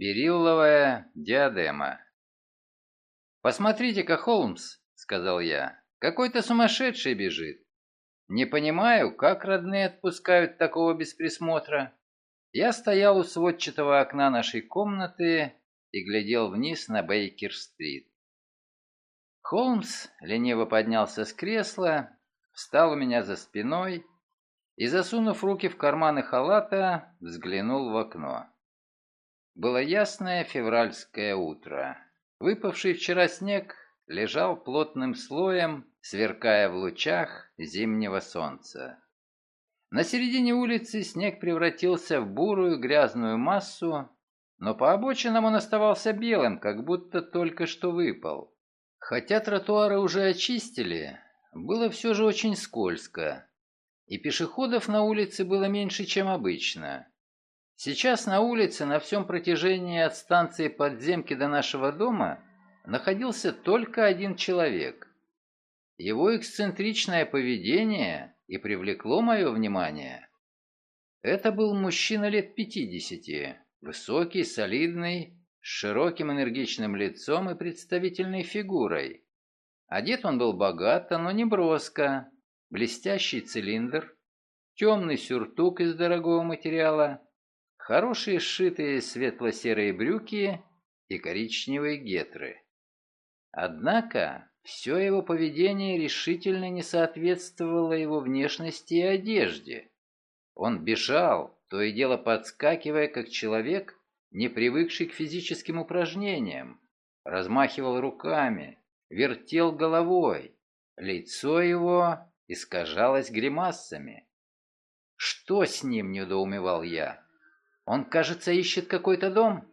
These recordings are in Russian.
Берилловая диадема. «Посмотрите-ка, Холмс», — сказал я, — «какой-то сумасшедший бежит. Не понимаю, как родные отпускают такого без присмотра». Я стоял у сводчатого окна нашей комнаты и глядел вниз на Бейкер-стрит. Холмс лениво поднялся с кресла, встал у меня за спиной и, засунув руки в карманы халата, взглянул в окно. Было ясное февральское утро. Выпавший вчера снег лежал плотным слоем, сверкая в лучах зимнего солнца. На середине улицы снег превратился в бурую грязную массу, но по обочинам он оставался белым, как будто только что выпал. Хотя тротуары уже очистили, было все же очень скользко, и пешеходов на улице было меньше, чем обычно. Сейчас на улице на всем протяжении от станции подземки до нашего дома находился только один человек. Его эксцентричное поведение и привлекло мое внимание. Это был мужчина лет пятидесяти, высокий, солидный, с широким энергичным лицом и представительной фигурой. Одет он был богато, но не броско, блестящий цилиндр, темный сюртук из дорогого материала, хорошие сшитые светло-серые брюки и коричневые гетры. Однако все его поведение решительно не соответствовало его внешности и одежде. Он бежал, то и дело подскакивая, как человек, не привыкший к физическим упражнениям, размахивал руками, вертел головой, лицо его искажалось гримасами. «Что с ним?» — недоумевал я. «Он, кажется, ищет какой-то дом».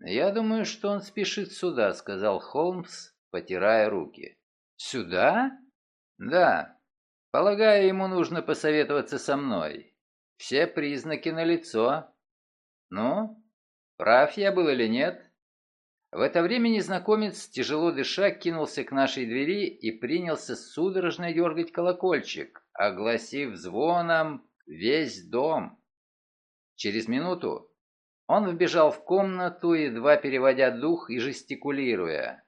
«Я думаю, что он спешит сюда», — сказал Холмс, потирая руки. «Сюда?» «Да. Полагаю, ему нужно посоветоваться со мной. Все признаки налицо. Ну, прав я был или нет?» В это время незнакомец, тяжело дыша, кинулся к нашей двери и принялся судорожно дергать колокольчик, огласив звоном весь дом. Через минуту он вбежал в комнату, едва переводя дух и жестикулируя.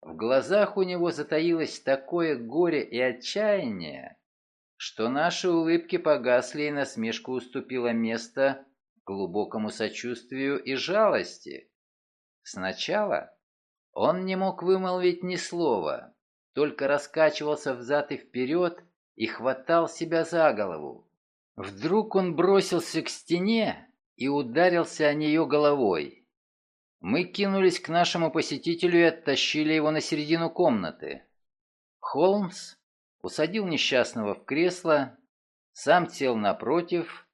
В глазах у него затаилось такое горе и отчаяние, что наши улыбки погасли и насмешка уступила место глубокому сочувствию и жалости. Сначала он не мог вымолвить ни слова, только раскачивался взад и вперед и хватал себя за голову. Вдруг он бросился к стене и ударился о нее головой. Мы кинулись к нашему посетителю и оттащили его на середину комнаты. Холмс усадил несчастного в кресло, сам сел напротив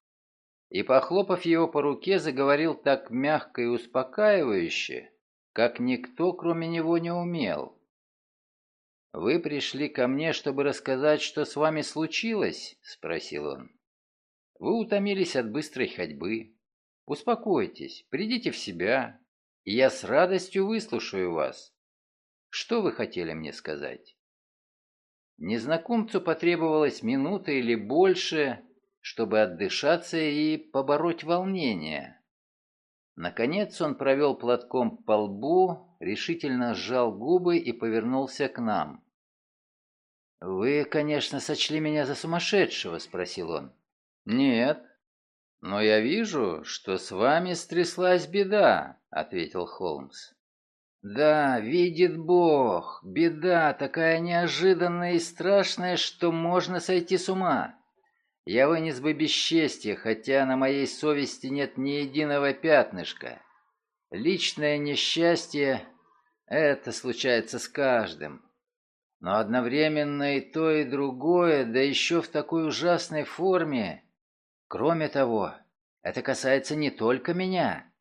и, похлопав его по руке, заговорил так мягко и успокаивающе, как никто, кроме него, не умел. «Вы пришли ко мне, чтобы рассказать, что с вами случилось?» — спросил он. «Вы утомились от быстрой ходьбы. Успокойтесь, придите в себя, и я с радостью выслушаю вас. Что вы хотели мне сказать?» Незнакомцу потребовалась минута или больше, чтобы отдышаться и побороть волнение. Наконец он провел платком по лбу, решительно сжал губы и повернулся к нам. «Вы, конечно, сочли меня за сумасшедшего?» — спросил он. «Нет, но я вижу, что с вами стряслась беда», — ответил Холмс. «Да, видит Бог, беда такая неожиданная и страшная, что можно сойти с ума. Я вынес бы бесчестье, хотя на моей совести нет ни единого пятнышка. Личное несчастье — это случается с каждым. Но одновременно и то, и другое, да еще в такой ужасной форме. Кроме того, это касается не только меня.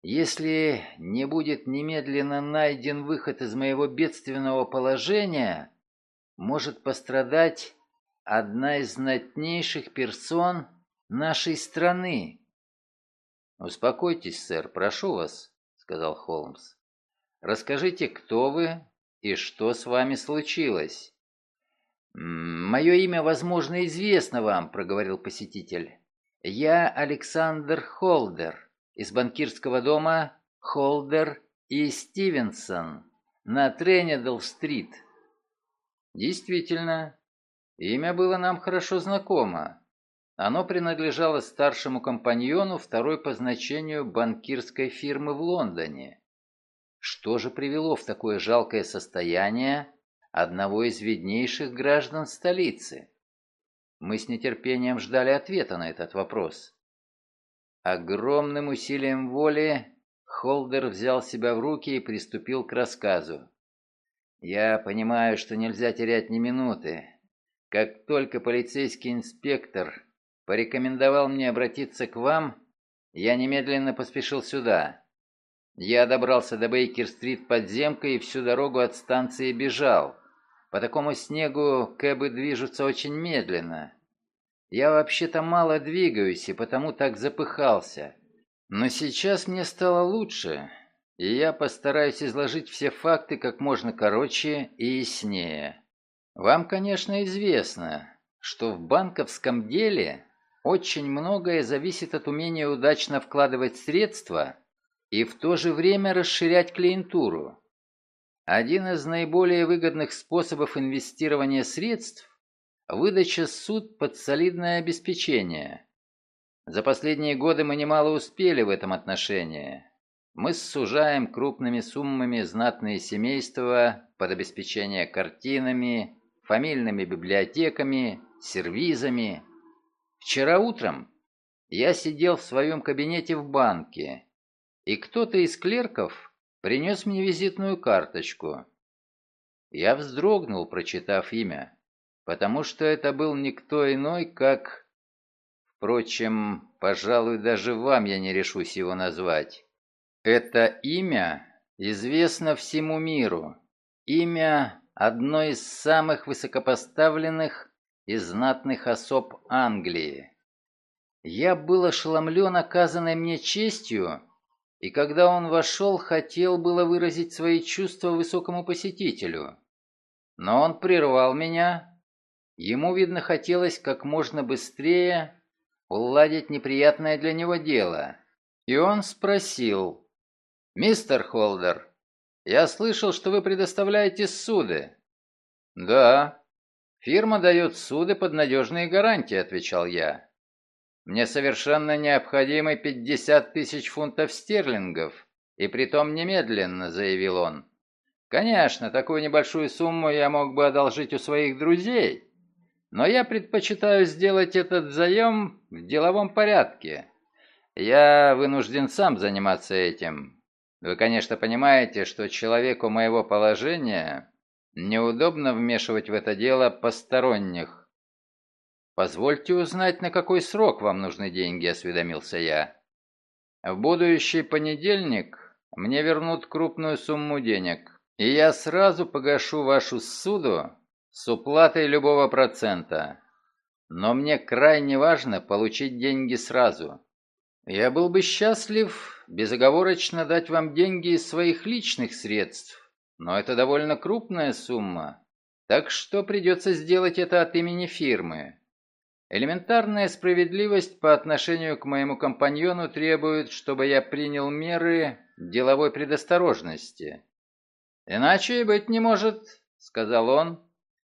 Если не будет немедленно найден выход из моего бедственного положения, может пострадать одна из знатнейших персон нашей страны. «Успокойтесь, сэр, прошу вас», — сказал Холмс. «Расскажите, кто вы и что с вами случилось?» «Мое имя, возможно, известно вам», — проговорил посетитель. «Я Александр Холдер, из банкирского дома Холдер и Стивенсон на Тренедл-стрит. Действительно, имя было нам хорошо знакомо. Оно принадлежало старшему компаньону второй по значению банкирской фирмы в Лондоне. Что же привело в такое жалкое состояние одного из виднейших граждан столицы? Мы с нетерпением ждали ответа на этот вопрос. Огромным усилием воли Холдер взял себя в руки и приступил к рассказу. «Я понимаю, что нельзя терять ни минуты. Как только полицейский инспектор порекомендовал мне обратиться к вам, я немедленно поспешил сюда. Я добрался до Бейкер-стрит подземкой и всю дорогу от станции бежал. По такому снегу кэбы движутся очень медленно. Я вообще-то мало двигаюсь и потому так запыхался. Но сейчас мне стало лучше, и я постараюсь изложить все факты как можно короче и яснее. Вам, конечно, известно, что в банковском деле очень многое зависит от умения удачно вкладывать средства и в то же время расширять клиентуру. Один из наиболее выгодных способов инвестирования средств – выдача суд под солидное обеспечение. За последние годы мы немало успели в этом отношении. Мы сужаем крупными суммами знатные семейства под обеспечение картинами, фамильными библиотеками, сервизами. Вчера утром я сидел в своем кабинете в банке, и кто-то из клерков принес мне визитную карточку. Я вздрогнул, прочитав имя, потому что это был никто иной, как... Впрочем, пожалуй, даже вам я не решусь его назвать. Это имя известно всему миру. Имя одной из самых высокопоставленных и знатных особ Англии. Я был ошеломлен оказанной мне честью и когда он вошел, хотел было выразить свои чувства высокому посетителю. Но он прервал меня. Ему, видно, хотелось как можно быстрее уладить неприятное для него дело. И он спросил, «Мистер Холдер, я слышал, что вы предоставляете суды». «Да, фирма дает суды под надежные гарантии», — отвечал я. Мне совершенно необходимы 50 тысяч фунтов стерлингов, и притом немедленно», — заявил он. «Конечно, такую небольшую сумму я мог бы одолжить у своих друзей, но я предпочитаю сделать этот заем в деловом порядке. Я вынужден сам заниматься этим. Вы, конечно, понимаете, что человеку моего положения неудобно вмешивать в это дело посторонних. «Позвольте узнать, на какой срок вам нужны деньги», — осведомился я. «В будущий понедельник мне вернут крупную сумму денег, и я сразу погашу вашу суду с уплатой любого процента. Но мне крайне важно получить деньги сразу. Я был бы счастлив безоговорочно дать вам деньги из своих личных средств, но это довольно крупная сумма, так что придется сделать это от имени фирмы. Элементарная справедливость по отношению к моему компаньону требует, чтобы я принял меры деловой предосторожности. «Иначе и быть не может», — сказал он,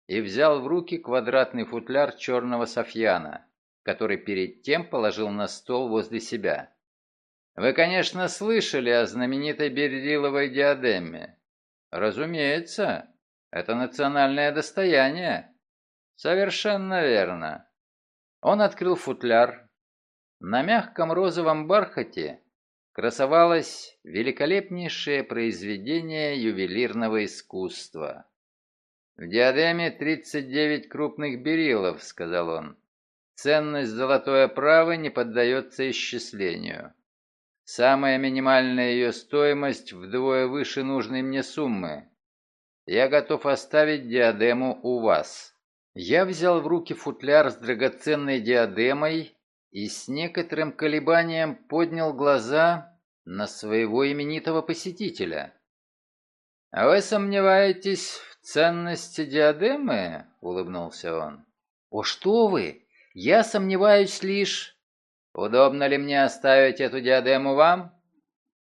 и взял в руки квадратный футляр черного софьяна, который перед тем положил на стол возле себя. «Вы, конечно, слышали о знаменитой бердиловой диадеме?» «Разумеется, это национальное достояние». «Совершенно верно. Он открыл футляр. На мягком розовом бархате красовалось великолепнейшее произведение ювелирного искусства. «В диадеме 39 крупных берилов», — сказал он. «Ценность золотой оправы не поддается исчислению. Самая минимальная ее стоимость вдвое выше нужной мне суммы. Я готов оставить диадему у вас». Я взял в руки футляр с драгоценной диадемой и с некоторым колебанием поднял глаза на своего именитого посетителя. «А вы сомневаетесь в ценности диадемы?» — улыбнулся он. «О, что вы! Я сомневаюсь лишь...» Удобно ли мне оставить эту диадему вам?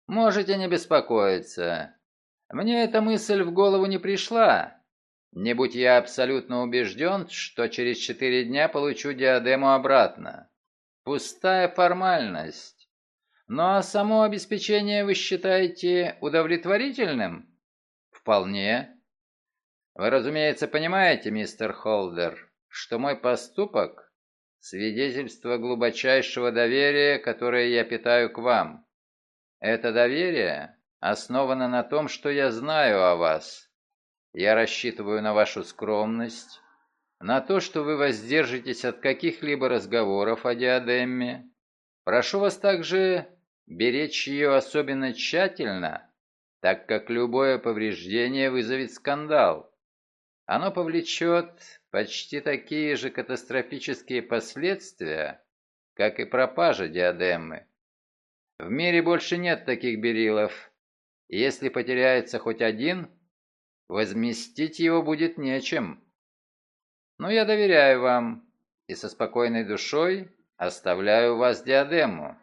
Можете не беспокоиться. Мне эта мысль в голову не пришла. Не будь я абсолютно убежден, что через четыре дня получу диадему обратно. Пустая формальность. Ну а само обеспечение вы считаете удовлетворительным? Вполне. Вы, разумеется, понимаете, мистер Холдер, что мой поступок – свидетельство глубочайшего доверия, которое я питаю к вам. Это доверие основано на том, что я знаю о вас. Я рассчитываю на вашу скромность, на то, что вы воздержитесь от каких-либо разговоров о диадемме. Прошу вас также беречь ее особенно тщательно, так как любое повреждение вызовет скандал. Оно повлечет почти такие же катастрофические последствия, как и пропажа диадемы. В мире больше нет таких берилов, если потеряется хоть один, возместить его будет нечем. Но я доверяю вам и со спокойной душой оставляю вас диадему.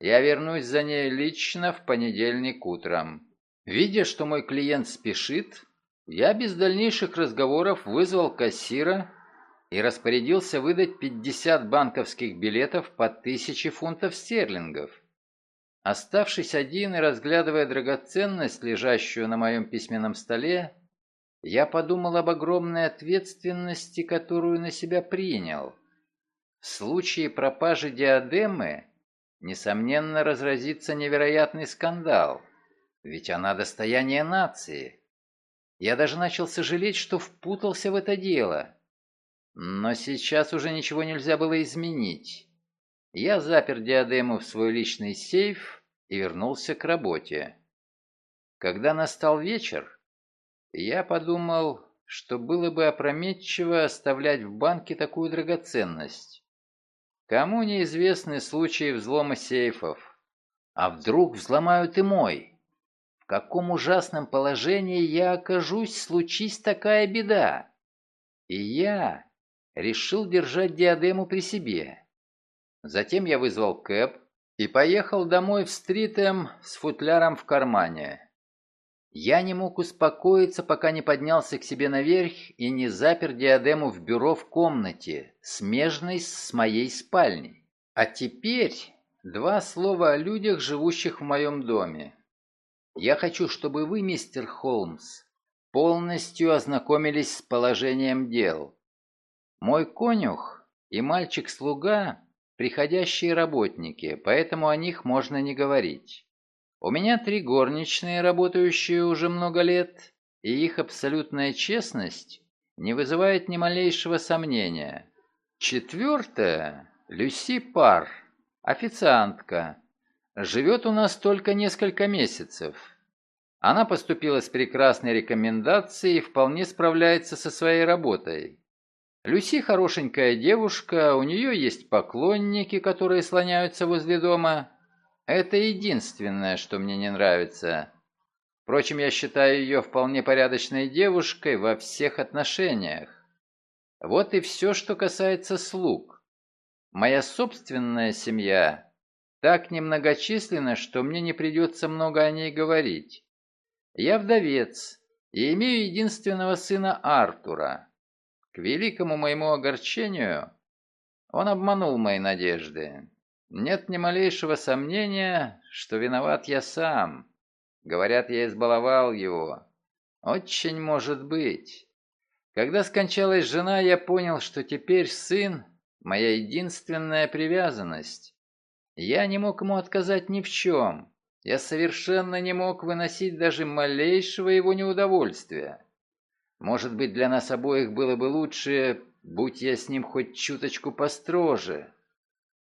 Я вернусь за ней лично в понедельник утром. Видя, что мой клиент спешит, я без дальнейших разговоров вызвал кассира и распорядился выдать 50 банковских билетов по 1000 фунтов стерлингов. Оставшись один и разглядывая драгоценность, лежащую на моем письменном столе, я подумал об огромной ответственности, которую на себя принял. В случае пропажи диадемы, несомненно, разразится невероятный скандал, ведь она достояние нации. Я даже начал сожалеть, что впутался в это дело. Но сейчас уже ничего нельзя было изменить. Я запер диадему в свой личный сейф и вернулся к работе. Когда настал вечер, я подумал, что было бы опрометчиво оставлять в банке такую драгоценность. Кому неизвестны случаи взлома сейфов? А вдруг взломают и мой? В каком ужасном положении я окажусь, случись такая беда? И я решил держать диадему при себе. Затем я вызвал Кэп и поехал домой в Стритем с футляром в кармане. Я не мог успокоиться, пока не поднялся к себе наверх и не запер диадему в бюро в комнате, смежной с моей спальней. А теперь два слова о людях, живущих в моем доме. Я хочу, чтобы вы, мистер Холмс, полностью ознакомились с положением дел. Мой конюх и мальчик-слуга – приходящие работники, поэтому о них можно не говорить. У меня три горничные, работающие уже много лет, и их абсолютная честность не вызывает ни малейшего сомнения. Четвертое – Люси Пар, официантка, Живет у нас только несколько месяцев. Она поступила с прекрасной рекомендацией и вполне справляется со своей работой. Люси хорошенькая девушка, у нее есть поклонники, которые слоняются возле дома. Это единственное, что мне не нравится. Впрочем, я считаю ее вполне порядочной девушкой во всех отношениях. Вот и все, что касается слуг. Моя собственная семья так немногочисленна, что мне не придется много о ней говорить. Я вдовец и имею единственного сына Артура. К великому моему огорчению он обманул мои надежды. Нет ни малейшего сомнения, что виноват я сам. Говорят, я избаловал его. Очень может быть. Когда скончалась жена, я понял, что теперь сын — моя единственная привязанность. Я не мог ему отказать ни в чем. Я совершенно не мог выносить даже малейшего его неудовольствия. Может быть, для нас обоих было бы лучше, будь я с ним хоть чуточку построже.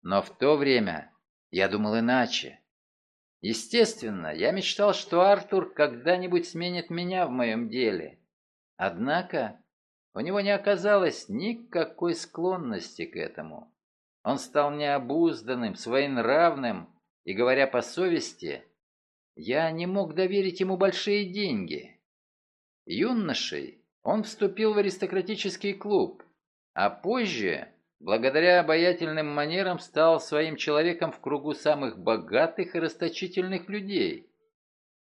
Но в то время я думал иначе. Естественно, я мечтал, что Артур когда-нибудь сменит меня в моем деле. Однако у него не оказалось никакой склонности к этому. Он стал необузданным, своенравным, и, говоря по совести, я не мог доверить ему большие деньги. Юношей он вступил в аристократический клуб, а позже благодаря обаятельным манерам стал своим человеком в кругу самых богатых и расточительных людей.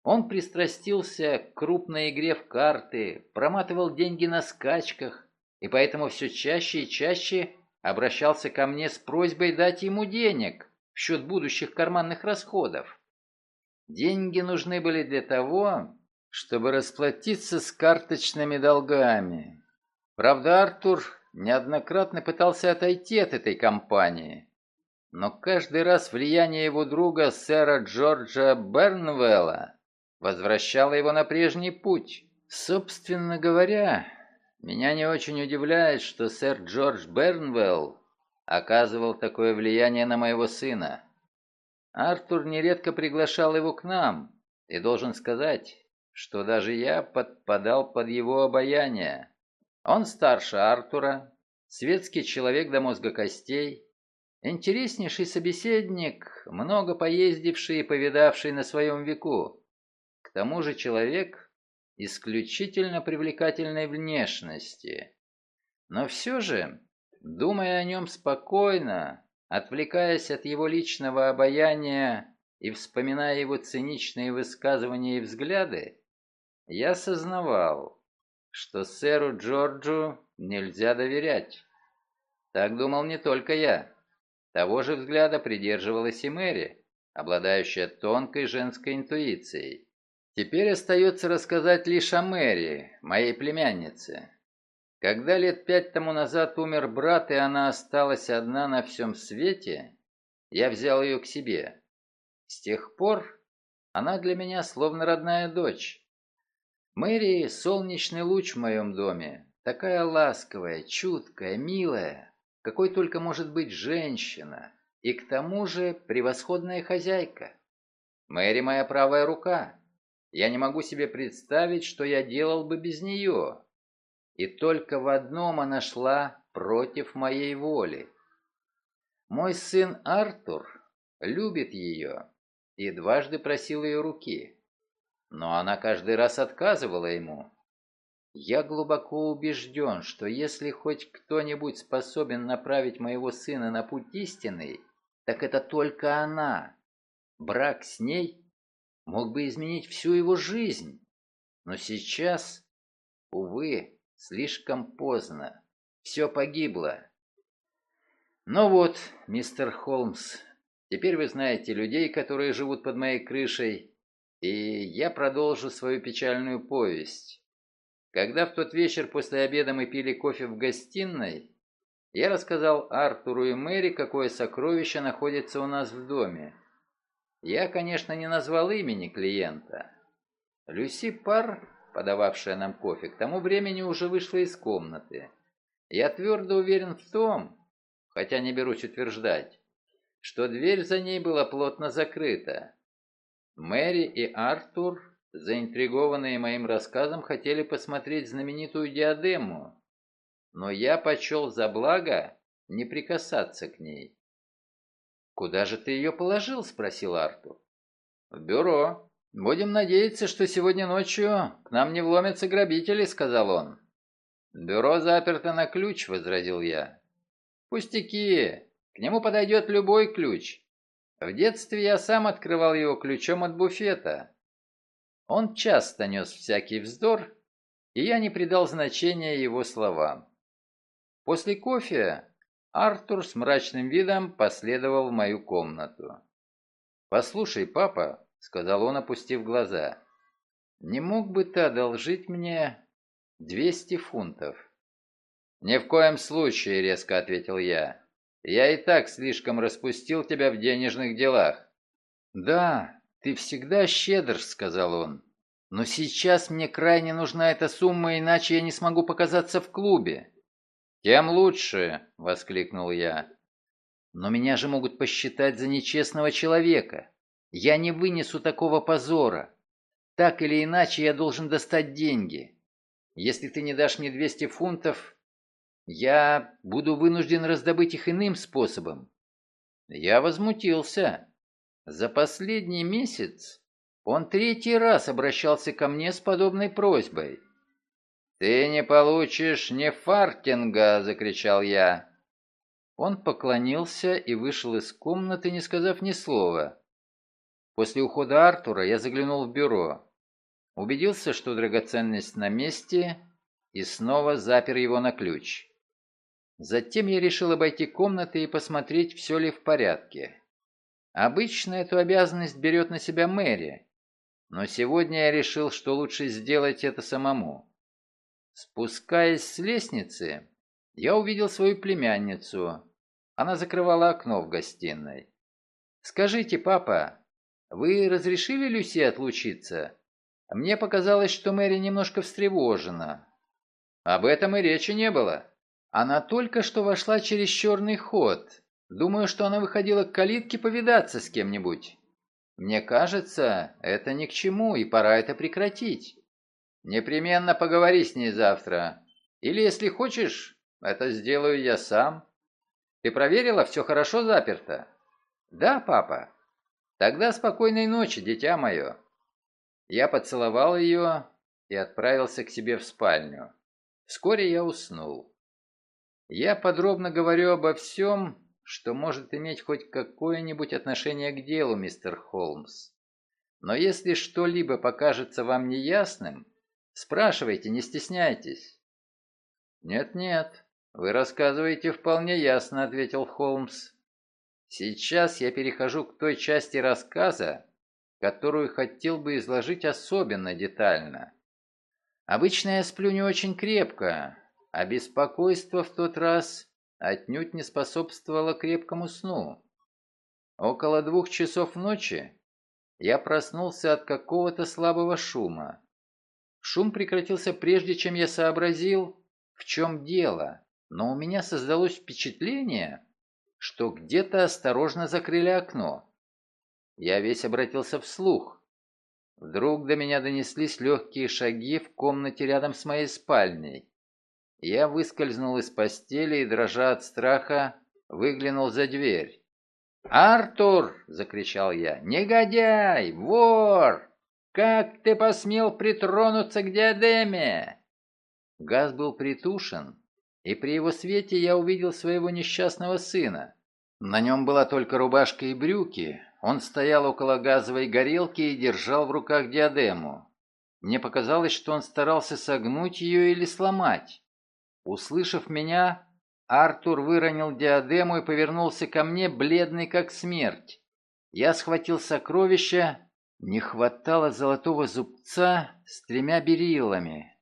Он пристрастился к крупной игре в карты, проматывал деньги на скачках, и поэтому все чаще и чаще обращался ко мне с просьбой дать ему денег в счет будущих карманных расходов. Деньги нужны были для того, чтобы расплатиться с карточными долгами. Правда, Артур неоднократно пытался отойти от этой компании, но каждый раз влияние его друга, сэра Джорджа Бернвелла, возвращало его на прежний путь. Собственно говоря, меня не очень удивляет, что сэр Джордж Бернвелл оказывал такое влияние на моего сына. Артур нередко приглашал его к нам, и должен сказать, что даже я подпадал под его обаяние. Он старше Артура, светский человек до мозга костей, интереснейший собеседник, много поездивший и повидавший на своем веку. К тому же человек исключительно привлекательной внешности. Но все же, думая о нем спокойно, Отвлекаясь от его личного обаяния и вспоминая его циничные высказывания и взгляды, я сознавал, что сэру Джорджу нельзя доверять. Так думал не только я. Того же взгляда придерживалась и Мэри, обладающая тонкой женской интуицией. Теперь остается рассказать лишь о Мэри, моей племяннице. Когда лет пять тому назад умер брат, и она осталась одна на всем свете, я взял ее к себе. С тех пор она для меня словно родная дочь. Мэри — солнечный луч в моем доме, такая ласковая, чуткая, милая, какой только может быть женщина, и к тому же превосходная хозяйка. Мэри моя правая рука. Я не могу себе представить, что я делал бы без нее, и только в одном она шла против моей воли. Мой сын Артур любит ее и дважды просил ее руки, но она каждый раз отказывала ему. Я глубоко убежден, что если хоть кто-нибудь способен направить моего сына на путь истинный, так это только она. Брак с ней мог бы изменить всю его жизнь, но сейчас, увы, Слишком поздно. Все погибло. Ну вот, мистер Холмс, теперь вы знаете людей, которые живут под моей крышей, и я продолжу свою печальную повесть. Когда в тот вечер после обеда мы пили кофе в гостиной, я рассказал Артуру и Мэри, какое сокровище находится у нас в доме. Я, конечно, не назвал имени клиента. Люси Пар подававшая нам кофе, к тому времени уже вышла из комнаты. Я твердо уверен в том, хотя не берусь утверждать, что дверь за ней была плотно закрыта. Мэри и Артур, заинтригованные моим рассказом, хотели посмотреть знаменитую диадему, но я почел за благо не прикасаться к ней. «Куда же ты ее положил?» — спросил Артур. «В бюро. «Будем надеяться, что сегодня ночью к нам не вломятся грабители», — сказал он. «Бюро заперто на ключ», — возразил я. «Пустяки, к нему подойдет любой ключ. В детстве я сам открывал его ключом от буфета». Он часто нес всякий вздор, и я не придал значения его словам. После кофе Артур с мрачным видом последовал в мою комнату. «Послушай, папа», сказал он, опустив глаза. «Не мог бы ты одолжить мне двести фунтов?» «Ни в коем случае», — резко ответил я. «Я и так слишком распустил тебя в денежных делах». «Да, ты всегда щедр», — сказал он. «Но сейчас мне крайне нужна эта сумма, иначе я не смогу показаться в клубе». «Тем лучше», — воскликнул я. «Но меня же могут посчитать за нечестного человека. Я не вынесу такого позора. Так или иначе я должен достать деньги. Если ты не дашь мне 200 фунтов, я буду вынужден раздобыть их иным способом. Я возмутился. За последний месяц он третий раз обращался ко мне с подобной просьбой. «Ты не получишь ни фартинга!» — закричал я. Он поклонился и вышел из комнаты, не сказав ни слова. После ухода Артура я заглянул в бюро. Убедился, что драгоценность на месте, и снова запер его на ключ. Затем я решил обойти комнаты и посмотреть, все ли в порядке. Обычно эту обязанность берет на себя Мэри, но сегодня я решил, что лучше сделать это самому. Спускаясь с лестницы, я увидел свою племянницу. Она закрывала окно в гостиной. «Скажите, папа, вы разрешили Люси отлучиться? Мне показалось, что Мэри немножко встревожена». «Об этом и речи не было. Она только что вошла через черный ход. Думаю, что она выходила к калитке повидаться с кем-нибудь. Мне кажется, это ни к чему, и пора это прекратить. Непременно поговори с ней завтра. Или, если хочешь, это сделаю я сам. Ты проверила, все хорошо заперто? Да, папа. Тогда спокойной ночи, дитя мое. Я поцеловал ее и отправился к себе в спальню. Вскоре я уснул. Я подробно говорю обо всем, что может иметь хоть какое-нибудь отношение к делу, мистер Холмс. Но если что-либо покажется вам неясным, Спрашивайте, не стесняйтесь». «Нет-нет, вы рассказываете вполне ясно», — ответил Холмс. «Сейчас я перехожу к той части рассказа, которую хотел бы изложить особенно детально. Обычно я сплю не очень крепко, а беспокойство в тот раз отнюдь не способствовало крепкому сну. Около двух часов ночи я проснулся от какого-то слабого шума. Шум прекратился прежде, чем я сообразил, в чем дело, но у меня создалось впечатление, что где-то осторожно закрыли окно. Я весь обратился вслух. Вдруг до меня донеслись легкие шаги в комнате рядом с моей спальней. Я выскользнул из постели и, дрожа от страха, выглянул за дверь. «Артур!» — закричал я. «Негодяй! Вор! «Как ты посмел притронуться к диадеме?» Газ был притушен, и при его свете я увидел своего несчастного сына. На нем была только рубашка и брюки. Он стоял около газовой горелки и держал в руках диадему. Мне показалось, что он старался согнуть ее или сломать. Услышав меня, Артур выронил диадему и повернулся ко мне, бледный как смерть. Я схватил сокровища не хватало золотого зубца с тремя берилами.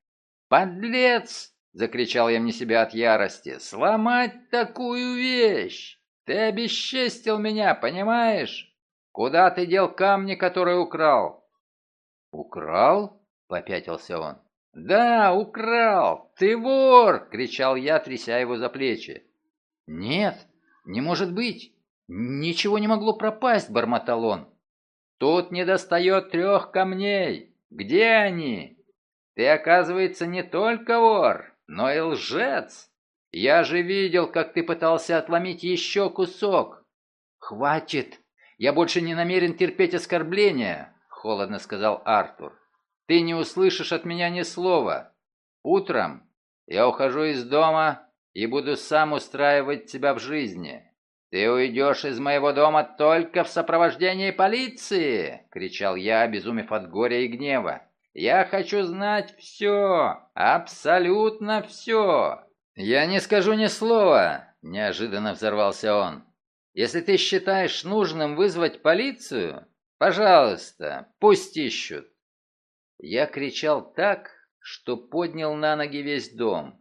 «Подлец!» — закричал я мне себя от ярости. «Сломать такую вещь! Ты обесчестил меня, понимаешь? Куда ты дел камни, которые украл?» «Украл?» — попятился он. «Да, украл! Ты вор!» — кричал я, тряся его за плечи. «Нет, не может быть! Ничего не могло пропасть!» — бормотал он. Тут недостает трех камней. Где они? Ты, оказывается, не только вор, но и лжец. Я же видел, как ты пытался отломить еще кусок. Хватит. Я больше не намерен терпеть оскорбления, холодно сказал Артур. Ты не услышишь от меня ни слова. Утром я ухожу из дома и буду сам устраивать тебя в жизни. «Ты уйдешь из моего дома только в сопровождении полиции!» — кричал я, обезумев от горя и гнева. «Я хочу знать все! Абсолютно все!» «Я не скажу ни слова!» — неожиданно взорвался он. «Если ты считаешь нужным вызвать полицию, пожалуйста, пусть ищут!» Я кричал так, что поднял на ноги весь дом.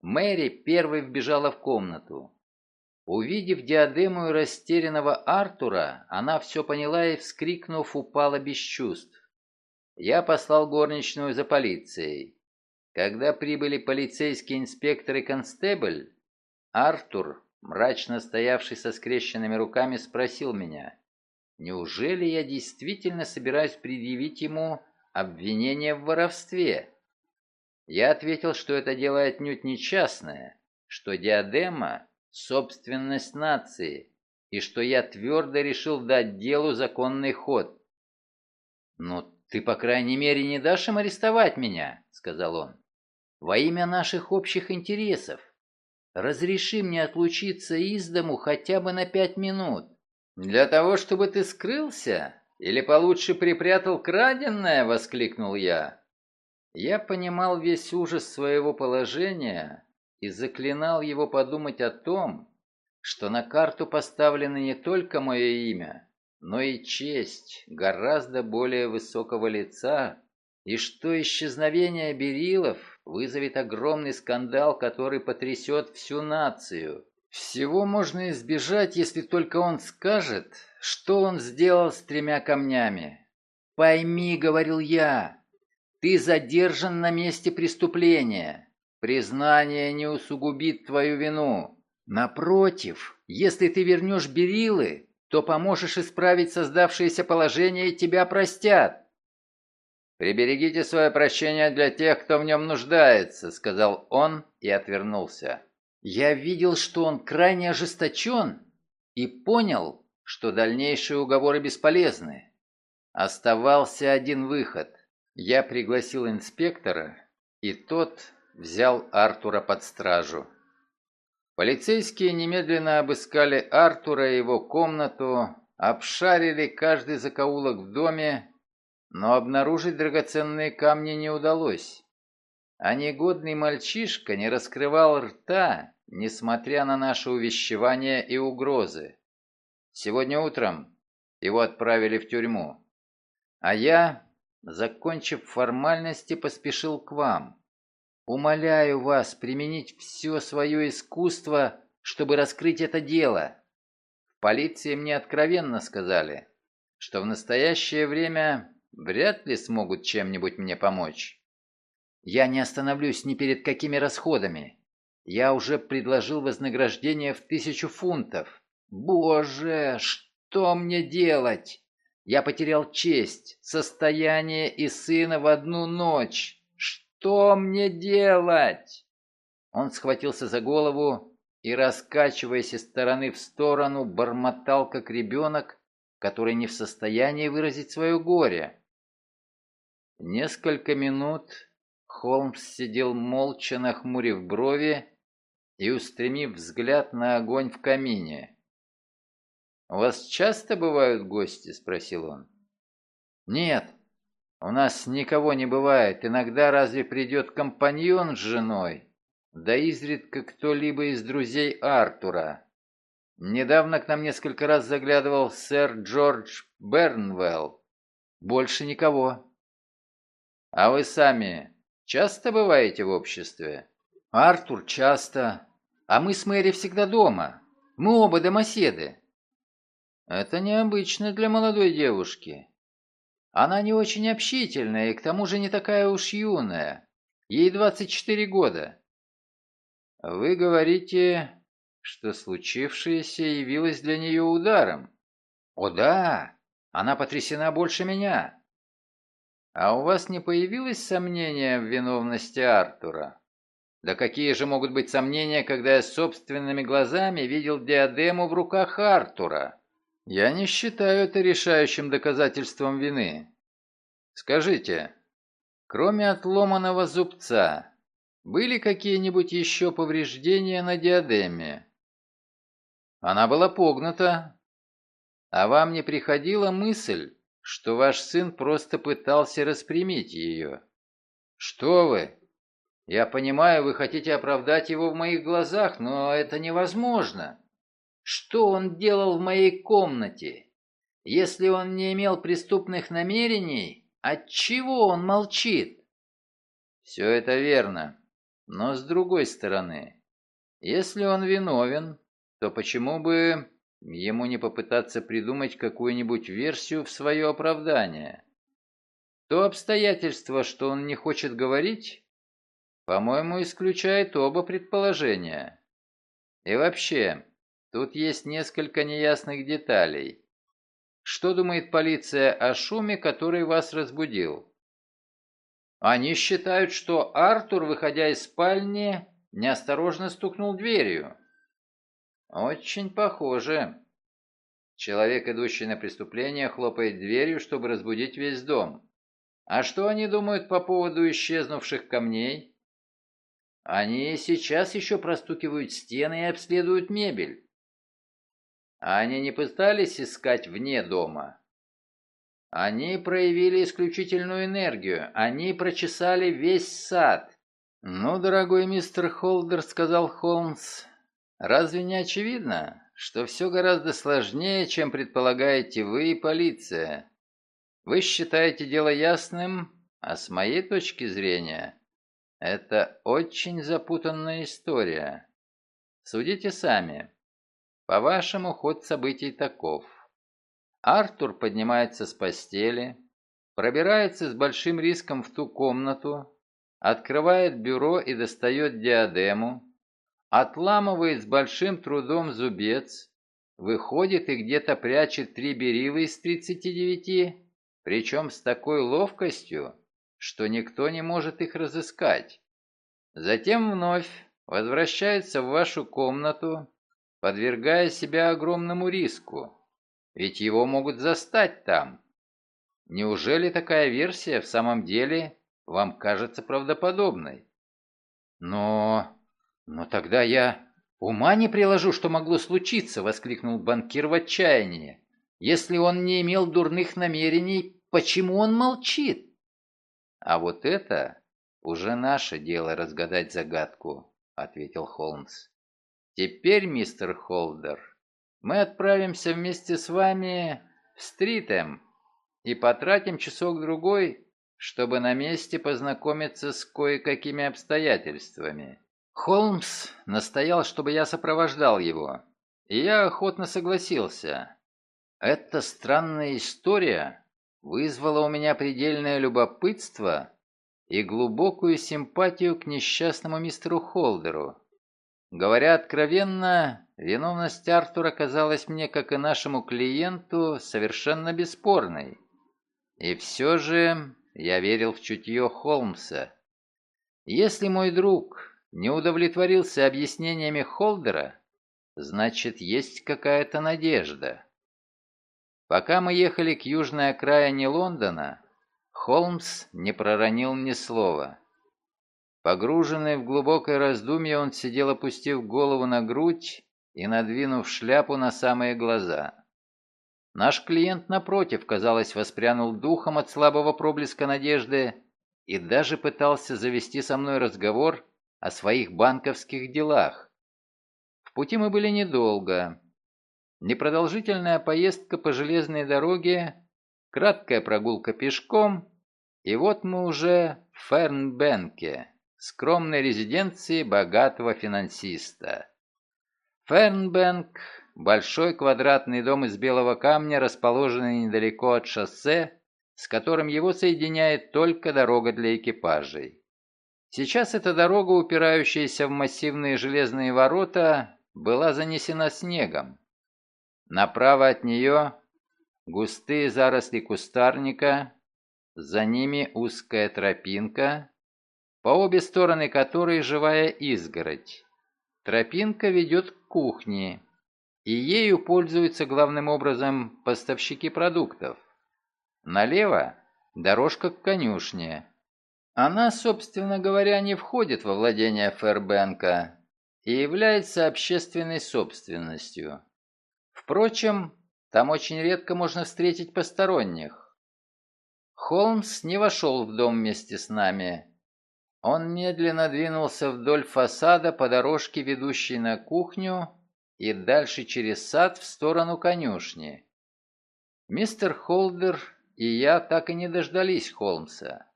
Мэри первой вбежала в комнату. Увидев диадему и растерянного Артура, она все поняла и, вскрикнув, упала без чувств. Я послал горничную за полицией. Когда прибыли полицейский инспектор и констебль, Артур, мрачно стоявший со скрещенными руками, спросил меня, неужели я действительно собираюсь предъявить ему обвинение в воровстве? Я ответил, что это дело отнюдь не частное, что диадема собственность нации, и что я твердо решил дать делу законный ход. «Ну, ты, по крайней мере, не дашь им арестовать меня», — сказал он, — «во имя наших общих интересов. разреши мне отлучиться из дому хотя бы на пять минут. Для того, чтобы ты скрылся? Или получше припрятал краденное?» — воскликнул я. Я понимал весь ужас своего положения и заклинал его подумать о том, что на карту поставлено не только мое имя, но и честь гораздо более высокого лица, и что исчезновение Берилов вызовет огромный скандал, который потрясет всю нацию. Всего можно избежать, если только он скажет, что он сделал с тремя камнями. «Пойми», — говорил я, ты задержан на месте преступления. Признание не усугубит твою вину. Напротив, если ты вернешь Берилы, то поможешь исправить создавшееся положение и тебя простят. «Приберегите свое прощение для тех, кто в нем нуждается», — сказал он и отвернулся. Я видел, что он крайне ожесточен, и понял, что дальнейшие уговоры бесполезны. Оставался один выход. Я пригласил инспектора, и тот взял Артура под стражу. Полицейские немедленно обыскали Артура и его комнату, обшарили каждый закоулок в доме, но обнаружить драгоценные камни не удалось. А негодный мальчишка не раскрывал рта, несмотря на наше увещевания и угрозы. Сегодня утром его отправили в тюрьму, а я закончив формальности, поспешил к вам. Умоляю вас применить все свое искусство, чтобы раскрыть это дело. В полиции мне откровенно сказали, что в настоящее время вряд ли смогут чем-нибудь мне помочь. Я не остановлюсь ни перед какими расходами. Я уже предложил вознаграждение в тысячу фунтов. Боже, что мне делать? Я потерял честь, состояние и сына в одну ночь. Что мне делать?» Он схватился за голову и, раскачиваясь из стороны в сторону, бормотал, как ребенок, который не в состоянии выразить свое горе. Несколько минут Холмс сидел молча, нахмурив брови и устремив взгляд на огонь в камине. «У вас часто бывают гости?» – спросил он. «Нет, у нас никого не бывает. Иногда разве придет компаньон с женой? Да изредка кто-либо из друзей Артура. Недавно к нам несколько раз заглядывал сэр Джордж Бернвелл. Больше никого. А вы сами часто бываете в обществе? Артур часто. А мы с Мэри всегда дома. Мы оба домоседы. Это необычно для молодой девушки. Она не очень общительная и к тому же не такая уж юная. Ей 24 года. Вы говорите, что случившееся явилось для нее ударом. О да, она потрясена больше меня. А у вас не появилось сомнения в виновности Артура? Да какие же могут быть сомнения, когда я собственными глазами видел диадему в руках Артура? Я не считаю это решающим доказательством вины. Скажите, кроме отломанного зубца, были какие-нибудь еще повреждения на диадеме? Она была погнута. А вам не приходила мысль, что ваш сын просто пытался распрямить ее? Что вы? Я понимаю, вы хотите оправдать его в моих глазах, но это невозможно. Что он делал в моей комнате? Если он не имел преступных намерений, отчего он молчит? Все это верно. Но с другой стороны, если он виновен, то почему бы ему не попытаться придумать какую-нибудь версию в свое оправдание? То обстоятельство, что он не хочет говорить, по-моему, исключает оба предположения. И вообще, Тут есть несколько неясных деталей. Что думает полиция о шуме, который вас разбудил? Они считают, что Артур, выходя из спальни, неосторожно стукнул дверью. Очень похоже. Человек, идущий на преступление, хлопает дверью, чтобы разбудить весь дом. А что они думают по поводу исчезнувших камней? Они сейчас еще простукивают стены и обследуют мебель. Они не пытались искать вне дома? Они проявили исключительную энергию. Они прочесали весь сад. «Ну, дорогой мистер Холдер», — сказал Холмс, — «разве не очевидно, что все гораздо сложнее, чем предполагаете вы и полиция? Вы считаете дело ясным, а с моей точки зрения, это очень запутанная история. Судите сами. По-вашему, ход событий таков. Артур поднимается с постели, пробирается с большим риском в ту комнату, открывает бюро и достает диадему, отламывает с большим трудом зубец, выходит и где-то прячет три берилы из 39, причем с такой ловкостью, что никто не может их разыскать. Затем вновь возвращается в вашу комнату, подвергая себя огромному риску, ведь его могут застать там. Неужели такая версия в самом деле вам кажется правдоподобной. Но... но тогда я ума не приложу, что могло случиться, воскликнул банкир в отчаянии. Если он не имел дурных намерений, почему он молчит? А вот это уже наше дело разгадать загадку, ответил Холмс. Теперь, мистер Холдер, мы отправимся вместе с вами в Стритем и потратим часок-другой чтобы на месте познакомиться с кое-какими обстоятельствами. Холмс настоял, чтобы я сопровождал его, и я охотно согласился. Эта странная история вызвала у меня предельное любопытство и глубокую симпатию к несчастному мистеру Холдеру. Говоря откровенно, виновность Артура казалась мне, как и нашему клиенту, совершенно бесспорной. И все же я верил в чутье Холмса. Если мой друг не удовлетворился объяснениями Холдера, значит, есть какая-то надежда. Пока мы ехали к южной окраине Лондона, Холмс не проронил ни слова. Погруженный в глубокое раздумье, он сидел, опустив голову на грудь и надвинув шляпу на самые глаза. Наш клиент, напротив, казалось, воспрянул духом от слабого проблеска надежды и даже пытался завести со мной разговор о своих банковских делах. В пути мы были недолго. Непродолжительная поездка по железной дороге, краткая прогулка пешком, и вот мы уже в Фернбенке, скромной резиденции богатого финансиста. Фернбенк Большой квадратный дом из белого камня, расположенный недалеко от шоссе, с которым его соединяет только дорога для экипажей. Сейчас эта дорога, упирающаяся в массивные железные ворота, была занесена снегом. Направо от нее густые заросли кустарника, за ними узкая тропинка, по обе стороны которой живая изгородь. Тропинка ведет к кухне, и ею пользуются главным образом поставщики продуктов. Налево – дорожка к конюшне. Она, собственно говоря, не входит во владение Фэрбенка и является общественной собственностью. Впрочем, там очень редко можно встретить посторонних. Холмс не вошел в дом вместе с нами. Он медленно двинулся вдоль фасада по дорожке, ведущей на кухню, и дальше через сад в сторону конюшни. Мистер Холдер и я так и не дождались Холмса.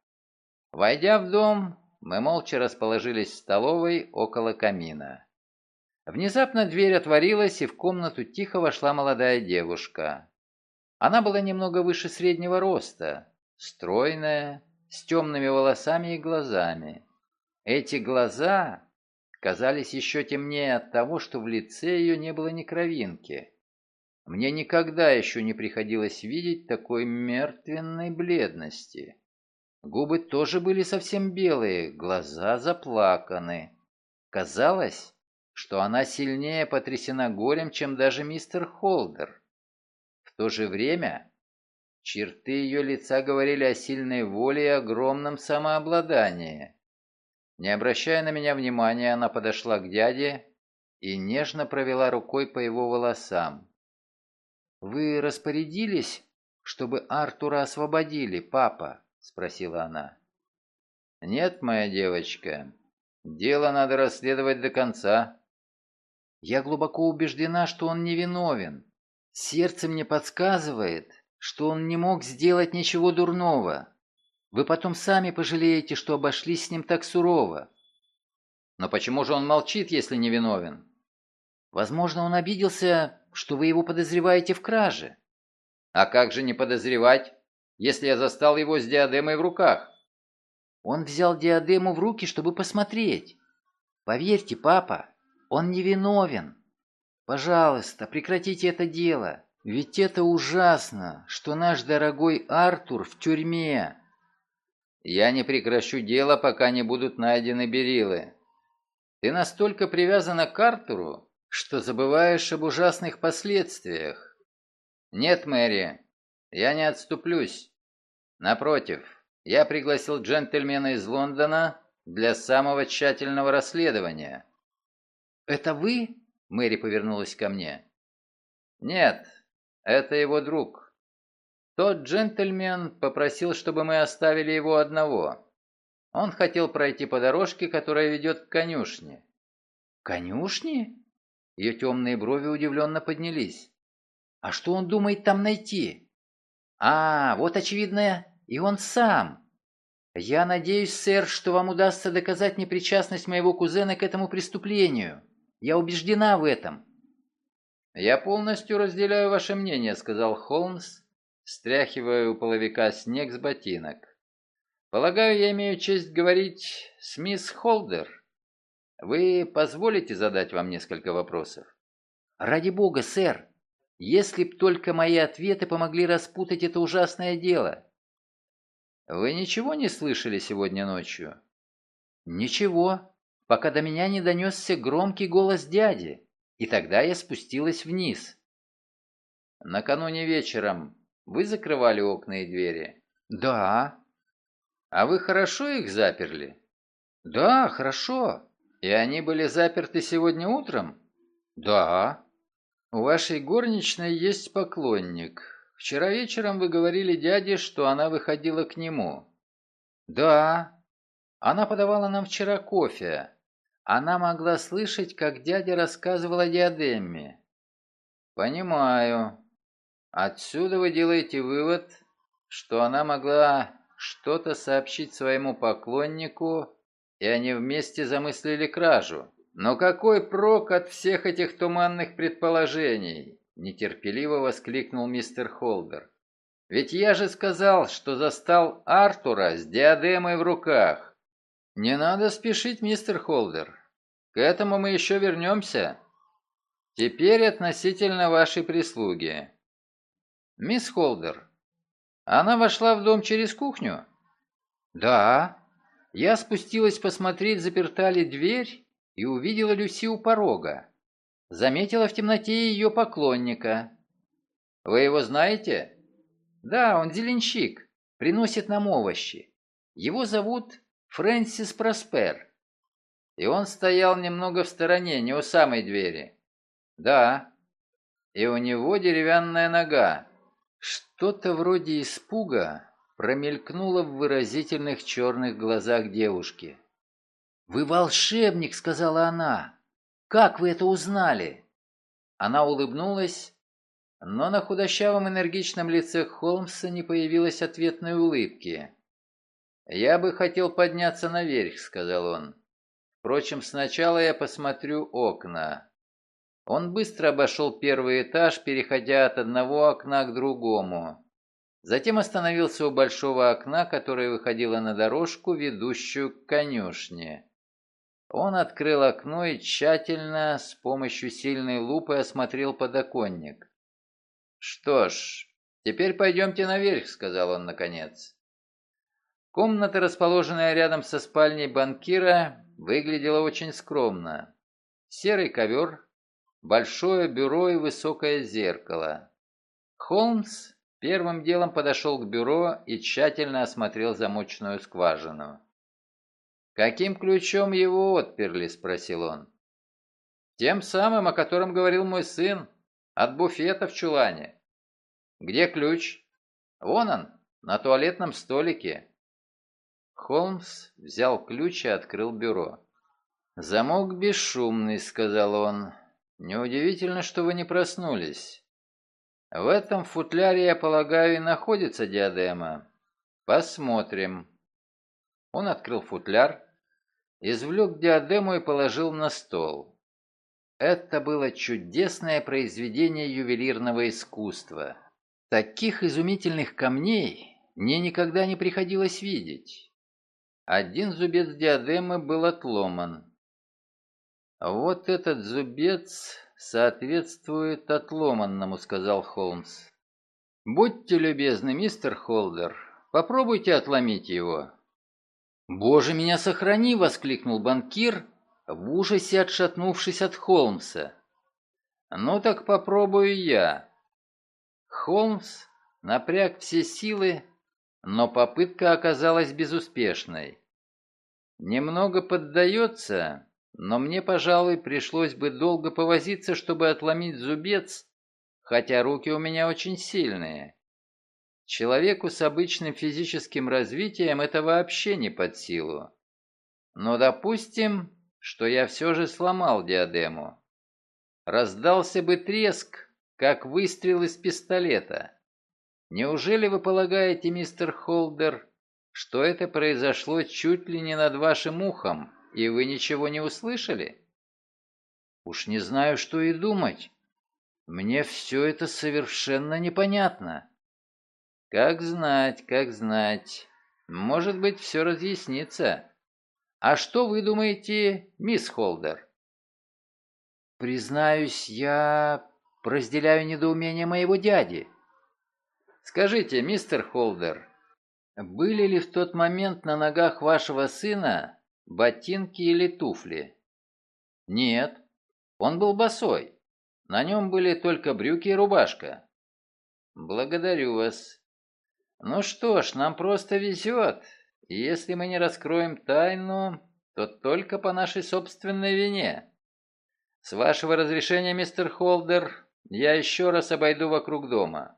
Войдя в дом, мы молча расположились в столовой около камина. Внезапно дверь отворилась, и в комнату тихо вошла молодая девушка. Она была немного выше среднего роста, стройная, с темными волосами и глазами. Эти глаза казались еще темнее от того, что в лице ее не было ни кровинки. Мне никогда еще не приходилось видеть такой мертвенной бледности. Губы тоже были совсем белые, глаза заплаканы. Казалось, что она сильнее потрясена горем, чем даже мистер Холдер. В то же время черты ее лица говорили о сильной воле и огромном самообладании. Не обращая на меня внимания, она подошла к дяде и нежно провела рукой по его волосам. «Вы распорядились, чтобы Артура освободили, папа?» — спросила она. «Нет, моя девочка. Дело надо расследовать до конца». «Я глубоко убеждена, что он невиновен. Сердце мне подсказывает, что он не мог сделать ничего дурного. Вы потом сами пожалеете, что обошлись с ним так сурово». «Но почему же он молчит, если невиновен?» «Возможно, он обиделся, что вы его подозреваете в краже». «А как же не подозревать, если я застал его с диадемой в руках?» Он взял диадему в руки, чтобы посмотреть. Поверьте, папа, он невиновен. Пожалуйста, прекратите это дело. Ведь это ужасно, что наш дорогой Артур в тюрьме. Я не прекращу дело, пока не будут найдены берилы. Ты настолько привязана к Артуру, что забываешь об ужасных последствиях. Нет, Мэри, я не отступлюсь. Напротив, я пригласил джентльмена из Лондона для самого тщательного расследования». «Это вы?» — Мэри повернулась ко мне. «Нет, это его друг. Тот джентльмен попросил, чтобы мы оставили его одного. Он хотел пройти по дорожке, которая ведет к конюшне». «Конюшне?» Ее темные брови удивленно поднялись. «А что он думает там найти?» «А, вот очевидно, и он сам. Я надеюсь, сэр, что вам удастся доказать непричастность моего кузена к этому преступлению. Я убеждена в этом. Я полностью разделяю ваше мнение, сказал Холмс, стряхивая у половика снег с ботинок. Полагаю, я имею честь говорить с мисс Холдер. Вы позволите задать вам несколько вопросов? Ради бога, сэр, если б только мои ответы помогли распутать это ужасное дело. Вы ничего не слышали сегодня ночью? Ничего, пока до меня не донесся громкий голос дяди, и тогда я спустилась вниз. Накануне вечером вы закрывали окна и двери? Да. А вы хорошо их заперли? Да, хорошо. И они были заперты сегодня утром? Да. У вашей горничной есть поклонник, Вчера вечером вы говорили дяде, что она выходила к нему. Да. Она подавала нам вчера кофе. Она могла слышать, как дядя рассказывал о диадеме. Понимаю. Отсюда вы делаете вывод, что она могла что-то сообщить своему поклоннику, и они вместе замыслили кражу. Но какой прок от всех этих туманных предположений? нетерпеливо воскликнул мистер Холдер. «Ведь я же сказал, что застал Артура с диадемой в руках. Не надо спешить, мистер Холдер. К этому мы еще вернемся. Теперь относительно вашей прислуги. Мисс Холдер, она вошла в дом через кухню?» «Да. Я спустилась посмотреть, заперта ли дверь, и увидела Люси у порога. Заметила в темноте ее поклонника. «Вы его знаете?» «Да, он зеленщик, приносит нам овощи. Его зовут Фрэнсис Проспер. И он стоял немного в стороне, не у самой двери. Да, и у него деревянная нога. Что-то вроде испуга промелькнуло в выразительных черных глазах девушки. «Вы волшебник», — сказала она. Как вы это узнали?» Она улыбнулась, но на худощавом энергичном лице Холмса не появилось ответной улыбки. «Я бы хотел подняться наверх», — сказал он. «Впрочем, сначала я посмотрю окна». Он быстро обошел первый этаж, переходя от одного окна к другому. Затем остановился у большого окна, которое выходило на дорожку, ведущую к конюшне. Он открыл окно и тщательно, с помощью сильной лупы, осмотрел подоконник. «Что ж, теперь пойдемте наверх», — сказал он наконец. Комната, расположенная рядом со спальней банкира, выглядела очень скромно. Серый ковер, большое бюро и высокое зеркало. Холмс первым делом подошел к бюро и тщательно осмотрел замочную скважину. «Каким ключом его отперли?» – спросил он. «Тем самым, о котором говорил мой сын, от буфета в чулане». «Где ключ?» «Вон он, на туалетном столике». Холмс взял ключ и открыл бюро. «Замок бесшумный», — сказал он. «Неудивительно, что вы не проснулись. В этом футляре, я полагаю, и находится диадема. Посмотрим». Он открыл футляр, извлек диадему и положил на стол. Это было чудесное произведение ювелирного искусства. Таких изумительных камней мне никогда не приходилось видеть. Один зубец диадемы был отломан. «Вот этот зубец соответствует отломанному», — сказал Холмс. «Будьте любезны, мистер Холдер, попробуйте отломить его». «Боже, меня сохрани!» — воскликнул банкир, в ужасе отшатнувшись от Холмса. «Ну так попробую я». Холмс напряг все силы, но попытка оказалась безуспешной. Немного поддается, но мне, пожалуй, пришлось бы долго повозиться, чтобы отломить зубец, хотя руки у меня очень сильные. Человеку с обычным физическим развитием это вообще не под силу. Но допустим, что я все же сломал диадему. Раздался бы треск, как выстрел из пистолета. Неужели вы полагаете, мистер Холдер, что это произошло чуть ли не над вашим ухом, и вы ничего не услышали? Уж не знаю, что и думать. Мне все это совершенно непонятно. Как знать, как знать. Может быть, все разъяснится. А что вы думаете, мисс Холдер? Признаюсь, я разделяю недоумение моего дяди. Скажите, мистер Холдер, были ли в тот момент на ногах вашего сына ботинки или туфли? Нет, он был босой. На нем были только брюки и рубашка. Благодарю вас. Ну что ж, нам просто везет. Если мы не раскроем тайну, то только по нашей собственной вине. С вашего разрешения, мистер Холдер, я еще раз обойду вокруг дома.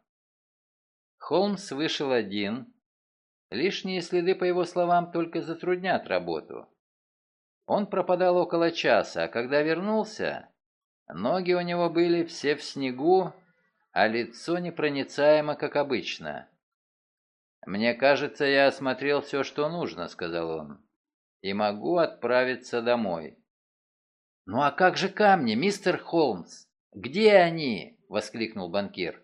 Холмс вышел один. Лишние следы, по его словам, только затруднят работу. Он пропадал около часа, а когда вернулся, ноги у него были все в снегу, а лицо непроницаемо, как обычно. «Мне кажется, я осмотрел все, что нужно», — сказал он, — «и могу отправиться домой». «Ну а как же камни, мистер Холмс? Где они?» — воскликнул банкир.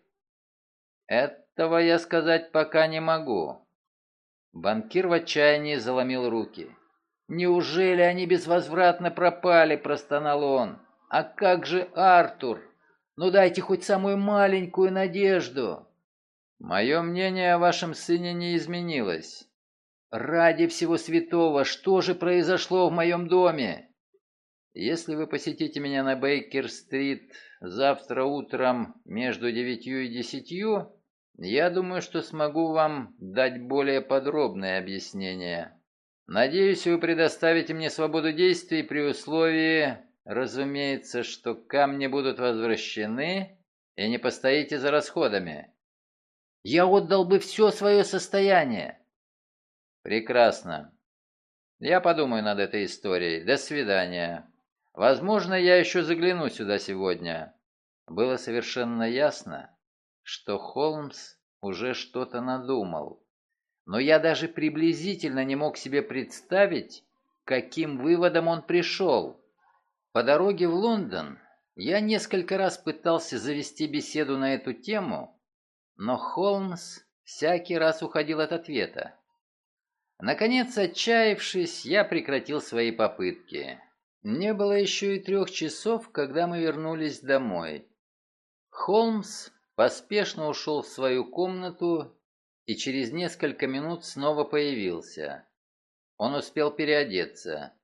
«Этого я сказать пока не могу». Банкир в отчаянии заломил руки. «Неужели они безвозвратно пропали?» – простонал он. «А как же Артур? Ну дайте хоть самую маленькую надежду!» Мое мнение о вашем сыне не изменилось. Ради всего святого, что же произошло в моем доме? Если вы посетите меня на Бейкер-стрит завтра утром между девятью и десятью, я думаю, что смогу вам дать более подробное объяснение. Надеюсь, вы предоставите мне свободу действий при условии, разумеется, что камни будут возвращены и не постоите за расходами. Я отдал бы все свое состояние. Прекрасно. Я подумаю над этой историей. До свидания. Возможно, я еще загляну сюда сегодня. Было совершенно ясно, что Холмс уже что-то надумал. Но я даже приблизительно не мог себе представить, каким выводом он пришел. По дороге в Лондон я несколько раз пытался завести беседу на эту тему, но Холмс всякий раз уходил от ответа. Наконец, отчаявшись, я прекратил свои попытки. Не было еще и трех часов, когда мы вернулись домой. Холмс поспешно ушел в свою комнату и через несколько минут снова появился. Он успел переодеться.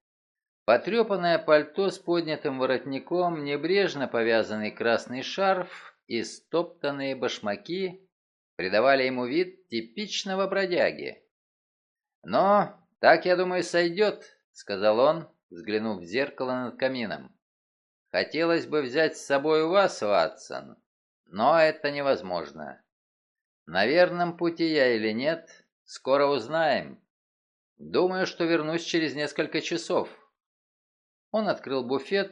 Потрепанное пальто с поднятым воротником, небрежно повязанный красный шарф и стоптанные башмаки придавали ему вид типичного бродяги. «Но, так, я думаю, сойдет», — сказал он, взглянув в зеркало над камином. «Хотелось бы взять с собой вас, Ватсон, но это невозможно. На верном пути я или нет, скоро узнаем. Думаю, что вернусь через несколько часов». Он открыл буфет,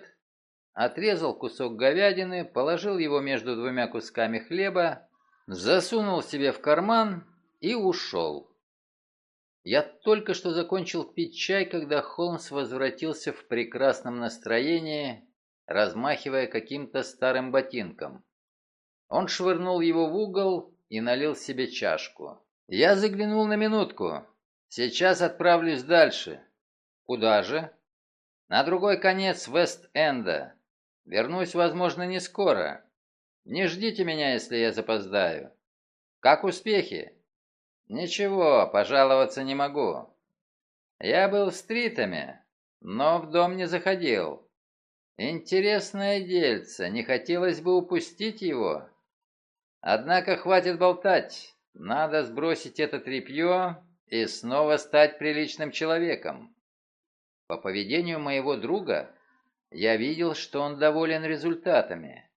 отрезал кусок говядины, положил его между двумя кусками хлеба, засунул себе в карман и ушел. Я только что закончил пить чай, когда Холмс возвратился в прекрасном настроении, размахивая каким-то старым ботинком. Он швырнул его в угол и налил себе чашку. Я заглянул на минутку. Сейчас отправлюсь дальше. Куда же? На другой конец Вест-Энда. Вернусь, возможно, не скоро. Не ждите меня, если я запоздаю. Как успехи? Ничего, пожаловаться не могу. Я был в стритами, но в дом не заходил. Интересное дельце, не хотелось бы упустить его. Однако хватит болтать, надо сбросить это тряпье и снова стать приличным человеком. По поведению моего друга я видел, что он доволен результатами.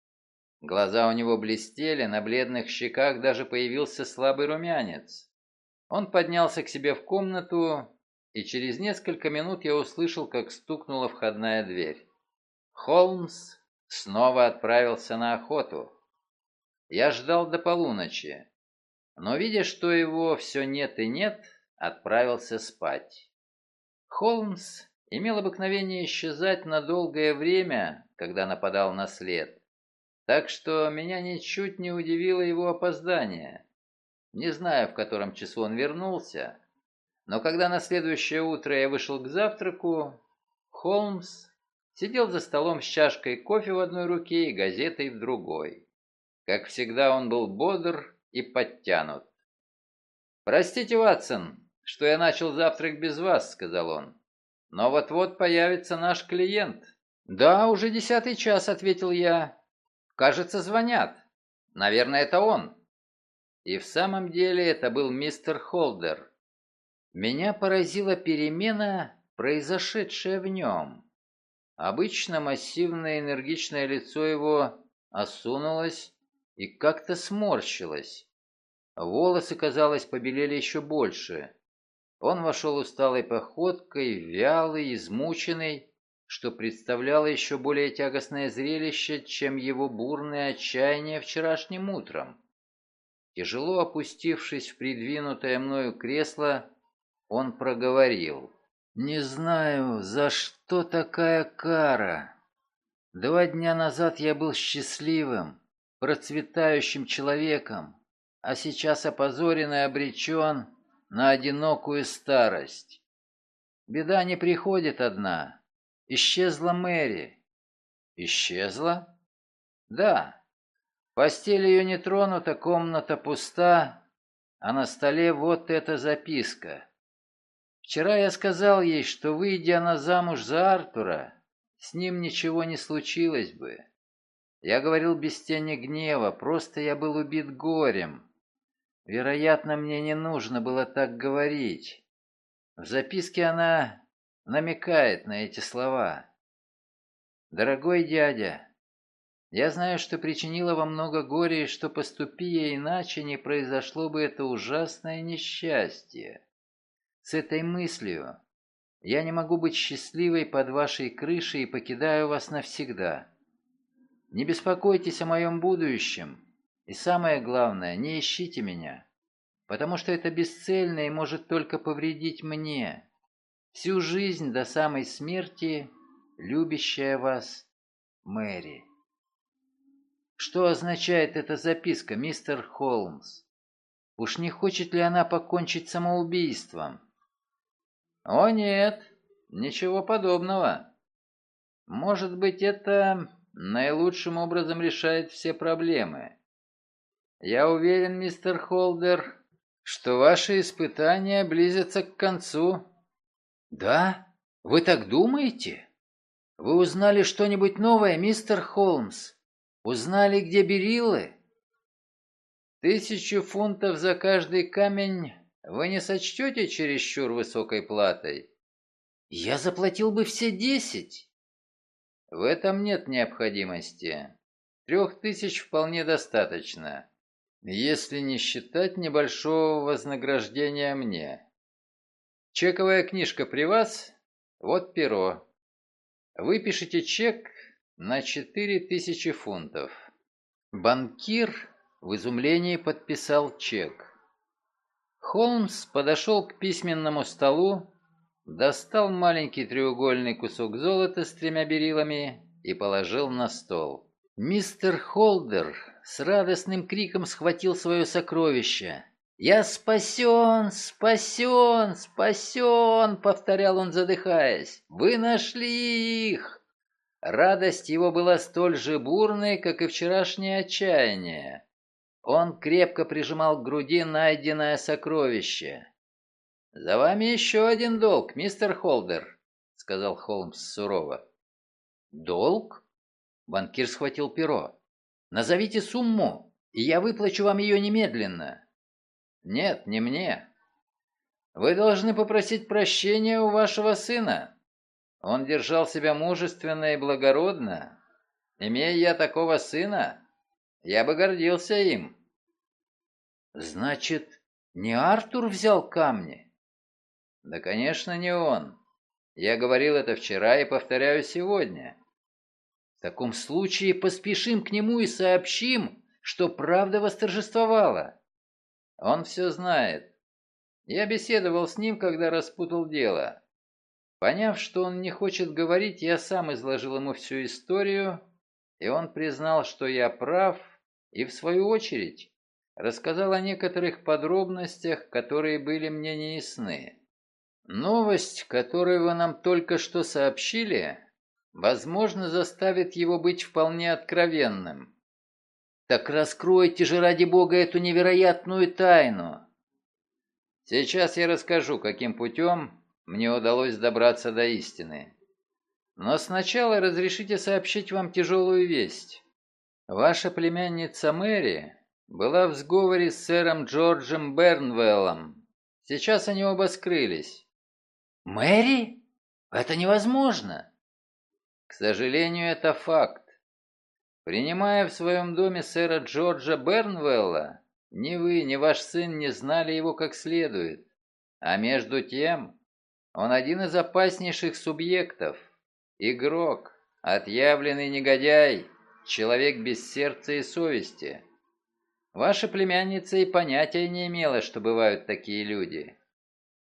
Глаза у него блестели, на бледных щеках даже появился слабый румянец. Он поднялся к себе в комнату, и через несколько минут я услышал, как стукнула входная дверь. Холмс снова отправился на охоту. Я ждал до полуночи, но, видя, что его все нет и нет, отправился спать. Холмс имел обыкновение исчезать на долгое время, когда нападал на след, так что меня ничуть не удивило его опоздание. Не знаю, в котором часу он вернулся, но когда на следующее утро я вышел к завтраку, Холмс сидел за столом с чашкой кофе в одной руке и газетой в другой. Как всегда, он был бодр и подтянут. «Простите, Ватсон, что я начал завтрак без вас», — сказал он. «Но вот-вот появится наш клиент». «Да, уже десятый час», — ответил я. «Кажется, звонят. Наверное, это он». И в самом деле это был мистер Холдер. Меня поразила перемена, произошедшая в нем. Обычно массивное энергичное лицо его осунулось и как-то сморщилось. Волосы, казалось, побелели еще больше. Он вошел усталой походкой, вялый, измученный, что представляло еще более тягостное зрелище, чем его бурное отчаяние вчерашним утром. Тяжело опустившись в придвинутое мною кресло, он проговорил. «Не знаю, за что такая кара. Два дня назад я был счастливым, процветающим человеком, а сейчас опозорен и обречен на одинокую старость. Беда не приходит одна. Исчезла Мэри». «Исчезла?» «Да, Постель ее не тронута, комната пуста, а на столе вот эта записка. Вчера я сказал ей, что, выйдя она замуж за Артура, с ним ничего не случилось бы. Я говорил без тени гнева, просто я был убит горем. Вероятно, мне не нужно было так говорить. В записке она намекает на эти слова. «Дорогой дядя, я знаю, что причинила вам много горя, и что, поступи я иначе, не произошло бы это ужасное несчастье. С этой мыслью я не могу быть счастливой под вашей крышей и покидаю вас навсегда. Не беспокойтесь о моем будущем, и самое главное, не ищите меня, потому что это бесцельно и может только повредить мне. Всю жизнь до самой смерти любящая вас Мэри. Что означает эта записка, мистер Холмс? Уж не хочет ли она покончить самоубийством? О нет, ничего подобного. Может быть, это наилучшим образом решает все проблемы. Я уверен, мистер Холдер, что ваши испытания близятся к концу. Да? Вы так думаете? Вы узнали что-нибудь новое, мистер Холмс? Узнали, где бериллы? Тысячу фунтов за каждый камень вы не сочтете чересчур высокой платой? Я заплатил бы все десять. В этом нет необходимости. Трех тысяч вполне достаточно, если не считать небольшого вознаграждения мне. Чековая книжка при вас? Вот перо. Выпишите чек на четыре тысячи фунтов. Банкир в изумлении подписал чек. Холмс подошел к письменному столу, достал маленький треугольный кусок золота с тремя берилами и положил на стол. Мистер Холдер с радостным криком схватил свое сокровище. «Я спасен, спасен, спасен!» — повторял он, задыхаясь. «Вы нашли их!» Радость его была столь же бурной, как и вчерашнее отчаяние. Он крепко прижимал к груди найденное сокровище. «За вами еще один долг, мистер Холдер», — сказал Холмс сурово. «Долг?» Банкир схватил перо. «Назовите сумму, и я выплачу вам ее немедленно». «Нет, не мне. Вы должны попросить прощения у вашего сына. Он держал себя мужественно и благородно. Имея я такого сына, я бы гордился им. Значит, не Артур взял камни? Да, конечно, не он. Я говорил это вчера и повторяю сегодня. В таком случае поспешим к нему и сообщим, что правда восторжествовала. Он все знает. Я беседовал с ним, когда распутал дело. Поняв, что он не хочет говорить, я сам изложил ему всю историю, и он признал, что я прав, и, в свою очередь, рассказал о некоторых подробностях, которые были мне неясны. Новость, которую вы нам только что сообщили, возможно, заставит его быть вполне откровенным. Так раскройте же ради бога эту невероятную тайну. Сейчас я расскажу, каким путем мне удалось добраться до истины. Но сначала разрешите сообщить вам тяжелую весть. Ваша племянница Мэри была в сговоре с сэром Джорджем Бернвеллом. Сейчас они оба скрылись. Мэри? Это невозможно. К сожалению, это факт. Принимая в своем доме сэра Джорджа Бернвелла, ни вы, ни ваш сын не знали его как следует. А между тем, он один из опаснейших субъектов. Игрок, отъявленный негодяй, человек без сердца и совести. Ваша племянница и понятия не имела, что бывают такие люди.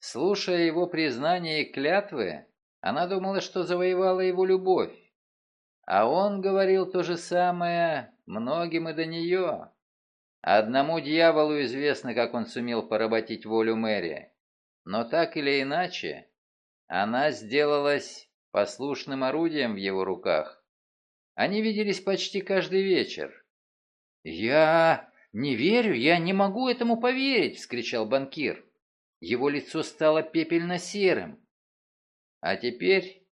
Слушая его признания и клятвы, она думала, что завоевала его любовь. А он говорил то же самое многим и до нее. Одному дьяволу известно, как он сумел поработить волю Мэри. Но так или иначе, она сделалась послушным орудием в его руках. Они виделись почти каждый вечер. «Я не верю, я не могу этому поверить!» — вскричал банкир. Его лицо стало пепельно-серым. «А теперь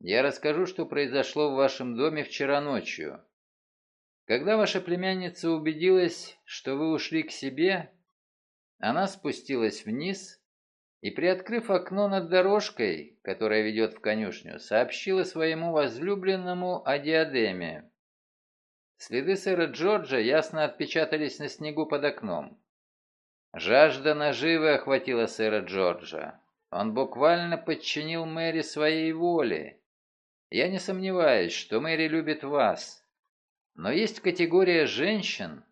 я расскажу, что произошло в вашем доме вчера ночью. Когда ваша племянница убедилась, что вы ушли к себе, она спустилась вниз и, приоткрыв окно над дорожкой, которая ведет в конюшню, сообщила своему возлюбленному о диадеме. Следы сэра Джорджа ясно отпечатались на снегу под окном. Жажда наживы охватила сэра Джорджа. Он буквально подчинил Мэри своей воле. Я не сомневаюсь, что Мэри любит вас. Но есть категория женщин,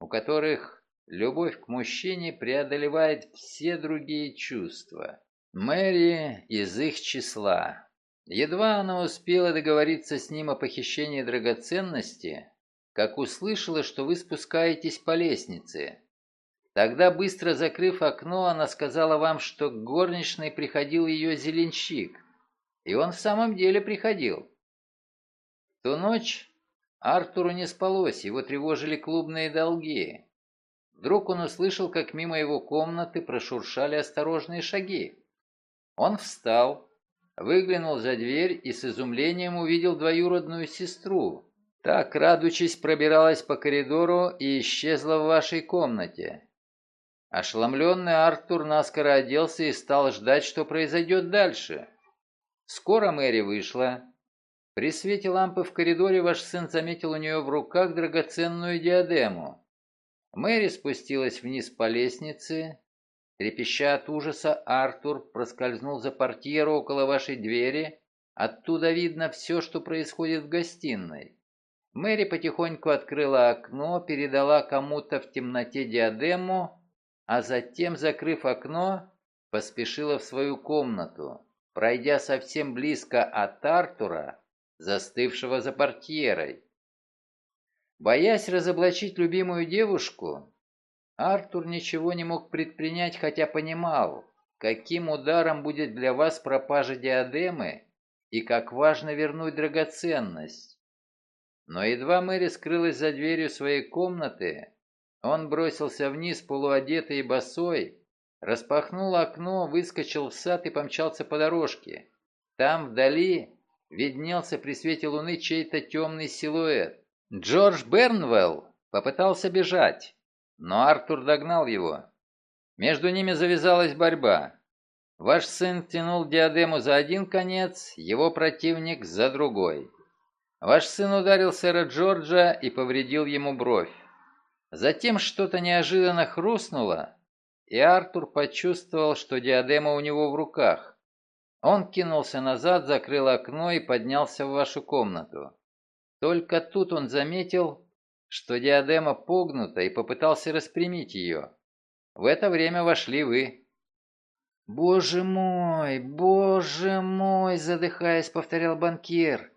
у которых любовь к мужчине преодолевает все другие чувства. Мэри из их числа. Едва она успела договориться с ним о похищении драгоценности, как услышала, что вы спускаетесь по лестнице. Тогда, быстро закрыв окно, она сказала вам, что к горничной приходил ее зеленщик. И он в самом деле приходил. В ту ночь Артуру не спалось, его тревожили клубные долги. Вдруг он услышал, как мимо его комнаты прошуршали осторожные шаги. Он встал, выглянул за дверь и с изумлением увидел двоюродную сестру. Та, крадучись, пробиралась по коридору и исчезла в вашей комнате. Ошеломленный Артур наскоро оделся и стал ждать, что произойдет дальше. Скоро Мэри вышла. При свете лампы в коридоре ваш сын заметил у нее в руках драгоценную диадему. Мэри спустилась вниз по лестнице. Трепеща от ужаса, Артур проскользнул за портьеру около вашей двери. Оттуда видно все, что происходит в гостиной. Мэри потихоньку открыла окно, передала кому-то в темноте диадему, а затем, закрыв окно, поспешила в свою комнату пройдя совсем близко от Артура, застывшего за портьерой. Боясь разоблачить любимую девушку, Артур ничего не мог предпринять, хотя понимал, каким ударом будет для вас пропажа диадемы и как важно вернуть драгоценность. Но едва Мэри скрылась за дверью своей комнаты, он бросился вниз полуодетый и босой, Распахнул окно, выскочил в сад и помчался по дорожке. Там, вдали, виднелся при свете луны чей-то темный силуэт. Джордж Бернвелл попытался бежать, но Артур догнал его. Между ними завязалась борьба. Ваш сын тянул диадему за один конец, его противник за другой. Ваш сын ударил сэра Джорджа и повредил ему бровь. Затем что-то неожиданно хрустнуло, и Артур почувствовал, что диадема у него в руках. Он кинулся назад, закрыл окно и поднялся в вашу комнату. Только тут он заметил, что диадема погнута и попытался распрямить ее. В это время вошли вы. «Боже мой, боже мой!» – задыхаясь, повторял банкир.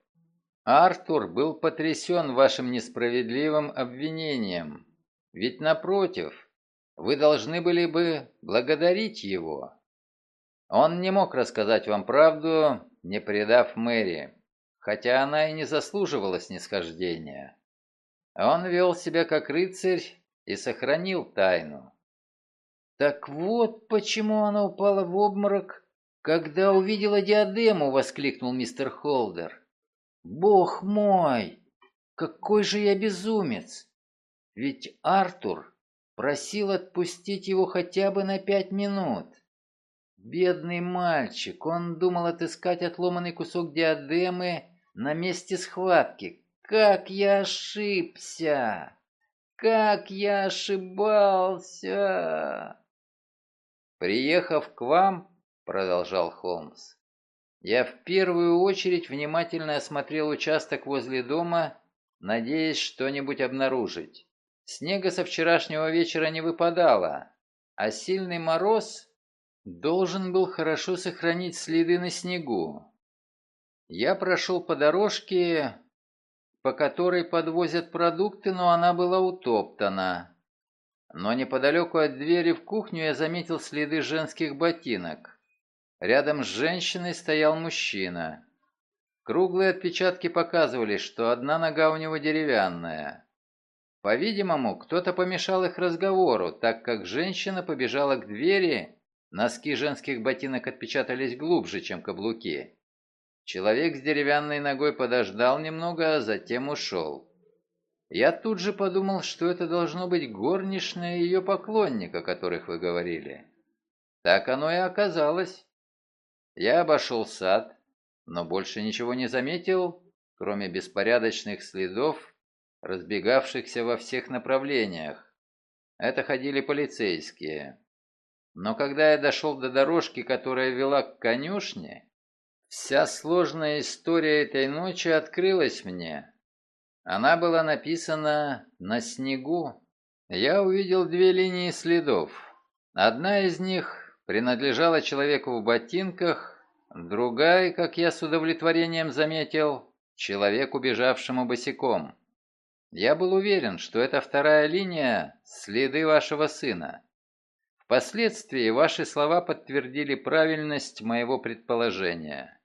Артур был потрясен вашим несправедливым обвинением. Ведь напротив, вы должны были бы благодарить его. Он не мог рассказать вам правду, не предав Мэри, хотя она и не заслуживала снисхождения. Он вел себя как рыцарь и сохранил тайну. «Так вот почему она упала в обморок, когда увидела диадему!» — воскликнул мистер Холдер. «Бог мой! Какой же я безумец! Ведь Артур Просил отпустить его хотя бы на пять минут. Бедный мальчик, он думал отыскать отломанный кусок диадемы на месте схватки. Как я ошибся! Как я ошибался! Приехав к вам, продолжал Холмс, я в первую очередь внимательно осмотрел участок возле дома, надеясь что-нибудь обнаружить. Снега со вчерашнего вечера не выпадало, а сильный мороз должен был хорошо сохранить следы на снегу. Я прошел по дорожке, по которой подвозят продукты, но она была утоптана. Но неподалеку от двери в кухню я заметил следы женских ботинок. Рядом с женщиной стоял мужчина. Круглые отпечатки показывали, что одна нога у него деревянная. По-видимому, кто-то помешал их разговору, так как женщина побежала к двери, носки женских ботинок отпечатались глубже, чем каблуки. Человек с деревянной ногой подождал немного, а затем ушел. Я тут же подумал, что это должно быть горничная ее поклонник, о которых вы говорили. Так оно и оказалось. Я обошел сад, но больше ничего не заметил, кроме беспорядочных следов разбегавшихся во всех направлениях. Это ходили полицейские. Но когда я дошел до дорожки, которая вела к конюшне, вся сложная история этой ночи открылась мне. Она была написана на снегу. Я увидел две линии следов. Одна из них принадлежала человеку в ботинках, другая, как я с удовлетворением заметил, человеку, бежавшему босиком. Я был уверен, что эта вторая линия – следы вашего сына. Впоследствии ваши слова подтвердили правильность моего предположения.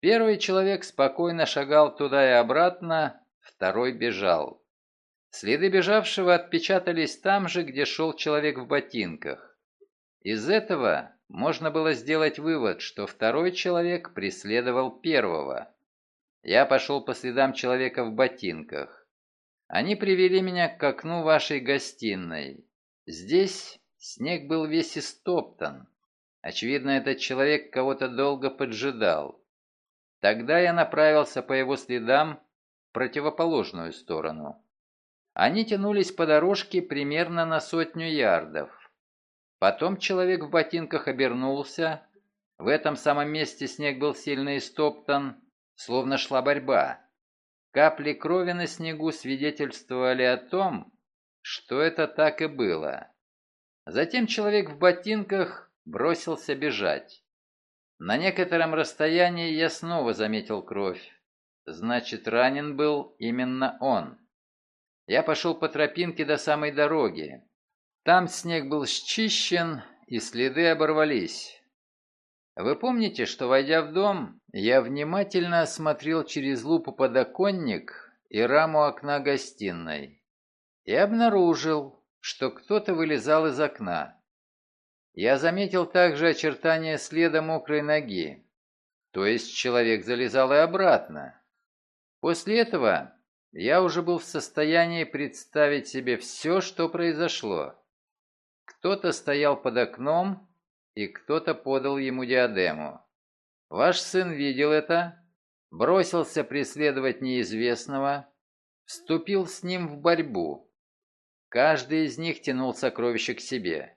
Первый человек спокойно шагал туда и обратно, второй бежал. Следы бежавшего отпечатались там же, где шел человек в ботинках. Из этого можно было сделать вывод, что второй человек преследовал первого. Я пошел по следам человека в ботинках. Они привели меня к окну вашей гостиной. Здесь снег был весь истоптан. Очевидно, этот человек кого-то долго поджидал. Тогда я направился по его следам в противоположную сторону. Они тянулись по дорожке примерно на сотню ярдов. Потом человек в ботинках обернулся. В этом самом месте снег был сильно истоптан, словно шла борьба. Капли крови на снегу свидетельствовали о том, что это так и было. Затем человек в ботинках бросился бежать. На некотором расстоянии я снова заметил кровь. Значит, ранен был именно он. Я пошел по тропинке до самой дороги. Там снег был счищен, и следы оборвались. Вы помните, что, войдя в дом, я внимательно осмотрел через лупу подоконник и раму окна гостиной и обнаружил, что кто-то вылезал из окна. Я заметил также очертания следа мокрой ноги, то есть человек залезал и обратно. После этого я уже был в состоянии представить себе все, что произошло. Кто-то стоял под окном, и кто-то подал ему диадему. Ваш сын видел это, бросился преследовать неизвестного, вступил с ним в борьбу. Каждый из них тянул сокровище к себе.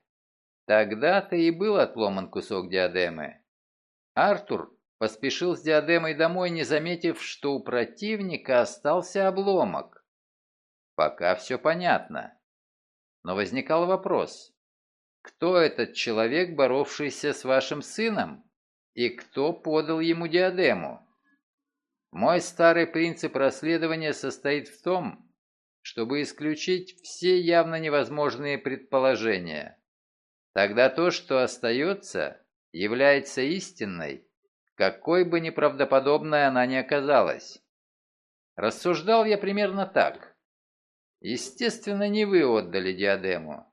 Тогда-то и был отломан кусок диадемы. Артур поспешил с диадемой домой, не заметив, что у противника остался обломок. Пока все понятно. Но возникал вопрос. Кто этот человек, боровшийся с вашим сыном? И кто подал ему диадему? Мой старый принцип расследования состоит в том, чтобы исключить все явно невозможные предположения. Тогда то, что остается, является истинной, какой бы неправдоподобной она ни оказалась. Рассуждал я примерно так. Естественно, не вы отдали диадему.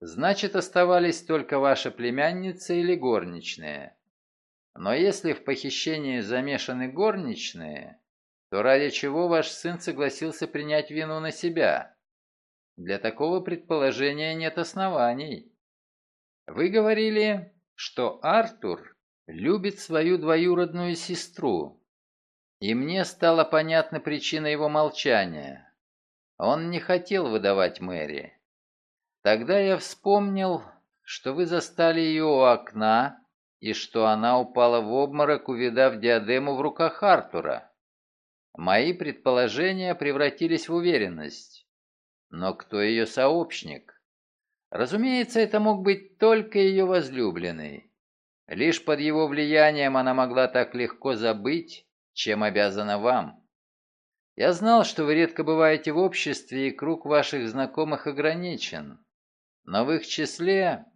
Значит, оставались только ваша племянница или горничная. Но если в похищении замешаны горничные, то ради чего ваш сын согласился принять вину на себя? Для такого предположения нет оснований. Вы говорили, что Артур любит свою двоюродную сестру, и мне стала понятна причина его молчания. Он не хотел выдавать Мэри. Тогда я вспомнил, что вы застали ее у окна и что она упала в обморок, увидав диадему в руках Артура. Мои предположения превратились в уверенность. Но кто ее сообщник? Разумеется, это мог быть только ее возлюбленный. Лишь под его влиянием она могла так легко забыть, чем обязана вам. Я знал, что вы редко бываете в обществе, и круг ваших знакомых ограничен но в их числе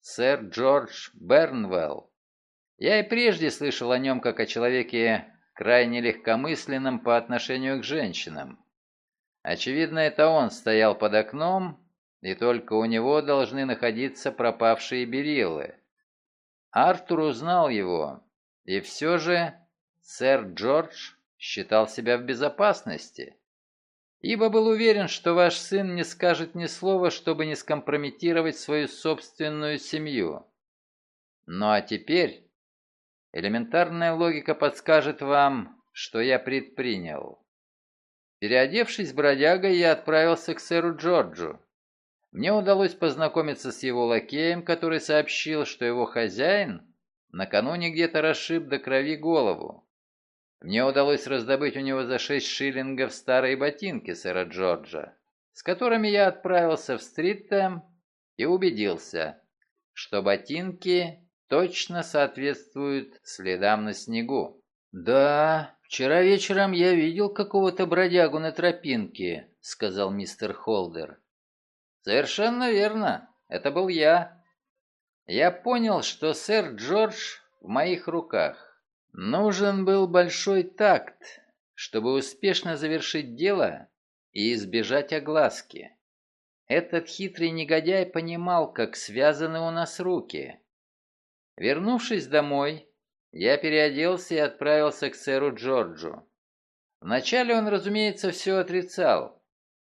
сэр Джордж Бернвелл. Я и прежде слышал о нем как о человеке крайне легкомысленном по отношению к женщинам. Очевидно, это он стоял под окном, и только у него должны находиться пропавшие бериллы. Артур узнал его, и все же сэр Джордж считал себя в безопасности ибо был уверен, что ваш сын не скажет ни слова, чтобы не скомпрометировать свою собственную семью. Ну а теперь элементарная логика подскажет вам, что я предпринял. Переодевшись бродягой, я отправился к сэру Джорджу. Мне удалось познакомиться с его лакеем, который сообщил, что его хозяин накануне где-то расшиб до крови голову. Мне удалось раздобыть у него за шесть шиллингов старые ботинки сэра Джорджа, с которыми я отправился в Стриттем и убедился, что ботинки точно соответствуют следам на снегу. «Да, вчера вечером я видел какого-то бродягу на тропинке», — сказал мистер Холдер. «Совершенно верно, это был я. Я понял, что сэр Джордж в моих руках. Нужен был большой такт, чтобы успешно завершить дело и избежать огласки. Этот хитрый негодяй понимал, как связаны у нас руки. Вернувшись домой, я переоделся и отправился к сэру Джорджу. Вначале он, разумеется, все отрицал,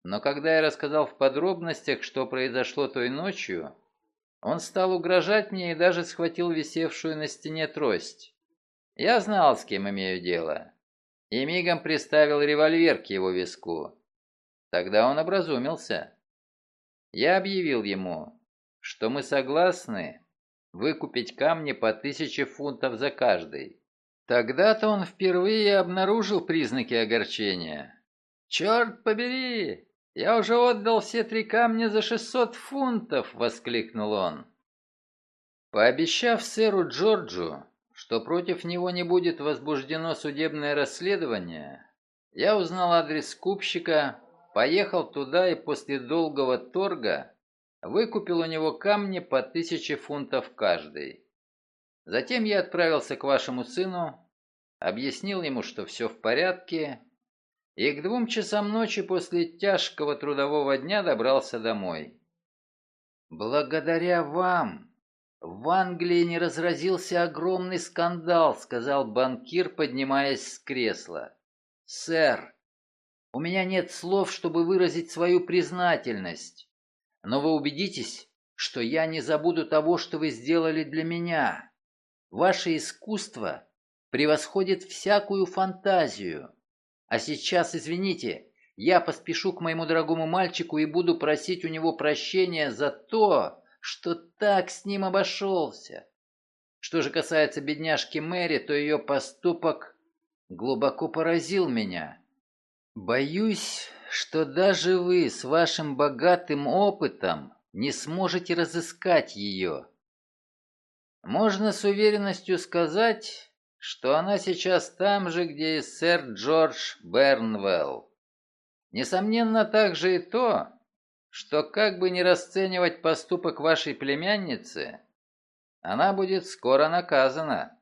но когда я рассказал в подробностях, что произошло той ночью, он стал угрожать мне и даже схватил висевшую на стене трость. Я знал, с кем имею дело, и мигом приставил револьвер к его виску. Тогда он образумился. Я объявил ему, что мы согласны выкупить камни по тысяче фунтов за каждый. Тогда-то он впервые обнаружил признаки огорчения. «Черт побери! Я уже отдал все три камня за шестьсот фунтов!» — воскликнул он. Пообещав сэру Джорджу, что против него не будет возбуждено судебное расследование, я узнал адрес скупщика, поехал туда и после долгого торга выкупил у него камни по тысяче фунтов каждый. Затем я отправился к вашему сыну, объяснил ему, что все в порядке, и к двум часам ночи после тяжкого трудового дня добрался домой. «Благодаря вам в Англии не разразился огромный скандал», — сказал банкир, поднимаясь с кресла. «Сэр, у меня нет слов, чтобы выразить свою признательность, но вы убедитесь, что я не забуду того, что вы сделали для меня. Ваше искусство превосходит всякую фантазию. А сейчас, извините, я поспешу к моему дорогому мальчику и буду просить у него прощения за то, что так с ним обошелся. Что же касается бедняжки Мэри, то ее поступок глубоко поразил меня. Боюсь, что даже вы с вашим богатым опытом не сможете разыскать ее. Можно с уверенностью сказать, что она сейчас там же, где и сэр Джордж Бернвелл. Несомненно также и то, что как бы ни расценивать поступок вашей племянницы, она будет скоро наказана.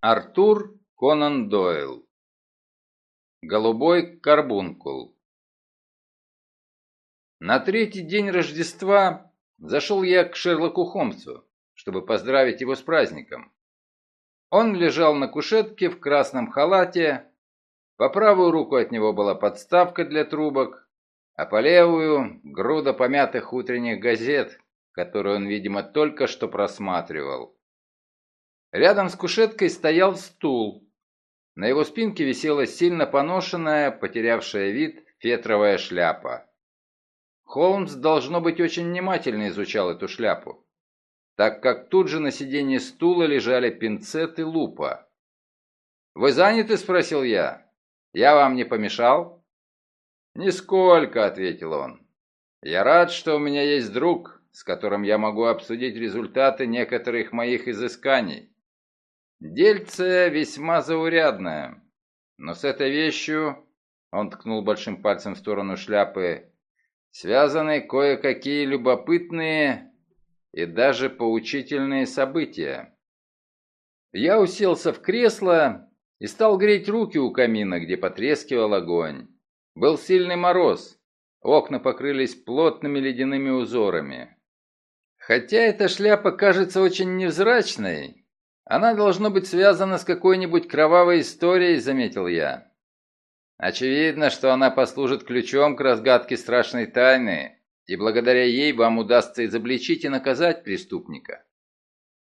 Артур Конан Дойл Голубой карбункул На третий день Рождества зашел я к Шерлоку Холмсу, чтобы поздравить его с праздником. Он лежал на кушетке в красном халате, по правую руку от него была подставка для трубок, а по левую — груда помятых утренних газет, которую он, видимо, только что просматривал. Рядом с кушеткой стоял стул. На его спинке висела сильно поношенная, потерявшая вид, фетровая шляпа. Холмс, должно быть, очень внимательно изучал эту шляпу, так как тут же на сиденье стула лежали пинцет и лупа. «Вы заняты?» – спросил я. «Я вам не помешал?» «Нисколько», – ответил он. «Я рад, что у меня есть друг, с которым я могу обсудить результаты некоторых моих изысканий. Дельце весьма заурядное, но с этой вещью, он ткнул большим пальцем в сторону шляпы, связаны кое-какие любопытные и даже поучительные события. Я уселся в кресло и стал греть руки у камина, где потрескивал огонь. Был сильный мороз, окна покрылись плотными ледяными узорами. Хотя эта шляпа кажется очень невзрачной, она должно быть связана с какой-нибудь кровавой историей, заметил я. Очевидно, что она послужит ключом к разгадке страшной тайны, и благодаря ей вам удастся изобличить и наказать преступника.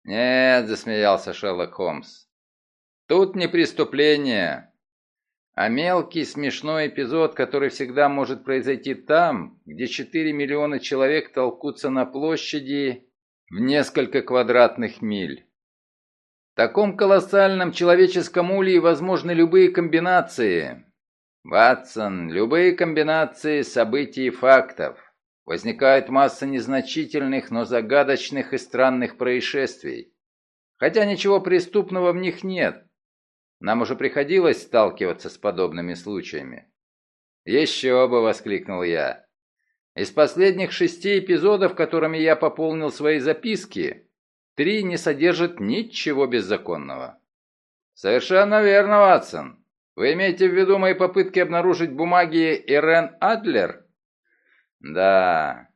Нет, засмеялся Шерлок Холмс. Тут не преступление, а мелкий смешной эпизод, который всегда может произойти там, где 4 миллиона человек толкутся на площади в несколько квадратных миль. В таком колоссальном человеческом улье возможны любые комбинации. Ватсон, любые комбинации событий и фактов. Возникает масса незначительных, но загадочных и странных происшествий. Хотя ничего преступного в них нет. Нам уже приходилось сталкиваться с подобными случаями. «Еще бы!» — воскликнул я. «Из последних шести эпизодов, которыми я пополнил свои записки, Три не содержит ничего беззаконного. Совершенно верно, Ватсон. Вы имеете в виду мои попытки обнаружить бумаги Ирен Адлер? Да.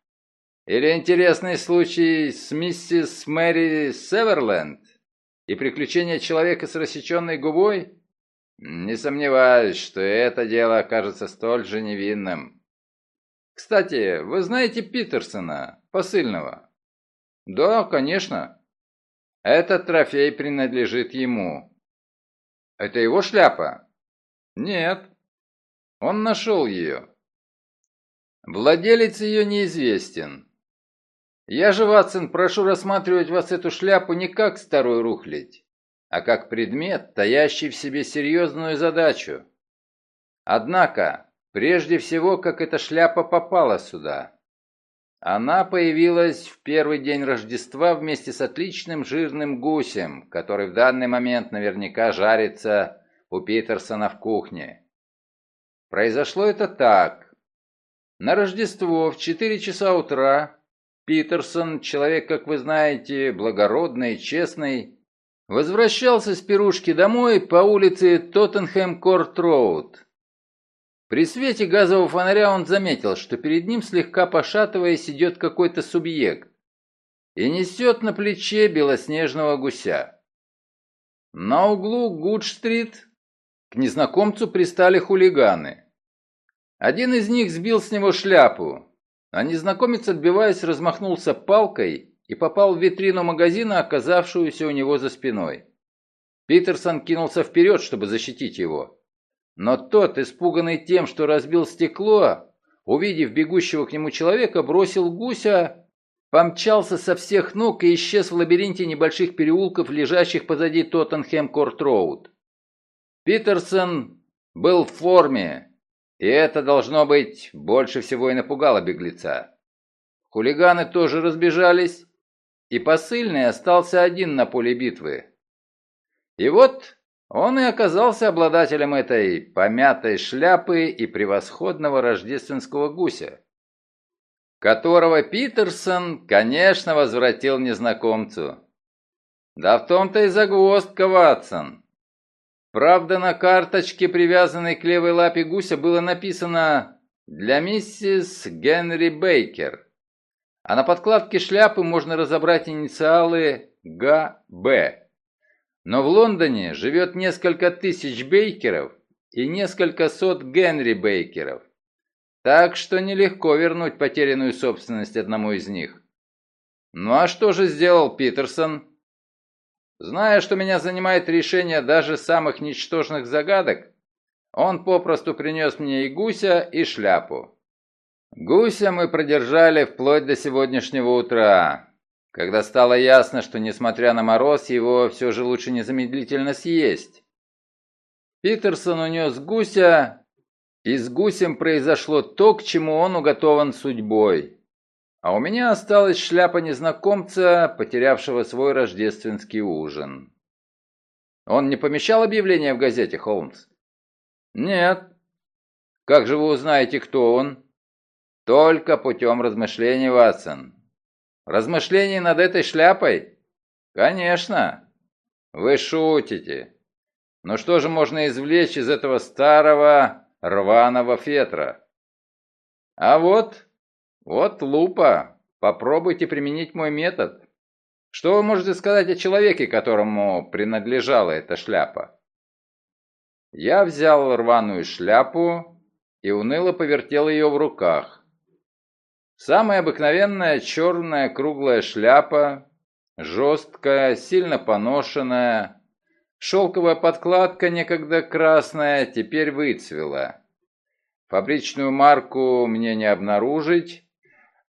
Или интересный случай с миссис Мэри Северленд и приключения человека с рассеченной губой? Не сомневаюсь, что это дело окажется столь же невинным. Кстати, вы знаете Питерсона, посыльного? Да, конечно. Этот трофей принадлежит ему. Это его шляпа? Нет. Он нашел ее. Владелец ее неизвестен. Я же, Ватсон, прошу рассматривать вас эту шляпу не как старую рухлядь, а как предмет, таящий в себе серьезную задачу. Однако, прежде всего, как эта шляпа попала сюда. Она появилась в первый день Рождества вместе с отличным жирным гусем, который в данный момент наверняка жарится у Питерсона в кухне. Произошло это так. На Рождество в 4 часа утра Питерсон, человек, как вы знаете, благородный, честный, возвращался с пирушки домой по улице Тоттенхэм-Корт-Роуд. При свете газового фонаря он заметил, что перед ним, слегка пошатываясь, идет какой-то субъект и несет на плече белоснежного гуся. На углу Гуд-стрит к незнакомцу пристали хулиганы. Один из них сбил с него шляпу, а незнакомец, отбиваясь, размахнулся палкой и попал в витрину магазина, оказавшуюся у него за спиной. Питерсон кинулся вперед, чтобы защитить его. Но тот, испуганный тем, что разбил стекло, увидев бегущего к нему человека, бросил гуся, помчался со всех ног и исчез в лабиринте небольших переулков, лежащих позади Тоттенхэм-Корт-Роуд. Питерсон был в форме, и это, должно быть, больше всего и напугало беглеца. Хулиганы тоже разбежались, и посыльный остался один на поле битвы. И вот он и оказался обладателем этой помятой шляпы и превосходного рождественского гуся, которого Питерсон, конечно, возвратил незнакомцу. Да в том-то и загвоздка, Ватсон. Правда, на карточке, привязанной к левой лапе гуся, было написано «Для миссис Генри Бейкер», а на подкладке шляпы можно разобрать инициалы «ГБ». Но в Лондоне живет несколько тысяч Бейкеров и несколько сот Генри Бейкеров. Так что нелегко вернуть потерянную собственность одному из них. Ну а что же сделал Питерсон? Зная, что меня занимает решение даже самых ничтожных загадок, он попросту принес мне и гуся, и шляпу. Гуся мы продержали вплоть до сегодняшнего утра когда стало ясно, что, несмотря на мороз, его все же лучше незамедлительно съесть. Питерсон унес гуся, и с гусем произошло то, к чему он уготован судьбой. А у меня осталась шляпа незнакомца, потерявшего свой рождественский ужин. Он не помещал объявление в газете, Холмс? Нет. Как же вы узнаете, кто он? Только путем размышлений, Ватсон. Размышлений над этой шляпой? Конечно. Вы шутите. Но что же можно извлечь из этого старого рваного фетра? А вот, вот лупа. Попробуйте применить мой метод. Что вы можете сказать о человеке, которому принадлежала эта шляпа? Я взял рваную шляпу и уныло повертел ее в руках. Самая обыкновенная черная круглая шляпа, жесткая, сильно поношенная. Шелковая подкладка, некогда красная, теперь выцвела. Фабричную марку мне не обнаружить,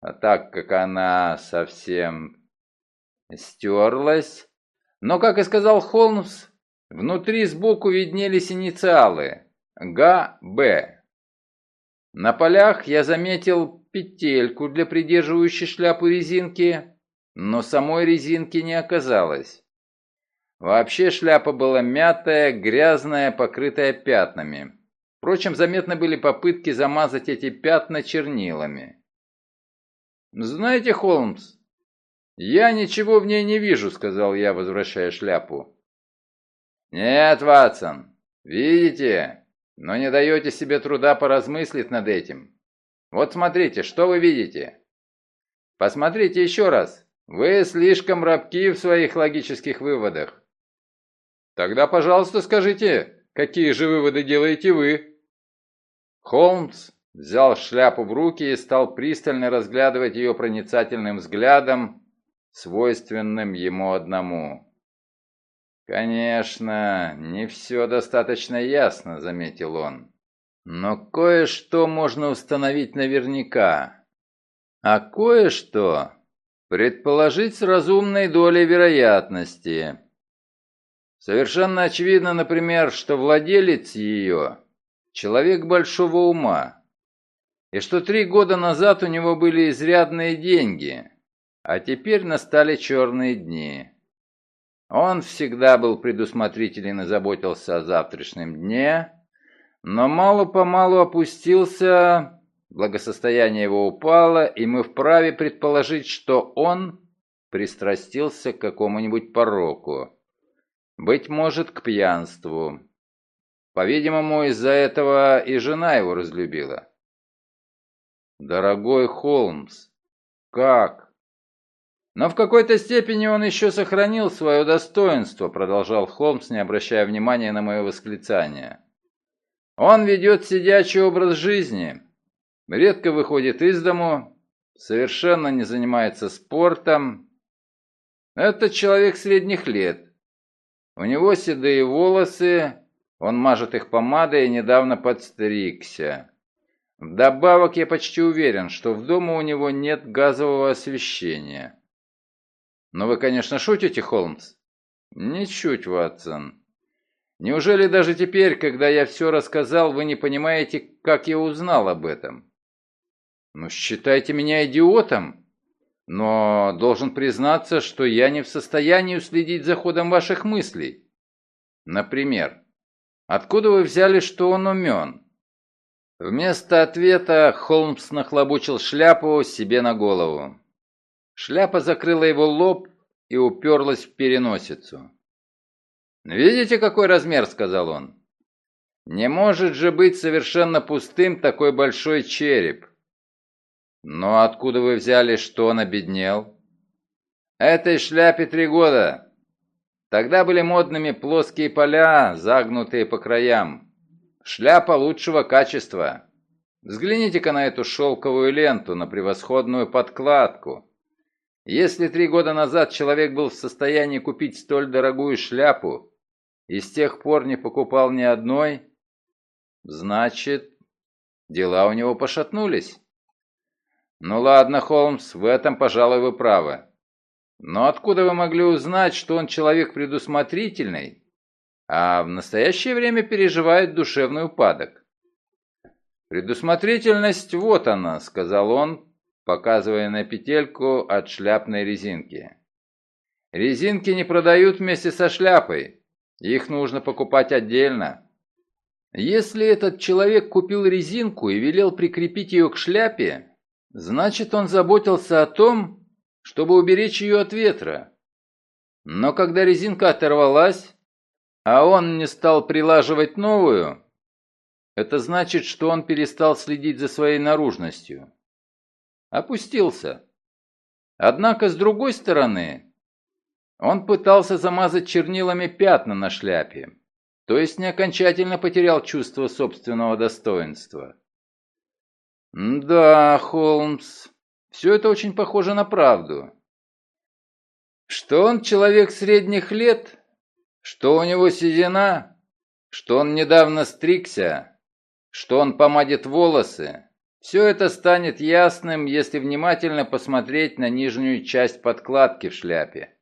а так как она совсем стерлась. Но, как и сказал Холмс, внутри сбоку виднелись инициалы ГБ. На полях я заметил петельку для придерживающей шляпу резинки, но самой резинки не оказалось. Вообще шляпа была мятая, грязная, покрытая пятнами. Впрочем, заметны были попытки замазать эти пятна чернилами. «Знаете, Холмс, я ничего в ней не вижу», — сказал я, возвращая шляпу. «Нет, Ватсон, видите, но не даете себе труда поразмыслить над этим. Вот смотрите, что вы видите? Посмотрите еще раз. Вы слишком рабки в своих логических выводах. Тогда, пожалуйста, скажите, какие же выводы делаете вы? Холмс взял шляпу в руки и стал пристально разглядывать ее проницательным взглядом, свойственным ему одному. «Конечно, не все достаточно ясно», — заметил он. «Но кое-что можно установить наверняка. А кое-что предположить с разумной долей вероятности. Совершенно очевидно, например, что владелец ее — человек большого ума, и что три года назад у него были изрядные деньги, а теперь настали черные дни». Он всегда был предусмотрителен и заботился о завтрашнем дне, но мало-помалу опустился, благосостояние его упало, и мы вправе предположить, что он пристрастился к какому-нибудь пороку. Быть может, к пьянству. По-видимому, из-за этого и жена его разлюбила. «Дорогой Холмс, как? Но в какой-то степени он еще сохранил свое достоинство, продолжал Холмс, не обращая внимания на мое восклицание. Он ведет сидячий образ жизни, редко выходит из дому, совершенно не занимается спортом. Это человек средних лет. У него седые волосы, он мажет их помадой и недавно подстригся. Вдобавок я почти уверен, что в доме у него нет газового освещения. Но вы, конечно, шутите, Холмс? Ничуть, Ватсон. Неужели даже теперь, когда я все рассказал, вы не понимаете, как я узнал об этом? Ну, считайте меня идиотом, но должен признаться, что я не в состоянии уследить за ходом ваших мыслей. Например, откуда вы взяли, что он умен? Вместо ответа Холмс нахлобучил шляпу себе на голову. Шляпа закрыла его лоб и уперлась в переносицу. «Видите, какой размер?» — сказал он. «Не может же быть совершенно пустым такой большой череп». «Но откуда вы взяли, что он обеднел?» «Этой шляпе три года. Тогда были модными плоские поля, загнутые по краям. Шляпа лучшего качества. Взгляните-ка на эту шелковую ленту, на превосходную подкладку. Если три года назад человек был в состоянии купить столь дорогую шляпу и с тех пор не покупал ни одной, значит, дела у него пошатнулись. Ну ладно, Холмс, в этом, пожалуй, вы правы. Но откуда вы могли узнать, что он человек предусмотрительный, а в настоящее время переживает душевный упадок? «Предусмотрительность вот она», — сказал он, показывая на петельку от шляпной резинки. «Резинки не продают вместе со шляпой. Их нужно покупать отдельно. Если этот человек купил резинку и велел прикрепить ее к шляпе, значит, он заботился о том, чтобы уберечь ее от ветра. Но когда резинка оторвалась, а он не стал прилаживать новую, это значит, что он перестал следить за своей наружностью опустился. Однако, с другой стороны, он пытался замазать чернилами пятна на шляпе, то есть не окончательно потерял чувство собственного достоинства. «Да, Холмс, все это очень похоже на правду. Что он человек средних лет, что у него седина, что он недавно стригся, что он помадит волосы, все это станет ясным, если внимательно посмотреть на нижнюю часть подкладки в шляпе.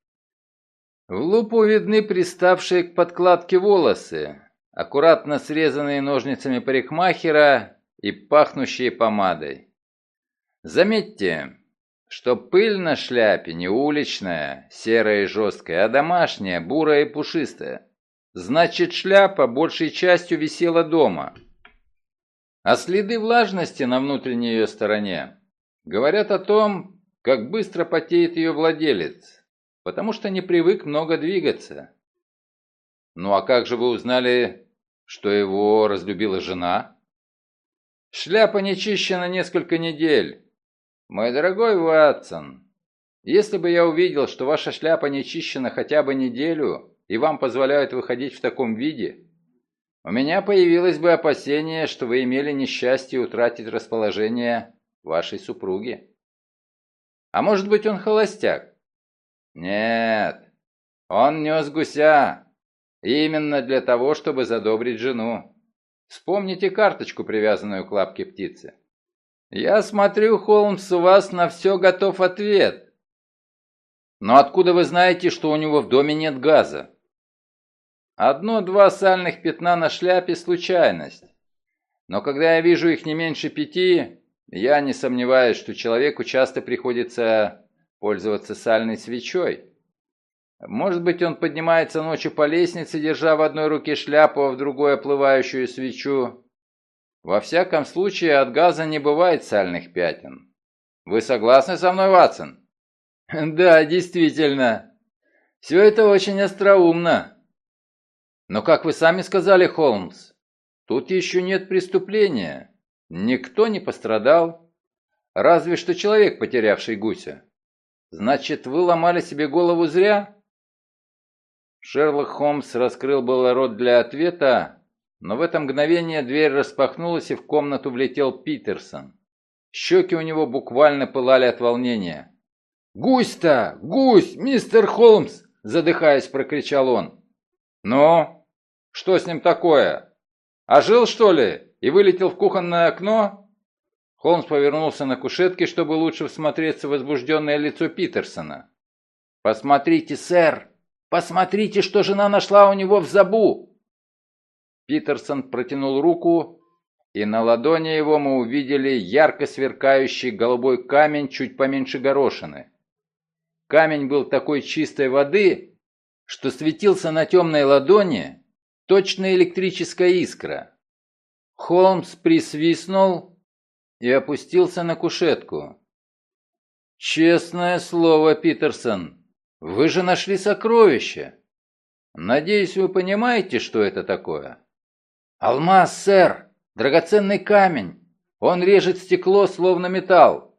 В лупу видны приставшие к подкладке волосы, аккуратно срезанные ножницами парикмахера и пахнущие помадой. Заметьте, что пыль на шляпе не уличная, серая и жесткая, а домашняя, бурая и пушистая. Значит, шляпа большей частью висела дома. А следы влажности на внутренней ее стороне говорят о том, как быстро потеет ее владелец, потому что не привык много двигаться. Ну а как же вы узнали, что его разлюбила жена? Шляпа не чищена несколько недель. Мой дорогой Ватсон, если бы я увидел, что ваша шляпа не чищена хотя бы неделю, и вам позволяют выходить в таком виде, у меня появилось бы опасение, что вы имели несчастье утратить расположение вашей супруги. А может быть, он холостяк? Нет, он нес гуся. Именно для того, чтобы задобрить жену. Вспомните карточку, привязанную к лапке птицы. Я смотрю, Холмс, у вас на все готов ответ. Но откуда вы знаете, что у него в доме нет газа? Одно-два сальных пятна на шляпе – случайность. Но когда я вижу их не меньше пяти, я не сомневаюсь, что человеку часто приходится пользоваться сальной свечой. Может быть, он поднимается ночью по лестнице, держа в одной руке шляпу, а в другой оплывающую свечу. Во всяком случае, от газа не бывает сальных пятен. Вы согласны со мной, Ватсон? Да, действительно. Все это очень остроумно. Но, как вы сами сказали, Холмс, тут еще нет преступления. Никто не пострадал. Разве что человек, потерявший гуся. Значит, вы ломали себе голову зря? Шерлок Холмс раскрыл было рот для ответа, но в это мгновение дверь распахнулась, и в комнату влетел Питерсон. Щеки у него буквально пылали от волнения. «Гусь-то! Гусь! Мистер Холмс!» – задыхаясь, прокричал он. «Ну? Что с ним такое? Ожил, что ли? И вылетел в кухонное окно?» Холмс повернулся на кушетке, чтобы лучше всмотреться в возбужденное лицо Питерсона. «Посмотрите, сэр! Посмотрите, что жена нашла у него в забу!» Питерсон протянул руку, и на ладони его мы увидели ярко сверкающий голубой камень чуть поменьше горошины. Камень был такой чистой воды, что светился на темной ладони точно электрическая искра. Холмс присвистнул и опустился на кушетку. «Честное слово, Питерсон, вы же нашли сокровище. Надеюсь, вы понимаете, что это такое?» «Алмаз, сэр! Драгоценный камень! Он режет стекло, словно металл!»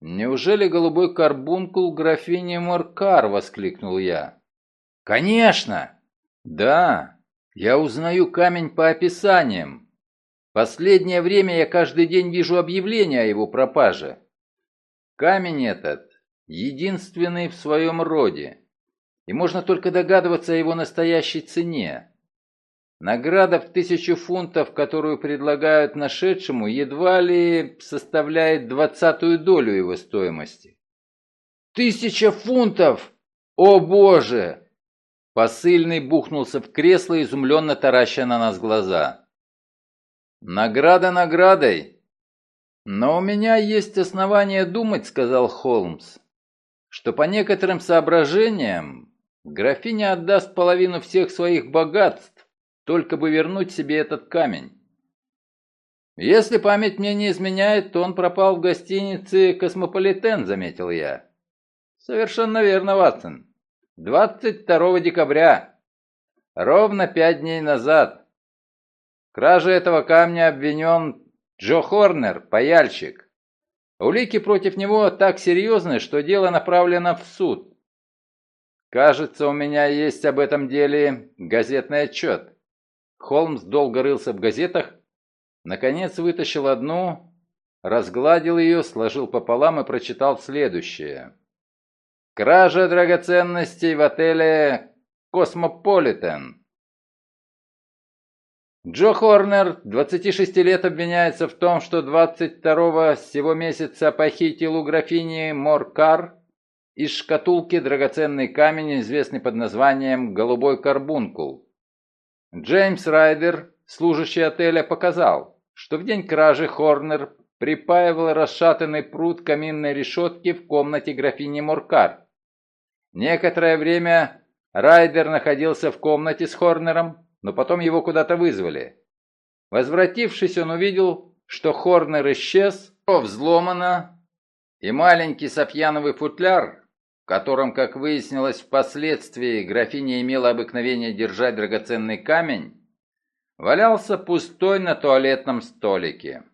«Неужели голубой карбункул графини Моркар?» — воскликнул я. «Конечно!» «Да, я узнаю камень по описаниям. Последнее время я каждый день вижу объявления о его пропаже. Камень этот единственный в своем роде, и можно только догадываться о его настоящей цене. Награда в тысячу фунтов, которую предлагают нашедшему, едва ли составляет двадцатую долю его стоимости. «Тысяча фунтов! О боже!» Посыльный бухнулся в кресло, изумленно тараща на нас глаза. «Награда наградой!» «Но у меня есть основания думать», — сказал Холмс, «что по некоторым соображениям графиня отдаст половину всех своих богатств, только бы вернуть себе этот камень. Если память мне не изменяет, то он пропал в гостинице «Космополитен», заметил я. Совершенно верно, Ватсон. 22 декабря. Ровно пять дней назад. В краже этого камня обвинен Джо Хорнер, паяльщик. Улики против него так серьезны, что дело направлено в суд. Кажется, у меня есть об этом деле газетный отчет. Холмс долго рылся в газетах, наконец вытащил одну, разгладил ее, сложил пополам и прочитал следующее. «Кража драгоценностей в отеле «Космополитен». Джо Хорнер, 26 лет, обвиняется в том, что 22-го сего месяца похитил у графини Моркар из шкатулки драгоценный камень, известный под названием «Голубой карбункул». Джеймс Райдер, служащий отеля, показал, что в день кражи Хорнер припаивал расшатанный прут каминной решетки в комнате графини Муркар. Некоторое время Райдер находился в комнате с Хорнером, но потом его куда-то вызвали. Возвратившись, он увидел, что Хорнер исчез, взломано, и маленький сапьяновый футляр котором, как выяснилось впоследствии, графиня имела обыкновение держать драгоценный камень, валялся пустой на туалетном столике.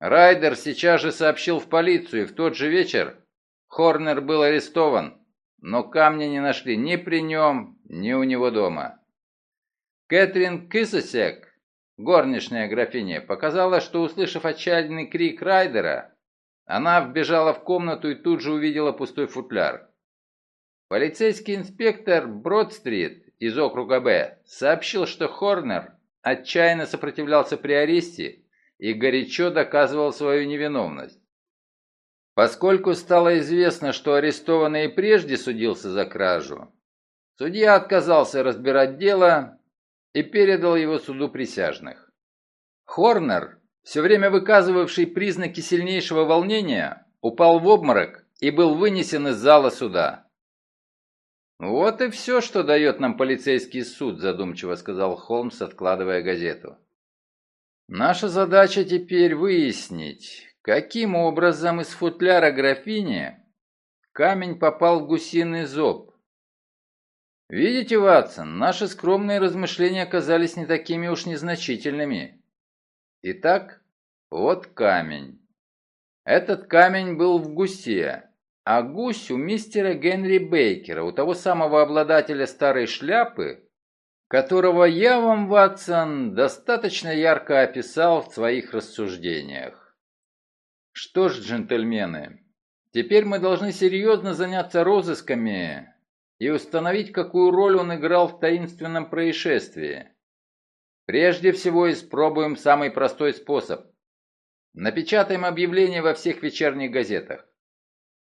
Райдер сейчас же сообщил в полицию, и в тот же вечер Хорнер был арестован, но камня не нашли ни при нем, ни у него дома. Кэтрин Кисосек, горничная графиня, показала, что, услышав отчаянный крик Райдера, она вбежала в комнату и тут же увидела пустой футляр. Полицейский инспектор Бродстрит из округа Б сообщил, что Хорнер отчаянно сопротивлялся при аресте и горячо доказывал свою невиновность. Поскольку стало известно, что арестованный прежде судился за кражу, судья отказался разбирать дело и передал его суду присяжных. Хорнер, все время выказывавший признаки сильнейшего волнения, упал в обморок и был вынесен из зала суда. «Вот и все, что дает нам полицейский суд», задумчиво сказал Холмс, откладывая газету. «Наша задача теперь выяснить, каким образом из футляра графини камень попал в гусиный зоб. Видите, Ватсон, наши скромные размышления оказались не такими уж незначительными. Итак, вот камень. Этот камень был в гусе, а гусь у мистера Генри Бейкера, у того самого обладателя старой шляпы, которого я вам, Ватсон, достаточно ярко описал в своих рассуждениях. Что ж, джентльмены, теперь мы должны серьезно заняться розысками и установить, какую роль он играл в таинственном происшествии. Прежде всего испробуем самый простой способ. Напечатаем объявление во всех вечерних газетах.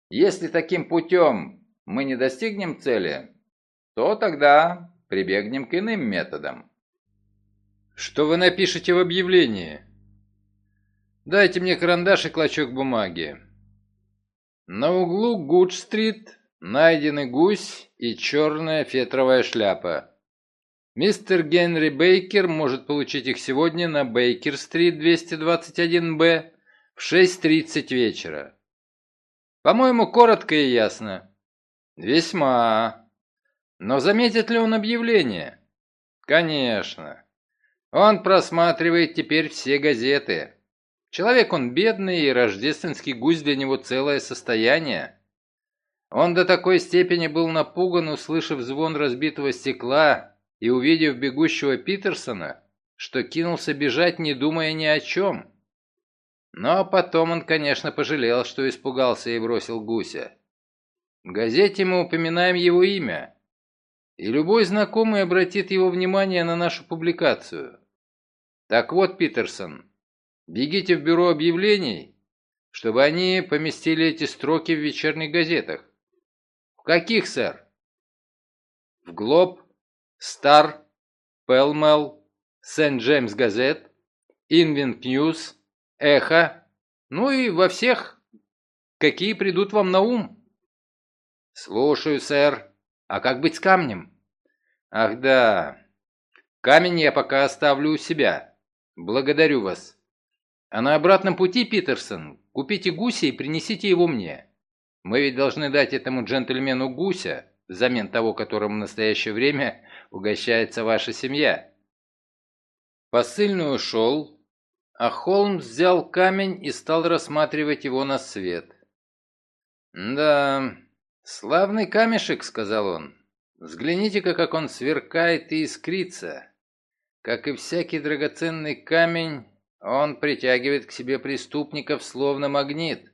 Если таким путем мы не достигнем цели, то тогда прибегнем к иным методам. Что вы напишете в объявлении? Дайте мне карандаш и клочок бумаги. На углу Гудж-стрит найдены гусь и черная фетровая шляпа. Мистер Генри Бейкер может получить их сегодня на Бейкер-стрит 221-Б в 6.30 вечера. По-моему, коротко и ясно. Весьма. Но заметит ли он объявление? Конечно. Он просматривает теперь все газеты. Человек он бедный, и рождественский гусь для него целое состояние. Он до такой степени был напуган, услышав звон разбитого стекла и увидев бегущего Питерсона, что кинулся бежать, не думая ни о чем. Но потом он, конечно, пожалел, что испугался и бросил гуся. В газете мы упоминаем его имя, и любой знакомый обратит его внимание на нашу публикацию. Так вот, Питерсон, бегите в бюро объявлений, чтобы они поместили эти строки в вечерних газетах. В каких, сэр? В Глоб, Стар, Пелмел, Сент-Джеймс Газетт, Ивнинг Ньюс, эхо, ну и во всех, какие придут вам на ум. Слушаю, сэр. А как быть с камнем? Ах да, камень я пока оставлю у себя. Благодарю вас. А на обратном пути, Питерсон, купите гуся и принесите его мне. Мы ведь должны дать этому джентльмену гуся, взамен того, которым в настоящее время угощается ваша семья. Посыльный ушел, а Холмс взял камень и стал рассматривать его на свет. «Да, славный камешек», — сказал он. «Взгляните-ка, как он сверкает и искрится. Как и всякий драгоценный камень, он притягивает к себе преступников словно магнит.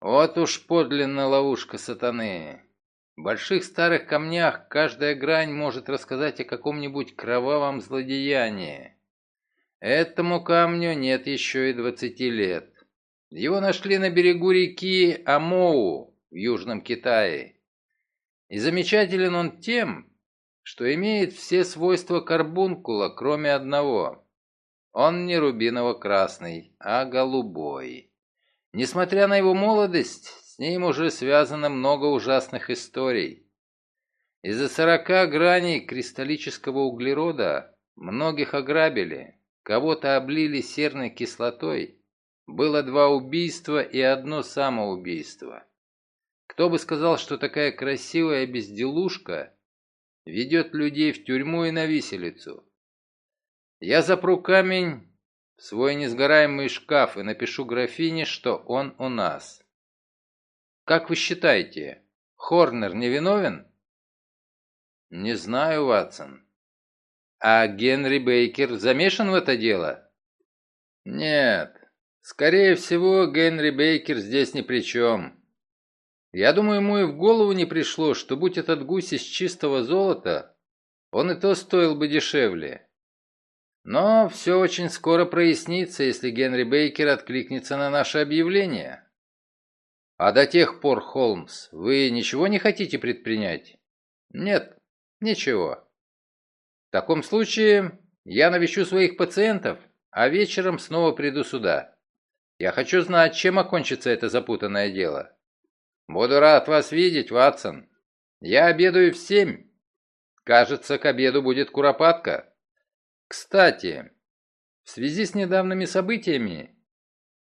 Вот уж подлинная ловушка сатаны. В больших старых камнях каждая грань может рассказать о каком-нибудь кровавом злодеянии. Этому камню нет еще и двадцати лет. Его нашли на берегу реки Амоу в Южном Китае. И замечателен он тем, что имеет все свойства карбункула, кроме одного. Он не рубиново-красный, а голубой. Несмотря на его молодость, ним уже связано много ужасных историй. Из-за сорока граней кристаллического углерода многих ограбили, Кого-то облили серной кислотой. Было два убийства и одно самоубийство. Кто бы сказал, что такая красивая безделушка ведет людей в тюрьму и на виселицу? Я запру камень в свой несгораемый шкаф и напишу графине, что он у нас. Как вы считаете, Хорнер не виновен? Не знаю, Ватсон. А Генри Бейкер замешан в это дело? Нет. Скорее всего, Генри Бейкер здесь ни при чем. Я думаю, ему и в голову не пришло, что будь этот гусь из чистого золота, он и то стоил бы дешевле. Но все очень скоро прояснится, если Генри Бейкер откликнется на наше объявление. А до тех пор, Холмс, вы ничего не хотите предпринять? Нет, ничего. В таком случае я навещу своих пациентов, а вечером снова приду сюда. Я хочу знать, чем окончится это запутанное дело. Буду рад вас видеть, Ватсон. Я обедаю в семь. Кажется, к обеду будет куропатка. Кстати, в связи с недавними событиями,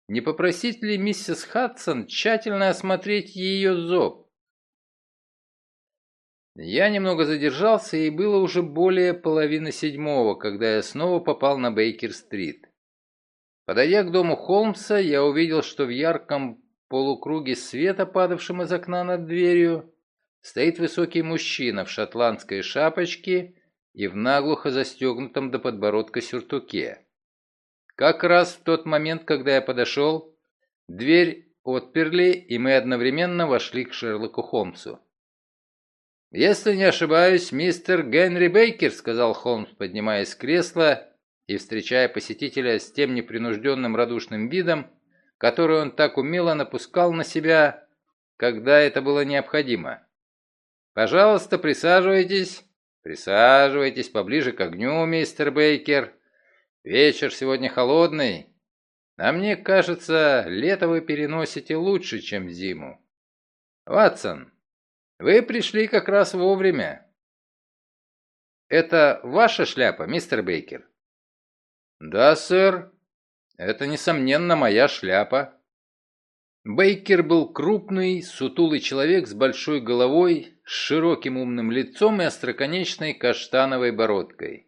не попросить ли миссис Хадсон тщательно осмотреть ее зоб? Я немного задержался, и было уже более половины седьмого, когда я снова попал на Бейкер-стрит. Подойдя к дому Холмса, я увидел, что в ярком полукруге света, падавшем из окна над дверью, стоит высокий мужчина в шотландской шапочке и в наглухо застегнутом до подбородка сюртуке. Как раз в тот момент, когда я подошел, дверь отперли, и мы одновременно вошли к Шерлоку Холмсу. «Если не ошибаюсь, мистер Генри Бейкер», — сказал Холмс, поднимаясь с кресла и встречая посетителя с тем непринужденным радушным видом, который он так умело напускал на себя, когда это было необходимо. «Пожалуйста, присаживайтесь. Присаживайтесь поближе к огню, мистер Бейкер. Вечер сегодня холодный, а мне кажется, лето вы переносите лучше, чем зиму. Ватсон, вы пришли как раз вовремя. Это ваша шляпа, мистер Бейкер? Да, сэр. Это, несомненно, моя шляпа. Бейкер был крупный, сутулый человек с большой головой, с широким умным лицом и остроконечной каштановой бородкой.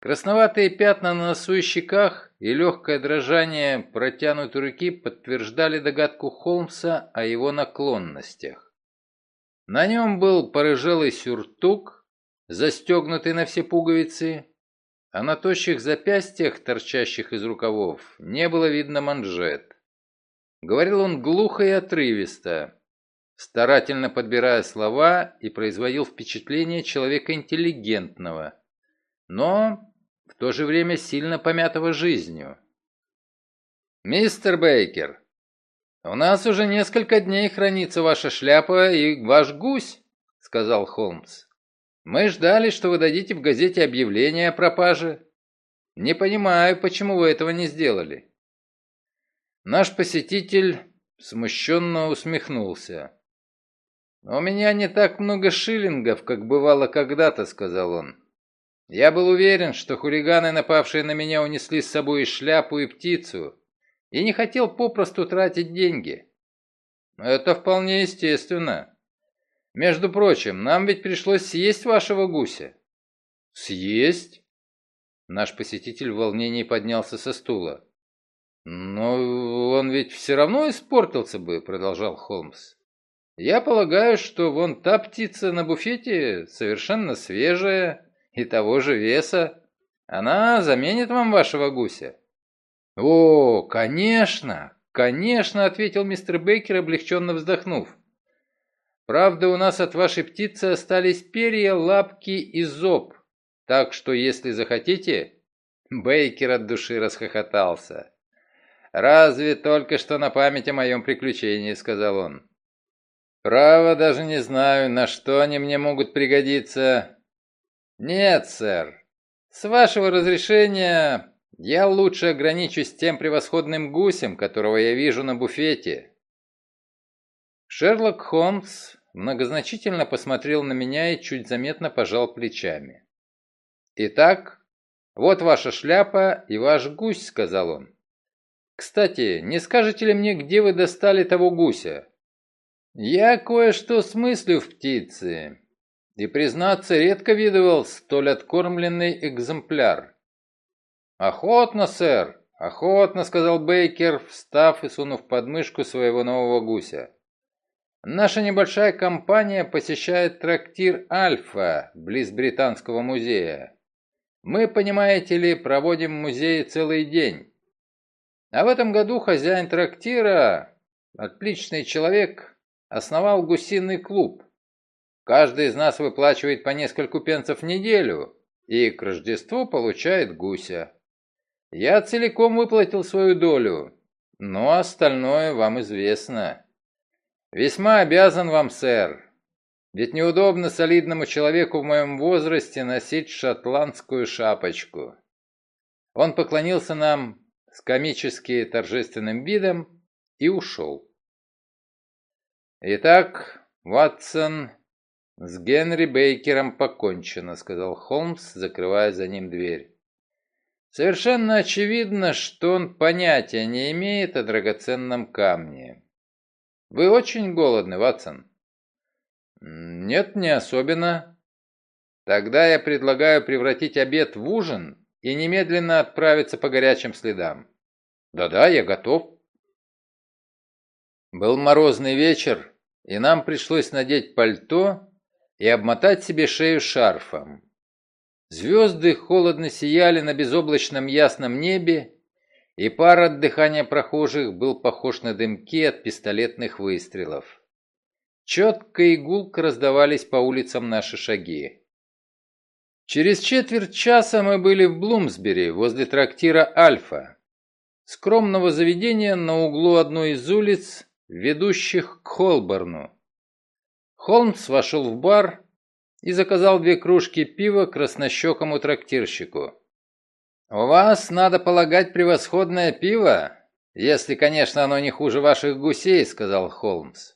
Красноватые пятна на носу и щеках и легкое дрожание протянутой руки подтверждали догадку Холмса о его наклонностях. На нем был порыжелый сюртук, застегнутый на все пуговицы, а на тощих запястьях, торчащих из рукавов, не было видно манжет. Говорил он глухо и отрывисто, старательно подбирая слова и производил впечатление человека интеллигентного, но в то же время сильно помятого жизнью. «Мистер Бейкер, у нас уже несколько дней хранится ваша шляпа и ваш гусь», — сказал Холмс. Мы ждали, что вы дадите в газете объявление о пропаже. Не понимаю, почему вы этого не сделали. Наш посетитель смущенно усмехнулся. «У меня не так много шиллингов, как бывало когда-то», — сказал он. «Я был уверен, что хулиганы, напавшие на меня, унесли с собой и шляпу, и птицу, и не хотел попросту тратить деньги. Это вполне естественно. Между прочим, нам ведь пришлось съесть вашего гуся». «Съесть?» Наш посетитель в волнении поднялся со стула. «Но он ведь все равно испортился бы», — продолжал Холмс. «Я полагаю, что вон та птица на буфете совершенно свежая и того же веса. Она заменит вам вашего гуся». «О, конечно, конечно», — ответил мистер Бейкер, облегченно вздохнув. Правда, у нас от вашей птицы остались перья, лапки и зоб. Так что, если захотите...» Бейкер от души расхохотался. «Разве только что на память о моем приключении», — сказал он. «Право, даже не знаю, на что они мне могут пригодиться». «Нет, сэр. С вашего разрешения я лучше ограничусь тем превосходным гусем, которого я вижу на буфете». Шерлок Холмс многозначительно посмотрел на меня и чуть заметно пожал плечами. «Итак, вот ваша шляпа и ваш гусь», — сказал он. «Кстати, не скажете ли мне, где вы достали того гуся?» «Я кое-что смыслю в птице, и, признаться, редко видывал столь откормленный экземпляр». «Охотно, сэр, охотно», — сказал Бейкер, встав и сунув подмышку своего нового гуся. Наша небольшая компания посещает трактир «Альфа» близ Британского музея. Мы, понимаете ли, проводим в музее целый день. А в этом году хозяин трактира, отличный человек, основал гусиный клуб. Каждый из нас выплачивает по нескольку пенсов в неделю и к Рождеству получает гуся. Я целиком выплатил свою долю, но остальное вам известно. Весьма обязан вам, сэр. Ведь неудобно солидному человеку в моем возрасте носить шотландскую шапочку. Он поклонился нам с комически торжественным видом и ушел. «Итак, Ватсон, с Генри Бейкером покончено», — сказал Холмс, закрывая за ним дверь. «Совершенно очевидно, что он понятия не имеет о драгоценном камне. Вы очень голодны, Ватсон?» «Нет, не особенно». «Тогда я предлагаю превратить обед в ужин и немедленно отправиться по горячим следам. Да-да, я готов. Был морозный вечер, и нам пришлось надеть пальто и обмотать себе шею шарфом. Звезды холодно сияли на безоблачном ясном небе, и пар от дыхания прохожих был похож на дымки от пистолетных выстрелов. Четко и гулко раздавались по улицам наши шаги. Через четверть часа мы были в Блумсбери, возле трактира «Альфа», скромного заведения на углу одной из улиц, ведущих к Холборну. Холмс вошел в бар и заказал две кружки пива краснощекому трактирщику. «У вас, надо полагать, превосходное пиво, если, конечно, оно не хуже ваших гусей», — сказал Холмс.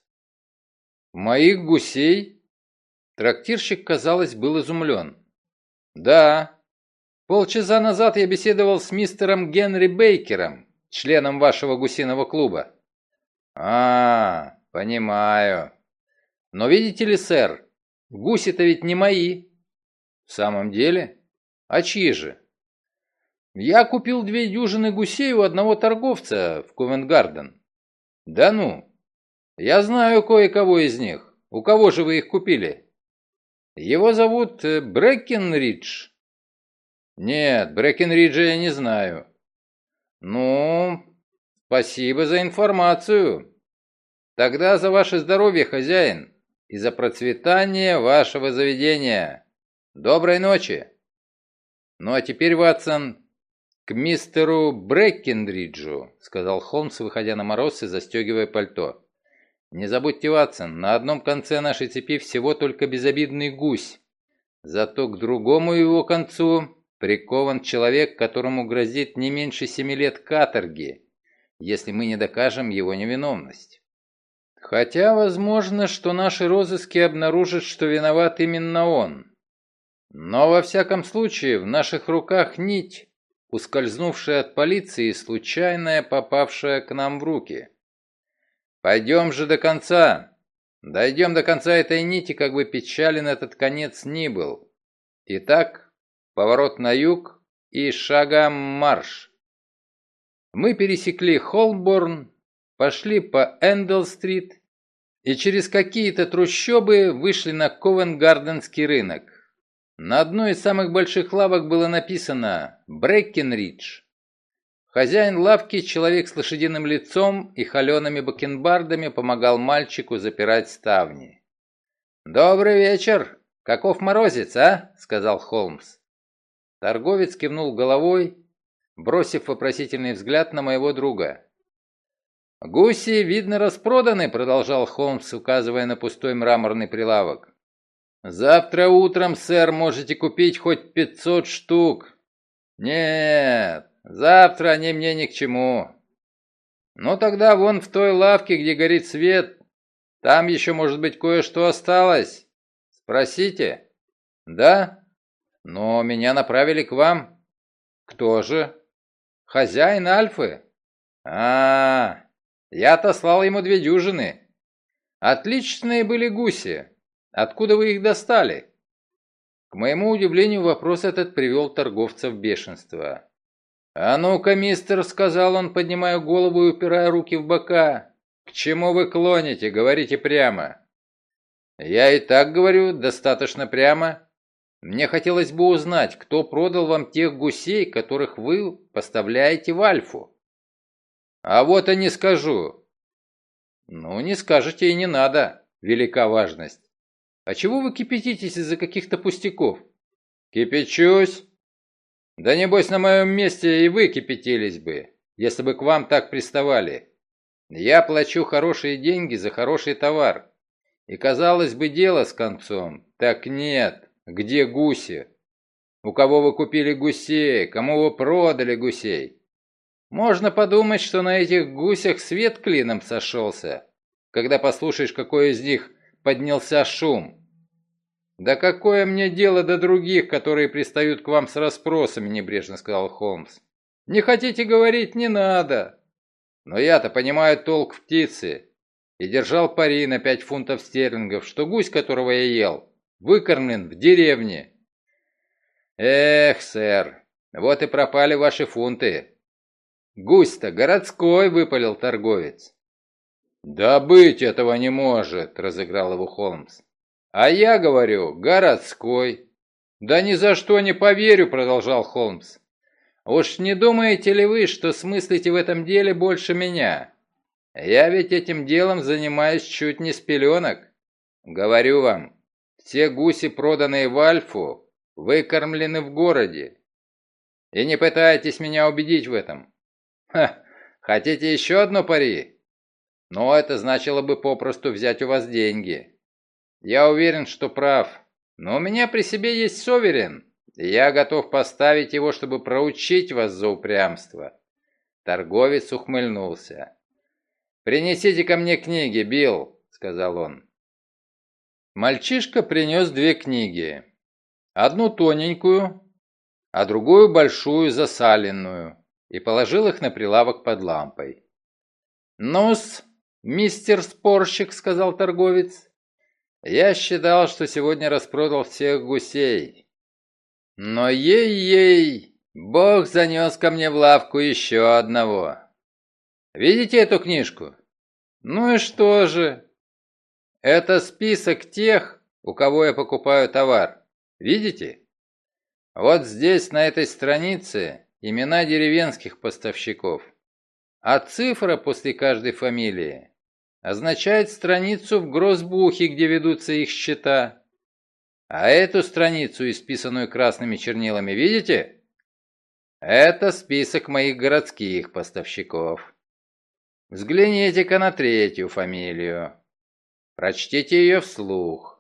«Моих гусей?» Трактирщик, казалось, был изумлен. «Да. Полчаса назад я беседовал с мистером Генри Бейкером, членом вашего гусиного клуба». «А, понимаю. Но видите ли, сэр, гуси-то ведь не мои». «В самом деле? А чьи же?» «Я купил две дюжины гусей у одного торговца в Ковенгарден». «Да ну? Я знаю кое-кого из них. У кого же вы их купили?» Его зовут э, Брэкенридж. Нет, Брэкенриджа я не знаю. Ну, спасибо за информацию. Тогда за ваше здоровье, хозяин, и за процветание вашего заведения. Доброй ночи. Ну а теперь, Ватсон, к мистеру Брэкенриджу, сказал Холмс, выходя на мороз и застегивая пальто. Не забудьте, Ватсон, на одном конце нашей цепи всего только безобидный гусь. Зато к другому его концу прикован человек, которому грозит не меньше семи лет каторги, если мы не докажем его невиновность. Хотя возможно, что наши розыски обнаружат, что виноват именно он. Но во всяком случае в наших руках нить, ускользнувшая от полиции и случайная, попавшая к нам в руки. Пойдем же до конца. Дойдем до конца этой нити, как бы печален этот конец ни был. Итак, поворот на юг и шагом марш. Мы пересекли Холмборн, пошли по Эндл-стрит и через какие-то трущобы вышли на Ковенгарденский рынок. На одной из самых больших лавок было написано «Бреккенридж». Хозяин лавки, человек с лошадиным лицом и холеными бакенбардами, помогал мальчику запирать ставни. «Добрый вечер! Каков морозец, а?» — сказал Холмс. Торговец кивнул головой, бросив вопросительный взгляд на моего друга. «Гуси, видно, распроданы», — продолжал Холмс, указывая на пустой мраморный прилавок. «Завтра утром, сэр, можете купить хоть пятьсот штук». «Нет, Завтра они мне ни к чему. Ну тогда вон в той лавке, где горит свет, там еще, может быть, кое-что осталось. Спросите. Да? Но меня направили к вам. Кто же? Хозяин Альфы. А, я отослал ему две дюжины. Отличные были гуси. Откуда вы их достали? К моему удивлению, вопрос этот привел торговца в бешенство. «А ну-ка, мистер», — сказал он, поднимая голову и упирая руки в бока, — «к чему вы клоните? Говорите прямо». «Я и так говорю, достаточно прямо. Мне хотелось бы узнать, кто продал вам тех гусей, которых вы поставляете в Альфу». «А вот и не скажу». Ну, не скажете и не надо. Велика важность. А чего вы кипятитесь из-за каких-то пустяков? Кипячусь? Да небось на моем месте и вы кипятились бы, если бы к вам так приставали. Я плачу хорошие деньги за хороший товар. И казалось бы дело с концом. Так нет. Где гуси? У кого вы купили гусей? Кому вы продали гусей? Можно подумать, что на этих гусях свет клином сошелся, когда послушаешь, какой из них поднялся шум. «Да какое мне дело до других, которые пристают к вам с расспросами?» – небрежно сказал Холмс. «Не хотите говорить – не надо. Но я-то понимаю толк в птице и держал пари на пять фунтов стерлингов, что гусь, которого я ел, выкормлен в деревне». «Эх, сэр, вот и пропали ваши фунты. «Гусь-то городской!» — выпалил торговец. «Да быть этого не может!» — разыграл его Холмс. «А я говорю, городской!» «Да ни за что не поверю!» — продолжал Холмс. «Уж не думаете ли вы, что смыслите в этом деле больше меня? Я ведь этим делом занимаюсь чуть не с пеленок. Говорю вам, все гуси, проданные в Альфу, выкормлены в городе. И не пытайтесь меня убедить в этом. Ха, хотите еще одно пари? Но это значило бы попросту взять у вас деньги. Я уверен, что прав, но у меня при себе есть Соверен, и я готов поставить его, чтобы проучить вас за упрямство. Торговец ухмыльнулся. «Принесите ко мне книги, Билл», — сказал он. Мальчишка принес две книги. Одну тоненькую, а другую большую засаленную и положил их на прилавок под лампой. «Ну-с, мистер спорщик», — сказал торговец, — «я считал, что сегодня распродал всех гусей. Но ей-ей, Бог занес ко мне в лавку еще одного. Видите эту книжку? Ну и что же? Это список тех, у кого я покупаю товар. Видите? Вот здесь, на этой странице, имена деревенских поставщиков. А цифра после каждой фамилии означает страницу в грозбухе, где ведутся их счета. А эту страницу, исписанную красными чернилами, видите? Это список моих городских поставщиков. Взгляните-ка на третью фамилию. Прочтите ее вслух.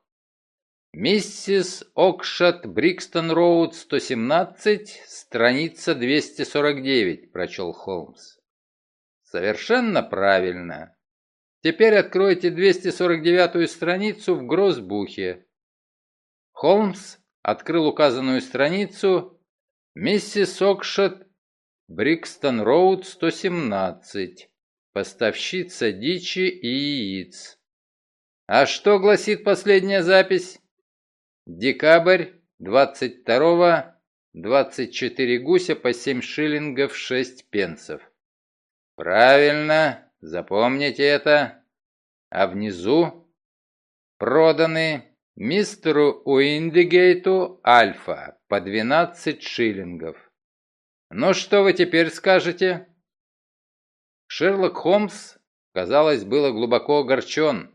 Миссис Окшат, Брикстон Роуд, 117, страница 249, прочел Холмс. Совершенно правильно. Теперь откройте 249-ю страницу в Грозбухе. Холмс открыл указанную страницу «Миссис Окшат, Брикстон Роуд, 117, поставщица дичи и яиц». А что гласит последняя запись? Декабрь 22-го 24 гуся по 7 шиллингов 6 пенсов. Правильно, запомните это. А внизу проданы мистеру Уиндигейту Альфа по 12 шиллингов. Ну что вы теперь скажете? Шерлок Холмс, казалось, было глубоко огорчен.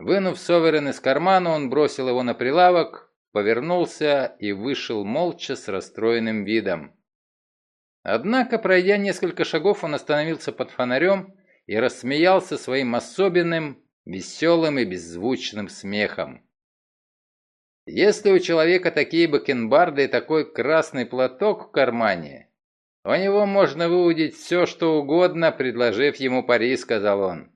Вынув Соверен из кармана, он бросил его на прилавок, повернулся и вышел молча с расстроенным видом. Однако, пройдя несколько шагов, он остановился под фонарем и рассмеялся своим особенным, веселым и беззвучным смехом. Если у человека такие бакенбарды и такой красный платок в кармане, у него можно выудить все, что угодно, предложив ему пари, сказал он.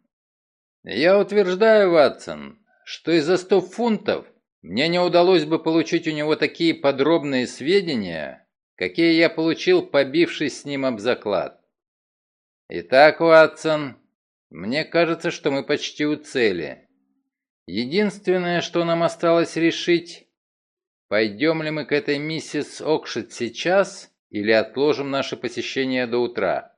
«Я утверждаю, Ватсон, что из-за ста фунтов мне не удалось бы получить у него такие подробные сведения, какие я получил, побившись с ним об заклад. Итак, Ватсон, мне кажется, что мы почти у цели. Единственное, что нам осталось решить, пойдем ли мы к этой миссис Окшет сейчас или отложим наше посещение до утра.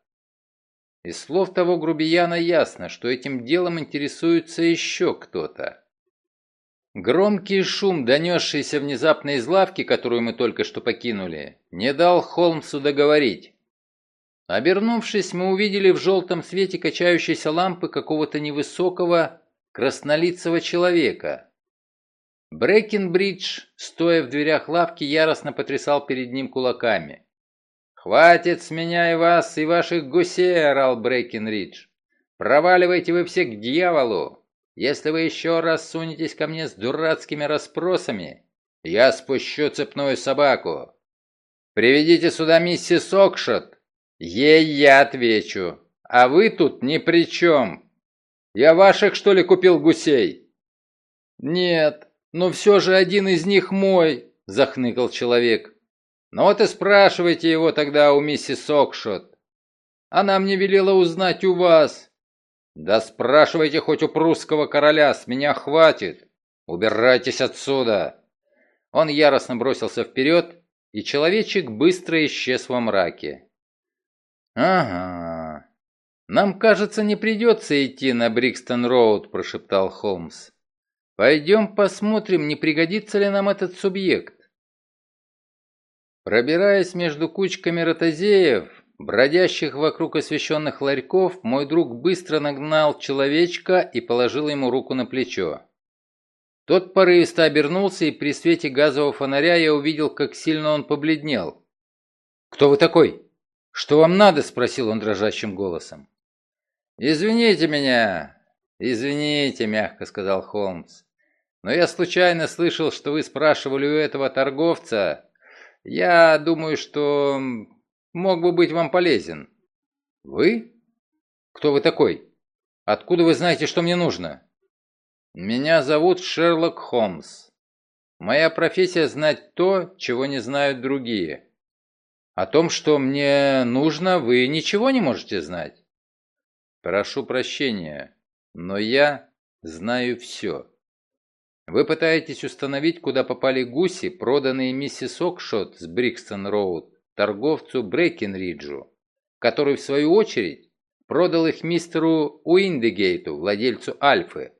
Из слов того грубияна ясно, что этим делом интересуется еще кто-то. Громкий шум, донесшийся внезапно из лавки, которую мы только что покинули, не дал Холмсу договорить. Обернувшись, мы увидели в желтом свете качающейся лампы какого-то невысокого, краснолицего человека. Брекенбридж, стоя в дверях лавки, яростно потрясал перед ним кулаками. «Хватит с меня и вас, и ваших гусей!» — орал Брекенридж. «Проваливайте вы все к дьяволу! Если вы еще раз сунетесь ко мне с дурацкими расспросами, я спущу цепную собаку. Приведите сюда миссис Окшот, ей я отвечу, а вы тут ни при чем. Я ваших, что ли, купил гусей?» «Нет, но все же один из них мой», — захныкал человек. «Ну вот и спрашивайте его тогда у миссис Окшот. Она мне велела узнать у вас». «Да спрашивайте хоть у прусского короля, с меня хватит. Убирайтесь отсюда!» Он яростно бросился вперед, и человечек быстро исчез во мраке. «Ага, нам, кажется, не придется идти на Брикстон-Роуд», – прошептал Холмс. «Пойдем посмотрим, не пригодится ли нам этот субъект». Пробираясь между кучками ротозеев, бродящих вокруг освещенных ларьков, мой друг быстро нагнал человечка и положил ему руку на плечо. Тот порывисто обернулся, и при свете газового фонаря я увидел, как сильно он побледнел. «Кто вы такой? Что вам надо?» – спросил он дрожащим голосом. «Извините меня, извините», – мягко сказал Холмс. «Но я случайно слышал, что вы спрашивали у этого торговца. Я думаю, что мог бы быть вам полезен». «Вы? Кто вы такой? Откуда вы знаете, что мне нужно?» «Меня зовут Шерлок Холмс. Моя профессия знать то, чего не знают другие. О том, что мне нужно, вы ничего не можете знать?» «Прошу прощения, но я знаю все. Вы пытаетесь установить, куда попали гуси, проданные миссис Окшот с Брикстон-Роуд, торговцу Брекенриджу, который, в свою очередь, продал их мистеру Уиндегейту, владельцу Альфы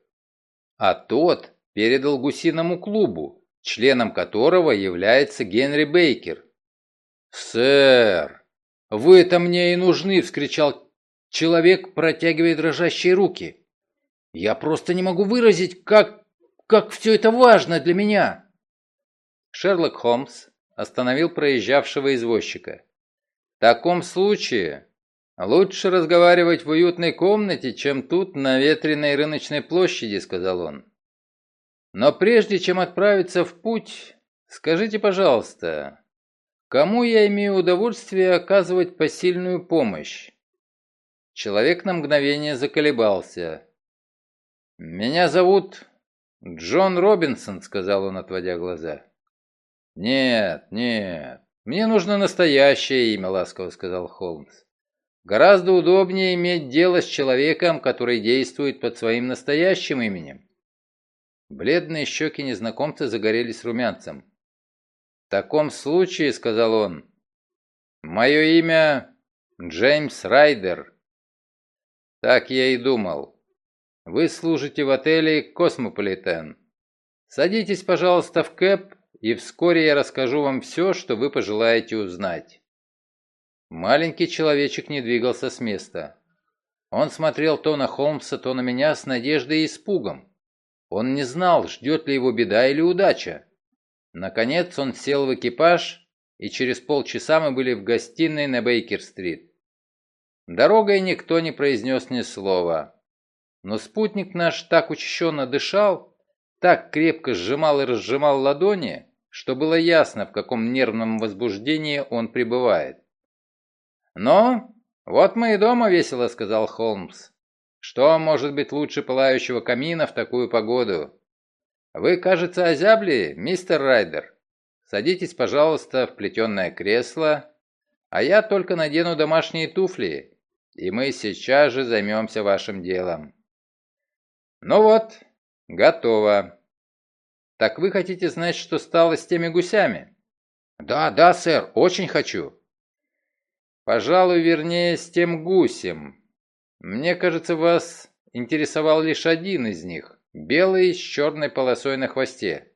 а тот передал гусиному клубу, членом которого является Генри Бейкер. «Сэр, вы-то мне и нужны!» — вскричал человек, протягивая дрожащие руки. «Я просто не могу выразить, как... как все это важно для меня!» Шерлок Холмс остановил проезжавшего извозчика. «В таком случае «Лучше разговаривать в уютной комнате, чем тут, на ветреной рыночной площади», — сказал он. «Но прежде чем отправиться в путь, скажите, пожалуйста, кому я имею удовольствие оказывать посильную помощь?» Человек на мгновение заколебался. «Меня зовут Джон Робинсон», — сказал он, отводя глаза. «Нет, нет, мне нужно настоящее имя», — ласково сказал Холмс. Гораздо удобнее иметь дело с человеком, который действует под своим настоящим именем. Бледные щеки незнакомца загорелись румянцем. «В таком случае», — сказал он, — «мое имя Джеймс Райдер». «Так я и думал. Вы служите в отеле «Космополитен». Садитесь, пожалуйста, в кэб, и вскоре я расскажу вам все, что вы пожелаете узнать». Маленький человечек не двигался с места. Он смотрел то на Холмса, то на меня с надеждой и испугом. Он не знал, ждет ли его беда или удача. Наконец он сел в экипаж, и через полчаса мы были в гостиной на Бейкер-стрит. Дорогой никто не произнес ни слова. Но спутник наш так учащенно дышал, так крепко сжимал и разжимал ладони, что было ясно, в каком нервном возбуждении он пребывает. «Ну, вот мы и дома весело», — сказал Холмс. «Что может быть лучше пылающего камина в такую погоду? Вы, кажется, озябли, мистер Райдер. Садитесь, пожалуйста, в плетеное кресло, а я только надену домашние туфли, и мы сейчас же займемся вашим делом». «Ну вот, готово. Так вы хотите знать, что стало с теми гусями?» «Да, да, сэр, очень хочу». Пожалуй, вернее, с тем гусем. Мне кажется, вас интересовал лишь один из них, белый с черной полосой на хвосте.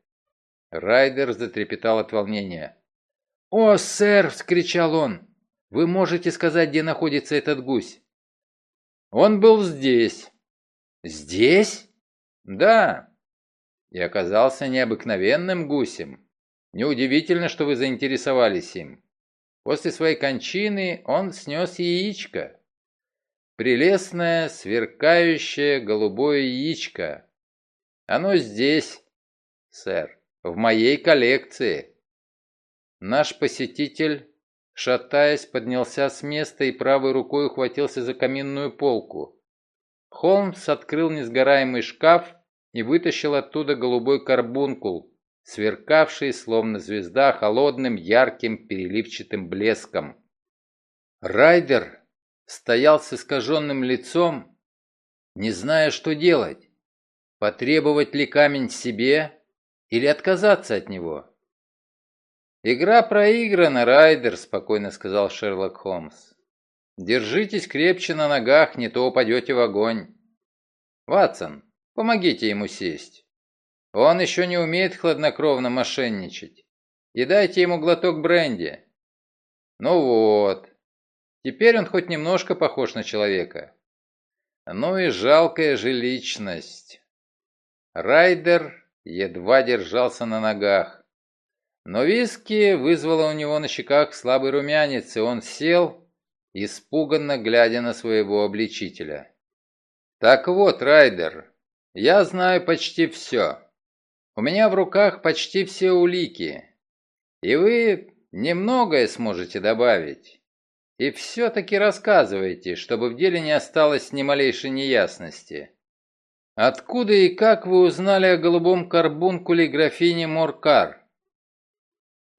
Райдер затрепетал от волнения. «О, сэр!» — вскричал он. Вы можете сказать, где находится этот гусь?» «Он был здесь». «Здесь?» «Да». И оказался необыкновенным гусем. Неудивительно, что вы заинтересовались им. После своей кончины он снес яичко. Прелестное, сверкающее голубое яичко. Оно здесь, сэр, в моей коллекции. Наш посетитель Шатаясь, поднялся с места и правой рукой ухватился за каминную полку. Холмс открыл несгораемый шкаф и вытащил оттуда голубой карбункул, сверкавший, словно звезда, холодным, ярким, переливчатым блеском. Райдер стоял с искаженным лицом, не зная, что делать. Потребовать ли камень себе или отказаться от него? «Игра проиграна, Райдер», — спокойно сказал Шерлок Холмс. «Держитесь крепче на ногах, не то упадете в огонь. Ватсон, помогите ему сесть. Он еще не умеет хладнокровно мошенничать. И дайте ему глоток бренди. Ну вот, теперь он хоть немножко похож на человека. Ну и жалкая же личность». Райдер едва держался на ногах. Но виски вызвало у него на щеках слабый румянец, и он сел, испуганно глядя на своего обличителя. «Так вот, Райдер, я знаю почти все. У меня в руках почти все улики, и вы немногое сможете добавить. И все-таки рассказывайте, чтобы в деле не осталось ни малейшей неясности. Откуда и как вы узнали о голубом карбункуле графини Моркар?»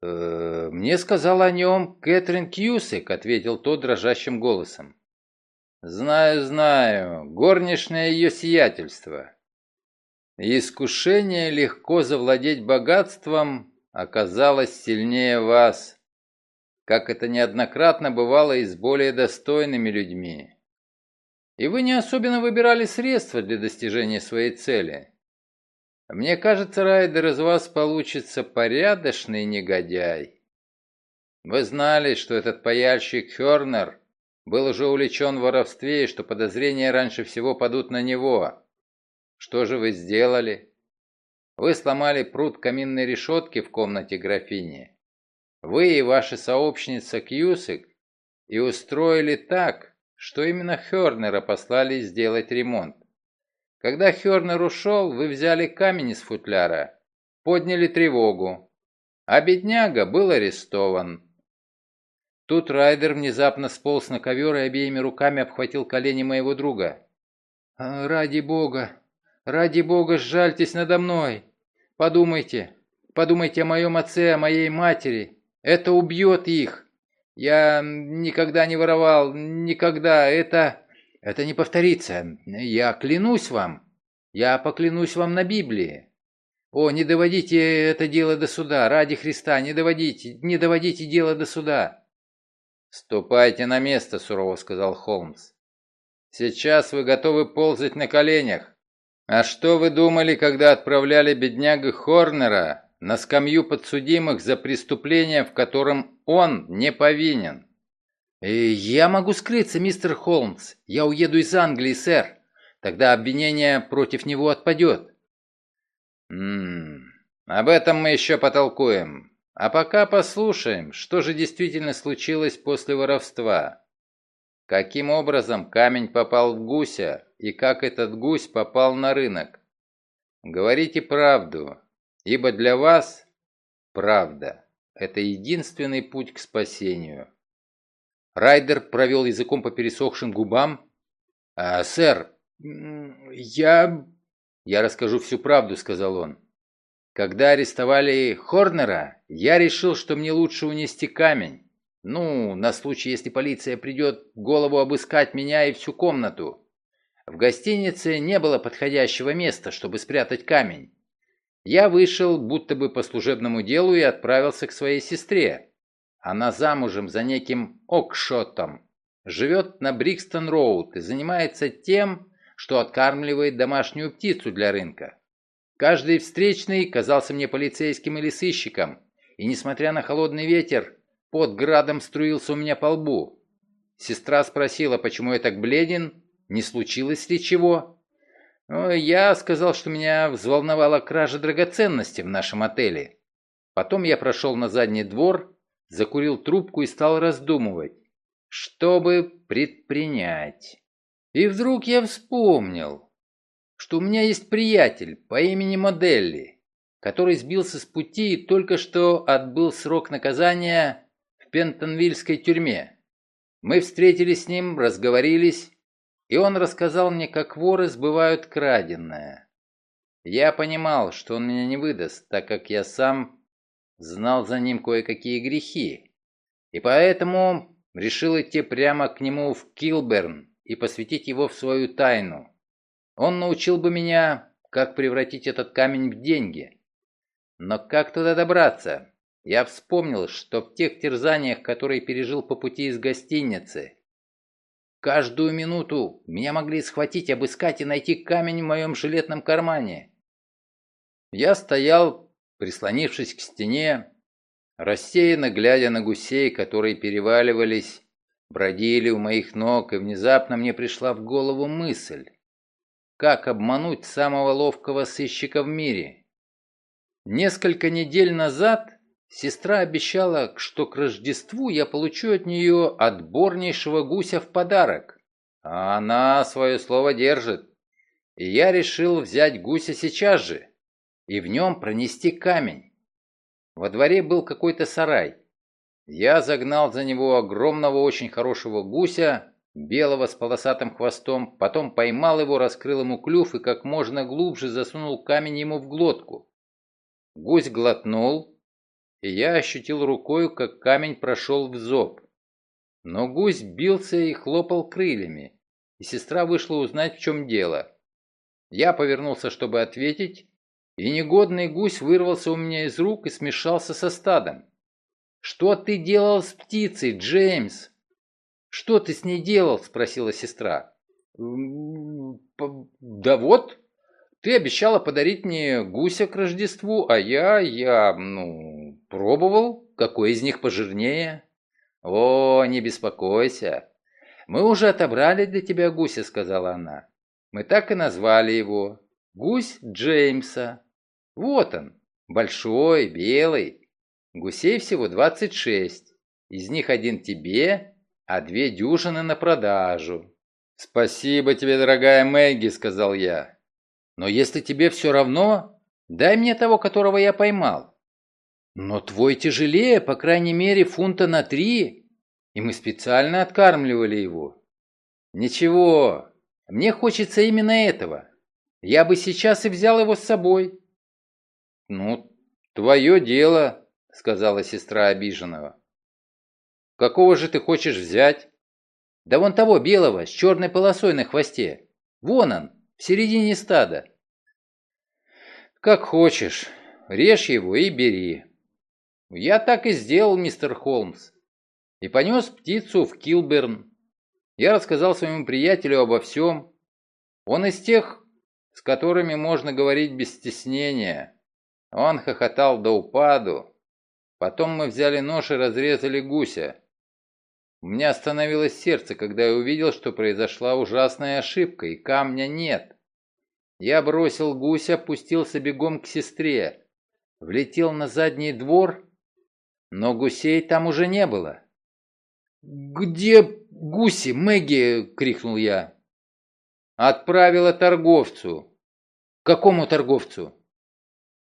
«Э, «Мне сказал о нем Кэтрин Кьюсик», — ответил тот дрожащим голосом. «Знаю, знаю, горничное ее сиятельство. Искушение легко завладеть богатством оказалось сильнее вас, как это неоднократно бывало и с более достойными людьми. И вы не особенно выбирали средства для достижения своей цели. Мне кажется, Райдер, из вас получится порядочный негодяй. Вы знали, что этот паяльщик Хернер был уже увлечен в воровстве и что подозрения раньше всего падут на него. Что же вы сделали? Вы сломали пруд каминной решетки в комнате графини. Вы и ваша сообщница Кьюсик и устроили так, что именно Хернера послали сделать ремонт. Когда Хернер ушел, вы взяли камень из футляра, подняли тревогу, а бедняга был арестован. Тут Райдер внезапно сполз на ковер и обеими руками обхватил колени моего друга. «А, «Ради бога, ради бога, сжальтесь надо мной! Подумайте, подумайте о моем отце, о моей матери. Это убьет их. Я никогда не воровал, никогда. Это...» Это не повторится. Я клянусь вам. Я поклянусь вам на Библии. О, не доводите это дело до суда. Ради Христа, не доводите, не доводите дело до суда. «Ступайте на место», — сурово сказал Холмс. «Сейчас вы готовы ползать на коленях. А что вы думали, когда отправляли бедняга Хорнера на скамью подсудимых за преступление, в котором он не повинен?» «Я могу скрыться, мистер Холмс. Я уеду из Англии, сэр. Тогда обвинение против него отпадет». «Ммм, об этом мы еще потолкуем. А пока послушаем, что же действительно случилось после воровства. Каким образом камень попал в гуся и как этот гусь попал на рынок? Говорите правду, ибо для вас правда – это единственный путь к спасению». Райдер провел языком по пересохшим губам. «А, «Сэр, я...» «Я расскажу всю правду», — сказал он. «Когда арестовали Хорнера, я решил, что мне лучше унести камень. Ну, на случай, если полиция придет голову обыскать меня и всю комнату. В гостинице не было подходящего места, чтобы спрятать камень. Я вышел, будто бы по служебному делу, и отправился к своей сестре. Она замужем за неким Окшотом, живет на Брикстон-Роуд и занимается тем, что откармливает домашнюю птицу для рынка. Каждый встречный казался мне полицейским или сыщиком, и, несмотря на холодный ветер, под градом струился у меня по лбу. Сестра спросила, почему я так бледен, не случилось ли чего. Я сказал, что меня взволновала кража драгоценностей в нашем отеле. Потом я прошел на задний двор, закурил трубку и стал раздумывать, что бы предпринять. И вдруг я вспомнил, что у меня есть приятель по имени Моделли, который сбился с пути и только что отбыл срок наказания в Пентонвильской тюрьме. Мы встретились с ним, разговорились, и он рассказал мне, как воры сбывают краденое. Я понимал, что он меня не выдаст, так как я сам знал за ним кое-какие грехи, и поэтому решил идти прямо к нему в Килберн и посвятить его в свою тайну. Он научил бы меня, как превратить этот камень в деньги. Но как туда добраться? Я вспомнил, что в тех терзаниях, которые пережил по пути из гостиницы, каждую минуту меня могли схватить, обыскать и найти камень в моем жилетном кармане. Я стоял, прислонившись к стене, рассеянно глядя на гусей, которые переваливались, бродили у моих ног, и внезапно мне пришла в голову мысль, как обмануть самого ловкого сыщика в мире. Несколько недель назад Сестра обещала, что к Рождеству я получу от нее отборнейшего гуся в подарок. А она свое слово держит. И я решил взять гуся сейчас же и в нем пронести камень. Во дворе был какой-то сарай. Я загнал за него огромного очень хорошего гуся, белого с полосатым хвостом, потом поймал его, раскрыл ему клюв и как можно глубже засунул камень ему в глотку. Гусь глотнул, и я ощутил рукою, как камень прошел в зоб. Но гусь бился и хлопал крыльями, и сестра вышла узнать, в чем дело. Я повернулся, чтобы ответить, и негодный гусь вырвался у меня из рук и смешался со стадом. «Что ты делал с птицей, Джеймс?» «Что ты с ней делал?» – спросила сестра. «Да вот, ты обещала подарить мне гуся к Рождеству, а я, я, ну, Пробовал, какой из них пожирнее? О, не беспокойся. Мы уже отобрали для тебя гуся, сказала она. Мы так и назвали его. Гусь Джеймса. Вот он, большой, белый. Гусей всего 26. Из них один тебе, а две дюжины на продажу. «Спасибо тебе, дорогая Мэгги», — сказал я. «Но если тебе все равно, дай мне того, которого я поймал. Но твой тяжелее, по крайней мере, фунта на три, и мы специально откармливали его. Ничего, мне хочется именно этого. Я бы сейчас и взял его с собой. Ну, твое дело, сказала сестра обиженного. Какого же ты хочешь взять? Да вон того белого, с черной полосой на хвосте. Вон он, в середине стада. Как хочешь, режь его и бери. «Я так и сделал, мистер Холмс. И понес птицу в Килберн. Я рассказал своему приятелю обо всем. Он из тех, с которыми можно говорить без стеснения. Он хохотал до упаду. Потом мы взяли нож и разрезали гуся. У меня остановилось сердце, когда я увидел, что произошла ужасная ошибка, и камня нет. Я бросил гуся, пустился бегом к сестре, влетел на задний двор но гусей там уже не было. «Где гуси, Мэгги?» — крикнул я. «Отправила торговцу». «Какому торговцу?»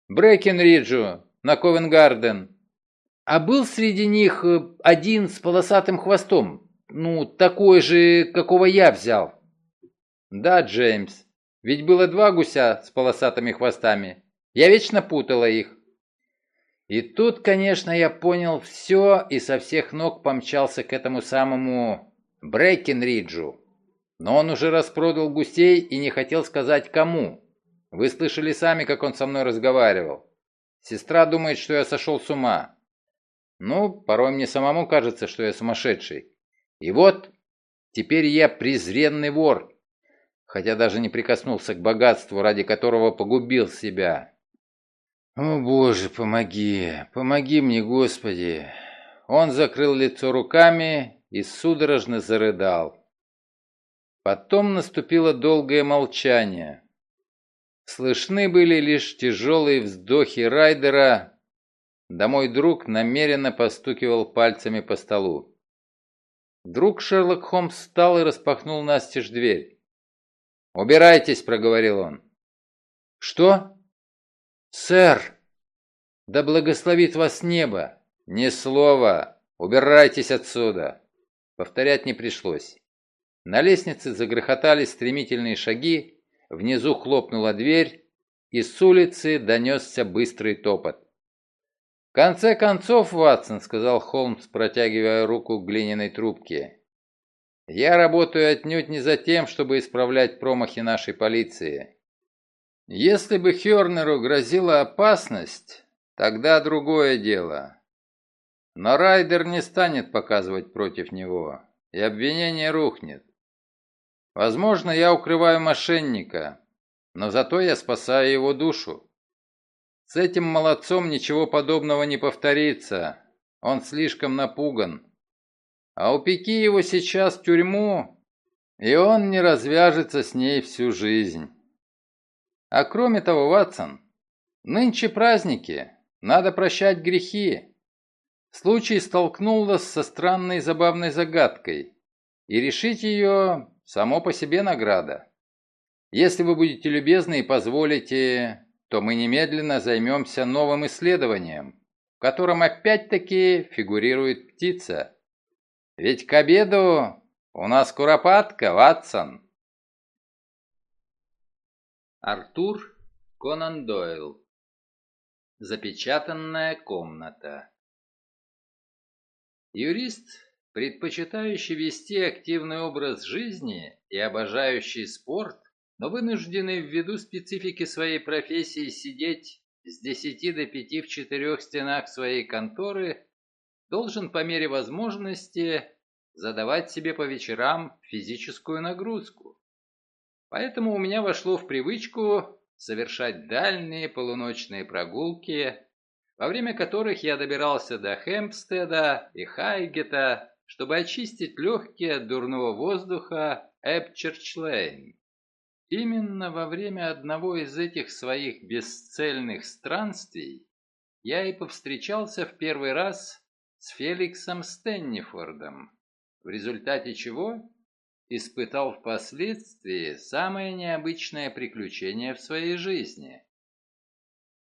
«Брэкенриджу, на Ковенгарден. А был среди них э, один с полосатым хвостом, ну, такой же, какого я взял». «Да, Джеймс, ведь было два гуся с полосатыми хвостами. Я вечно путала их. И тут, конечно, я понял все и со всех ног помчался к этому самому Брейкенриджу. Но он уже распродал гусей и не хотел сказать кому. Вы слышали сами, как он со мной разговаривал. Сестра думает, что я сошел с ума. Ну, порой мне самому кажется, что я сумасшедший. И вот, теперь я презренный вор, хотя даже не прикоснулся к богатству, ради которого погубил себя. «О, Боже, помоги! Помоги мне, Господи! он закрыл лицо руками и судорожно зарыдал. Потом наступило долгое молчание. Слышны были лишь тяжелые вздохи Райдера, да мой друг намеренно постукивал пальцами по столу. Вдруг Шерлок Холмс встал и распахнул настежь дверь. «Убирайтесь», — проговорил он. «Что?» «Сэр! Да благословит вас небо!» «Ни слова! Убирайтесь отсюда!» Повторять не пришлось. На лестнице загрохотали стремительные шаги, внизу хлопнула дверь, и с улицы донесся быстрый топот. «В конце концов, Ватсон», — сказал Холмс, протягивая руку к глиняной трубке, — «я работаю отнюдь не за тем, чтобы исправлять промахи нашей полиции. Если бы Хернеру грозила опасность, тогда другое дело. Но Райдер не станет показывать против него, и обвинение рухнет. Возможно, я укрываю мошенника, но зато я спасаю его душу. С этим молодцом ничего подобного не повторится. Он слишком напуган. А упеки его сейчас в тюрьму, и он не развяжется с ней всю жизнь. А кроме того, Ватсон, нынче праздники, надо прощать грехи. Случай столкнул со странной забавной загадкой, и решить ее Само по себе награда. Если вы будете любезны и позволите, то мы немедленно займемся новым исследованием, в котором опять-таки фигурирует птица. Ведь к обеду у нас куропатка, Ватсон. Артур Конан Дойл Запечатанная комната Юрист предпочитающий вести активный образ жизни и обожающий спорт, но вынужденный ввиду специфики своей профессии сидеть с 10 до 5 в четырех стенах своей конторы, должен по мере возможности задавать себе по вечерам физическую нагрузку. Поэтому у меня вошло в привычку совершать дальние полуночные прогулки, во время которых я добирался до Хэмпстеда и Хайгета, чтобы очистить легкие от дурного воздуха Эпчерчлейн. Именно во время одного из этих своих бесцельных странствий я и повстречался в первый раз с Феликсом Стеннифордом, в результате чего испытал впоследствии самое необычное приключение в своей жизни.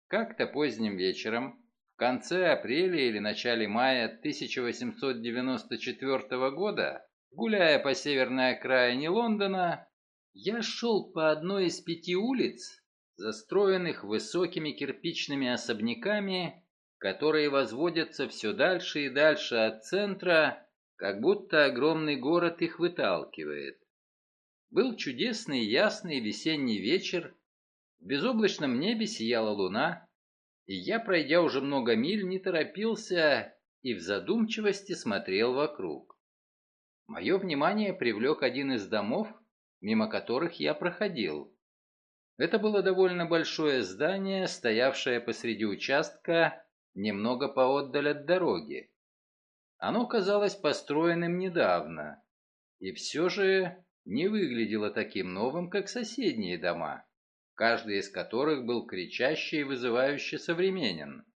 Как-то поздним вечером конце апреля или начале мая 1894 года, гуляя по северной окраине Лондона, я шел по одной из пяти улиц, застроенных высокими кирпичными особняками, которые возводятся все дальше и дальше от центра, как будто огромный город их выталкивает. Был чудесный ясный весенний вечер, в безоблачном небе сияла луна, и я, пройдя уже много миль, не торопился и в задумчивости смотрел вокруг. Мое внимание привлек один из домов, мимо которых я проходил. Это было довольно большое здание, стоявшее посреди участка, немного поотдаль от дороги. Оно казалось построенным недавно, и все же не выглядело таким новым, как соседние дома каждый из которых был кричаще и вызывающе современен.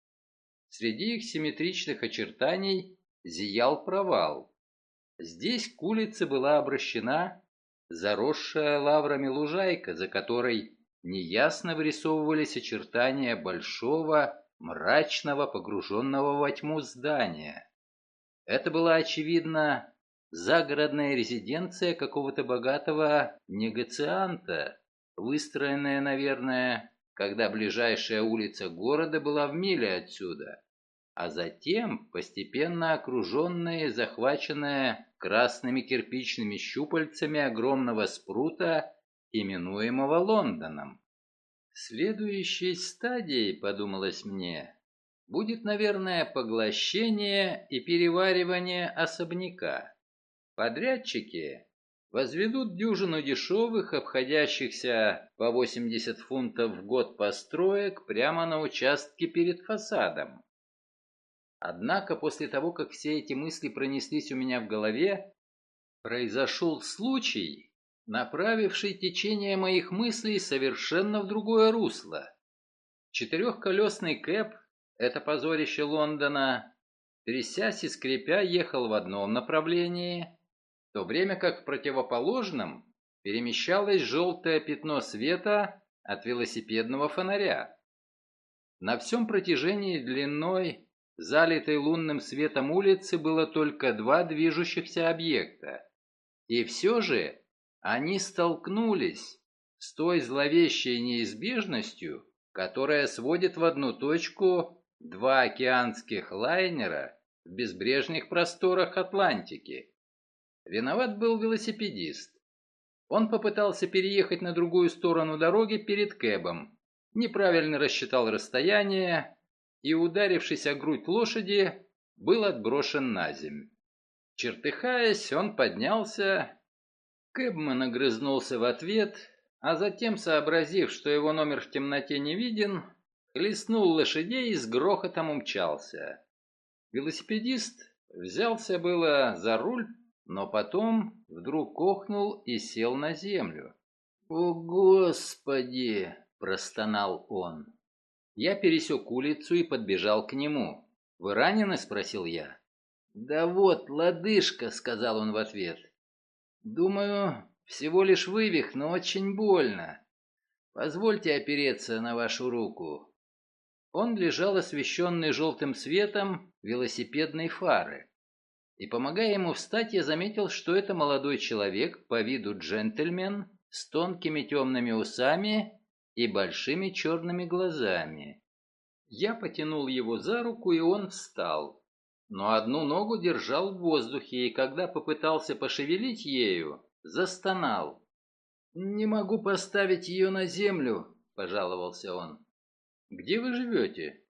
Среди их симметричных очертаний зиял провал. Здесь к улице была обращена заросшая лаврами лужайка, за которой неясно вырисовывались очертания большого, мрачного, погруженного во тьму здания. Это была, очевидно, загородная резиденция какого-то богатого негацианта, выстроенная, наверное, когда ближайшая улица города была в миле отсюда, а затем постепенно окруженная и захваченная красными кирпичными щупальцами огромного спрута, именуемого Лондоном. Следующей стадией, подумалось мне, будет, наверное, поглощение и переваривание особняка. Подрядчики возведут дюжину дешевых, обходящихся по 80 фунтов в год построек прямо на участке перед фасадом. Однако после того, как все эти мысли пронеслись у меня в голове, произошел случай, направивший течение моих мыслей совершенно в другое русло. Четырехколесный кэп — это позорище Лондона, трясясь и скрипя, ехал в одном направлении, то время как в противоположном перемещалось желтое пятно света от велосипедного фонаря. На всем протяжении длиной, залитой лунным светом улицы, было только два движущихся объекта. И все же они столкнулись с той зловещей неизбежностью, которая сводит в одну точку два океанских лайнера в безбрежных просторах Атлантики. Виноват был велосипедист. Он попытался переехать на другую сторону дороги перед Кэбом, неправильно рассчитал расстояние и, ударившись о грудь лошади, был отброшен на земь. Чертыхаясь, он поднялся. Кэбман огрызнулся в ответ, а затем, сообразив, что его номер в темноте не виден, хлестнул лошадей и с грохотом умчался. Велосипедист взялся было за руль, но потом вдруг охнул и сел на землю. «О, Господи!» – простонал он. Я пересек улицу и подбежал к нему. «Вы ранены?» – спросил я. «Да вот, лодыжка», – сказал он в ответ. «Думаю, всего лишь вывих, но очень больно. Позвольте опереться на вашу руку». Он лежал освещенный желтым светом велосипедной фары. И помогая ему встать, я заметил, что это молодой человек, по виду джентльмен, с тонкими темными усами и большими черными глазами. Я потянул его за руку, и он встал. Но одну ногу держал в воздухе, и когда попытался пошевелить ею, застонал. «Не могу поставить ее на землю», — пожаловался он. «Где вы живете?»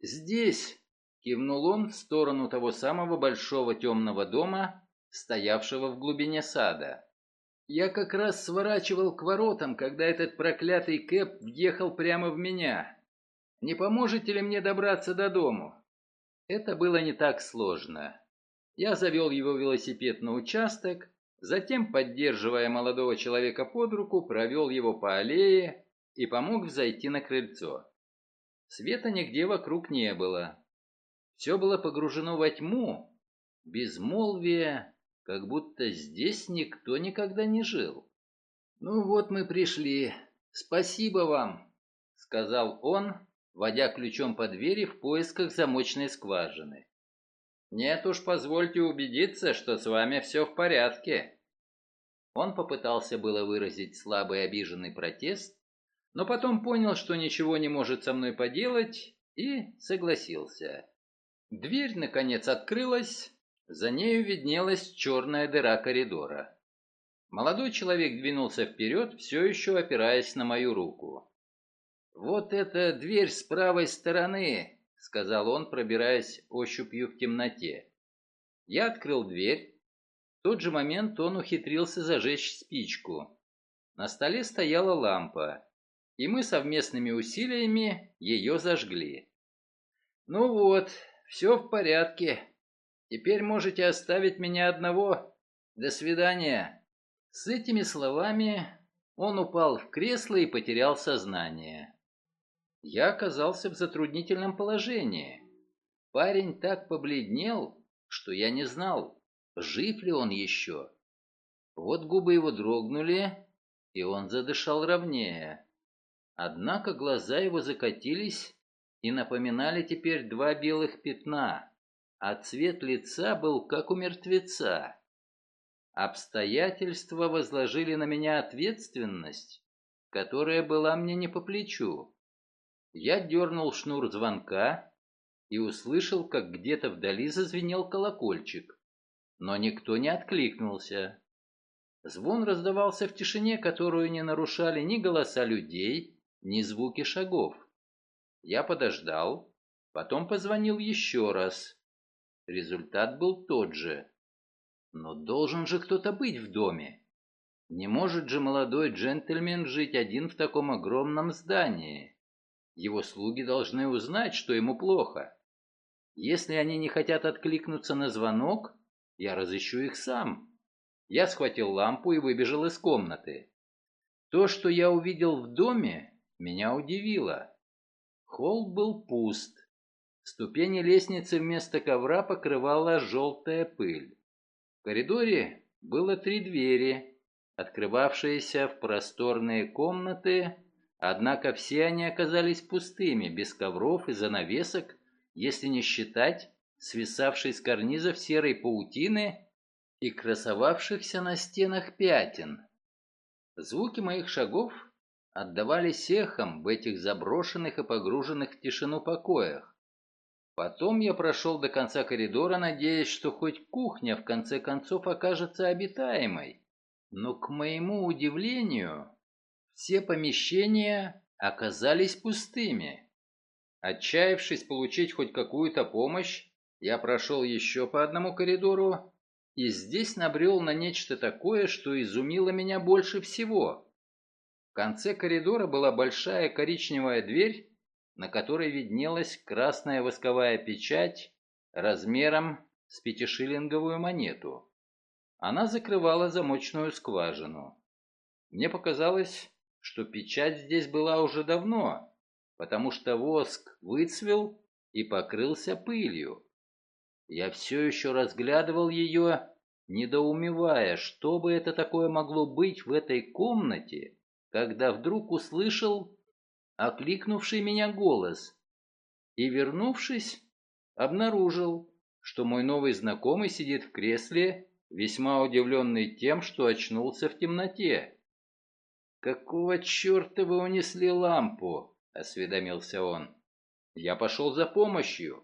«Здесь», — кивнул он в сторону того самого большого темного дома, стоявшего в глубине сада. «Я как раз сворачивал к воротам, когда этот проклятый Кэп въехал прямо в меня. Не поможете ли мне добраться до дому?» Это было не так сложно. Я завел его велосипед на участок, затем, поддерживая молодого человека под руку, провел его по аллее и помог взойти на крыльцо. Света нигде вокруг не было. Все было погружено во тьму, безмолвие, как будто здесь никто никогда не жил. «Ну вот мы пришли. Спасибо вам», — сказал он, водя ключом по двери в поисках замочной скважины. «Нет уж, позвольте убедиться, что с вами все в порядке». Он попытался было выразить слабый обиженный протест, но потом понял, что ничего не может со мной поделать, и согласился. Дверь, наконец, открылась, за нею виднелась черная дыра коридора. Молодой человек двинулся вперед, все еще опираясь на мою руку. «Вот эта дверь с правой стороны», — сказал он, пробираясь ощупью в темноте. Я открыл дверь. В тот же момент он ухитрился зажечь спичку. На столе стояла лампа и мы совместными усилиями ее зажгли. «Ну вот, все в порядке. Теперь можете оставить меня одного. До свидания». С этими словами он упал в кресло и потерял сознание. Я оказался в затруднительном положении. Парень так побледнел, что я не знал, жив ли он еще. Вот губы его дрогнули, и он задышал ровнее. Однако глаза его закатились и напоминали теперь два белых пятна, а цвет лица был как у мертвеца. Обстоятельства возложили на меня ответственность, которая была мне не по плечу. Я дернул шнур звонка и услышал, как где-то вдали зазвенел колокольчик, но никто не откликнулся. Звон раздавался в тишине, которую не нарушали ни голоса людей, ни звуки шагов. Я подождал, потом позвонил еще раз. Результат был тот же. Но должен же кто-то быть в доме. Не может же молодой джентльмен жить один в таком огромном здании. Его слуги должны узнать, что ему плохо. Если они не хотят откликнуться на звонок, я разыщу их сам. Я схватил лампу и выбежал из комнаты. То, что я увидел в доме, меня удивило. Холл был пуст. Ступени лестницы вместо ковра покрывала желтая пыль. В коридоре было три двери, открывавшиеся в просторные комнаты, однако все они оказались пустыми, без ковров и занавесок, если не считать свисавшей с карнизов серой паутины и красовавшихся на стенах пятен. Звуки моих шагов отдавались эхом в этих заброшенных и погруженных в тишину покоях. Потом я прошел до конца коридора, надеясь, что хоть кухня в конце концов окажется обитаемой. Но, к моему удивлению, все помещения оказались пустыми. Отчаявшись получить хоть какую-то помощь, я прошел еще по одному коридору и здесь набрел на нечто такое, что изумило меня больше всего. В конце коридора была большая коричневая дверь, на которой виднелась красная восковая печать размером с пятишиллинговую монету. Она закрывала замочную скважину. Мне показалось, что печать здесь была уже давно, потому что воск выцвел и покрылся пылью. Я все еще разглядывал ее, недоумевая, что бы это такое могло быть в этой комнате, когда вдруг услышал окликнувший меня голос и, вернувшись, обнаружил, что мой новый знакомый сидит в кресле, весьма удивленный тем, что очнулся в темноте. «Какого черта вы унесли лампу?» — осведомился он. «Я пошел за помощью».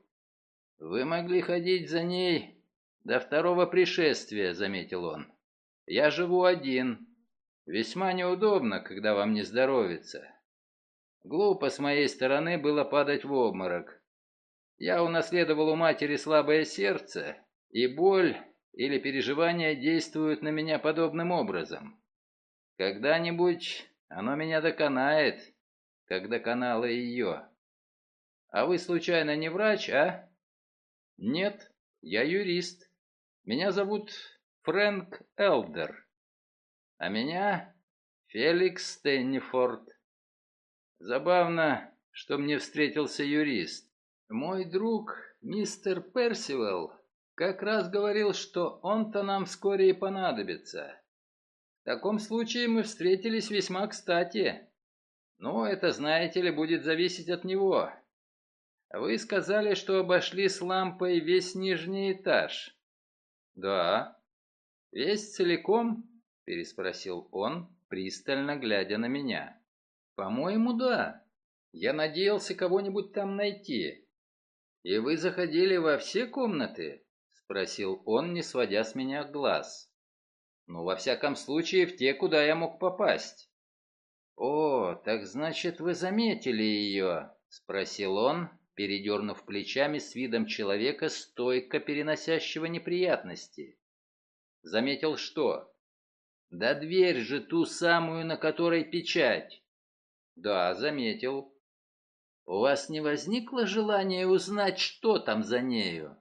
«Вы могли ходить за ней до второго пришествия», — заметил он. «Я живу один. Весьма неудобно, когда вам не здоровится. Глупо с моей стороны было падать в обморок. Я унаследовал у матери слабое сердце, и боль или переживания действуют на меня подобным образом. Когда-нибудь оно меня доконает, как доконало ее. А вы случайно не врач, а?» «Нет, я юрист. Меня зовут Фрэнк Элдер. А меня Феликс Стэннифорд. Забавно, что мне встретился юрист. Мой друг, мистер Персивелл, как раз говорил, что он-то нам вскоре и понадобится. В таком случае мы встретились весьма кстати. Но это, знаете ли, будет зависеть от него. Вы сказали, что обошли с лампой весь нижний этаж. Да. Весь целиком? Переспросил он, пристально глядя на меня. По-моему, да. Я надеялся кого-нибудь там найти. И вы заходили во все комнаты? Спросил он, не сводя с меня глаз. Ну, во всяком случае, в те, куда я мог попасть. «О, так значит, вы заметили ее?» — спросил он, передернув плечами с видом человека, стойко переносящего неприятности. Заметил что? Да дверь же ту самую, на которой печать. Да, заметил. У вас не возникло желания узнать, что там за нею?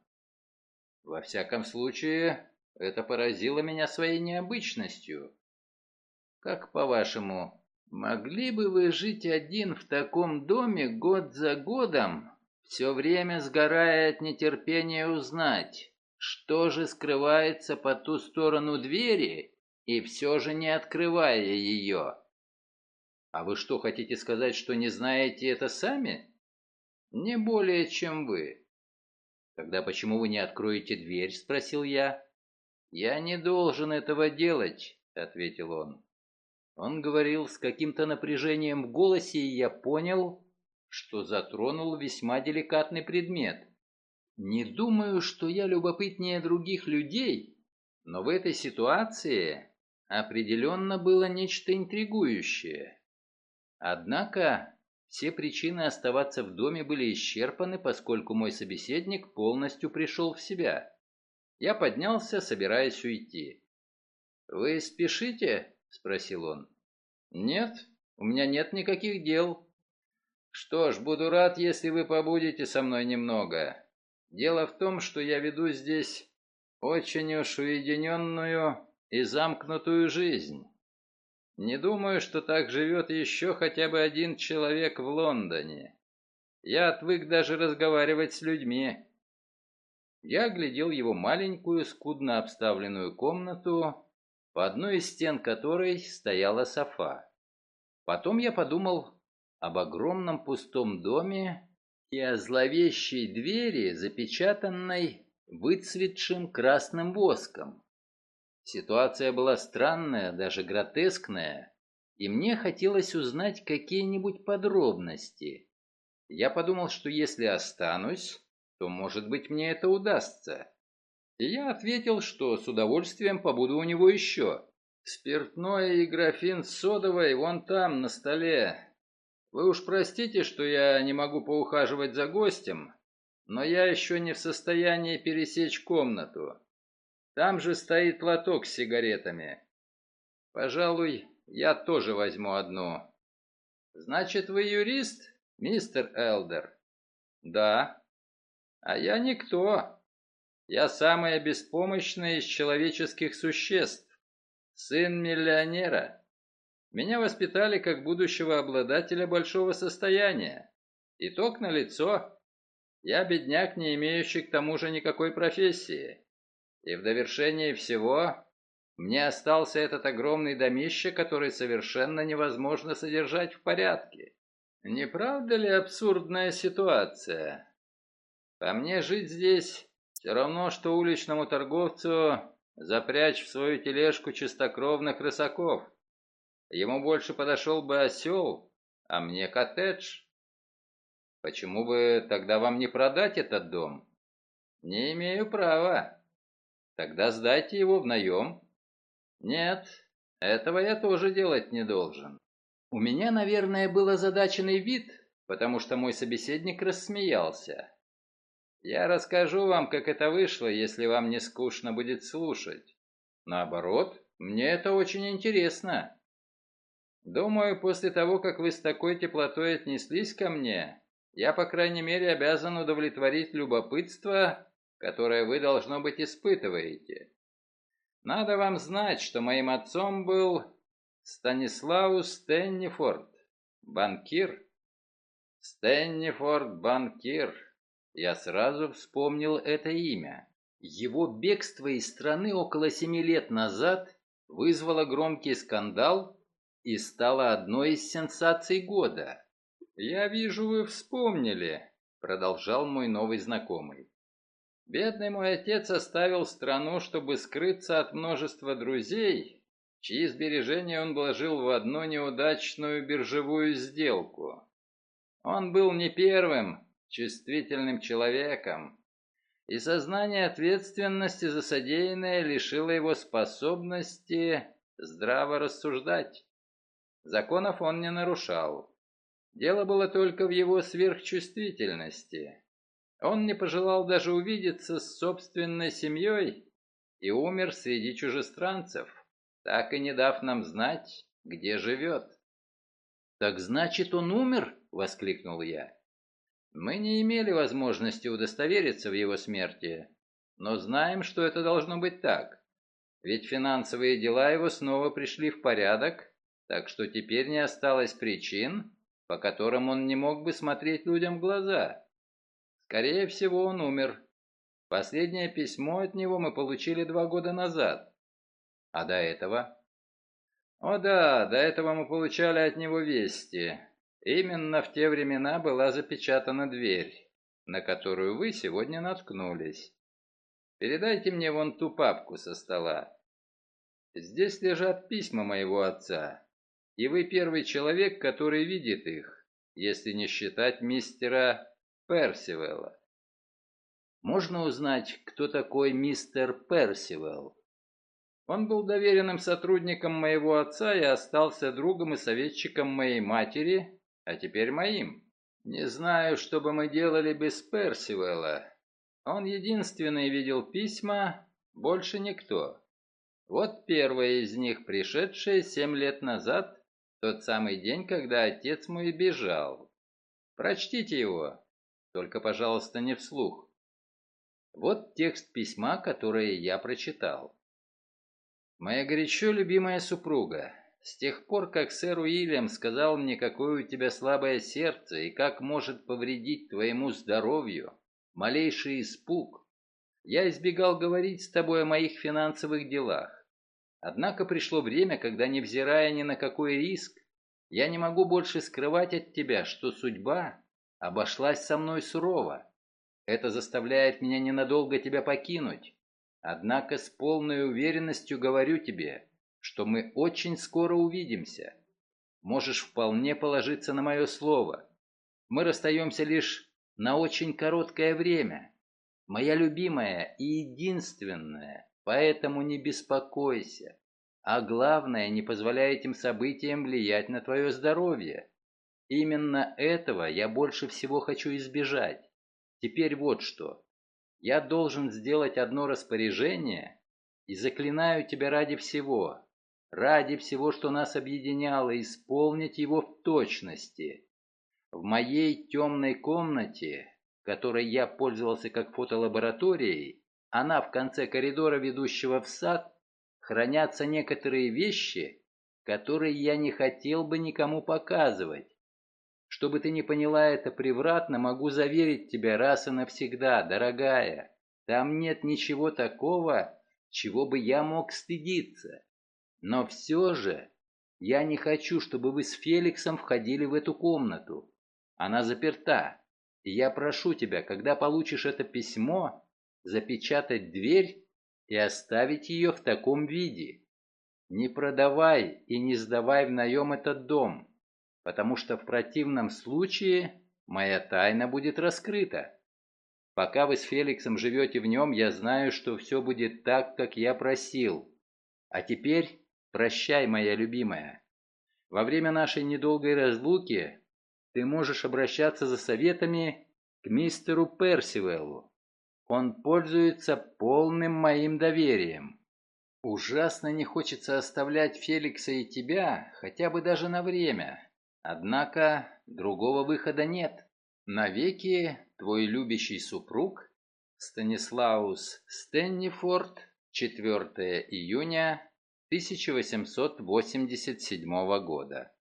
Во всяком случае, это поразило меня своей необычностью. Как по-вашему, могли бы вы жить один в таком доме год за годом, все время сгорая от нетерпения узнать, что же скрывается по ту сторону двери, и все же не открывая ее. А вы что, хотите сказать, что не знаете это сами? Не более, чем вы. Тогда почему вы не откроете дверь, спросил я. Я не должен этого делать, ответил он. Он говорил с каким-то напряжением в голосе, и я понял, что затронул весьма деликатный предмет. Не думаю, что я любопытнее других людей, но в этой ситуации определенно было нечто интригующее. Однако все причины оставаться в доме были исчерпаны, поскольку мой собеседник полностью пришел в себя. Я поднялся, собираясь уйти. «Вы спешите?» — спросил он. «Нет, у меня нет никаких дел. «Что ж, буду рад, если вы побудете со мной немного. Дело в том, что я веду здесь очень уж уединенную и замкнутую жизнь. Не думаю, что так живет еще хотя бы один человек в Лондоне. Я отвык даже разговаривать с людьми. Я оглядел его маленькую, скудно обставленную комнату, по одной из стен которой стояла софа. Потом я подумал об огромном пустом доме и о зловещей двери, запечатанной выцветшим красным воском. Ситуация была странная, даже гротескная, и мне хотелось узнать какие-нибудь подробности. Я подумал, что если останусь, то, может быть, мне это удастся. И я ответил, что с удовольствием побуду у него еще. Спиртное и графин с содовой вон там, на столе. Вы уж простите, что я не могу поухаживать за гостем, но я еще не в состоянии пересечь комнату. Там же стоит лоток с сигаретами. Пожалуй, я тоже возьму одну. Значит, вы юрист, мистер Элдер? Да. А я никто. Я самое беспомощное из человеческих существ. Сын миллионера. Меня воспитали как будущего обладателя большого состояния. Итог налицо. Я бедняк, не имеющий к тому же никакой профессии. И в довершение всего мне остался этот огромный домище, который совершенно невозможно содержать в порядке. Не правда ли абсурдная ситуация? По мне жить здесь все равно, что уличному торговцу запрячь в свою тележку чистокровных рысаков. Ему больше подошел бы осел, а мне коттедж. Почему бы тогда вам не продать этот дом? Не имею права. Тогда сдайте его в наем. Нет, этого я тоже делать не должен. У меня, наверное, был озадаченный вид, потому что мой собеседник рассмеялся. Я расскажу вам, как это вышло, если вам не скучно будет слушать. Наоборот, мне это очень интересно. Думаю, после того, как вы с такой теплотой отнеслись ко мне, я, по крайней мере, обязан удовлетворить любопытство которое вы, должно быть, испытываете. Надо вам знать, что моим отцом был Станислаус Стеннифорд, банкир. Стеннифорд банкир. Я сразу вспомнил это имя. Его бегство из страны около семи лет назад вызвало громкий скандал и стало одной из сенсаций года. «Я вижу, вы вспомнили», — продолжал мой новый знакомый. Бедный мой отец оставил страну, чтобы скрыться от множества друзей, чьи сбережения он вложил в одну неудачную биржевую сделку. Он был не первым чувствительным человеком, и сознание ответственности за содеянное лишило его способности здраво рассуждать. Законов он не нарушал. Дело было только в его сверхчувствительности. Он не пожелал даже увидеться с собственной семьей и умер среди чужестранцев, так и не дав нам знать, где живет. «Так значит, он умер?» — воскликнул я. «Мы не имели возможности удостовериться в его смерти, но знаем, что это должно быть так. Ведь финансовые дела его снова пришли в порядок, так что теперь не осталось причин, по которым он не мог бы смотреть людям в глаза». Скорее всего, он умер. Последнее письмо от него мы получили два года назад. А до этого? О да, до этого мы получали от него вести. Именно в те времена была запечатана дверь, на которую вы сегодня наткнулись. Передайте мне вон ту папку со стола. Здесь лежат письма моего отца, и вы первый человек, который видит их, если не считать мистера Персивелла. Можно узнать, кто такой мистер Персивелл? Он был доверенным сотрудником моего отца и остался другом и советчиком моей матери, а теперь моим. Не знаю, что бы мы делали без Персивелла. Он единственный видел письма, больше никто. Вот первое из них, пришедшее семь лет назад, тот самый день, когда отец мой бежал. Прочтите его. Только, пожалуйста, не вслух. Вот текст письма, которое я прочитал. «Моя горячо любимая супруга, с тех пор, как сэр Уильям сказал мне, какое у тебя слабое сердце и как может повредить твоему здоровью, малейший испуг, я избегал говорить с тобой о моих финансовых делах. Однако пришло время, когда, невзирая ни на какой риск, я не могу больше скрывать от тебя, что судьба обошлась со мной сурово. Это заставляет меня ненадолго тебя покинуть. Однако с полной уверенностью говорю тебе, что мы очень скоро увидимся. Можешь вполне положиться на мое слово. Мы расстаемся лишь на очень короткое время. Моя любимая и единственная, поэтому не беспокойся. А главное, не позволяй этим событиям влиять на твое здоровье. Именно этого я больше всего хочу избежать. Теперь вот что. Я должен сделать одно распоряжение и заклинаю тебя ради всего, ради всего, что нас объединяло, исполнить его в точности. В моей темной комнате, которой я пользовался как фотолабораторией, она в конце коридора, ведущего в сад, хранятся некоторые вещи, которые я не хотел бы никому показывать. Чтобы ты не поняла это превратно, могу заверить тебя раз и навсегда, дорогая, там нет ничего такого, чего бы я мог стыдиться. Но все же я не хочу, чтобы вы с Феликсом входили в эту комнату. Она заперта. И я прошу тебя, когда получишь это письмо, запечатать дверь и оставить ее в таком виде. Не продавай и не сдавай в наем этот дом, потому что в противном случае моя тайна будет раскрыта. Пока вы с Феликсом живете в нем, я знаю, что все будет так, как я просил. А теперь Прощай, моя любимая. Во время нашей недолгой разлуки ты можешь обращаться за советами к мистеру Персивеллу. Он пользуется полным моим доверием. Ужасно не хочется оставлять Феликса и тебя, хотя бы даже на время. Однако другого выхода нет. Навеки твой любящий супруг Станислаус Стеннифорд, 4 июня 1887 года.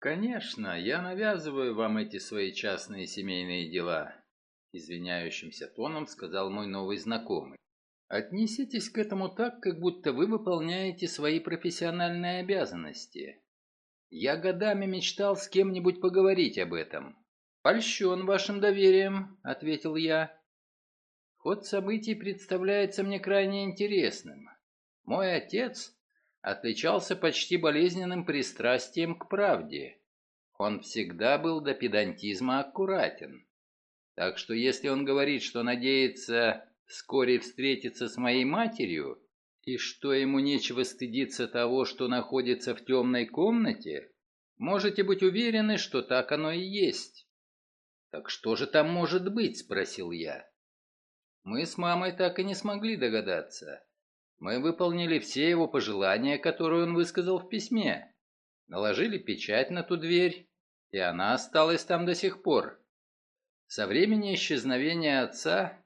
«Конечно, я навязываю вам эти свои частные семейные дела», извиняющимся тоном сказал мой новый знакомый. «Отнеситесь к этому так, как будто вы выполняете свои профессиональные обязанности. Я годами мечтал с кем-нибудь поговорить об этом. Польщен вашим доверием», — ответил я. «Ход событий представляется мне крайне интересным. Мой отец отличался почти болезненным пристрастием к правде. Он всегда был до педантизма аккуратен. Так что если он говорит, что надеется вскоре встретиться с моей матерью, и что ему нечего стыдиться того, что находится в темной комнате, можете быть уверены, что так оно и есть. «Так что же там может быть?» – спросил я. Мы с мамой так и не смогли догадаться. Мы выполнили все его пожелания, которые он высказал в письме. Наложили печать на ту дверь, и она осталась там до сих пор. Со времени исчезновения отца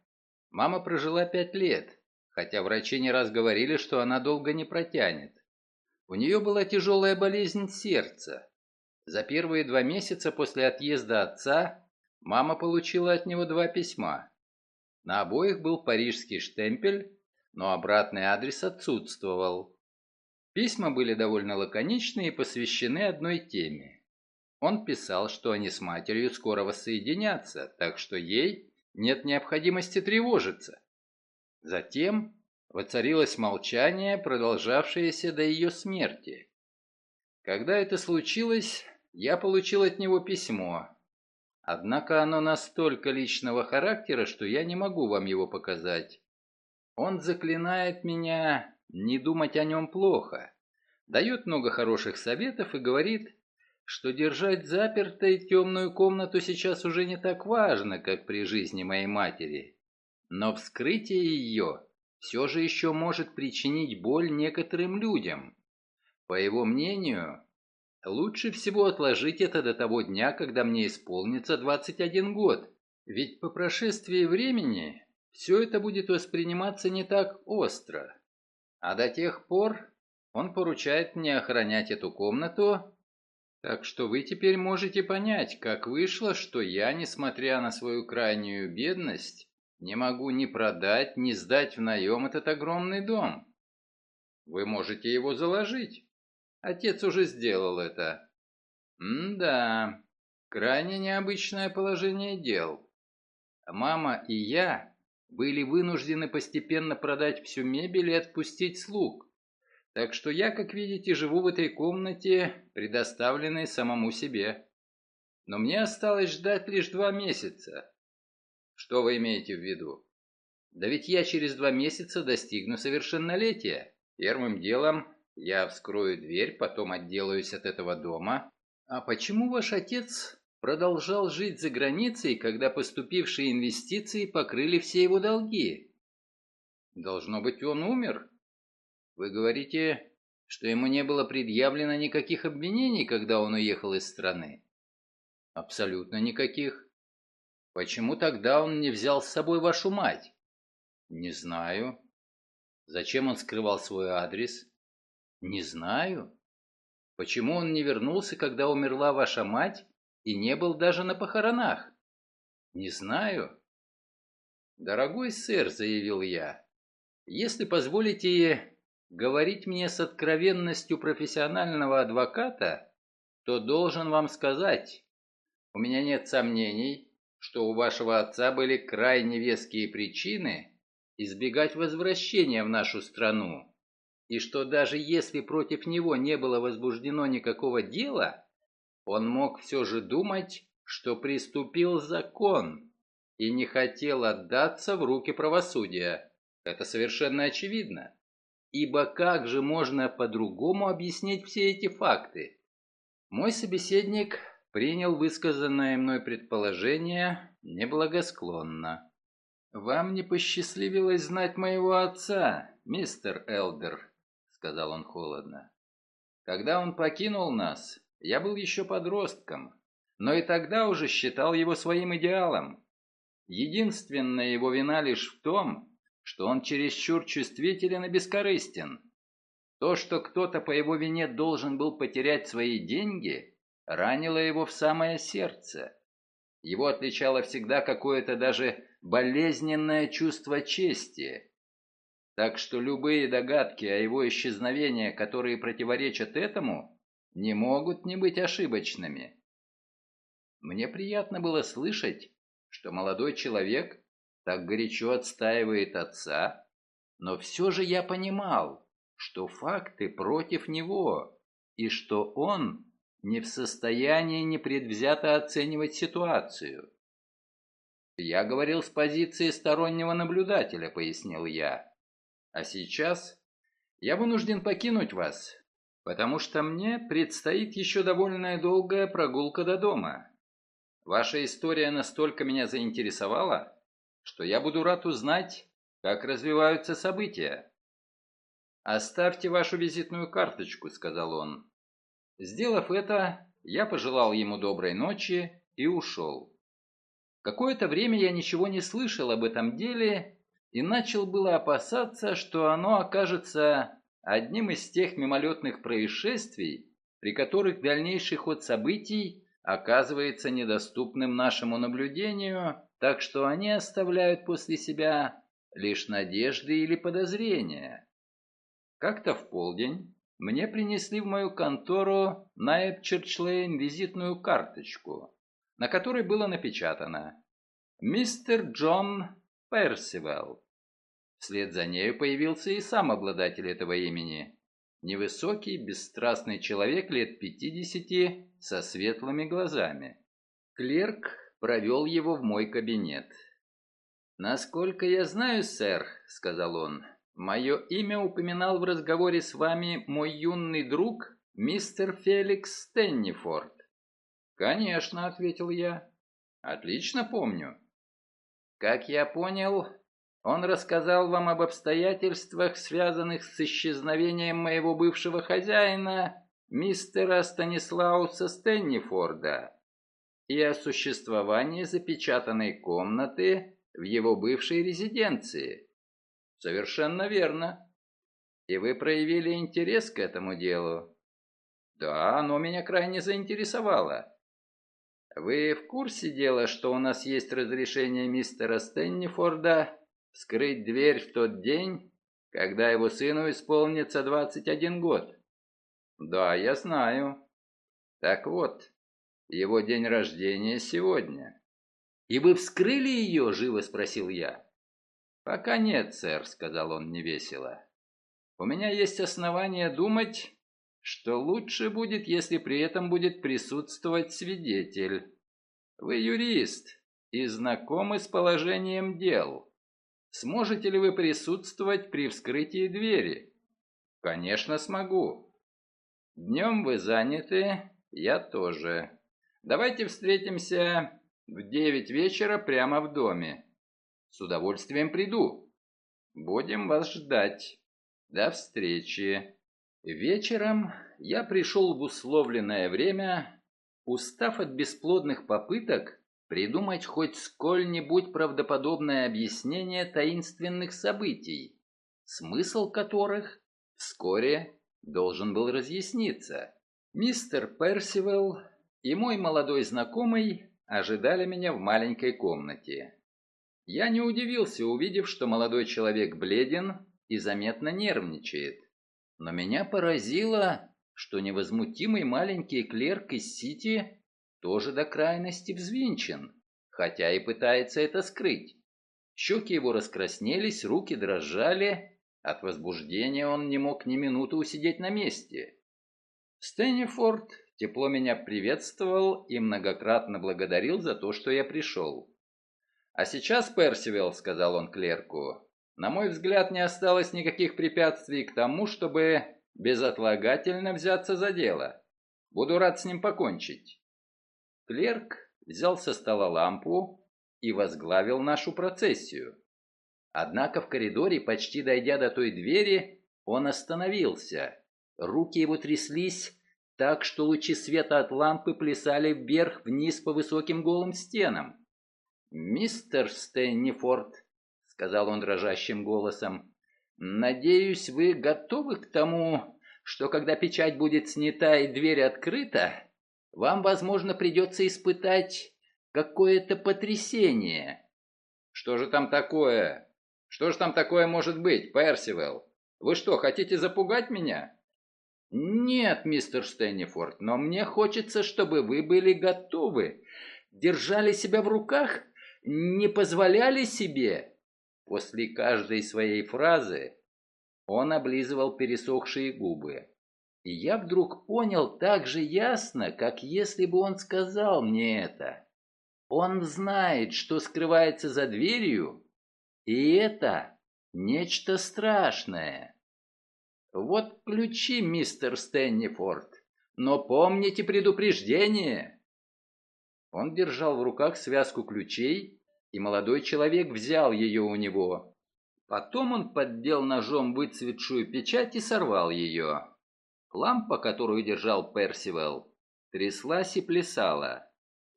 мама прожила пять лет, хотя врачи не раз говорили, что она долго не протянет. У нее была тяжелая болезнь сердца. За первые два месяца после отъезда отца мама получила от него два письма. На обоих был парижский штемпель, но обратный адрес отсутствовал. Письма были довольно лаконичны и посвящены одной теме. Он писал, что они с матерью скоро воссоединятся, так что ей нет необходимости тревожиться. Затем воцарилось молчание, продолжавшееся до ее смерти. Когда это случилось, я получил от него письмо. Однако оно настолько личного характера, что я не могу вам его показать. Он заклинает меня не думать о нем плохо, дает много хороших советов и говорит, что держать запертой темную комнату сейчас уже не так важно, как при жизни моей матери. Но вскрытие ее все же еще может причинить боль некоторым людям. По его мнению, лучше всего отложить это до того дня, когда мне исполнится 21 год, ведь по прошествии времени все это будет восприниматься не так остро. А до тех пор он поручает мне охранять эту комнату, так что вы теперь можете понять, как вышло, что я, несмотря на свою крайнюю бедность, не могу ни продать, ни сдать в наем этот огромный дом. Вы можете его заложить. Отец уже сделал это. М-да, крайне необычное положение дел. Мама и я были вынуждены постепенно продать всю мебель и отпустить слуг. Так что я, как видите, живу в этой комнате, предоставленной самому себе. Но мне осталось ждать лишь два месяца. Что вы имеете в виду? Да ведь я через два месяца достигну совершеннолетия. Первым делом я вскрою дверь, потом отделаюсь от этого дома. А почему ваш отец продолжал жить за границей, когда поступившие инвестиции покрыли все его долги? Должно быть, он умер. Вы говорите, что ему не было предъявлено никаких обвинений, когда он уехал из страны? Абсолютно никаких. Почему тогда он не взял с собой вашу мать? Не знаю. Зачем он скрывал свой адрес? Не знаю. Почему он не вернулся, когда умерла ваша мать, и не был даже на похоронах? Не знаю. Дорогой сэр, заявил я, если позволите говорить мне с откровенностью профессионального адвоката, то должен вам сказать, у меня нет сомнений, что у вашего отца были крайне веские причины избегать возвращения в нашу страну, и что даже если против него не было возбуждено никакого дела, он мог все же думать, что приступил закон и не хотел отдаться в руки правосудия. Это совершенно очевидно. Ибо как же можно по-другому объяснить все эти факты? Мой собеседник принял высказанное мной предположение неблагосклонно. «Вам не посчастливилось знать моего отца, мистер Элдер», — сказал он холодно. «Когда он покинул нас, я был еще подростком, но и тогда уже считал его своим идеалом. Единственная его вина лишь в том, что он чересчур чувствителен и бескорыстен. То, что кто-то по его вине должен был потерять свои деньги, ранило его в самое сердце. Его отличало всегда какое-то даже болезненное чувство чести. Так что любые догадки о его исчезновении, которые противоречат этому, не могут не быть ошибочными. Мне приятно было слышать, что молодой человек так горячо отстаивает отца, но все же я понимал, что факты против него, и что он не в состоянии непредвзято оценивать ситуацию. «Я говорил с позиции стороннего наблюдателя», — пояснил я. «А сейчас я вынужден покинуть вас, потому что мне предстоит еще довольно долгая прогулка до дома. Ваша история настолько меня заинтересовала, что я буду рад узнать, как развиваются события». «Оставьте вашу визитную карточку», — сказал он. Сделав это, я пожелал ему доброй ночи и ушел. Какое-то время я ничего не слышал об этом деле и начал было опасаться, что оно окажется одним из тех мимолетных происшествий, при которых дальнейший ход событий оказывается недоступным нашему наблюдению, так что они оставляют после себя лишь надежды или подозрения. Как-то в полдень мне принесли в мою контору на Эпчерчлейн визитную карточку, на которой было напечатано «Мистер Джон Персивелл». Вслед за нею появился и сам обладатель этого имени. Невысокий, бесстрастный человек лет пятидесяти со светлыми глазами. Клерк провел его в мой кабинет. «Насколько я знаю, сэр», — сказал он, Мое имя упоминал в разговоре с вами мой юный друг, мистер Феликс Стеннифорд. Конечно, ответил я. Отлично помню. Как я понял, он рассказал вам об обстоятельствах, связанных с исчезновением моего бывшего хозяина, мистера Станислауса Стеннифорда, и о существовании запечатанной комнаты, в его бывшей резиденции. Совершенно верно. И вы проявили интерес к этому делу? Да, оно меня крайне заинтересовало. Вы в курсе дела, что у нас есть разрешение мистера Стеннифорда вскрыть дверь в тот день, когда его сыну исполнится 21 год? Да, я знаю. Так вот, его день рождения сегодня. И вы вскрыли ее, живо спросил я. Пока нет, сэр, сказал он невесело. У меня есть основания думать, что лучше будет, если при этом будет присутствовать свидетель. Вы юрист и знакомы с положением дел. Сможете ли вы присутствовать при вскрытии двери? Конечно, смогу. Днем вы заняты, я тоже. Давайте встретимся в девять вечера прямо в доме. С удовольствием приду. Будем вас ждать. До встречи. Вечером я пришел в условленное время, устав от бесплодных попыток придумать хоть сколь-нибудь правдоподобное объяснение таинственных событий, смысл которых вскоре должен был разъясниться. Мистер Персивелл и мой молодой знакомый ожидали меня в маленькой комнате. Я не удивился, увидев, что молодой человек бледен и заметно нервничает. Но меня поразило, что невозмутимый маленький клерк из Сити тоже до крайности взвинчен, хотя и пытается это скрыть. Щеки его раскраснелись, руки дрожали, от возбуждения он не мог ни минуты усидеть на месте. Стэннифорд тепло меня приветствовал и многократно благодарил за то, что я пришел. «А сейчас, Персивилл», — сказал он клерку, на мой взгляд, не осталось никаких препятствий к тому, чтобы безотлагательно взяться за дело. Буду рад с ним покончить. Клерк взял со стола лампу и возглавил нашу процессию. Однако в коридоре, почти дойдя до той двери, он остановился. Руки его тряслись так, что лучи света от лампы плясали вверх-вниз по высоким голым стенам. «Мистер Стэннифорд», — сказал он дрожащим голосом. «Надеюсь, вы готовы к тому, что когда печать будет снята и дверь открыта, вам, возможно, придется испытать какое-то потрясение». «Что же там такое? Что же там такое может быть, Персивелл? Вы что, хотите запугать меня?» «Нет, мистер Стэннифорд, но мне хочется, чтобы вы были готовы, держали себя в руках, не позволяли себе После каждой своей фразы он облизывал пересохшие губы. И я вдруг понял так же ясно, как если бы он сказал мне это. Он знает, что скрывается за дверью, и это нечто страшное. Вот ключи, мистер Стэннифорд, но помните предупреждение. Он держал в руках связку ключей и молодой человек взял ее у него. Потом он поддел ножом выцветшую печать и сорвал ее. Лампа, которую держал Персивал, тряслась и плясала.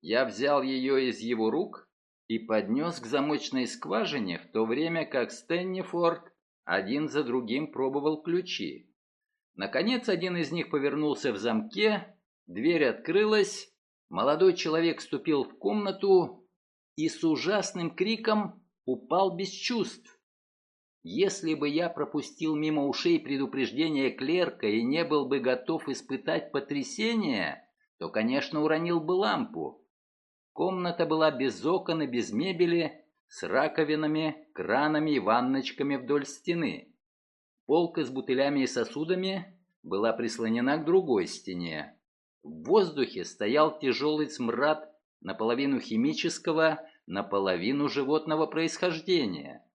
Я взял ее из его рук и поднес к замочной скважине, в то время как Стэннифорд один за другим пробовал ключи. Наконец один из них повернулся в замке, дверь открылась, молодой человек вступил в комнату и с ужасным криком упал без чувств. Если бы я пропустил мимо ушей предупреждение клерка и не был бы готов испытать потрясение, то, конечно, уронил бы лампу. Комната была без окон и без мебели, с раковинами, кранами и ванночками вдоль стены. Полка с бутылями и сосудами была прислонена к другой стене. В воздухе стоял тяжелый смрад наполовину химического, наполовину животного происхождения.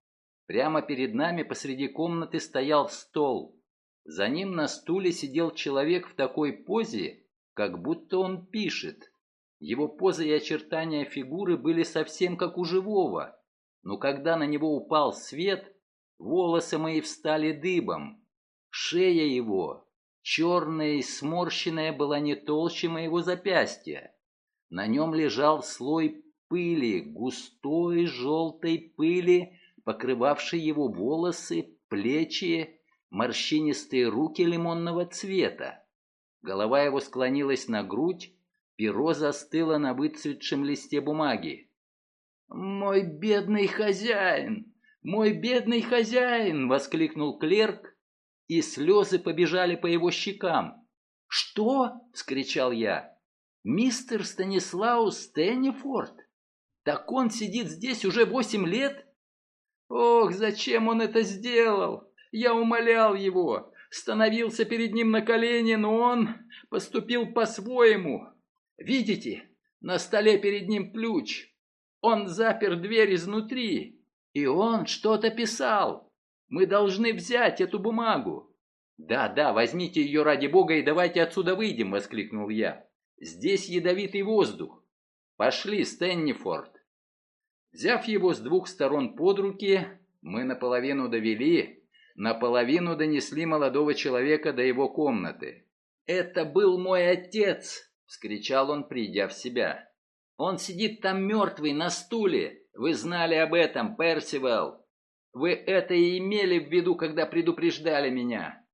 Прямо перед нами посреди комнаты стоял стол. За ним на стуле сидел человек в такой позе, как будто он пишет. Его поза и очертания фигуры были совсем как у живого, но когда на него упал свет, волосы мои встали дыбом. Шея его, черная и сморщенная, была не толще моего запястья. На нем лежал слой пыли, густой желтой пыли, покрывавшей его волосы, плечи, морщинистые руки лимонного цвета. Голова его склонилась на грудь, перо застыло на выцветшем листе бумаги. «Мой бедный хозяин! Мой бедный хозяин!» — воскликнул клерк, и слезы побежали по его щекам. «Что?» — вскричал я. «Мистер Станислаус Стэннифорд? Так он сидит здесь уже восемь лет?» «Ох, зачем он это сделал? Я умолял его, становился перед ним на колени, но он поступил по-своему. Видите, на столе перед ним ключ. Он запер дверь изнутри, и он что-то писал. Мы должны взять эту бумагу. «Да, да, возьмите ее ради бога и давайте отсюда выйдем!» — воскликнул я. «Здесь ядовитый воздух! Пошли, Стэннифорд!» Взяв его с двух сторон под руки, мы наполовину довели, наполовину донесли молодого человека до его комнаты. «Это был мой отец!» — вскричал он, придя в себя. «Он сидит там мертвый на стуле! Вы знали об этом, Персивал! Вы это и имели в виду, когда предупреждали меня!»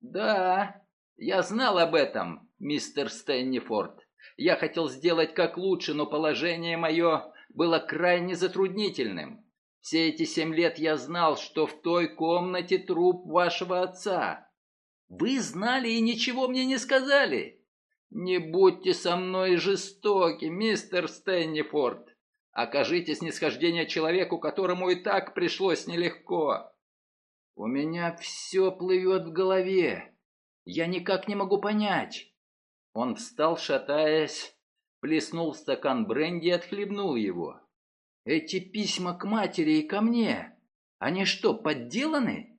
«Да, я знал об этом, мистер Стэннифорд. Я хотел сделать как лучше, но положение мое было крайне затруднительным. Все эти семь лет я знал, что в той комнате труп вашего отца. Вы знали и ничего мне не сказали. Не будьте со мной жестоки, мистер Стэннифорд. Окажите снисхождение человеку, которому и так пришлось нелегко. У меня все плывет в голове. Я никак не могу понять. Он встал, шатаясь, плеснул в стакан бренди и отхлебнул его. Эти письма к матери и ко мне, они что, подделаны?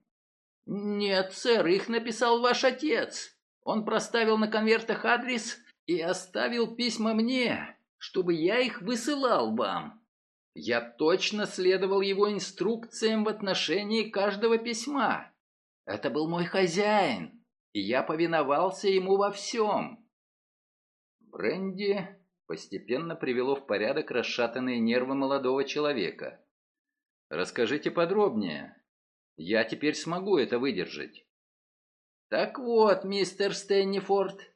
Нет, сэр, их написал ваш отец. Он проставил на конвертах адрес и оставил письма мне, чтобы я их высылал вам. Я точно следовал его инструкциям в отношении каждого письма. Это был мой хозяин, и я повиновался ему во всем. Бренди постепенно привело в порядок расшатанные нервы молодого человека. «Расскажите подробнее. Я теперь смогу это выдержать». «Так вот, мистер Стэннифорд,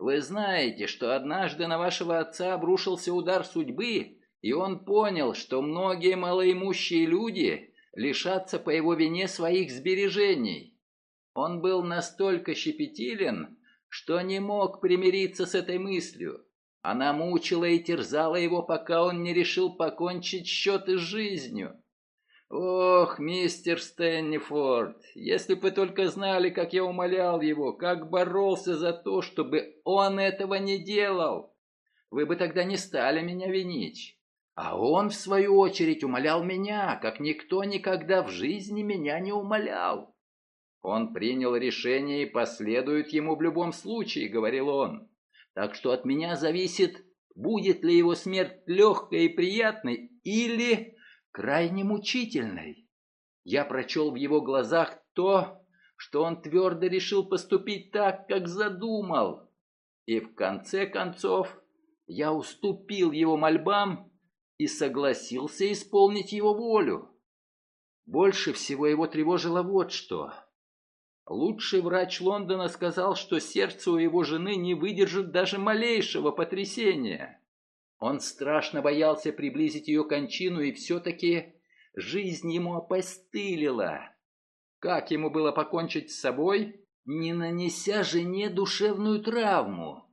вы знаете, что однажды на вашего отца обрушился удар судьбы, и он понял, что многие малоимущие люди лишатся по его вине своих сбережений. Он был настолько щепетилен, что не мог примириться с этой мыслью. Она мучила и терзала его, пока он не решил покончить счеты с жизнью. «Ох, мистер Стэннифорд, если бы только знали, как я умолял его, как боролся за то, чтобы он этого не делал, вы бы тогда не стали меня винить. А он, в свою очередь, умолял меня, как никто никогда в жизни меня не умолял. Он принял решение и последует ему в любом случае, говорил он. Так что от меня зависит, будет ли его смерть легкой и приятной или крайне мучительной. Я прочел в его глазах то, что он твердо решил поступить так, как задумал. И в конце концов я уступил его мольбам и согласился исполнить его волю. Больше всего его тревожило вот что. Лучший врач Лондона сказал, что сердце у его жены не выдержит даже малейшего потрясения. Он страшно боялся приблизить ее кончину, и все-таки жизнь ему опостылила. Как ему было покончить с собой, не нанеся жене душевную травму?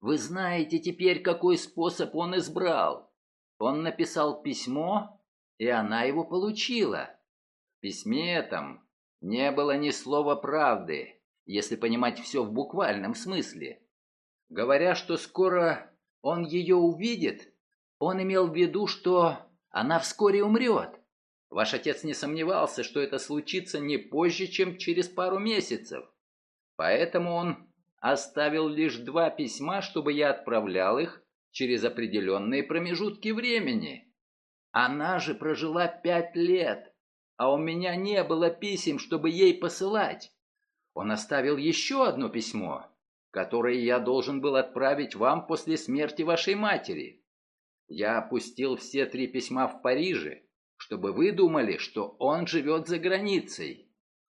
Вы знаете теперь, какой способ он избрал. Он написал письмо, и она его получила. В письме этом не было ни слова правды, если понимать все в буквальном смысле. Говоря, что скоро он ее увидит, он имел в виду, что она вскоре умрет. Ваш отец не сомневался, что это случится не позже, чем через пару месяцев. Поэтому он оставил лишь два письма, чтобы я отправлял их через определенные промежутки времени. Она же прожила пять лет, а у меня не было писем, чтобы ей посылать. Он оставил еще одно письмо, которое я должен был отправить вам после смерти вашей матери. Я опустил все три письма в Париже, чтобы вы думали, что он живет за границей.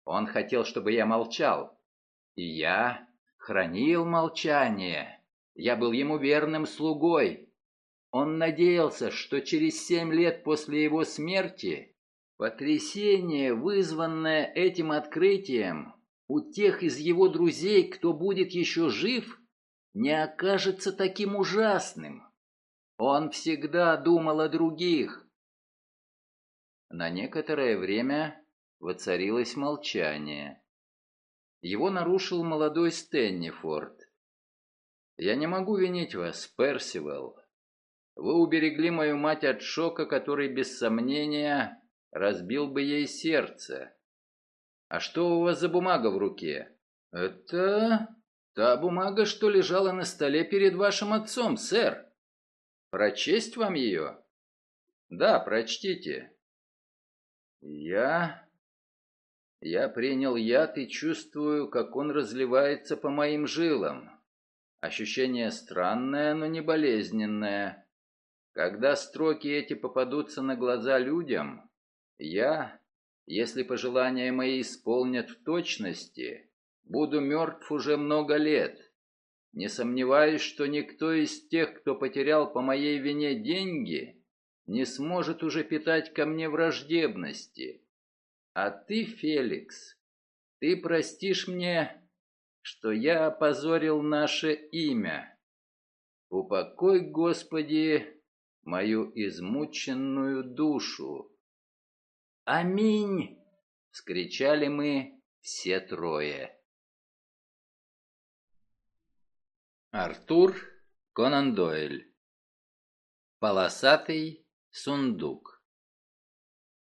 Он хотел, чтобы я молчал. И я хранил молчание. Я был ему верным слугой. Он надеялся, что через семь лет после его смерти потрясение, вызванное этим открытием, у тех из его друзей, кто будет еще жив, не окажется таким ужасным. Он всегда думал о других. На некоторое время воцарилось молчание. Его нарушил молодой Стэннифорд. «Я не могу винить вас, Персивал. Вы уберегли мою мать от шока, который, без сомнения, разбил бы ей сердце. А что у вас за бумага в руке?» «Это та бумага, что лежала на столе перед вашим отцом, сэр. Прочесть вам ее?» «Да, прочтите». «Я я принял яд и чувствую, как он разливается по моим жилам. Ощущение странное, но не болезненное. Когда строки эти попадутся на глаза людям, я, если пожелания мои исполнят в точности, буду мертв уже много лет. Не сомневаюсь, что никто из тех, кто потерял по моей вине деньги, не сможет уже питать ко мне враждебности. А ты, Феликс, ты простишь мне, что я опозорил наше имя. Упокой, Господи, мою измученную душу. Аминь! — скричали мы все трое. Артур Конан Дойль Полосатый сундук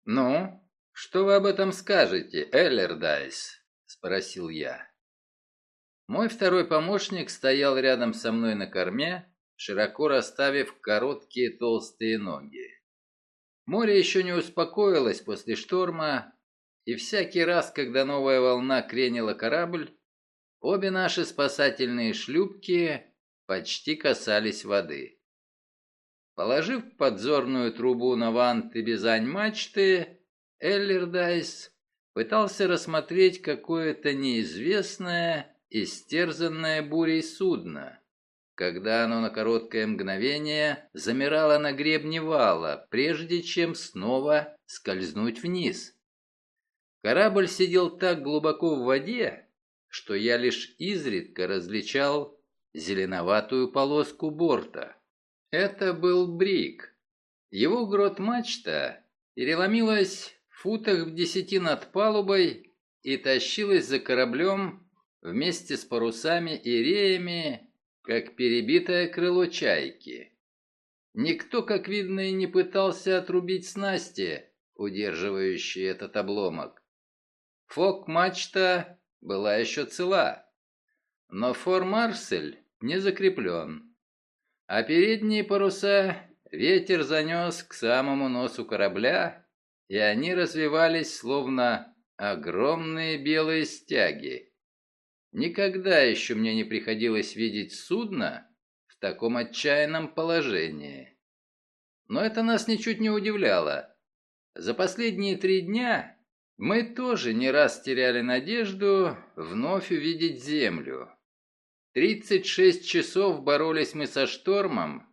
«Ну, «Что вы об этом скажете, Эллердайс?» – спросил я. Мой второй помощник стоял рядом со мной на корме, широко расставив короткие толстые ноги. Море еще не успокоилось после шторма, и всякий раз, когда новая волна кренила корабль, обе наши спасательные шлюпки почти касались воды. Положив подзорную трубу на ванты бизань мачты, Эллердайс пытался рассмотреть какое-то неизвестное, истерзанное бурей судно, когда оно на короткое мгновение замирало на гребне вала, прежде чем снова скользнуть вниз. Корабль сидел так глубоко в воде, что я лишь изредка различал зеленоватую полоску борта. Это был брик. Его грот-мачта переломилась футах в десяти над палубой и тащилась за кораблем вместе с парусами и реями, как перебитое крыло чайки. Никто, как видно, и не пытался отрубить снасти, удерживающие этот обломок. Фок-мачта была еще цела, но фор-марсель не закреплен, а передние паруса ветер занес к самому носу корабля, и они развивались словно огромные белые стяги. Никогда еще мне не приходилось видеть судно в таком отчаянном положении. Но это нас ничуть не удивляло. За последние три дня мы тоже не раз теряли надежду вновь увидеть землю. Тридцать шесть часов боролись мы со штормом,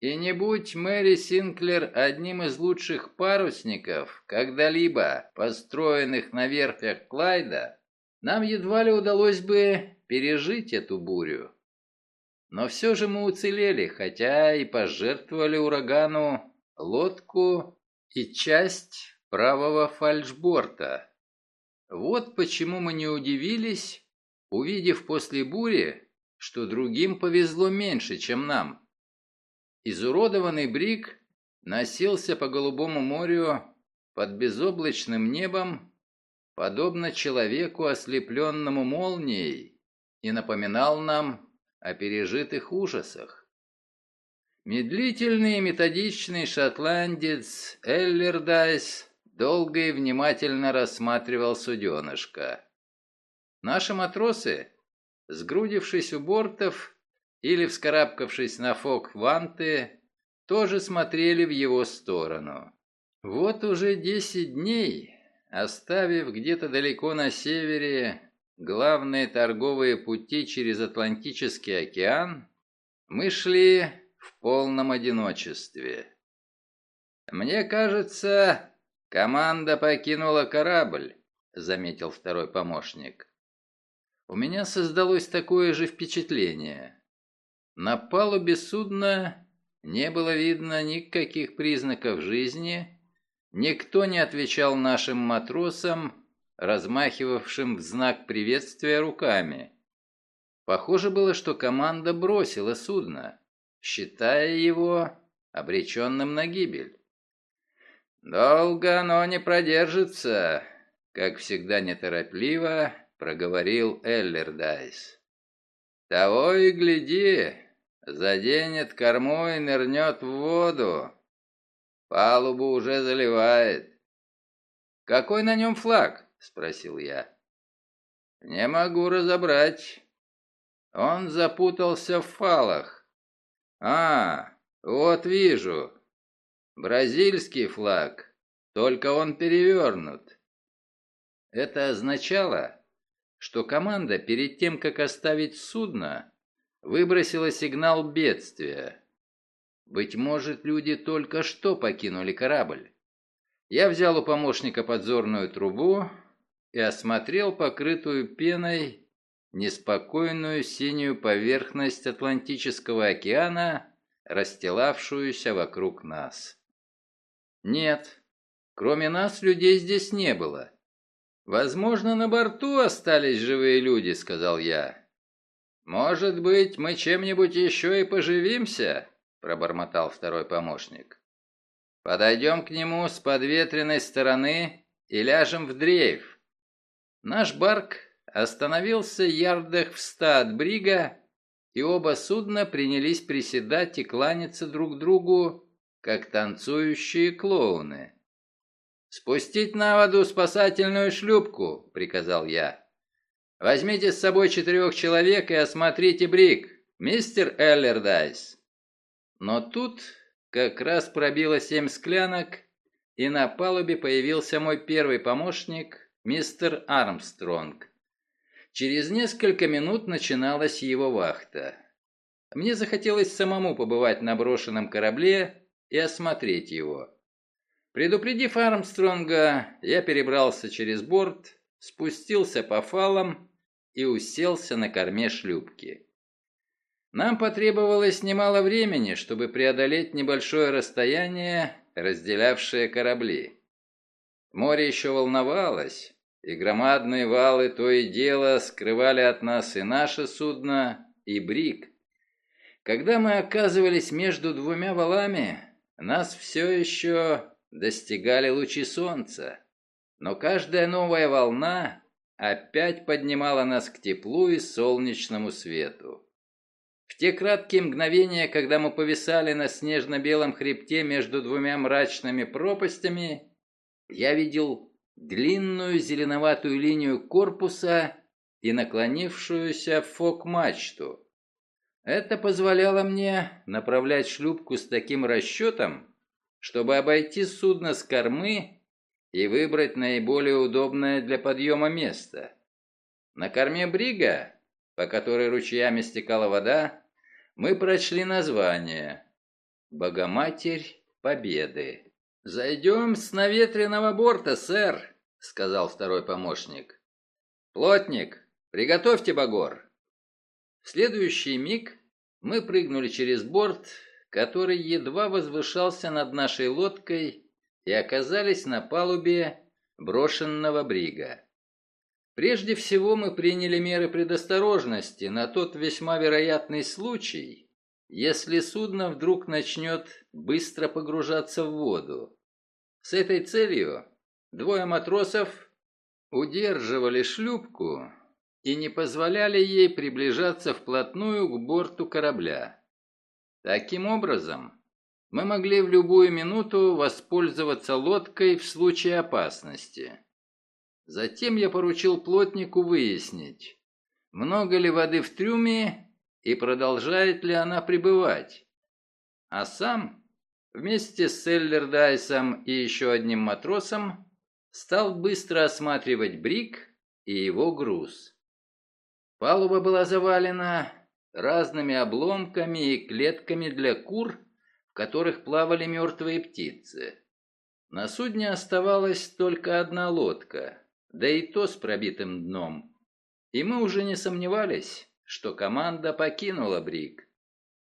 и не будь Мэри Синклер одним из лучших парусников, когда-либо построенных на верфях Клайда, нам едва ли удалось бы пережить эту бурю. Но все же мы уцелели, хотя и пожертвовали урагану лодку и часть правого фальшборта. Вот почему мы не удивились, увидев после бури, что другим повезло меньше, чем нам. Изуродованный Брик носился по голубому морю под безоблачным небом, подобно человеку, ослепленному молнией, и напоминал нам о пережитых ужасах. Медлительный и методичный шотландец Эллердайс долго и внимательно рассматривал суденышко. Наши матросы, сгрудившись у бортов, или, вскарабкавшись на фок ванты, тоже смотрели в его сторону. Вот уже десять дней, оставив где-то далеко на севере главные торговые пути через Атлантический океан, мы шли в полном одиночестве. «Мне кажется, команда покинула корабль», — заметил второй помощник. У меня создалось такое же впечатление. На палубе судна не было видно никаких признаков жизни, никто не отвечал нашим матросам, размахивавшим в знак приветствия руками. Похоже было, что команда бросила судно, считая его обреченным на гибель. «Долго оно не продержится», — как всегда неторопливо проговорил Эллердайс. «Того и гляди, заденет корму и нырнет в воду. Палубу уже заливает». «Какой на нем флаг?» — спросил я. «Не могу разобрать. Он запутался в фалах. А, вот вижу. Бразильский флаг, только он перевернут». Это означало, что команда перед тем, как оставить судно, выбросила сигнал бедствия. Быть может, люди только что покинули корабль. Я взял у помощника подзорную трубу и осмотрел покрытую пеной неспокойную синюю поверхность Атлантического океана, расстилавшуюся вокруг нас. Нет, кроме нас людей здесь не было. Возможно, на борту остались живые люди, сказал я. Может быть, мы чем-нибудь еще и поживимся, пробормотал второй помощник. Подойдем к нему с подветренной стороны и ляжем в дрейф. Наш барк остановился ярдах в ста от брига, и оба судна принялись приседать и кланяться друг другу, как танцующие клоуны. «Спустить на воду спасательную шлюпку», — приказал я. «Возьмите с собой четырех человек и осмотрите бриг, мистер Эллердайс». Но тут как раз пробило семь склянок, и на палубе появился мой первый помощник, мистер Армстронг. Через несколько минут начиналась его вахта. Мне захотелось самому побывать на брошенном корабле и осмотреть его. Предупредив Армстронга, я перебрался через борт, спустился по фалам и уселся на корме шлюпки. Нам потребовалось немало времени, чтобы преодолеть небольшое расстояние, разделявшее корабли. Море еще волновалось, и громадные валы то и дело скрывали от нас и наше судно, и брик. Когда мы оказывались между двумя валами, нас все еще достигали лучи солнца, но каждая новая волна опять поднимала нас к теплу и солнечному свету. В те краткие мгновения, когда мы повисали на снежно-белом хребте между двумя мрачными пропастями, я видел длинную зеленоватую линию корпуса и наклонившуюся фок-мачту. Это позволяло мне направлять шлюпку с таким расчетом, чтобы обойти судно с кормы и выбрать наиболее удобное для подъема место. На корме брига, по которой ручьями стекала вода, мы прочли название «Богоматерь Победы». «Зайдем с наветренного борта, сэр», — сказал второй помощник. «Плотник, приготовьте багор». В следующий миг мы прыгнули через борт, который едва возвышался над нашей лодкой, и оказались на палубе брошенного брига. Прежде всего мы приняли меры предосторожности на тот весьма вероятный случай, если судно вдруг начнет быстро погружаться в воду. С этой целью двое матросов удерживали шлюпку и не позволяли ей приближаться вплотную к борту корабля. Таким образом, мы могли в любую минуту воспользоваться лодкой в случае опасности. Затем я поручил плотнику выяснить, много ли воды в трюме и продолжает ли она пребывать. А сам вместе с Селлердайсом и еще одним матросом стал быстро осматривать брик и его груз. Палуба была завалена разными обломками и клетками для кур, в которых плавали мертвые птицы. На судне оставалась только одна лодка, да и то с пробитым дном. И мы уже не сомневались, что команда покинула Брик.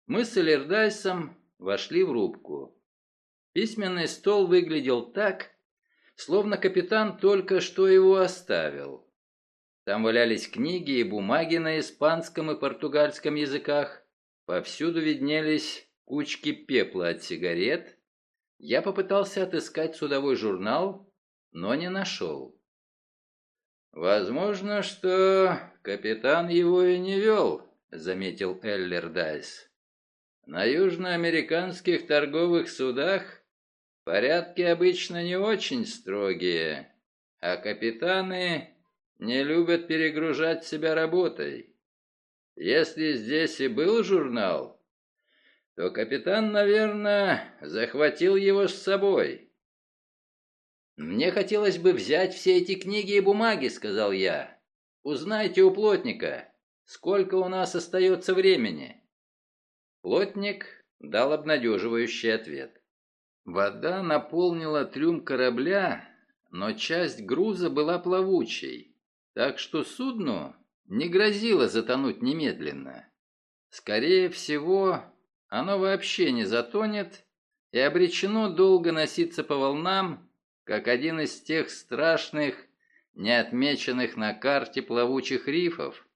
Мы с Элердайсом вошли в рубку. Письменный стол выглядел так, словно капитан только что его оставил. Там валялись книги и бумаги на испанском и португальском языках. Повсюду виднелись кучки пепла от сигарет. Я попытался отыскать судовой журнал, но не нашел. «Возможно, что капитан его и не вел», — заметил Эллер Дайс. «На южноамериканских торговых судах порядки обычно не очень строгие, а капитаны не любят перегружать себя работой. Если здесь и был журнал, то капитан, наверное, захватил его с собой». «Мне хотелось бы взять все эти книги и бумаги», — сказал я. «Узнайте у плотника, сколько у нас остается времени». Плотник дал обнадеживающий ответ. Вода наполнила трюм корабля, но часть груза была плавучей, так что судну не грозило затонуть немедленно. Скорее всего, оно вообще не затонет и обречено долго носиться по волнам, как один из тех страшных, не отмеченных на карте плавучих рифов,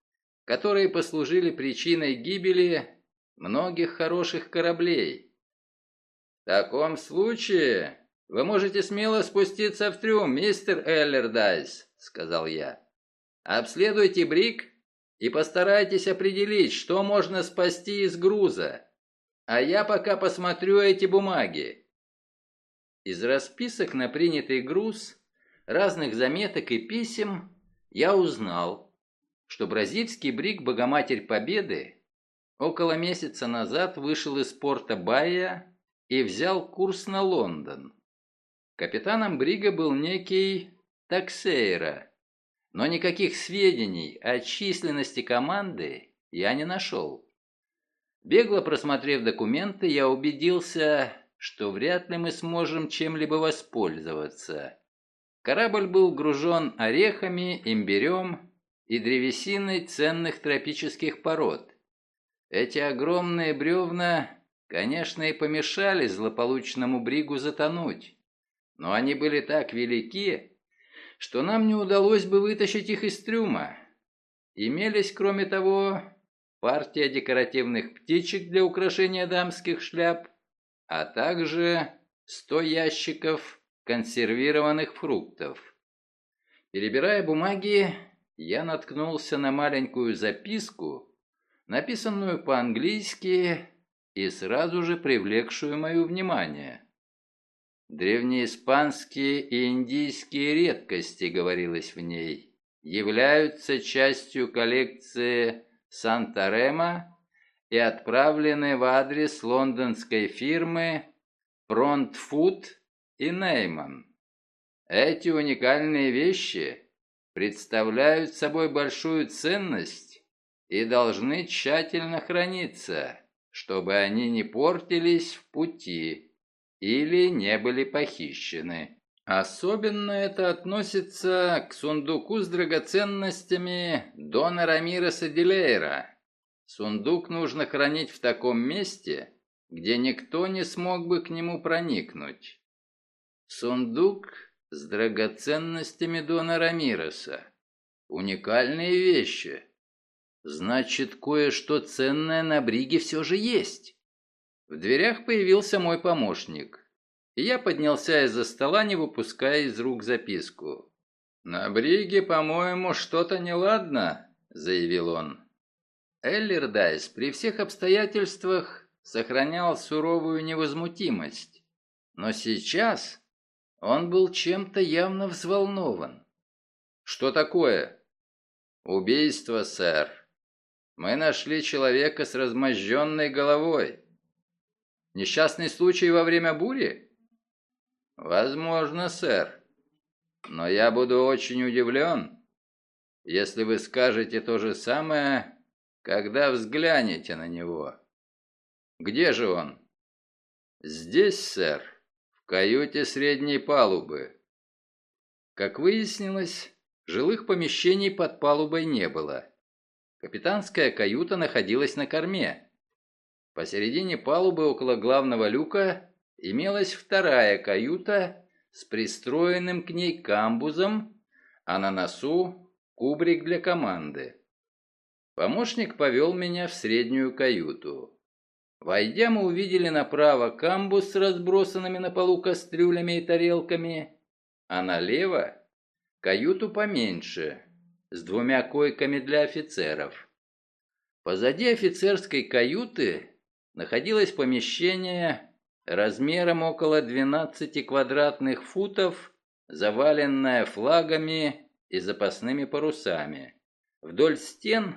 которые послужили причиной гибели многих хороших кораблей. В таком случае вы можете смело спуститься в трюм, мистер Эллердайс, сказал я. Обследуйте брик и постарайтесь определить, что можно спасти из груза. А я пока посмотрю эти бумаги. Из расписок на принятый груз, разных заметок и писем я узнал, что бразильский брик «Богоматерь Победы» около месяца назад вышел из порта Байя и взял курс на Лондон. Капитаном брига был некий Таксейра, но никаких сведений о численности команды я не нашел. Бегло просмотрев документы, я убедился, что вряд ли мы сможем чем-либо воспользоваться. Корабль был гружен орехами, имбирем и древесиной ценных тропических пород. Эти огромные бревна, конечно, и помешали злополучному бригу затонуть, но они были так велики, что нам не удалось бы вытащить их из трюма. Имелись, кроме того, партия декоративных птичек для украшения дамских шляп, а также 100 ящиков консервированных фруктов. Перебирая бумаги, я наткнулся на маленькую записку, написанную по-английски и сразу же привлекшую мое внимание. Древнеиспанские и индийские редкости, говорилось в ней, являются частью коллекции Санта-Рема и отправлены в адрес лондонской фирмы Pronto и Нейман. Эти уникальные вещи представляют собой большую ценность и должны тщательно храниться, чтобы они не портились в пути или не были похищены. Особенно это относится к сундуку с драгоценностями Дона Рамиреса Дилейра, Сундук нужно хранить в таком месте, где никто не смог бы к нему проникнуть. Сундук с драгоценностями Дона Рамиреса. Уникальные вещи. Значит, кое-что ценное на бриге все же есть. В дверях появился мой помощник, и я поднялся из-за стола, не выпуская из рук записку. «На бриге, по-моему, что-то неладно», — заявил он. Эллердайс при всех обстоятельствах сохранял суровую невозмутимость, но сейчас он был чем-то явно взволнован. «Что такое?» «Убийство, сэр. Мы нашли человека с размозженной головой». Несчастный случай во время бури? Возможно, сэр. Но я буду очень удивлен, если вы скажете то же самое, когда взглянете на него. Где же он? Здесь, сэр, в каюте средней палубы. Как выяснилось, жилых помещений под палубой не было. Капитанская каюта находилась на корме. Посередине палубы около главного люка имелась вторая каюта с пристроенным к ней камбузом, а на носу кубрик для команды. Помощник повел меня в среднюю каюту. Войдя, мы увидели направо камбуз с разбросанными на полу кастрюлями и тарелками, а налево каюту поменьше, с двумя койками для офицеров. Позади офицерской каюты находилось помещение размером около 12 квадратных футов, заваленное флагами и запасными парусами. Вдоль стен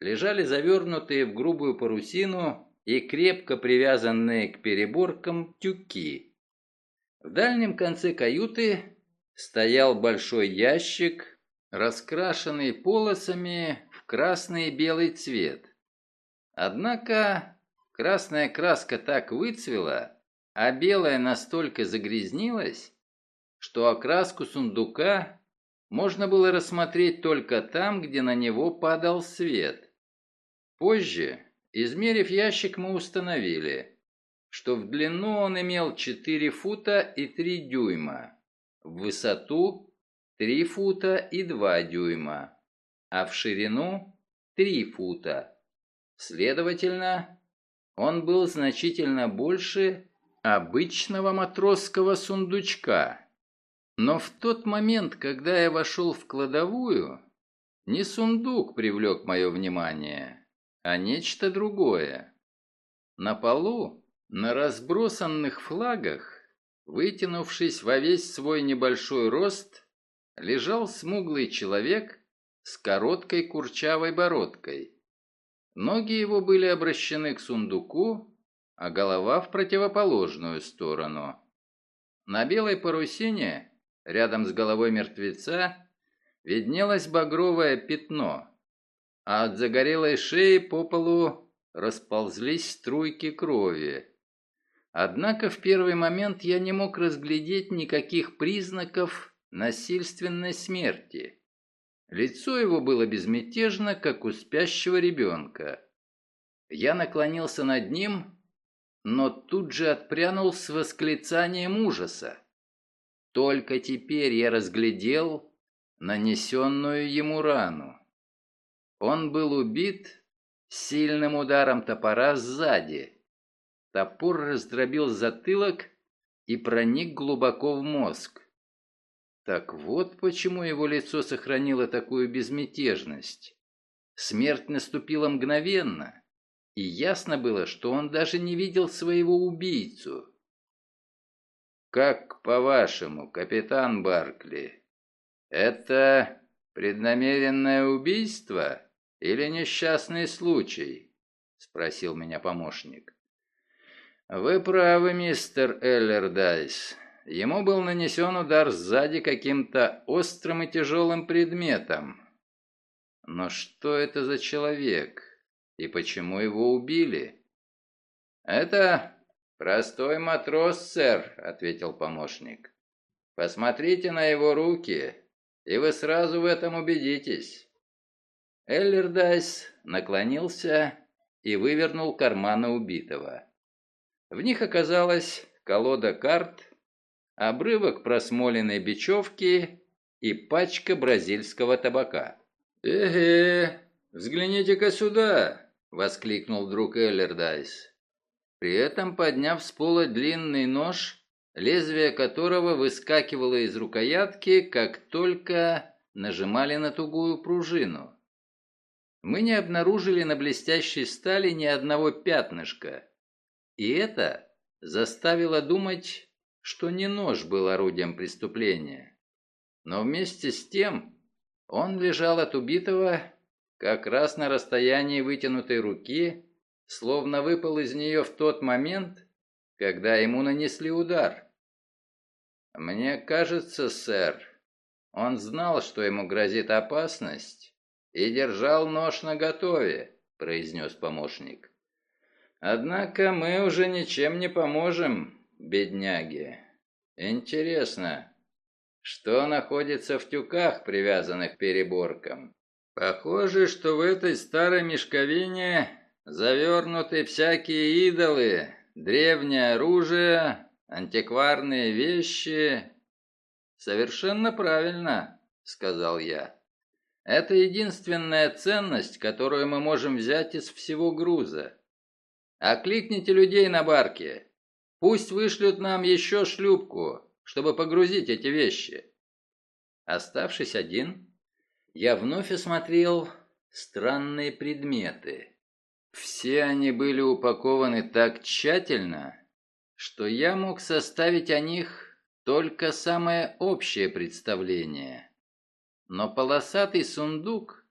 лежали завернутые в грубую парусину и крепко привязанные к переборкам тюки. В дальнем конце каюты стоял большой ящик, раскрашенный полосами в красный и белый цвет. Однако Красная краска так выцвела, а белая настолько загрязнилась, что окраску сундука можно было рассмотреть только там, где на него падал свет. Позже, измерив ящик, мы установили, что в длину он имел 4 фута и 3 дюйма, в высоту 3 фута и 2 дюйма, а в ширину 3 фута. Следовательно, он был значительно больше обычного матросского сундучка. Но в тот момент, когда я вошел в кладовую, не сундук привлек мое внимание, а нечто другое. На полу, на разбросанных флагах, вытянувшись во весь свой небольшой рост, лежал смуглый человек с короткой курчавой бородкой. Ноги его были обращены к сундуку, а голова в противоположную сторону. На белой парусине, рядом с головой мертвеца, виднелось багровое пятно, а от загорелой шеи по полу расползлись струйки крови. Однако в первый момент я не мог разглядеть никаких признаков насильственной смерти. Лицо его было безмятежно, как у спящего ребенка. Я наклонился над ним, но тут же отпрянул с восклицанием ужаса. Только теперь я разглядел нанесенную ему рану. Он был убит сильным ударом топора сзади. Топор раздробил затылок и проник глубоко в мозг. Так вот почему его лицо сохранило такую безмятежность. Смерть наступила мгновенно, и ясно было, что он даже не видел своего убийцу. «Как по-вашему, капитан Баркли, это преднамеренное убийство или несчастный случай?» — спросил меня помощник. «Вы правы, мистер Эллердайс. Ему был нанесен удар сзади каким-то острым и тяжелым предметом. Но что это за человек? И почему его убили? «Это простой матрос, сэр», — ответил помощник. «Посмотрите на его руки, и вы сразу в этом убедитесь». Эллердайс наклонился и вывернул карманы убитого. В них оказалась колода карт обрывок просмоленной бечевки и пачка бразильского табака. «Эге, взгляните-ка сюда!» — воскликнул друг Эллердайс. При этом, подняв с пола длинный нож, лезвие которого выскакивало из рукоятки, как только нажимали на тугую пружину. Мы не обнаружили на блестящей стали ни одного пятнышка, и это заставило думать что не нож был орудием преступления. Но вместе с тем он лежал от убитого как раз на расстоянии вытянутой руки, словно выпал из нее в тот момент, когда ему нанесли удар. Мне кажется, сэр, он знал, что ему грозит опасность, и держал нож наготове, произнес помощник. Однако мы уже ничем не поможем, бедняги. Интересно, что находится в тюках, привязанных к переборкам? Похоже, что в этой старой мешковине завернуты всякие идолы, древнее оружие, антикварные вещи. Совершенно правильно, сказал я. Это единственная ценность, которую мы можем взять из всего груза. Окликните людей на барке. Пусть вышлют нам еще шлюпку, чтобы погрузить эти вещи. Оставшись один, я вновь осмотрел странные предметы. Все они были упакованы так тщательно, что я мог составить о них только самое общее представление. Но полосатый сундук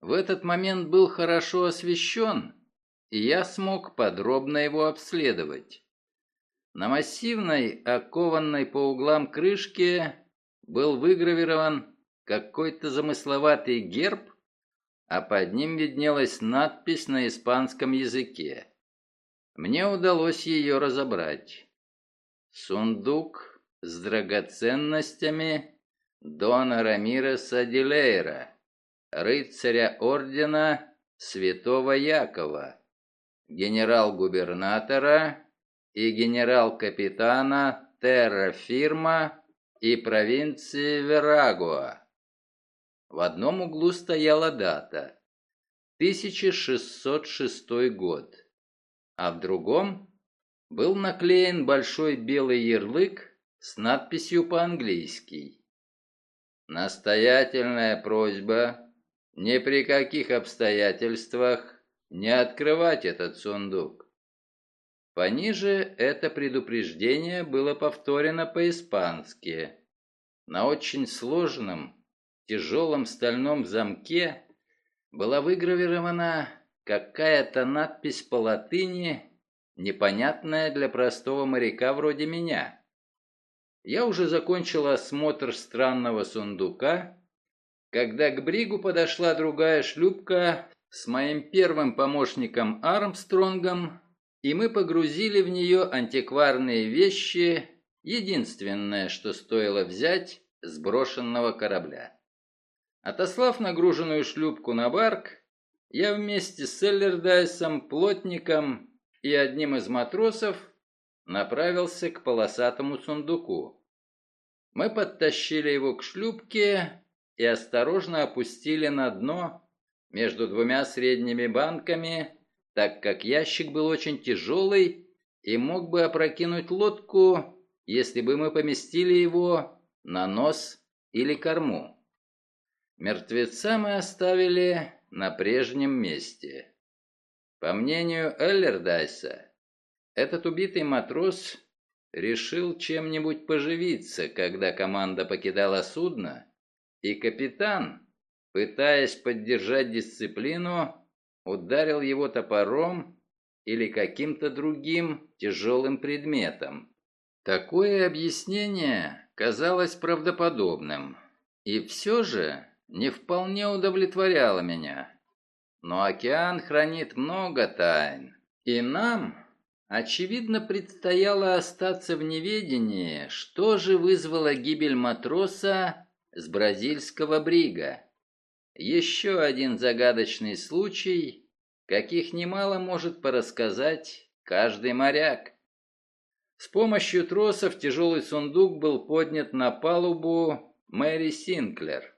в этот момент был хорошо освещен, и я смог подробно его обследовать. На массивной, окованной по углам крышке был выгравирован какой-то замысловатый герб, а под ним виднелась надпись на испанском языке. Мне удалось ее разобрать. Сундук с драгоценностями Дона Рамиреса Дилейра, рыцаря ордена Святого Якова, генерал-губернатора и генерал-капитана Терра-фирма и провинции Верагуа. В одном углу стояла дата 1606 год, а в другом был наклеен большой белый ярлык с надписью по-английски. Настоятельная просьба ни при каких обстоятельствах не открывать этот сундук. Пониже это предупреждение было повторено по-испански на очень сложном тяжелом стальном замке была выгравирована какая-то надпись по латыни, непонятная для простого моряка вроде меня. Я уже закончил осмотр странного сундука, когда к бригу подошла другая шлюпка с моим первым помощником Армстронгом, и мы погрузили в нее антикварные вещи, единственное, что стоило взять с брошенного корабля. Отослав нагруженную шлюпку на барк, я вместе с Селлердайсом, плотником и одним из матросов направился к полосатому сундуку. Мы подтащили его к шлюпке и осторожно опустили на дно между двумя средними банками, так как ящик был очень тяжелый и мог бы опрокинуть лодку, если бы мы поместили его на нос или корму. Мертвеца мы оставили на прежнем месте. По мнению Эллердайса, этот убитый матрос решил чем-нибудь поживиться, когда команда покидала судно, и капитан, пытаясь поддержать дисциплину, ударил его топором или каким-то другим тяжелым предметом. Такое объяснение казалось правдоподобным. И все же не вполне удовлетворяло меня. Но океан хранит много тайн, и нам, очевидно, предстояло остаться в неведении, что же вызвало гибель матроса с бразильского брига. Еще один загадочный случай, каких немало может порассказать каждый моряк. С помощью тросов тяжелый сундук был поднят на палубу Мэри Синклер.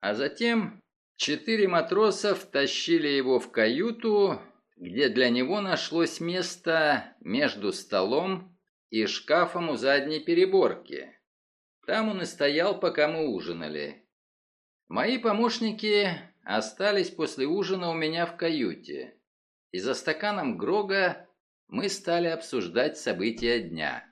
А затем четыре матроса втащили его в каюту, где для него нашлось место между столом и шкафом у задней переборки. Там он и стоял, пока мы ужинали. Мои помощники остались после ужина у меня в каюте, и за стаканом Грога мы стали обсуждать события дня.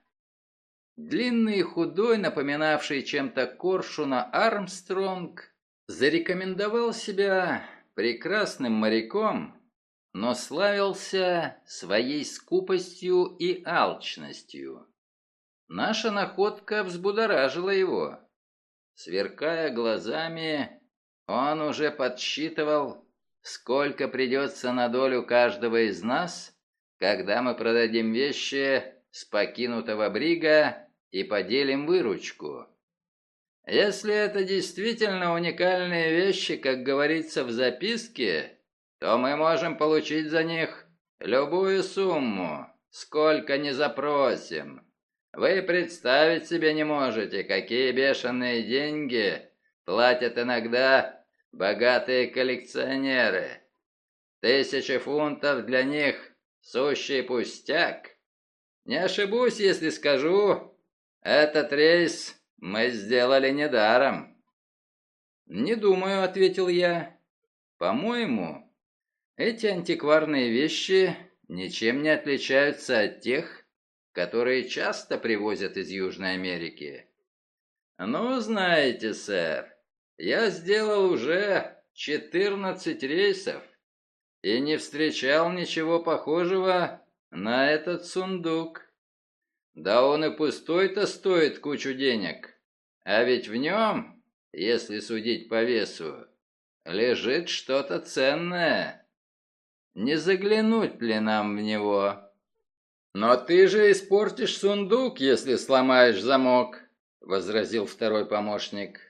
Длинный и худой, напоминавший чем-то коршуна Армстронг, зарекомендовал себя прекрасным моряком, но славился своей скупостью и алчностью. Наша находка взбудоражила его. Сверкая глазами, он уже подсчитывал, сколько придется на долю каждого из нас, когда мы продадим вещи с покинутого брига и поделим выручку. Если это действительно уникальные вещи, как говорится в записке, то мы можем получить за них любую сумму, сколько не запросим. Вы представить себе не можете, какие бешеные деньги платят иногда богатые коллекционеры. Тысячи фунтов для них – сущий пустяк. Не ошибусь, если скажу, этот рейс мы сделали недаром. «Не думаю», — ответил я. «По-моему, эти антикварные вещи ничем не отличаются от тех, которые часто привозят из Южной Америки». «Ну, знаете, сэр, я сделал уже 14 рейсов и не встречал ничего похожего на этот сундук. Да он и пустой-то стоит кучу денег, а ведь в нем, если судить по весу, лежит что-то ценное. Не заглянуть ли нам в него? Но ты же испортишь сундук, если сломаешь замок, возразил второй помощник.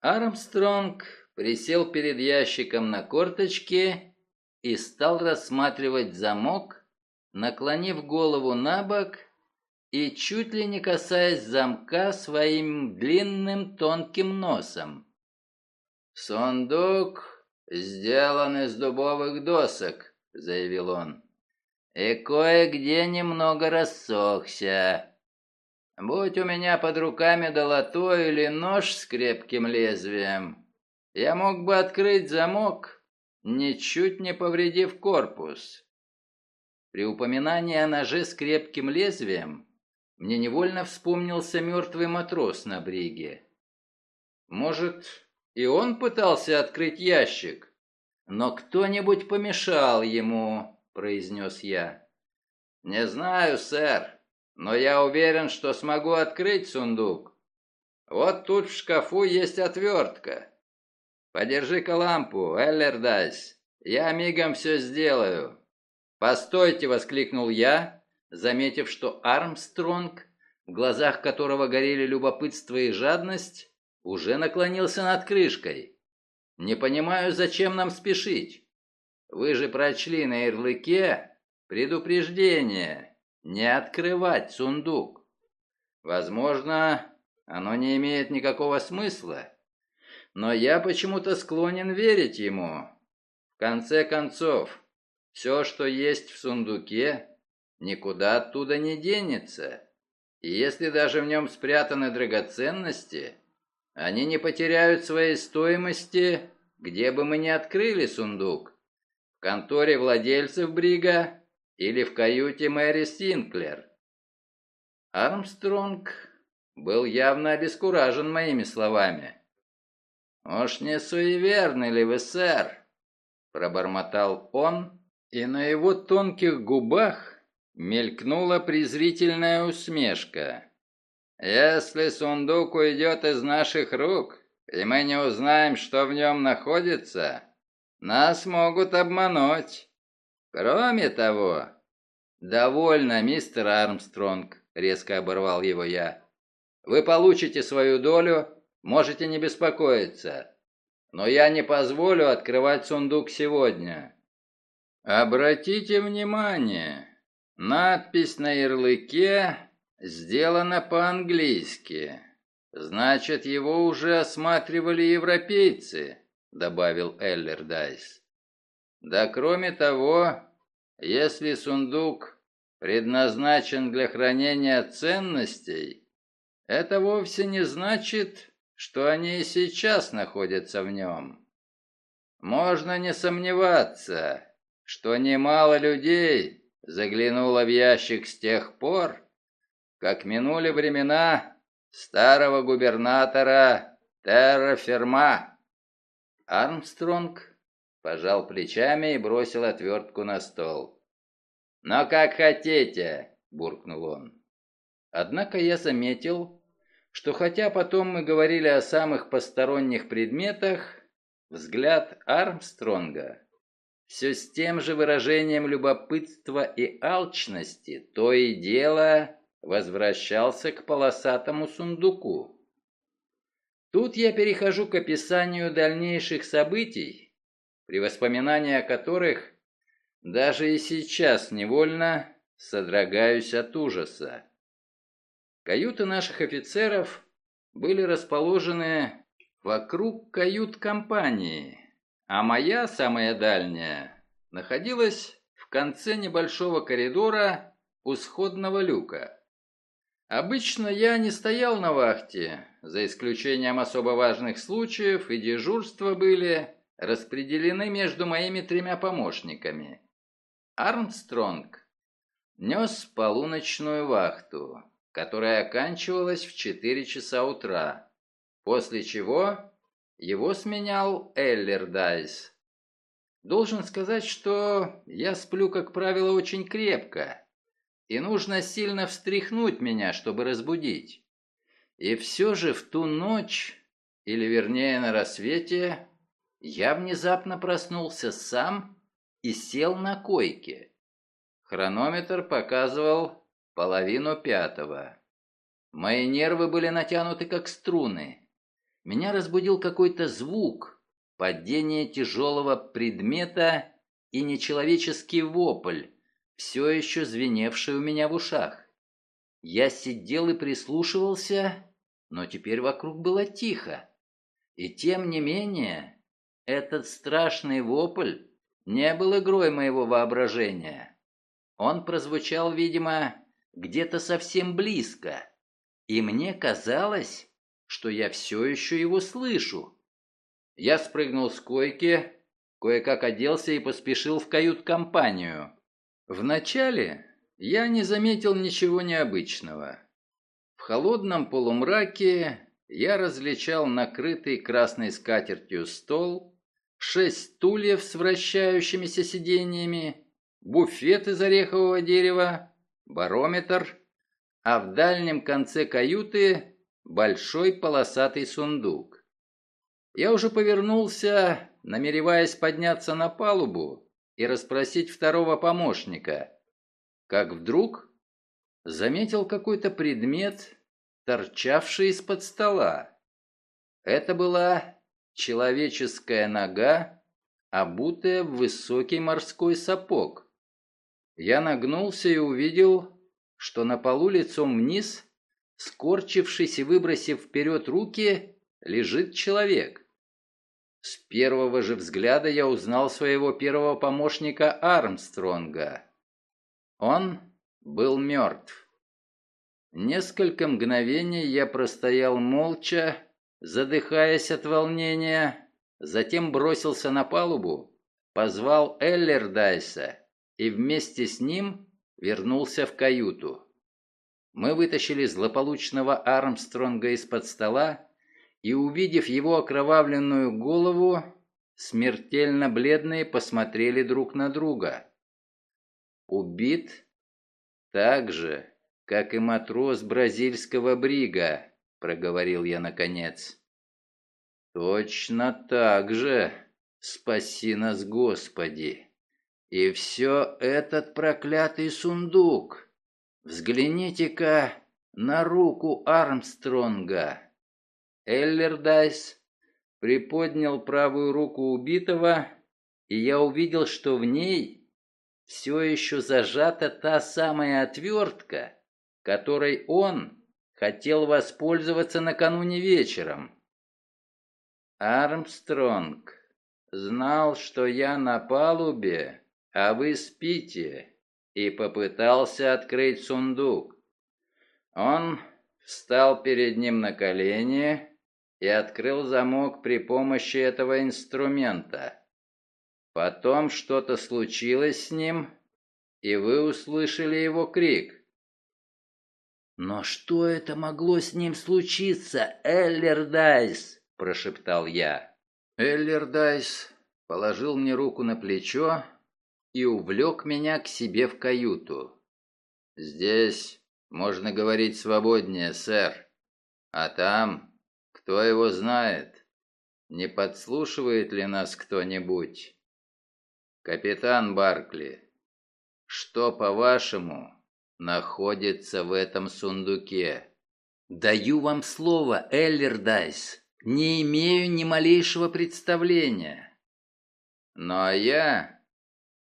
Армстронг присел перед ящиком на корточке и стал рассматривать замок, наклонив голову на бок и чуть ли не касаясь замка своим длинным тонким носом. «Сундук сделан из дубовых досок», — заявил он, — «и кое-где немного рассохся. Будь у меня под руками долото или нож с крепким лезвием, я мог бы открыть замок, ничуть не повредив корпус. При упоминании о ноже с крепким лезвием мне невольно вспомнился мертвый матрос на бриге. Может, и он пытался открыть ящик, но кто-нибудь помешал ему, произнес я. Не знаю, сэр, но я уверен, что смогу открыть сундук. Вот тут в шкафу есть отвертка. Подержи-ка лампу, Эллердайс, я мигом все сделаю. «Постойте!» — воскликнул я, заметив, что Армстронг, в глазах которого горели любопытство и жадность, уже наклонился над крышкой. «Не понимаю, зачем нам спешить? Вы же прочли на ярлыке предупреждение не открывать сундук. Возможно, оно не имеет никакого смысла, но я почему-то склонен верить ему. В конце концов, все, что есть в сундуке, никуда оттуда не денется. И если даже в нем спрятаны драгоценности, они не потеряют своей стоимости, где бы мы ни открыли сундук. В конторе владельцев Брига или в каюте Мэри Синклер. Армстронг был явно обескуражен моими словами. «Уж не суеверный ли вы, сэр?» Пробормотал он, и на его тонких губах мелькнула презрительная усмешка. «Если сундук уйдет из наших рук, и мы не узнаем, что в нем находится, нас могут обмануть. Кроме того... «Довольно, мистер Армстронг», — резко оборвал его я. «Вы получите свою долю, можете не беспокоиться. Но я не позволю открывать сундук сегодня». «Обратите внимание, надпись на ярлыке сделана по-английски. Значит, его уже осматривали европейцы», — добавил Эллердайс. «Да кроме того, если сундук предназначен для хранения ценностей, это вовсе не значит, что они и сейчас находятся в нем. Можно не сомневаться, что немало людей заглянуло в ящик с тех пор, как минули времена старого губернатора Терра Ферма. Армстронг пожал плечами и бросил отвертку на стол. «Но как хотите», — буркнул он. Однако я заметил, что хотя потом мы говорили о самых посторонних предметах, взгляд Армстронга все с тем же выражением любопытства и алчности, то и дело возвращался к полосатому сундуку. Тут я перехожу к описанию дальнейших событий, при воспоминании о которых даже и сейчас невольно содрогаюсь от ужаса. Каюты наших офицеров были расположены вокруг кают-компании, а моя, самая дальняя, находилась в конце небольшого коридора у сходного люка. Обычно я не стоял на вахте, за исключением особо важных случаев, и дежурства были распределены между моими тремя помощниками. Армстронг нес полуночную вахту, которая оканчивалась в 4 часа утра, после чего его сменял Эллердайс. Должен сказать, что я сплю, как правило, очень крепко, и нужно сильно встряхнуть меня, чтобы разбудить. И все же в ту ночь, или вернее на рассвете, я внезапно проснулся сам и сел на койке. Хронометр показывал Половину пятого. Мои нервы были натянуты как струны. Меня разбудил какой-то звук, падение тяжелого предмета и нечеловеческий вопль, все еще звеневший у меня в ушах. Я сидел и прислушивался, но теперь вокруг было тихо. И тем не менее, этот страшный вопль не был игрой моего воображения. Он прозвучал, видимо, где-то совсем близко, и мне казалось, что я все еще его слышу. Я спрыгнул с койки, кое-как оделся и поспешил в кают-компанию. Вначале я не заметил ничего необычного. В холодном полумраке я различал накрытый красной скатертью стол, шесть стульев с вращающимися сиденьями, буфет из орехового дерева, барометр, а в дальнем конце каюты большой полосатый сундук. Я уже повернулся, намереваясь подняться на палубу и расспросить второго помощника, как вдруг заметил какой-то предмет, торчавший из-под стола. Это была человеческая нога, обутая в высокий морской сапог. Я нагнулся и увидел, что на полу лицом вниз, скорчившись и выбросив вперед руки, лежит человек. С первого же взгляда я узнал своего первого помощника Армстронга. Он был мертв. Несколько мгновений я простоял молча, задыхаясь от волнения, затем бросился на палубу, позвал Эллердайса и вместе с ним вернулся в каюту. Мы вытащили злополучного Армстронга из-под стола и, увидев его окровавленную голову, смертельно бледные посмотрели друг на друга. Убит так же, как и матрос бразильского брига, проговорил я наконец. Точно так же, спаси нас, Господи. И все этот проклятый сундук. Взгляните-ка на руку Армстронга. Эллердайс приподнял правую руку убитого, и я увидел, что в ней все еще зажата та самая отвертка, которой он хотел воспользоваться накануне вечером. Армстронг знал, что я на палубе, а вы спите», и попытался открыть сундук. Он встал перед ним на колени и открыл замок при помощи этого инструмента. Потом что-то случилось с ним, и вы услышали его крик. «Но что это могло с ним случиться, Эллердайс?» – прошептал я. Эллердайс положил мне руку на плечо и увлек меня к себе в каюту. «Здесь можно говорить свободнее, сэр. А там, кто его знает, не подслушивает ли нас кто-нибудь? Капитан Баркли, что, по-вашему, находится в этом сундуке?» «Даю вам слово, Эллердайс, не имею ни малейшего представления». «Ну а я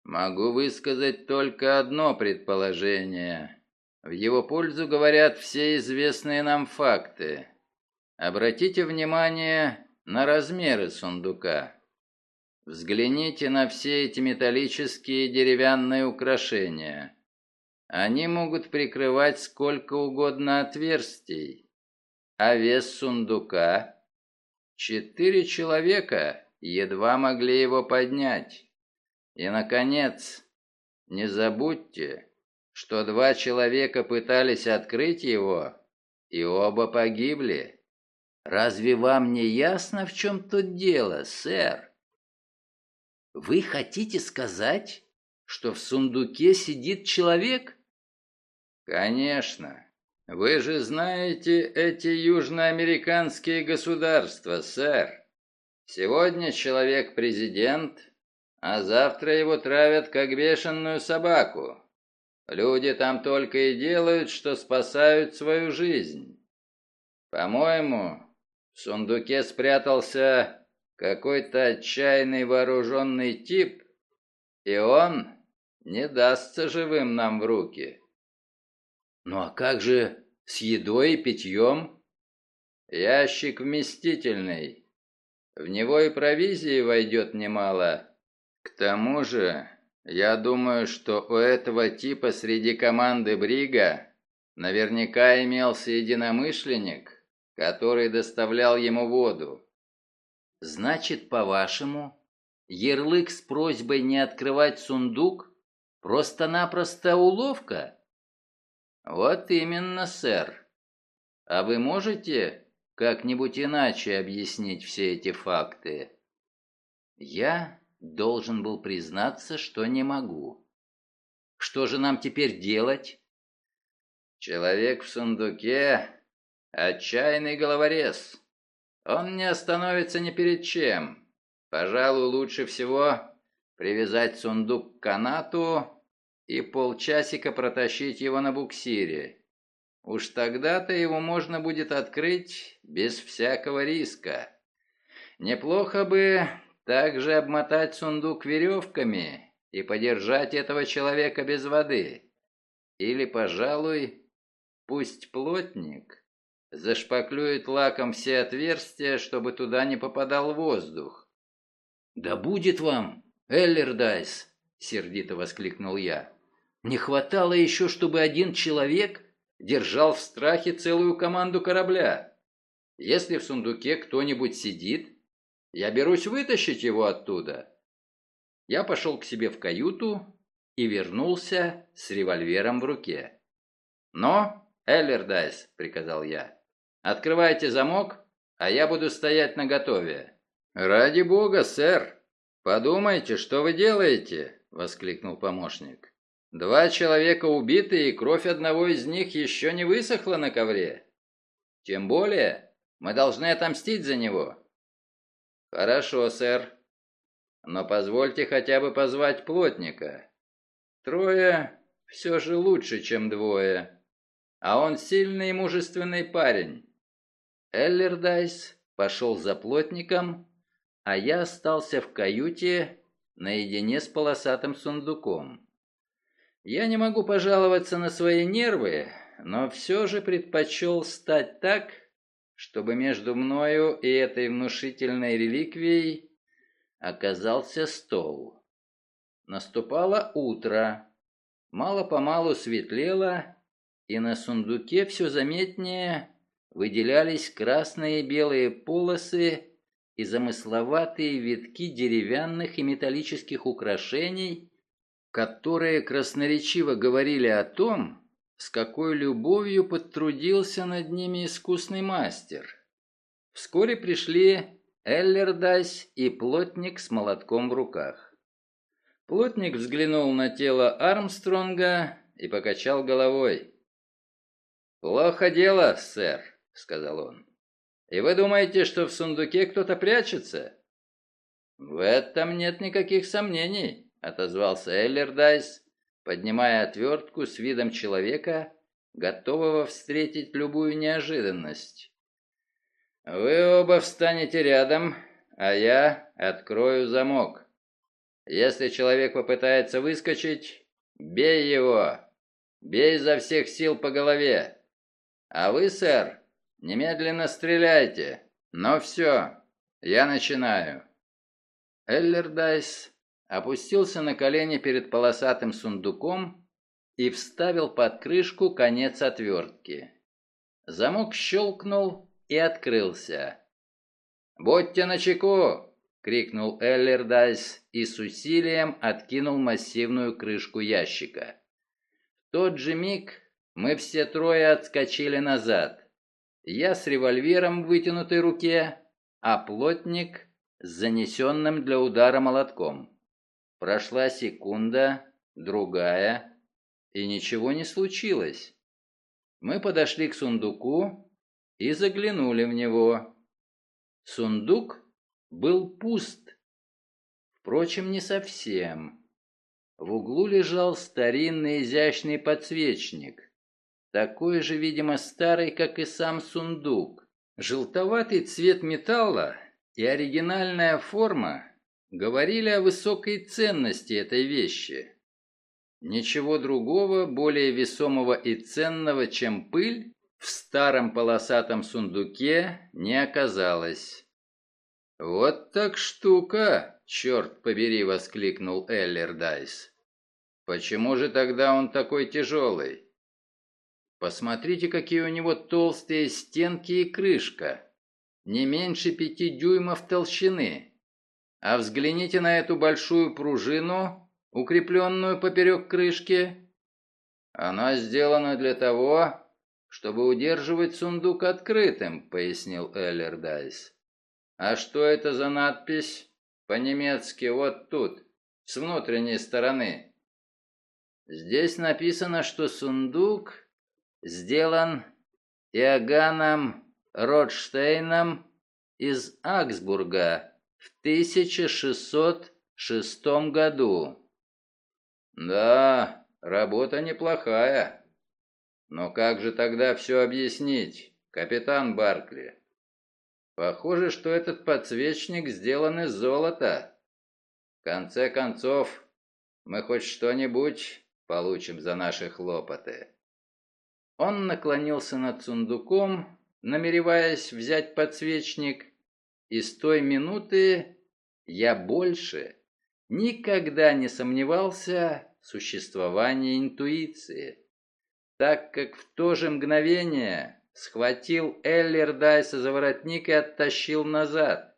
могу высказать только одно предположение». В его пользу говорят все известные нам факты. Обратите внимание на размеры сундука. Взгляните на все эти металлические деревянные украшения. Они могут прикрывать сколько угодно отверстий. А вес сундука? Четыре человека едва могли его поднять. И, наконец, не забудьте, что два человека пытались открыть его, и оба погибли. Разве вам не ясно, в чем тут дело, сэр? Вы хотите сказать, что в сундуке сидит человек? Конечно. Вы же знаете эти южноамериканские государства, сэр. Сегодня человек президент, а завтра его травят как бешеную собаку. Люди там только и делают, что спасают свою жизнь. По-моему, в сундуке спрятался какой-то отчаянный вооруженный тип, и он не дастся живым нам в руки. Ну а как же с едой и питьем? Ящик вместительный. В него и провизии войдет немало. К тому же я думаю, что у этого типа среди команды Брига наверняка имелся единомышленник, который доставлял ему воду. Значит, по-вашему, ярлык с просьбой не открывать сундук просто-напросто уловка? Вот именно, сэр. А вы можете как-нибудь иначе объяснить все эти факты? Я должен был признаться, что не могу. Что же нам теперь делать? Человек в сундуке — отчаянный головорез. Он не остановится ни перед чем. Пожалуй, лучше всего привязать сундук к канату и полчасика протащить его на буксире. Уж тогда-то его можно будет открыть без всякого риска. Неплохо бы также обмотать сундук веревками и подержать этого человека без воды. Или, пожалуй, пусть плотник зашпаклюет лаком все отверстия, чтобы туда не попадал воздух. «Да будет вам, Эллердайс!» — сердито воскликнул я. «Не хватало еще, чтобы один человек держал в страхе целую команду корабля. Если в сундуке кто-нибудь сидит, я берусь вытащить его оттуда. Я пошел к себе в каюту и вернулся с револьвером в руке. «Но, Эллердайс», — приказал я, — «открывайте замок, а я буду стоять наготове». «Ради бога, сэр! Подумайте, что вы делаете!» — воскликнул помощник. «Два человека убиты, и кровь одного из них еще не высохла на ковре. Тем более мы должны отомстить за него. «Хорошо, сэр. Но позвольте хотя бы позвать плотника. Трое все же лучше, чем двое. А он сильный и мужественный парень». Эллердайс пошел за плотником, а я остался в каюте наедине с полосатым сундуком. Я не могу пожаловаться на свои нервы, но все же предпочел стать так, чтобы между мною и этой внушительной реликвией оказался стол. Наступало утро, мало-помалу светлело, и на сундуке все заметнее выделялись красные и белые полосы и замысловатые витки деревянных и металлических украшений, которые красноречиво говорили о том, с какой любовью подтрудился над ними искусный мастер. Вскоре пришли Эллердайс и плотник с молотком в руках. Плотник взглянул на тело Армстронга и покачал головой. «Плохо дело, сэр», — сказал он. «И вы думаете, что в сундуке кто-то прячется?» «В этом нет никаких сомнений», — отозвался Эллердайс, поднимая отвертку с видом человека, готового встретить любую неожиданность. «Вы оба встанете рядом, а я открою замок. Если человек попытается выскочить, бей его, бей изо всех сил по голове. А вы, сэр, немедленно стреляйте. Но все, я начинаю». Эллердайс опустился на колени перед полосатым сундуком и вставил под крышку конец отвертки. Замок щелкнул и открылся. «Будьте начеку!» — крикнул Эллердайс и с усилием откинул массивную крышку ящика. В тот же миг мы все трое отскочили назад. Я с револьвером в вытянутой руке, а плотник с занесенным для удара молотком. Прошла секунда, другая, и ничего не случилось. Мы подошли к сундуку и заглянули в него. Сундук был пуст. Впрочем, не совсем. В углу лежал старинный изящный подсвечник. Такой же, видимо, старый, как и сам сундук. Желтоватый цвет металла и оригинальная форма говорили о высокой ценности этой вещи. Ничего другого, более весомого и ценного, чем пыль, в старом полосатом сундуке не оказалось. «Вот так штука!» — черт побери! — воскликнул Эллердайс. «Почему же тогда он такой тяжелый?» «Посмотрите, какие у него толстые стенки и крышка, не меньше пяти дюймов толщины. А взгляните на эту большую пружину, укрепленную поперек крышки. Она сделана для того, чтобы удерживать сундук открытым, пояснил Эллердайс. А что это за надпись? По-немецки вот тут, с внутренней стороны. Здесь написано, что сундук сделан Иоганном Ротштейном из Аксбурга в 1606 году. Да, работа неплохая. Но как же тогда все объяснить, капитан Баркли? Похоже, что этот подсвечник сделан из золота. В конце концов, мы хоть что-нибудь получим за наши хлопоты. Он наклонился над сундуком, намереваясь взять подсвечник, и с той минуты я больше никогда не сомневался в существовании интуиции, так как в то же мгновение схватил Эллердайса за воротник и оттащил назад.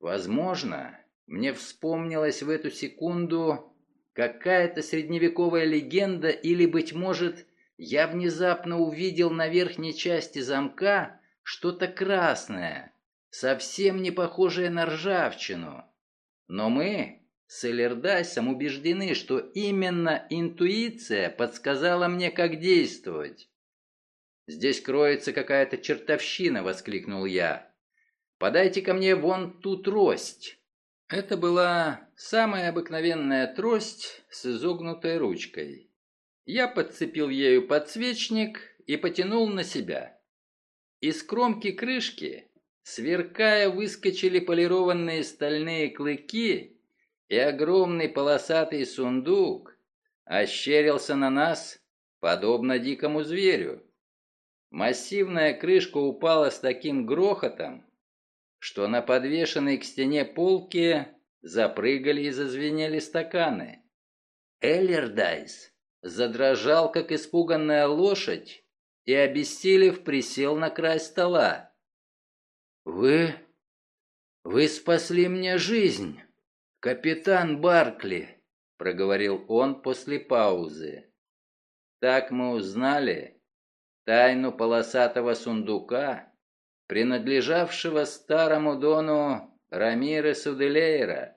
Возможно, мне вспомнилась в эту секунду какая-то средневековая легенда или, быть может, я внезапно увидел на верхней части замка что-то красное, совсем не похожее на ржавчину. Но мы с Элердасом убеждены, что именно интуиция подсказала мне, как действовать. «Здесь кроется какая-то чертовщина!» — воскликнул я. «Подайте ко мне вон ту трость!» Это была самая обыкновенная трость с изогнутой ручкой. Я подцепил ею подсвечник и потянул на себя. Из кромки крышки Сверкая, выскочили полированные стальные клыки, и огромный полосатый сундук ощерился на нас, подобно дикому зверю. Массивная крышка упала с таким грохотом, что на подвешенной к стене полке запрыгали и зазвенели стаканы. Эллердайс задрожал, как испуганная лошадь, и, обессилев, присел на край стола. «Вы... вы спасли мне жизнь, капитан Баркли», — проговорил он после паузы. «Так мы узнали тайну полосатого сундука принадлежавшего старому дону Рамиресу де Лейра.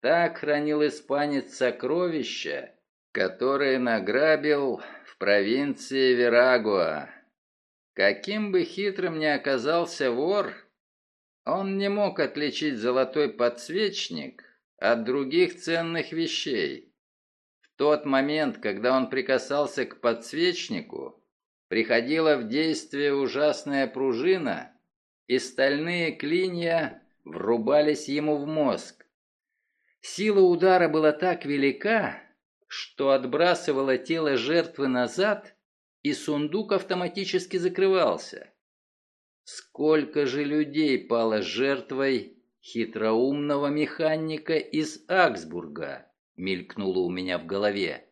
Так хранил испанец сокровища, которые награбил в провинции Верагуа. Каким бы хитрым ни оказался вор, он не мог отличить золотой подсвечник от других ценных вещей. В тот момент, когда он прикасался к подсвечнику, приходила в действие ужасная пружина, и стальные клинья врубались ему в мозг. Сила удара была так велика, что отбрасывала тело жертвы назад, и сундук автоматически закрывался. Сколько же людей пало жертвой хитроумного механика из Аксбурга, мелькнуло у меня в голове.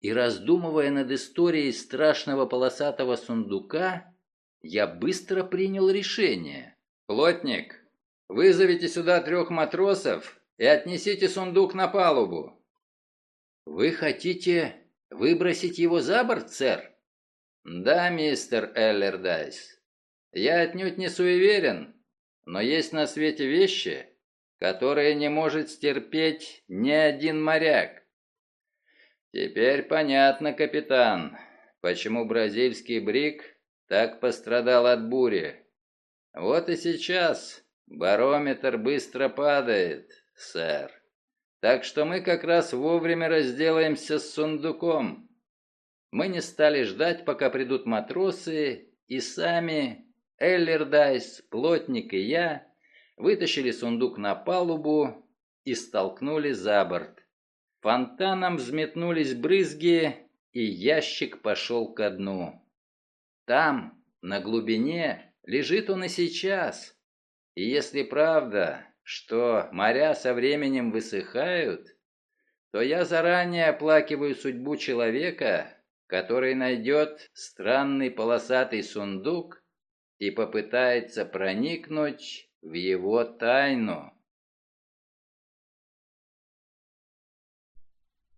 И раздумывая над историей страшного полосатого сундука, я быстро принял решение. «Плотник, вызовите сюда трех матросов и отнесите сундук на палубу». «Вы хотите выбросить его за борт, сэр?» «Да, мистер Эллердайс. Я отнюдь не суеверен, но есть на свете вещи, которые не может стерпеть ни один моряк. Теперь понятно, капитан, почему бразильский брик так пострадал от бури. Вот и сейчас барометр быстро падает, сэр. Так что мы как раз вовремя разделаемся с сундуком. Мы не стали ждать, пока придут матросы, и сами, Эллердайс, Плотник и я, вытащили сундук на палубу и столкнули за борт. Фонтаном взметнулись брызги, и ящик пошел ко дну. Там, на глубине, лежит он и сейчас. И если правда, что моря со временем высыхают, то я заранее оплакиваю судьбу человека, который найдет странный полосатый сундук и попытается проникнуть в его тайну.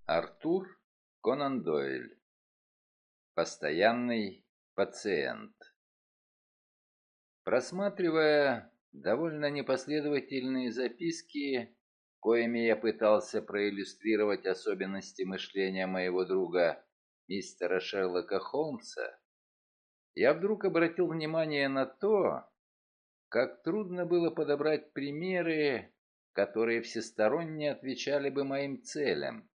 Артур Конан Дойль. Постоянный пациент. Просматривая довольно непоследовательные записки, коими я пытался проиллюстрировать особенности мышления моего друга мистера Шерлока Холмса, я вдруг обратил внимание на то, как трудно было подобрать примеры, которые всесторонне отвечали бы моим целям.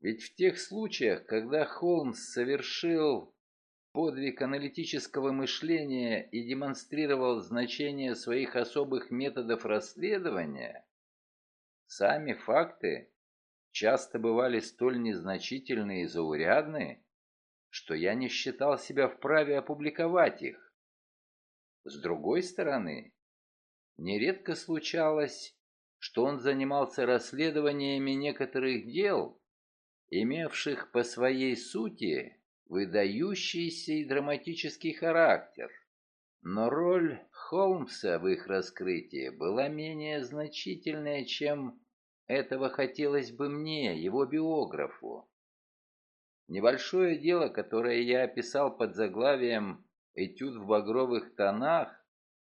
Ведь в тех случаях, когда Холмс совершил подвиг аналитического мышления и демонстрировал значение своих особых методов расследования, сами факты часто бывали столь незначительны и заурядны, что я не считал себя вправе опубликовать их. С другой стороны, нередко случалось, что он занимался расследованиями некоторых дел, имевших по своей сути выдающийся и драматический характер. Но роль Холмса в их раскрытии была менее значительная, чем этого хотелось бы мне, его биографу. Небольшое дело, которое я описал под заглавием «Этюд в багровых тонах»,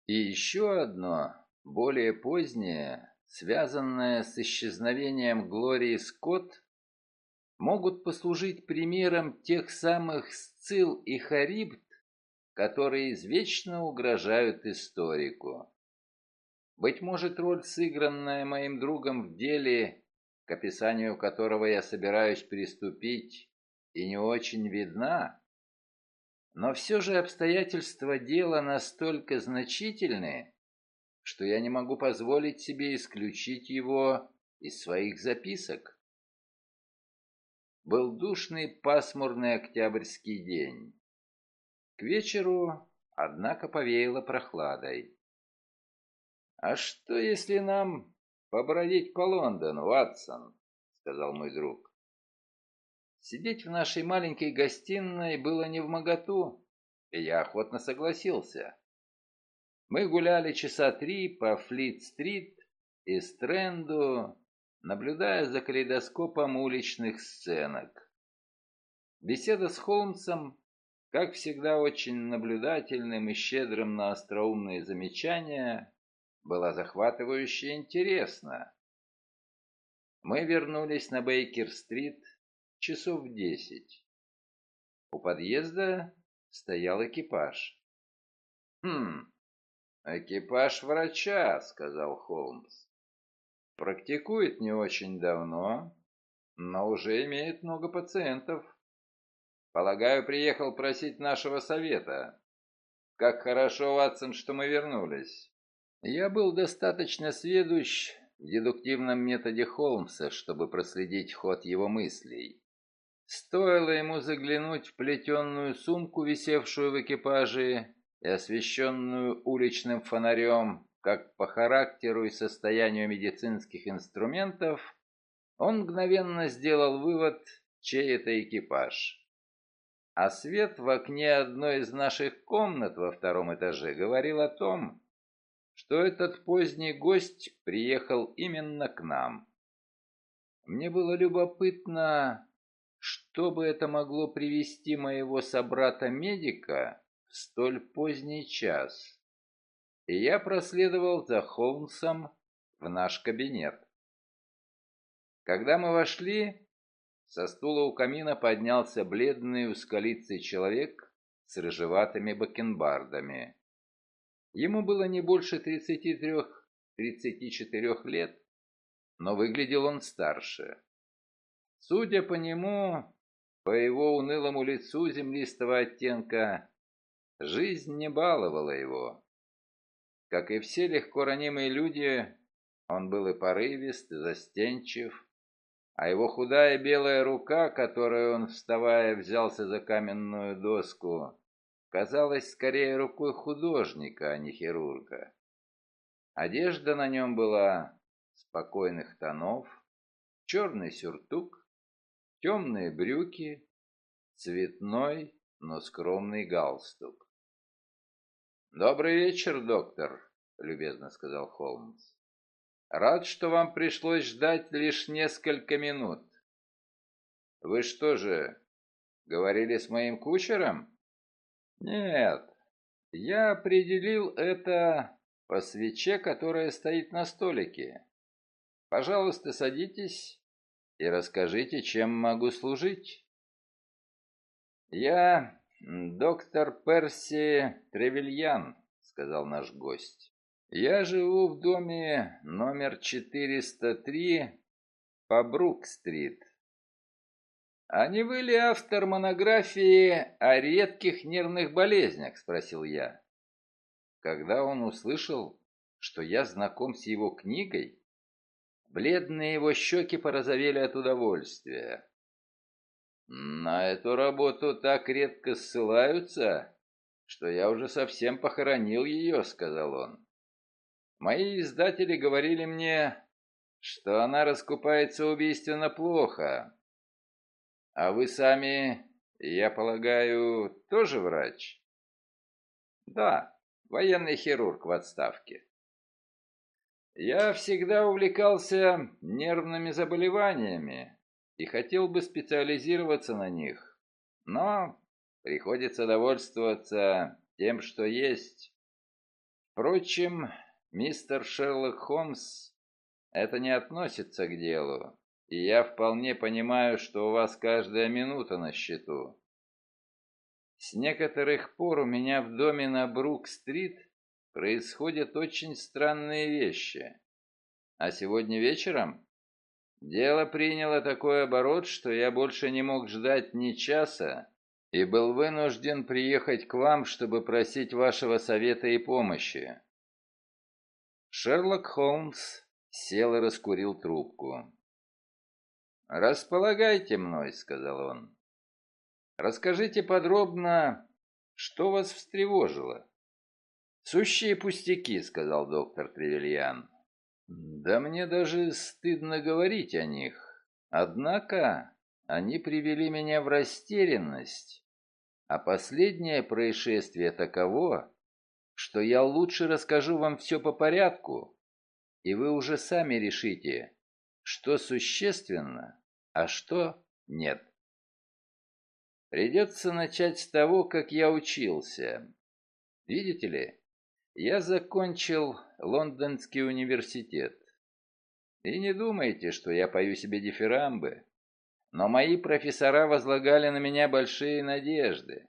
и еще одно, более позднее, связанное с исчезновением Глории Скотт, могут послужить примером тех самых Сцил и Харибд, которые извечно угрожают историку. Быть может, роль, сыгранная моим другом в деле, к описанию которого я собираюсь приступить, и не очень видна, но все же обстоятельства дела настолько значительны, что я не могу позволить себе исключить его из своих записок. Был душный пасмурный октябрьский день. К вечеру, однако, повеяло прохладой. «А что, если нам побродить по Лондону, Ватсон?» — сказал мой друг. Сидеть в нашей маленькой гостиной было не в моготу, и я охотно согласился. Мы гуляли часа три по Флит-стрит и Стрэнду, наблюдая за калейдоскопом уличных сценок. Беседа с Холмсом как всегда очень наблюдательным и щедрым на остроумные замечания, была захватывающе интересна. Мы вернулись на Бейкер-стрит часов в десять. У подъезда стоял экипаж. «Хм, экипаж врача», — сказал Холмс. «Практикует не очень давно, но уже имеет много пациентов. Полагаю, приехал просить нашего совета. Как хорошо, Ватсон, что мы вернулись. Я был достаточно сведущ в дедуктивном методе Холмса, чтобы проследить ход его мыслей. Стоило ему заглянуть в плетеную сумку, висевшую в экипаже, и освещенную уличным фонарем, как по характеру и состоянию медицинских инструментов, он мгновенно сделал вывод, чей это экипаж. А свет в окне одной из наших комнат во втором этаже говорил о том, что этот поздний гость приехал именно к нам. Мне было любопытно, что бы это могло привести моего собрата-медика в столь поздний час. И я проследовал за Холмсом в наш кабинет. Когда мы вошли, со стула у камина поднялся бледный ускалицый человек с рыжеватыми бакенбардами. Ему было не больше 33-34 лет, но выглядел он старше. Судя по нему, по его унылому лицу землистого оттенка, жизнь не баловала его. Как и все легко ранимые люди, он был и порывист, и застенчив, а его худая белая рука, которой он, вставая, взялся за каменную доску, казалась скорее рукой художника, а не хирурга. Одежда на нем была спокойных тонов, черный сюртук, темные брюки, цветной, но скромный галстук. «Добрый вечер, доктор», — любезно сказал Холмс. Рад, что вам пришлось ждать лишь несколько минут. Вы что же, говорили с моим кучером? Нет, я определил это по свече, которая стоит на столике. Пожалуйста, садитесь и расскажите, чем могу служить. Я доктор Перси Тревельян, сказал наш гость. Я живу в доме номер 403 по Брук-стрит. «А не вы ли автор монографии о редких нервных болезнях?» – спросил я. Когда он услышал, что я знаком с его книгой, бледные его щеки порозовели от удовольствия. «На эту работу так редко ссылаются, что я уже совсем похоронил ее», – сказал он. Мои издатели говорили мне, что она раскупается убийственно плохо. А вы сами, я полагаю, тоже врач? Да, военный хирург в отставке. Я всегда увлекался нервными заболеваниями и хотел бы специализироваться на них, но приходится довольствоваться тем, что есть. Впрочем, Мистер Шерлок Холмс, это не относится к делу, и я вполне понимаю, что у вас каждая минута на счету. С некоторых пор у меня в доме на Брук-стрит происходят очень странные вещи. А сегодня вечером дело приняло такой оборот, что я больше не мог ждать ни часа и был вынужден приехать к вам, чтобы просить вашего совета и помощи. Шерлок Холмс сел и раскурил трубку. «Располагайте мной», — сказал он. «Расскажите подробно, что вас встревожило». «Сущие пустяки», — сказал доктор Тревельян. «Да мне даже стыдно говорить о них. Однако они привели меня в растерянность, а последнее происшествие таково, что я лучше расскажу вам все по порядку, и вы уже сами решите, что существенно, а что нет. Придется начать с того, как я учился. Видите ли, я закончил Лондонский университет. И не думайте, что я пою себе дифирамбы, но мои профессора возлагали на меня большие надежды.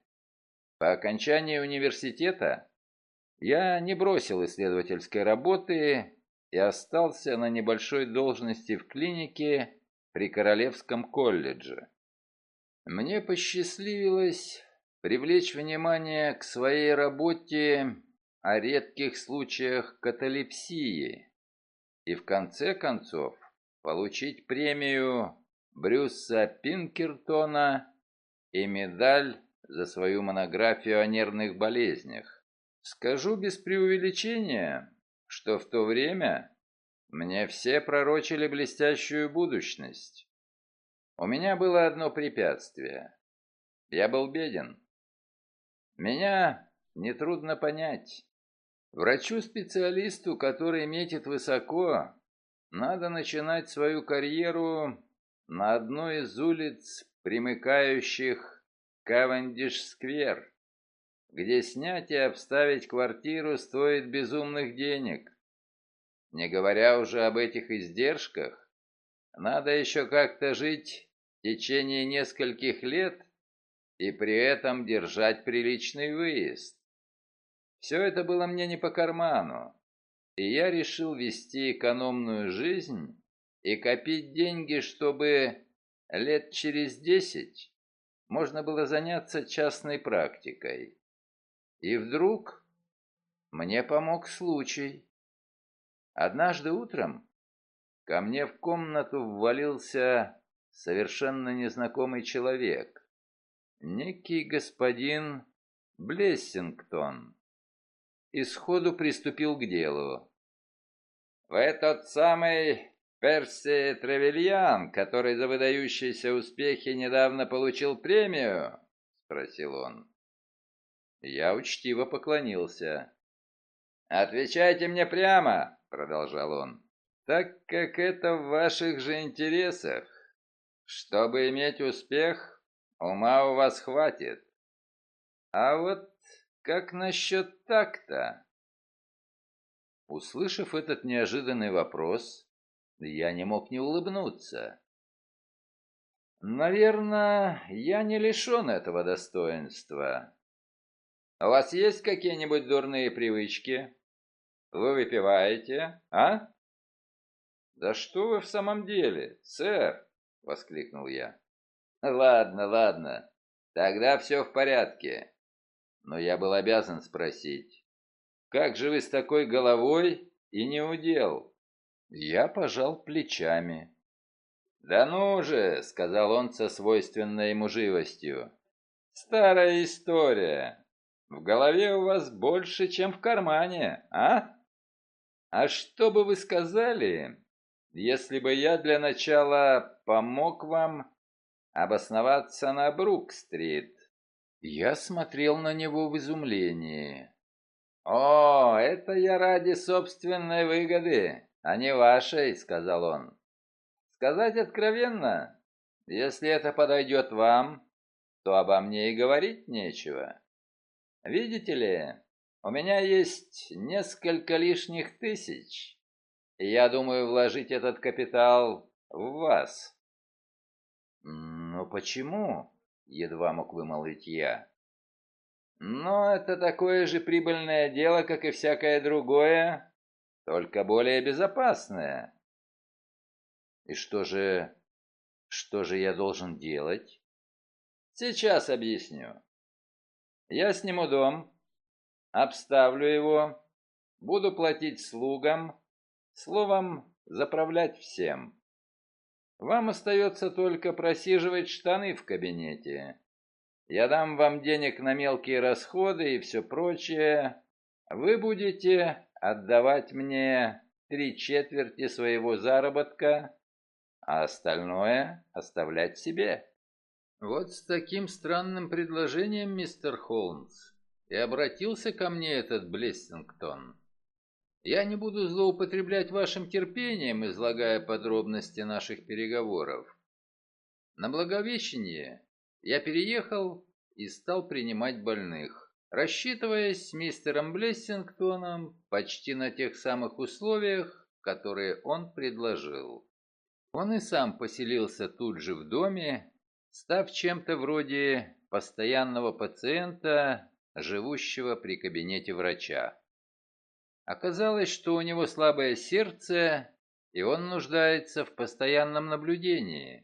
По окончании университета я не бросил исследовательской работы и остался на небольшой должности в клинике при Королевском колледже. Мне посчастливилось привлечь внимание к своей работе о редких случаях каталепсии и в конце концов получить премию Брюса Пинкертона и медаль за свою монографию о нервных болезнях. Скажу без преувеличения, что в то время мне все пророчили блестящую будущность. У меня было одно препятствие. Я был беден. Меня нетрудно понять. Врачу-специалисту, который метит высоко, надо начинать свою карьеру на одной из улиц, примыкающих Кавендиш-сквер, где снять и обставить квартиру стоит безумных денег. Не говоря уже об этих издержках, надо еще как-то жить в течение нескольких лет и при этом держать приличный выезд. Все это было мне не по карману, и я решил вести экономную жизнь и копить деньги, чтобы лет через десять можно было заняться частной практикой. И вдруг мне помог случай. Однажды утром ко мне в комнату ввалился совершенно незнакомый человек, некий господин Блессингтон, и сходу приступил к делу. В этот самый Перси Тревельян, который за выдающиеся успехи недавно получил премию?» — спросил он. Я учтиво поклонился. «Отвечайте мне прямо», — продолжал он, — «так как это в ваших же интересах. Чтобы иметь успех, ума у вас хватит. А вот как насчет так-то?» Услышав этот неожиданный вопрос, я не мог не улыбнуться. «Наверное, я не лишен этого достоинства. У вас есть какие-нибудь дурные привычки? Вы выпиваете, а?» «Да что вы в самом деле, сэр?» — воскликнул я. «Ладно, ладно, тогда все в порядке. Но я был обязан спросить, как же вы с такой головой и не удел?» Я пожал плечами. «Да ну же!» — сказал он со свойственной ему живостью. «Старая история. В голове у вас больше, чем в кармане, а? А что бы вы сказали, если бы я для начала помог вам обосноваться на Брук-стрит?» Я смотрел на него в изумлении. «О, это я ради собственной выгоды а не вашей», — сказал он. «Сказать откровенно, если это подойдет вам, то обо мне и говорить нечего. Видите ли, у меня есть несколько лишних тысяч, и я думаю вложить этот капитал в вас». «Но почему?» — едва мог вымолвить я. «Но это такое же прибыльное дело, как и всякое другое, только более безопасная. И что же... что же я должен делать? Сейчас объясню. Я сниму дом, обставлю его, буду платить слугам, словом, заправлять всем. Вам остается только просиживать штаны в кабинете. Я дам вам денег на мелкие расходы и все прочее. Вы будете отдавать мне три четверти своего заработка, а остальное оставлять себе. Вот с таким странным предложением, мистер Холмс, и обратился ко мне этот Блессингтон. Я не буду злоупотреблять вашим терпением, излагая подробности наших переговоров. На Благовещение я переехал и стал принимать больных, рассчитываясь с мистером Блессингтоном почти на тех самых условиях, которые он предложил. Он и сам поселился тут же в доме, став чем-то вроде постоянного пациента, живущего при кабинете врача. Оказалось, что у него слабое сердце, и он нуждается в постоянном наблюдении.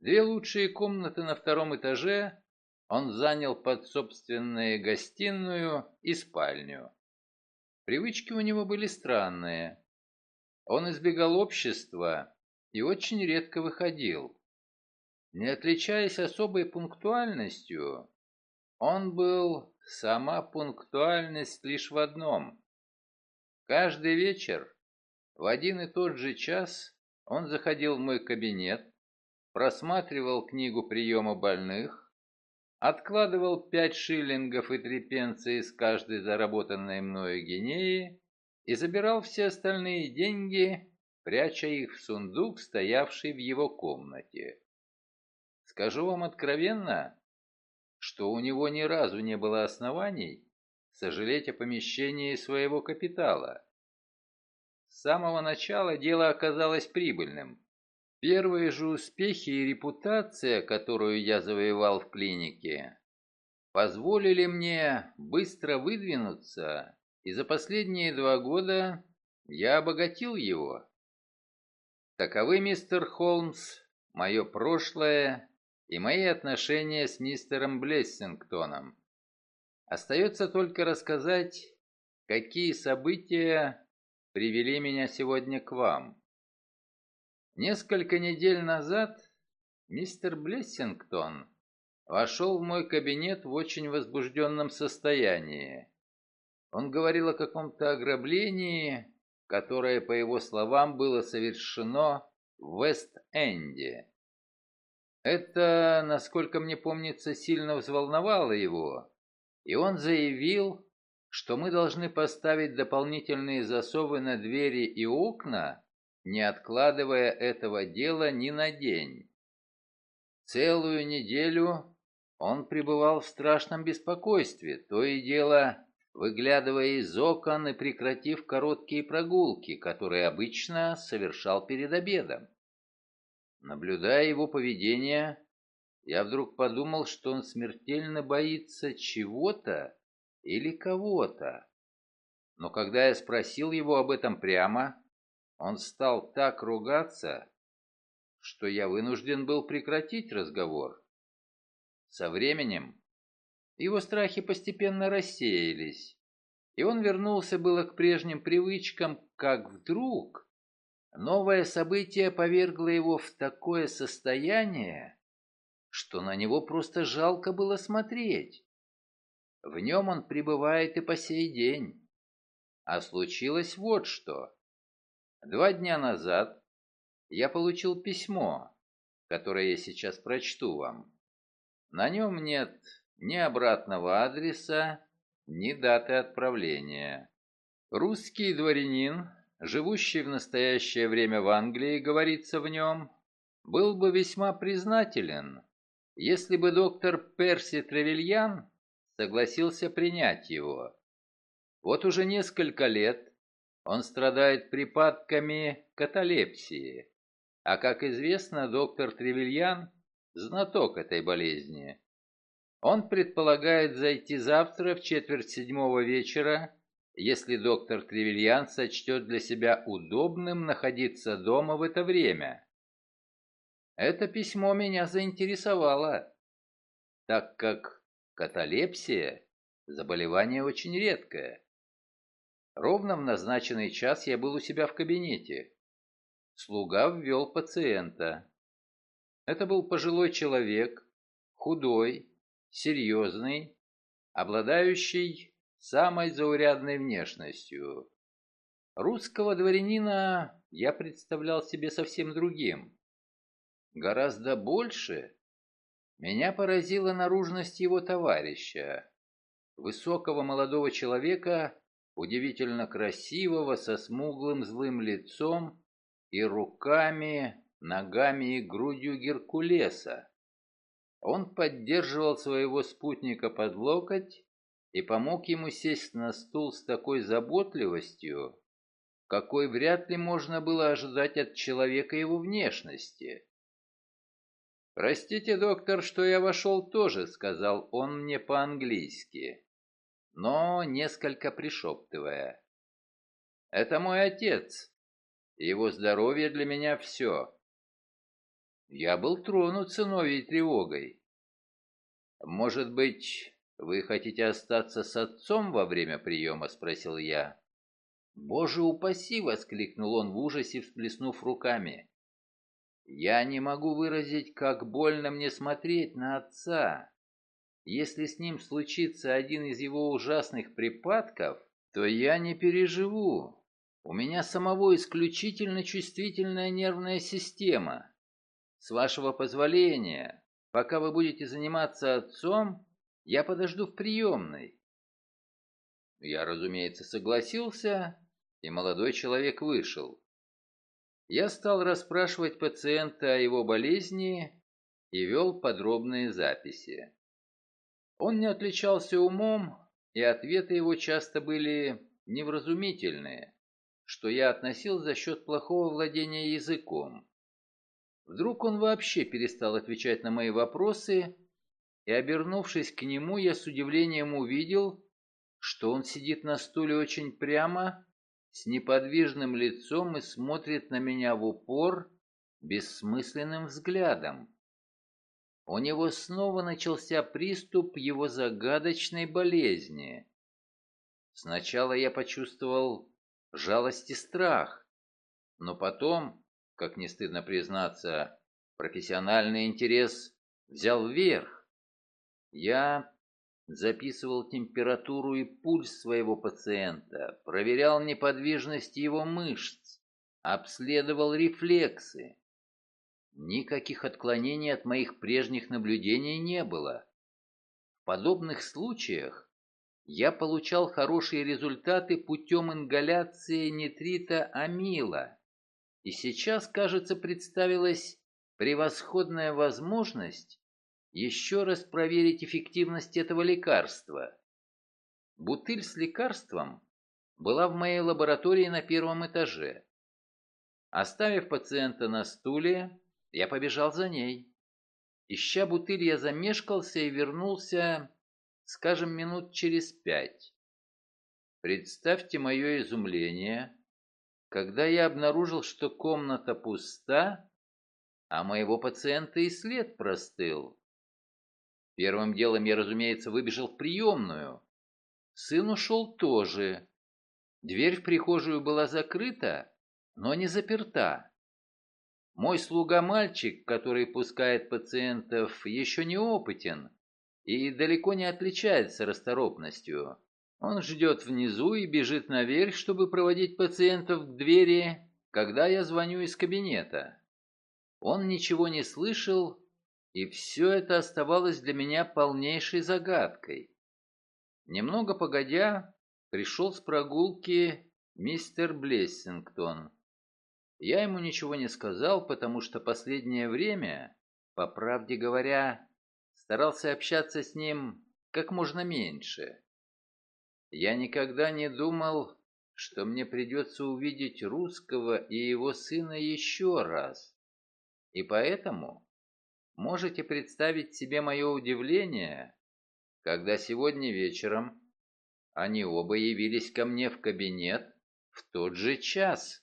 Две лучшие комнаты на втором этаже он занял под собственную гостиную и спальню. Привычки у него были странные. Он избегал общества и очень редко выходил. Не отличаясь особой пунктуальностью, он был сама пунктуальность лишь в одном. Каждый вечер в один и тот же час он заходил в мой кабинет, просматривал книгу приема больных, откладывал пять шиллингов и три пенса из каждой заработанной мною гинеи и забирал все остальные деньги, пряча их в сундук, стоявший в его комнате. Скажу вам откровенно, что у него ни разу не было оснований сожалеть о помещении своего капитала. С самого начала дело оказалось прибыльным. Первые же успехи и репутация, которую я завоевал в клинике, позволили мне быстро выдвинуться, и за последние два года я обогатил его. Таковы, мистер Холмс, мое прошлое и мои отношения с мистером Блессингтоном. Остается только рассказать, какие события привели меня сегодня к вам. Несколько недель назад мистер Блессингтон вошел в мой кабинет в очень возбужденном состоянии. Он говорил о каком-то ограблении, которое, по его словам, было совершено в Вест-Энде. Это, насколько мне помнится, сильно взволновало его, и он заявил, что мы должны поставить дополнительные засовы на двери и окна, не откладывая этого дела ни на день. Целую неделю он пребывал в страшном беспокойстве, то и дело выглядывая из окон и прекратив короткие прогулки, которые обычно совершал перед обедом. Наблюдая его поведение, я вдруг подумал, что он смертельно боится чего-то или кого-то. Но когда я спросил его об этом прямо, он стал так ругаться, что я вынужден был прекратить разговор. Со временем его страхи постепенно рассеялись, и он вернулся было к прежним привычкам, как вдруг новое событие повергло его в такое состояние, что на него просто жалко было смотреть. В нем он пребывает и по сей день. А случилось вот что. Два дня назад я получил письмо, которое я сейчас прочту вам. На нем нет ни обратного адреса, ни даты отправления. Русский дворянин, живущий в настоящее время в Англии, говорится в нем, был бы весьма признателен, если бы доктор Перси Тревельян согласился принять его. Вот уже несколько лет он страдает припадками каталепсии, а, как известно, доктор Тревельян – знаток этой болезни. Он предполагает зайти завтра в четверть седьмого вечера, если доктор Тревельян сочтет для себя удобным находиться дома в это время. Это письмо меня заинтересовало, так как каталепсия – заболевание очень редкое. Ровно в назначенный час я был у себя в кабинете. Слуга ввел пациента. Это был пожилой человек, худой, серьезный, обладающий самой заурядной внешностью. Русского дворянина я представлял себе совсем другим. Гораздо больше меня поразила наружность его товарища, высокого молодого человека, удивительно красивого, со смуглым злым лицом и руками, ногами и грудью Геркулеса. Он поддерживал своего спутника под локоть и помог ему сесть на стул с такой заботливостью, какой вряд ли можно было ожидать от человека его внешности. «Простите, доктор, что я вошел тоже», — сказал он мне по-английски, но несколько пришептывая. «Это мой отец. Его здоровье для меня все». Я был тронут сыновьей тревогой. «Может быть, вы хотите остаться с отцом во время приема?» — спросил я. «Боже упаси!» — воскликнул он в ужасе, всплеснув руками. «Я не могу выразить, как больно мне смотреть на отца. Если с ним случится один из его ужасных припадков, то я не переживу. У меня самого исключительно чувствительная нервная система. С вашего позволения, пока вы будете заниматься отцом, я подожду в приемной». Я, разумеется, согласился, и молодой человек вышел. Я стал расспрашивать пациента о его болезни и вел подробные записи. Он не отличался умом, и ответы его часто были невразумительные, что я относил за счет плохого владения языком. Вдруг он вообще перестал отвечать на мои вопросы, и, обернувшись к нему, я с удивлением увидел, что он сидит на стуле очень прямо с неподвижным лицом и смотрит на меня в упор бессмысленным взглядом. У него снова начался приступ его загадочной болезни. Сначала я почувствовал жалость и страх, но потом, как не стыдно признаться, профессиональный интерес взял вверх. Я записывал температуру и пульс своего пациента, проверял неподвижность его мышц, обследовал рефлексы. Никаких отклонений от моих прежних наблюдений не было. В подобных случаях я получал хорошие результаты путем ингаляции нитрита амила, и сейчас, кажется, представилась превосходная возможность еще раз проверить эффективность этого лекарства. Бутыль с лекарством была в моей лаборатории на первом этаже. Оставив пациента на стуле, я побежал за ней. Ища бутыль, я замешкался и вернулся, скажем, минут через пять. Представьте мое изумление, когда я обнаружил, что комната пуста, а моего пациента и след простыл. Первым делом я, разумеется, выбежал в приемную. Сын ушел тоже. Дверь в прихожую была закрыта, но не заперта. Мой слуга-мальчик, который пускает пациентов, еще не опытен и далеко не отличается расторопностью. Он ждет внизу и бежит наверх, чтобы проводить пациентов к двери, когда я звоню из кабинета. Он ничего не слышал и все это оставалось для меня полнейшей загадкой. Немного погодя, пришел с прогулки мистер Блессингтон. Я ему ничего не сказал, потому что последнее время, по правде говоря, старался общаться с ним как можно меньше. Я никогда не думал, что мне придется увидеть русского и его сына еще раз. И поэтому Можете представить себе мое удивление, когда сегодня вечером они оба явились ко мне в кабинет в тот же час.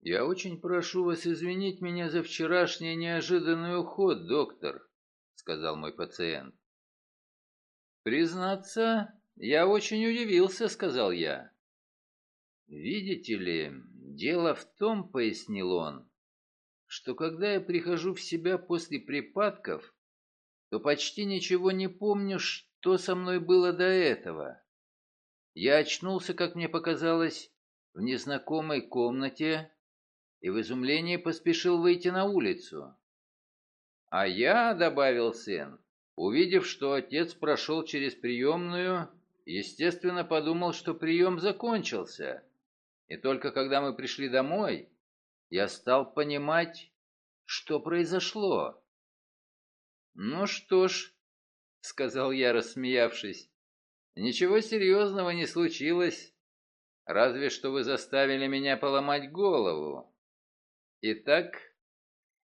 «Я очень прошу вас извинить меня за вчерашний неожиданный уход, доктор», — сказал мой пациент. «Признаться, я очень удивился», — сказал я. «Видите ли, дело в том, — пояснил он, что когда я прихожу в себя после припадков, то почти ничего не помню, что со мной было до этого. Я очнулся, как мне показалось, в незнакомой комнате и в изумлении поспешил выйти на улицу. А я, — добавил сын, — увидев, что отец прошел через приемную, естественно, подумал, что прием закончился. И только когда мы пришли домой, я стал понимать, что произошло. «Ну что ж», — сказал я, рассмеявшись, — «ничего серьезного не случилось, разве что вы заставили меня поломать голову. Итак,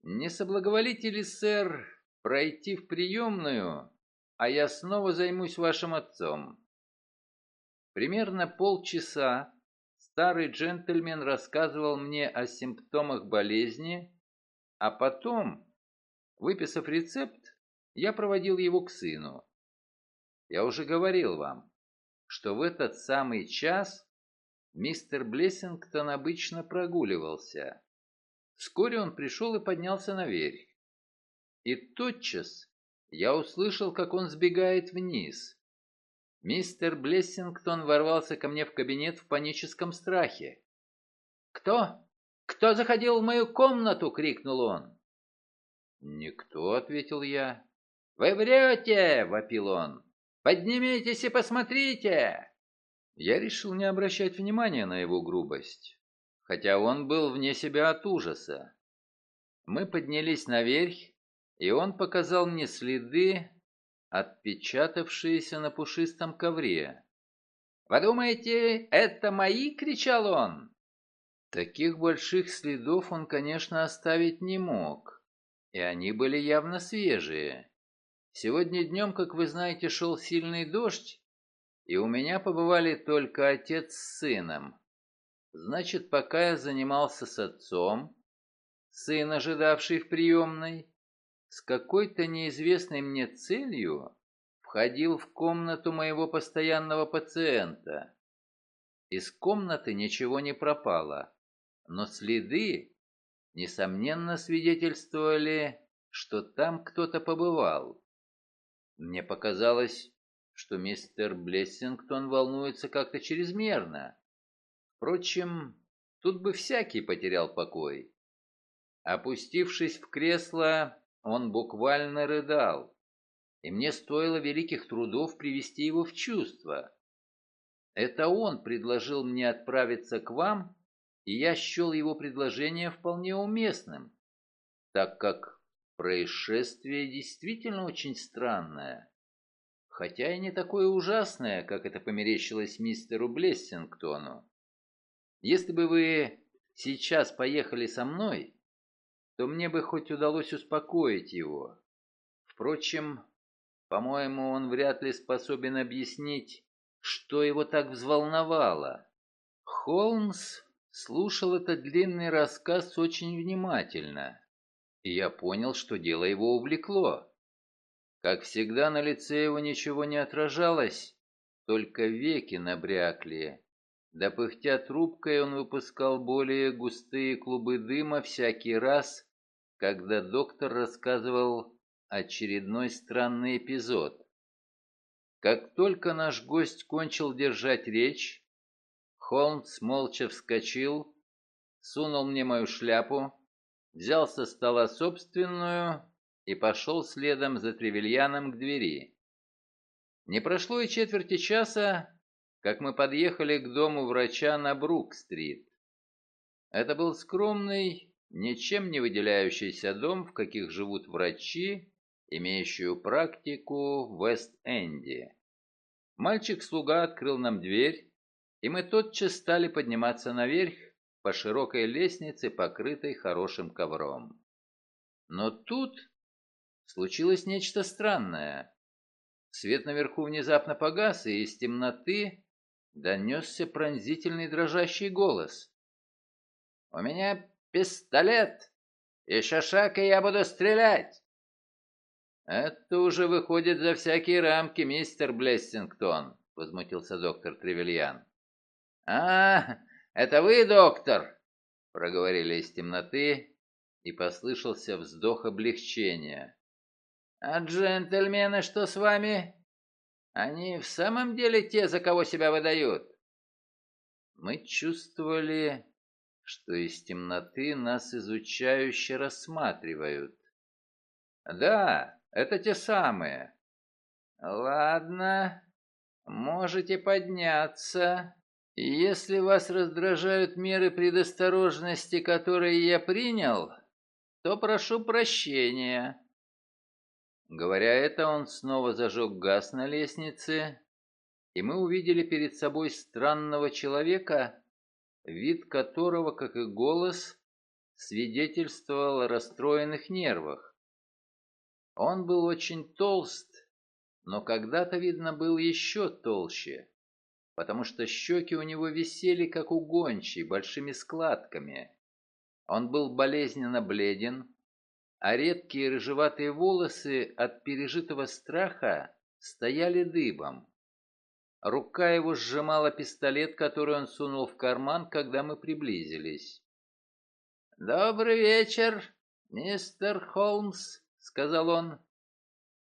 не соблаговолите ли, сэр, пройти в приемную, а я снова займусь вашим отцом?» Примерно полчаса старый джентльмен рассказывал мне о симптомах болезни, а потом, выписав рецепт, я проводил его к сыну. Я уже говорил вам, что в этот самый час мистер Блессингтон обычно прогуливался. Вскоре он пришел и поднялся наверх. И тотчас я услышал, как он сбегает вниз. Мистер Блессингтон ворвался ко мне в кабинет в паническом страхе. «Кто? Кто заходил в мою комнату?» — крикнул он. «Никто», — ответил я. «Вы врете!» — вопил он. «Поднимитесь и посмотрите!» Я решил не обращать внимания на его грубость, хотя он был вне себя от ужаса. Мы поднялись наверх, и он показал мне следы, отпечатавшиеся на пушистом ковре. «Вы думаете, это мои?» — кричал он. Таких больших следов он, конечно, оставить не мог, и они были явно свежие. Сегодня днем, как вы знаете, шел сильный дождь, и у меня побывали только отец с сыном. Значит, пока я занимался с отцом, сын, ожидавший в приемной, с какой-то неизвестной мне целью входил в комнату моего постоянного пациента. Из комнаты ничего не пропало, но следы, несомненно, свидетельствовали, что там кто-то побывал. Мне показалось, что мистер Блессингтон волнуется как-то чрезмерно. Впрочем, тут бы всякий потерял покой. Опустившись в кресло, он буквально рыдал, и мне стоило великих трудов привести его в чувство. Это он предложил мне отправиться к вам, и я счел его предложение вполне уместным, так как происшествие действительно очень странное, хотя и не такое ужасное, как это померещилось мистеру Блессингтону. Если бы вы сейчас поехали со мной, то мне бы хоть удалось успокоить его. Впрочем, по-моему, он вряд ли способен объяснить, что его так взволновало. Холмс слушал этот длинный рассказ очень внимательно, и я понял, что дело его увлекло. Как всегда, на лице его ничего не отражалось, только веки набрякли, да трубкой он выпускал более густые клубы дыма всякий раз, когда доктор рассказывал очередной странный эпизод. Как только наш гость кончил держать речь, Холмс молча вскочил, сунул мне мою шляпу, взял со стола собственную и пошел следом за Тревельяном к двери. Не прошло и четверти часа, как мы подъехали к дому врача на Брук-стрит. Это был скромный, ничем не выделяющийся дом, в каких живут врачи, имеющие практику в Вест-Энде. Мальчик-слуга открыл нам дверь, и мы тотчас стали подниматься наверх по широкой лестнице, покрытой хорошим ковром. Но тут случилось нечто странное. Свет наверху внезапно погас, и из темноты донесся пронзительный дрожащий голос. «У меня пистолет! Еще шаг, и я буду стрелять!» «Это уже выходит за всякие рамки, мистер Блессингтон», — возмутился доктор Тревельян. «А, это вы, доктор?» — проговорили из темноты, и послышался вздох облегчения. «А джентльмены что с вами?» Они в самом деле те, за кого себя выдают? Мы чувствовали, что из темноты нас изучающе рассматривают. Да, это те самые. Ладно, можете подняться. Если вас раздражают меры предосторожности, которые я принял, то прошу прощения. Говоря это, он снова зажег газ на лестнице, и мы увидели перед собой странного человека, вид которого, как и голос, свидетельствовал о расстроенных нервах. Он был очень толст, но когда-то, видно, был еще толще, потому что щеки у него висели, как у гончей, большими складками. Он был болезненно бледен, а редкие рыжеватые волосы от пережитого страха стояли дыбом. Рука его сжимала пистолет, который он сунул в карман, когда мы приблизились. «Добрый вечер, мистер Холмс», — сказал он.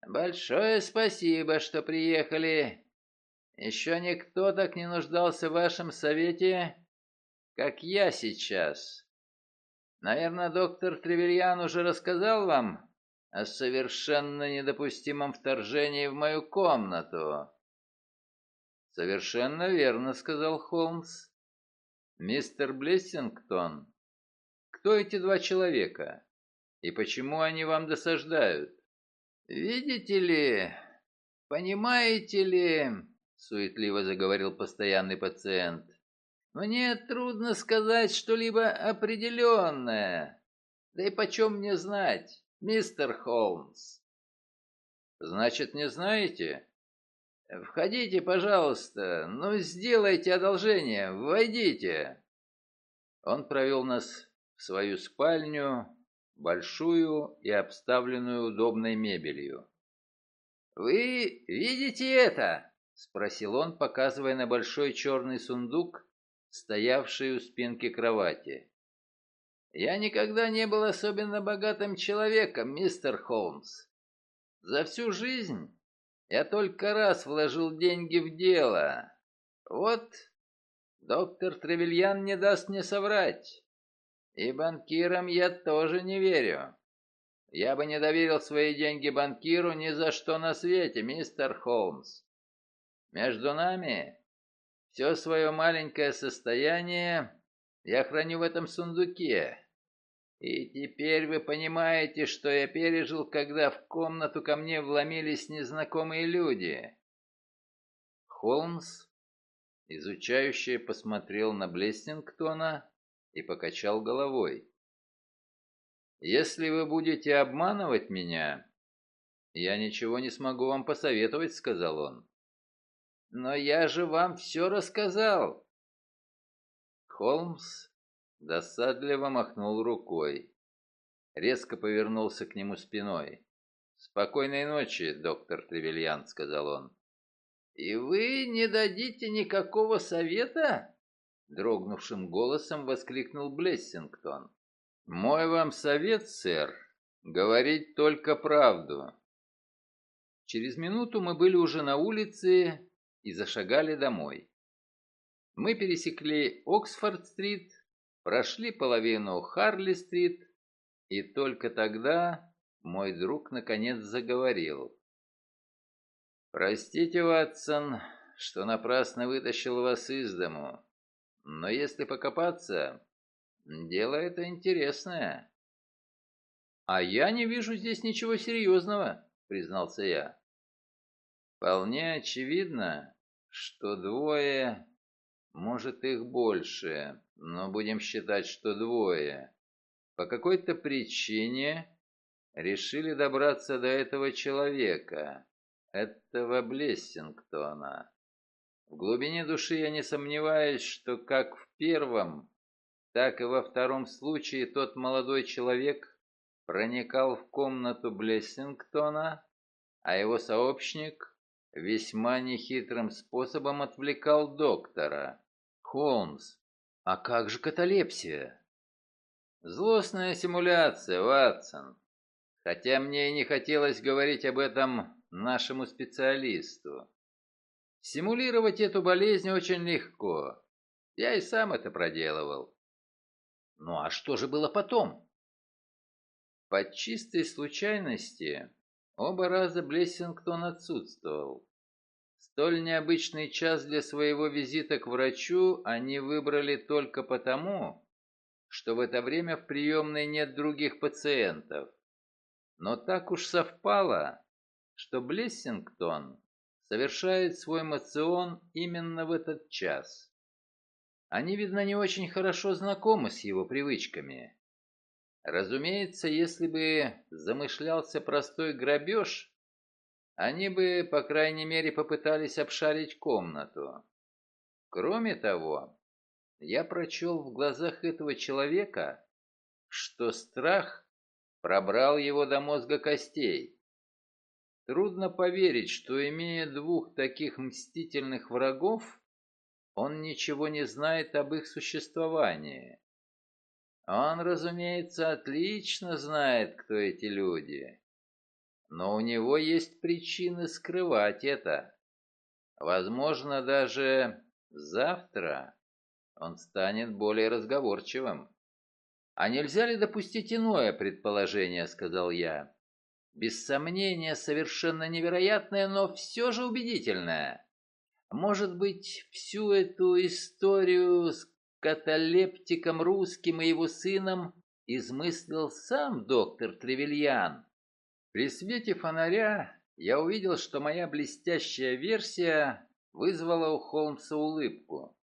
«Большое спасибо, что приехали. Еще никто так не нуждался в вашем совете, как я сейчас. Наверное, доктор Тревельян уже рассказал вам о совершенно недопустимом вторжении в мою комнату. «Совершенно верно», — сказал Холмс. «Мистер Блессингтон, кто эти два человека? И почему они вам досаждают?» «Видите ли, понимаете ли...» — суетливо заговорил постоянный пациент. «Мне трудно сказать что-либо определенное. Да и почем мне знать, мистер Холмс?» «Значит, не знаете?» «Входите, пожалуйста, но сделайте одолжение, войдите!» Он провел нас в свою спальню, большую и обставленную удобной мебелью. «Вы видите это?» — спросил он, показывая на большой черный сундук, стоявший у спинки кровати. «Я никогда не был особенно богатым человеком, мистер Холмс. За всю жизнь я только раз вложил деньги в дело. Вот доктор Тревельян не даст мне соврать. И банкирам я тоже не верю. Я бы не доверил свои деньги банкиру ни за что на свете, мистер Холмс. Между нами все свое маленькое состояние я храню в этом сундуке. И теперь вы понимаете, что я пережил, когда в комнату ко мне вломились незнакомые люди. Холмс, изучающе посмотрел на Блестингтона и покачал головой. «Если вы будете обманывать меня, я ничего не смогу вам посоветовать», — сказал он. «Но я же вам все рассказал». Холмс Досадливо махнул рукой. Резко повернулся к нему спиной. «Спокойной ночи, доктор Тревельян», — сказал он. «И вы не дадите никакого совета?» Дрогнувшим голосом воскликнул Блессингтон. «Мой вам совет, сэр, говорить только правду». Через минуту мы были уже на улице и зашагали домой. Мы пересекли Оксфорд-стрит прошли половину Харли-стрит, и только тогда мой друг наконец заговорил. «Простите, Ватсон, что напрасно вытащил вас из дому, но если покопаться, дело это интересное». «А я не вижу здесь ничего серьезного», — признался я. «Вполне очевидно, что двое может, их больше, но будем считать, что двое. По какой-то причине решили добраться до этого человека, этого Блессингтона. В глубине души я не сомневаюсь, что как в первом, так и во втором случае тот молодой человек проникал в комнату Блессингтона, а его сообщник весьма нехитрым способом отвлекал доктора. Холмс, а как же каталепсия? Злостная симуляция, Ватсон. Хотя мне и не хотелось говорить об этом нашему специалисту. Симулировать эту болезнь очень легко. Я и сам это проделывал. Ну а что же было потом? По чистой случайности оба раза Блессингтон отсутствовал. Столь необычный час для своего визита к врачу они выбрали только потому, что в это время в приемной нет других пациентов. Но так уж совпало, что Блессингтон совершает свой мацион именно в этот час. Они, видно, не очень хорошо знакомы с его привычками. Разумеется, если бы замышлялся простой грабеж, они бы, по крайней мере, попытались обшарить комнату. Кроме того, я прочел в глазах этого человека, что страх пробрал его до мозга костей. Трудно поверить, что, имея двух таких мстительных врагов, он ничего не знает об их существовании. Он, разумеется, отлично знает, кто эти люди. Но у него есть причины скрывать это. Возможно, даже завтра он станет более разговорчивым. «А нельзя ли допустить иное предположение?» — сказал я. «Без сомнения, совершенно невероятное, но все же убедительное. Может быть, всю эту историю с каталептиком русским и его сыном измыслил сам доктор Тревельян?» При свете фонаря я увидел, что моя блестящая версия вызвала у Холмса улыбку.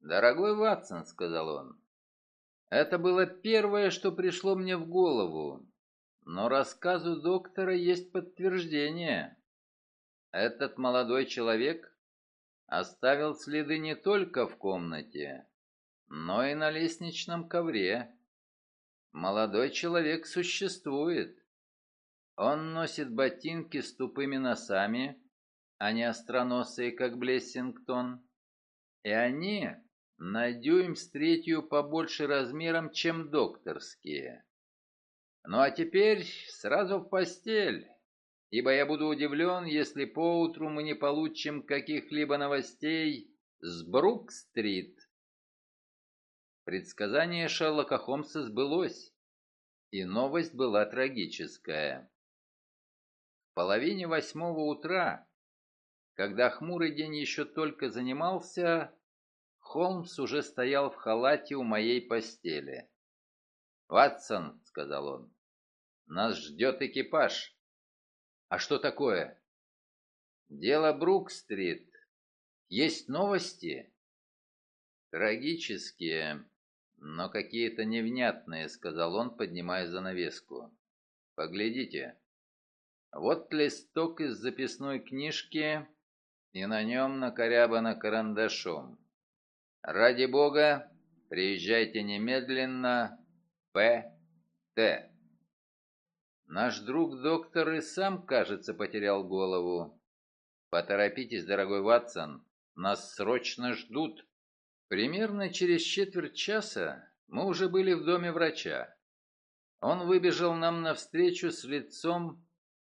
«Дорогой Ватсон», — сказал он, — «это было первое, что пришло мне в голову, но рассказу доктора есть подтверждение. Этот молодой человек оставил следы не только в комнате, но и на лестничном ковре. Молодой человек существует. Он носит ботинки с тупыми носами, а не остроносые, как Блессингтон. И они на дюйм с третью побольше размером, чем докторские. Ну а теперь сразу в постель, ибо я буду удивлен, если поутру мы не получим каких-либо новостей с Брук-стрит. Предсказание Шерлока Холмса сбылось, и новость была трагическая половине восьмого утра, когда хмурый день еще только занимался, Холмс уже стоял в халате у моей постели. «Ватсон», — сказал он, — «нас ждет экипаж». «А что такое?» «Дело Брук-стрит. Есть новости?» «Трагические, но какие-то невнятные», — сказал он, поднимая занавеску. «Поглядите». Вот листок из записной книжки, и на нем накорябано карандашом. «Ради Бога, приезжайте немедленно, П.Т.» Наш друг доктор и сам, кажется, потерял голову. «Поторопитесь, дорогой Ватсон, нас срочно ждут». Примерно через четверть часа мы уже были в доме врача. Он выбежал нам навстречу с лицом,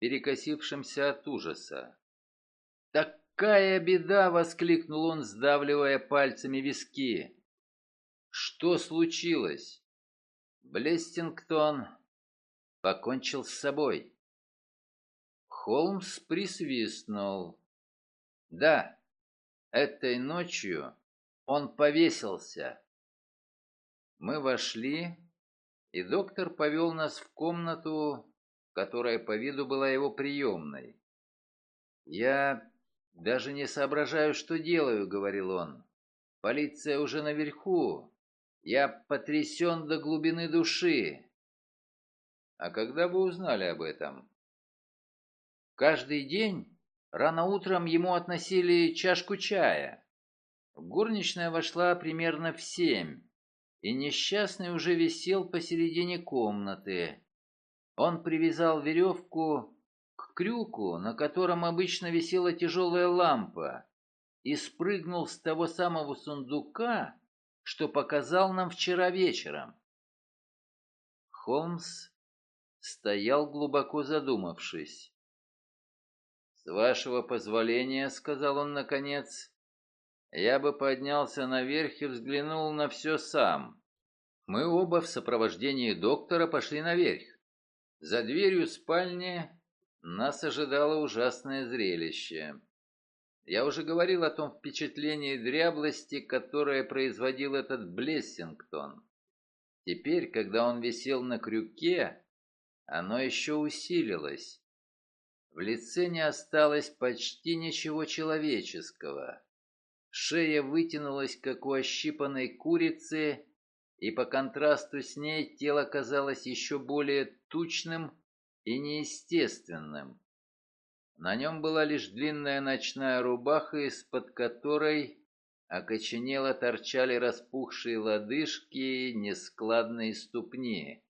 перекосившимся от ужаса. «Такая беда!» — воскликнул он, сдавливая пальцами виски. «Что случилось?» Блестингтон покончил с собой. Холмс присвистнул. «Да, этой ночью он повесился». Мы вошли, и доктор повел нас в комнату, которая по виду была его приемной. «Я даже не соображаю, что делаю», — говорил он. «Полиция уже наверху. Я потрясен до глубины души». «А когда вы узнали об этом?» «Каждый день рано утром ему относили чашку чая. Горничная вошла примерно в семь, и несчастный уже висел посередине комнаты, он привязал веревку к крюку, на котором обычно висела тяжелая лампа, и спрыгнул с того самого сундука, что показал нам вчера вечером. Холмс стоял глубоко задумавшись. «С вашего позволения, — сказал он наконец, — я бы поднялся наверх и взглянул на все сам. Мы оба в сопровождении доктора пошли наверх. За дверью спальни нас ожидало ужасное зрелище. Я уже говорил о том впечатлении дряблости, которое производил этот Блессингтон. Теперь, когда он висел на крюке, оно еще усилилось. В лице не осталось почти ничего человеческого. Шея вытянулась, как у ощипанной курицы, и по контрасту с ней тело казалось еще более тучным и неестественным. На нем была лишь длинная ночная рубаха, из-под которой окоченело торчали распухшие лодыжки и нескладные ступни.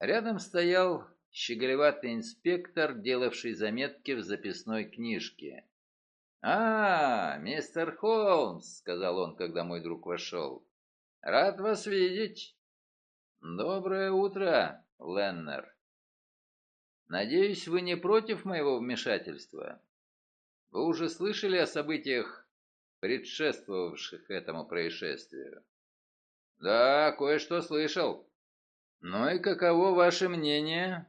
Рядом стоял щеголеватый инспектор, делавший заметки в записной книжке. «А, мистер Холмс», — сказал он, когда мой друг вошел, — «рад вас видеть». «Доброе утро, Леннер». «Надеюсь, вы не против моего вмешательства? Вы уже слышали о событиях предшествовавших этому происшествию. Да, кое-что слышал. Ну и каково ваше мнение?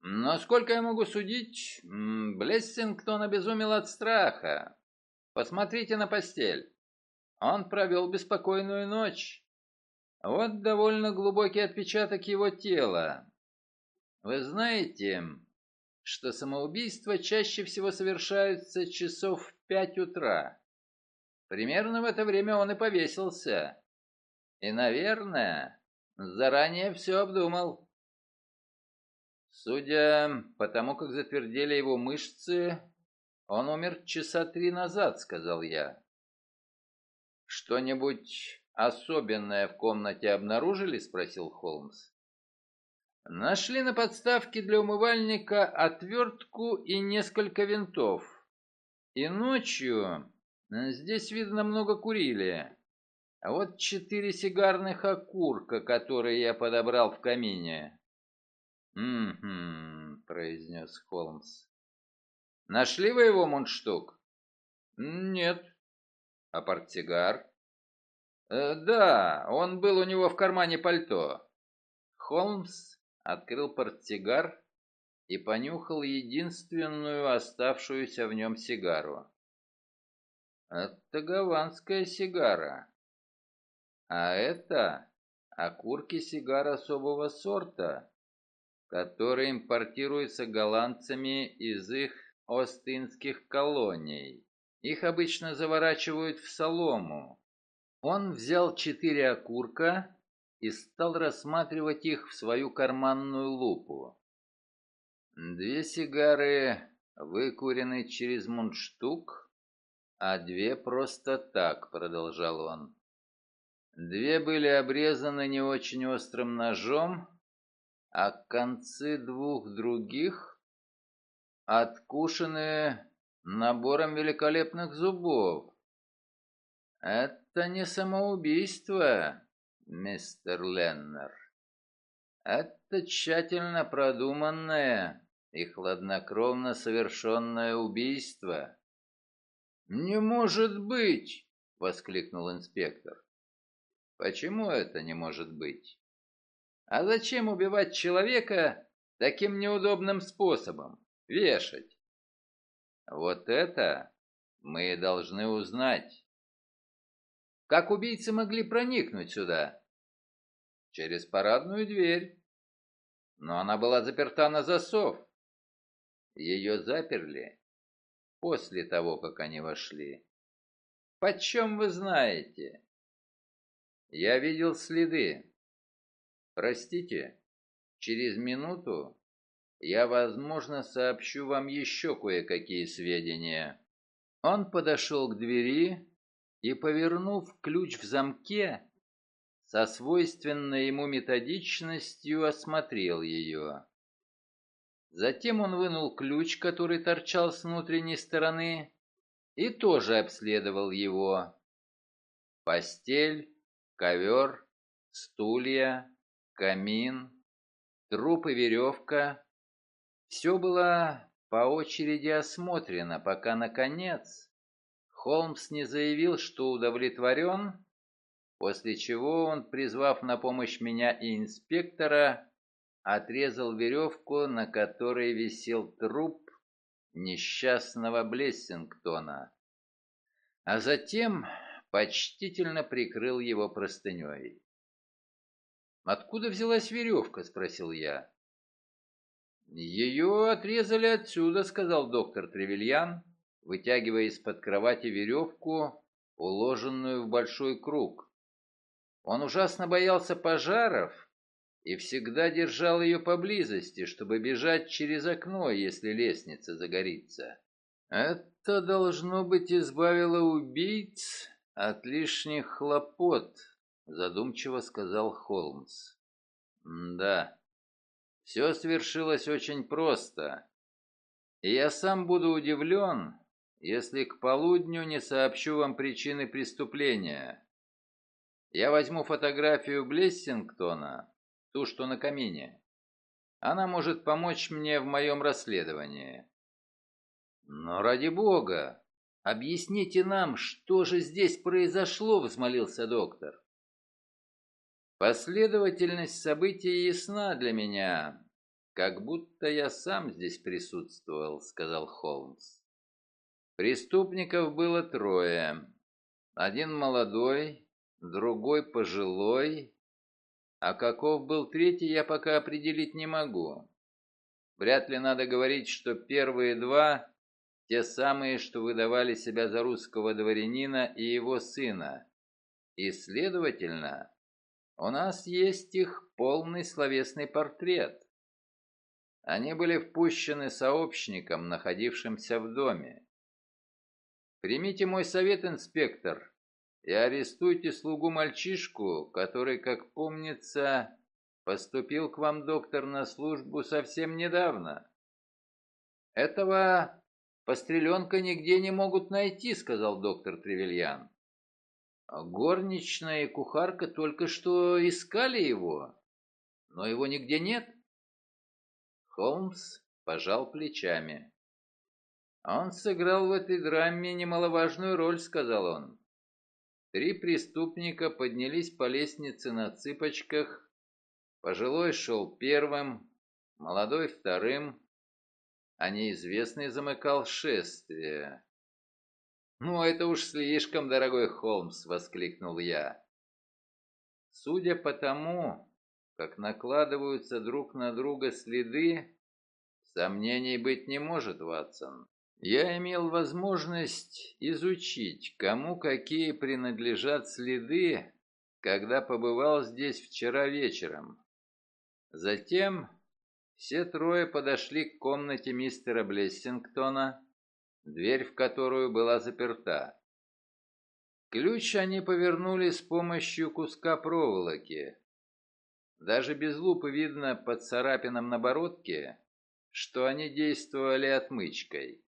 Насколько я могу судить, Блессингтон обезумел от страха. Посмотрите на постель. Он провел беспокойную ночь. Вот довольно глубокий отпечаток его тела. Вы знаете, что самоубийства чаще всего совершаются часов в пять утра. Примерно в это время он и повесился. И, наверное, заранее все обдумал. Судя по тому, как затвердели его мышцы, он умер часа три назад, сказал я. Что-нибудь особенное в комнате обнаружили? спросил Холмс. Нашли на подставке для умывальника отвертку и несколько винтов. И ночью здесь, видно, много курили. А вот четыре сигарных окурка, которые я подобрал в камине. «Угу», — произнес Холмс. «Нашли вы его мундштук?» «Нет». «А портсигар?» э, «Да, он был у него в кармане пальто». Холмс открыл портсигар и понюхал единственную оставшуюся в нем сигару. Это гаванская сигара. А это окурки сигар особого сорта, которые импортируются голландцами из их остинских колоний. Их обычно заворачивают в солому. Он взял четыре окурка и стал рассматривать их в свою карманную лупу. Две сигары выкурены через мундштук, а две просто так, продолжал он. Две были обрезаны не очень острым ножом, а концы двух других откушены набором великолепных зубов. Это не самоубийство, мистер Леннер. Это тщательно продуманное и хладнокровно совершенное убийство. «Не может быть!» — воскликнул инспектор. «Почему это не может быть? А зачем убивать человека таким неудобным способом? Вешать? Вот это мы должны узнать. Как убийцы могли проникнуть сюда? Через парадную дверь. Но она была заперта на засов. Ее заперли после того, как они вошли. Почем вы знаете? Я видел следы. Простите, через минуту я, возможно, сообщу вам еще кое-какие сведения. Он подошел к двери, и, повернув ключ в замке, со свойственной ему методичностью осмотрел ее. Затем он вынул ключ, который торчал с внутренней стороны, и тоже обследовал его. Постель, ковер, стулья, камин, труп и веревка — все было по очереди осмотрено, пока, наконец, Холмс не заявил, что удовлетворен, после чего он, призвав на помощь меня и инспектора, отрезал веревку, на которой висел труп несчастного Блессингтона, а затем почтительно прикрыл его простыней. «Откуда взялась веревка?» — спросил я. «Ее отрезали отсюда», — сказал доктор Тревельян, вытягивая из-под кровати веревку, уложенную в большой круг. Он ужасно боялся пожаров и всегда держал ее поблизости, чтобы бежать через окно, если лестница загорится. Это, должно быть, избавило убийц от лишних хлопот, задумчиво сказал Холмс. Да, все свершилось очень просто. И я сам буду удивлен, если к полудню не сообщу вам причины преступления. Я возьму фотографию Блессингтона, ту, что на камине. Она может помочь мне в моем расследовании. Но ради бога, объясните нам, что же здесь произошло, взмолился доктор. Последовательность событий ясна для меня, как будто я сам здесь присутствовал, сказал Холмс. Преступников было трое. Один молодой, другой пожилой, а каков был третий, я пока определить не могу. Вряд ли надо говорить, что первые два – те самые, что выдавали себя за русского дворянина и его сына. И, следовательно, у нас есть их полный словесный портрет. Они были впущены сообщником, находившимся в доме. Примите мой совет, инспектор, и арестуйте слугу-мальчишку, который, как помнится, поступил к вам, доктор, на службу совсем недавно. Этого постреленка нигде не могут найти, сказал доктор Тревельян. Горничная и кухарка только что искали его, но его нигде нет. Холмс пожал плечами. «Он сыграл в этой драме немаловажную роль», — сказал он. Три преступника поднялись по лестнице на цыпочках. Пожилой шел первым, молодой вторым, а неизвестный замыкал шествие. «Ну, это уж слишком, дорогой Холмс!» — воскликнул я. Судя по тому, как накладываются друг на друга следы, сомнений быть не может, Ватсон. Я имел возможность изучить, кому какие принадлежат следы, когда побывал здесь вчера вечером. Затем все трое подошли к комнате мистера Блессингтона, дверь в которую была заперта. Ключ они повернули с помощью куска проволоки. Даже без лупы видно под царапином на бородке, что они действовали отмычкой.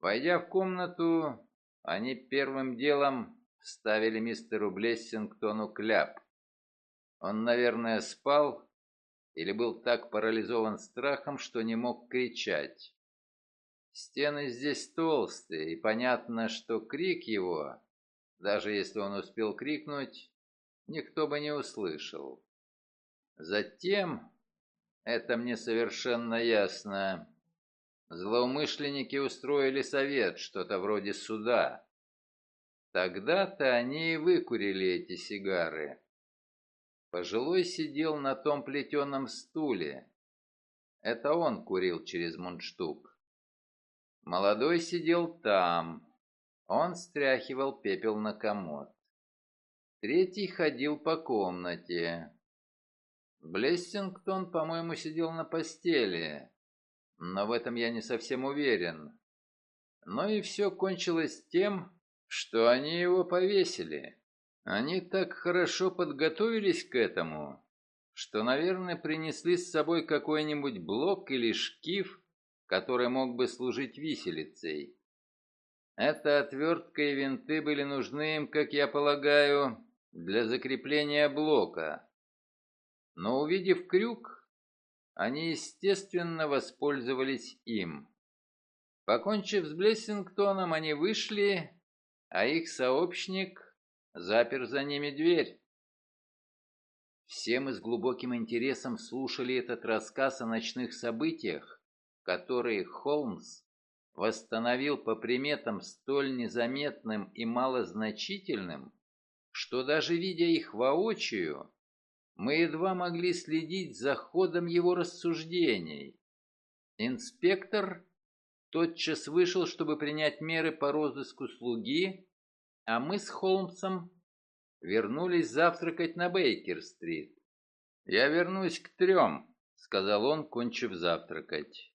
Войдя в комнату, они первым делом вставили мистеру Блессингтону кляп. Он, наверное, спал или был так парализован страхом, что не мог кричать. Стены здесь толстые, и понятно, что крик его, даже если он успел крикнуть, никто бы не услышал. Затем, это мне совершенно ясно, Злоумышленники устроили совет, что-то вроде суда. Тогда-то они и выкурили эти сигары. Пожилой сидел на том плетеном стуле. Это он курил через мундштук. Молодой сидел там. Он стряхивал пепел на комод. Третий ходил по комнате. Блессингтон, по-моему, сидел на постели но в этом я не совсем уверен. Но и все кончилось тем, что они его повесили. Они так хорошо подготовились к этому, что, наверное, принесли с собой какой-нибудь блок или шкив, который мог бы служить виселицей. Эта отвертка и винты были нужны им, как я полагаю, для закрепления блока. Но увидев крюк, они, естественно, воспользовались им. Покончив с Блессингтоном, они вышли, а их сообщник запер за ними дверь. Все мы с глубоким интересом слушали этот рассказ о ночных событиях, которые Холмс восстановил по приметам столь незаметным и малозначительным, что даже видя их воочию, мы едва могли следить за ходом его рассуждений. Инспектор тотчас вышел, чтобы принять меры по розыску слуги, а мы с Холмсом вернулись завтракать на Бейкер-стрит. «Я вернусь к трем», — сказал он, кончив завтракать.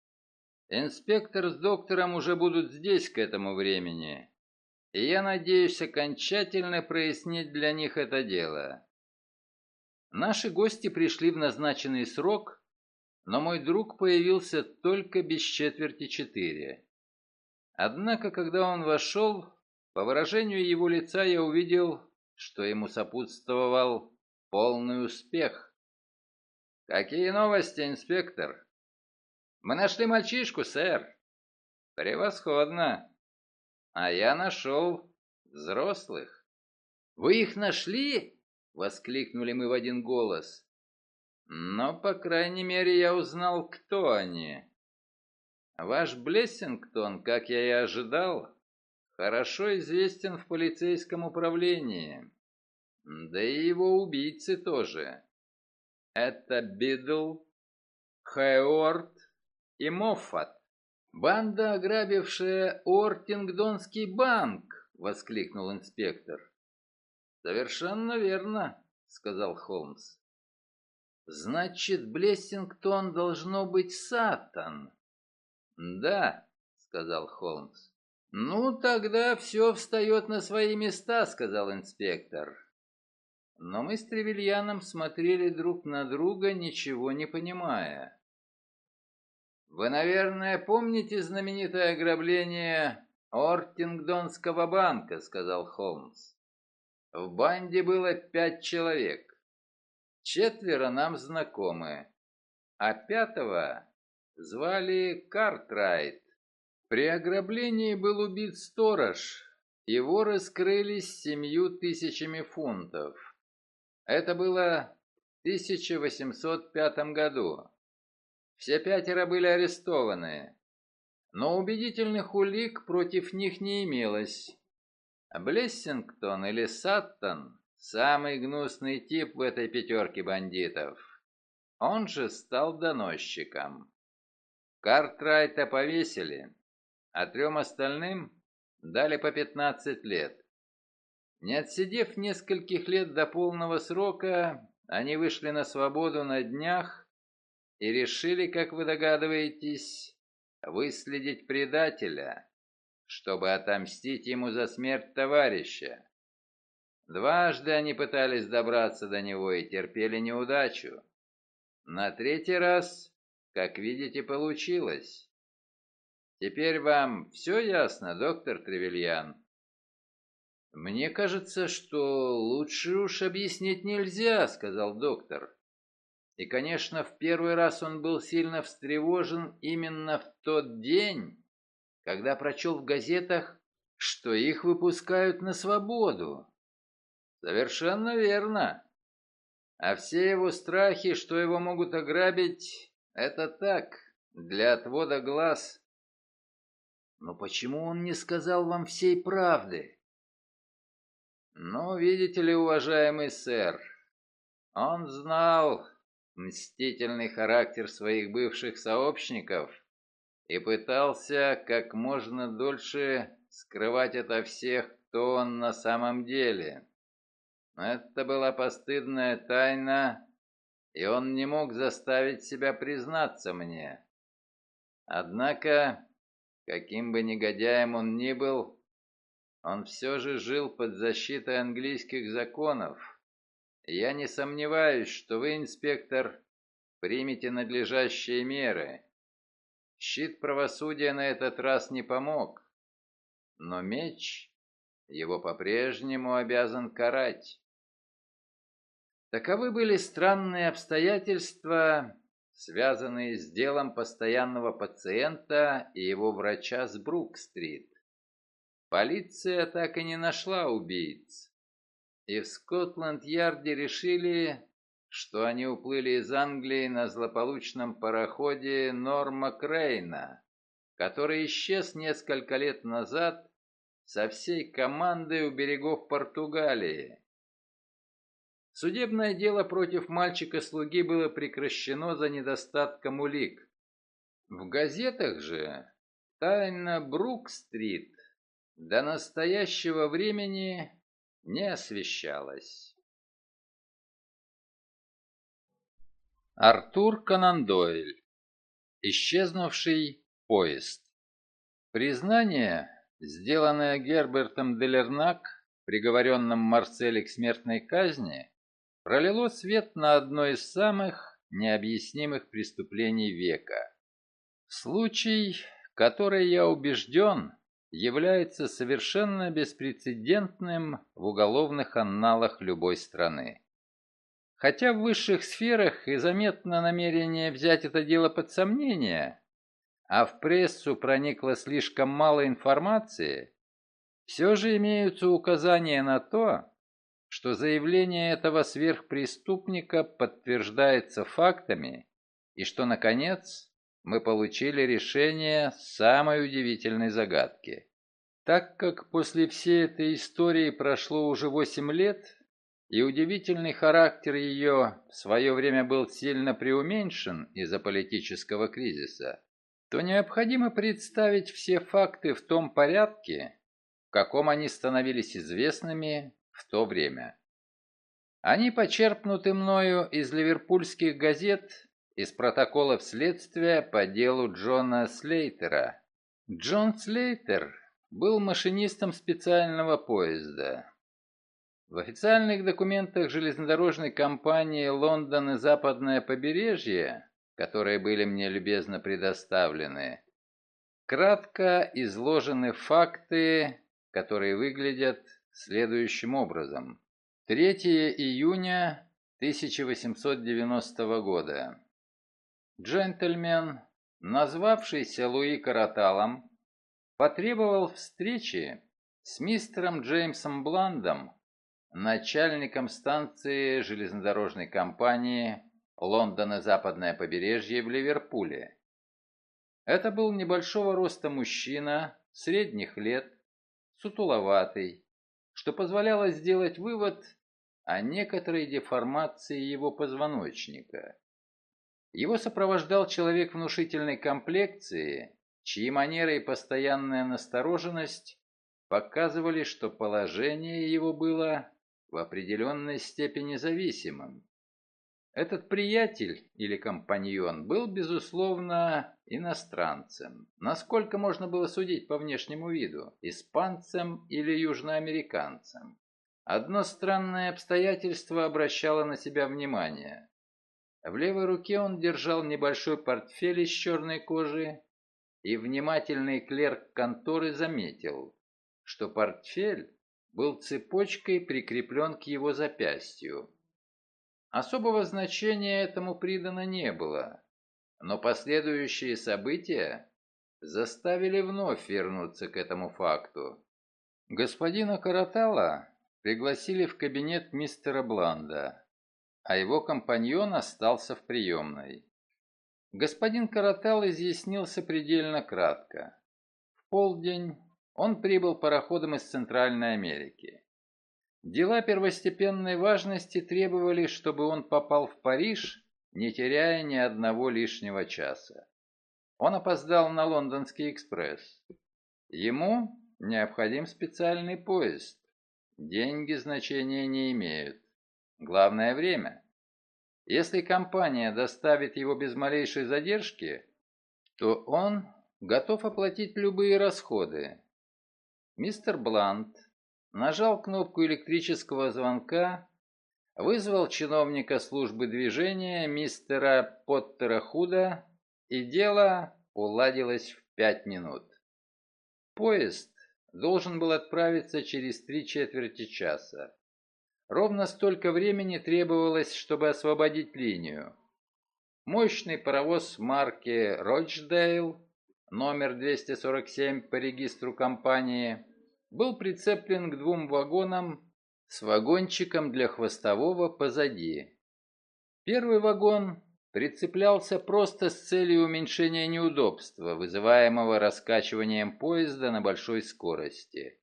«Инспектор с доктором уже будут здесь к этому времени, и я надеюсь окончательно прояснить для них это дело». Наши гости пришли в назначенный срок, но мой друг появился только без четверти четыре. Однако, когда он вошел, по выражению его лица я увидел, что ему сопутствовал полный успех. «Какие новости, инспектор?» «Мы нашли мальчишку, сэр». «Превосходно. А я нашел взрослых». «Вы их нашли?» — воскликнули мы в один голос. «Но, по крайней мере, я узнал, кто они. Ваш Блессингтон, как я и ожидал, хорошо известен в полицейском управлении. Да и его убийцы тоже. Это Бидл, Хэйуорд и Моффат. «Банда, ограбившая Уортингдонский банк!» — воскликнул инспектор. «Совершенно верно», — сказал Холмс. «Значит, Блессингтон должно быть Саттон». «Да», — сказал Холмс. «Ну, тогда все встает на свои места», — сказал инспектор. Но мы с Тревельяном смотрели друг на друга, ничего не понимая. «Вы, наверное, помните знаменитое ограбление Ортингдонского банка», — сказал Холмс. «В банде было пять человек. Четверо нам знакомы, а пятого звали Картрайт. При ограблении был убит сторож, его раскрылись семью тысячами фунтов. Это было в 1805 году. Все пятеро были арестованы, но убедительных улик против них не имелось. Блессингтон или Саттон – самый гнусный тип в этой пятерке бандитов. Он же стал доносчиком. Картрайта повесили, а трем остальным дали по 15 лет. Не отсидев нескольких лет до полного срока, они вышли на свободу на днях и решили, как вы догадываетесь, выследить предателя, чтобы отомстить ему за смерть товарища. Дважды они пытались добраться до него и терпели неудачу. На третий раз, как видите, получилось. Теперь вам все ясно, доктор Тревельян? Мне кажется, что лучше уж объяснить нельзя, сказал доктор. И, конечно, в первый раз он был сильно встревожен именно в тот день, когда прочел в газетах, что их выпускают на свободу. Совершенно верно. А все его страхи, что его могут ограбить, это так, для отвода глаз. Но почему он не сказал вам всей правды? Ну, видите ли, уважаемый сэр, он знал мстительный характер своих бывших сообщников и пытался как можно дольше скрывать это всех, кто он на самом деле. Это была постыдная тайна, и он не мог заставить себя признаться мне. Однако Каким бы негодяем он ни был, он все же жил под защитой английских законов. Я не сомневаюсь, что вы, инспектор, примете надлежащие меры. Щит правосудия на этот раз не помог, но меч его по-прежнему обязан карать. Таковы были странные обстоятельства, связанные с делом постоянного пациента и его врача с Брук-стрит. Полиция так и не нашла убийц. И в Скотланд-Ярде решили, что они уплыли из Англии на злополучном пароходе Норма Крейна, который исчез несколько лет назад со всей командой у берегов Португалии. Судебное дело против мальчика-слуги было прекращено за недостатком улик. В газетах же тайна Брук-стрит до настоящего времени не освещалась. Артур Конан Дойль. Исчезнувший поезд. Признание, сделанное Гербертом Делернак, приговоренным Марселе к смертной казни, пролило свет на одно из самых необъяснимых преступлений века. Случай, который, я убежден, является совершенно беспрецедентным в уголовных анналах любой страны. Хотя в высших сферах и заметно намерение взять это дело под сомнение, а в прессу проникло слишком мало информации, все же имеются указания на то, что заявление этого сверхпреступника подтверждается фактами и что, наконец, мы получили решение самой удивительной загадки. Так как после всей этой истории прошло уже восемь лет, и удивительный характер ее в свое время был сильно преуменьшен из-за политического кризиса, то необходимо представить все факты в том порядке, в каком они становились известными в то время. Они почерпнуты мною из ливерпульских газет, из протоколов следствия по делу Джона Слейтера. Джон Слейтер был машинистом специального поезда. В официальных документах железнодорожной компании «Лондон и Западное побережье», которые были мне любезно предоставлены, кратко изложены факты, которые выглядят следующим образом. 3 июня 1890 года. Джентльмен, назвавшийся Луи Караталом, потребовал встречи с мистером Джеймсом Бландом, начальником станции железнодорожной компании Лондона Западное побережье в Ливерпуле. Это был небольшого роста мужчина, средних лет, сутуловатый, что позволяло сделать вывод о некоторой деформации его позвоночника. Его сопровождал человек внушительной комплекции, чьи манеры и постоянная настороженность показывали, что положение его было в определенной степени зависимым. Этот приятель или компаньон был, безусловно, иностранцем, насколько можно было судить по внешнему виду, испанцем или южноамериканцем. Одно странное обстоятельство обращало на себя внимание. В левой руке он держал небольшой портфель из черной кожи, и внимательный клерк конторы заметил, что портфель был цепочкой прикреплен к его запястью. Особого значения этому придано не было, но последующие события заставили вновь вернуться к этому факту. Господина Каратала пригласили в кабинет мистера Бланда, а его компаньон остался в приемной. Господин Каратал изъяснился предельно кратко. В полдень он прибыл пароходом из Центральной Америки. Дела первостепенной важности требовали, чтобы он попал в Париж, не теряя ни одного лишнего часа. Он опоздал на лондонский экспресс. Ему необходим специальный поезд. Деньги значения не имеют. Главное время. Если компания доставит его без малейшей задержки, то он готов оплатить любые расходы, Мистер Блант нажал кнопку электрического звонка, вызвал чиновника службы движения мистера Поттера Худа, и дело уладилось в пять минут. Поезд должен был отправиться через три четверти часа. Ровно столько времени требовалось, чтобы освободить линию. Мощный паровоз марки «Рочдейл», номер 247 по регистру компании, был прицеплен к двум вагонам с вагончиком для хвостового позади. Первый вагон прицеплялся просто с целью уменьшения неудобства, вызываемого раскачиванием поезда на большой скорости.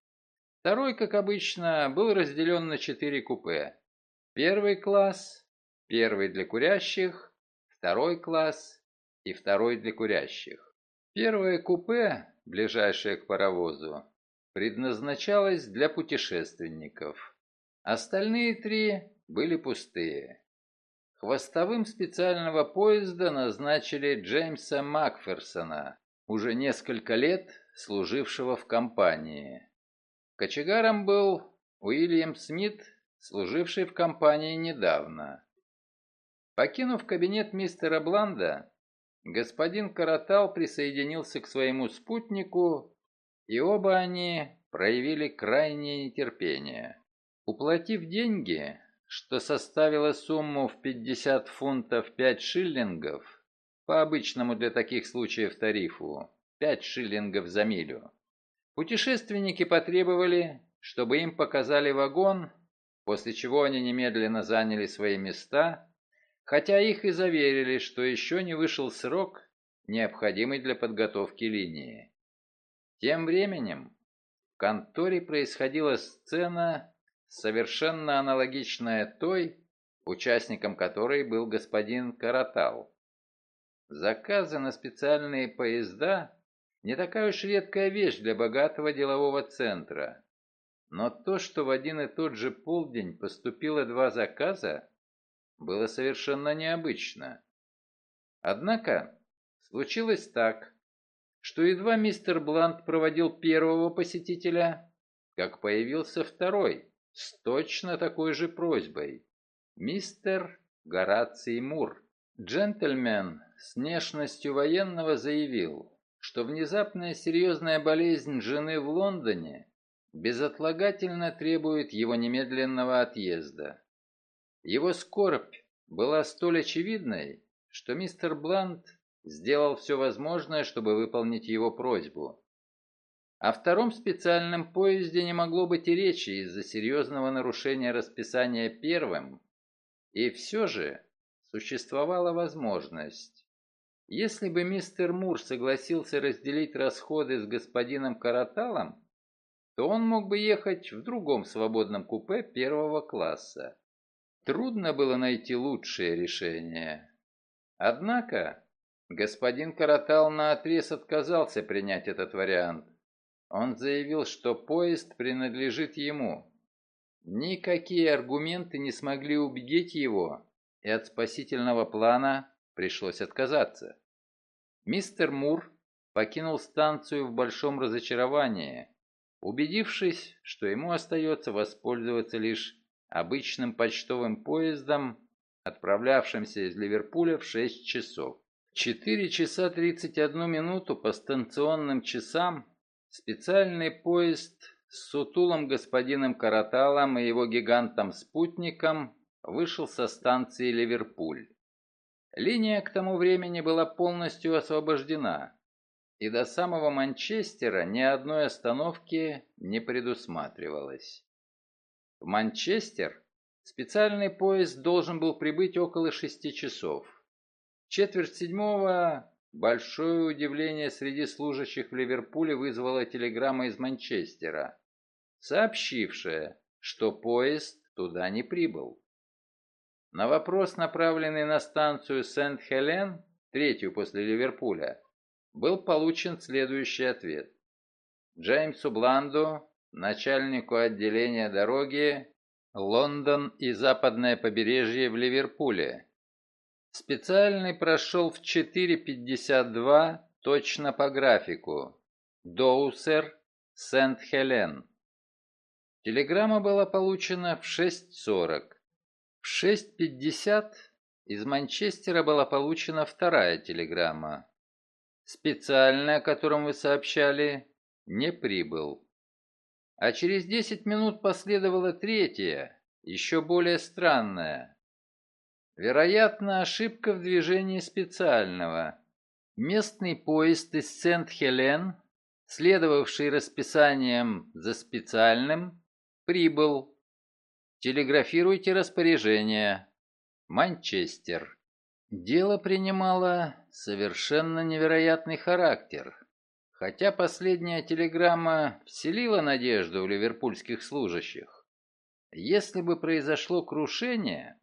Второй, как обычно, был разделен на четыре купе. Первый класс, первый для курящих, второй класс и второй для курящих. Первое купе, ближайшее к паровозу, предназначалось для путешественников. Остальные три были пустые. Хвостовым специального поезда назначили Джеймса Макферсона, уже несколько лет служившего в компании. Кочегаром был Уильям Смит, служивший в компании недавно. Покинув кабинет мистера Бланда, господин Каратал присоединился к своему спутнику и оба они проявили крайнее нетерпение. Уплатив деньги, что составило сумму в 50 фунтов 5 шиллингов, по обычному для таких случаев тарифу, 5 шиллингов за милю, путешественники потребовали, чтобы им показали вагон, после чего они немедленно заняли свои места, хотя их и заверили, что еще не вышел срок, необходимый для подготовки линии. Тем временем в конторе происходила сцена, совершенно аналогичная той, участником которой был господин Каратал. Заказы на специальные поезда – не такая уж редкая вещь для богатого делового центра. Но то, что в один и тот же полдень поступило два заказа, было совершенно необычно. Однако случилось так, что едва мистер Блант проводил первого посетителя, как появился второй, с точно такой же просьбой. Мистер Гораций Мур. Джентльмен с внешностью военного заявил, что внезапная серьезная болезнь жены в Лондоне безотлагательно требует его немедленного отъезда. Его скорбь была столь очевидной, что мистер Блант сделал все возможное, чтобы выполнить его просьбу. О втором специальном поезде не могло быть и речи из-за серьезного нарушения расписания первым, и все же существовала возможность. Если бы мистер Мур согласился разделить расходы с господином Караталом, то он мог бы ехать в другом свободном купе первого класса. Трудно было найти лучшее решение. Однако Господин Каратал наотрез отказался принять этот вариант. Он заявил, что поезд принадлежит ему. Никакие аргументы не смогли убедить его, и от спасительного плана пришлось отказаться. Мистер Мур покинул станцию в большом разочаровании, убедившись, что ему остается воспользоваться лишь обычным почтовым поездом, отправлявшимся из Ливерпуля в 6 часов. 4 часа 31 минуту по станционным часам специальный поезд с сутулым господином Караталом и его гигантом-спутником вышел со станции Ливерпуль. Линия к тому времени была полностью освобождена, и до самого Манчестера ни одной остановки не предусматривалось. В Манчестер специальный поезд должен был прибыть около шести часов четверть седьмого большое удивление среди служащих в Ливерпуле вызвала телеграмма из Манчестера, сообщившая, что поезд туда не прибыл. На вопрос, направленный на станцию Сент-Хелен, третью после Ливерпуля, был получен следующий ответ. Джеймсу Бланду, начальнику отделения дороги Лондон и западное побережье в Ливерпуле, Специальный прошел в 4.52 точно по графику. Доусер, Сент-Хелен. Телеграмма была получена в 6.40. В 6.50 из Манчестера была получена вторая телеграмма. Специальный, о котором вы сообщали, не прибыл. А через 10 минут последовала третья, еще более странная. Вероятно, ошибка в движении специального. Местный поезд из Сент-Хелен, следовавший расписанием за специальным, прибыл. Телеграфируйте распоряжение. Манчестер. Дело принимало совершенно невероятный характер. Хотя последняя телеграмма вселила надежду в ливерпульских служащих. Если бы произошло крушение,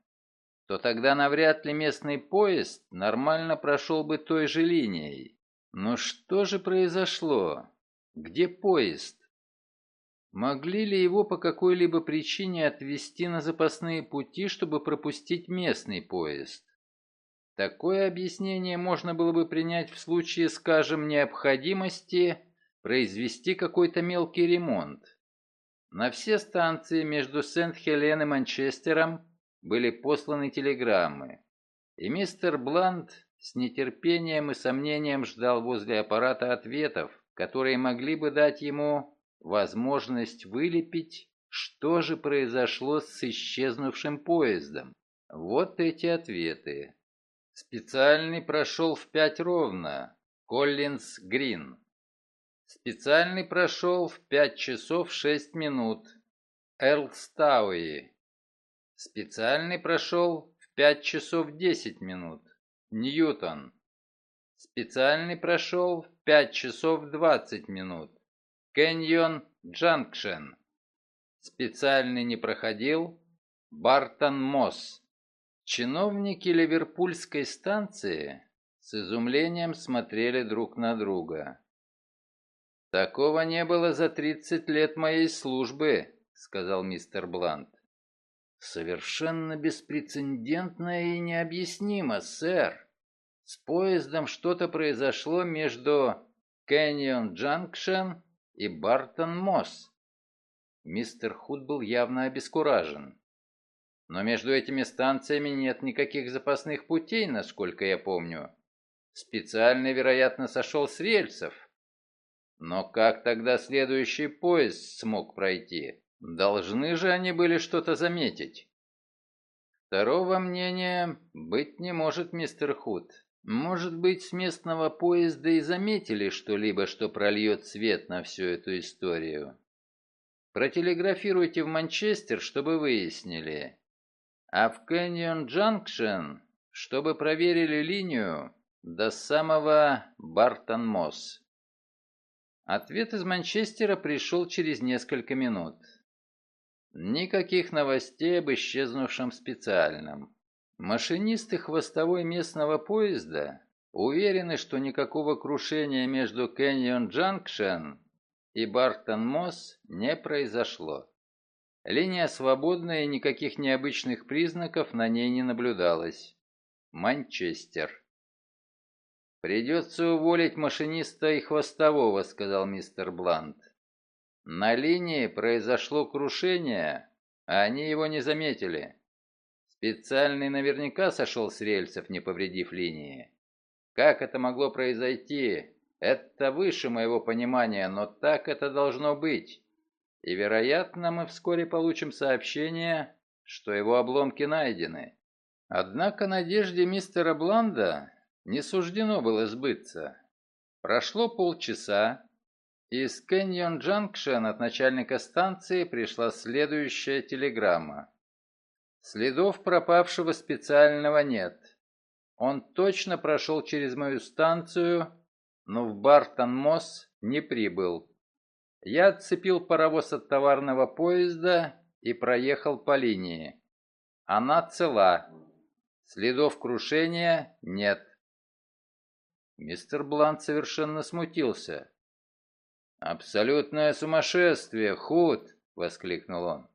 то тогда навряд ли местный поезд нормально прошел бы той же линией. Но что же произошло? Где поезд? Могли ли его по какой-либо причине отвезти на запасные пути, чтобы пропустить местный поезд? Такое объяснение можно было бы принять в случае, скажем, необходимости произвести какой-то мелкий ремонт. На все станции между Сент-Хелен и Манчестером были посланы телеграммы, и мистер Блант с нетерпением и сомнением ждал возле аппарата ответов, которые могли бы дать ему возможность вылепить, что же произошло с исчезнувшим поездом. Вот эти ответы. Специальный прошел в пять ровно. Коллинз Грин. Специальный прошел в пять часов шесть минут. Эрлстауи. Специальный прошел в пять часов десять минут. Ньютон. Специальный прошел в пять часов двадцать минут. Кэньон Джанкшен. Специальный не проходил. Бартон Мосс. Чиновники Ливерпульской станции с изумлением смотрели друг на друга. «Такого не было за 30 лет моей службы», — сказал мистер Блант. «Совершенно беспрецедентно и необъяснимо, сэр. С поездом что-то произошло между Кэньон Джанкшен и Бартон Мосс. Мистер Худ был явно обескуражен. Но между этими станциями нет никаких запасных путей, насколько я помню. Специально, вероятно, сошел с рельсов. Но как тогда следующий поезд смог пройти? Должны же они были что-то заметить. Второго мнения быть не может, мистер Худ. Может быть, с местного поезда и заметили что-либо, что прольет свет на всю эту историю. Протелеграфируйте в Манчестер, чтобы выяснили. А в Кэньон Джанкшен, чтобы проверили линию до самого Бартон-Мосс. Ответ из Манчестера пришел через несколько минут. Никаких новостей об исчезнувшем специальном. Машинисты хвостовой местного поезда уверены, что никакого крушения между Кэньон Джанкшен и Бартон-Мосс не произошло. Линия свободная никаких необычных признаков на ней не наблюдалось. Манчестер. «Придется уволить машиниста и хвостового», — сказал мистер Блант. «На линии произошло крушение, а они его не заметили. Специальный наверняка сошел с рельсов, не повредив линии. Как это могло произойти? Это выше моего понимания, но так это должно быть. И, вероятно, мы вскоре получим сообщение, что его обломки найдены. Однако надежде мистера Бланда не суждено было сбыться. Прошло полчаса, и из Кэньон Джанкшен от начальника станции пришла следующая телеграмма. Следов пропавшего специального нет. Он точно прошел через мою станцию, но в Бартон-Мосс не прибыл. Я отцепил паровоз от товарного поезда и проехал по линии. Она цела. Следов крушения нет. Мистер Блант совершенно смутился. «Абсолютное сумасшествие, Худ!» — воскликнул он.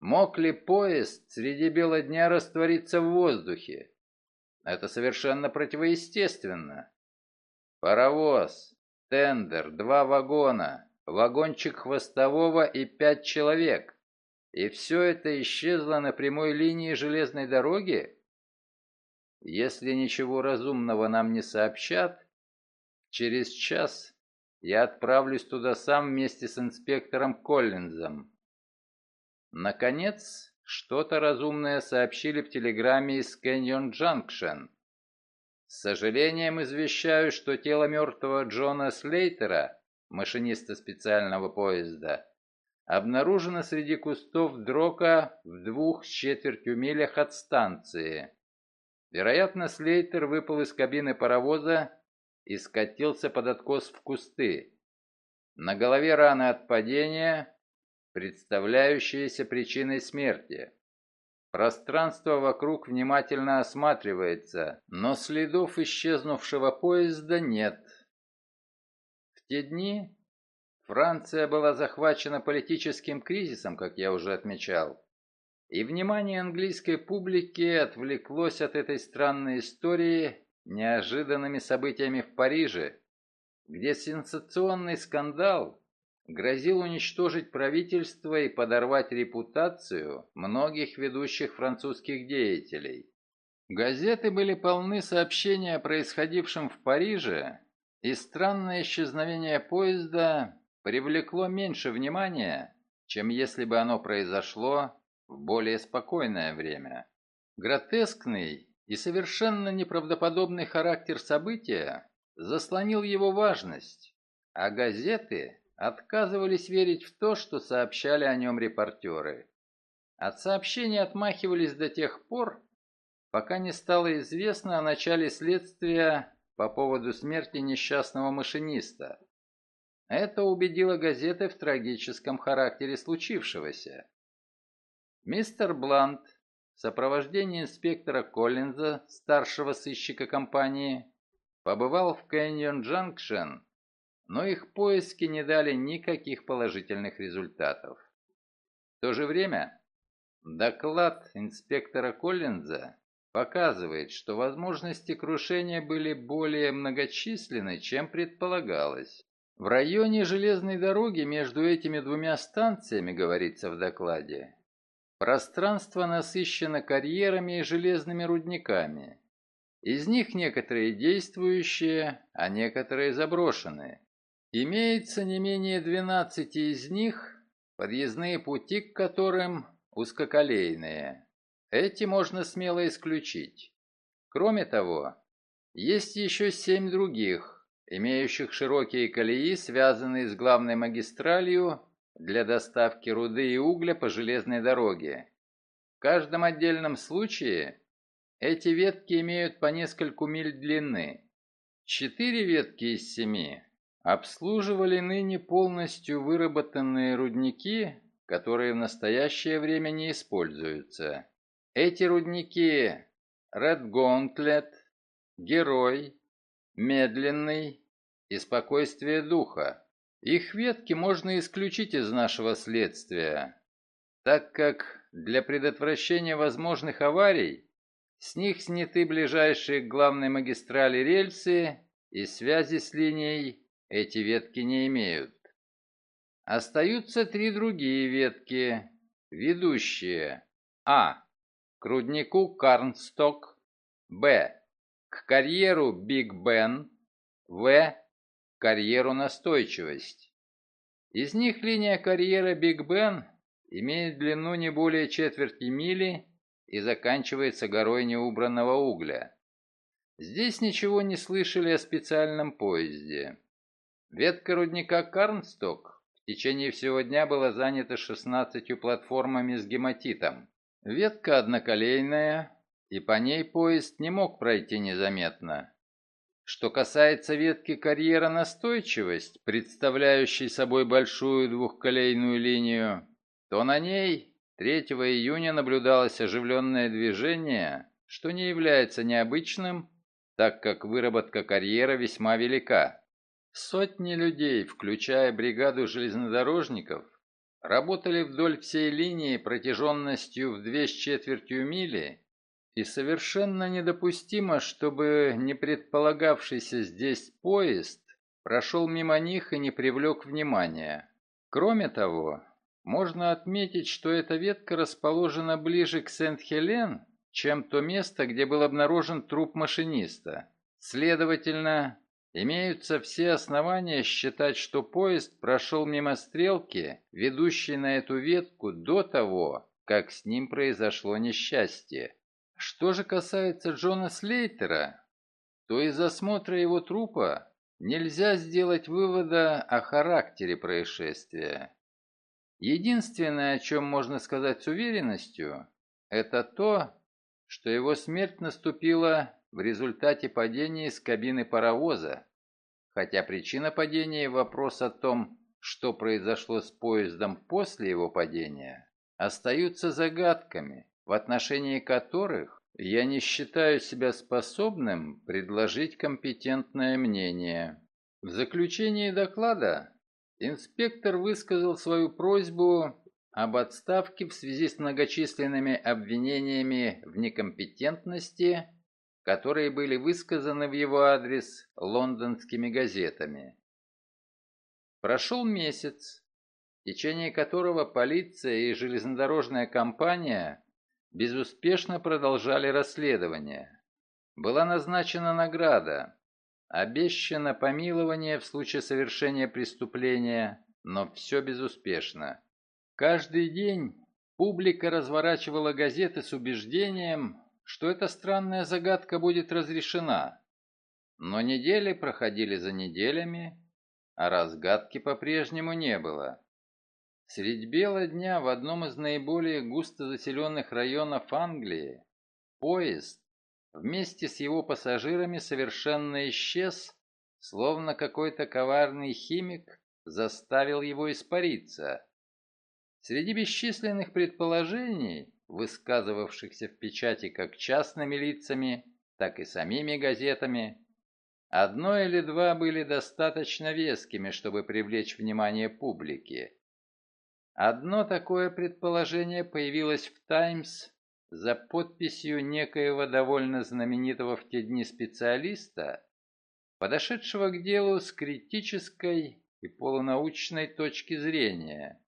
Мог ли поезд среди бела дня раствориться в воздухе? Это совершенно противоестественно. Паровоз, тендер, два вагона, вагончик хвостового и пять человек. И все это исчезло на прямой линии железной дороги? Если ничего разумного нам не сообщат, через час я отправлюсь туда сам вместе с инспектором Коллинзом. Наконец, что-то разумное сообщили в телеграмме из Кэньон Джанкшен. С сожалением извещаю, что тело мертвого Джона Слейтера, машиниста специального поезда, обнаружено среди кустов дрока в двух с четвертью милях от станции. Вероятно, Слейтер выпал из кабины паровоза и скатился под откос в кусты. На голове раны от падения, представляющиеся причиной смерти. Пространство вокруг внимательно осматривается, но следов исчезнувшего поезда нет. В те дни Франция была захвачена политическим кризисом, как я уже отмечал, и внимание английской публики отвлеклось от этой странной истории неожиданными событиями в Париже, где сенсационный скандал грозил уничтожить правительство и подорвать репутацию многих ведущих французских деятелей. Газеты были полны сообщений о происходившем в Париже, и странное исчезновение поезда привлекло меньше внимания, чем если бы оно произошло в более спокойное время. Гротескный и совершенно неправдоподобный характер события заслонил его важность, а газеты отказывались верить в то, что сообщали о нем репортеры. От сообщений отмахивались до тех пор, пока не стало известно о начале следствия по поводу смерти несчастного машиниста. Это убедило газеты в трагическом характере случившегося. Мистер Блант в сопровождении инспектора Коллинза, старшего сыщика компании, побывал в Кэньон Джанкшен но их поиски не дали никаких положительных результатов. В то же время доклад инспектора Коллинза показывает, что возможности крушения были более многочисленны, чем предполагалось. В районе железной дороги между этими двумя станциями, говорится в докладе, пространство насыщено карьерами и железными рудниками. Из них некоторые действующие, а некоторые заброшенные. Имеется не менее 12 из них, подъездные пути к которым узкоколейные. Эти можно смело исключить. Кроме того, есть еще семь других, имеющих широкие колеи, связанные с главной магистралью для доставки руды и угля по железной дороге. В каждом отдельном случае эти ветки имеют по нескольку миль длины. Четыре ветки из семи обслуживали ныне полностью выработанные рудники, которые в настоящее время не используются. Эти рудники Red Gauntlet, Герой, Медленный и Спокойствие Духа. Их ветки можно исключить из нашего следствия, так как для предотвращения возможных аварий с них сняты ближайшие к главной магистрали рельсы и связи с линией эти ветки не имеют. Остаются три другие ветки, ведущие А. К руднику Карнсток Б. К карьеру Биг Бен В. К карьеру Настойчивость. Из них линия карьера Биг Бен имеет длину не более четверти мили и заканчивается горой неубранного угля. Здесь ничего не слышали о специальном поезде. Ветка рудника Карнсток в течение всего дня была занята 16 платформами с гематитом. Ветка одноколейная, и по ней поезд не мог пройти незаметно. Что касается ветки карьера «Настойчивость», представляющей собой большую двухколейную линию, то на ней 3 июня наблюдалось оживленное движение, что не является необычным, так как выработка карьера весьма велика. Сотни людей, включая бригаду железнодорожников, работали вдоль всей линии протяженностью в две с четвертью мили, и совершенно недопустимо, чтобы не предполагавшийся здесь поезд прошел мимо них и не привлек внимания. Кроме того, можно отметить, что эта ветка расположена ближе к Сент-Хелен, чем то место, где был обнаружен труп машиниста. Следовательно, Имеются все основания считать, что поезд прошел мимо стрелки, ведущей на эту ветку до того, как с ним произошло несчастье. Что же касается Джона Слейтера, то из осмотра его трупа нельзя сделать вывода о характере происшествия. Единственное, о чем можно сказать с уверенностью, это то, что его смерть наступила в результате падения из кабины паровоза, хотя причина падения и вопрос о том, что произошло с поездом после его падения, остаются загадками, в отношении которых я не считаю себя способным предложить компетентное мнение. В заключении доклада инспектор высказал свою просьбу об отставке в связи с многочисленными обвинениями в некомпетентности, которые были высказаны в его адрес лондонскими газетами. Прошел месяц, в течение которого полиция и железнодорожная компания безуспешно продолжали расследование. Была назначена награда, обещано помилование в случае совершения преступления, но все безуспешно. Каждый день публика разворачивала газеты с убеждением, что эта странная загадка будет разрешена. Но недели проходили за неделями, а разгадки по-прежнему не было. Средь бела дня в одном из наиболее густо заселенных районов Англии поезд вместе с его пассажирами совершенно исчез, словно какой-то коварный химик заставил его испариться. Среди бесчисленных предположений, высказывавшихся в печати как частными лицами, так и самими газетами, одно или два были достаточно вескими, чтобы привлечь внимание публики. Одно такое предположение появилось в «Таймс» за подписью некоего довольно знаменитого в те дни специалиста, подошедшего к делу с критической и полунаучной точки зрения.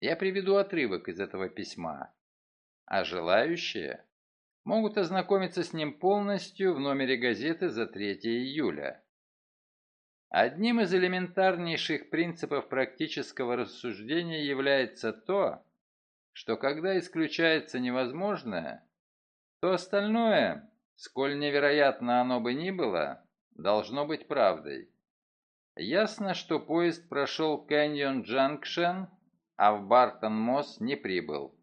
Я приведу отрывок из этого письма, а желающие могут ознакомиться с ним полностью в номере газеты за 3 июля. Одним из элементарнейших принципов практического рассуждения является то, что когда исключается невозможное, то остальное, сколь невероятно оно бы ни было, должно быть правдой. Ясно, что поезд прошел Кэньон Джанкшен, а в Бартон-Мосс не прибыл.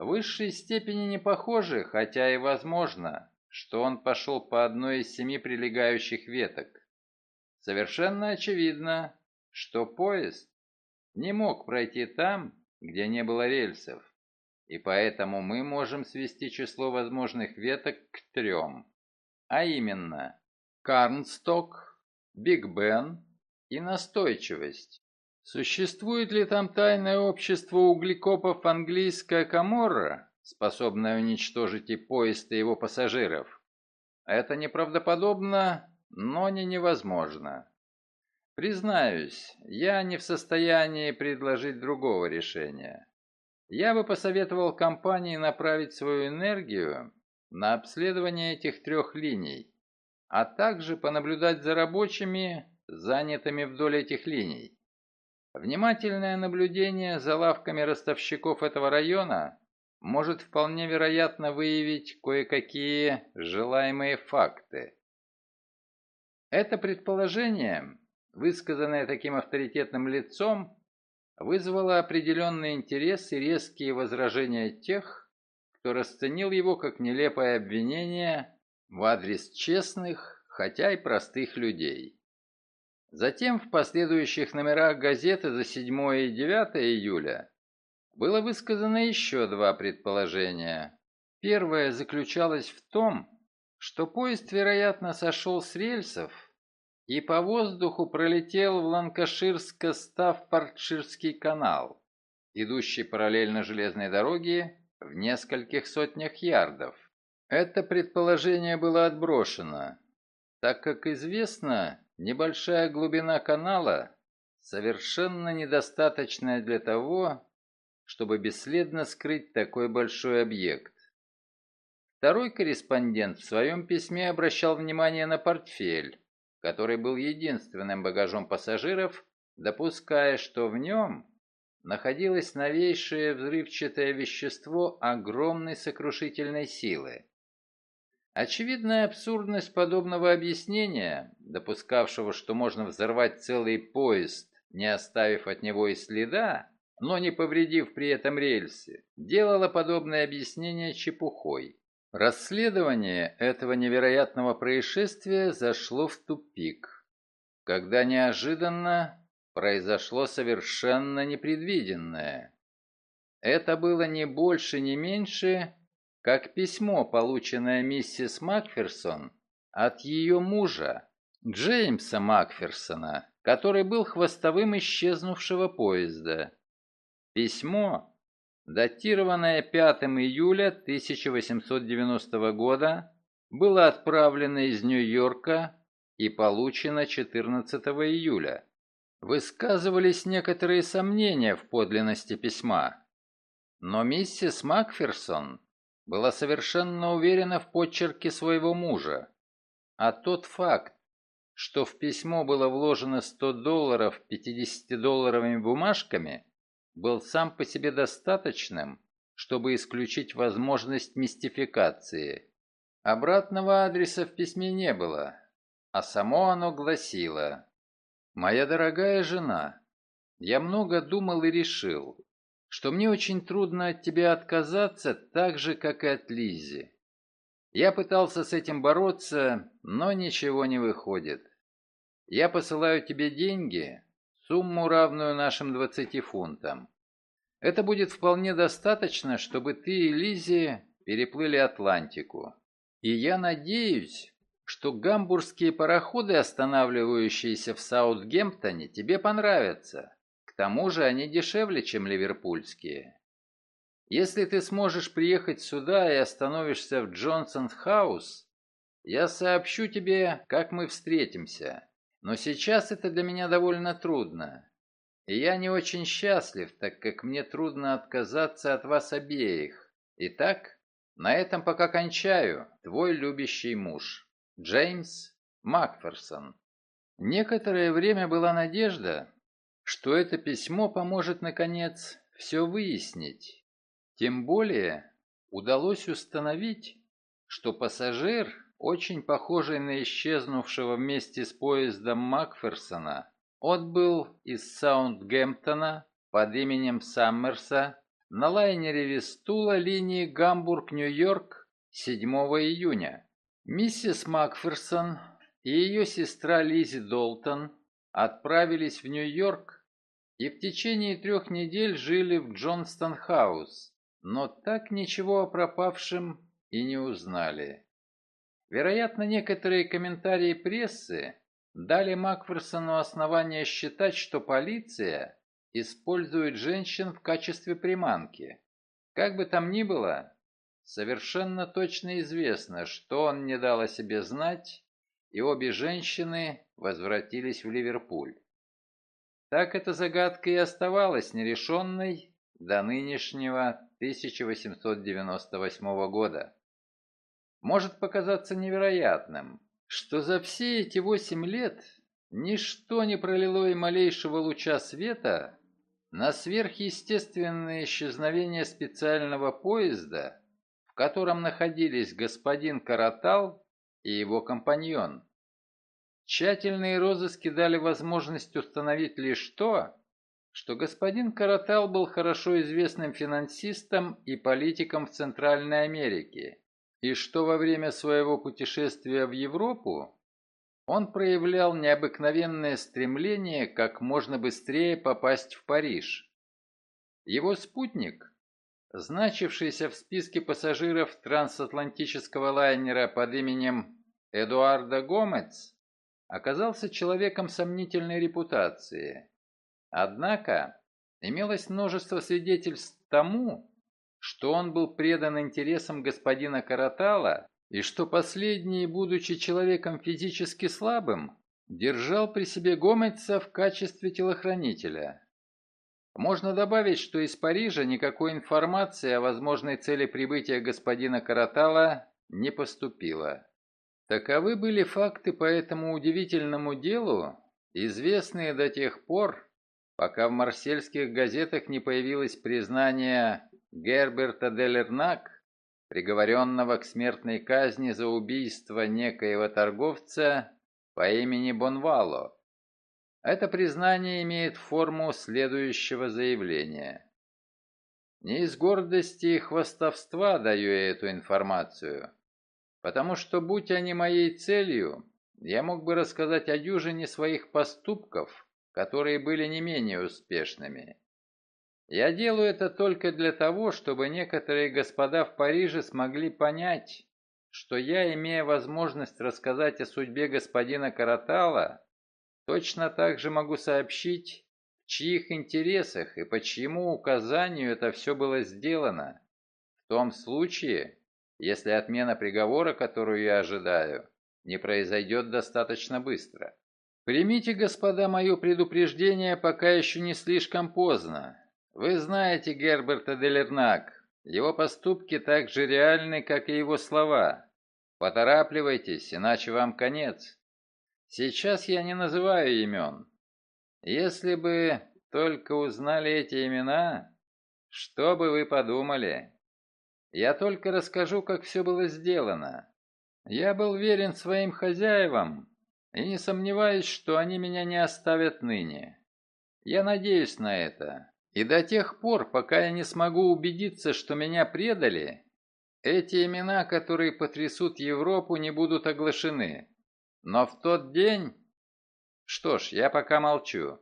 В высшей степени не похоже, хотя и возможно, что он пошел по одной из семи прилегающих веток. Совершенно очевидно, что поезд не мог пройти там, где не было рельсов, и поэтому мы можем свести число возможных веток к трем, а именно Карнсток, Биг Бен и настойчивость. Существует ли там тайное общество углекопов английская Каморра, способное уничтожить и поезд, и его пассажиров? Это неправдоподобно, но не невозможно. Признаюсь, я не в состоянии предложить другого решения. Я бы посоветовал компании направить свою энергию на обследование этих трех линий, а также понаблюдать за рабочими, занятыми вдоль этих линий. Внимательное наблюдение за лавками ростовщиков этого района может вполне вероятно выявить кое-какие желаемые факты. Это предположение, высказанное таким авторитетным лицом, вызвало определенный интерес и резкие возражения тех, кто расценил его как нелепое обвинение в адрес честных, хотя и простых людей. Затем в последующих номерах газеты за 7 и 9 июля было высказано еще два предположения. Первое заключалось в том, что поезд, вероятно, сошел с рельсов и по воздуху пролетел в Ланкаширско-Ставпортширский канал, идущий параллельно железной дороге в нескольких сотнях ярдов. Это предположение было отброшено, так как известно, небольшая глубина канала совершенно недостаточная для того, чтобы бесследно скрыть такой большой объект. Второй корреспондент в своем письме обращал внимание на портфель, который был единственным багажом пассажиров, допуская, что в нем находилось новейшее взрывчатое вещество огромной сокрушительной силы. Очевидная абсурдность подобного объяснения, допускавшего, что можно взорвать целый поезд, не оставив от него и следа, но не повредив при этом рельсы, делала подобное объяснение чепухой. Расследование этого невероятного происшествия зашло в тупик, когда неожиданно произошло совершенно непредвиденное. Это было не больше, не меньше, как письмо, полученное миссис Макферсон от ее мужа, Джеймса Макферсона, который был хвостовым исчезнувшего поезда. Письмо, датированное 5 июля 1890 года, было отправлено из Нью-Йорка и получено 14 июля. Высказывались некоторые сомнения в подлинности письма, но миссис Макферсон была совершенно уверена в почерке своего мужа, а тот факт, что в письмо было вложено 100 долларов 50-долларовыми бумажками, был сам по себе достаточным, чтобы исключить возможность мистификации. Обратного адреса в письме не было, а само оно гласило «Моя дорогая жена, я много думал и решил, что мне очень трудно от тебя отказаться так же, как и от Лизи. Я пытался с этим бороться, но ничего не выходит. Я посылаю тебе деньги, сумму, равную нашим 20 фунтам. Это будет вполне достаточно, чтобы ты и Лизи переплыли Атлантику. И я надеюсь, что гамбургские пароходы, останавливающиеся в Саутгемптоне, тебе понравятся. Тому же они дешевле, чем ливерпульские. Если ты сможешь приехать сюда и остановишься в Джонсон-хаус, я сообщу тебе, как мы встретимся. Но сейчас это для меня довольно трудно. И я не очень счастлив, так как мне трудно отказаться от вас обеих. Итак, на этом пока кончаю. Твой любящий муж. Джеймс Макферсон. Некоторое время была надежда, что это письмо поможет, наконец, все выяснить. Тем более удалось установить, что пассажир, очень похожий на исчезнувшего вместе с поездом Макферсона, отбыл из Саутгемптона под именем Саммерса на лайнере Вистула линии Гамбург-Нью-Йорк 7 июня. Миссис Макферсон и ее сестра Лизи Долтон отправились в Нью-Йорк и в течение трех недель жили в Джонстон-хаус, но так ничего о пропавшем и не узнали. Вероятно, некоторые комментарии прессы дали Макферсону основание считать, что полиция использует женщин в качестве приманки. Как бы там ни было, совершенно точно известно, что он не дал о себе знать, и обе женщины возвратились в Ливерпуль. Так эта загадка и оставалась нерешенной до нынешнего 1898 года. Может показаться невероятным, что за все эти восемь лет ничто не пролило и малейшего луча света на сверхъестественное исчезновение специального поезда, в котором находились господин Каратал и его компаньон. Тщательные розыски дали возможность установить лишь то, что господин Каратал был хорошо известным финансистом и политиком в Центральной Америке, и что во время своего путешествия в Европу он проявлял необыкновенное стремление как можно быстрее попасть в Париж. Его спутник, значившийся в списке пассажиров трансатлантического лайнера под именем Эдуарда Гомец, оказался человеком сомнительной репутации. Однако имелось множество свидетельств тому, что он был предан интересам господина Каратала и что последний, будучи человеком физически слабым, держал при себе Гомеца в качестве телохранителя. Можно добавить, что из Парижа никакой информации о возможной цели прибытия господина Каратала не поступило. Таковы были факты по этому удивительному делу, известные до тех пор, пока в марсельских газетах не появилось признание Герберта Делернак, приговоренного к смертной казни за убийство некоего торговца по имени Бонвало. Это признание имеет форму следующего заявления. Не из гордости и хвастовства даю я эту информацию, потому что, будь они моей целью, я мог бы рассказать о дюжине своих поступков, которые были не менее успешными. Я делаю это только для того, чтобы некоторые господа в Париже смогли понять, что я, имея возможность рассказать о судьбе господина Каратала, точно так же могу сообщить, в чьих интересах и по чьему указанию это все было сделано. В том случае, если отмена приговора, которую я ожидаю, не произойдет достаточно быстро. Примите, господа, мое предупреждение, пока еще не слишком поздно. Вы знаете Герберта Делернак. Его поступки так же реальны, как и его слова. Поторапливайтесь, иначе вам конец. Сейчас я не называю имен. Если бы только узнали эти имена, что бы вы подумали? Я только расскажу, как все было сделано. Я был верен своим хозяевам и не сомневаюсь, что они меня не оставят ныне. Я надеюсь на это. И до тех пор, пока я не смогу убедиться, что меня предали, эти имена, которые потрясут Европу, не будут оглашены. Но в тот день... Что ж, я пока молчу.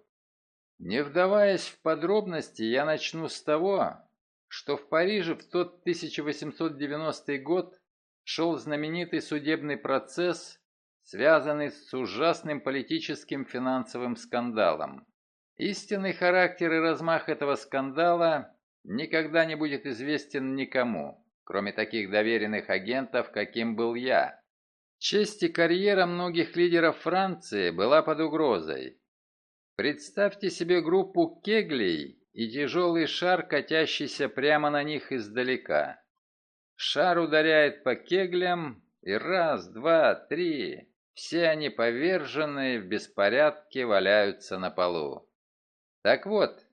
Не вдаваясь в подробности, я начну с того, что в Париже в тот 1890 год шел знаменитый судебный процесс, связанный с ужасным политическим финансовым скандалом. Истинный характер и размах этого скандала никогда не будет известен никому, кроме таких доверенных агентов, каким был я. Честь и карьера многих лидеров Франции была под угрозой. Представьте себе группу кеглей и тяжелый шар, катящийся прямо на них издалека. Шар ударяет по кеглям, и раз, два, три, все они поверженные в беспорядке валяются на полу. Так вот,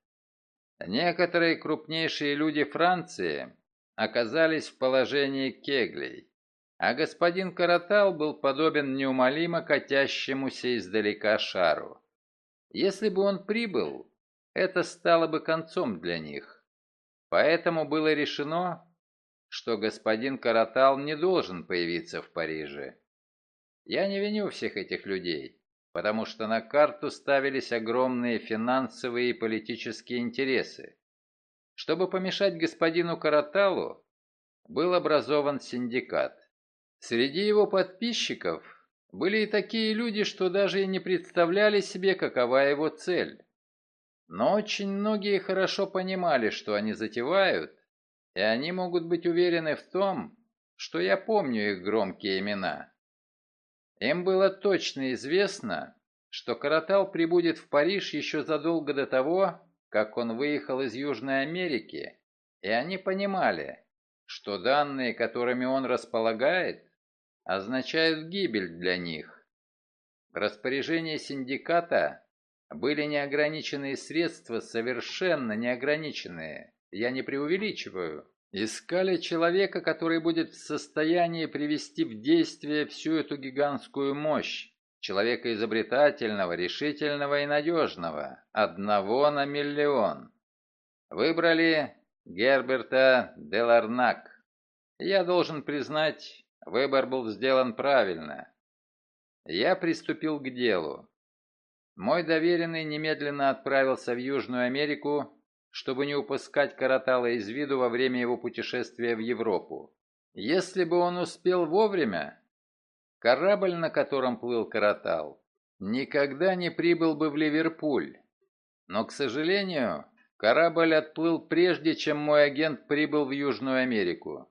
некоторые крупнейшие люди Франции оказались в положении кеглей, а господин Каратал был подобен неумолимо катящемуся издалека шару. Если бы он прибыл, это стало бы концом для них. Поэтому было решено, что господин Каратал не должен появиться в Париже. Я не виню всех этих людей потому что на карту ставились огромные финансовые и политические интересы. Чтобы помешать господину Караталу, был образован синдикат. Среди его подписчиков были и такие люди, что даже и не представляли себе, какова его цель. Но очень многие хорошо понимали, что они затевают, и они могут быть уверены в том, что я помню их громкие имена. Им было точно известно, что Каратал прибудет в Париж еще задолго до того, как он выехал из Южной Америки, и они понимали, что данные, которыми он располагает, означают гибель для них. В распоряжении синдиката были неограниченные средства, совершенно неограниченные, я не преувеличиваю. Искали человека, который будет в состоянии привести в действие всю эту гигантскую мощь. Человека изобретательного, решительного и надежного. Одного на миллион. Выбрали Герберта Деларнак. Я должен признать, выбор был сделан правильно. Я приступил к делу. Мой доверенный немедленно отправился в Южную Америку чтобы не упускать Каратала из виду во время его путешествия в Европу. Если бы он успел вовремя, корабль, на котором плыл Каратал, никогда не прибыл бы в Ливерпуль. Но, к сожалению, корабль отплыл прежде, чем мой агент прибыл в Южную Америку.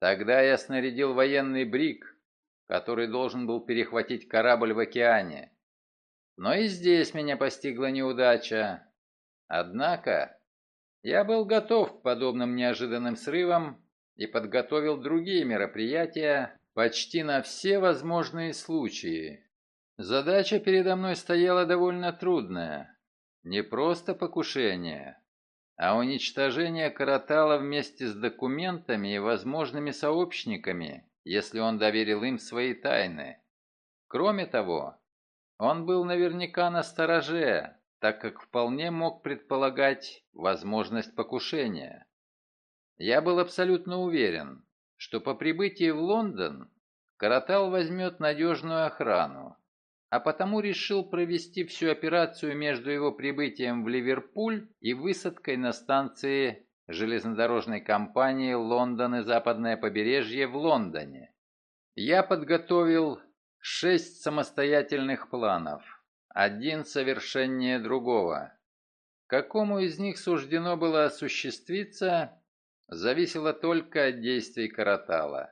Тогда я снарядил военный бриг, который должен был перехватить корабль в океане. Но и здесь меня постигла неудача. Однако я был готов к подобным неожиданным срывам и подготовил другие мероприятия почти на все возможные случаи. Задача передо мной стояла довольно трудная. Не просто покушение, а уничтожение Каратала вместе с документами и возможными сообщниками, если он доверил им свои тайны. Кроме того, он был наверняка на стороже, так как вполне мог предполагать возможность покушения. Я был абсолютно уверен, что по прибытии в Лондон Каратал возьмет надежную охрану, а потому решил провести всю операцию между его прибытием в Ливерпуль и высадкой на станции железнодорожной компании «Лондон и Западное побережье» в Лондоне. Я подготовил шесть самостоятельных планов, один совершеннее другого. Какому из них суждено было осуществиться, зависело только от действий Каратала.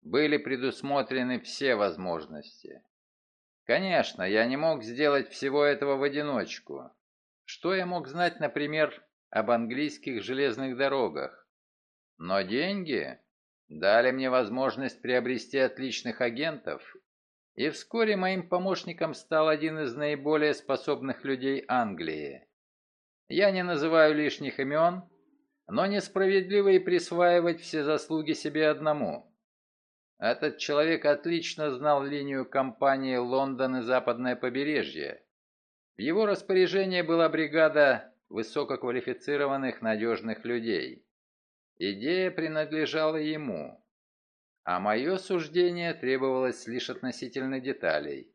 Были предусмотрены все возможности. Конечно, я не мог сделать всего этого в одиночку. Что я мог знать, например, об английских железных дорогах? Но деньги дали мне возможность приобрести отличных агентов, и вскоре моим помощником стал один из наиболее способных людей Англии. Я не называю лишних имен, но несправедливо и присваивать все заслуги себе одному. Этот человек отлично знал линию компании «Лондон и Западное побережье». В его распоряжении была бригада высококвалифицированных надежных людей. Идея принадлежала ему, а мое суждение требовалось лишь относительно деталей.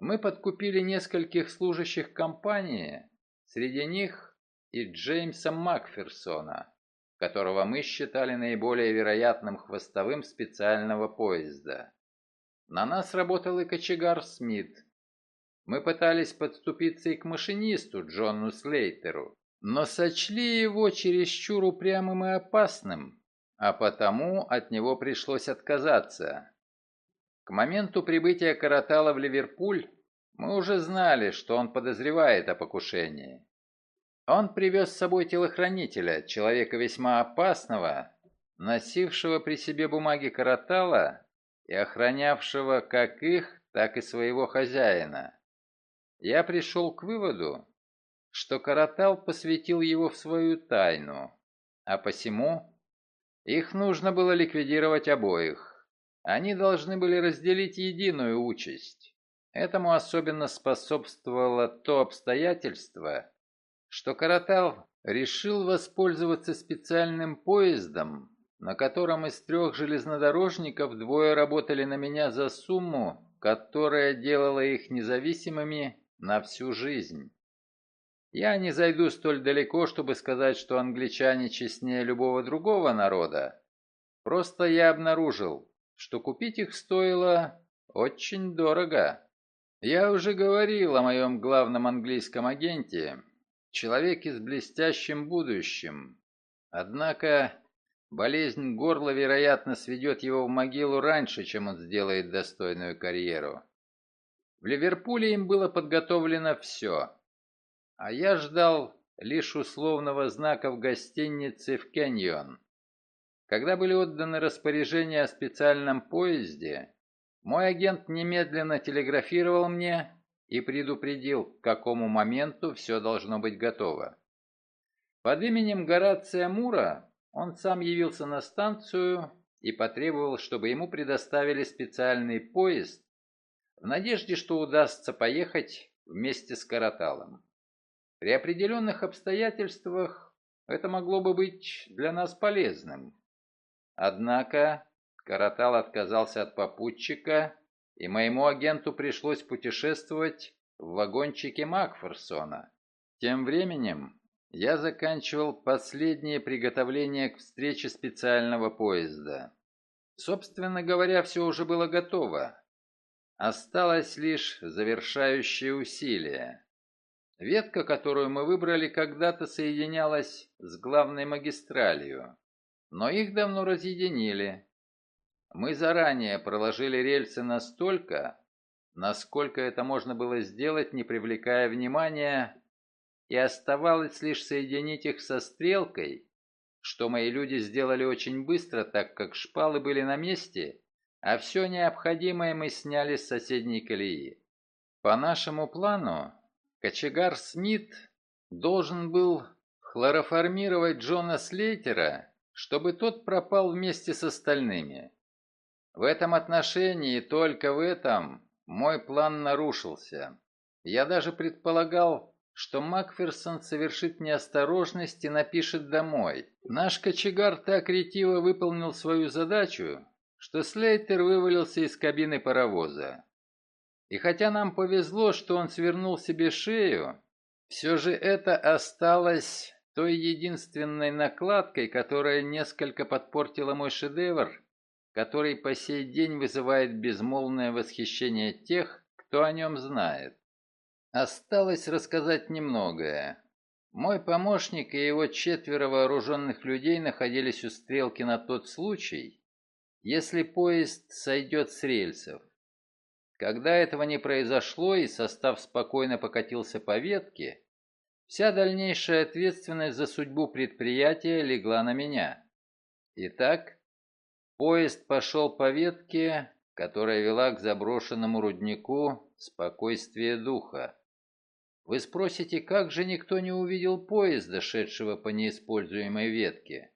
Мы подкупили нескольких служащих компании, Среди них и Джеймса Макферсона, которого мы считали наиболее вероятным хвостовым специального поезда. На нас работал и кочегар Смит. Мы пытались подступиться и к машинисту Джону Слейтеру, но сочли его чересчур упрямым и опасным, а потому от него пришлось отказаться. К моменту прибытия Каратала в Ливерпуль мы уже знали, что он подозревает о покушении. Он привез с собой телохранителя, человека весьма опасного, носившего при себе бумаги Каратала и охранявшего как их, так и своего хозяина. Я пришел к выводу, что Каратал посвятил его в свою тайну, а посему их нужно было ликвидировать обоих. Они должны были разделить единую участь. Этому особенно способствовало то обстоятельство, что Каратал решил воспользоваться специальным поездом, на котором из трех железнодорожников двое работали на меня за сумму, которая делала их независимыми на всю жизнь. Я не зайду столь далеко, чтобы сказать, что англичане честнее любого другого народа. Просто я обнаружил, что купить их стоило очень дорого. Я уже говорил о моем главном английском агенте, человеке с блестящим будущим. Однако болезнь горла, вероятно, сведет его в могилу раньше, чем он сделает достойную карьеру. В Ливерпуле им было подготовлено все, а я ждал лишь условного знака в гостинице в Кеньон. Когда были отданы распоряжения о специальном поезде, мой агент немедленно телеграфировал мне и предупредил, к какому моменту все должно быть готово. Под именем Горация Мура он сам явился на станцию и потребовал, чтобы ему предоставили специальный поезд в надежде, что удастся поехать вместе с Караталом. При определенных обстоятельствах это могло бы быть для нас полезным. Однако Каратал отказался от попутчика, и моему агенту пришлось путешествовать в вагончике Макферсона. Тем временем я заканчивал последнее приготовление к встрече специального поезда. Собственно говоря, все уже было готово. Осталось лишь завершающее усилие. Ветка, которую мы выбрали, когда-то соединялась с главной магистралью, но их давно разъединили. Мы заранее проложили рельсы настолько, насколько это можно было сделать, не привлекая внимания, и оставалось лишь соединить их со стрелкой, что мои люди сделали очень быстро, так как шпалы были на месте, а все необходимое мы сняли с соседней колеи. По нашему плану, кочегар Смит должен был хлороформировать Джона Слейтера, чтобы тот пропал вместе с остальными. В этом отношении, только в этом, мой план нарушился. Я даже предполагал, что Макферсон совершит неосторожность и напишет домой. Наш кочегар так ретиво выполнил свою задачу, что Слейтер вывалился из кабины паровоза. И хотя нам повезло, что он свернул себе шею, все же это осталось той единственной накладкой, которая несколько подпортила мой шедевр, который по сей день вызывает безмолвное восхищение тех, кто о нем знает. Осталось рассказать немногое. Мой помощник и его четверо вооруженных людей находились у стрелки на тот случай, если поезд сойдет с рельсов. Когда этого не произошло и состав спокойно покатился по ветке, вся дальнейшая ответственность за судьбу предприятия легла на меня. Итак, поезд пошел по ветке, которая вела к заброшенному руднику спокойствие духа. Вы спросите, как же никто не увидел поезда, шедшего по неиспользуемой ветке?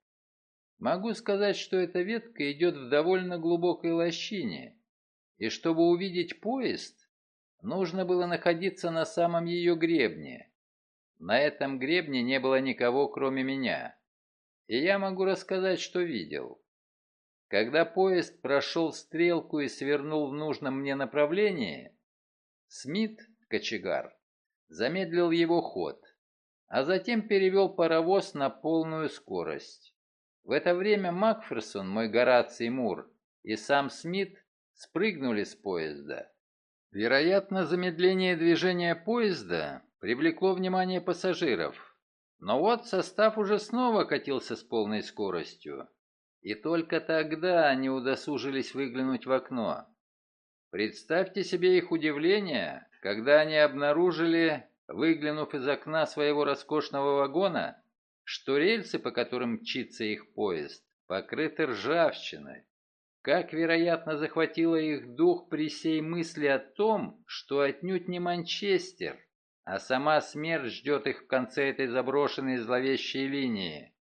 Могу сказать, что эта ветка идет в довольно глубокой лощине, и чтобы увидеть поезд, нужно было находиться на самом ее гребне. На этом гребне не было никого, кроме меня, и я могу рассказать, что видел. Когда поезд прошел стрелку и свернул в нужном мне направлении, Смит, кочегар, замедлил его ход, а затем перевел паровоз на полную скорость. В это время Макферсон, мой Гораций Мур, и сам Смит спрыгнули с поезда. Вероятно, замедление движения поезда привлекло внимание пассажиров. Но вот состав уже снова катился с полной скоростью. И только тогда они удосужились выглянуть в окно. Представьте себе их удивление, когда они обнаружили, выглянув из окна своего роскошного вагона, что рельсы, по которым мчится их поезд, покрыты ржавчиной. Как, вероятно, захватило их дух при сей мысли о том, что отнюдь не Манчестер, а сама смерть ждет их в конце этой заброшенной зловещей линии.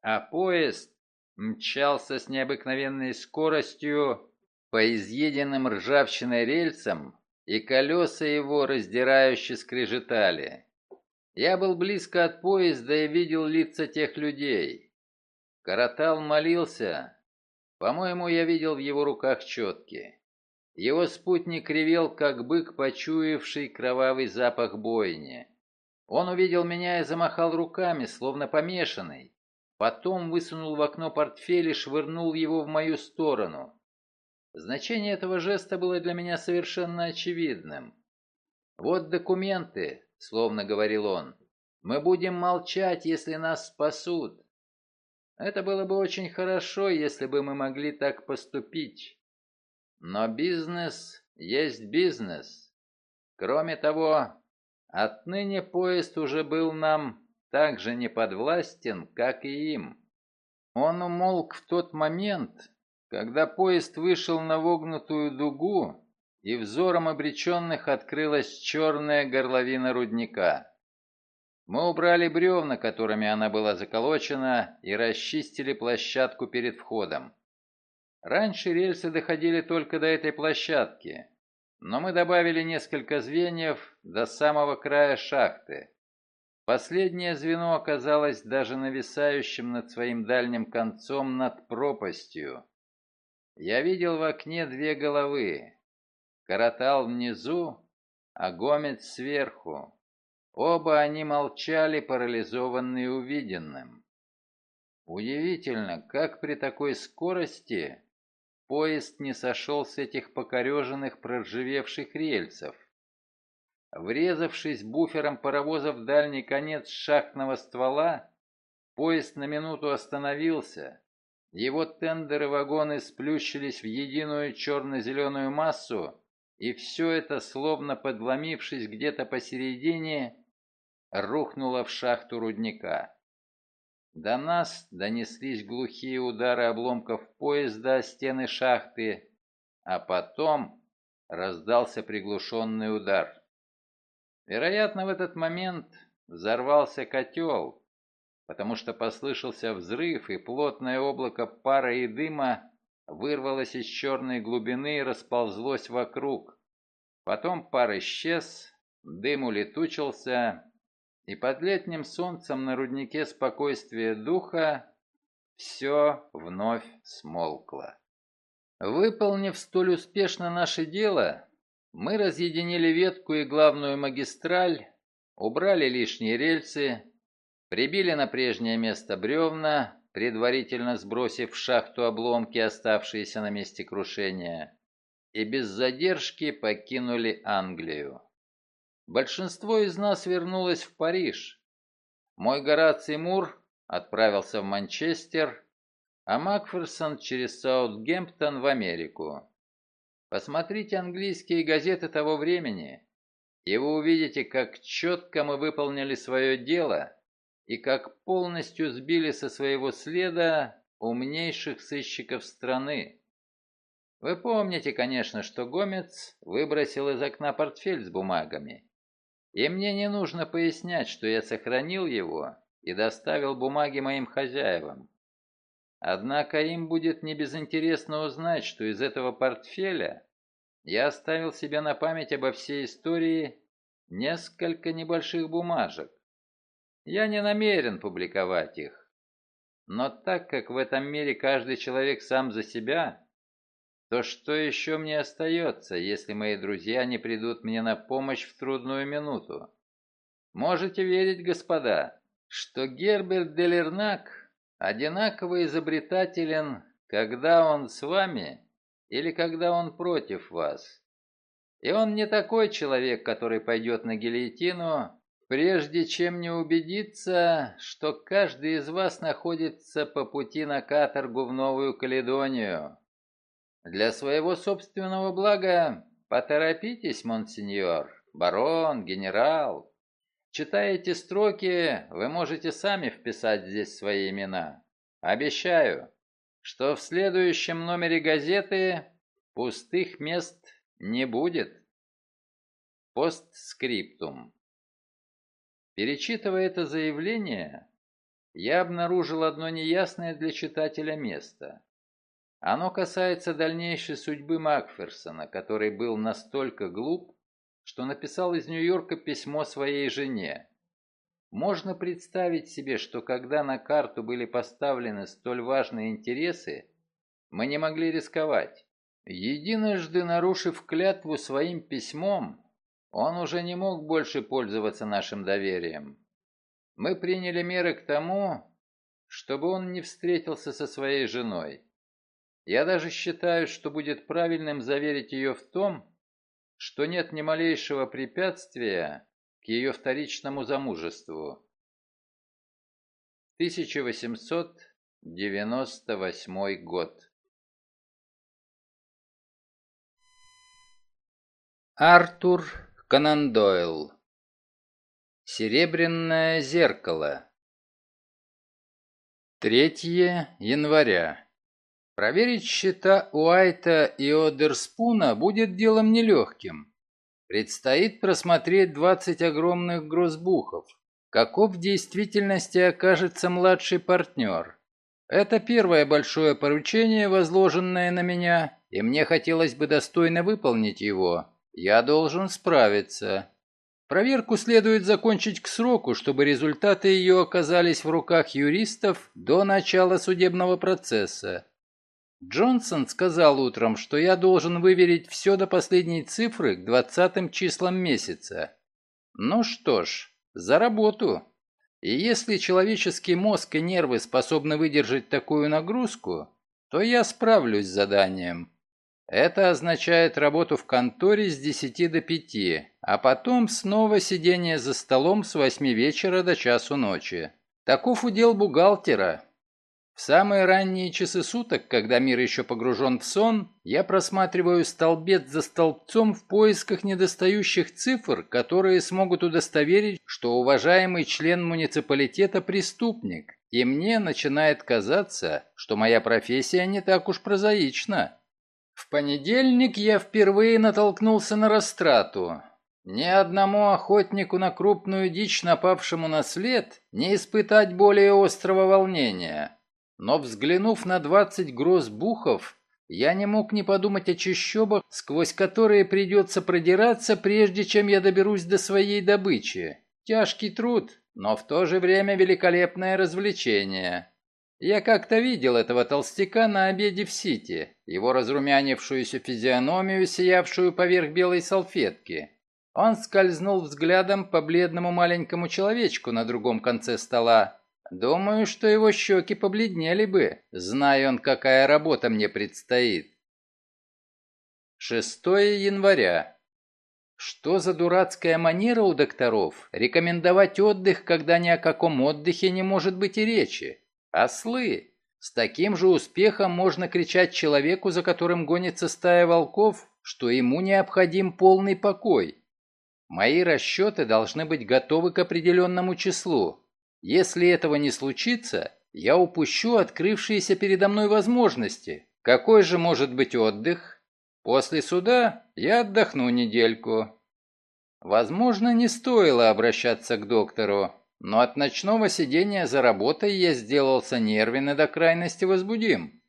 А поезд мчался с необыкновенной скоростью по изъеденным ржавчиной рельсам, и колеса его раздирающе скрежетали. Я был близко от поезда и видел лица тех людей. Каратал молился. По-моему, я видел в его руках четки. Его спутник ревел, как бык, почуявший кровавый запах бойни. Он увидел меня и замахал руками, словно помешанный. Потом высунул в окно портфель и швырнул его в мою сторону. Значение этого жеста было для меня совершенно очевидным. «Вот документы», — словно говорил он. «Мы будем молчать, если нас спасут». Это было бы очень хорошо, если бы мы могли так поступить. Но бизнес есть бизнес. Кроме того, отныне поезд уже был нам так же неподвластен, как и им. Он умолк в тот момент, когда поезд вышел на вогнутую дугу, и взором обреченных открылась черная горловина рудника. Мы убрали бревна, которыми она была заколочена, и расчистили площадку перед входом. Раньше рельсы доходили только до этой площадки, но мы добавили несколько звеньев до самого края шахты. Последнее звено оказалось даже нависающим над своим дальним концом над пропастью. Я видел в окне две головы. Каратал внизу, а Гомец сверху. Оба они молчали, парализованные увиденным. Удивительно, как при такой скорости поезд не сошел с этих покореженных проржавевших рельсов. Врезавшись буфером паровоза в дальний конец шахтного ствола, поезд на минуту остановился. Его тендеры-вагоны сплющились в единую черно-зеленую массу, и все это, словно подломившись где-то посередине, рухнуло в шахту рудника. До нас донеслись глухие удары обломков поезда о стены шахты, а потом раздался приглушенный удар. Вероятно, в этот момент взорвался котел, потому что послышался взрыв, и плотное облако пара и дыма вырвалось из черной глубины и расползлось вокруг. Потом пар исчез, дым улетучился, и под летним солнцем на руднике спокойствия духа все вновь смолкло. Выполнив столь успешно наше дело, Мы разъединили ветку и главную магистраль, убрали лишние рельсы, прибили на прежнее место бревна, предварительно сбросив в шахту обломки, оставшиеся на месте крушения, и без задержки покинули Англию. Большинство из нас вернулось в Париж. Мой Гораций Мур отправился в Манчестер, а Макферсон через Саутгемптон в Америку. Посмотрите английские газеты того времени, и вы увидите, как четко мы выполнили свое дело и как полностью сбили со своего следа умнейших сыщиков страны. Вы помните, конечно, что Гомец выбросил из окна портфель с бумагами. И мне не нужно пояснять, что я сохранил его и доставил бумаги моим хозяевам. Однако им будет небезынтересно узнать, что из этого портфеля я оставил себе на память обо всей истории несколько небольших бумажек. Я не намерен публиковать их. Но так как в этом мире каждый человек сам за себя, то что еще мне остается, если мои друзья не придут мне на помощь в трудную минуту? Можете верить, господа, что Герберт Делернак одинаково изобретателен, когда он с вами или когда он против вас. И он не такой человек, который пойдет на гильотину, прежде чем не убедиться, что каждый из вас находится по пути на каторгу в Новую Каледонию. Для своего собственного блага поторопитесь, монсеньор, барон, генерал, Читая эти строки, вы можете сами вписать здесь свои имена. Обещаю, что в следующем номере газеты пустых мест не будет. Постскриптум. Перечитывая это заявление, я обнаружил одно неясное для читателя место. Оно касается дальнейшей судьбы Макферсона, который был настолько глуп, что написал из Нью-Йорка письмо своей жене. Можно представить себе, что когда на карту были поставлены столь важные интересы, мы не могли рисковать. Единожды нарушив клятву своим письмом, он уже не мог больше пользоваться нашим доверием. Мы приняли меры к тому, чтобы он не встретился со своей женой. Я даже считаю, что будет правильным заверить ее в том, что нет ни малейшего препятствия к ее вторичному замужеству. 1898 год. Артур Конан Дойл Серебряное зеркало 3 января Проверить счета Уайта и Одерспуна будет делом нелегким. Предстоит просмотреть 20 огромных грозбухов. Каков в действительности окажется младший партнер? Это первое большое поручение, возложенное на меня, и мне хотелось бы достойно выполнить его. Я должен справиться. Проверку следует закончить к сроку, чтобы результаты ее оказались в руках юристов до начала судебного процесса. Джонсон сказал утром, что я должен выверить все до последней цифры к двадцатым числам месяца. Ну что ж, за работу. И если человеческий мозг и нервы способны выдержать такую нагрузку, то я справлюсь с заданием. Это означает работу в конторе с 10 до 5, а потом снова сидение за столом с 8 вечера до часу ночи. Таков удел бухгалтера, в самые ранние часы суток, когда мир еще погружен в сон, я просматриваю столбец за столбцом в поисках недостающих цифр, которые смогут удостоверить, что уважаемый член муниципалитета преступник. И мне начинает казаться, что моя профессия не так уж прозаична. В понедельник я впервые натолкнулся на растрату. Ни одному охотнику на крупную дичь, напавшему на след, не испытать более острого волнения. Но взглянув на двадцать грозбухов, я не мог не подумать о чащобах, сквозь которые придется продираться, прежде чем я доберусь до своей добычи. Тяжкий труд, но в то же время великолепное развлечение. Я как-то видел этого толстяка на обеде в Сити, его разрумянившуюся физиономию, сиявшую поверх белой салфетки. Он скользнул взглядом по бледному маленькому человечку на другом конце стола. Думаю, что его щеки побледнели бы, зная он, какая работа мне предстоит. 6 января. Что за дурацкая манера у докторов рекомендовать отдых, когда ни о каком отдыхе не может быть и речи? Ослы! С таким же успехом можно кричать человеку, за которым гонится стая волков, что ему необходим полный покой. Мои расчеты должны быть готовы к определенному числу. Если этого не случится, я упущу открывшиеся передо мной возможности. Какой же может быть отдых? После суда я отдохну недельку. Возможно, не стоило обращаться к доктору, но от ночного сидения за работой я сделался нервен и до крайности возбудим.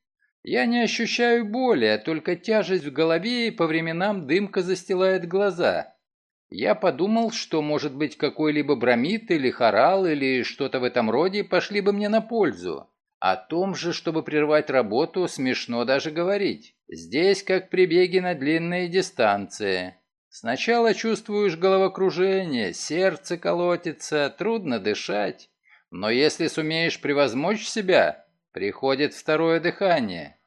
Я не ощущаю боли, а только тяжесть в голове и по временам дымка застилает глаза. Я подумал, что, может быть, какой-либо бромид или хорал или что-то в этом роде пошли бы мне на пользу. О том же, чтобы прервать работу, смешно даже говорить. Здесь как при беге на длинные дистанции. Сначала чувствуешь головокружение, сердце колотится, трудно дышать. Но если сумеешь превозмочь себя, приходит второе дыхание.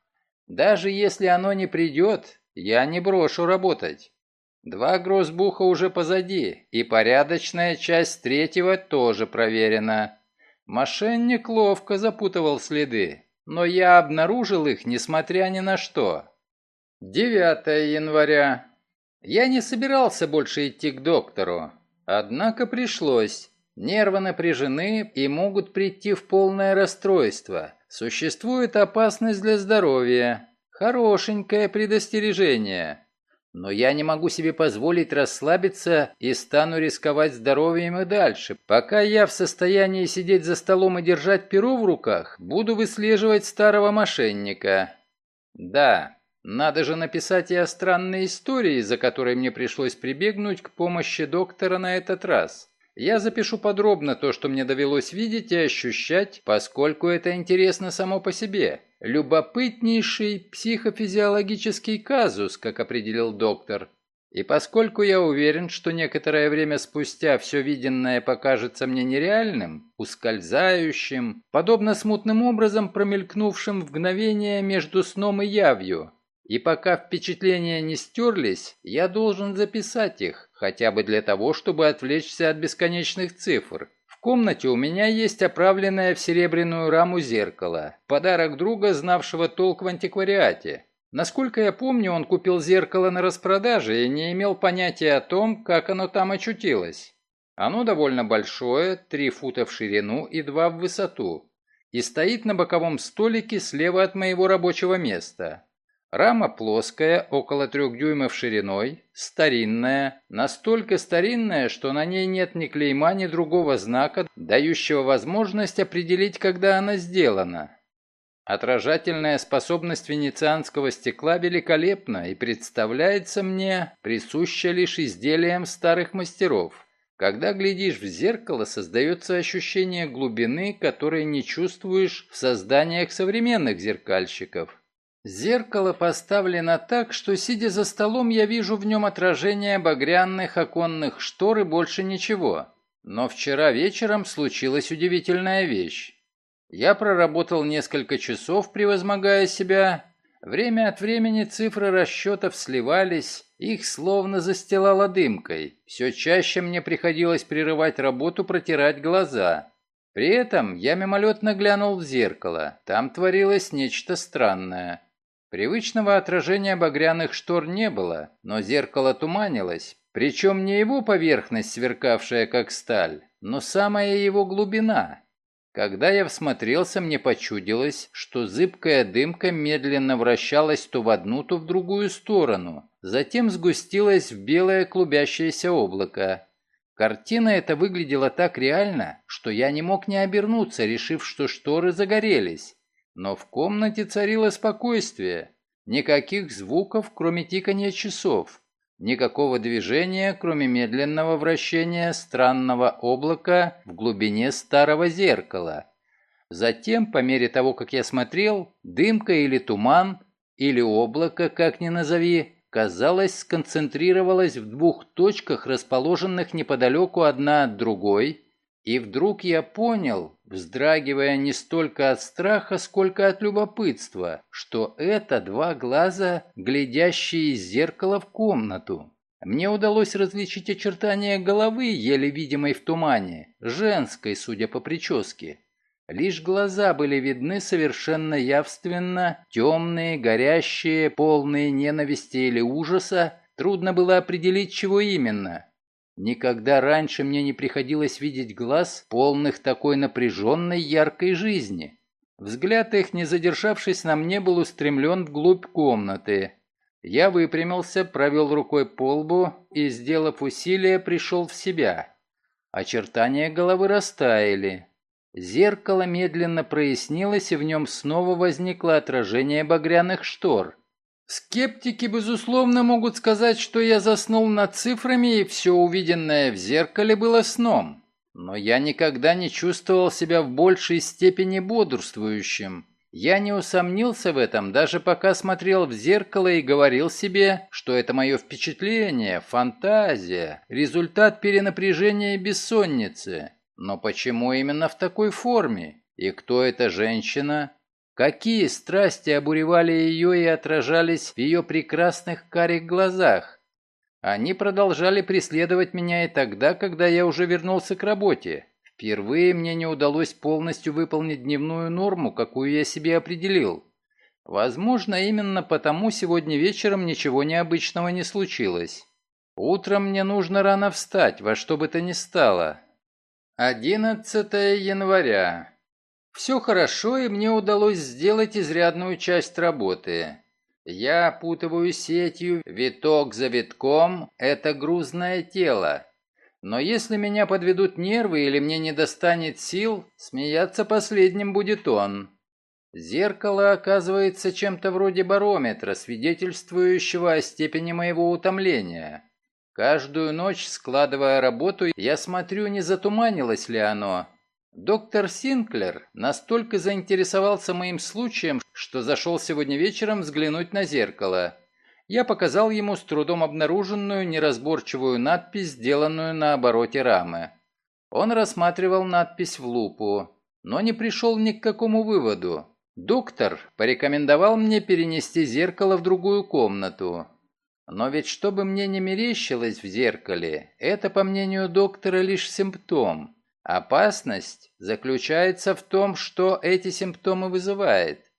Даже если оно не придет, я не брошу работать. Два грозбуха уже позади, и порядочная часть третьего тоже проверена. Мошенник ловко запутывал следы, но я обнаружил их, несмотря ни на что. 9 января. Я не собирался больше идти к доктору, однако пришлось. Нервы напряжены и могут прийти в полное расстройство. Существует опасность для здоровья. Хорошенькое предостережение. Но я не могу себе позволить расслабиться и стану рисковать здоровьем и дальше. Пока я в состоянии сидеть за столом и держать перо в руках, буду выслеживать старого мошенника. Да, надо же написать и о странной истории, за которой мне пришлось прибегнуть к помощи доктора на этот раз. Я запишу подробно то, что мне довелось видеть и ощущать, поскольку это интересно само по себе. Любопытнейший психофизиологический казус, как определил доктор. И поскольку я уверен, что некоторое время спустя все виденное покажется мне нереальным, ускользающим, подобно смутным образом промелькнувшим в мгновение между сном и явью, и пока впечатления не стерлись, я должен записать их, хотя бы для того, чтобы отвлечься от бесконечных цифр. Комнате у меня есть оправленное в серебряную раму зеркало, подарок друга, знавшего толк в антиквариате. Насколько я помню, он купил зеркало на распродаже и не имел понятия о том, как оно там очутилось. Оно довольно большое, 3 фута в ширину и 2 в высоту, и стоит на боковом столике слева от моего рабочего места. Рама плоская, около трех дюймов шириной, старинная, настолько старинная, что на ней нет ни клейма, ни другого знака, дающего возможность определить, когда она сделана. Отражательная способность венецианского стекла великолепна и представляется мне присуща лишь изделиям старых мастеров. Когда глядишь в зеркало, создается ощущение глубины, которое не чувствуешь в созданиях современных зеркальщиков. Зеркало поставлено так, что, сидя за столом, я вижу в нем отражение багряных оконных штор и больше ничего. Но вчера вечером случилась удивительная вещь. Я проработал несколько часов, превозмогая себя. Время от времени цифры расчетов сливались, их словно застилало дымкой. Все чаще мне приходилось прерывать работу, протирать глаза. При этом я мимолетно глянул в зеркало. Там творилось нечто странное. Привычного отражения багряных штор не было, но зеркало туманилось, причем не его поверхность, сверкавшая как сталь, но самая его глубина. Когда я всмотрелся, мне почудилось, что зыбкая дымка медленно вращалась то в одну, то в другую сторону, затем сгустилась в белое клубящееся облако. Картина эта выглядела так реально, что я не мог не обернуться, решив, что шторы загорелись. Но в комнате царило спокойствие. Никаких звуков, кроме тикания часов. Никакого движения, кроме медленного вращения странного облака в глубине старого зеркала. Затем, по мере того, как я смотрел, дымка или туман, или облако, как ни назови, казалось, сконцентрировалось в двух точках, расположенных неподалеку одна от другой, и вдруг я понял, вздрагивая не столько от страха, сколько от любопытства, что это два глаза, глядящие из зеркала в комнату. Мне удалось различить очертания головы, еле видимой в тумане, женской, судя по прическе. Лишь глаза были видны совершенно явственно, темные, горящие, полные ненависти или ужаса, трудно было определить, чего именно. Никогда раньше мне не приходилось видеть глаз, полных такой напряженной яркой жизни. Взгляд их, не задержавшись на мне, был устремлен вглубь комнаты. Я выпрямился, провел рукой по лбу и, сделав усилие, пришел в себя. Очертания головы растаяли. Зеркало медленно прояснилось, и в нем снова возникло отражение багряных штор. Скептики, безусловно, могут сказать, что я заснул над цифрами, и все увиденное в зеркале было сном. Но я никогда не чувствовал себя в большей степени бодрствующим. Я не усомнился в этом, даже пока смотрел в зеркало и говорил себе, что это мое впечатление, фантазия, результат перенапряжения бессонницы. Но почему именно в такой форме? И кто эта женщина? Какие страсти обуревали ее и отражались в ее прекрасных карих глазах? Они продолжали преследовать меня и тогда, когда я уже вернулся к работе. Впервые мне не удалось полностью выполнить дневную норму, какую я себе определил. Возможно, именно потому сегодня вечером ничего необычного не случилось. Утром мне нужно рано встать, во что бы то ни стало. 11 января. Все хорошо, и мне удалось сделать изрядную часть работы. Я опутываю сетью, виток за витком, это грузное тело. Но если меня подведут нервы или мне не достанет сил, смеяться последним будет он. Зеркало оказывается чем-то вроде барометра, свидетельствующего о степени моего утомления. Каждую ночь, складывая работу, я смотрю, не затуманилось ли оно, Доктор Синклер настолько заинтересовался моим случаем, что зашел сегодня вечером взглянуть на зеркало. Я показал ему с трудом обнаруженную неразборчивую надпись, сделанную на обороте рамы. Он рассматривал надпись в лупу, но не пришел ни к какому выводу. Доктор порекомендовал мне перенести зеркало в другую комнату. Но ведь чтобы мне не мерещилось в зеркале, это, по мнению доктора, лишь симптом. Опасность заключается в том, что эти симптомы вызывает.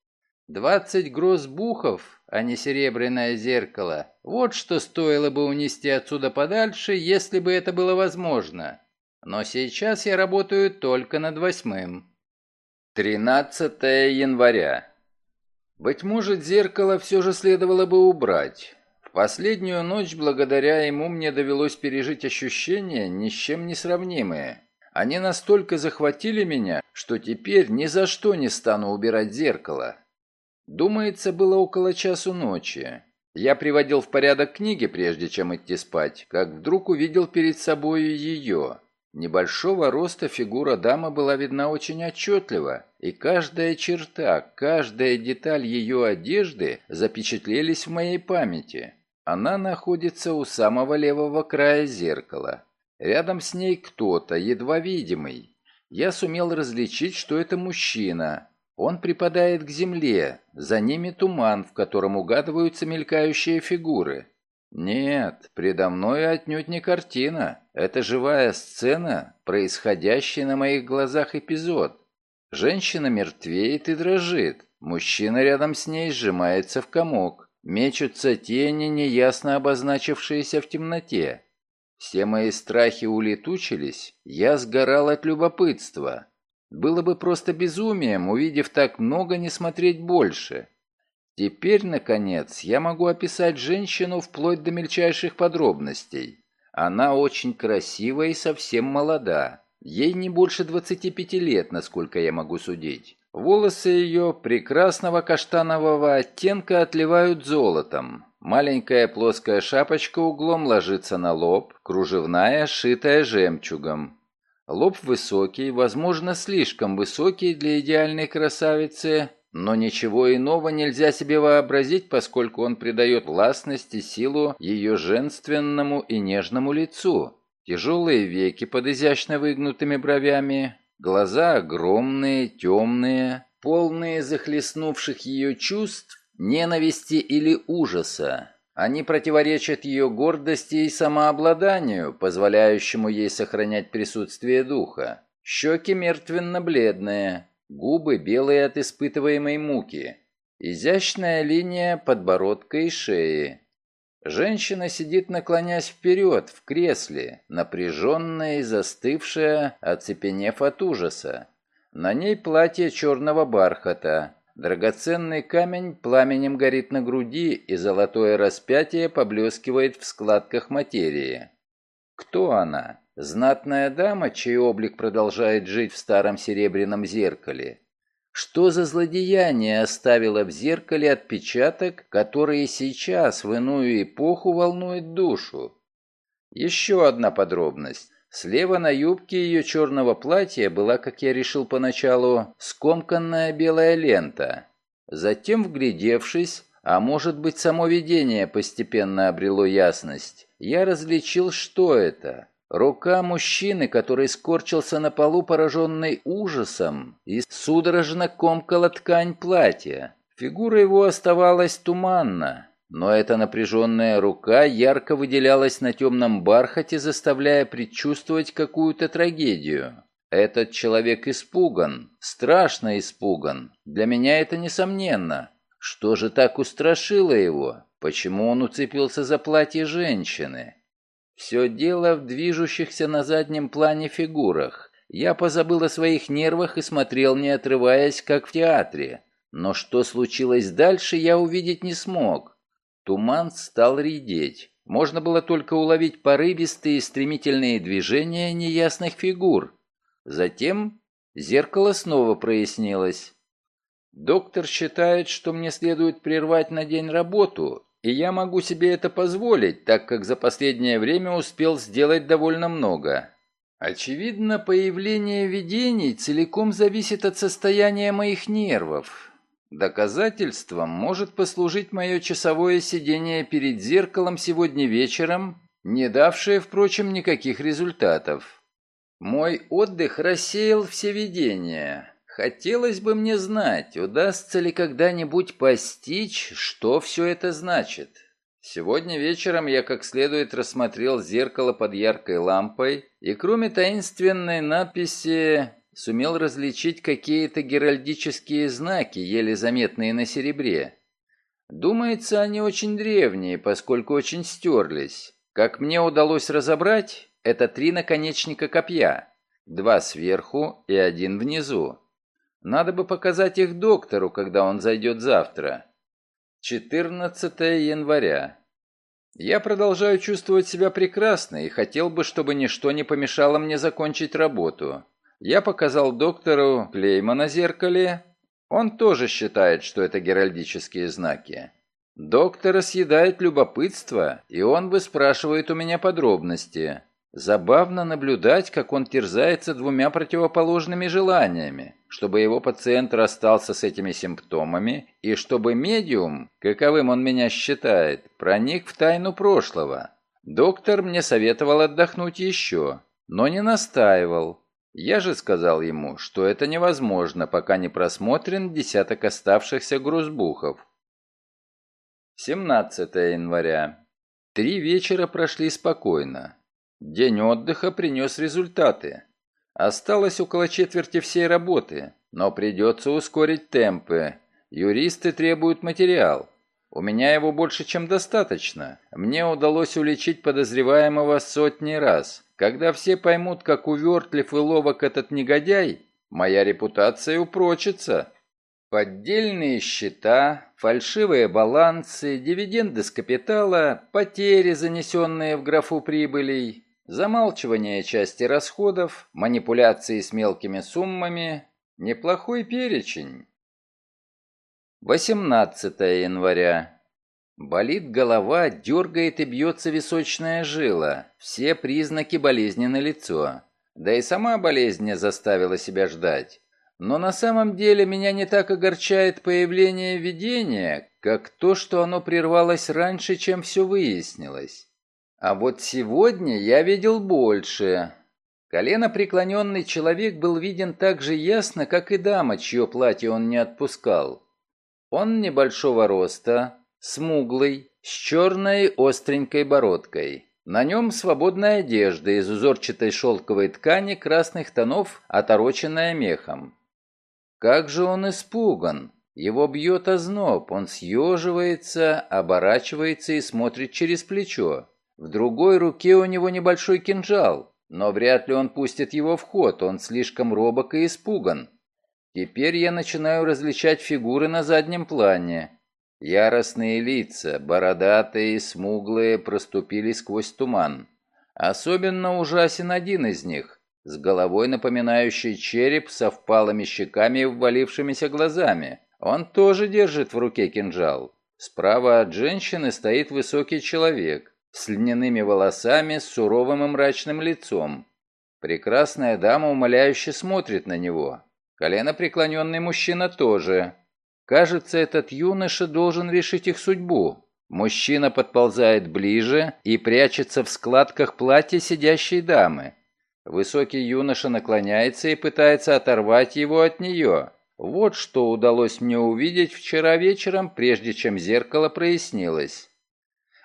20 гроссбухов, а не серебряное зеркало. Вот что стоило бы унести отсюда подальше, если бы это было возможно. Но сейчас я работаю только над восьмым. 13 января. Быть может, зеркало все же следовало бы убрать. В последнюю ночь благодаря ему мне довелось пережить ощущения, ни с чем не сравнимые. Они настолько захватили меня, что теперь ни за что не стану убирать зеркало. Думается, было около часу ночи. Я приводил в порядок книги, прежде чем идти спать, как вдруг увидел перед собой ее. Небольшого роста фигура дамы была видна очень отчетливо, и каждая черта, каждая деталь ее одежды запечатлелись в моей памяти. Она находится у самого левого края зеркала. Рядом с ней кто-то, едва видимый. Я сумел различить, что это мужчина. Он припадает к земле, за ними туман, в котором угадываются мелькающие фигуры. Нет, предо мной отнюдь не картина. Это живая сцена, происходящий на моих глазах эпизод. Женщина мертвеет и дрожит. Мужчина рядом с ней сжимается в комок. Мечутся тени, неясно обозначившиеся в темноте. Все мои страхи улетучились, я сгорал от любопытства. Было бы просто безумием, увидев так много, не смотреть больше. Теперь, наконец, я могу описать женщину вплоть до мельчайших подробностей. Она очень красива и совсем молода. Ей не больше 25 лет, насколько я могу судить. Волосы ее прекрасного каштанового оттенка отливают золотом. Маленькая плоская шапочка углом ложится на лоб, кружевная, шитая жемчугом. Лоб высокий, возможно, слишком высокий для идеальной красавицы, но ничего иного нельзя себе вообразить, поскольку он придает властность и силу ее женственному и нежному лицу. Тяжелые веки под изящно выгнутыми бровями, глаза огромные, темные, полные захлестнувших ее чувств, ненависти или ужаса. Они противоречат ее гордости и самообладанию, позволяющему ей сохранять присутствие духа. Щеки мертвенно-бледные, губы белые от испытываемой муки, изящная линия подбородка и шеи. Женщина сидит, наклонясь вперед, в кресле, напряженная и застывшая, оцепенев от ужаса. На ней платье черного бархата, Драгоценный камень пламенем горит на груди, и золотое распятие поблескивает в складках материи. Кто она? Знатная дама, чей облик продолжает жить в старом серебряном зеркале? Что за злодеяние оставило в зеркале отпечаток, который сейчас, в иную эпоху, волнует душу? Еще одна подробность. Слева на юбке ее черного платья была, как я решил поначалу, скомканная белая лента. Затем, вглядевшись, а может быть само видение постепенно обрело ясность, я различил, что это. Рука мужчины, который скорчился на полу, пораженный ужасом, и судорожно комкала ткань платья. Фигура его оставалась туманна, но эта напряженная рука ярко выделялась на темном бархате, заставляя предчувствовать какую-то трагедию. Этот человек испуган, страшно испуган. Для меня это несомненно. Что же так устрашило его? Почему он уцепился за платье женщины? Все дело в движущихся на заднем плане фигурах. Я позабыл о своих нервах и смотрел, не отрываясь, как в театре. Но что случилось дальше, я увидеть не смог. Туман стал редеть. Можно было только уловить порывистые стремительные движения неясных фигур. Затем зеркало снова прояснилось. Доктор считает, что мне следует прервать на день работу, и я могу себе это позволить, так как за последнее время успел сделать довольно много. Очевидно, появление видений целиком зависит от состояния моих нервов. Доказательством может послужить мое часовое сидение перед зеркалом сегодня вечером, не давшее, впрочем, никаких результатов. Мой отдых рассеял все видения. Хотелось бы мне знать, удастся ли когда-нибудь постичь, что все это значит. Сегодня вечером я как следует рассмотрел зеркало под яркой лампой, и кроме таинственной надписи сумел различить какие-то геральдические знаки, еле заметные на серебре. Думается, они очень древние, поскольку очень стерлись. Как мне удалось разобрать, это три наконечника копья. Два сверху и один внизу. Надо бы показать их доктору, когда он зайдет завтра. 14 января. Я продолжаю чувствовать себя прекрасно и хотел бы, чтобы ничто не помешало мне закончить работу. Я показал доктору клейма на зеркале. Он тоже считает, что это геральдические знаки. Доктора съедает любопытство, и он выспрашивает у меня подробности. Забавно наблюдать, как он терзается двумя противоположными желаниями, чтобы его пациент расстался с этими симптомами, и чтобы медиум, каковым он меня считает, проник в тайну прошлого. Доктор мне советовал отдохнуть еще, но не настаивал, я же сказал ему, что это невозможно, пока не просмотрен десяток оставшихся грузбухов. 17 января. Три вечера прошли спокойно. День отдыха принес результаты. Осталось около четверти всей работы, но придется ускорить темпы. Юристы требуют материал. У меня его больше, чем достаточно. Мне удалось уличить подозреваемого сотни раз. Когда все поймут, как увертлив и ловок этот негодяй, моя репутация упрочится. Поддельные счета, фальшивые балансы, дивиденды с капитала, потери, занесенные в графу прибылей, замалчивание части расходов, манипуляции с мелкими суммами – неплохой перечень. 18 января. Болит голова, дергает и бьется височная жила. Все признаки болезни на лицо. Да и сама болезнь заставила себя ждать. Но на самом деле меня не так огорчает появление видения, как то, что оно прервалось раньше, чем все выяснилось. А вот сегодня я видел больше. Колено преклоненный человек был виден так же ясно, как и дама, чье платье он не отпускал. Он небольшого роста, смуглый, с черной остренькой бородкой. На нем свободная одежда из узорчатой шелковой ткани красных тонов, отороченная мехом. Как же он испуган! Его бьет озноб, он съеживается, оборачивается и смотрит через плечо. В другой руке у него небольшой кинжал, но вряд ли он пустит его в ход, он слишком робок и испуган. Теперь я начинаю различать фигуры на заднем плане. Яростные лица, бородатые и смуглые, проступили сквозь туман. Особенно ужасен один из них, с головой напоминающий череп со впалыми щеками и ввалившимися глазами. Он тоже держит в руке кинжал. Справа от женщины стоит высокий человек с льняными волосами, с суровым и мрачным лицом. Прекрасная дама умоляюще смотрит на него. Колено преклоненный мужчина тоже. Кажется, этот юноша должен решить их судьбу. Мужчина подползает ближе и прячется в складках платья сидящей дамы. Высокий юноша наклоняется и пытается оторвать его от нее. Вот что удалось мне увидеть вчера вечером, прежде чем зеркало прояснилось.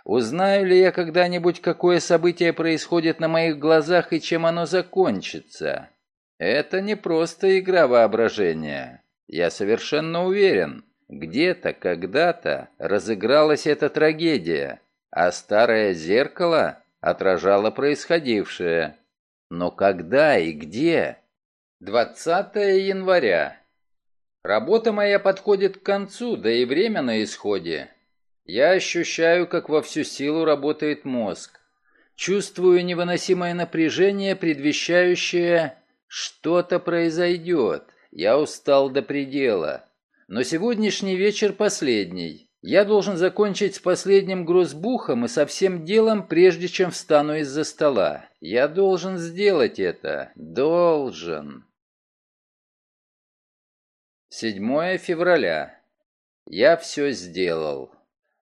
Узнаю ли я когда-нибудь, какое событие происходит на моих глазах и чем оно закончится? Это не просто игра воображения. Я совершенно уверен, где-то, когда-то разыгралась эта трагедия, а старое зеркало отражало происходившее. Но когда и где? 20 января. Работа моя подходит к концу, да и время на исходе. Я ощущаю, как во всю силу работает мозг. Чувствую невыносимое напряжение, предвещающее что-то произойдет. Я устал до предела. Но сегодняшний вечер последний. Я должен закончить с последним грузбухом и со всем делом, прежде чем встану из-за стола. Я должен сделать это. Должен. 7 февраля. Я все сделал.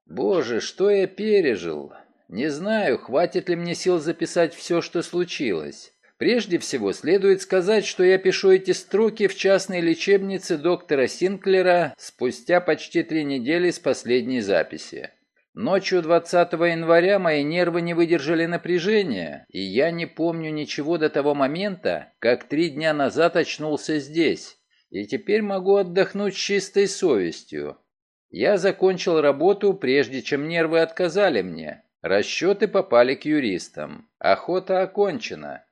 Боже, что я пережил! Не знаю, хватит ли мне сил записать все, что случилось. Прежде всего, следует сказать, что я пишу эти строки в частной лечебнице доктора Синклера спустя почти три недели с последней записи. Ночью 20 января мои нервы не выдержали напряжения, и я не помню ничего до того момента, как три дня назад очнулся здесь, и теперь могу отдохнуть с чистой совестью. Я закончил работу, прежде чем нервы отказали мне. Расчеты попали к юристам. Охота окончена.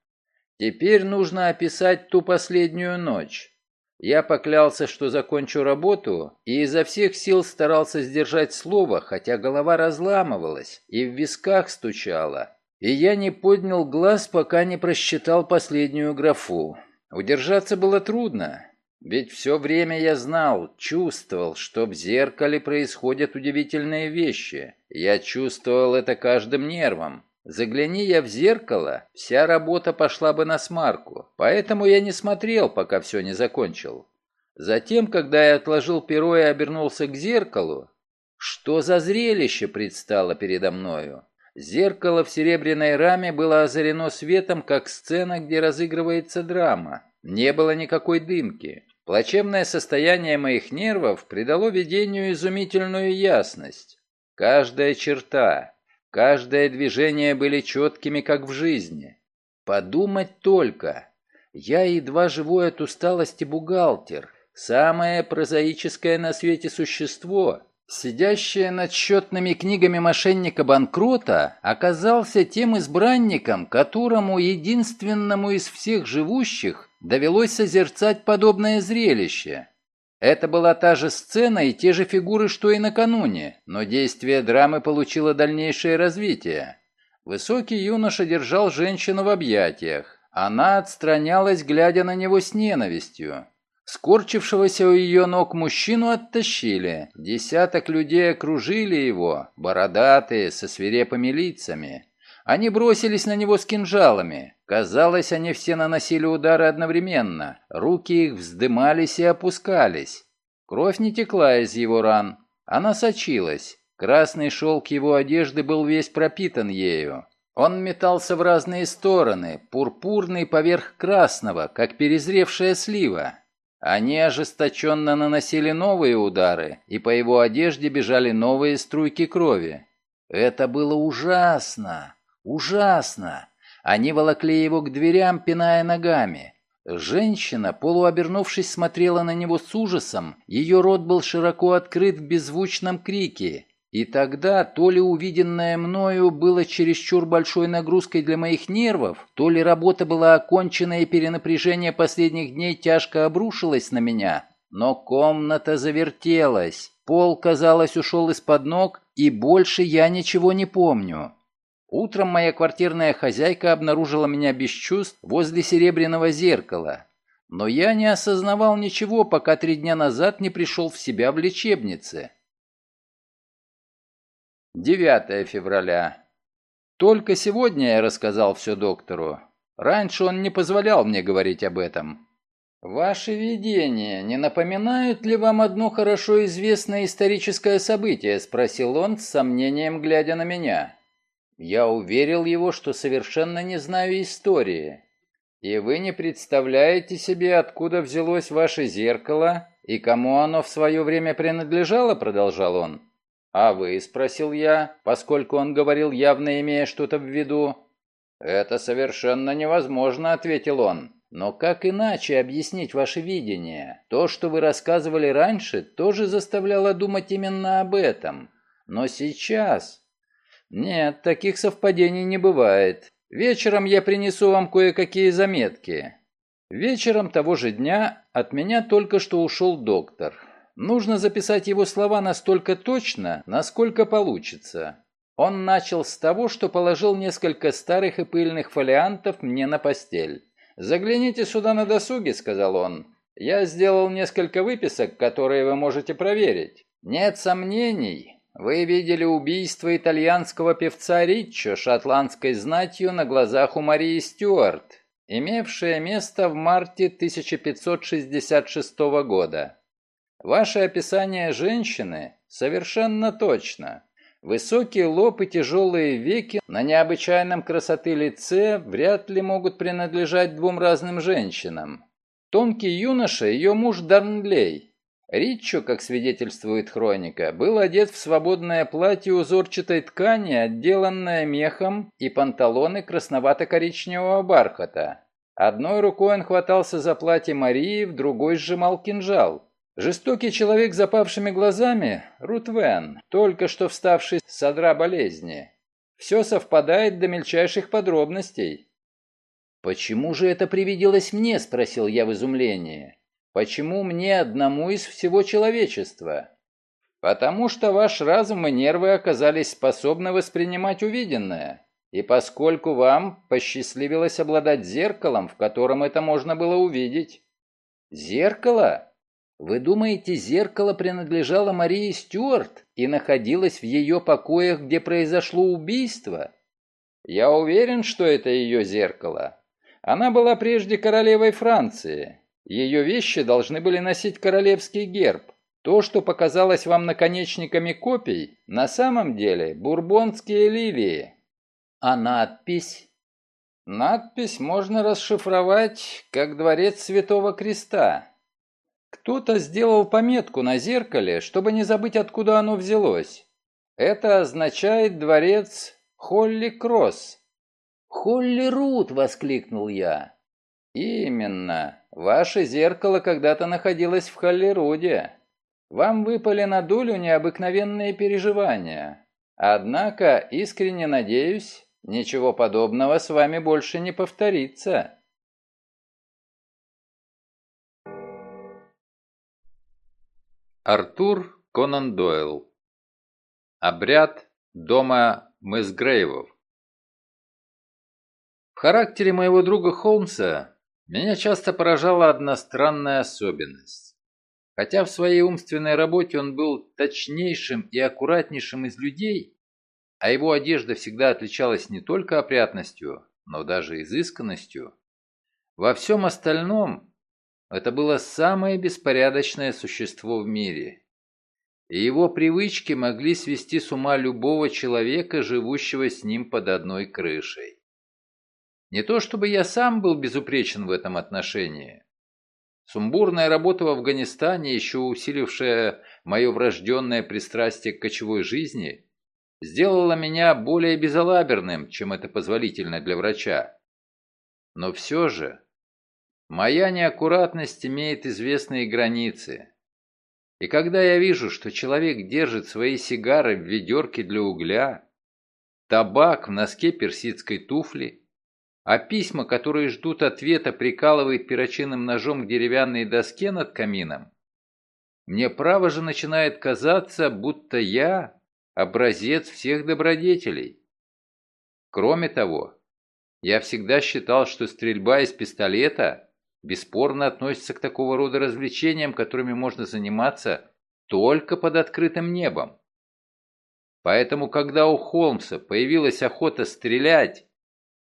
Теперь нужно описать ту последнюю ночь. Я поклялся, что закончу работу, и изо всех сил старался сдержать слово, хотя голова разламывалась и в висках стучала. И я не поднял глаз, пока не просчитал последнюю графу. Удержаться было трудно. Ведь все время я знал, чувствовал, что в зеркале происходят удивительные вещи. Я чувствовал это каждым нервом. Загляни я в зеркало, вся работа пошла бы на смарку. Поэтому я не смотрел, пока все не закончил. Затем, когда я отложил перо и обернулся к зеркалу, что за зрелище предстало передо мною? Зеркало в серебряной раме было озарено светом, как сцена, где разыгрывается драма. Не было никакой дымки. Плачевное состояние моих нервов придало видению изумительную ясность. Каждая черта, каждое движение были четкими, как в жизни. Подумать только. Я едва живой от усталости бухгалтер, самое прозаическое на свете существо, сидящее над счетными книгами мошенника-банкрота, оказался тем избранником, которому единственному из всех живущих довелось созерцать подобное зрелище. Это была та же сцена и те же фигуры, что и накануне, но действие драмы получило дальнейшее развитие. Высокий юноша держал женщину в объятиях. Она отстранялась, глядя на него с ненавистью. Скорчившегося у ее ног мужчину оттащили. Десяток людей окружили его, бородатые, со свирепыми лицами. Они бросились на него с кинжалами. Казалось, они все наносили удары одновременно. Руки их вздымались и опускались. Кровь не текла из его ран. Она сочилась. Красный шелк его одежды был весь пропитан ею. Он метался в разные стороны, пурпурный поверх красного, как перезревшая слива. Они ожесточенно наносили новые удары, и по его одежде бежали новые струйки крови. Это было ужасно, ужасно. Они волокли его к дверям, пиная ногами. Женщина, полуобернувшись, смотрела на него с ужасом. Ее рот был широко открыт в беззвучном крике. И тогда то ли увиденное мною было чересчур большой нагрузкой для моих нервов, то ли работа была окончена и перенапряжение последних дней тяжко обрушилось на меня. Но комната завертелась, пол, казалось, ушел из-под ног, и больше я ничего не помню. Утром моя квартирная хозяйка обнаружила меня без чувств возле серебряного зеркала. Но я не осознавал ничего, пока три дня назад не пришел в себя в лечебнице. 9 февраля. Только сегодня я рассказал все доктору. Раньше он не позволял мне говорить об этом. Ваши видения не напоминают ли вам одно хорошо известное историческое событие, спросил он с сомнением, глядя на меня. Я уверил его, что совершенно не знаю истории. И вы не представляете себе, откуда взялось ваше зеркало и кому оно в свое время принадлежало, продолжал он. «А вы?» – спросил я, поскольку он говорил, явно имея что-то в виду. «Это совершенно невозможно», – ответил он. «Но как иначе объяснить ваше видение? То, что вы рассказывали раньше, тоже заставляло думать именно об этом. Но сейчас...» «Нет, таких совпадений не бывает. Вечером я принесу вам кое-какие заметки». Вечером того же дня от меня только что ушел доктор. Нужно записать его слова настолько точно, насколько получится. Он начал с того, что положил несколько старых и пыльных фолиантов мне на постель. «Загляните сюда на досуге», — сказал он. «Я сделал несколько выписок, которые вы можете проверить. Нет сомнений, вы видели убийство итальянского певца Риччо шотландской знатью на глазах у Марии Стюарт, имевшее место в марте 1566 года. Ваше описание женщины совершенно точно. Высокий лоб и тяжелые веки на необычайном красоты лице вряд ли могут принадлежать двум разным женщинам. Тонкий юноша – ее муж Дарнлей. Риччо, как свидетельствует хроника, был одет в свободное платье узорчатой ткани, отделанное мехом и панталоны красновато-коричневого бархата. Одной рукой он хватался за платье Марии, в другой сжимал кинжал. Жестокий человек с запавшими глазами – Рутвен, только что вставший с содра болезни. Все совпадает до мельчайших подробностей. «Почему же это привиделось мне?» – спросил я в изумлении. «Почему мне одному из всего человечества?» «Потому что ваш разум и нервы оказались способны воспринимать увиденное, и поскольку вам посчастливилось обладать зеркалом, в котором это можно было увидеть». «Зеркало?» Вы думаете, зеркало принадлежало Марии Стюарт и находилось в ее покоях, где произошло убийство? Я уверен, что это ее зеркало. Она была прежде королевой Франции. Ее вещи должны были носить королевский герб. То, что показалось вам наконечниками копий, на самом деле бурбонские лилии. А надпись? Надпись можно расшифровать как «Дворец Святого Креста». Кто-то сделал пометку на зеркале, чтобы не забыть, откуда оно взялось. Это означает дворец Холли-Кросс. «Холли-Рут!» — воскликнул я. «Именно. Ваше зеркало когда-то находилось в Холли-Руде. Вам выпали на долю необыкновенные переживания. Однако, искренне надеюсь, ничего подобного с вами больше не повторится». Артур Конан Дойл. Обряд дома Мэсгрейвов. В характере моего друга Холмса меня часто поражала одна странная особенность. Хотя в своей умственной работе он был точнейшим и аккуратнейшим из людей, а его одежда всегда отличалась не только опрятностью, но даже изысканностью, во всем остальном это было самое беспорядочное существо в мире. И его привычки могли свести с ума любого человека, живущего с ним под одной крышей. Не то чтобы я сам был безупречен в этом отношении. Сумбурная работа в Афганистане, еще усилившая мое врожденное пристрастие к кочевой жизни, сделала меня более безалаберным, чем это позволительно для врача. Но все же, моя неаккуратность имеет известные границы. И когда я вижу, что человек держит свои сигары в ведерке для угля, табак в носке персидской туфли, а письма, которые ждут ответа, прикалывает перочинным ножом к деревянной доске над камином, мне право же начинает казаться, будто я образец всех добродетелей. Кроме того, я всегда считал, что стрельба из пистолета бесспорно относится к такого рода развлечениям, которыми можно заниматься только под открытым небом. Поэтому, когда у Холмса появилась охота стрелять,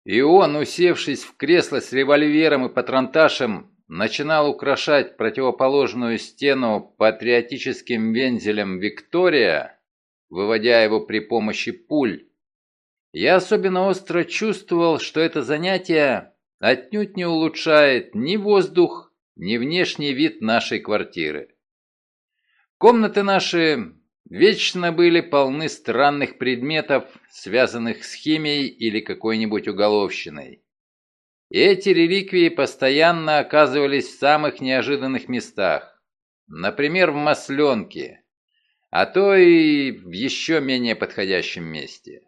и он, усевшись в кресло с револьвером и патронташем, начинал украшать противоположную стену патриотическим вензелем «Виктория», выводя его при помощи пуль, я особенно остро чувствовал, что это занятие отнюдь не улучшает ни воздух, ни внешний вид нашей квартиры. Комнаты наши вечно были полны странных предметов, связанных с химией или какой-нибудь уголовщиной. И эти реликвии постоянно оказывались в самых неожиданных местах. Например, в масленке, а то и в еще менее подходящем месте.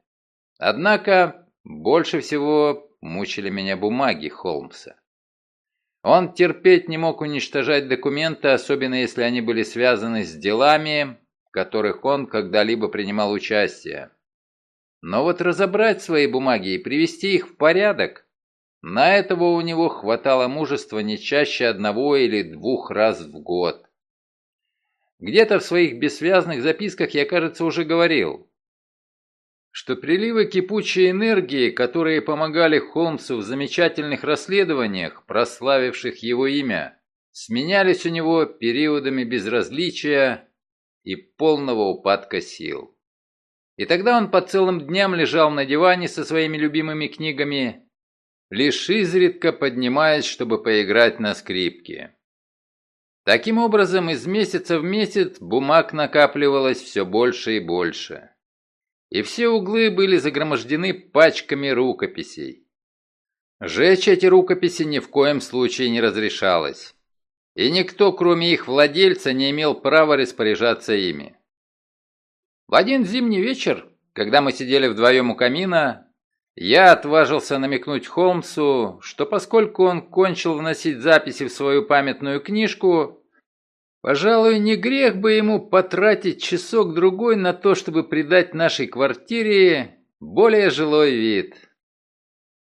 Однако больше всего мучили меня бумаги Холмса. Он терпеть не мог уничтожать документы, особенно если они были связаны с делами, которых он когда-либо принимал участие. Но вот разобрать свои бумаги и привести их в порядок, на этого у него хватало мужества не чаще одного или двух раз в год. Где-то в своих бессвязных записках я, кажется, уже говорил, что приливы кипучей энергии, которые помогали Холмсу в замечательных расследованиях, прославивших его имя, сменялись у него периодами безразличия и полного упадка сил. И тогда он по целым дням лежал на диване со своими любимыми книгами, лишь изредка поднимаясь, чтобы поиграть на скрипке. Таким образом, из месяца в месяц бумаг накапливалось все больше и больше. И все углы были загромождены пачками рукописей. Жечь эти рукописи ни в коем случае не разрешалось. И никто, кроме их владельца, не имел права распоряжаться ими. В один зимний вечер, когда мы сидели вдвоем у камина, я отважился намекнуть Холмсу, что поскольку он кончил вносить записи в свою памятную книжку, пожалуй, не грех бы ему потратить часок-другой на то, чтобы придать нашей квартире более жилой вид.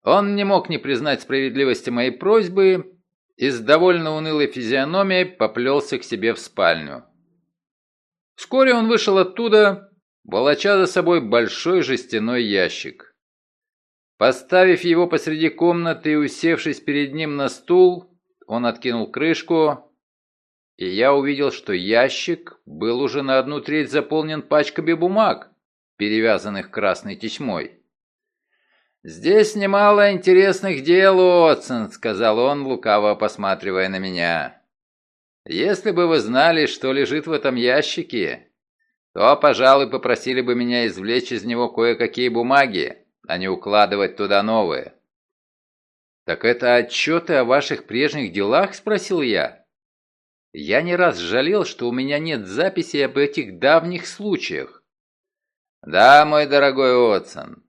Он не мог не признать справедливости моей просьбы и с довольно унылой физиономией поплелся к себе в спальню. Вскоре он вышел оттуда, волоча за собой большой жестяной ящик. Поставив его посреди комнаты и усевшись перед ним на стул, он откинул крышку, и я увидел, что ящик был уже на одну треть заполнен пачками бумаг, перевязанных красной тесьмой. «Здесь немало интересных дел, Отсон», — сказал он, лукаво посматривая на меня. «Если бы вы знали, что лежит в этом ящике, то, пожалуй, попросили бы меня извлечь из него кое-какие бумаги а не укладывать туда новые. «Так это отчеты о ваших прежних делах?» – спросил я. Я не раз жалел, что у меня нет записи об этих давних случаях. «Да, мой дорогой Отсон,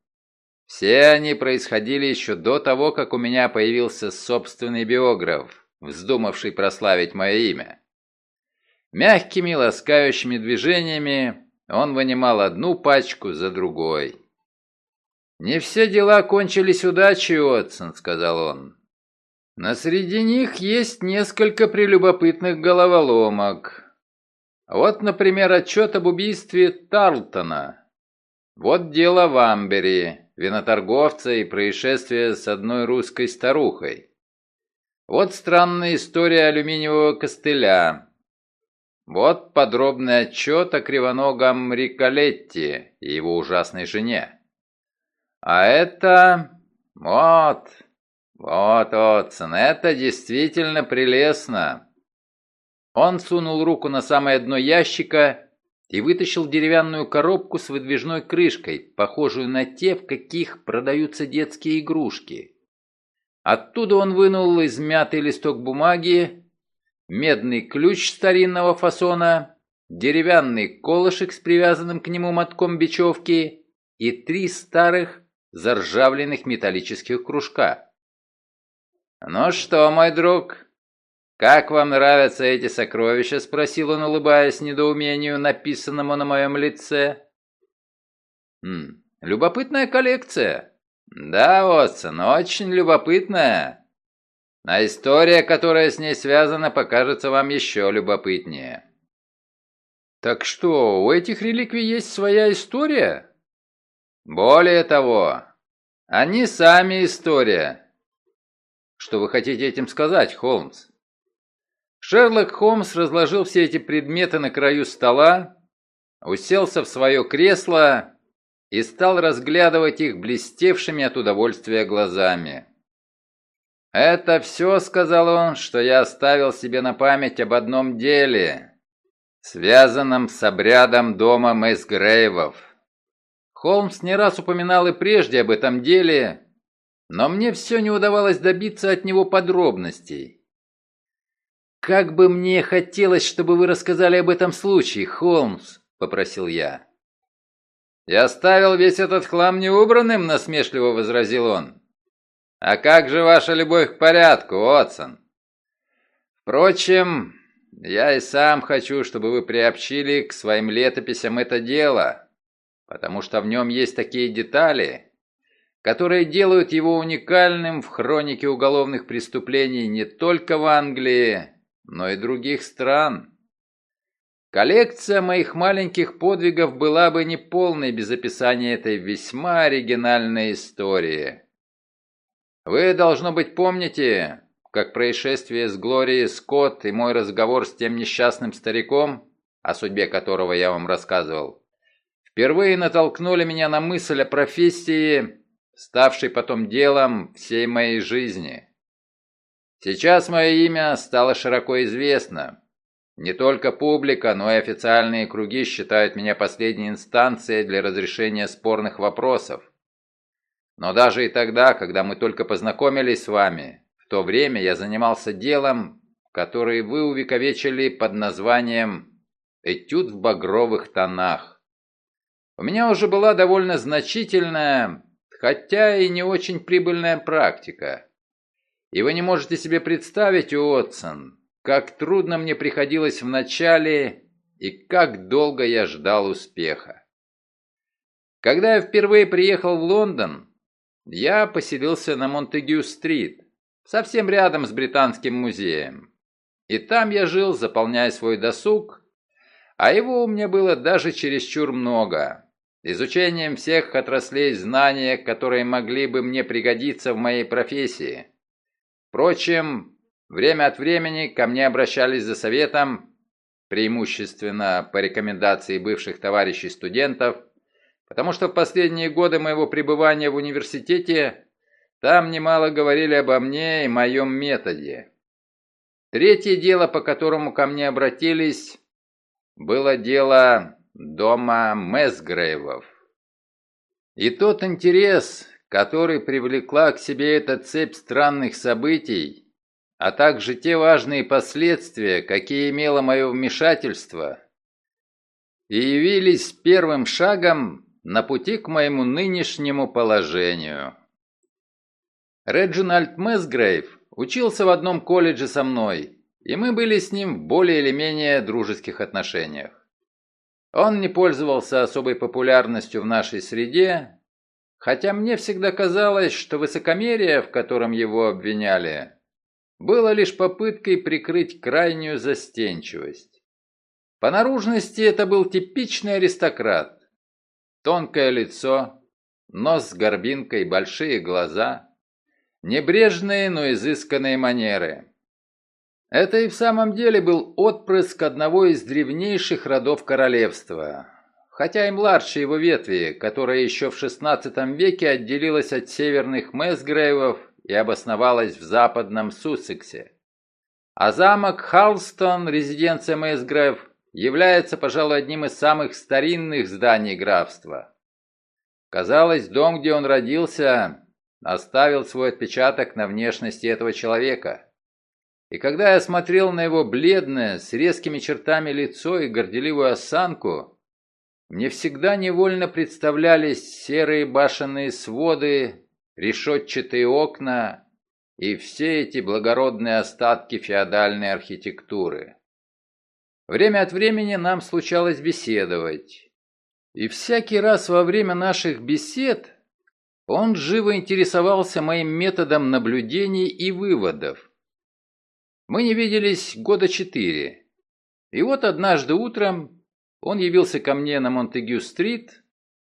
все они происходили еще до того, как у меня появился собственный биограф, вздумавший прославить мое имя. Мягкими ласкающими движениями он вынимал одну пачку за другой. «Не все дела кончились удачей, Отсон», — сказал он. «Но среди них есть несколько прелюбопытных головоломок. Вот, например, отчет об убийстве Тарлтона. Вот дело в Амбери, виноторговца и происшествие с одной русской старухой. Вот странная история алюминиевого костыля. Вот подробный отчет о кривоногом Риколетти и его ужасной жене. А это... вот... вот, Отсон, это действительно прелестно. Он сунул руку на самое дно ящика и вытащил деревянную коробку с выдвижной крышкой, похожую на те, в каких продаются детские игрушки. Оттуда он вынул измятый листок бумаги, медный ключ старинного фасона, деревянный колышек с привязанным к нему мотком бечевки и три старых заржавленных металлических кружка. «Ну что, мой друг, как вам нравятся эти сокровища?» — спросил он, улыбаясь недоумению, написанному на моем лице. «Хм, любопытная коллекция. «Да, Отсон, очень любопытная. А история, которая с ней связана, покажется вам еще любопытнее». «Так что, у этих реликвий есть своя история?» «Более того, они сами история». «Что вы хотите этим сказать, Холмс?» Шерлок Холмс разложил все эти предметы на краю стола, уселся в свое кресло и стал разглядывать их блестевшими от удовольствия глазами. «Это все, — сказал он, — что я оставил себе на память об одном деле, связанном с обрядом дома Мэйсгрейвов. Холмс не раз упоминал и прежде об этом деле, но мне все не удавалось добиться от него подробностей. «Как бы мне хотелось, чтобы вы рассказали об этом случае, Холмс», — попросил я. «Я оставил весь этот хлам неубранным», — насмешливо возразил он. «А как же ваша любовь к порядку, Отсон?» «Впрочем, я и сам хочу, чтобы вы приобщили к своим летописям это дело, потому что в нем есть такие детали, которые делают его уникальным в хронике уголовных преступлений не только в Англии, но и других стран». Коллекция моих маленьких подвигов была бы неполной без описания этой весьма оригинальной истории. Вы, должно быть, помните, как происшествие с Глорией Скотт и мой разговор с тем несчастным стариком, о судьбе которого я вам рассказывал, впервые натолкнули меня на мысль о профессии, ставшей потом делом всей моей жизни. Сейчас мое имя стало широко известно, не только публика, но и официальные круги считают меня последней инстанцией для разрешения спорных вопросов. Но даже и тогда, когда мы только познакомились с вами, в то время я занимался делом, которое вы увековечили под названием «Этюд в багровых тонах». У меня уже была довольно значительная, хотя и не очень прибыльная практика. И вы не можете себе представить, Уотсон, как трудно мне приходилось в начале и как долго я ждал успеха. Когда я впервые приехал в Лондон, я поселился на Монтегю-стрит, совсем рядом с Британским музеем. И там я жил, заполняя свой досуг, а его у меня было даже чересчур много. Изучением всех отраслей знания, которые могли бы мне пригодиться в моей профессии. Впрочем, Время от времени ко мне обращались за советом, преимущественно по рекомендации бывших товарищей студентов, потому что в последние годы моего пребывания в университете там немало говорили обо мне и моем методе. Третье дело, по которому ко мне обратились, было дело дома Месгрейвов. И тот интерес, который привлекла к себе эта цепь странных событий, а также те важные последствия, какие имело мое вмешательство, и явились первым шагом на пути к моему нынешнему положению. Реджинальд Месгрейв учился в одном колледже со мной, и мы были с ним в более или менее дружеских отношениях. Он не пользовался особой популярностью в нашей среде, хотя мне всегда казалось, что высокомерие, в котором его обвиняли, было лишь попыткой прикрыть крайнюю застенчивость. По наружности это был типичный аристократ. тонкое лицо, нос с горбинкой, большие глаза, небрежные, но изысканные манеры. Это и в самом деле был отпрыск одного из древнейших родов королевства, хотя и младшей его ветви, которая еще в XVI веке отделилась от северных Месгрейвов и обосновалась в западном Суссексе. А замок Халстон, резиденция Месгрейв, является, пожалуй, одним из самых старинных зданий графства. Казалось, дом, где он родился, оставил свой отпечаток на внешности этого человека – и когда я смотрел на его бледное, с резкими чертами лицо и горделивую осанку, мне всегда невольно представлялись серые башенные своды, решетчатые окна и все эти благородные остатки феодальной архитектуры. Время от времени нам случалось беседовать. И всякий раз во время наших бесед он живо интересовался моим методом наблюдений и выводов. Мы не виделись года четыре. И вот однажды утром он явился ко мне на Монтегю-стрит.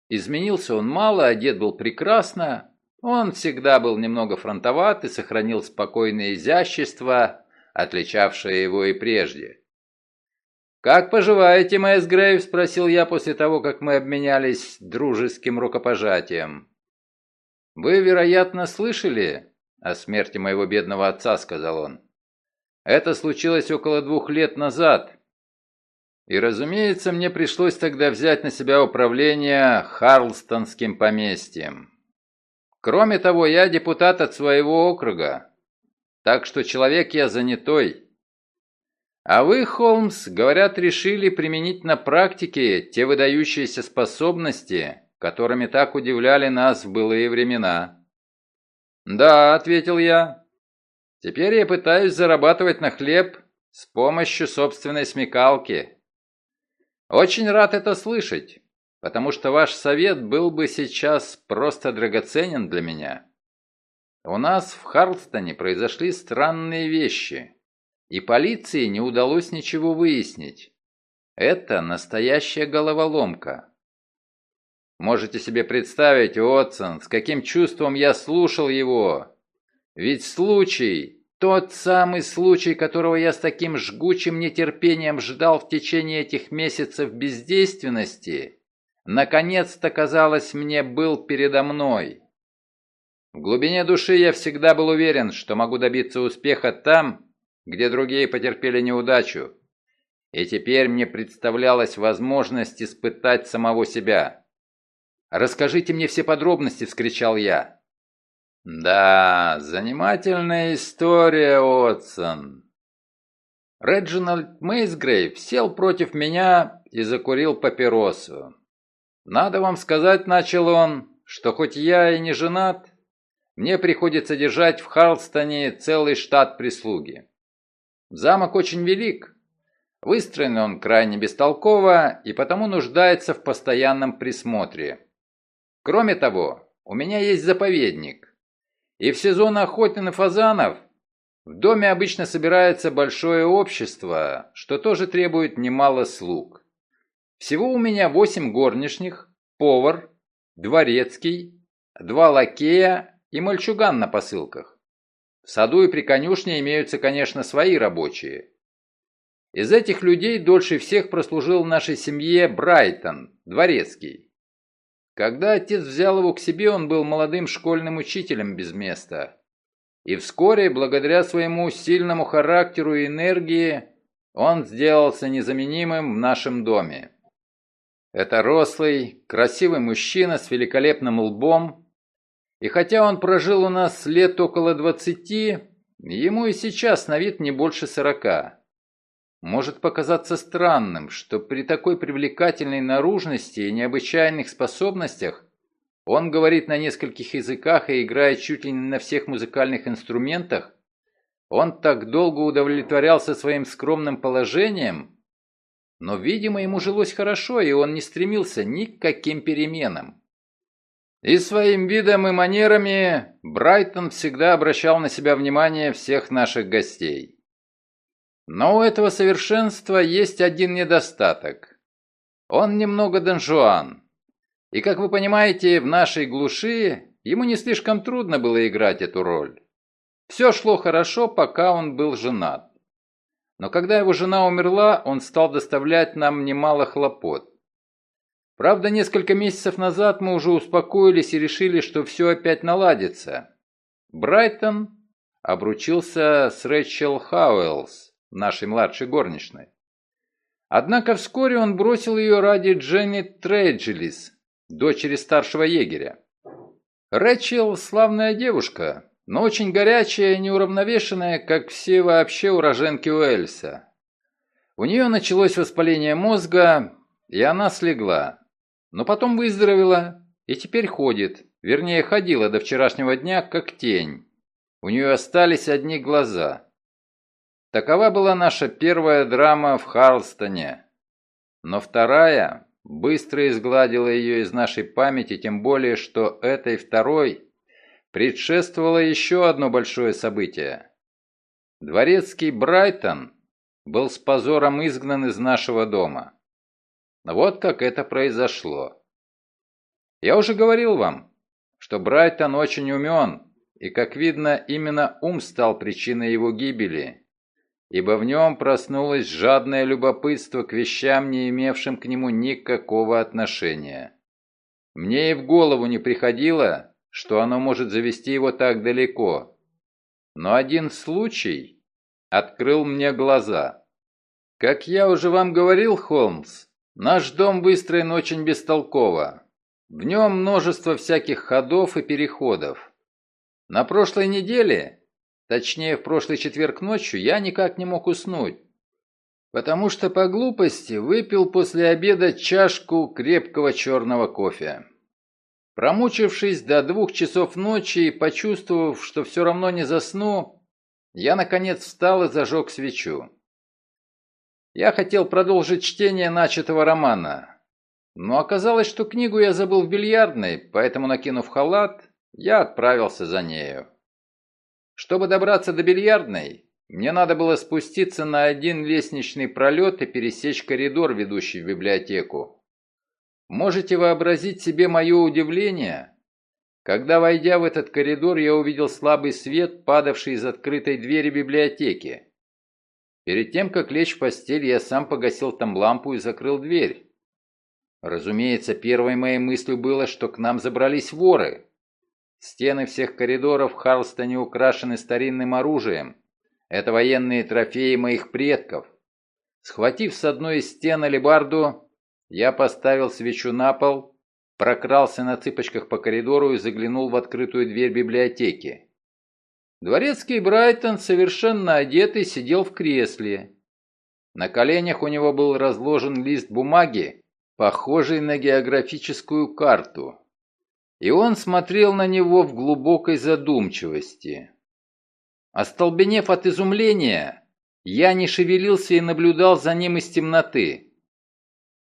Изменился он мало, одет был прекрасно. Он всегда был немного фронтоват и сохранил спокойное изящество, отличавшее его и прежде. «Как поживаете, Мэс Грейв?» – спросил я после того, как мы обменялись дружеским рукопожатием. «Вы, вероятно, слышали о смерти моего бедного отца», – сказал он. Это случилось около двух лет назад. И, разумеется, мне пришлось тогда взять на себя управление Харлстонским поместьем. Кроме того, я депутат от своего округа, так что человек я занятой. А вы, Холмс, говорят, решили применить на практике те выдающиеся способности, которыми так удивляли нас в былые времена. «Да», — ответил я, Теперь я пытаюсь зарабатывать на хлеб с помощью собственной смекалки. Очень рад это слышать, потому что ваш совет был бы сейчас просто драгоценен для меня. У нас в Харлстоне произошли странные вещи, и полиции не удалось ничего выяснить. Это настоящая головоломка. Можете себе представить, Отсон, с каким чувством я слушал его, ведь случай, тот самый случай, которого я с таким жгучим нетерпением ждал в течение этих месяцев бездейственности, наконец-то, казалось мне, был передо мной. В глубине души я всегда был уверен, что могу добиться успеха там, где другие потерпели неудачу. И теперь мне представлялась возможность испытать самого себя. «Расскажите мне все подробности!» – вскричал я. «Да, занимательная история, Отсон». Реджинальд Мейсгрейв сел против меня и закурил папиросу. «Надо вам сказать, — начал он, — что хоть я и не женат, мне приходится держать в Харлстоне целый штат прислуги. Замок очень велик, выстроен он крайне бестолково и потому нуждается в постоянном присмотре. Кроме того, у меня есть заповедник, и в сезон охоты на фазанов в доме обычно собирается большое общество, что тоже требует немало слуг. Всего у меня восемь горничных, повар, дворецкий, два лакея и мальчуган на посылках. В саду и при конюшне имеются, конечно, свои рабочие. Из этих людей дольше всех прослужил в нашей семье Брайтон, дворецкий. Когда отец взял его к себе, он был молодым школьным учителем без места. И вскоре, благодаря своему сильному характеру и энергии, он сделался незаменимым в нашем доме. Это рослый, красивый мужчина с великолепным лбом, и хотя он прожил у нас лет около двадцати, ему и сейчас на вид не больше сорока. Может показаться странным, что при такой привлекательной наружности и необычайных способностях он говорит на нескольких языках и играет чуть ли не на всех музыкальных инструментах. Он так долго удовлетворялся своим скромным положением, но, видимо, ему жилось хорошо, и он не стремился ни к каким переменам. И своим видом и манерами Брайтон всегда обращал на себя внимание всех наших гостей. Но у этого совершенства есть один недостаток. Он немного донжуан. И, как вы понимаете, в нашей глуши ему не слишком трудно было играть эту роль. Все шло хорошо, пока он был женат. Но когда его жена умерла, он стал доставлять нам немало хлопот. Правда, несколько месяцев назад мы уже успокоились и решили, что все опять наладится. Брайтон обручился с Рэчел Хауэллс, нашей младшей горничной. Однако вскоре он бросил ее ради Дженни Треджелис, дочери старшего егеря. Рэчел славная девушка, но очень горячая и неуравновешенная, как все вообще уроженки Уэльса. У нее началось воспаление мозга, и она слегла. Но потом выздоровела и теперь ходит, вернее ходила до вчерашнего дня, как тень. У нее остались одни глаза. Такова была наша первая драма в Харлстоне. Но вторая быстро изгладила ее из нашей памяти, тем более, что этой второй предшествовало еще одно большое событие. Дворецкий Брайтон был с позором изгнан из нашего дома. Вот как это произошло. Я уже говорил вам, что Брайтон очень умен, и, как видно, именно ум стал причиной его гибели, ибо в нем проснулось жадное любопытство к вещам, не имевшим к нему никакого отношения. Мне и в голову не приходило, что оно может завести его так далеко. Но один случай открыл мне глаза. Как я уже вам говорил, Холмс, Наш дом выстроен очень бестолково. В нем множество всяких ходов и переходов. На прошлой неделе, точнее в прошлый четверг ночью, я никак не мог уснуть, потому что по глупости выпил после обеда чашку крепкого черного кофе. Промучившись до двух часов ночи и почувствовав, что все равно не засну, я наконец встал и зажег свечу. Я хотел продолжить чтение начатого романа, но оказалось, что книгу я забыл в бильярдной, поэтому, накинув халат, я отправился за нею. Чтобы добраться до бильярдной, мне надо было спуститься на один лестничный пролет и пересечь коридор, ведущий в библиотеку. Можете вообразить себе мое удивление, когда, войдя в этот коридор, я увидел слабый свет, падавший из открытой двери библиотеки. Перед тем, как лечь в постель, я сам погасил там лампу и закрыл дверь. Разумеется, первой моей мыслью было, что к нам забрались воры. Стены всех коридоров Харлстоне украшены старинным оружием. Это военные трофеи моих предков. Схватив с одной из стен алебарду, я поставил свечу на пол, прокрался на цыпочках по коридору и заглянул в открытую дверь библиотеки. Дворецкий Брайтон, совершенно одетый, сидел в кресле. На коленях у него был разложен лист бумаги, похожий на географическую карту. И он смотрел на него в глубокой задумчивости. Остолбенев от изумления, я не шевелился и наблюдал за ним из темноты.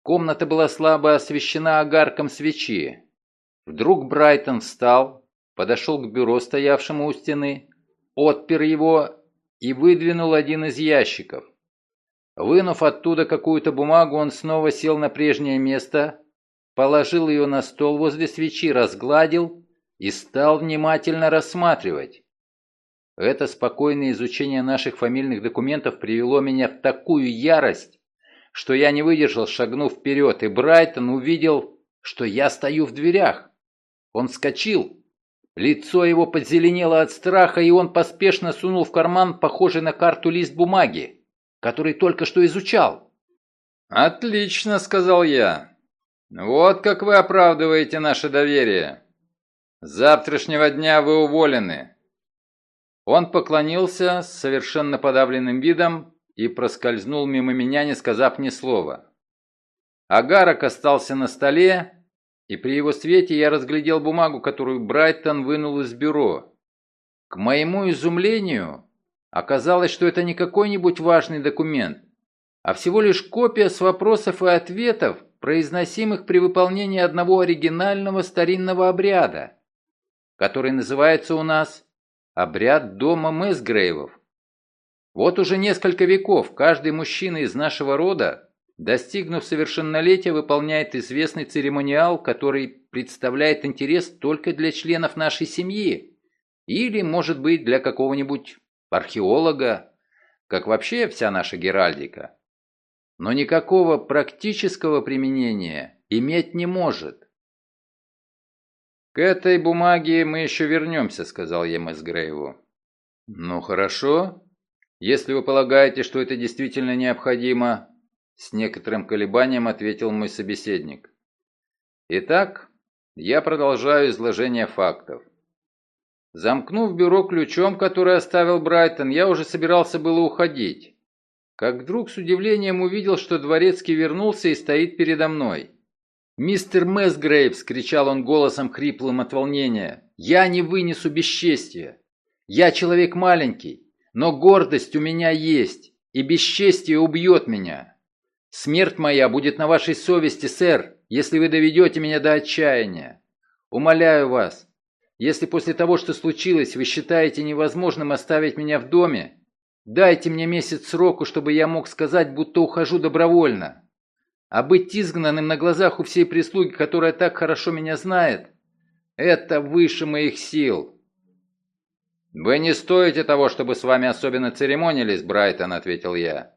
Комната была слабо освещена огарком свечи. Вдруг Брайтон встал, подошел к бюро, стоявшему у стены, отпер его и выдвинул один из ящиков. Вынув оттуда какую-то бумагу, он снова сел на прежнее место, положил ее на стол возле свечи, разгладил и стал внимательно рассматривать. Это спокойное изучение наших фамильных документов привело меня в такую ярость, что я не выдержал, шагнув вперед, и Брайтон увидел, что я стою в дверях. Он вскочил, Лицо его подзеленело от страха, и он поспешно сунул в карман похожий на карту лист бумаги, который только что изучал. «Отлично», — сказал я. «Вот как вы оправдываете наше доверие. С завтрашнего дня вы уволены». Он поклонился с совершенно подавленным видом и проскользнул мимо меня, не сказав ни слова. Агарок остался на столе, и при его свете я разглядел бумагу, которую Брайтон вынул из бюро. К моему изумлению, оказалось, что это не какой-нибудь важный документ, а всего лишь копия с вопросов и ответов, произносимых при выполнении одного оригинального старинного обряда, который называется у нас «Обряд дома Мэсгрейвов». Вот уже несколько веков каждый мужчина из нашего рода Достигнув совершеннолетия, выполняет известный церемониал, который представляет интерес только для членов нашей семьи. Или, может быть, для какого-нибудь археолога, как вообще вся наша Геральдика. Но никакого практического применения иметь не может. «К этой бумаге мы еще вернемся», — сказал я Грейву. «Ну хорошо. Если вы полагаете, что это действительно необходимо», — с некоторым колебанием ответил мой собеседник. «Итак, я продолжаю изложение фактов. Замкнув бюро ключом, который оставил Брайтон, я уже собирался было уходить. Как вдруг с удивлением увидел, что дворецкий вернулся и стоит передо мной. «Мистер Мэсгрейвс!» — кричал он голосом хриплым от волнения. «Я не вынесу бесчестия! Я человек маленький, но гордость у меня есть, и бесчестие убьет меня. Смерть моя будет на вашей совести, сэр, если вы доведете меня до отчаяния. Умоляю вас, если после того, что случилось, вы считаете невозможным оставить меня в доме, дайте мне месяц сроку, чтобы я мог сказать, будто ухожу добровольно. А быть изгнанным на глазах у всей прислуги, которая так хорошо меня знает, это выше моих сил. «Вы не стоите того, чтобы с вами особенно церемонились, Брайтон», — ответил я.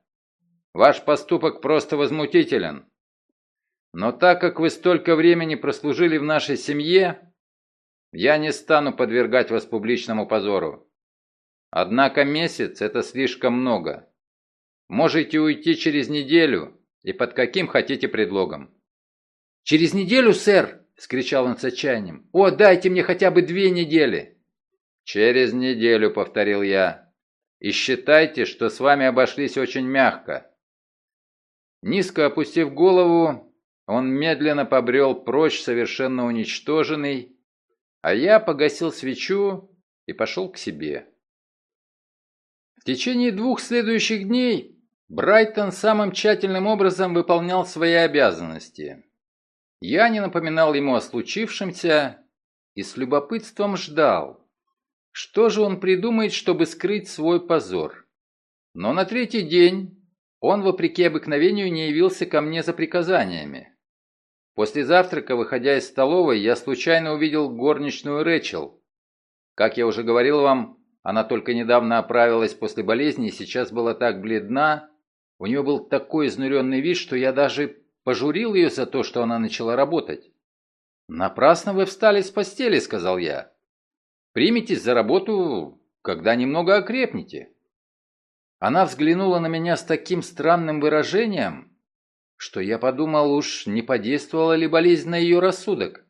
«Ваш поступок просто возмутителен. Но так как вы столько времени прослужили в нашей семье, я не стану подвергать вас публичному позору. Однако месяц – это слишком много. Можете уйти через неделю, и под каким хотите предлогом. «Через неделю, сэр!» — вскричал он с отчаянием. «О, дайте мне хотя бы две недели!» «Через неделю», — повторил я. «И считайте, что с вами обошлись очень мягко». Низко опустив голову, он медленно побрел прочь, совершенно уничтоженный, а я погасил свечу и пошел к себе. В течение двух следующих дней Брайтон самым тщательным образом выполнял свои обязанности. Я не напоминал ему о случившемся и с любопытством ждал. Что же он придумает, чтобы скрыть свой позор? Но на третий день он, вопреки обыкновению, не явился ко мне за приказаниями. После завтрака, выходя из столовой, я случайно увидел горничную Рэчел. Как я уже говорил вам, она только недавно оправилась после болезни и сейчас была так бледна, у нее был такой изнуренный вид, что я даже пожурил ее за то, что она начала работать. «Напрасно вы встали с постели», — сказал я. «Приметесь за работу, когда немного окрепнете». Она взглянула на меня с таким странным выражением, что я подумал, уж не подействовала ли болезнь на ее рассудок.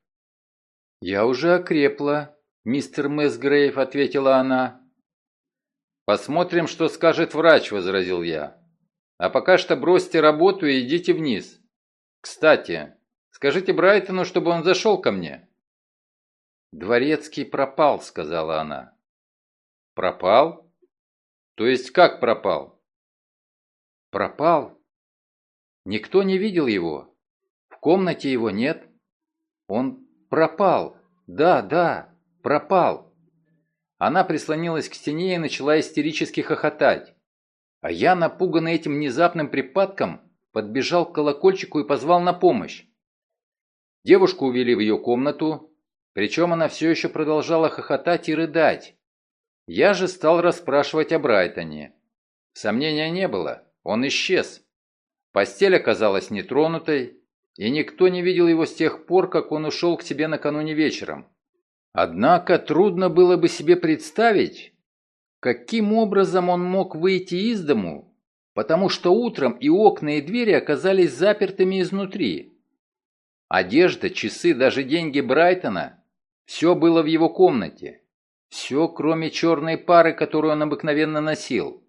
«Я уже окрепла», — мистер Мэсгрейв ответила она. «Посмотрим, что скажет врач», — возразил я. А пока что бросьте работу и идите вниз. Кстати, скажите Брайтону, чтобы он зашел ко мне». «Дворецкий пропал», — сказала она. «Пропал? То есть как пропал?» «Пропал. Никто не видел его. В комнате его нет. Он пропал. Да, да, пропал». Она прислонилась к стене и начала истерически хохотать. А я, напуганный этим внезапным припадком, подбежал к колокольчику и позвал на помощь. Девушку увели в ее комнату, причем она все еще продолжала хохотать и рыдать. Я же стал расспрашивать о Брайтоне. Сомнения не было, он исчез. Постель оказалась нетронутой, и никто не видел его с тех пор, как он ушел к себе накануне вечером. Однако трудно было бы себе представить, Каким образом он мог выйти из дому? Потому что утром и окна, и двери оказались запертыми изнутри. Одежда, часы, даже деньги Брайтона – все было в его комнате. Все, кроме черной пары, которую он обыкновенно носил.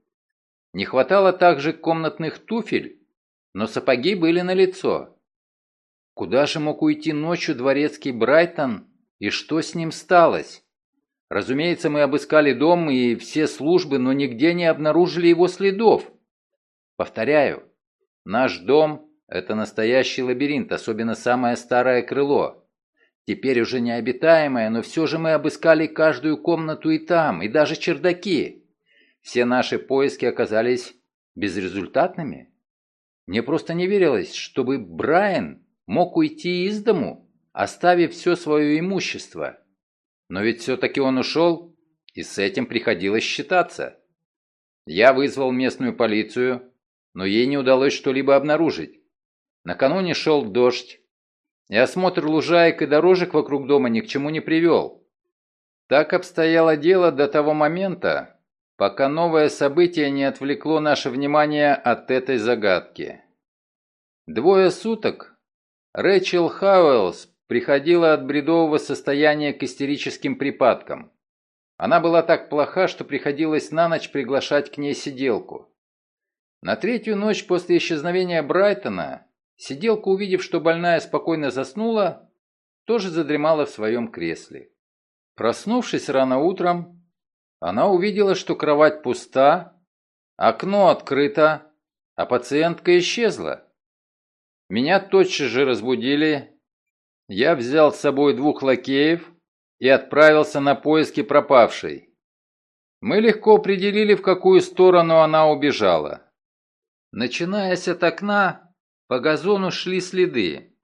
Не хватало также комнатных туфель, но сапоги были налицо. Куда же мог уйти ночью дворецкий Брайтон и что с ним сталось? Разумеется, мы обыскали дом и все службы, но нигде не обнаружили его следов. Повторяю, наш дом – это настоящий лабиринт, особенно самое старое крыло. Теперь уже необитаемое, но все же мы обыскали каждую комнату и там, и даже чердаки. Все наши поиски оказались безрезультатными. Мне просто не верилось, чтобы Брайан мог уйти из дому, оставив все свое имущество. Но ведь все-таки он ушел, и с этим приходилось считаться. Я вызвал местную полицию, но ей не удалось что-либо обнаружить. Накануне шел дождь, и осмотр лужаек и дорожек вокруг дома ни к чему не привел. Так обстояло дело до того момента, пока новое событие не отвлекло наше внимание от этой загадки. Двое суток Рэчел Хауэллс приходила от бредового состояния к истерическим припадкам. Она была так плоха, что приходилось на ночь приглашать к ней сиделку. На третью ночь после исчезновения Брайтона сиделка, увидев, что больная спокойно заснула, тоже задремала в своем кресле. Проснувшись рано утром, она увидела, что кровать пуста, окно открыто, а пациентка исчезла. Меня тотчас же разбудили. Я взял с собой двух лакеев и отправился на поиски пропавшей. Мы легко определили, в какую сторону она убежала. Начинаясь от окна, по газону шли следы,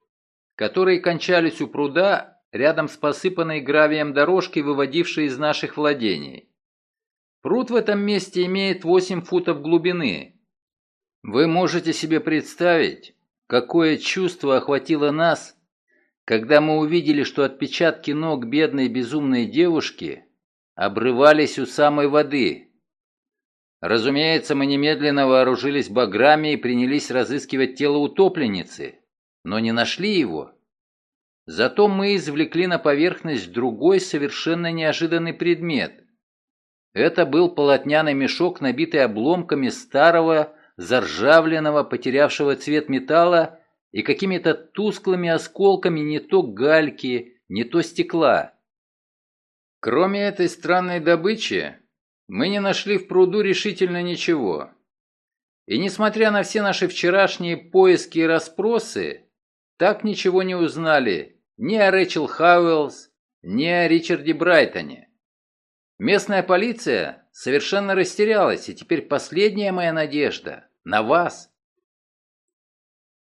которые кончались у пруда рядом с посыпанной гравием дорожкой, выводившей из наших владений. Пруд в этом месте имеет 8 футов глубины. Вы можете себе представить, какое чувство охватило нас, когда мы увидели, что отпечатки ног бедной безумной девушки обрывались у самой воды. Разумеется, мы немедленно вооружились баграми и принялись разыскивать тело утопленницы, но не нашли его. Зато мы извлекли на поверхность другой совершенно неожиданный предмет. Это был полотняный мешок, набитый обломками старого, заржавленного, потерявшего цвет металла и какими-то тусклыми осколками не то гальки, не то стекла. Кроме этой странной добычи, мы не нашли в пруду решительно ничего. И несмотря на все наши вчерашние поиски и расспросы, так ничего не узнали ни о Рэчел Хауэллс, ни о Ричарде Брайтоне. Местная полиция совершенно растерялась, и теперь последняя моя надежда на вас.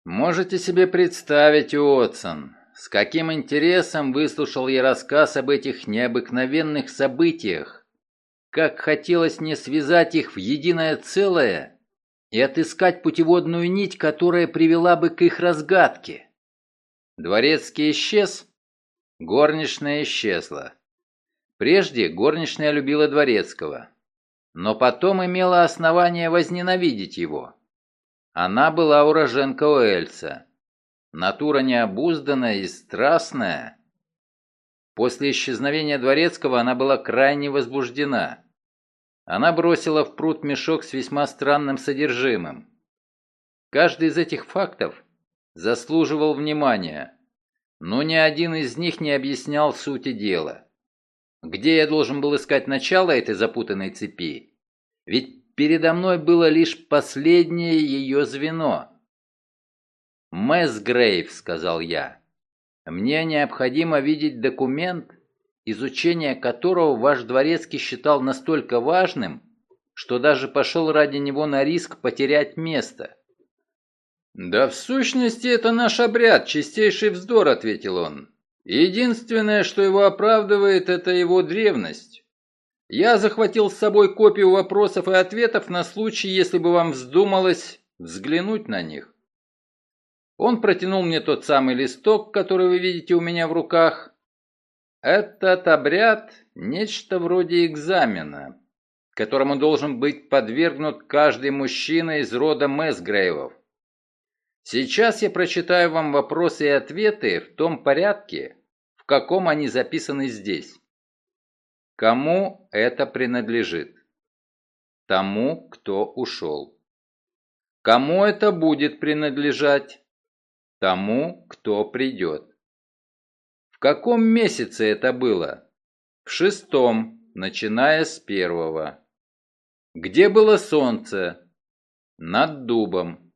Можете себе представить, Уотсон, с каким интересом выслушал я рассказ об этих необыкновенных событиях. Как хотелось мне связать их в единое целое и отыскать путеводную нить, которая привела бы к их разгадке. Дворецкий исчез, горничная исчезла. Прежде горничная любила Дворецкого, но потом имела основание возненавидеть его. Она была уроженка Уэльса. Натура необузданная и страстная. После исчезновения Дворецкого она была крайне возбуждена. Она бросила в пруд мешок с весьма странным содержимым. Каждый из этих фактов заслуживал внимания, но ни один из них не объяснял сути дела. Где я должен был искать начало этой запутанной цепи? Ведь передо мной было лишь последнее ее звено. «Мэс Грейв», — сказал я, — «мне необходимо видеть документ, изучение которого ваш дворецкий считал настолько важным, что даже пошел ради него на риск потерять место». «Да в сущности это наш обряд, чистейший вздор», — ответил он. Единственное, что его оправдывает, это его древность. Я захватил с собой копию вопросов и ответов на случай, если бы вам вздумалось взглянуть на них. Он протянул мне тот самый листок, который вы видите у меня в руках. Этот обряд – нечто вроде экзамена, которому должен быть подвергнут каждый мужчина из рода Месгрейвов. Сейчас я прочитаю вам вопросы и ответы в том порядке, в каком они записаны здесь. Кому это принадлежит? Тому, кто ушел. Кому это будет принадлежать? Тому, кто придет. В каком месяце это было? В шестом, начиная с первого. Где было солнце? Над дубом.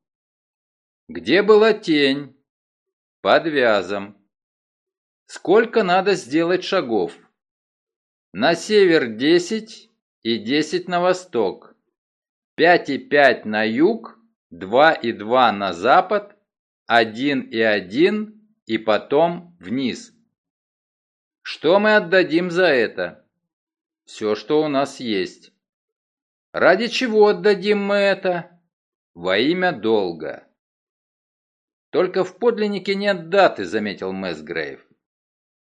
Где была тень? Под вязом. Сколько надо сделать шагов? На север 10 и 10 на восток. 5 и 5 на юг, 2 и 2 на запад, 1 и 1 и потом вниз. Что мы отдадим за это? Все, что у нас есть. Ради чего отдадим мы это? Во имя долга. Только в подлиннике нет даты, заметил Мэсгрейв.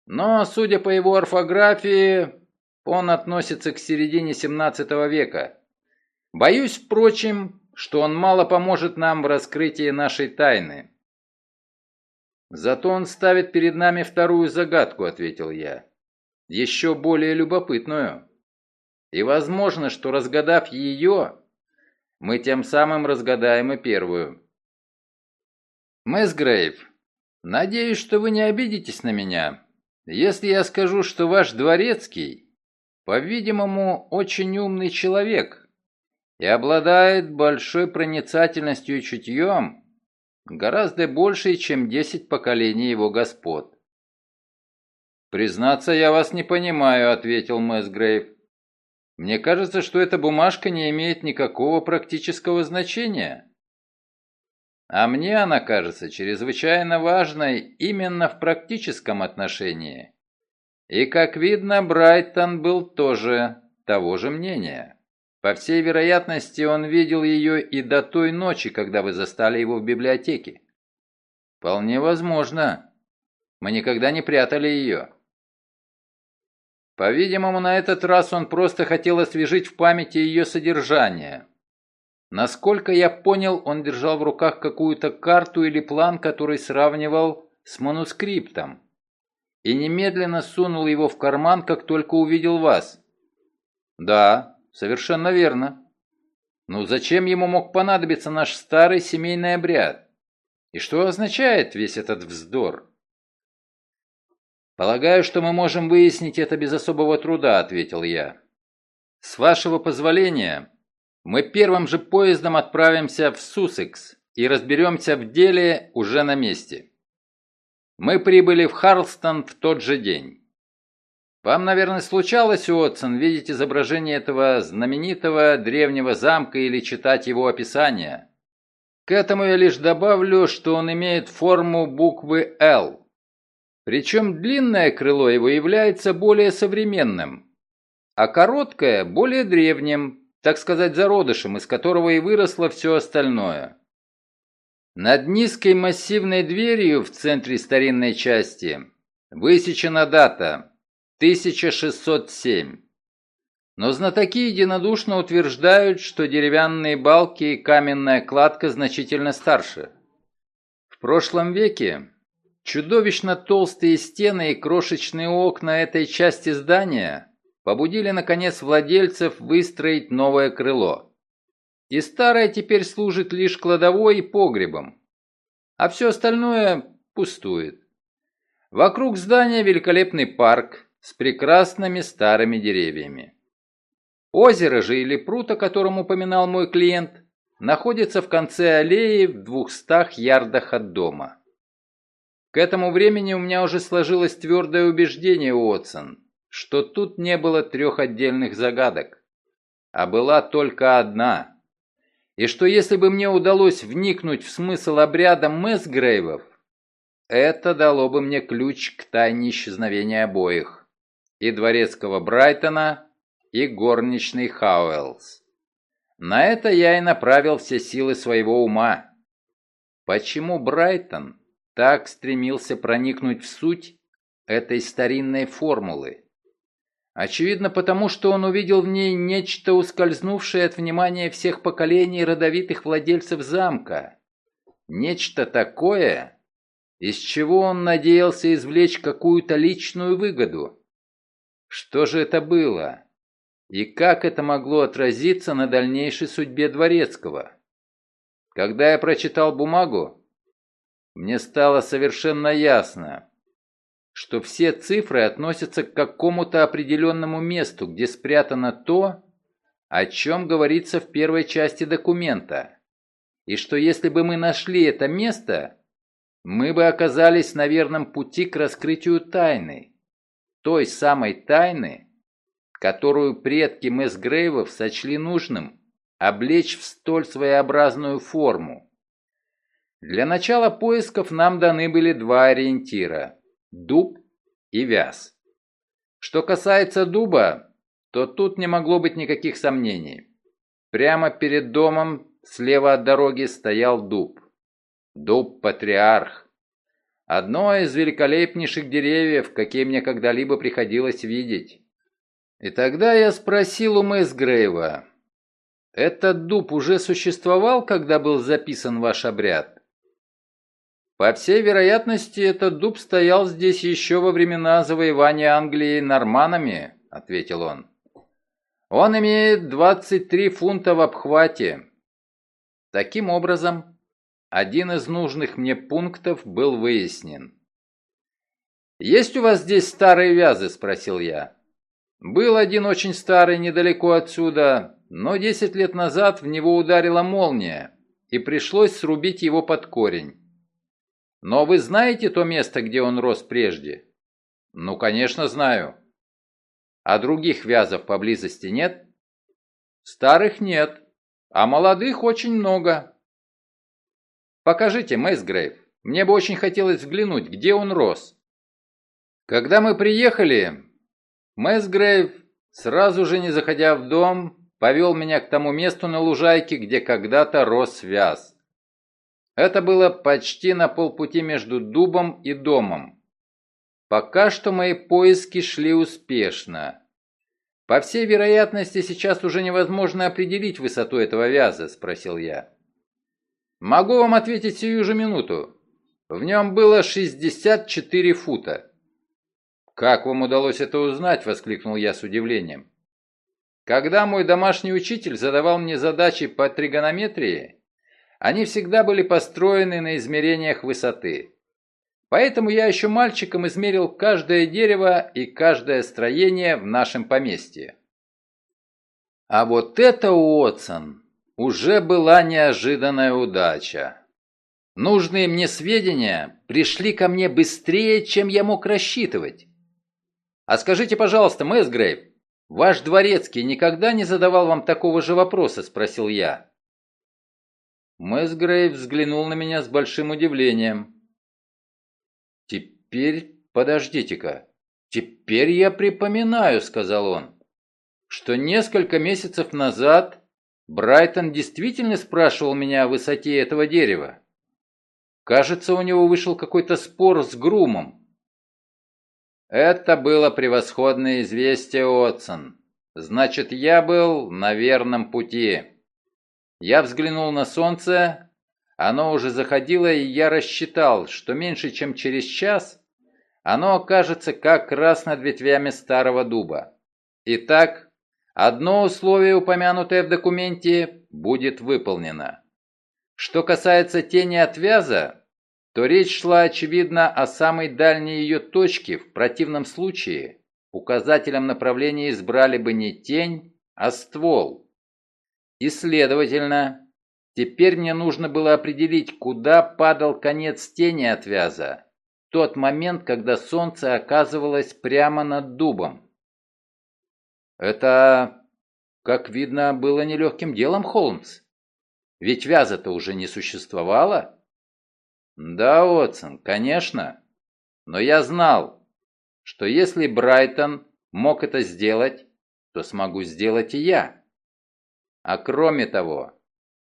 Но, судя по его орфографии, он относится к середине 17 века. Боюсь, впрочем, что он мало поможет нам в раскрытии нашей тайны. Зато он ставит перед нами вторую загадку, ответил я. Еще более любопытную. И возможно, что разгадав ее, мы тем самым разгадаем и первую. Мэсгрейв, надеюсь, что вы не обидитесь на меня, если я скажу, что ваш дворецкий, по-видимому, очень умный человек и обладает большой проницательностью и чутьем, гораздо большей, чем десять поколений его господ. «Признаться, я вас не понимаю», — ответил Мэсгрейв. Мне кажется, что эта бумажка не имеет никакого практического значения. А мне она кажется чрезвычайно важной именно в практическом отношении. И, как видно, Брайтон был тоже того же мнения. По всей вероятности, он видел ее и до той ночи, когда вы застали его в библиотеке. Вполне возможно. Мы никогда не прятали ее. По-видимому, на этот раз он просто хотел освежить в памяти ее содержание. Насколько я понял, он держал в руках какую-то карту или план, который сравнивал с манускриптом. И немедленно сунул его в карман, как только увидел вас. Да, совершенно верно. Но зачем ему мог понадобиться наш старый семейный обряд? И что означает весь этот вздор? «Полагаю, что мы можем выяснить это без особого труда», — ответил я. «С вашего позволения, мы первым же поездом отправимся в Суссекс и разберемся в деле уже на месте. Мы прибыли в Харлстон в тот же день. Вам, наверное, случалось, Уотсон, видеть изображение этого знаменитого древнего замка или читать его описание. К этому я лишь добавлю, что он имеет форму буквы «Л». Причем длинное крыло его является более современным, а короткое – более древним, так сказать, зародышем, из которого и выросло все остальное. Над низкой массивной дверью в центре старинной части высечена дата 1607. Но знатоки единодушно утверждают, что деревянные балки и каменная кладка значительно старше. В прошлом веке Чудовищно толстые стены и крошечные окна этой части здания побудили, наконец, владельцев выстроить новое крыло. И старое теперь служит лишь кладовой и погребом, а все остальное пустует. Вокруг здания великолепный парк с прекрасными старыми деревьями. Озеро же или пруд, о котором упоминал мой клиент, находится в конце аллеи в двухстах ярдах от дома. К этому времени у меня уже сложилось твердое убеждение, Уотсон, что тут не было трех отдельных загадок, а была только одна. И что если бы мне удалось вникнуть в смысл обряда Мэсгрейвов, это дало бы мне ключ к тайне исчезновения обоих, и дворецкого Брайтона, и горничной Хауэллс. На это я и направил все силы своего ума. Почему Брайтон так стремился проникнуть в суть этой старинной формулы. Очевидно, потому что он увидел в ней нечто ускользнувшее от внимания всех поколений родовитых владельцев замка. Нечто такое, из чего он надеялся извлечь какую-то личную выгоду. Что же это было? И как это могло отразиться на дальнейшей судьбе Дворецкого? Когда я прочитал бумагу, мне стало совершенно ясно, что все цифры относятся к какому-то определенному месту, где спрятано то, о чем говорится в первой части документа. И что если бы мы нашли это место, мы бы оказались на верном пути к раскрытию тайны. Той самой тайны, которую предки Мэсгрейвов сочли нужным облечь в столь своеобразную форму. Для начала поисков нам даны были два ориентира – дуб и вяз. Что касается дуба, то тут не могло быть никаких сомнений. Прямо перед домом, слева от дороги, стоял дуб. Дуб-патриарх. Одно из великолепнейших деревьев, какие мне когда-либо приходилось видеть. И тогда я спросил у Мэсгрейва, «Этот дуб уже существовал, когда был записан ваш обряд?» По всей вероятности, этот дуб стоял здесь еще во времена завоевания Англии норманами, ответил он. Он имеет 23 фунта в обхвате. Таким образом, один из нужных мне пунктов был выяснен. «Есть у вас здесь старые вязы?» – спросил я. «Был один очень старый недалеко отсюда, но 10 лет назад в него ударила молния, и пришлось срубить его под корень. Но вы знаете то место, где он рос прежде? Ну, конечно, знаю. А других вязов поблизости нет? Старых нет, а молодых очень много. Покажите, Мэсгрейв, мне бы очень хотелось взглянуть, где он рос. Когда мы приехали, Мэсгрейв, сразу же не заходя в дом, повел меня к тому месту на лужайке, где когда-то рос вяз. Это было почти на полпути между дубом и домом. Пока что мои поиски шли успешно. По всей вероятности, сейчас уже невозможно определить высоту этого вяза, спросил я. Могу вам ответить сию же минуту. В нем было 64 фута. «Как вам удалось это узнать?» – воскликнул я с удивлением. Когда мой домашний учитель задавал мне задачи по тригонометрии, они всегда были построены на измерениях высоты. Поэтому я еще мальчиком измерил каждое дерево и каждое строение в нашем поместье. А вот это, Уотсон, уже была неожиданная удача. Нужные мне сведения пришли ко мне быстрее, чем я мог рассчитывать. А скажите, пожалуйста, Мэсгрейв, ваш дворецкий никогда не задавал вам такого же вопроса, спросил я. Мэсгрейв взглянул на меня с большим удивлением. «Теперь, подождите-ка, теперь я припоминаю», — сказал он, «что несколько месяцев назад Брайтон действительно спрашивал меня о высоте этого дерева. Кажется, у него вышел какой-то спор с Грумом». Это было превосходное известие, Отсон. Значит, я был на верном пути. Я взглянул на солнце, оно уже заходило, и я рассчитал, что меньше чем через час оно окажется как раз над ветвями старого дуба. Итак, одно условие, упомянутое в документе, будет выполнено. Что касается тени отвяза, то речь шла, очевидно, о самой дальней ее точке, в противном случае указателем направления избрали бы не тень, а ствол. И, следовательно, теперь мне нужно было определить, куда падал конец тени от вяза, тот момент, когда солнце оказывалось прямо над дубом. Это, как видно, было нелегким делом, Холмс. Ведь вяза-то уже не существовало. Да, Отсон, конечно. Но я знал, что если Брайтон мог это сделать, то смогу сделать и я. А кроме того,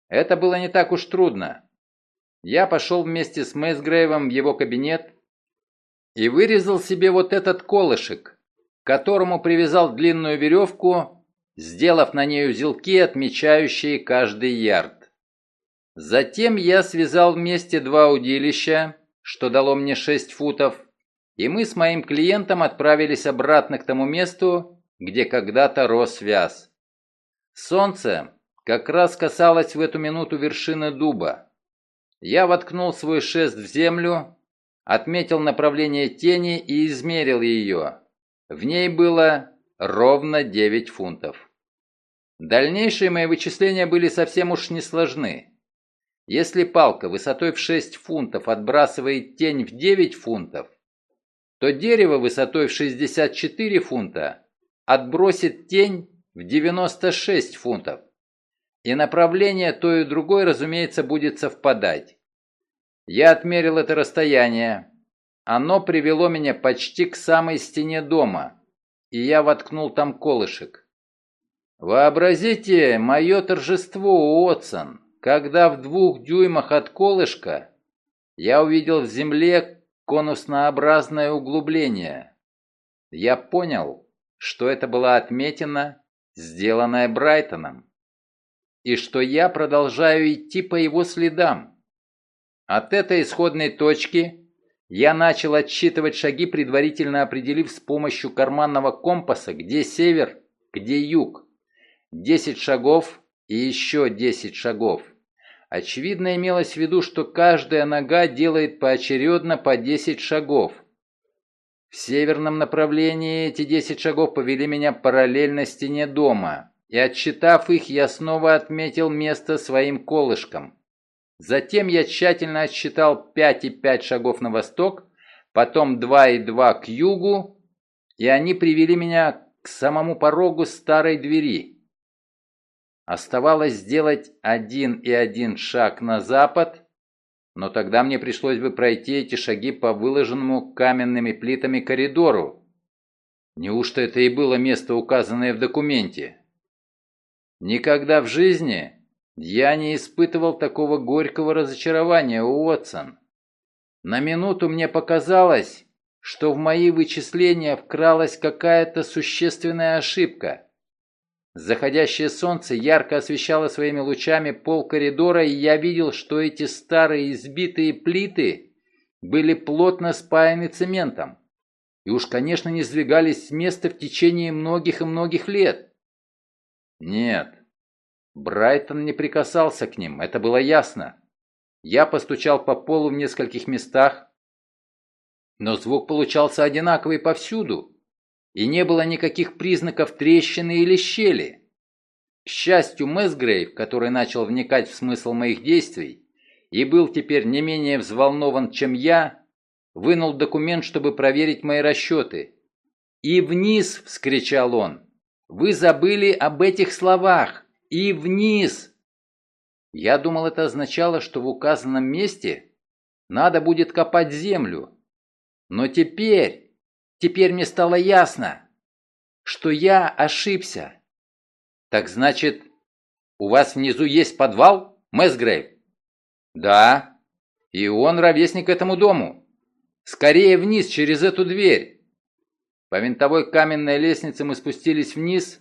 это было не так уж трудно. Я пошел вместе с Мэсгрейвом в его кабинет и вырезал себе вот этот колышек, к которому привязал длинную веревку, сделав на ней узелки, отмечающие каждый ярд. Затем я связал вместе два удилища, что дало мне 6 футов, и мы с моим клиентом отправились обратно к тому месту, где когда-то рос вяз. Солнце как раз касалось в эту минуту вершины дуба. Я воткнул свой шест в землю, отметил направление тени и измерил ее. В ней было ровно 9 фунтов. Дальнейшие мои вычисления были совсем уж не сложны. Если палка высотой в 6 фунтов отбрасывает тень в 9 фунтов, то дерево высотой в 64 фунта отбросит тень в 96 фунтов. И направление то и другой, разумеется, будет совпадать. Я отмерил это расстояние. Оно привело меня почти к самой стене дома, и я воткнул там колышек. Вообразите мое торжество, Уотсон, когда в двух дюймах от колышка я увидел в земле конуснообразное углубление. Я понял, что это была отметина, сделанная Брайтоном, и что я продолжаю идти по его следам. От этой исходной точки я начал отсчитывать шаги, предварительно определив с помощью карманного компаса, где север, где юг. Десять шагов и еще десять шагов. Очевидно, имелось в виду, что каждая нога делает поочередно по десять шагов. В северном направлении эти десять шагов повели меня параллельно стене дома, и отсчитав их, я снова отметил место своим колышком. Затем я тщательно отсчитал 5 и 5 шагов на восток, потом 2 и 2 к югу, и они привели меня к самому порогу старой двери. Оставалось сделать один и один шаг на запад, но тогда мне пришлось бы пройти эти шаги по выложенному каменными плитами коридору. Неужто это и было место, указанное в документе? Никогда в жизни я не испытывал такого горького разочарования, Уотсон. На минуту мне показалось, что в мои вычисления вкралась какая-то существенная ошибка. Заходящее солнце ярко освещало своими лучами пол коридора, и я видел, что эти старые избитые плиты были плотно спаяны цементом. И уж, конечно, не сдвигались с места в течение многих и многих лет. Нет, Брайтон не прикасался к ним, это было ясно. Я постучал по полу в нескольких местах, но звук получался одинаковый повсюду, и не было никаких признаков трещины или щели. К счастью, Мэсгрейв, который начал вникать в смысл моих действий и был теперь не менее взволнован, чем я, вынул документ, чтобы проверить мои расчеты. «И вниз!» — вскричал он. «Вы забыли об этих словах! и вниз. Я думал, это означало, что в указанном месте надо будет копать землю. Но теперь, теперь мне стало ясно, что я ошибся. Так значит, у вас внизу есть подвал, Мэсгрейв? Да, и он ровесник этому дому. Скорее вниз, через эту дверь. По винтовой каменной лестнице мы спустились вниз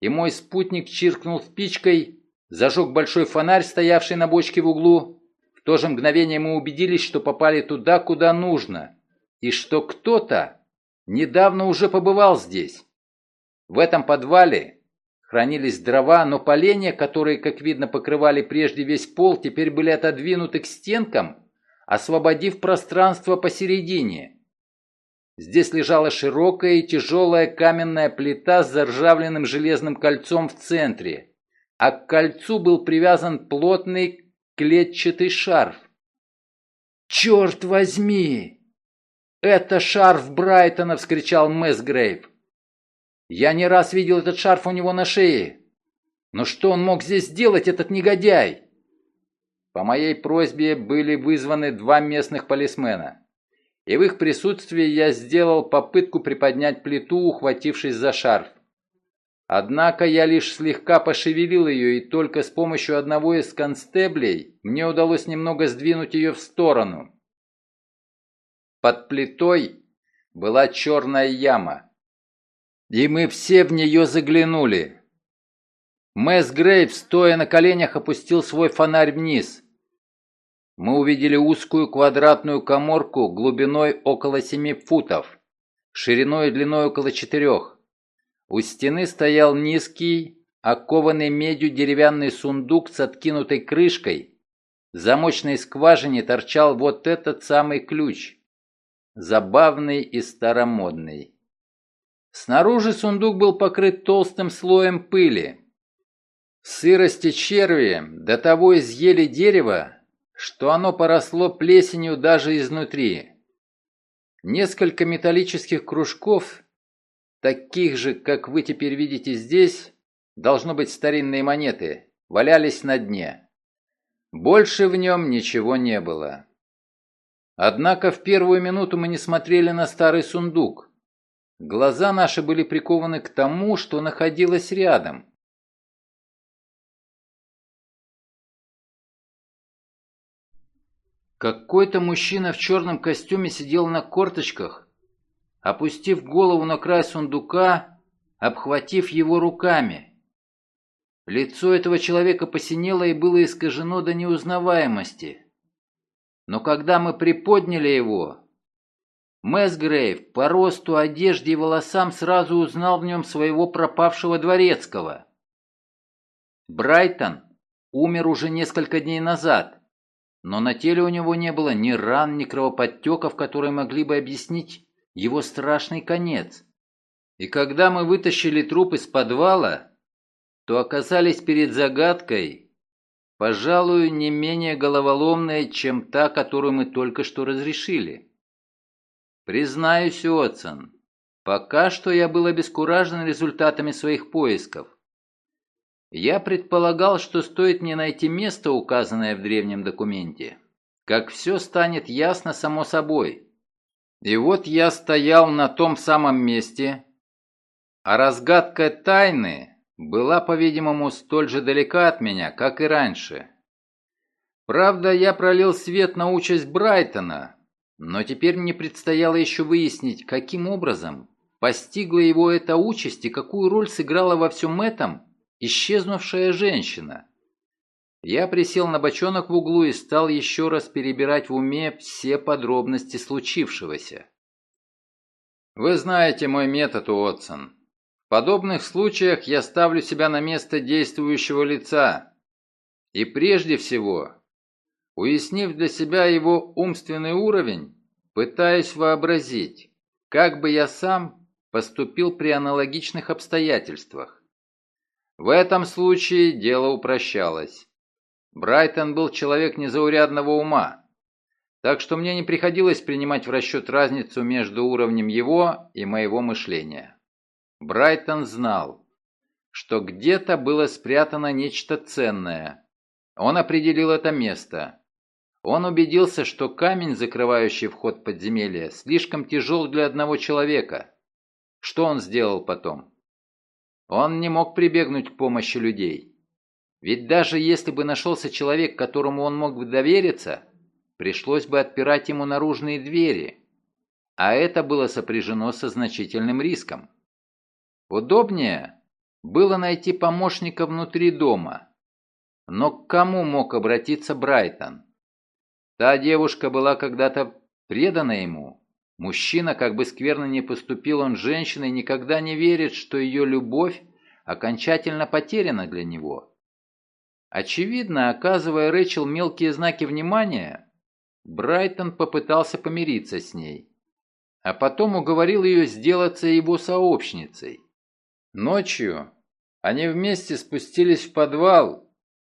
и мой спутник чиркнул спичкой, зажег большой фонарь, стоявший на бочке в углу. В то же мгновение мы убедились, что попали туда, куда нужно, и что кто-то недавно уже побывал здесь. В этом подвале хранились дрова, но поленья, которые, как видно, покрывали прежде весь пол, теперь были отодвинуты к стенкам, освободив пространство посередине. Здесь лежала широкая и тяжелая каменная плита с заржавленным железным кольцом в центре, а к кольцу был привязан плотный клетчатый шарф. «Черт возьми! Это шарф Брайтона!» — вскричал Мэсгрейв. «Я не раз видел этот шарф у него на шее. Но что он мог здесь делать, этот негодяй?» По моей просьбе были вызваны два местных полисмена и в их присутствии я сделал попытку приподнять плиту, ухватившись за шарф. Однако я лишь слегка пошевелил ее, и только с помощью одного из констеблей мне удалось немного сдвинуть ее в сторону. Под плитой была черная яма, и мы все в нее заглянули. Мэс Грейв, стоя на коленях, опустил свой фонарь вниз мы увидели узкую квадратную коморку глубиной около семи футов, шириной и длиной около четырех. У стены стоял низкий, окованный медью деревянный сундук с откинутой крышкой. В замочной скважине торчал вот этот самый ключ, забавный и старомодный. Снаружи сундук был покрыт толстым слоем пыли. Сырости черви до того изъели дерево, что оно поросло плесенью даже изнутри. Несколько металлических кружков, таких же, как вы теперь видите здесь, должно быть старинные монеты, валялись на дне. Больше в нем ничего не было. Однако в первую минуту мы не смотрели на старый сундук. Глаза наши были прикованы к тому, что находилось рядом. Какой-то мужчина в черном костюме сидел на корточках, опустив голову на край сундука, обхватив его руками. Лицо этого человека посинело и было искажено до неузнаваемости. Но когда мы приподняли его, Мэсгрейв по росту, одежде и волосам сразу узнал в нем своего пропавшего дворецкого. Брайтон умер уже несколько дней назад, но на теле у него не было ни ран, ни кровоподтеков, которые могли бы объяснить его страшный конец. И когда мы вытащили труп из подвала, то оказались перед загадкой, пожалуй, не менее головоломной, чем та, которую мы только что разрешили. Признаюсь, Отсон, пока что я был обескуражен результатами своих поисков. Я предполагал, что стоит мне найти место, указанное в древнем документе, как все станет ясно само собой. И вот я стоял на том самом месте, а разгадка тайны была, по-видимому, столь же далека от меня, как и раньше. Правда, я пролил свет на участь Брайтона, но теперь мне предстояло еще выяснить, каким образом постигла его эта участь и какую роль сыграла во всем этом исчезнувшая женщина. Я присел на бочонок в углу и стал еще раз перебирать в уме все подробности случившегося. Вы знаете мой метод, Уотсон. Подобных случаях я ставлю себя на место действующего лица. И прежде всего Уяснив для себя его умственный уровень, пытаюсь вообразить, как бы я сам поступил при аналогичных обстоятельствах. В этом случае дело упрощалось. Брайтон был человек незаурядного ума, так что мне не приходилось принимать в расчет разницу между уровнем его и моего мышления. Брайтон знал, что где-то было спрятано нечто ценное. Он определил это место. Он убедился, что камень, закрывающий вход в подземелье, слишком тяжел для одного человека. Что он сделал потом? Он не мог прибегнуть к помощи людей. Ведь даже если бы нашелся человек, которому он мог бы довериться, пришлось бы отпирать ему наружные двери, а это было сопряжено со значительным риском. Удобнее было найти помощника внутри дома. Но к кому мог обратиться Брайтон? Та девушка была когда-то предана ему. Мужчина, как бы скверно ни поступил он женщиной, никогда не верит, что ее любовь окончательно потеряна для него. Очевидно, оказывая Рэчел мелкие знаки внимания, Брайтон попытался помириться с ней, а потом уговорил ее сделаться его сообщницей. Ночью они вместе спустились в подвал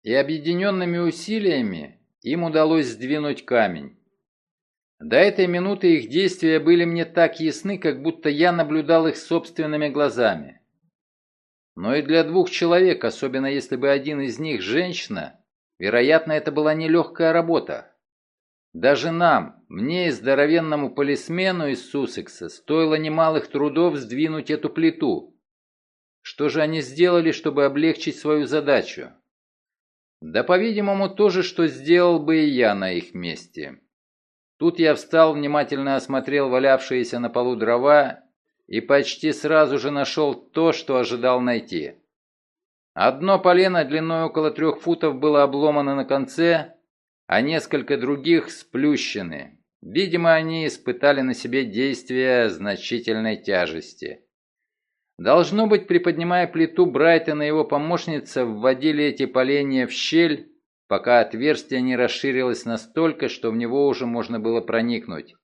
и объединенными усилиями им удалось сдвинуть камень. До этой минуты их действия были мне так ясны, как будто я наблюдал их собственными глазами. Но и для двух человек, особенно если бы один из них женщина, вероятно, это была нелегкая работа. Даже нам, мне и здоровенному полисмену из Суссекса, стоило немалых трудов сдвинуть эту плиту. Что же они сделали, чтобы облегчить свою задачу? Да, по-видимому, то же, что сделал бы и я на их месте. Тут я встал, внимательно осмотрел валявшиеся на полу дрова и почти сразу же нашел то, что ожидал найти. Одно полено длиной около трех футов было обломано на конце, а несколько других сплющены. Видимо, они испытали на себе действие значительной тяжести. Должно быть, приподнимая плиту, Брайтон и его помощница вводили эти поленья в щель, пока отверстие не расширилось настолько, что в него уже можно было проникнуть.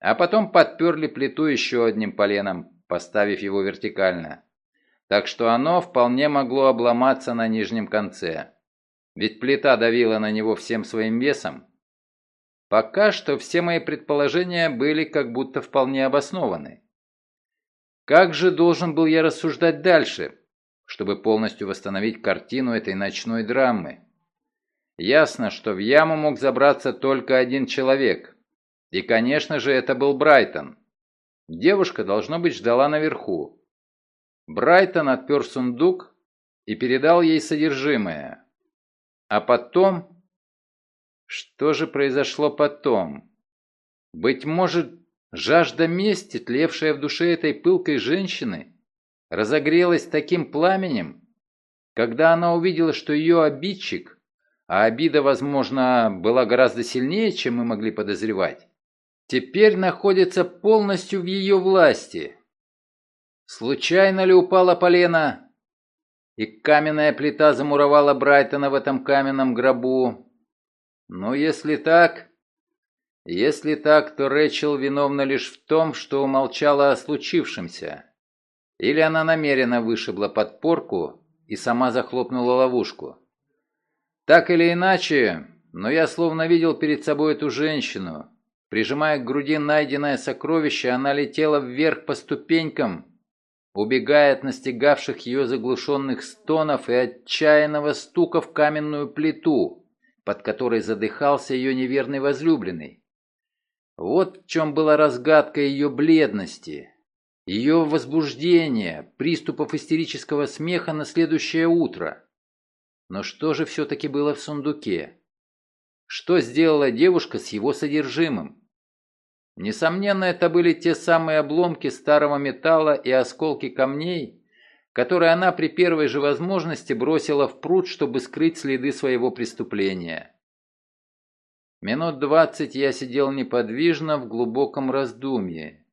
А потом подперли плиту еще одним поленом, поставив его вертикально. Так что оно вполне могло обломаться на нижнем конце. Ведь плита давила на него всем своим весом. Пока что все мои предположения были как будто вполне обоснованы. Как же должен был я рассуждать дальше, чтобы полностью восстановить картину этой ночной драмы? Ясно, что в яму мог забраться только один человек. И, конечно же, это был Брайтон. Девушка, должно быть, ждала наверху. Брайтон отпер сундук и передал ей содержимое. А потом... Что же произошло потом? Быть может, жажда мести, тлевшая в душе этой пылкой женщины, разогрелась таким пламенем, когда она увидела, что ее обидчик, а обида, возможно, была гораздо сильнее, чем мы могли подозревать, теперь находится полностью в ее власти. Случайно ли упала полена, и каменная плита замуровала Брайтона в этом каменном гробу? Ну, если так... Если так, то Рэчел виновна лишь в том, что умолчала о случившемся. Или она намеренно вышибла подпорку и сама захлопнула ловушку. Так или иначе, но я словно видел перед собой эту женщину, Прижимая к груди найденное сокровище, она летела вверх по ступенькам, убегая от настигавших ее заглушенных стонов и отчаянного стука в каменную плиту, под которой задыхался ее неверный возлюбленный. Вот в чем была разгадка ее бледности, ее возбуждения, приступов истерического смеха на следующее утро. Но что же все-таки было в сундуке? Что сделала девушка с его содержимым? Несомненно, это были те самые обломки старого металла и осколки камней, которые она при первой же возможности бросила в пруд, чтобы скрыть следы своего преступления. Минут двадцать я сидел неподвижно в глубоком раздумье.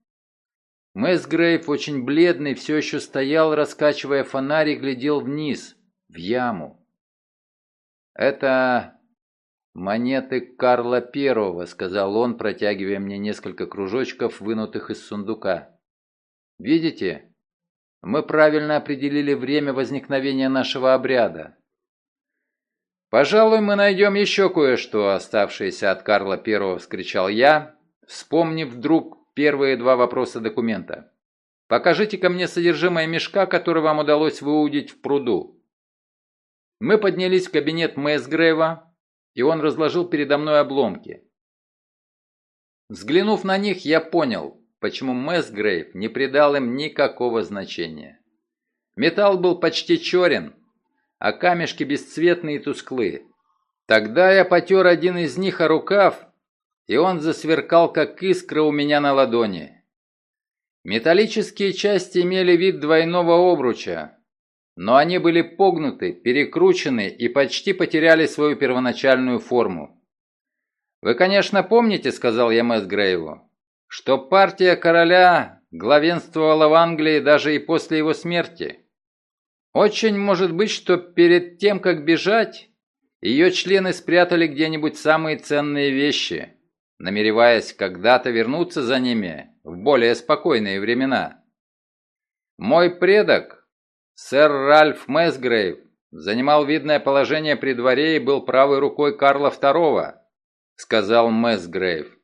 Мэс Грейв, очень бледный, все еще стоял, раскачивая фонарь и глядел вниз, в яму. Это «Монеты Карла Первого», — сказал он, протягивая мне несколько кружочков, вынутых из сундука. «Видите? Мы правильно определили время возникновения нашего обряда. «Пожалуй, мы найдем еще кое-что, оставшееся от Карла Первого», — вскричал я, вспомнив вдруг первые два вопроса документа. «Покажите-ка мне содержимое мешка, который вам удалось выудить в пруду». Мы поднялись в кабинет Мэсгрейва, и он разложил передо мной обломки. Взглянув на них, я понял, почему Мэсгрейв не придал им никакого значения. Металл был почти черен, а камешки бесцветные и тусклые. Тогда я потер один из них о рукав, и он засверкал, как искра у меня на ладони. Металлические части имели вид двойного обруча, но они были погнуты, перекручены и почти потеряли свою первоначальную форму. «Вы, конечно, помните, — сказал я Мэс Грейву, — что партия короля главенствовала в Англии даже и после его смерти. Очень может быть, что перед тем, как бежать, ее члены спрятали где-нибудь самые ценные вещи, намереваясь когда-то вернуться за ними в более спокойные времена. Мой предок Сэр Ральф Месгрейв занимал видное положение при дворе и был правой рукой Карла II, сказал Месгрейв.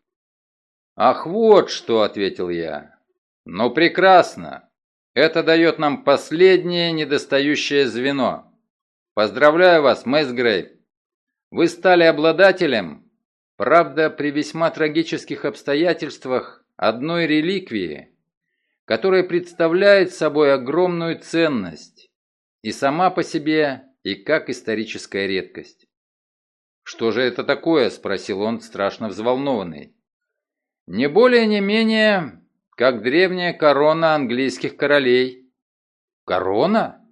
Ах, вот что, ответил я. Ну, прекрасно. Это дает нам последнее недостающее звено. Поздравляю вас, Месгрейв. Вы стали обладателем, правда, при весьма трагических обстоятельствах, одной реликвии, которая представляет собой огромную ценность и сама по себе, и как историческая редкость. «Что же это такое?» – спросил он, страшно взволнованный. «Не более не менее, как древняя корона английских королей». «Корона?»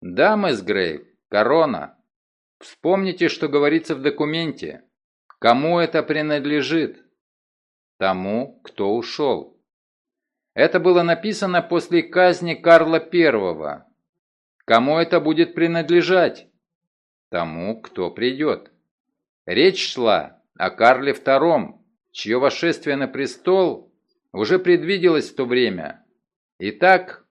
«Да, мисс Грейв, корона. Вспомните, что говорится в документе. Кому это принадлежит?» «Тому, кто ушел». Это было написано после казни Карла I. Кому это будет принадлежать? Тому, кто придет. Речь шла о Карле II, чье восшествие на престол уже предвиделось в то время. Итак,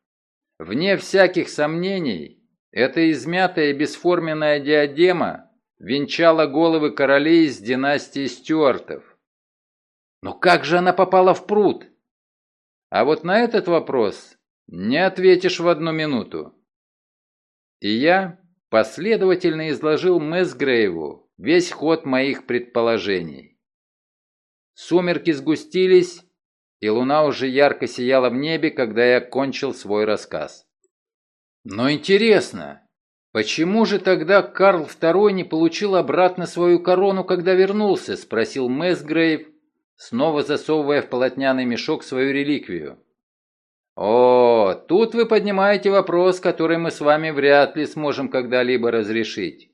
вне всяких сомнений, эта измятая и бесформенная диадема венчала головы королей из династии Стюартов. Но как же она попала в пруд? А вот на этот вопрос не ответишь в одну минуту. И я последовательно изложил Мэс Грейву весь ход моих предположений. Сумерки сгустились, и луна уже ярко сияла в небе, когда я кончил свой рассказ. Но интересно, почему же тогда Карл II не получил обратно свою корону, когда вернулся? Спросил Месгрейв, снова засовывая в полотняный мешок свою реликвию. О, тут вы поднимаете вопрос, который мы с вами вряд ли сможем когда-либо разрешить.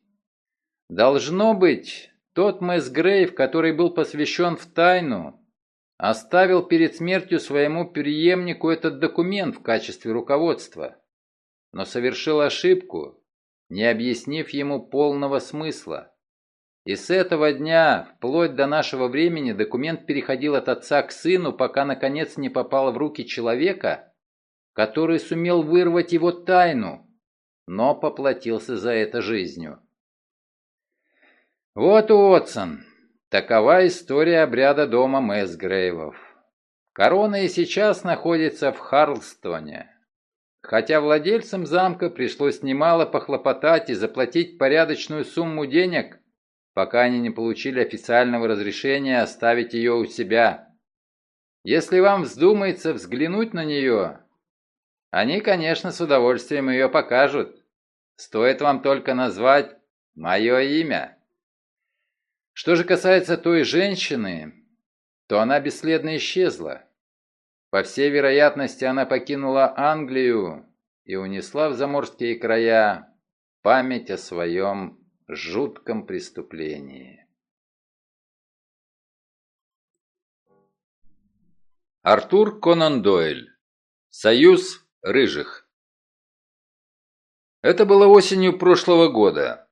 Должно быть, тот Месгрейв, который был посвящен в тайну, оставил перед смертью своему преемнику этот документ в качестве руководства, но совершил ошибку, не объяснив ему полного смысла. И с этого дня, вплоть до нашего времени, документ переходил от отца к сыну, пока наконец не попал в руки человека, который сумел вырвать его тайну, но поплатился за это жизнью. Вот, Уотсон, такова история обряда дома Мэсгрейвов. Корона и сейчас находится в Харлстоне. Хотя владельцам замка пришлось немало похлопотать и заплатить порядочную сумму денег, пока они не получили официального разрешения оставить ее у себя. Если вам вздумается взглянуть на нее, они, конечно, с удовольствием ее покажут. Стоит вам только назвать мое имя. Что же касается той женщины, то она бесследно исчезла. По всей вероятности, она покинула Англию и унесла в заморские края память о своем жутком преступлении. Артур Конан Дойль. Союз рыжих. Это было осенью прошлого года.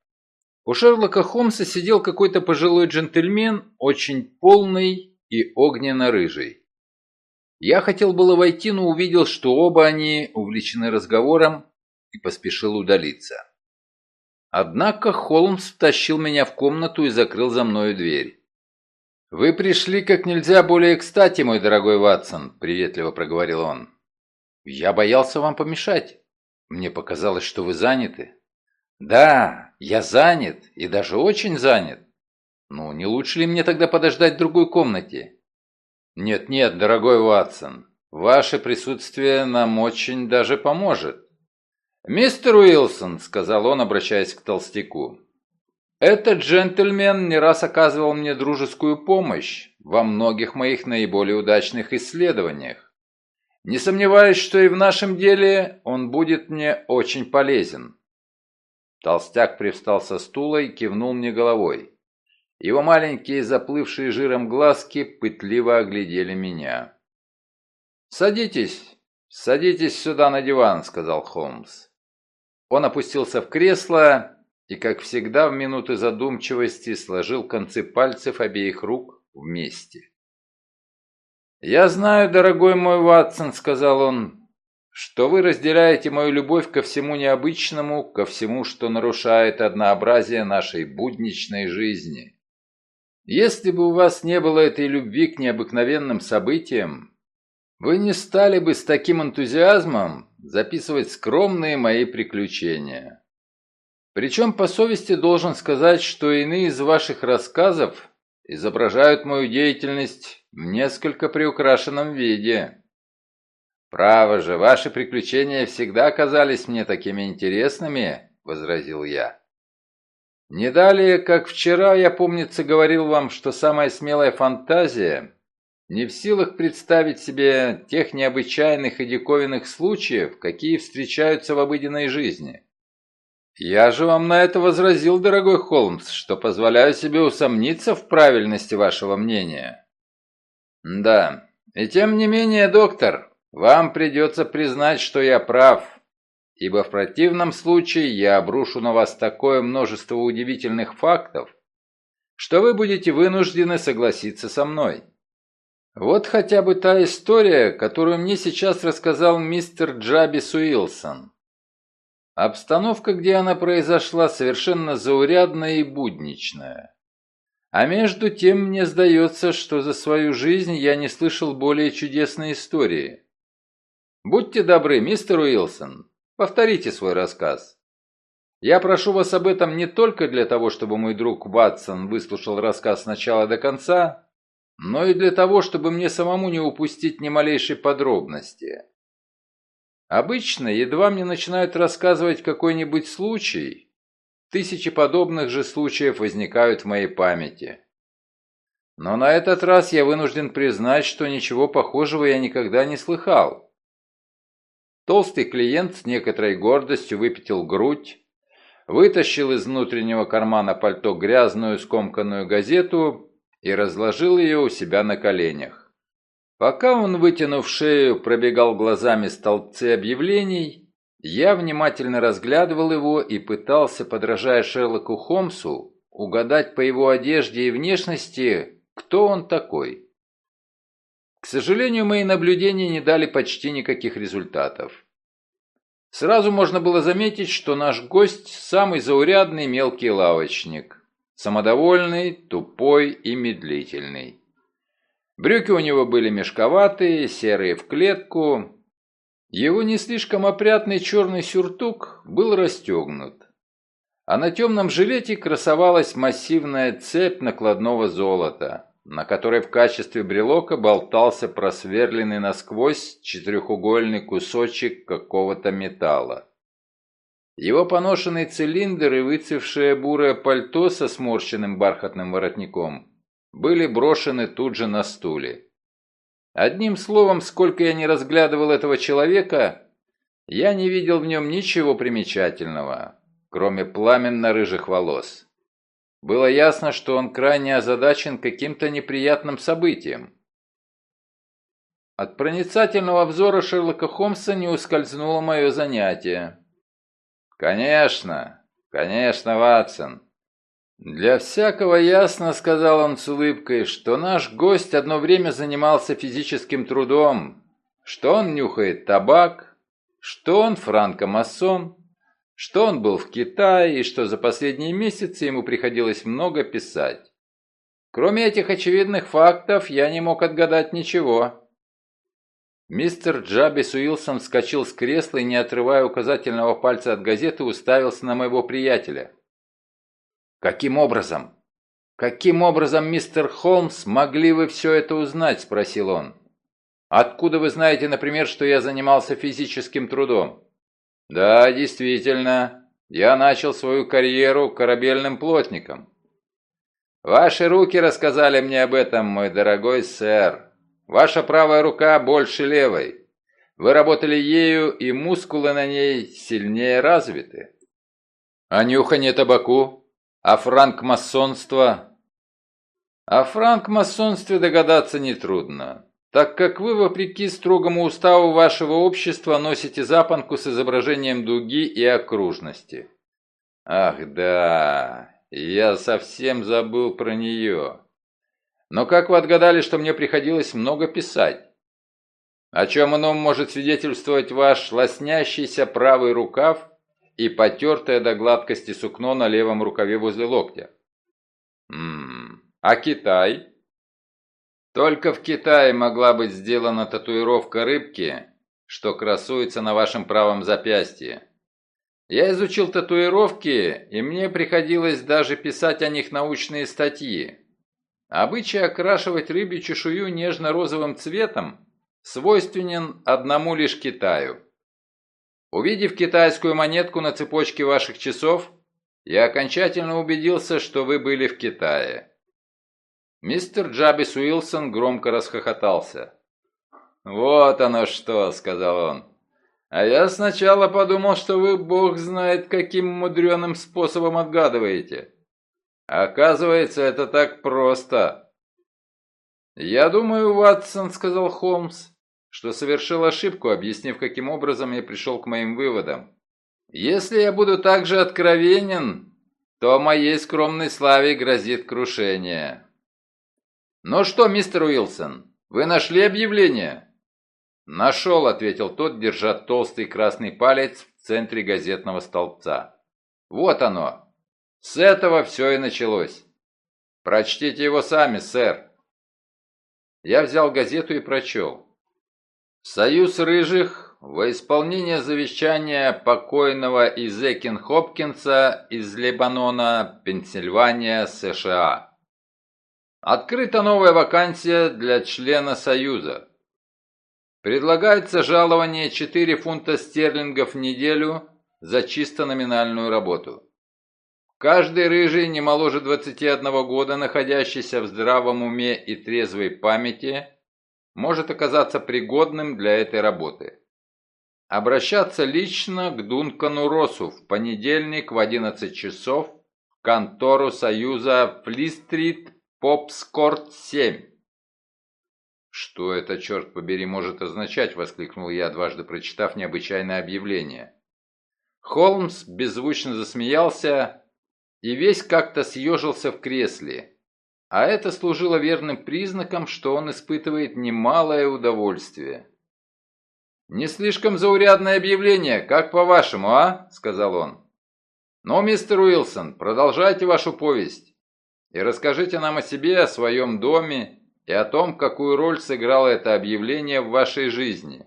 У Шерлока Холмса сидел какой-то пожилой джентльмен, очень полный и огненно-рыжий. Я хотел было войти, но увидел, что оба они увлечены разговором и поспешил удалиться. Однако Холмс втащил меня в комнату и закрыл за мною дверь. «Вы пришли как нельзя более кстати, мой дорогой Ватсон», — приветливо проговорил он. «Я боялся вам помешать. Мне показалось, что вы заняты». «Да, я занят, и даже очень занят. Ну, не лучше ли мне тогда подождать в другой комнате?» «Нет-нет, дорогой Ватсон, ваше присутствие нам очень даже поможет». «Мистер Уилсон», — сказал он, обращаясь к толстяку, — «этот джентльмен не раз оказывал мне дружескую помощь во многих моих наиболее удачных исследованиях. Не сомневаюсь, что и в нашем деле он будет мне очень полезен». Толстяк привстал со стула и кивнул мне головой. Его маленькие заплывшие жиром глазки пытливо оглядели меня. «Садитесь, садитесь сюда на диван», — сказал Холмс. Он опустился в кресло и, как всегда, в минуты задумчивости сложил концы пальцев обеих рук вместе. «Я знаю, дорогой мой Ватсон», — сказал он, что вы разделяете мою любовь ко всему необычному, ко всему, что нарушает однообразие нашей будничной жизни. Если бы у вас не было этой любви к необыкновенным событиям, вы не стали бы с таким энтузиазмом записывать скромные мои приключения. Причем по совести должен сказать, что иные из ваших рассказов изображают мою деятельность в несколько приукрашенном виде. «Право же, ваши приключения всегда казались мне такими интересными», — возразил я. «Не далее, как вчера, я, помнится, говорил вам, что самая смелая фантазия не в силах представить себе тех необычайных и диковинных случаев, какие встречаются в обыденной жизни. Я же вам на это возразил, дорогой Холмс, что позволяю себе усомниться в правильности вашего мнения». «Да, и тем не менее, доктор, вам придется признать, что я прав, ибо в противном случае я обрушу на вас такое множество удивительных фактов, что вы будете вынуждены согласиться со мной. Вот хотя бы та история, которую мне сейчас рассказал мистер Джабис Уилсон. Обстановка, где она произошла, совершенно заурядная и будничная. А между тем мне сдается, что за свою жизнь я не слышал более чудесной истории. Будьте добры, мистер Уилсон, повторите свой рассказ. Я прошу вас об этом не только для того, чтобы мой друг Ватсон выслушал рассказ с начала до конца, но и для того, чтобы мне самому не упустить ни малейшей подробности. Обычно, едва мне начинают рассказывать какой-нибудь случай, тысячи подобных же случаев возникают в моей памяти. Но на этот раз я вынужден признать, что ничего похожего я никогда не слыхал. Толстый клиент с некоторой гордостью выпятил грудь, вытащил из внутреннего кармана пальто грязную скомканную газету и разложил ее у себя на коленях. Пока он, вытянув шею, пробегал глазами столбцы объявлений, я внимательно разглядывал его и пытался, подражая Шерлоку Холмсу, угадать по его одежде и внешности, кто он такой. К сожалению, мои наблюдения не дали почти никаких результатов. Сразу можно было заметить, что наш гость – самый заурядный мелкий лавочник. Самодовольный, тупой и медлительный. Брюки у него были мешковатые, серые в клетку. Его не слишком опрятный черный сюртук был расстегнут. А на темном жилете красовалась массивная цепь накладного золота на которой в качестве брелока болтался просверленный насквозь четырехугольный кусочек какого-то металла. Его поношенный цилиндр и выцевшее бурое пальто со сморщенным бархатным воротником были брошены тут же на стуле. Одним словом, сколько я не разглядывал этого человека, я не видел в нем ничего примечательного, кроме пламенно-рыжих волос. Было ясно, что он крайне озадачен каким-то неприятным событием. От проницательного взора Шерлока Холмса не ускользнуло мое занятие. «Конечно, конечно, Ватсон. Для всякого ясно, — сказал он с улыбкой, — что наш гость одно время занимался физическим трудом, что он нюхает табак, что он франкомасон, что он был в Китае и что за последние месяцы ему приходилось много писать. Кроме этих очевидных фактов, я не мог отгадать ничего. Мистер Джабис Уилсон вскочил с кресла и, не отрывая указательного пальца от газеты, уставился на моего приятеля. «Каким образом? Каким образом, мистер Холмс, могли вы все это узнать?» – спросил он. «Откуда вы знаете, например, что я занимался физическим трудом?» Да, действительно, я начал свою карьеру корабельным плотником. Ваши руки рассказали мне об этом, мой дорогой сэр. Ваша правая рука больше левой. Вы работали ею, и мускулы на ней сильнее развиты. А нюхание табаку? А франкмасонство? О франкмасонстве догадаться нетрудно так как вы, вопреки строгому уставу вашего общества, носите запонку с изображением дуги и окружности. Ах да, я совсем забыл про нее. Но как вы отгадали, что мне приходилось много писать? О чем ином может свидетельствовать ваш лоснящийся правый рукав и потертое до гладкости сукно на левом рукаве возле локтя? М а Китай? Только в Китае могла быть сделана татуировка рыбки, что красуется на вашем правом запястье. Я изучил татуировки, и мне приходилось даже писать о них научные статьи. Обычай окрашивать рыбью чешую нежно-розовым цветом свойственен одному лишь Китаю. Увидев китайскую монетку на цепочке ваших часов, я окончательно убедился, что вы были в Китае. Мистер Джабис Уилсон громко расхохотался. «Вот оно что», — сказал он. «А я сначала подумал, что вы, бог знает, каким мудреным способом отгадываете. Оказывается, это так просто». «Я думаю, Ватсон», — сказал Холмс, что совершил ошибку, объяснив, каким образом я пришел к моим выводам. «Если я буду так же откровенен, то моей скромной славе грозит крушение». «Ну что, мистер Уилсон, вы нашли объявление?» «Нашел», — ответил тот, держа толстый красный палец в центре газетного столбца. «Вот оно. С этого все и началось. Прочтите его сами, сэр». Я взял газету и прочел. «Союз рыжих во исполнение завещания покойного Изекин Хопкинса из Лебанона, Пенсильвания, США». Открыта новая вакансия для члена Союза. Предлагается жалование 4 фунта стерлингов в неделю за чисто номинальную работу. Каждый рыжий не моложе 21 года, находящийся в здравом уме и трезвой памяти, может оказаться пригодным для этой работы. Обращаться лично к Дункану Росу в понедельник в 11 часов в контору Союза Фли-стрит, Попскорт 7. «Что это, черт побери, может означать?» — воскликнул я, дважды прочитав необычайное объявление. Холмс беззвучно засмеялся и весь как-то съежился в кресле, а это служило верным признаком, что он испытывает немалое удовольствие. «Не слишком заурядное объявление, как по-вашему, а?» — сказал он. «Но, мистер Уилсон, продолжайте вашу повесть и расскажите нам о себе, о своем доме и о том, какую роль сыграло это объявление в вашей жизни.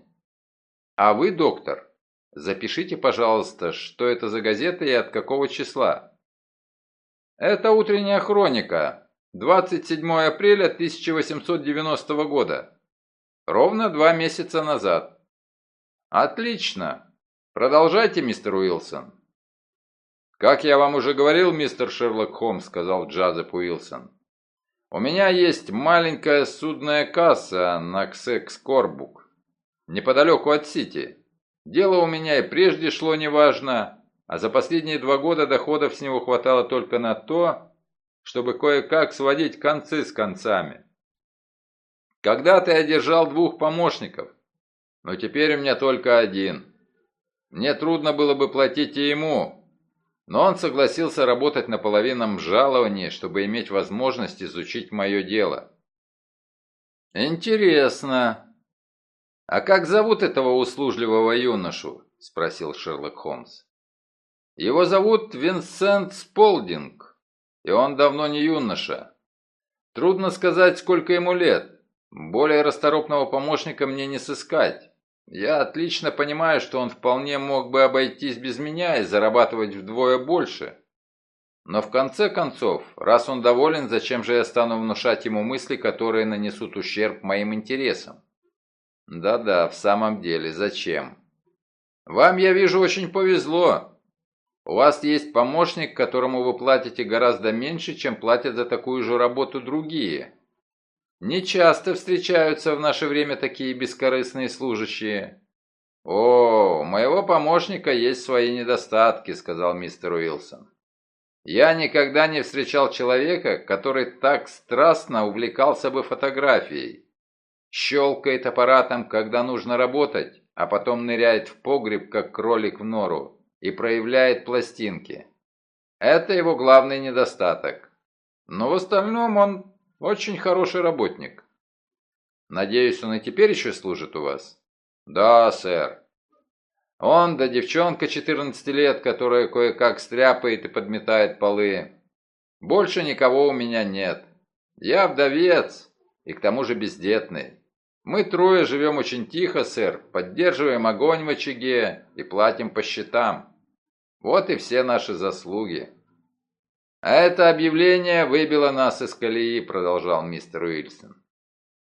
А вы, доктор, запишите, пожалуйста, что это за газета и от какого числа. Это утренняя хроника, 27 апреля 1890 года, ровно два месяца назад. Отлично. Продолжайте, мистер Уилсон. «Как я вам уже говорил, мистер Шерлок Холмс», — сказал Джазеп Уилсон, у меня есть маленькая судная касса на Ксекс-Корбук, неподалеку от Сити. Дело у меня и прежде шло неважно, а за последние два года доходов с него хватало только на то, чтобы кое-как сводить концы с концами. Когда-то я держал двух помощников, но теперь у меня только один. Мне трудно было бы платить и ему, но он согласился работать на половинном жаловании, чтобы иметь возможность изучить мое дело. «Интересно. А как зовут этого услужливого юношу?» – спросил Шерлок Холмс. «Его зовут Винсент Сполдинг, и он давно не юноша. Трудно сказать, сколько ему лет. Более расторопного помощника мне не сыскать. Я отлично понимаю, что он вполне мог бы обойтись без меня и зарабатывать вдвое больше. Но в конце концов, раз он доволен, зачем же я стану внушать ему мысли, которые нанесут ущерб моим интересам? Да-да, в самом деле, зачем? Вам, я вижу, очень повезло. У вас есть помощник, которому вы платите гораздо меньше, чем платят за такую же работу другие. Не часто встречаются в наше время такие бескорыстные служащие. О, у моего помощника есть свои недостатки, сказал мистер Уилсон. Я никогда не встречал человека, который так страстно увлекался бы фотографией. Щелкает аппаратом, когда нужно работать, а потом ныряет в погреб, как кролик в нору, и проявляет пластинки. Это его главный недостаток. Но в остальном он очень хороший работник. Надеюсь, он и теперь еще служит у вас? Да, сэр. Он да девчонка 14 лет, которая кое-как стряпает и подметает полы. Больше никого у меня нет. Я вдовец и к тому же бездетный. Мы трое живем очень тихо, сэр, поддерживаем огонь в очаге и платим по счетам. Вот и все наши заслуги. «А это объявление выбило нас из колеи», — продолжал мистер Уильсон.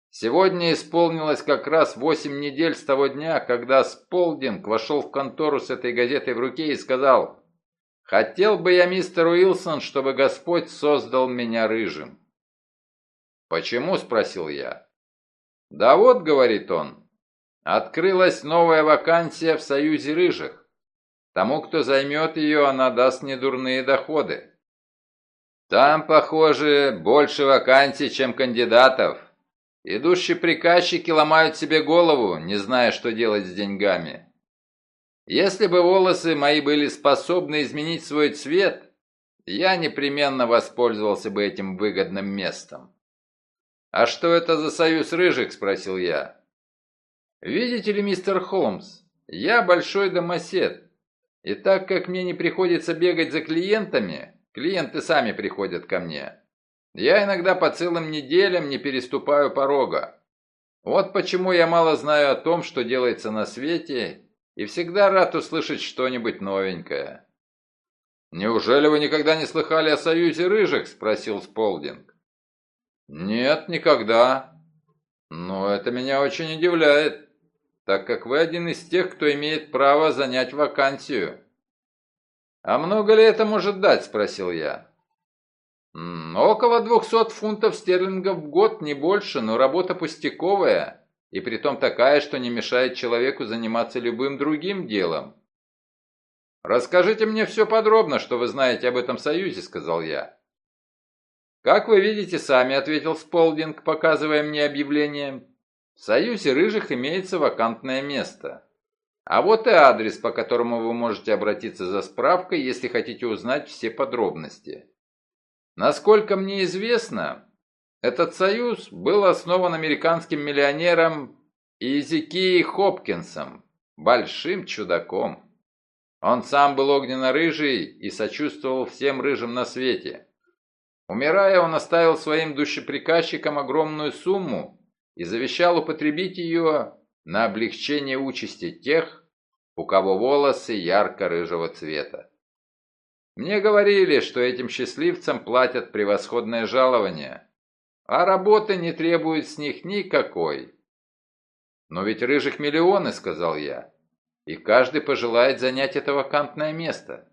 «Сегодня исполнилось как раз восемь недель с того дня, когда Сполдинг вошел в контору с этой газетой в руке и сказал, «Хотел бы я, мистер Уилсон, чтобы Господь создал меня рыжим». «Почему?» — спросил я. «Да вот», — говорит он, — «открылась новая вакансия в Союзе рыжих. Тому, кто займет ее, она даст недурные доходы». Там, похоже, больше вакансий, чем кандидатов. Идущие приказчики ломают себе голову, не зная, что делать с деньгами. Если бы волосы мои были способны изменить свой цвет, я непременно воспользовался бы этим выгодным местом. «А что это за союз рыжих?» – спросил я. «Видите ли, мистер Холмс, я большой домосед, и так как мне не приходится бегать за клиентами, Клиенты сами приходят ко мне. Я иногда по целым неделям не переступаю порога. Вот почему я мало знаю о том, что делается на свете, и всегда рад услышать что-нибудь новенькое. «Неужели вы никогда не слыхали о Союзе Рыжих?» – спросил Сполдинг. Нет, никогда. Но это меня очень удивляет, так как вы один из тех, кто имеет право занять вакансию. А много ли это может дать, спросил я. Около двухсот фунтов стерлингов в год, не больше, но работа пустяковая, и притом такая, что не мешает человеку заниматься любым другим делом. «Расскажите мне все подробно, что вы знаете об этом союзе», — сказал я. «Как вы видите сами», — ответил Сполдинг, показывая мне объявление, — «в союзе рыжих имеется вакантное место. А вот и адрес, по которому вы можете обратиться за справкой, если хотите узнать все подробности». Насколько мне известно, этот союз был основан американским миллионером Изикией Хопкинсом, большим чудаком. Он сам был огненно-рыжий и сочувствовал всем рыжим на свете. Умирая, он оставил своим душеприказчикам огромную сумму и завещал употребить ее на облегчение участи тех, у кого волосы ярко-рыжего цвета. Мне говорили, что этим счастливцам платят превосходное жалование, а работы не требуют с них никакой. Но ведь рыжих миллионы, сказал я, и каждый пожелает занять это вакантное место.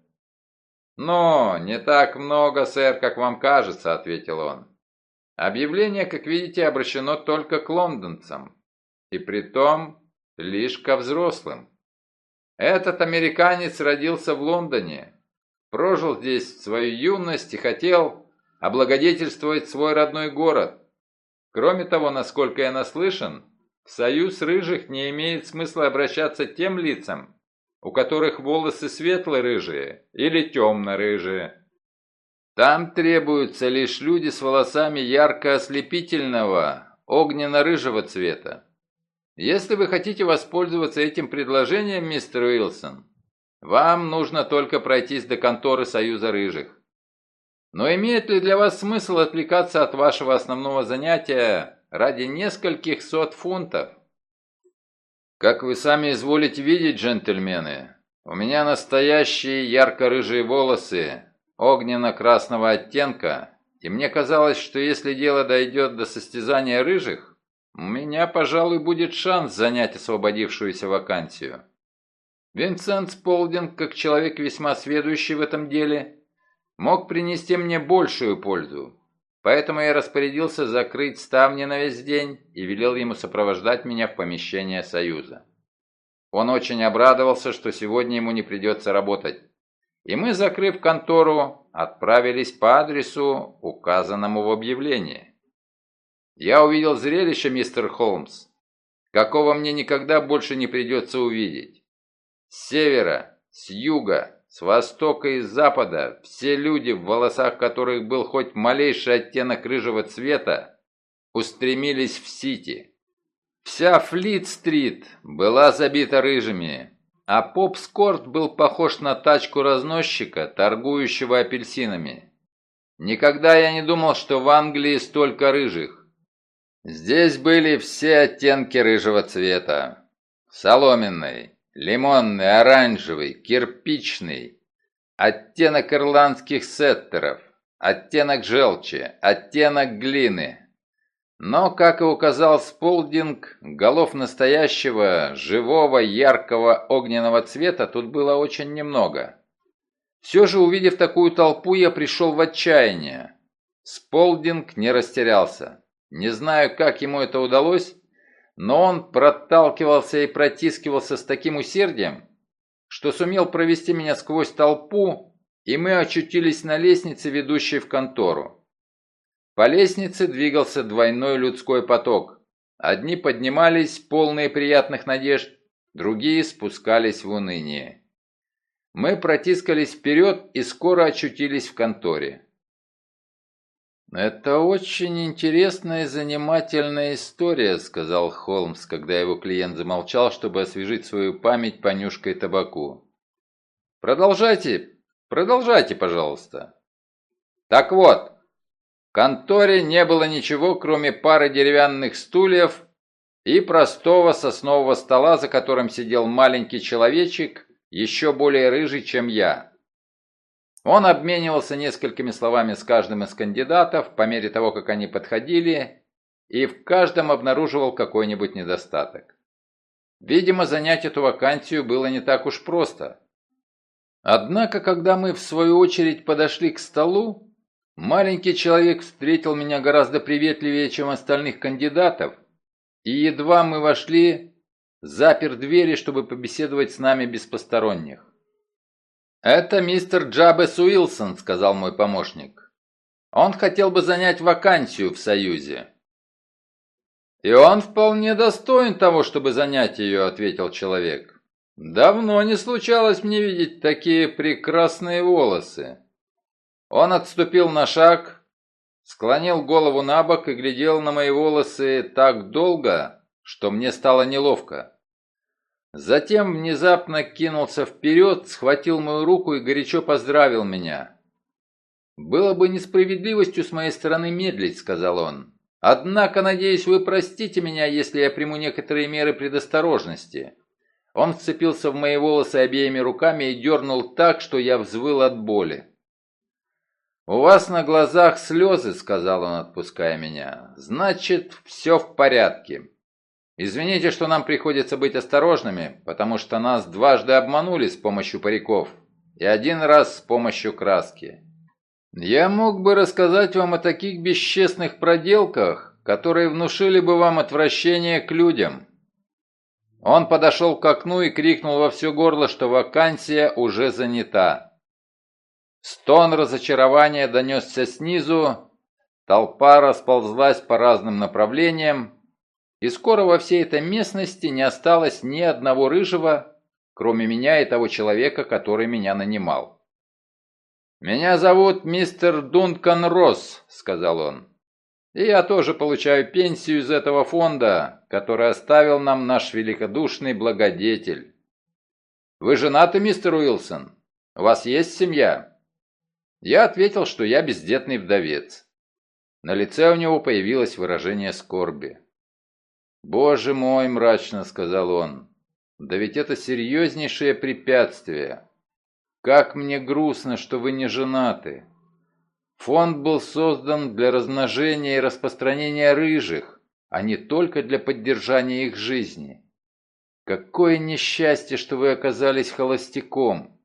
«Но не так много, сэр, как вам кажется», — ответил он. «Объявление, как видите, обращено только к лондонцам, и притом лишь ко взрослым. Этот американец родился в Лондоне, прожил здесь свою юность и хотел облагодетельствовать свой родной город. Кроме того, насколько я наслышан, в союз рыжих не имеет смысла обращаться тем лицам, у которых волосы светло-рыжие или темно-рыжие. Там требуются лишь люди с волосами ярко-ослепительного, огненно-рыжего цвета. Если вы хотите воспользоваться этим предложением, мистер Уилсон, вам нужно только пройтись до конторы Союза Рыжих. Но имеет ли для вас смысл отвлекаться от вашего основного занятия ради нескольких сот фунтов? Как вы сами изволите видеть, джентльмены, у меня настоящие ярко-рыжие волосы, огненно-красного оттенка, и мне казалось, что если дело дойдет до состязания рыжих, у меня, пожалуй, будет шанс занять освободившуюся вакансию. Винсент Сполдинг, как человек весьма сведущий в этом деле, мог принести мне большую пользу. Поэтому я распорядился закрыть ставни на весь день и велел ему сопровождать меня в помещение Союза. Он очень обрадовался, что сегодня ему не придется работать. И мы, закрыв контору, отправились по адресу, указанному в объявлении. Я увидел зрелище, мистер Холмс, какого мне никогда больше не придется увидеть. С севера, с юга, с востока и с запада все люди, в волосах которых был хоть малейший оттенок рыжего цвета, устремились в Сити. Вся Флит-стрит была забита рыжими, а Поп-скорт был похож на тачку разносчика, торгующего апельсинами. Никогда я не думал, что в Англии столько рыжих. Здесь были все оттенки рыжего цвета. Соломенный, лимонный, оранжевый, кирпичный, оттенок ирландских сеттеров, оттенок желчи, оттенок глины. Но, как и указал Сполдинг, голов настоящего, живого, яркого, огненного цвета тут было очень немного. Все же, увидев такую толпу, я пришел в отчаяние. Сполдинг не растерялся. Не знаю, как ему это удалось, но он проталкивался и протискивался с таким усердием, что сумел провести меня сквозь толпу, и мы очутились на лестнице, ведущей в контору. По лестнице двигался двойной людской поток. Одни поднимались, полные приятных надежд, другие спускались в уныние. Мы протискались вперед и скоро очутились в конторе. «Это очень интересная и занимательная история», — сказал Холмс, когда его клиент замолчал, чтобы освежить свою память понюшкой табаку. «Продолжайте, продолжайте, пожалуйста». «Так вот, в конторе не было ничего, кроме пары деревянных стульев и простого соснового стола, за которым сидел маленький человечек, еще более рыжий, чем я. Он обменивался несколькими словами с каждым из кандидатов по мере того, как они подходили, и в каждом обнаруживал какой-нибудь недостаток. Видимо, занять эту вакансию было не так уж просто. Однако, когда мы в свою очередь подошли к столу, маленький человек встретил меня гораздо приветливее, чем остальных кандидатов, и едва мы вошли, запер двери, чтобы побеседовать с нами без посторонних. «Это мистер Джабес Уилсон», — сказал мой помощник. «Он хотел бы занять вакансию в Союзе». «И он вполне достоин того, чтобы занять ее», — ответил человек. «Давно не случалось мне видеть такие прекрасные волосы». Он отступил на шаг, склонил голову на бок и глядел на мои волосы так долго, что мне стало неловко. Затем внезапно кинулся вперед, схватил мою руку и горячо поздравил меня. «Было бы несправедливостью с моей стороны медлить», — сказал он. «Однако, надеюсь, вы простите меня, если я приму некоторые меры предосторожности». Он вцепился в мои волосы обеими руками и дернул так, что я взвыл от боли. «У вас на глазах слезы», — сказал он, отпуская меня. «Значит, все в порядке. Извините, что нам приходится быть осторожными, потому что нас дважды обманули с помощью париков и один раз с помощью краски. Я мог бы рассказать вам о таких бесчестных проделках, которые внушили бы вам отвращение к людям. Он подошел к окну и крикнул во все горло, что вакансия уже занята. Стон разочарования донесся снизу, толпа расползлась по разным направлениям, и скоро во всей этой местности не осталось ни одного рыжего, кроме меня и того человека, который меня нанимал. «Меня зовут мистер Дункан Росс», — сказал он. «И я тоже получаю пенсию из этого фонда, который оставил нам наш великодушный благодетель. Вы женаты, мистер Уилсон? У вас есть семья?» Я ответил, что я бездетный вдовец. На лице у него появилось выражение скорби. «Боже мой!» – мрачно сказал он. «Да ведь это серьезнейшее препятствие. Как мне грустно, что вы не женаты. Фонд был создан для размножения и распространения рыжих, а не только для поддержания их жизни. Какое несчастье, что вы оказались холостяком!»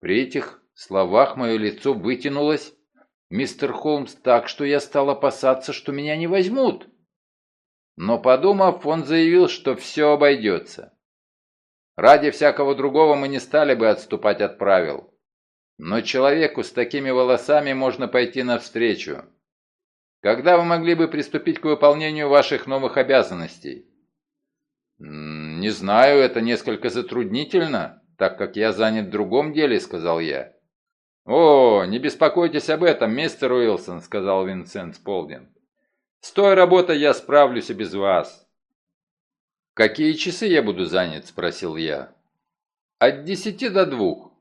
При этих словах мое лицо вытянулось, мистер Холмс, так, что я стал опасаться, что меня не возьмут. Но подумав, он заявил, что все обойдется. Ради всякого другого мы не стали бы отступать от правил. Но человеку с такими волосами можно пойти навстречу. Когда вы могли бы приступить к выполнению ваших новых обязанностей? «Не знаю, это несколько затруднительно, так как я занят в другом деле», — сказал я. «О, не беспокойтесь об этом, мистер Уилсон», — сказал Винсент Сполдинг. С той работой я справлюсь и без вас». «Какие часы я буду занят?» – спросил я. «От десяти до двух».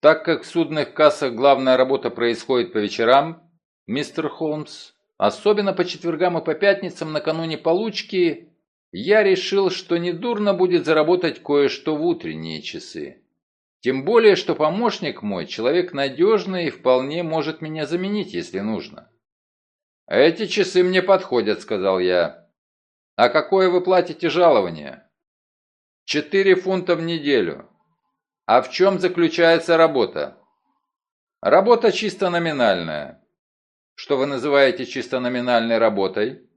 Так как в судных кассах главная работа происходит по вечерам, мистер Холмс, особенно по четвергам и по пятницам накануне получки, я решил, что недурно будет заработать кое-что в утренние часы. Тем более, что помощник мой человек надежный и вполне может меня заменить, если нужно. «Эти часы мне подходят», — сказал я. «А какое вы платите жалование?» «Четыре фунта в неделю». «А в чем заключается работа?» «Работа чисто номинальная». «Что вы называете чисто номинальной работой?»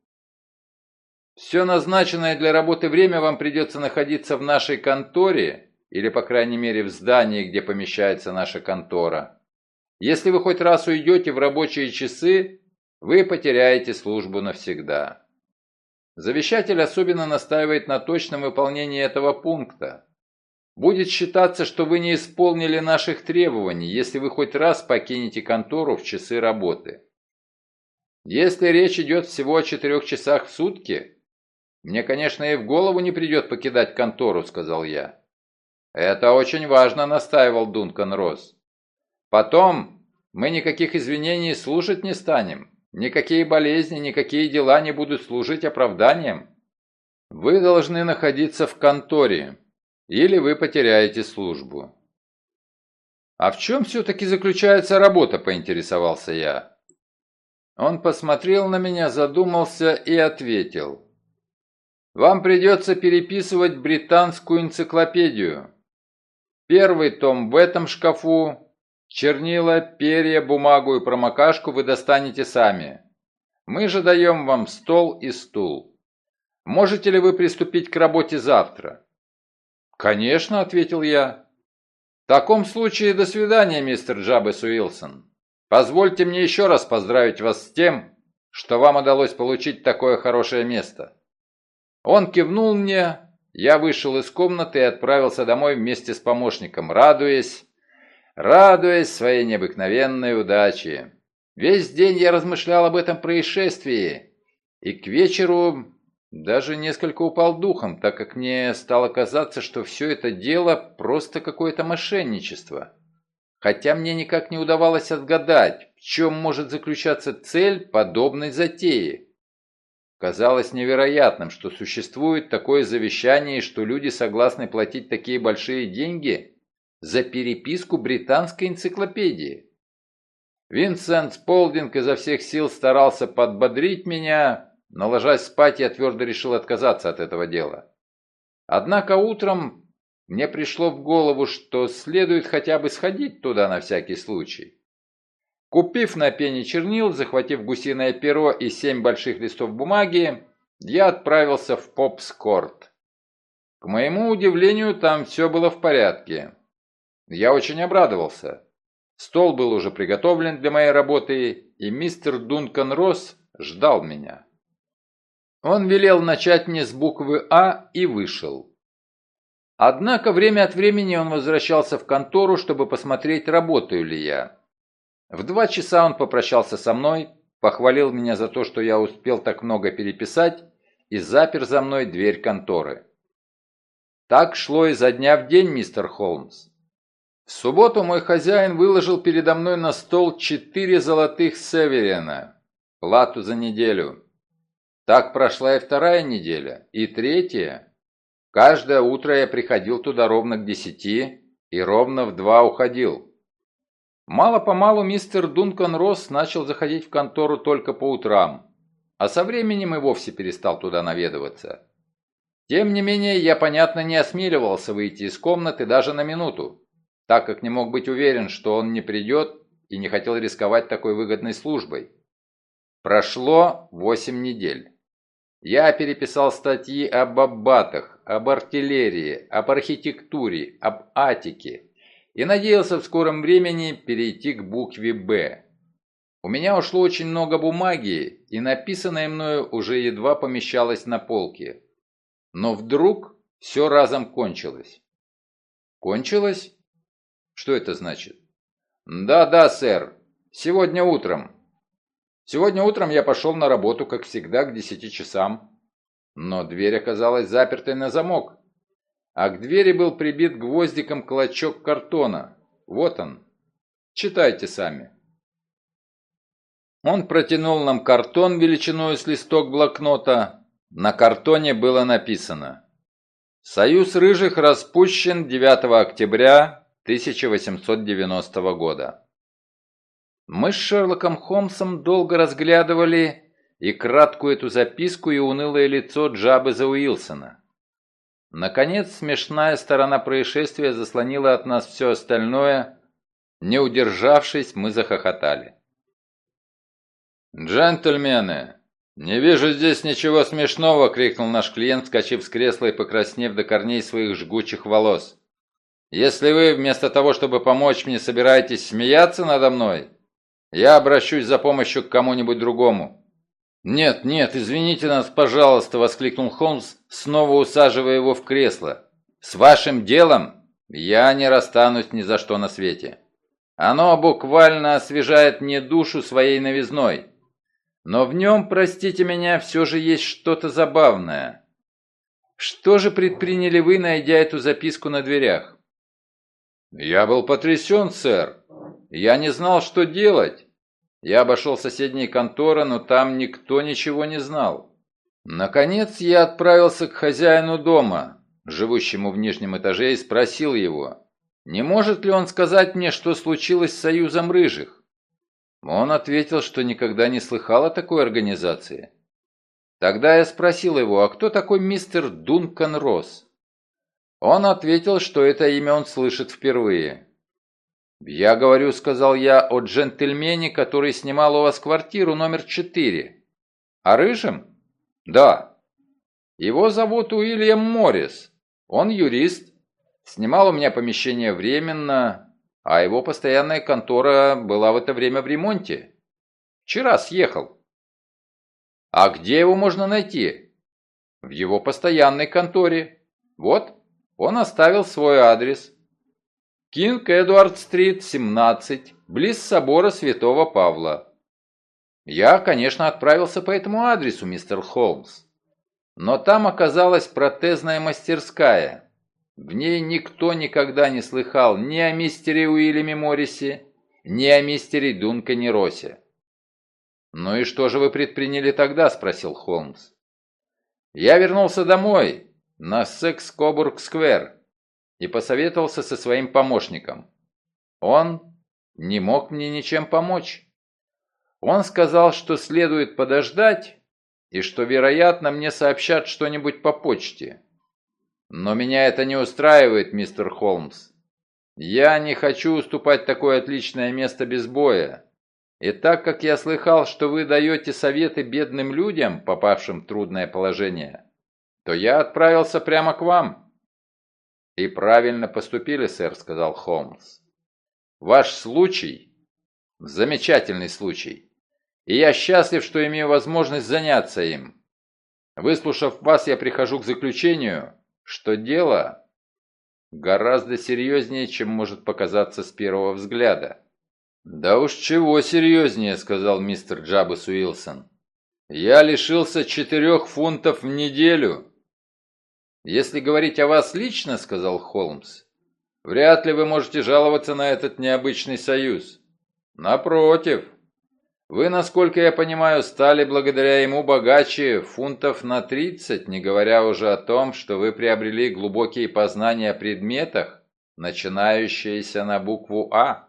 «Все назначенное для работы время вам придется находиться в нашей конторе, или, по крайней мере, в здании, где помещается наша контора. Если вы хоть раз уйдете в рабочие часы, вы потеряете службу навсегда. Завещатель особенно настаивает на точном выполнении этого пункта. Будет считаться, что вы не исполнили наших требований, если вы хоть раз покинете контору в часы работы. Если речь идет всего о четырех часах в сутки, мне, конечно, и в голову не придет покидать контору, сказал я. Это очень важно, настаивал Дункан Росс. Потом мы никаких извинений слушать не станем. Никакие болезни, никакие дела не будут служить оправданием. Вы должны находиться в конторе, или вы потеряете службу. «А в чем все-таки заключается работа?» – поинтересовался я. Он посмотрел на меня, задумался и ответил. «Вам придется переписывать британскую энциклопедию. Первый том в этом шкафу, чернила, перья, бумагу и промокашку вы достанете сами. Мы же даем вам стол и стул. Можете ли вы приступить к работе завтра?» «Конечно», — ответил я. «В таком случае до свидания, мистер Джабес Уилсон. Позвольте мне еще раз поздравить вас с тем, что вам удалось получить такое хорошее место». Он кивнул мне, я вышел из комнаты и отправился домой вместе с помощником, радуясь, радуясь своей необыкновенной удаче. Весь день я размышлял об этом происшествии, и к вечеру даже несколько упал духом, так как мне стало казаться, что все это дело просто какое-то мошенничество. Хотя мне никак не удавалось отгадать, в чем может заключаться цель подобной затеи. Казалось невероятным, что существует такое завещание и что люди согласны платить такие большие деньги за переписку британской энциклопедии. Винсент Сполдинг изо всех сил старался подбодрить меня, но ложась спать я твердо решил отказаться от этого дела. Однако утром мне пришло в голову, что следует хотя бы сходить туда на всякий случай. Купив на пене чернил, захватив гусиное перо и семь больших листов бумаги, я отправился в Попскорт. К моему удивлению, там все было в порядке. Я очень обрадовался. Стол был уже приготовлен для моей работы, и мистер Дункан Росс ждал меня. Он велел начать мне с буквы «А» и вышел. Однако время от времени он возвращался в контору, чтобы посмотреть, работаю ли я. В два часа он попрощался со мной, похвалил меня за то, что я успел так много переписать, и запер за мной дверь конторы. Так шло изо дня в день, мистер Холмс. В субботу мой хозяин выложил передо мной на стол четыре золотых северина, плату за неделю. Так прошла и вторая неделя, и третья. Каждое утро я приходил туда ровно к десяти и ровно в два уходил. Мало-помалу мистер Дункан Росс начал заходить в контору только по утрам, а со временем и вовсе перестал туда наведываться. Тем не менее, я, понятно, не осмеливался выйти из комнаты даже на минуту так как не мог быть уверен, что он не придет и не хотел рисковать такой выгодной службой. Прошло восемь недель. Я переписал статьи об аббатах, об артиллерии, об архитектуре, об атике и надеялся в скором времени перейти к букве «Б». У меня ушло очень много бумаги, и написанное мною уже едва помещалось на полке. Но вдруг все разом кончилось. Кончилось? Что это значит? Да-да, сэр. Сегодня утром. Сегодня утром я пошел на работу, как всегда, к десяти часам. Но дверь оказалась запертой на замок. А к двери был прибит гвоздиком клочок картона. Вот он. Читайте сами. Он протянул нам картон величиной с листок блокнота. На картоне было написано «Союз рыжих распущен 9 октября 1890 года. Мы с Шерлоком Холмсом долго разглядывали и краткую эту записку и унылое лицо Джабеза Уилсона. Наконец, смешная сторона происшествия заслонила от нас все остальное. Не удержавшись, мы захохотали. «Джентльмены, не вижу здесь ничего смешного!» — крикнул наш клиент, скачив с кресла и покраснев до корней своих жгучих волос. Если вы вместо того, чтобы помочь мне, собираетесь смеяться надо мной, я обращусь за помощью к кому-нибудь другому». «Нет, нет, извините нас, пожалуйста», — воскликнул Холмс, снова усаживая его в кресло. «С вашим делом я не расстанусь ни за что на свете. Оно буквально освежает мне душу своей новизной. Но в нем, простите меня, все же есть что-то забавное. Что же предприняли вы, найдя эту записку на дверях?» «Я был потрясен, сэр. Я не знал, что делать. Я обошел соседние конторы, но там никто ничего не знал. Наконец я отправился к хозяину дома, живущему в нижнем этаже, и спросил его, Не может ли он сказать мне, что случилось с Союзом Рыжих? Он ответил, что никогда не слыхал о такой организации. Тогда я спросил его, а кто такой мистер Дункан Росс? Он ответил, что это имя он слышит впервые. «Я говорю, — сказал я, — о джентльмене, который снимал у вас квартиру номер четыре. О рыжем?» «Да». «Его зовут Уильям Моррис. Он юрист. Снимал у меня помещение временно, а его постоянная контора была в это время в ремонте. Вчера съехал». «А где его можно найти?» «В его постоянной конторе. Вот, он оставил свой адрес». Кинг Эдуард-стрит, 17, близ собора Святого Павла. Я, конечно, отправился по этому адресу, мистер Холмс. Но там оказалась протезная мастерская. В ней никто никогда не слыхал ни о мистере Уильяме Моррисе, ни о мистере Дункане Росе. «Ну и что же вы предприняли тогда?» – спросил Холмс. «Я вернулся домой, на Секс-Кобург-сквер, и посоветовался со своим помощником. Он не мог мне ничем помочь. Он сказал, что следует подождать и что, вероятно, мне сообщат что-нибудь по почте. Но меня это не устраивает, мистер Холмс. Я не хочу уступать такое отличное место без боя. И так как я слыхал, что вы даете советы бедным людям, попавшим в трудное положение, то я отправился прямо к вам. «И правильно поступили, сэр», — сказал Холмс. «Ваш случай — замечательный случай, и я счастлив, что имею возможность заняться им. Выслушав вас, я прихожу к заключению, что дело гораздо серьезнее, чем может показаться с первого взгляда». «Да уж чего серьезнее», — сказал мистер Джаббас Уилсон. «Я лишился четырех фунтов в неделю» «Если говорить о вас лично, — сказал Холмс, — вряд ли вы можете жаловаться на этот необычный союз. Напротив, вы, насколько я понимаю, стали благодаря ему богаче фунтов на 30, не говоря уже о том, что вы приобрели глубокие познания о предметах, начинающиеся на букву «А».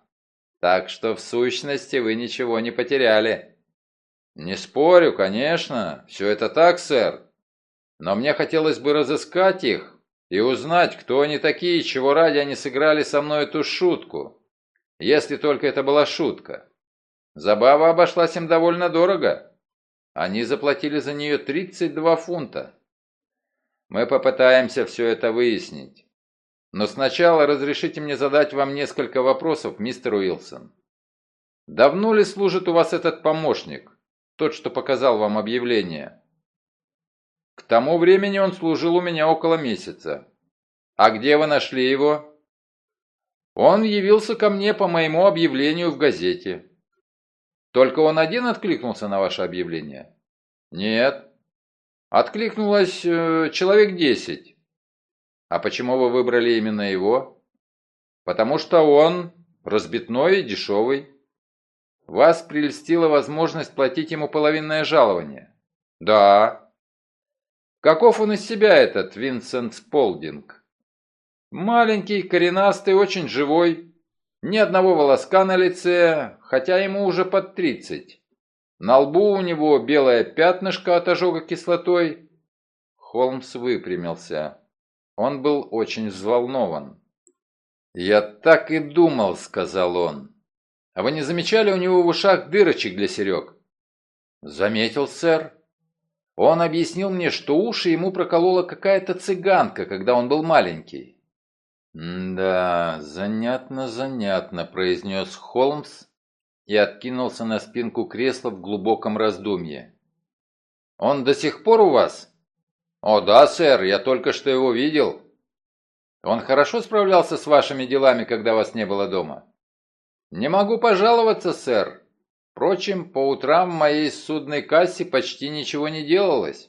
Так что в сущности вы ничего не потеряли. Не спорю, конечно, все это так, сэр. Но мне хотелось бы разыскать их и узнать, кто они такие, чего ради они сыграли со мной эту шутку. Если только это была шутка. Забава обошлась им довольно дорого. Они заплатили за нее 32 фунта. Мы попытаемся все это выяснить. Но сначала разрешите мне задать вам несколько вопросов, мистер Уилсон. Давно ли служит у вас этот помощник, тот, что показал вам объявление? К тому времени он служил у меня около месяца. А где вы нашли его? Он явился ко мне по моему объявлению в газете. Только он один откликнулся на ваше объявление? Нет. Откликнулось э, человек десять. А почему вы выбрали именно его? Потому что он разбитной и дешевый. Вас прельстила возможность платить ему половинное жалование? Да. Каков он из себя, этот Винсент Сполдинг? Маленький, коренастый, очень живой. Ни одного волоска на лице, хотя ему уже под тридцать. На лбу у него белое пятнышко от ожога кислотой. Холмс выпрямился. Он был очень взволнован. «Я так и думал», — сказал он. «А вы не замечали у него в ушах дырочек для серег?» «Заметил, сэр. Он объяснил мне, что уши ему проколола какая-то цыганка, когда он был маленький. «Да, занятно, занятно», — произнес Холмс и откинулся на спинку кресла в глубоком раздумье. «Он до сих пор у вас?» «О, да, сэр, я только что его видел». «Он хорошо справлялся с вашими делами, когда вас не было дома?» «Не могу пожаловаться, сэр. Впрочем, по утрам в моей судной кассе почти ничего не делалось.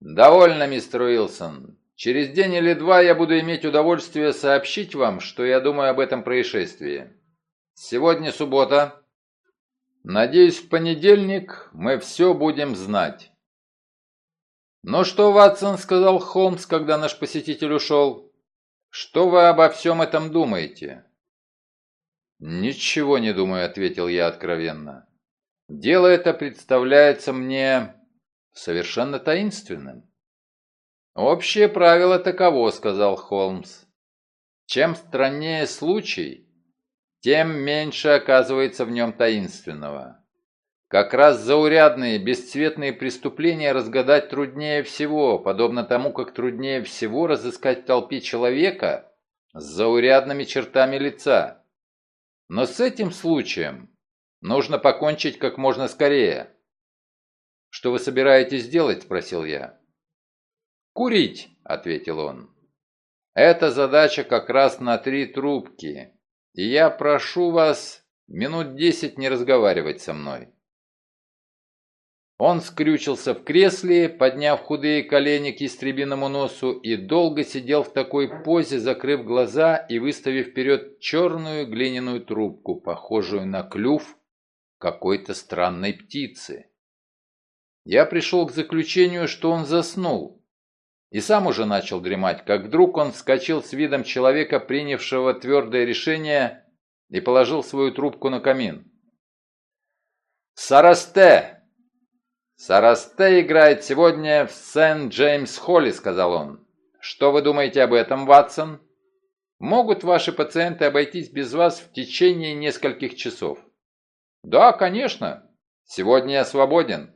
«Довольно, мистер Уилсон. Через день или два я буду иметь удовольствие сообщить вам, что я думаю об этом происшествии. Сегодня суббота. Надеюсь, в понедельник мы все будем знать». «Ну что, Ватсон», — сказал Холмс, когда наш посетитель ушел, Что вы обо всем этом думаете?» «Ничего не думаю», — ответил я откровенно. «Дело это представляется мне совершенно таинственным». «Общее правило таково», — сказал Холмс. «Чем страннее случай, тем меньше оказывается в нем таинственного. Как раз заурядные, бесцветные преступления разгадать труднее всего, подобно тому, как труднее всего разыскать в толпе человека с заурядными чертами лица. Но с этим случаем нужно покончить как можно скорее. «Что вы собираетесь делать?» – спросил я. «Курить», — ответил он. «Это задача как раз на три трубки, и я прошу вас минут десять не разговаривать со мной». Он скрючился в кресле, подняв худые колени к истребиному носу, и долго сидел в такой позе, закрыв глаза и выставив вперед черную глиняную трубку, похожую на клюв какой-то странной птицы. Я пришел к заключению, что он заснул, и сам уже начал дремать, как вдруг он вскочил с видом человека, принявшего твердое решение, и положил свою трубку на камин. «Сарасте! Сарасте играет сегодня в Сент-Джеймс-Холле», — сказал он. «Что вы думаете об этом, Ватсон? Могут ваши пациенты обойтись без вас в течение нескольких часов?» «Да, конечно. Сегодня я свободен.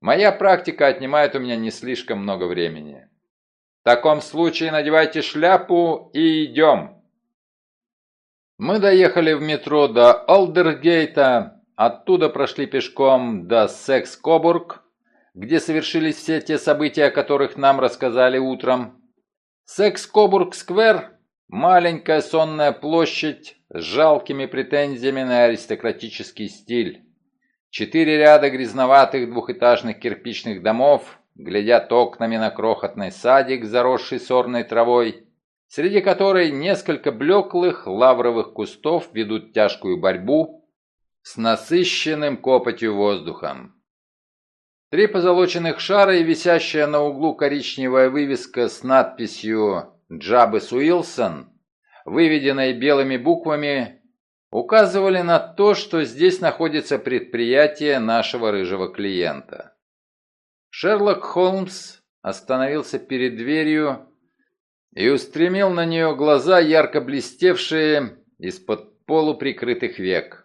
Моя практика отнимает у меня не слишком много времени. В таком случае надевайте шляпу и идем. Мы доехали в метро до Олдергейта, оттуда прошли пешком до Секс-Кобург, где совершились все те события, о которых нам рассказали утром. Секс-Кобург-сквер – маленькая сонная площадь с жалкими претензиями на аристократический стиль. Четыре ряда грязноватых двухэтажных кирпичных домов глядят окнами на крохотный садик, заросший сорной травой, среди которой несколько блеклых лавровых кустов ведут тяжкую борьбу с насыщенным копотью воздухом. Три позолоченных шара и висящая на углу коричневая вывеска с надписью «Джабес Уилсон», выведенной белыми буквами, указывали на то, что здесь находится предприятие нашего рыжего клиента. Шерлок Холмс остановился перед дверью и устремил на нее глаза, ярко блестевшие из-под полуприкрытых век.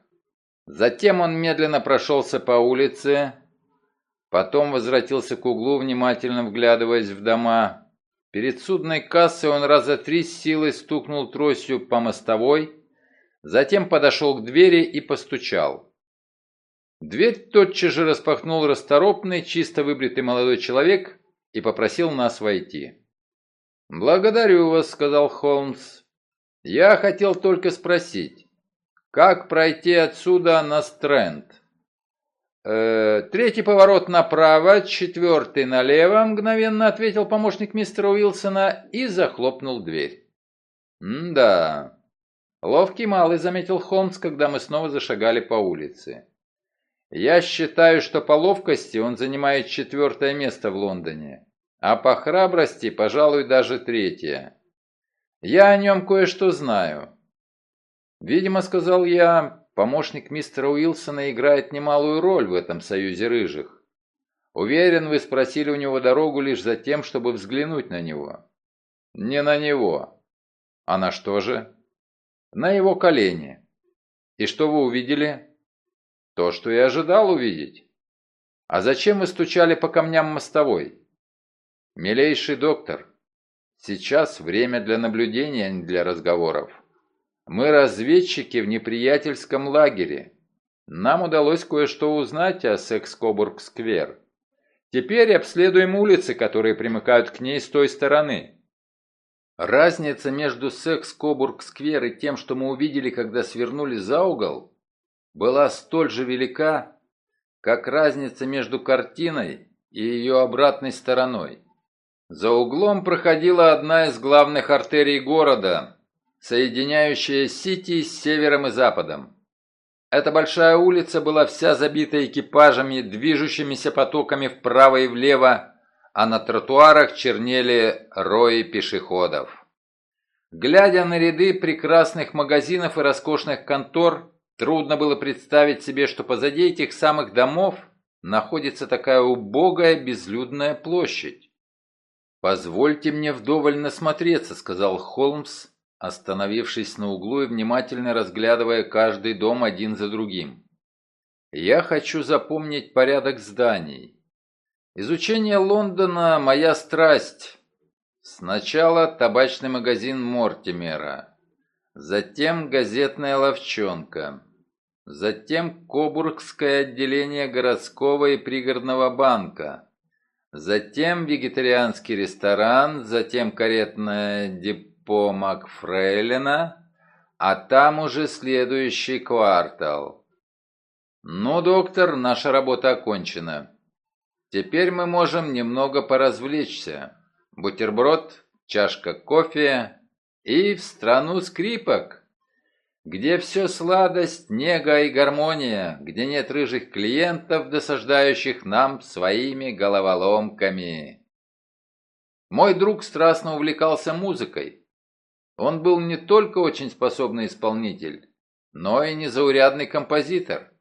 Затем он медленно прошелся по улице, потом возвратился к углу, внимательно вглядываясь в дома. Перед судной кассой он раза три с силой стукнул тростью по мостовой, затем подошел к двери и постучал. Дверь тотчас же распахнул расторопный, чисто выбритый молодой человек и попросил нас войти. «Благодарю вас», — сказал Холмс. «Я хотел только спросить, как пройти отсюда на Стрэнд?» «Э, «Третий поворот направо, четвертый налево», — мгновенно ответил помощник мистера Уилсона и захлопнул дверь. «Да, ловкий малый», — заметил Холмс, когда мы снова зашагали по улице. Я считаю, что по ловкости он занимает четвертое место в Лондоне, а по храбрости, пожалуй, даже третье. Я о нем кое-что знаю. Видимо, сказал я, помощник мистера Уилсона играет немалую роль в этом союзе рыжих. Уверен, вы спросили у него дорогу лишь за тем, чтобы взглянуть на него. Не на него. А на что же? На его колени. И что вы увидели? То, что и ожидал увидеть. А зачем вы стучали по камням мостовой? Милейший доктор, сейчас время для наблюдения, а не для разговоров. Мы разведчики в неприятельском лагере. Нам удалось кое-что узнать о Секскобург-сквер. Теперь обследуем улицы, которые примыкают к ней с той стороны. Разница между Секс-Кобург-сквер и тем, что мы увидели, когда свернули за угол, была столь же велика, как разница между картиной и ее обратной стороной. За углом проходила одна из главных артерий города, соединяющая Сити с севером и западом. Эта большая улица была вся забита экипажами, движущимися потоками вправо и влево, а на тротуарах чернели рои пешеходов. Глядя на ряды прекрасных магазинов и роскошных контор, трудно было представить себе, что позади этих самых домов находится такая убогая безлюдная площадь. «Позвольте мне вдоволь насмотреться», — сказал Холмс, остановившись на углу и внимательно разглядывая каждый дом один за другим. «Я хочу запомнить порядок зданий. Изучение Лондона – моя страсть. Сначала табачный магазин Мортимера, затем газетная ловчонка, затем Кобургское отделение городского и пригородного банка, затем вегетарианский ресторан, затем каретное депо, по Макфрейлина, а там уже следующий квартал. Ну, доктор, наша работа окончена. Теперь мы можем немного поразвлечься. Бутерброд, чашка кофе и в страну скрипок, где все сладость, нега и гармония, где нет рыжих клиентов, досаждающих нам своими головоломками. Мой друг страстно увлекался музыкой. Он был не только очень способный исполнитель, но и незаурядный композитор.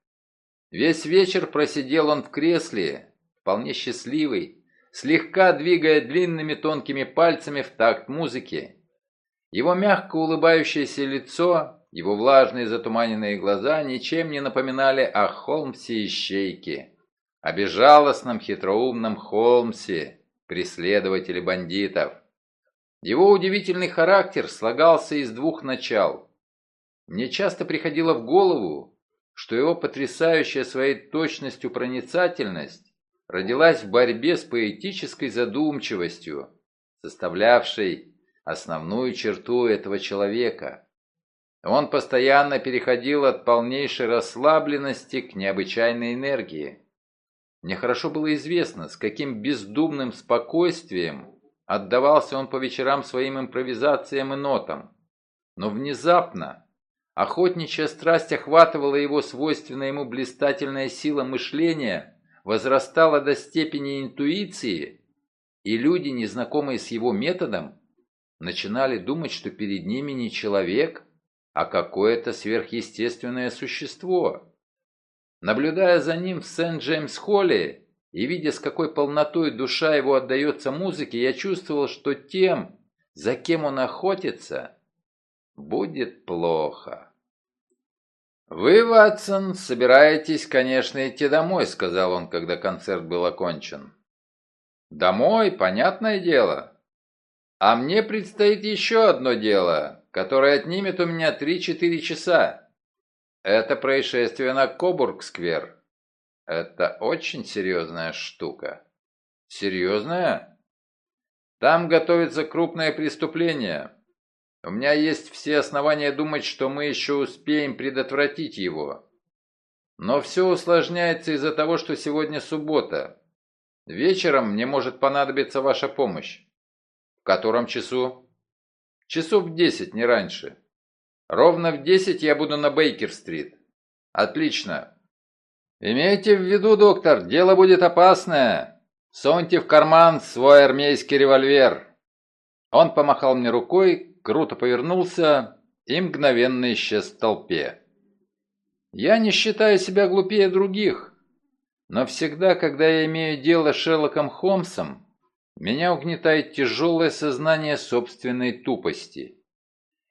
Весь вечер просидел он в кресле, вполне счастливый, слегка двигая длинными тонкими пальцами в такт музыки. Его мягко улыбающееся лицо, его влажные затуманенные глаза ничем не напоминали о Холмсе и Щейке, о безжалостном хитроумном Холмсе, преследователе бандитов. Его удивительный характер слагался из двух начал. Мне часто приходило в голову, что его потрясающая своей точностью проницательность родилась в борьбе с поэтической задумчивостью, составлявшей основную черту этого человека. Он постоянно переходил от полнейшей расслабленности к необычайной энергии. Мне хорошо было известно, с каким бездумным спокойствием Отдавался он по вечерам своим импровизациям и нотам. Но внезапно охотничья страсть охватывала его свойственная ему блистательная сила мышления, возрастала до степени интуиции, и люди, незнакомые с его методом, начинали думать, что перед ними не человек, а какое-то сверхъестественное существо. Наблюдая за ним в Сент-Джеймс-Холле, и видя, с какой полнотой душа его отдается музыке, я чувствовал, что тем, за кем он охотится, будет плохо. «Вы, Ватсон, собираетесь, конечно, идти домой», — сказал он, когда концерт был окончен. «Домой, понятное дело. А мне предстоит еще одно дело, которое отнимет у меня три-четыре часа. Это происшествие на Кобург-сквер. Это очень серьезная штука. Серьезная? Там готовится крупное преступление. У меня есть все основания думать, что мы еще успеем предотвратить его. Но все усложняется из-за того, что сегодня суббота. Вечером мне может понадобиться ваша помощь. В котором часу? Часов в десять, не раньше. Ровно в десять я буду на Бейкер-стрит. Отлично. «Имейте в виду, доктор, дело будет опасное. Суньте в карман свой армейский револьвер». Он помахал мне рукой, круто повернулся и мгновенно исчез в толпе. Я не считаю себя глупее других, но всегда, когда я имею дело с Шерлоком Холмсом, меня угнетает тяжелое сознание собственной тупости.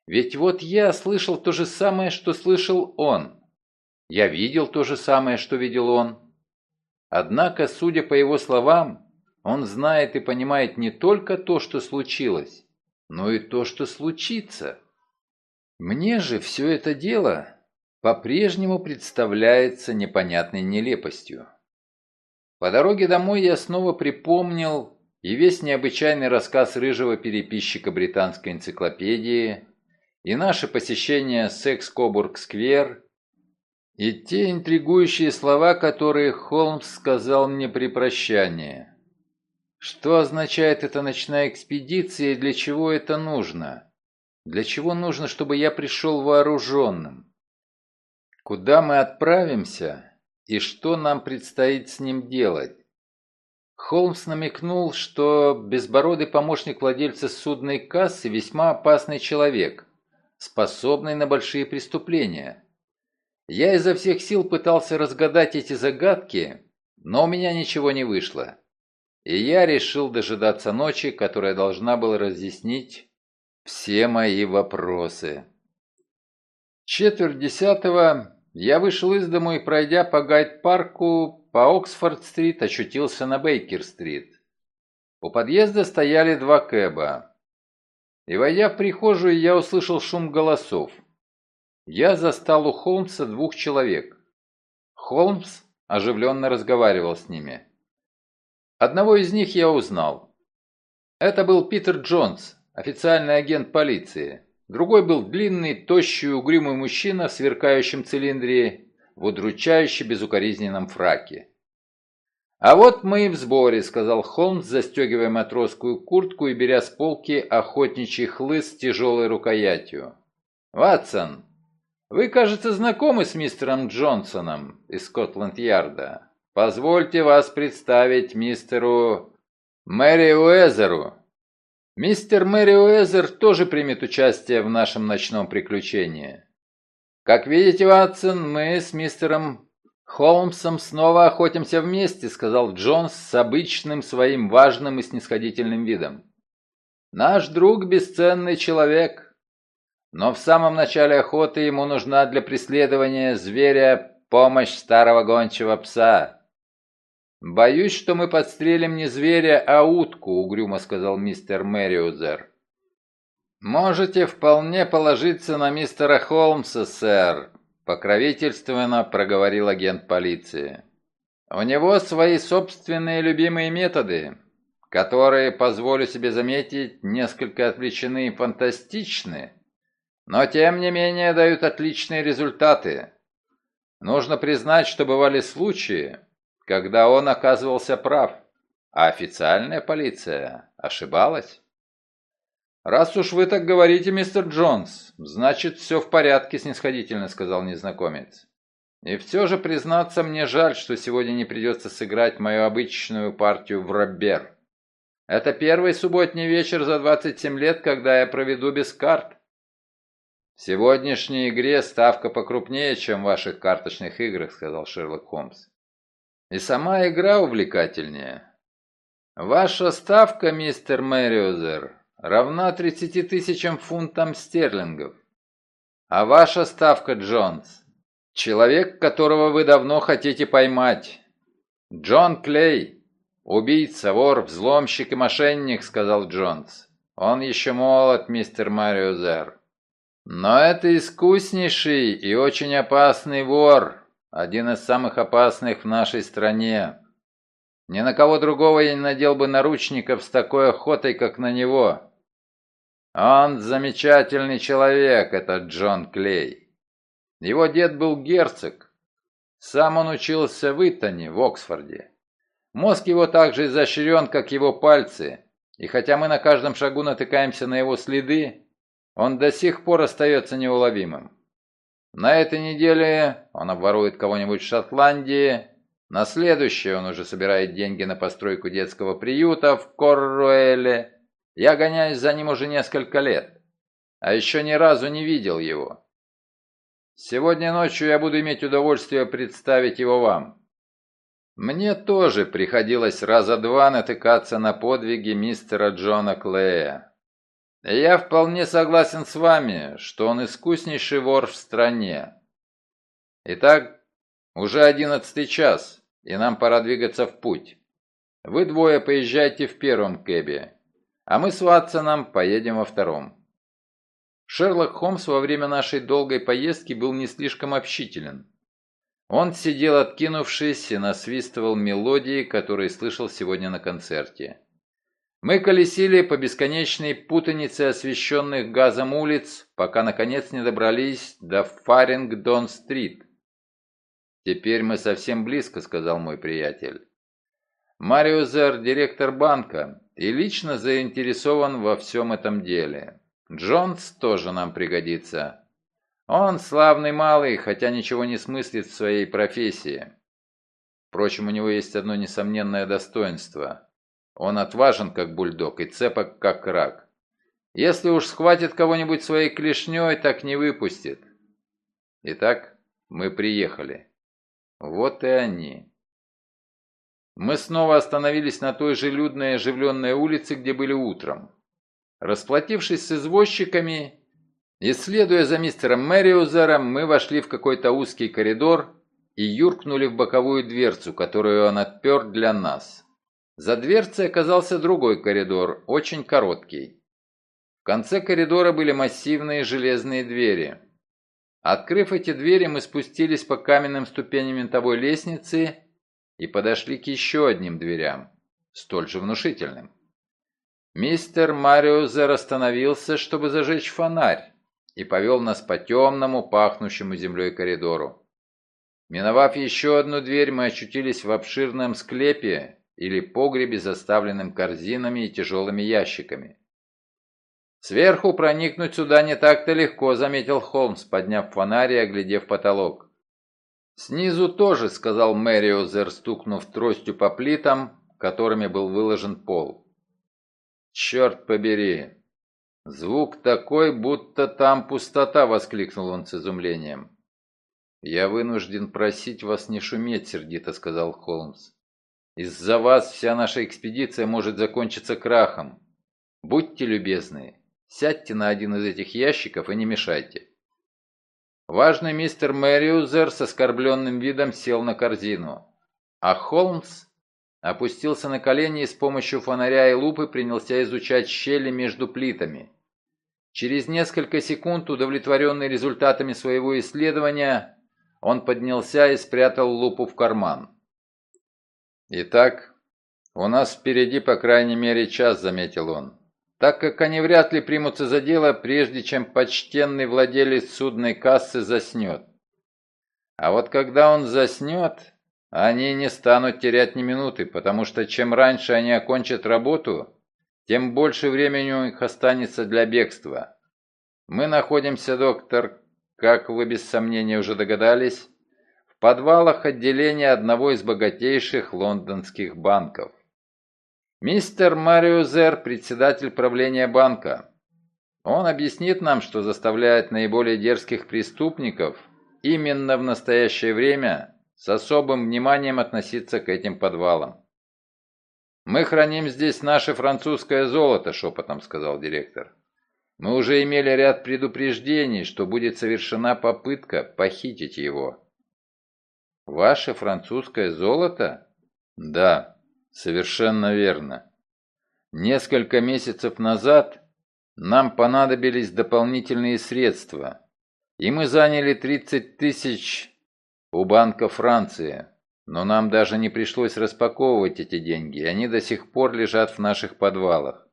Ведь вот я слышал то же самое, что слышал он. Я видел то же самое, что видел он. Однако, судя по его словам, он знает и понимает не только то, что случилось, но и то, что случится. Мне же все это дело по-прежнему представляется непонятной нелепостью. По дороге домой я снова припомнил и весь необычайный рассказ рыжего переписчика британской энциклопедии, и наше посещение Секс-Кобург-сквер, и те интригующие слова, которые Холмс сказал мне при прощании. Что означает эта ночная экспедиция и для чего это нужно? Для чего нужно, чтобы я пришел вооруженным? Куда мы отправимся и что нам предстоит с ним делать? Холмс намекнул, что безбородый помощник владельца судной кассы весьма опасный человек, способный на большие преступления. Я изо всех сил пытался разгадать эти загадки, но у меня ничего не вышло. И я решил дожидаться ночи, которая должна была разъяснить все мои вопросы. Четверть десятого я вышел из дому и, пройдя по Гайд-парку, по Оксфорд-стрит, очутился на Бейкер-стрит. У подъезда стояли два кэба. И, войдя в прихожую, я услышал шум голосов. Я застал у Холмса двух человек. Холмс оживленно разговаривал с ними. Одного из них я узнал. Это был Питер Джонс, официальный агент полиции. Другой был длинный, тощий, угрюмый мужчина в сверкающем цилиндре, в удручающе безукоризненном фраке. «А вот мы и в сборе», — сказал Холмс, застегивая матросскую куртку и беря с полки охотничий хлыст с тяжелой рукоятью. «Ватсон, вы, кажется, знакомы с мистером Джонсоном из Скотланд-Ярда. Позвольте вас представить мистеру Мэри Уэзеру, Мистер Мэри Уэзер тоже примет участие в нашем ночном приключении. Как видите, Ватсон, мы с мистером Холмсом снова охотимся вместе, сказал Джонс с обычным своим важным и снисходительным видом. Наш друг бесценный человек, но в самом начале охоты ему нужна для преследования зверя помощь старого гончего пса. «Боюсь, что мы подстрелим не зверя, а утку», — угрюмо сказал мистер Мэриузер. «Можете вполне положиться на мистера Холмса, сэр», — покровительственно проговорил агент полиции. «У него свои собственные любимые методы, которые, позволю себе заметить, несколько отвлечены и фантастичны, но тем не менее дают отличные результаты. Нужно признать, что бывали случаи, когда он оказывался прав, а официальная полиция ошибалась. «Раз уж вы так говорите, мистер Джонс, значит, все в порядке», — снисходительно сказал незнакомец. «И все же, признаться, мне жаль, что сегодня не придется сыграть мою обычную партию в Роббер. Это первый субботний вечер за 27 лет, когда я проведу без карт. Сегодняшней игре ставка покрупнее, чем в ваших карточных играх», — сказал Шерлок Холмс. И сама игра увлекательнее. Ваша ставка, мистер Мэриозер, равна 30 тысячам фунтам стерлингов. А ваша ставка, Джонс, человек, которого вы давно хотите поймать. Джон Клей, убийца, вор, взломщик и мошенник, сказал Джонс. Он еще молод, мистер Мэриозер. Но это искуснейший и очень опасный вор, один из самых опасных в нашей стране. Ни на кого другого я не надел бы наручников с такой охотой, как на него. Он замечательный человек, этот Джон Клей. Его дед был герцог. Сам он учился в Итоне, в Оксфорде. Мозг его так же изощрен, как его пальцы, и хотя мы на каждом шагу натыкаемся на его следы, он до сих пор остается неуловимым. На этой неделе он обворует кого-нибудь в Шотландии, на следующее он уже собирает деньги на постройку детского приюта в Корруэле. Я гоняюсь за ним уже несколько лет, а еще ни разу не видел его. Сегодня ночью я буду иметь удовольствие представить его вам. Мне тоже приходилось раза два натыкаться на подвиги мистера Джона Клея. Я вполне согласен с вами, что он искуснейший вор в стране. Итак, уже одиннадцатый час, и нам пора двигаться в путь. Вы двое поезжайте в первом кэбе, а мы с Ватсоном поедем во втором. Шерлок Холмс во время нашей долгой поездки был не слишком общителен. Он сидел откинувшись и насвистывал мелодии, которые слышал сегодня на концерте. Мы колесили по бесконечной путанице освещенных газом улиц, пока наконец не добрались до Фарингдон-стрит. «Теперь мы совсем близко», — сказал мой приятель. Мариузер – директор банка и лично заинтересован во всем этом деле. Джонс тоже нам пригодится. Он славный малый, хотя ничего не смыслит в своей профессии. Впрочем, у него есть одно несомненное достоинство. Он отважен, как бульдог, и цепок, как рак. Если уж схватит кого-нибудь своей клешней, так не выпустит. Итак, мы приехали. Вот и они. Мы снова остановились на той же людной и оживленной улице, где были утром. Расплатившись с извозчиками и следуя за мистером Мэриузером, мы вошли в какой-то узкий коридор и юркнули в боковую дверцу, которую он отпер для нас. За дверцей оказался другой коридор, очень короткий. В конце коридора были массивные железные двери. Открыв эти двери, мы спустились по каменным ступеням винтовой лестницы и подошли к еще одним дверям, столь же внушительным. Мистер Мариозер остановился, чтобы зажечь фонарь, и повел нас по темному, пахнущему землей коридору. Миновав еще одну дверь, мы очутились в обширном склепе или погребе, заставленном корзинами и тяжелыми ящиками. «Сверху проникнуть сюда не так-то легко», — заметил Холмс, подняв фонарь и оглядев потолок. «Снизу тоже», — сказал Мэриозер, стукнув тростью по плитам, которыми был выложен пол. «Черт побери! Звук такой, будто там пустота!» — воскликнул он с изумлением. «Я вынужден просить вас не шуметь», — сердито сказал Холмс. «Из-за вас вся наша экспедиция может закончиться крахом. Будьте любезны, Сядьте на один из этих ящиков и не мешайте». Важный мистер Мэриузер с оскорбленным видом сел на корзину, а Холмс опустился на колени и с помощью фонаря и лупы принялся изучать щели между плитами. Через несколько секунд, удовлетворенный результатами своего исследования, он поднялся и спрятал лупу в карман. «Итак, у нас впереди по крайней мере час», — заметил он так как они вряд ли примутся за дело, прежде чем почтенный владелец судной кассы заснет. А вот когда он заснет, они не станут терять ни минуты, потому что чем раньше они окончат работу, тем больше времени у них останется для бегства. Мы находимся, доктор, как вы без сомнения уже догадались, подвалах отделения одного из богатейших лондонских банков. Мистер Марио Зер, председатель правления банка. Он объяснит нам, что заставляет наиболее дерзких преступников именно в настоящее время с особым вниманием относиться к этим подвалам. «Мы храним здесь наше французское золото», — шепотом сказал директор. «Мы уже имели ряд предупреждений, что будет совершена попытка похитить его». «Ваше французское золото?» «Да». Совершенно верно. Несколько месяцев назад нам понадобились дополнительные средства, и мы заняли 30 тысяч у Банка Франции, но нам даже не пришлось распаковывать эти деньги, они до сих пор лежат в наших подвалах.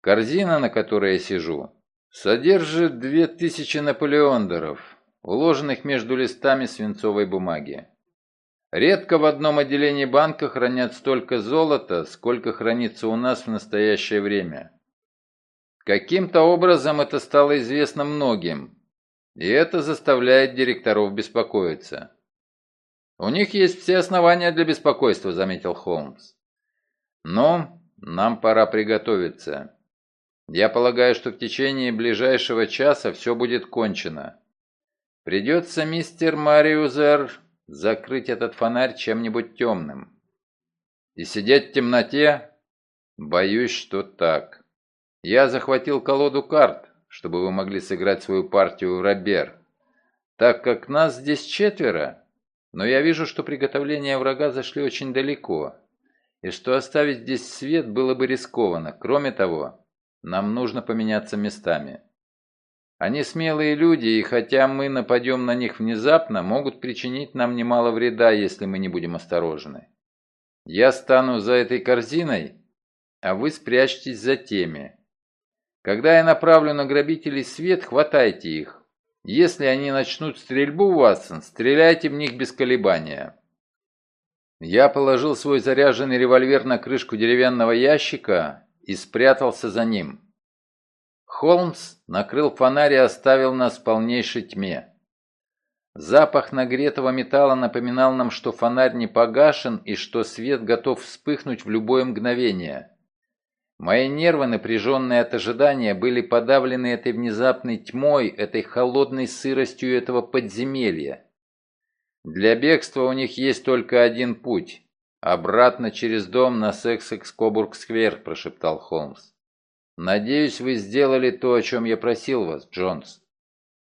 Корзина, на которой я сижу, содержит 2000 наполеондеров, уложенных между листами свинцовой бумаги. Редко в одном отделении банка хранят столько золота, сколько хранится у нас в настоящее время. Каким-то образом это стало известно многим, и это заставляет директоров беспокоиться. «У них есть все основания для беспокойства», — заметил Холмс. «Но нам пора приготовиться. Я полагаю, что в течение ближайшего часа все будет кончено. Придется, мистер Мариузер, закрыть этот фонарь чем-нибудь темным. И сидеть в темноте? Боюсь, что так. Я захватил колоду карт, чтобы вы могли сыграть свою партию в Робер. Так как нас здесь четверо, но я вижу, что приготовления врага зашли очень далеко, и что оставить здесь свет было бы рискованно. Кроме того, нам нужно поменяться местами. Они смелые люди, и хотя мы нападем на них внезапно, могут причинить нам немало вреда, если мы не будем осторожны. Я стану за этой корзиной, а вы спрячьтесь за теми. Когда я направлю на грабителей свет, хватайте их. Если они начнут стрельбу, Ватсон, стреляйте в них без колебания. Я положил свой заряженный револьвер на крышку деревянного ящика и спрятался за ним. Холмс накрыл фонарь и оставил нас в полнейшей тьме. Запах нагретого металла напоминал нам, что фонарь не погашен и что свет готов вспыхнуть в любое мгновение. Мои нервы, напряженные от ожидания, были подавлены этой внезапной тьмой, этой холодной сыростью этого подземелья. Для бегства у них есть только один путь. Обратно через дом на Сексекс-Кобург-сквер, прошептал Холмс. Надеюсь, вы сделали то, о чем я просил вас, Джонс.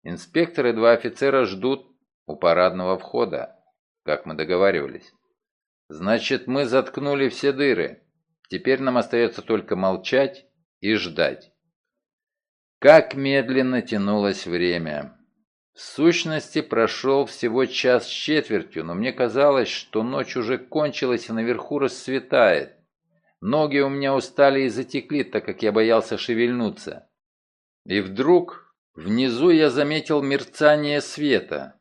Инспектор и два офицера ждут у парадного входа, как мы договаривались. Значит, мы заткнули все дыры. Теперь нам остается только молчать и ждать. Как медленно тянулось время. В сущности, прошел всего час с четвертью, но мне казалось, что ночь уже кончилась и наверху расцветает. Ноги у меня устали и затекли, так как я боялся шевельнуться. И вдруг внизу я заметил мерцание света.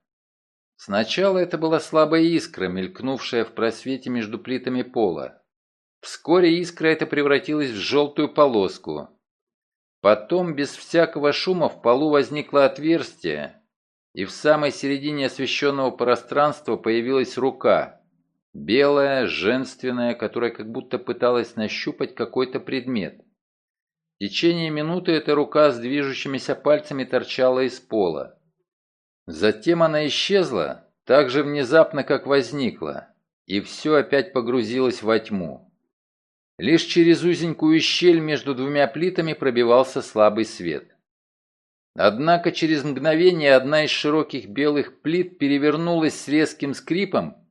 Сначала это была слабая искра, мелькнувшая в просвете между плитами пола. Вскоре искра эта превратилась в желтую полоску. Потом, без всякого шума, в полу возникло отверстие, и в самой середине освещенного пространства появилась рука. Белая, женственная, которая как будто пыталась нащупать какой-то предмет. В течение минуты эта рука с движущимися пальцами торчала из пола. Затем она исчезла так же внезапно, как возникла, и все опять погрузилось во тьму. Лишь через узенькую щель между двумя плитами пробивался слабый свет. Однако через мгновение одна из широких белых плит перевернулась с резким скрипом,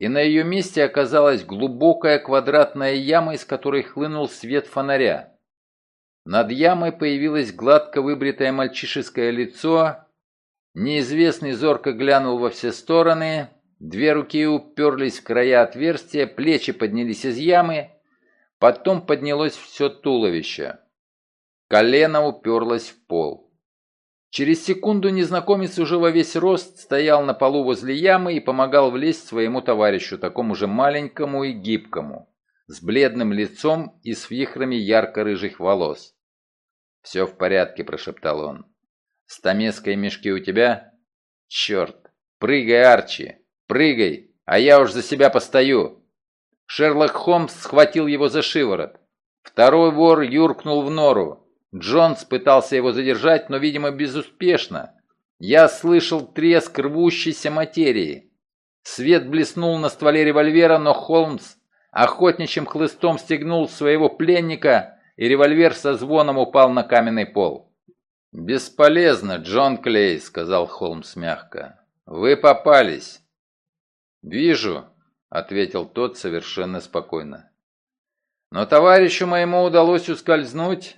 и на ее месте оказалась глубокая квадратная яма, из которой хлынул свет фонаря. Над ямой появилось гладко выбритое мальчишеское лицо, Неизвестный зорко глянул во все стороны, две руки уперлись в края отверстия, плечи поднялись из ямы, потом поднялось все туловище. Колено уперлось в пол. Через секунду незнакомец уже во весь рост стоял на полу возле ямы и помогал влезть своему товарищу, такому же маленькому и гибкому, с бледным лицом и с вихрами ярко-рыжих волос. «Все в порядке», – прошептал он. Стамеской мешки у тебя? Черт! Прыгай, Арчи! Прыгай, а я уж за себя постою!» Шерлок Холмс схватил его за шиворот. Второй вор юркнул в нору. Джонс пытался его задержать, но, видимо, безуспешно. Я слышал треск рвущейся материи. Свет блеснул на стволе револьвера, но Холмс охотничьим хлыстом стегнул своего пленника, и револьвер со звоном упал на каменный пол. «Бесполезно, Джон Клей», — сказал Холмс мягко. «Вы попались». «Вижу», — ответил тот совершенно спокойно. «Но товарищу моему удалось ускользнуть,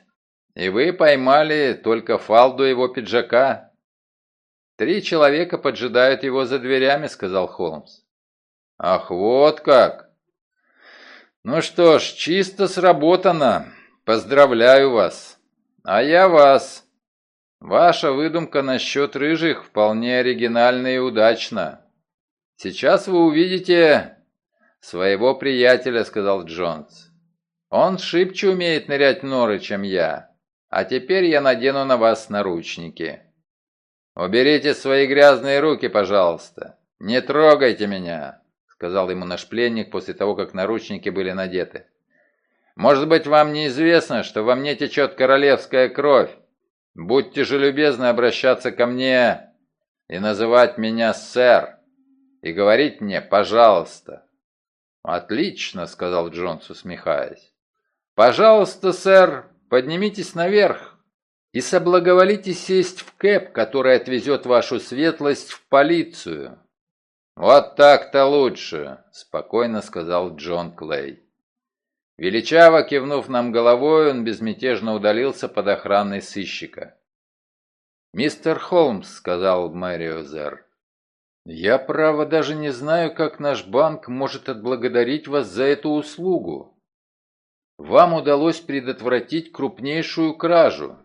и вы поймали только фалду его пиджака». «Три человека поджидают его за дверями», — сказал Холмс. «Ах, вот как!» «Ну что ж, чисто сработано. Поздравляю вас. А я вас. Ваша выдумка насчет рыжих вполне оригинальна и удачна. Сейчас вы увидите своего приятеля, сказал Джонс. Он шибче умеет нырять норы, чем я. А теперь я надену на вас наручники. Уберите свои грязные руки, пожалуйста. Не трогайте меня, сказал ему наш пленник после того, как наручники были надеты. Может быть, вам неизвестно, что во мне течет королевская кровь. Будьте же любезны обращаться ко мне и называть меня сэр, и говорить мне «пожалуйста». «Отлично», — сказал Джонс, усмехаясь. «Пожалуйста, сэр, поднимитесь наверх и соблаговолите сесть в кэп, который отвезет вашу светлость в полицию». «Вот так-то лучше», — спокойно сказал Джон Клей. Величаво кивнув нам головой, он безмятежно удалился под охраной сыщика. «Мистер Холмс», — сказал Мэриозер, — «я, право, даже не знаю, как наш банк может отблагодарить вас за эту услугу. Вам удалось предотвратить крупнейшую кражу».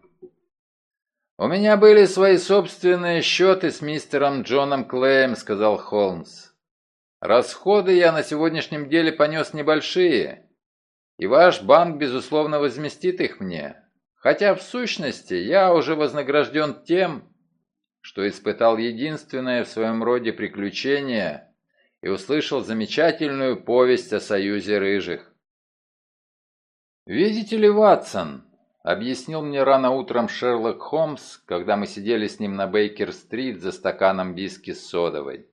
«У меня были свои собственные счеты с мистером Джоном Клеем», — сказал Холмс. «Расходы я на сегодняшнем деле понес небольшие». И ваш банк, безусловно, возместит их мне. Хотя, в сущности, я уже вознагражден тем, что испытал единственное в своем роде приключение и услышал замечательную повесть о союзе рыжих. «Видите ли, Ватсон?» — объяснил мне рано утром Шерлок Холмс, когда мы сидели с ним на Бейкер-стрит за стаканом виски с содовой.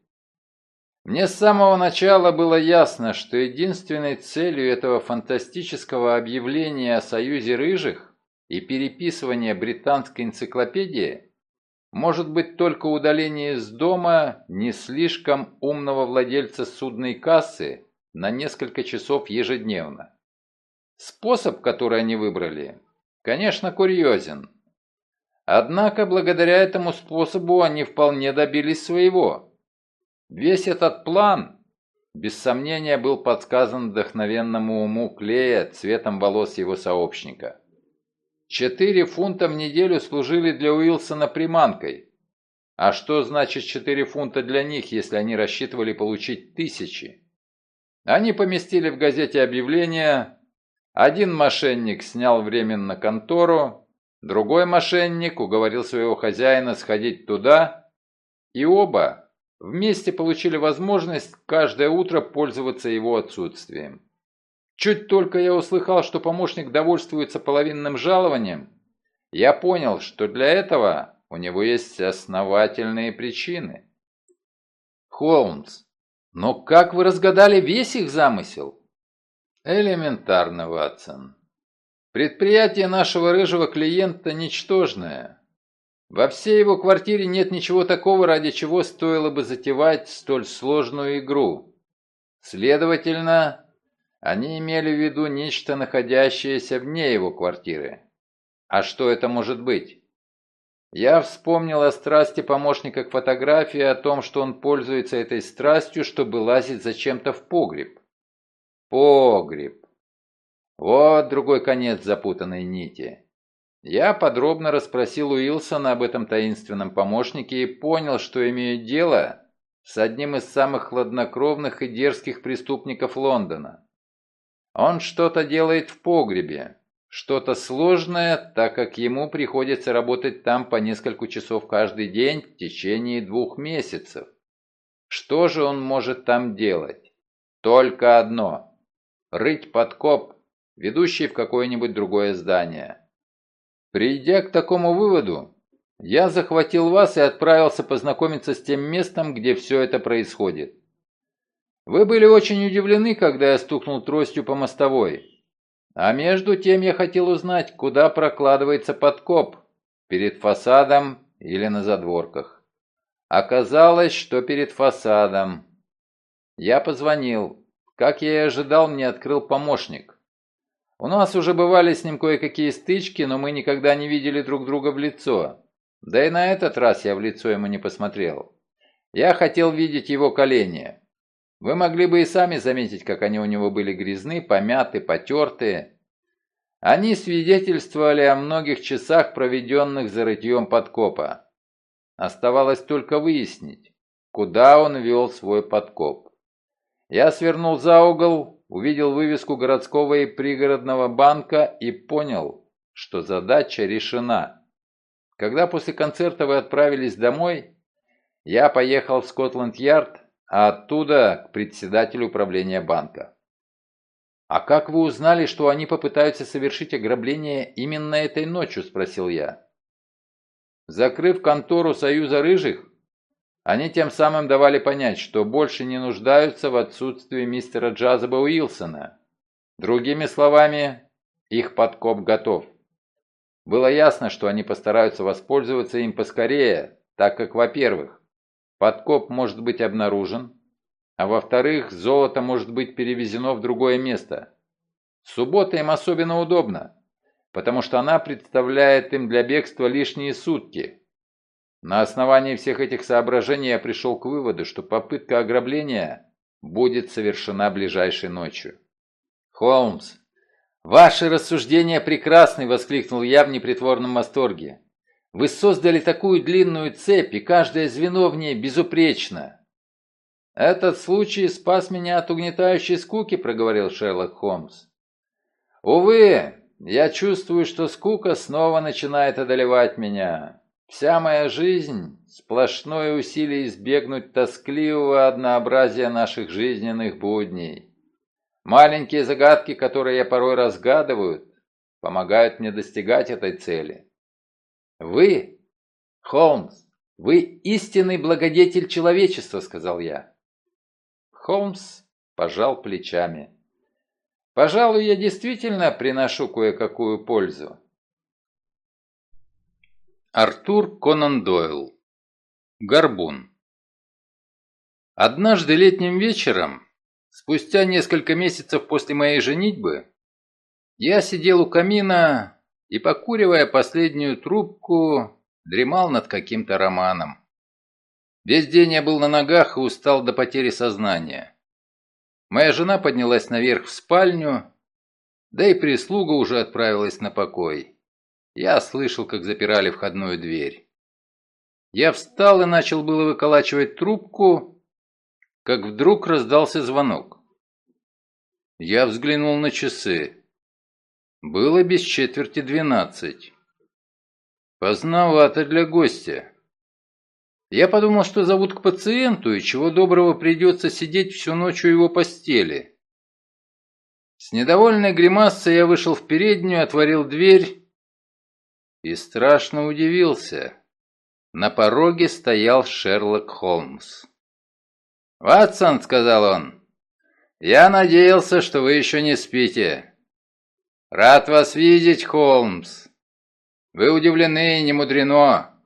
Мне с самого начала было ясно, что единственной целью этого фантастического объявления о союзе рыжих и переписывания британской энциклопедии может быть только удаление из дома не слишком умного владельца судной кассы на несколько часов ежедневно. Способ, который они выбрали, конечно, курьезен. Однако, благодаря этому способу они вполне добились своего. Весь этот план, без сомнения, был подсказан вдохновенному уму Клея цветом волос его сообщника. Четыре фунта в неделю служили для Уилсона приманкой. А что значит четыре фунта для них, если они рассчитывали получить тысячи? Они поместили в газете объявление один мошенник снял временно контору, другой мошенник уговорил своего хозяина сходить туда, и оба вместе получили возможность каждое утро пользоваться его отсутствием. Чуть только я услыхал, что помощник довольствуется половинным жалованием, я понял, что для этого у него есть основательные причины. Холмс, но как вы разгадали весь их замысел? Элементарно, Ватсон. Предприятие нашего рыжего клиента ничтожное. Во всей его квартире нет ничего такого, ради чего стоило бы затевать столь сложную игру. Следовательно, они имели в виду нечто, находящееся вне его квартиры. А что это может быть? Я вспомнил о страсти помощника к фотографии, о том, что он пользуется этой страстью, чтобы лазить зачем-то в погреб. Погреб. Вот другой конец запутанной нити. Я подробно расспросил Уилсона об этом таинственном помощнике и понял, что имею дело с одним из самых хладнокровных и дерзких преступников Лондона. Он что-то делает в погребе, что-то сложное, так как ему приходится работать там по несколько часов каждый день в течение двух месяцев. Что же он может там делать? Только одно рыть подкоп, ведущий в какое-нибудь другое здание. Придя к такому выводу, я захватил вас и отправился познакомиться с тем местом, где все это происходит. Вы были очень удивлены, когда я стукнул тростью по мостовой. А между тем я хотел узнать, куда прокладывается подкоп, перед фасадом или на задворках. Оказалось, что перед фасадом. Я позвонил. Как я и ожидал, мне открыл помощник. У нас уже бывали с ним кое-какие стычки, но мы никогда не видели друг друга в лицо. Да и на этот раз я в лицо ему не посмотрел. Я хотел видеть его колени. Вы могли бы и сами заметить, как они у него были грязны, помяты, потертые. Они свидетельствовали о многих часах, проведенных за рытьем подкопа. Оставалось только выяснить, куда он вел свой подкоп. Я свернул за угол, увидел вывеску городского и пригородного банка и понял, что задача решена. Когда после концерта вы отправились домой, я поехал в Скотланд-Ярд, а оттуда к председателю управления банка. «А как вы узнали, что они попытаются совершить ограбление именно этой ночью?» – спросил я. Закрыв контору Союза Рыжих, они тем самым давали понять, что больше не нуждаются в отсутствии мистера Джазаба Уилсона. Другими словами, их подкоп готов. Было ясно, что они постараются воспользоваться им поскорее, так как, во-первых, подкоп может быть обнаружен, а во-вторых, золото может быть перевезено в другое место. Суббота им особенно удобно, потому что она представляет им для бегства лишние сутки, на основании всех этих соображений я пришел к выводу, что попытка ограбления будет совершена ближайшей ночью. «Холмс, ваши рассуждения прекрасны!» – воскликнул я в непритворном восторге. «Вы создали такую длинную цепь, и каждое звено в ней безупречно!» «Этот случай спас меня от угнетающей скуки», – проговорил Шерлок Холмс. «Увы, я чувствую, что скука снова начинает одолевать меня. Вся моя жизнь — сплошное усилие избегнуть тоскливого однообразия наших жизненных будней. Маленькие загадки, которые я порой разгадываю, помогают мне достигать этой цели. Вы, Холмс, вы истинный благодетель человечества, сказал я. Холмс пожал плечами. Пожалуй, я действительно приношу кое-какую пользу. Артур Конан Дойл. Горбун. Однажды летним вечером, спустя несколько месяцев после моей женитьбы, я сидел у камина и, покуривая последнюю трубку, дремал над каким-то романом. Весь день я был на ногах и устал до потери сознания. Моя жена поднялась наверх в спальню, да и прислуга уже отправилась на покой. Я слышал, как запирали входную дверь. Я встал и начал было выколачивать трубку, как вдруг раздался звонок. Я взглянул на часы. Было без четверти двенадцать. Поздновато для гостя. Я подумал, что зовут к пациенту, и чего доброго придется сидеть всю ночь у его постели. С недовольной гримасой я вышел в переднюю, отворил дверь и страшно удивился. На пороге стоял Шерлок Холмс. «Ватсон», — сказал он, — «я надеялся, что вы еще не спите». «Рад вас видеть, Холмс. Вы удивлены, не мудрено.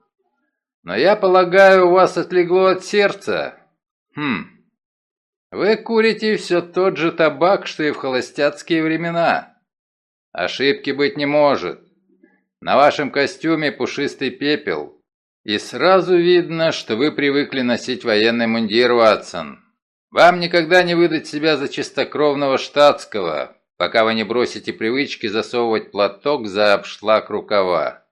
Но я полагаю, у вас отлегло от сердца. Хм, вы курите все тот же табак, что и в холостяцкие времена. Ошибки быть не может. На вашем костюме пушистый пепел. И сразу видно, что вы привыкли носить военный мундир, Ватсон. Вам никогда не выдать себя за чистокровного штатского, пока вы не бросите привычки засовывать платок за обшлаг рукава.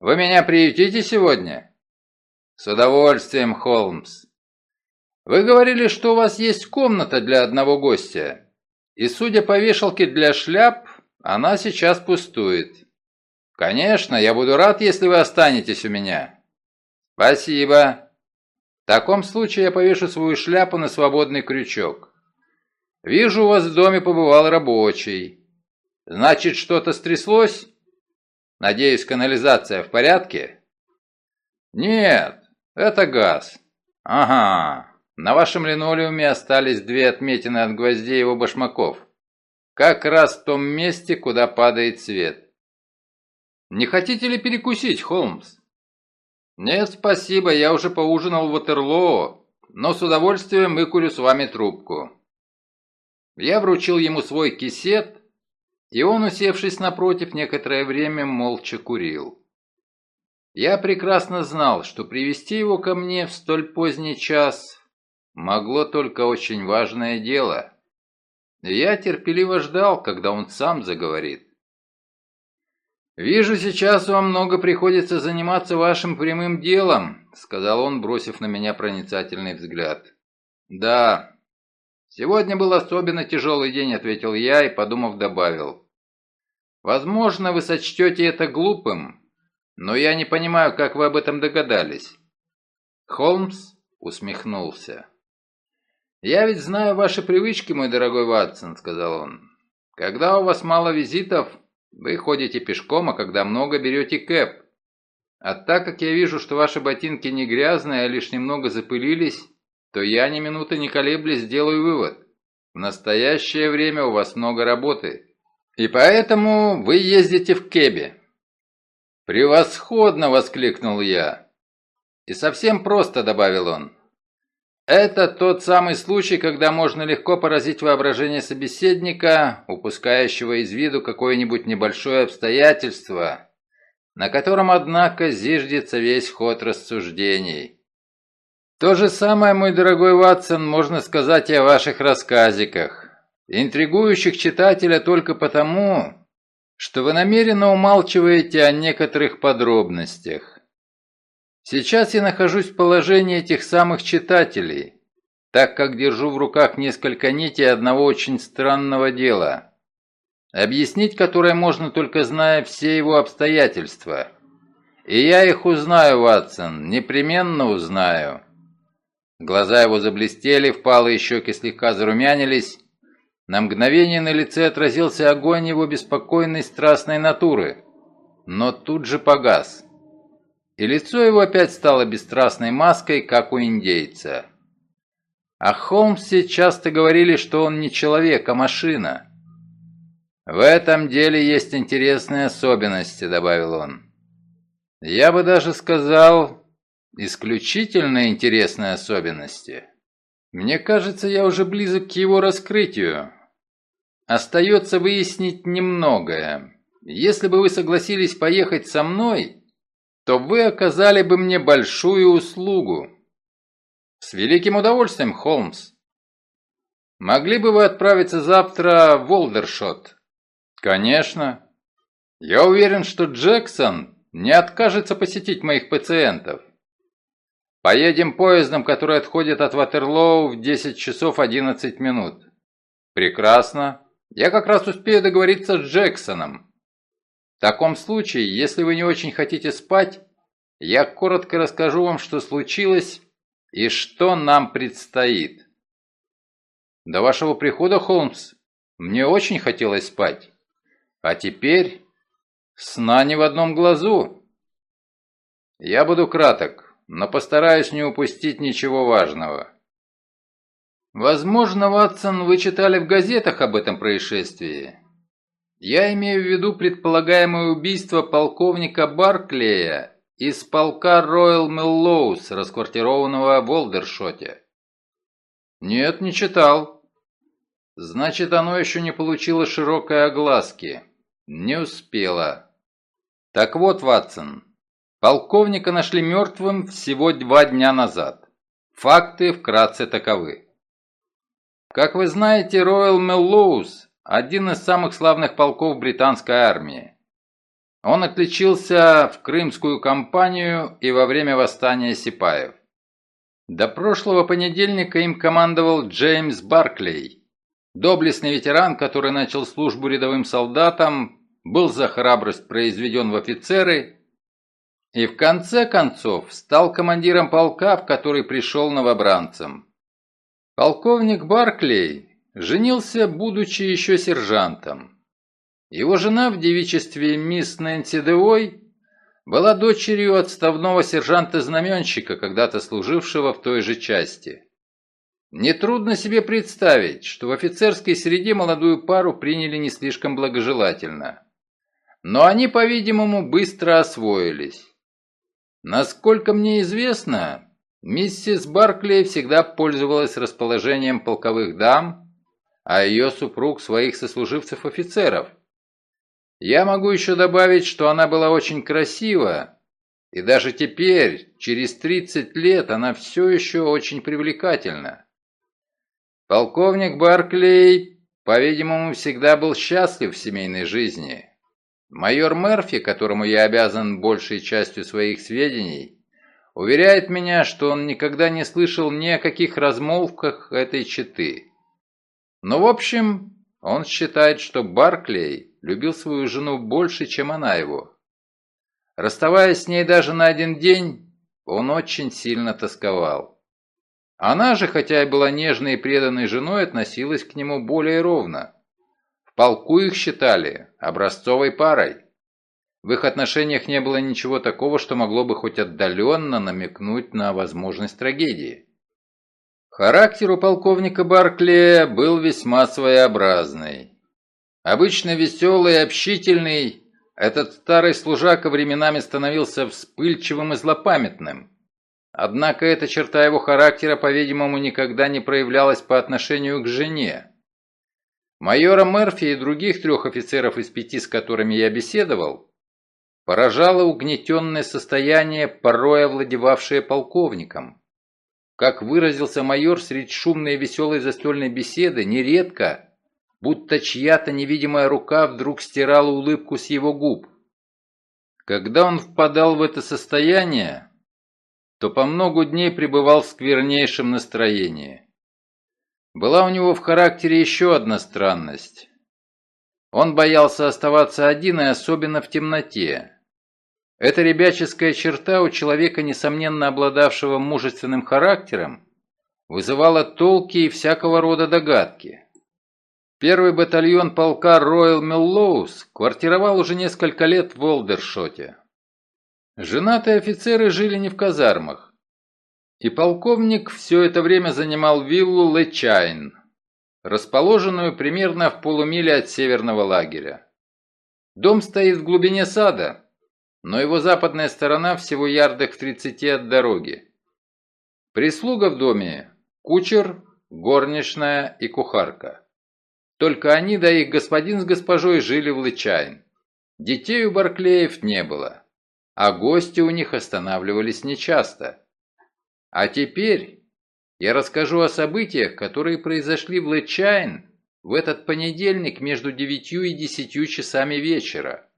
Вы меня приютите сегодня? С удовольствием, Холмс. Вы говорили, что у вас есть комната для одного гостя. И, судя по вешалке для шляп, она сейчас пустует. «Конечно, я буду рад, если вы останетесь у меня». «Спасибо. В таком случае я повешу свою шляпу на свободный крючок. Вижу, у вас в доме побывал рабочий. Значит, что-то стряслось? Надеюсь, канализация в порядке?» «Нет, это газ. Ага, на вашем линолеуме остались две отметины от гвоздей его башмаков. Как раз в том месте, куда падает свет». «Не хотите ли перекусить, Холмс?» «Нет, спасибо, я уже поужинал в Ватерлоо, но с удовольствием выкурю с вами трубку». Я вручил ему свой кисет, и он, усевшись напротив, некоторое время молча курил. Я прекрасно знал, что привести его ко мне в столь поздний час могло только очень важное дело. я терпеливо ждал, когда он сам заговорит. «Вижу, сейчас вам много приходится заниматься вашим прямым делом», сказал он, бросив на меня проницательный взгляд. «Да, сегодня был особенно тяжелый день», ответил я и, подумав, добавил. «Возможно, вы сочтете это глупым, но я не понимаю, как вы об этом догадались». Холмс усмехнулся. «Я ведь знаю ваши привычки, мой дорогой Ватсон», — сказал он. «Когда у вас мало визитов, вы ходите пешком, а когда много, берете кэп. А так как я вижу, что ваши ботинки не грязные, а лишь немного запылились, то я ни минуты не колеблясь сделаю вывод. В настоящее время у вас много работы. И поэтому вы ездите в кэбе. «Превосходно!» — воскликнул я. «И совсем просто», — добавил он. Это тот самый случай, когда можно легко поразить воображение собеседника, упускающего из виду какое-нибудь небольшое обстоятельство, на котором, однако, зиждется весь ход рассуждений. То же самое, мой дорогой Ватсон, можно сказать и о ваших рассказиках, интригующих читателя только потому, что вы намеренно умалчиваете о некоторых подробностях. Сейчас я нахожусь в положении этих самых читателей, так как держу в руках несколько нитей одного очень странного дела, объяснить которое можно только зная все его обстоятельства. И я их узнаю, Ватсон, непременно узнаю. Глаза его заблестели, впалые щеки слегка зарумянились. На мгновение на лице отразился огонь его беспокойной страстной натуры, но тут же погас. И лицо его опять стало бесстрастной маской, как у индейца. О Холмсе часто говорили, что он не человек, а машина. «В этом деле есть интересные особенности», — добавил он. «Я бы даже сказал, исключительно интересные особенности. Мне кажется, я уже близок к его раскрытию. Остается выяснить немногое. Если бы вы согласились поехать со мной, то вы оказали бы мне большую услугу». «С великим удовольствием, Холмс. Могли бы вы отправиться завтра в Волдершот?» «Конечно. Я уверен, что Джексон не откажется посетить моих пациентов. Поедем поездом, который отходит от Ватерлоу в 10 часов 11 минут. Прекрасно. Я как раз успею договориться с Джексоном. В таком случае, если вы не очень хотите спать, я коротко расскажу вам, что случилось и что нам предстоит. До вашего прихода, Холмс, мне очень хотелось спать. А теперь сна не в одном глазу. Я буду краток, но постараюсь не упустить ничего важного. Возможно, Ватсон, вы читали в газетах об этом происшествии. Я имею в виду предполагаемое убийство полковника Барклея из полка Роyal Mellows, расквартированного в Олдершоте. Нет, не читал. Значит, оно еще не получило широкой огласки. Не успело. Так вот, Ватсон, полковника нашли мертвым всего два дня назад. Факты вкратце таковы. Как вы знаете, Royal Mellows – один из самых славных полков британской армии. Он отличился в Крымскую кампанию и во время восстания Сипаев. До прошлого понедельника им командовал Джеймс Барклей, доблестный ветеран, который начал службу рядовым солдатом, был за храбрость произведен в офицеры и в конце концов стал командиром полка, в который пришел новобранцем. Полковник Барклей женился, будучи еще сержантом. Его жена в девичестве мисс Нэнси Деой была дочерью отставного сержанта-знаменщика, когда-то служившего в той же части. Нетрудно себе представить, что в офицерской среде молодую пару приняли не слишком благожелательно. Но они, по-видимому, быстро освоились. Насколько мне известно, миссис Барклey всегда пользовалась расположением полковых дам, а ее супруг своих сослуживцев-офицеров – я могу еще добавить, что она была очень красива, и даже теперь, через 30 лет, она все еще очень привлекательна. Полковник Барклей, по-видимому, всегда был счастлив в семейной жизни. Майор Мерфи, которому я обязан большей частью своих сведений, уверяет меня, что он никогда не слышал ни о каких размолвках этой четы. Но, в общем, он считает, что Барклей любил свою жену больше, чем она его. Расставаясь с ней даже на один день, он очень сильно тосковал. Она же, хотя и была нежной и преданной женой, относилась к нему более ровно. В полку их считали образцовой парой. В их отношениях не было ничего такого, что могло бы хоть отдаленно намекнуть на возможность трагедии. Характер у полковника Барклея был весьма своеобразный. Обычно веселый и общительный, этот старый служака временами становился вспыльчивым и злопамятным. Однако эта черта его характера, по-видимому, никогда не проявлялась по отношению к жене. Майора Мерфи и других трех офицеров из пяти, с которыми я беседовал, поражало угнетенное состояние, порой овладевавшее полковником. Как выразился майор среди шумной и веселой застольной беседы, нередко будто чья-то невидимая рука вдруг стирала улыбку с его губ. Когда он впадал в это состояние, то по много дней пребывал в сквернейшем настроении. Была у него в характере еще одна странность. Он боялся оставаться один и особенно в темноте. Эта ребяческая черта у человека, несомненно обладавшего мужественным характером, вызывала толки и всякого рода догадки. Первый батальон полка Роyal Меллоус квартировал уже несколько лет в Олдершоте. Женатые офицеры жили не в казармах, и полковник все это время занимал виллу Лечайн, расположенную примерно в полумиле от северного лагеря. Дом стоит в глубине сада, но его западная сторона всего ярдах в 30 от дороги. Прислуга в доме – кучер, горничная и кухарка. Только они да их господин с госпожой жили в Лычайн. Детей у Барклеев не было, а гости у них останавливались нечасто. А теперь я расскажу о событиях, которые произошли в Лычайн в этот понедельник между девятью и десятью часами вечера.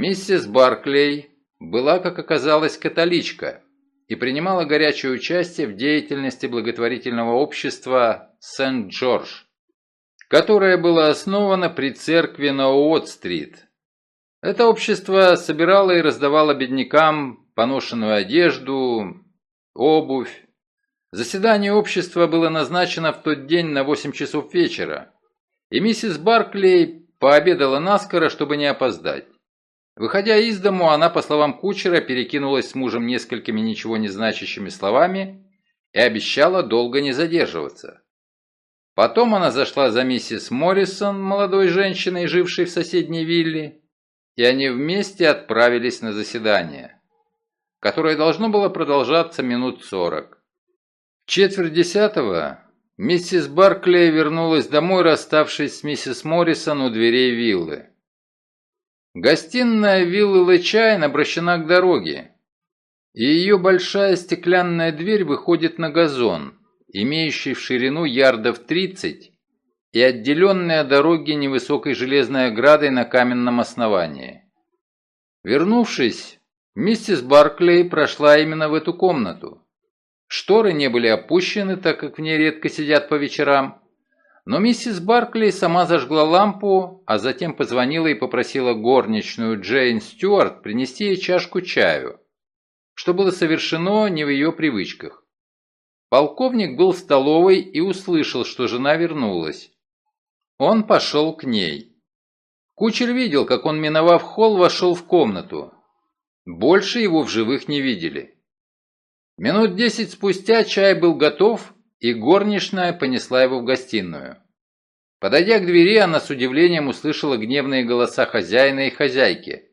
Миссис Барклей была, как оказалось, католичка и принимала горячее участие в деятельности благотворительного общества Сент-Джордж, которое было основано при церкви на Уотт-стрит. Это общество собирало и раздавало беднякам поношенную одежду, обувь. Заседание общества было назначено в тот день на 8 часов вечера, и миссис Барклей пообедала наскоро, чтобы не опоздать. Выходя из дому, она, по словам кучера, перекинулась с мужем несколькими ничего не значащими словами и обещала долго не задерживаться. Потом она зашла за миссис Моррисон, молодой женщиной, жившей в соседней вилле, и они вместе отправились на заседание, которое должно было продолжаться минут сорок. В четверть десятого миссис Барклey вернулась домой, расставшись с миссис Моррисон у дверей виллы. Гостиная виллы Лэчайн обращена к дороге, и ее большая стеклянная дверь выходит на газон, имеющий в ширину ярдов 30 и отделенный от дороги невысокой железной оградой на каменном основании. Вернувшись, миссис Барклей прошла именно в эту комнату. Шторы не были опущены, так как в ней редко сидят по вечерам, но миссис Баркли сама зажгла лампу, а затем позвонила и попросила горничную Джейн Стюарт принести ей чашку чаю, что было совершено не в ее привычках. Полковник был в столовой и услышал, что жена вернулась. Он пошел к ней. Кучер видел, как он, миновав холл, вошел в комнату. Больше его в живых не видели. Минут десять спустя чай был готов, и горничная понесла его в гостиную. Подойдя к двери, она с удивлением услышала гневные голоса хозяина и хозяйки.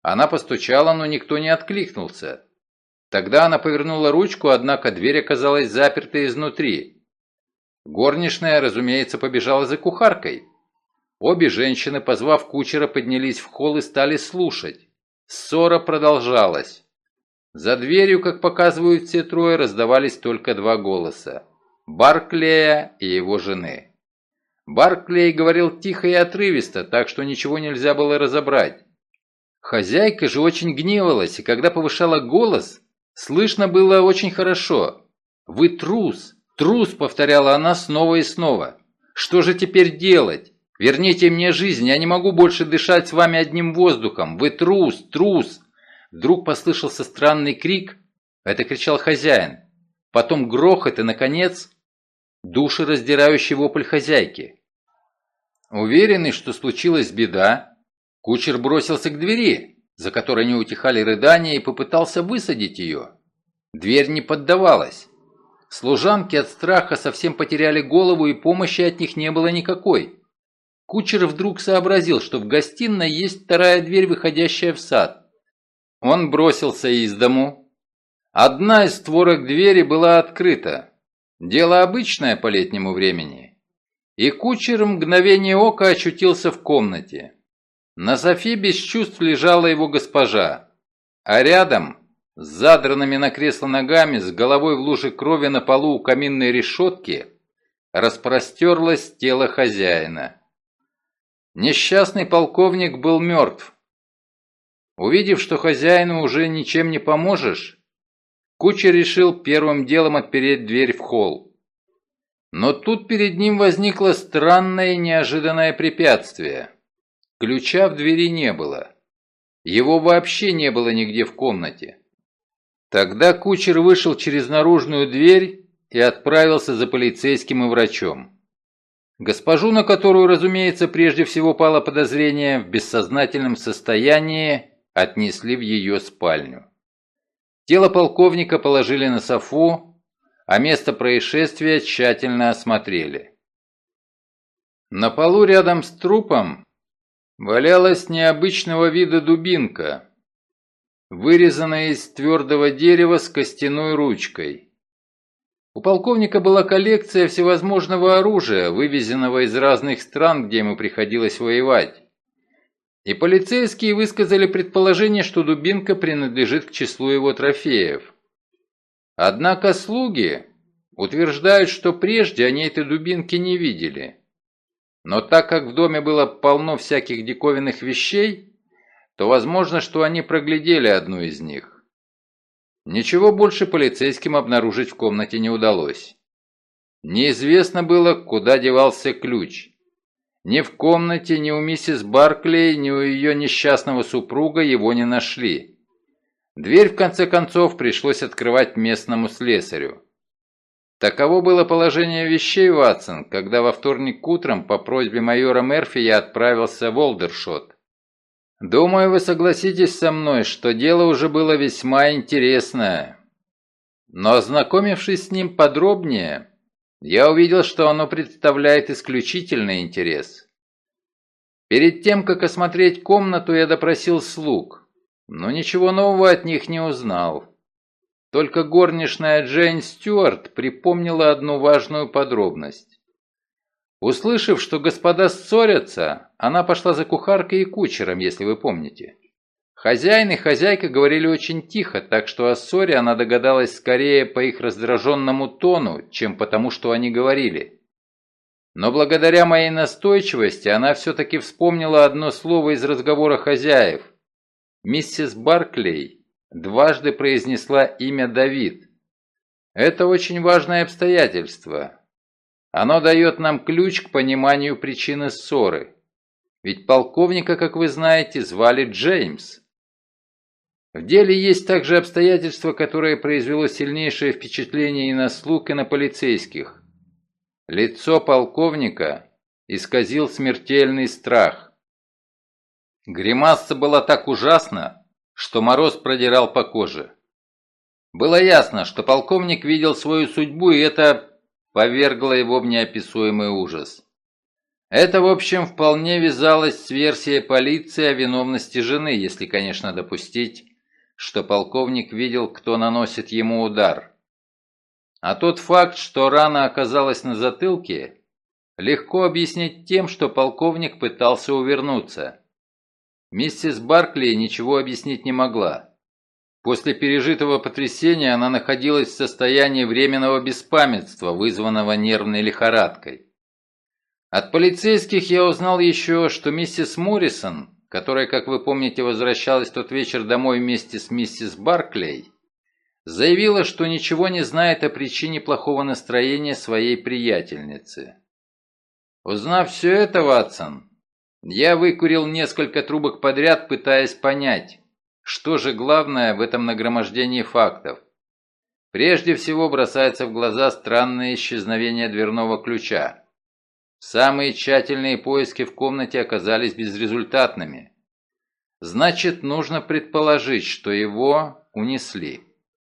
Она постучала, но никто не откликнулся. Тогда она повернула ручку, однако дверь оказалась заперта изнутри. Горничная, разумеется, побежала за кухаркой. Обе женщины, позвав кучера, поднялись в холл и стали слушать. Ссора продолжалась. За дверью, как показывают все трое, раздавались только два голоса. Барклея и его жены. Барклей говорил тихо и отрывисто, так что ничего нельзя было разобрать. Хозяйка же очень гневалась, и когда повышала голос, слышно было очень хорошо. «Вы трус! Трус!» — повторяла она снова и снова. «Что же теперь делать? Верните мне жизнь, я не могу больше дышать с вами одним воздухом. Вы трус! Трус!» Вдруг послышался странный крик. Это кричал хозяин. Потом грохот и, наконец, душераздирающий вопль хозяйки. Уверенный, что случилась беда, кучер бросился к двери, за которой не утихали рыдания, и попытался высадить ее. Дверь не поддавалась. Служанки от страха совсем потеряли голову, и помощи от них не было никакой. Кучер вдруг сообразил, что в гостиной есть вторая дверь, выходящая в сад. Он бросился из дому. Одна из створок двери была открыта. Дело обычное по летнему времени. И кучер мгновение ока очутился в комнате. На софе без чувств лежала его госпожа, а рядом, с задранными на кресло ногами, с головой в луже крови на полу у каминной решетки, распростерлось тело хозяина. Несчастный полковник был мертв. Увидев, что хозяину уже ничем не поможешь, Кучер решил первым делом отпереть дверь в холл. Но тут перед ним возникло странное неожиданное препятствие. Ключа в двери не было. Его вообще не было нигде в комнате. Тогда кучер вышел через наружную дверь и отправился за полицейским и врачом. Госпожу, на которую, разумеется, прежде всего пало подозрение, в бессознательном состоянии отнесли в ее спальню. Тело полковника положили на софу, а место происшествия тщательно осмотрели. На полу рядом с трупом валялась необычного вида дубинка, вырезанная из твердого дерева с костяной ручкой. У полковника была коллекция всевозможного оружия, вывезенного из разных стран, где ему приходилось воевать. И полицейские высказали предположение, что дубинка принадлежит к числу его трофеев. Однако слуги утверждают, что прежде они этой дубинки не видели. Но так как в доме было полно всяких диковинных вещей, то возможно, что они проглядели одну из них. Ничего больше полицейским обнаружить в комнате не удалось. Неизвестно было, куда девался ключ. Ни в комнате, ни у миссис Барклей, ни у ее несчастного супруга его не нашли. Дверь, в конце концов, пришлось открывать местному слесарю. Таково было положение вещей, Ватсон, когда во вторник утром по просьбе майора Мерфи я отправился в Олдершот. Думаю, вы согласитесь со мной, что дело уже было весьма интересное. Но ознакомившись с ним подробнее, я увидел, что оно представляет исключительный интерес. Перед тем, как осмотреть комнату, я допросил слуг, но ничего нового от них не узнал. Только горничная Джейн Стюарт припомнила одну важную подробность. Услышав, что господа ссорятся, она пошла за кухаркой и кучером, если вы помните. Хозяин и хозяйка говорили очень тихо, так что о ссоре она догадалась скорее по их раздраженному тону, чем потому, что они говорили. Но благодаря моей настойчивости она все-таки вспомнила одно слово из разговора хозяев. Миссис Барклей дважды произнесла имя Давид. Это очень важное обстоятельство. Оно дает нам ключ к пониманию причины ссоры. Ведь полковника, как вы знаете, звали Джеймс. В деле есть также обстоятельство, которое произвело сильнейшее впечатление и на слуг, и на полицейских. Лицо полковника исказил смертельный страх. Гримаса была так ужасна, что мороз продирал по коже. Было ясно, что полковник видел свою судьбу, и это повергло его в неописуемый ужас. Это, в общем, вполне вязалось с версией полиции о виновности жены, если, конечно, допустить, что полковник видел, кто наносит ему удар. А тот факт, что рана оказалась на затылке, легко объяснить тем, что полковник пытался увернуться. Миссис Баркли ничего объяснить не могла. После пережитого потрясения она находилась в состоянии временного беспамятства, вызванного нервной лихорадкой. От полицейских я узнал еще, что миссис Моррисон которая, как вы помните, возвращалась тот вечер домой вместе с миссис Барклей, заявила, что ничего не знает о причине плохого настроения своей приятельницы. Узнав все это, Ватсон, я выкурил несколько трубок подряд, пытаясь понять, что же главное в этом нагромождении фактов. Прежде всего бросается в глаза странное исчезновение дверного ключа. Самые тщательные поиски в комнате оказались безрезультатными. Значит, нужно предположить, что его унесли.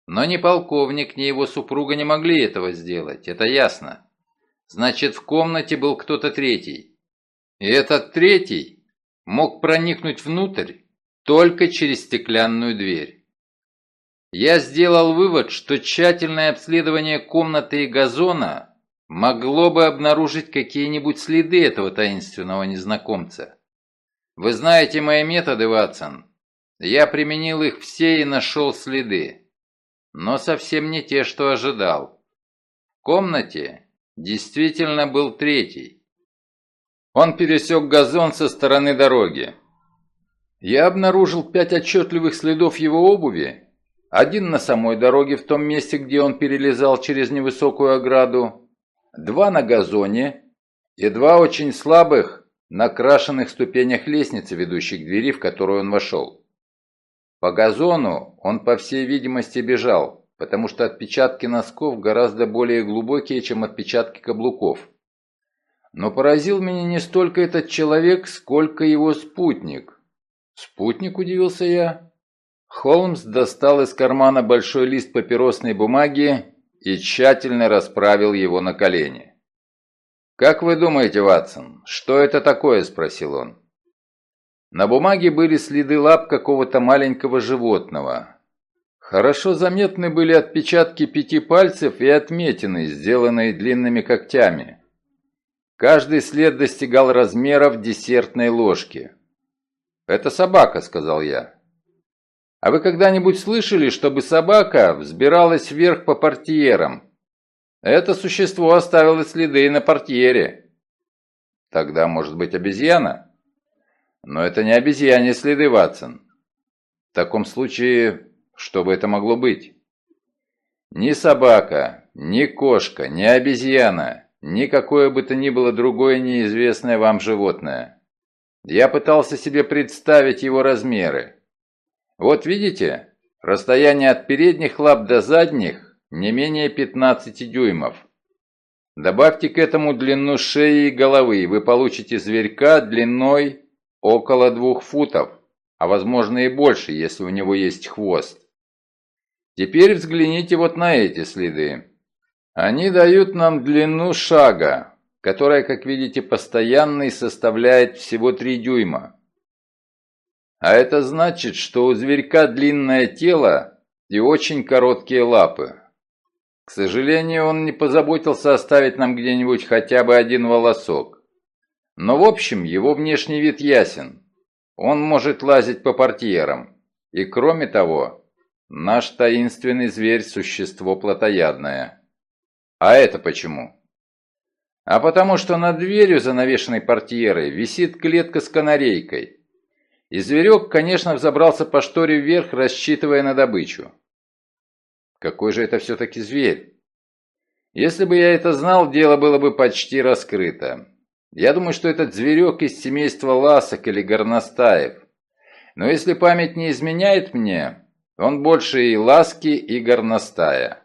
Но ни полковник, ни его супруга не могли этого сделать, это ясно. Значит, в комнате был кто-то третий. И этот третий мог проникнуть внутрь только через стеклянную дверь. Я сделал вывод, что тщательное обследование комнаты и газона могло бы обнаружить какие-нибудь следы этого таинственного незнакомца. Вы знаете мои методы, Ватсон. Я применил их все и нашел следы. Но совсем не те, что ожидал. В комнате действительно был третий. Он пересек газон со стороны дороги. Я обнаружил пять отчетливых следов его обуви. Один на самой дороге в том месте, где он перелезал через невысокую ограду, два на газоне и два очень слабых на крашенных ступенях лестницы, ведущей к двери, в которую он вошел. По газону он, по всей видимости, бежал, потому что отпечатки носков гораздо более глубокие, чем отпечатки каблуков. Но поразил меня не столько этот человек, сколько его спутник. «Спутник?» – удивился я. Холмс достал из кармана большой лист папиросной бумаги и тщательно расправил его на колени. «Как вы думаете, Ватсон, что это такое?» – спросил он. На бумаге были следы лап какого-то маленького животного. Хорошо заметны были отпечатки пяти пальцев и отметины, сделанные длинными когтями. Каждый след достигал размеров десертной ложки. «Это собака», — сказал я. «А вы когда-нибудь слышали, чтобы собака взбиралась вверх по портьерам? Это существо оставило следы на портьере». «Тогда, может быть, обезьяна?» Но это не обезьяне следы, Ватсон. В таком случае, что бы это могло быть? Ни собака, ни кошка, ни обезьяна, ни какое бы то ни было другое неизвестное вам животное. Я пытался себе представить его размеры. Вот видите, расстояние от передних лап до задних не менее 15 дюймов. Добавьте к этому длину шеи и головы, и вы получите зверька длиной Около двух футов, а возможно и больше, если у него есть хвост. Теперь взгляните вот на эти следы. Они дают нам длину шага, которая, как видите, постоянной составляет всего 3 дюйма. А это значит, что у зверька длинное тело и очень короткие лапы. К сожалению, он не позаботился оставить нам где-нибудь хотя бы один волосок. Но в общем, его внешний вид ясен. Он может лазить по портьерам. И кроме того, наш таинственный зверь – существо плотоядное. А это почему? А потому что над дверью, занавешенной портьерой, висит клетка с канарейкой. И зверек, конечно, взобрался по шторе вверх, рассчитывая на добычу. Какой же это все-таки зверь? Если бы я это знал, дело было бы почти раскрыто. Я думаю, что этот зверек из семейства ласок или горностаев. Но если память не изменяет мне, он больше и ласки, и горностая.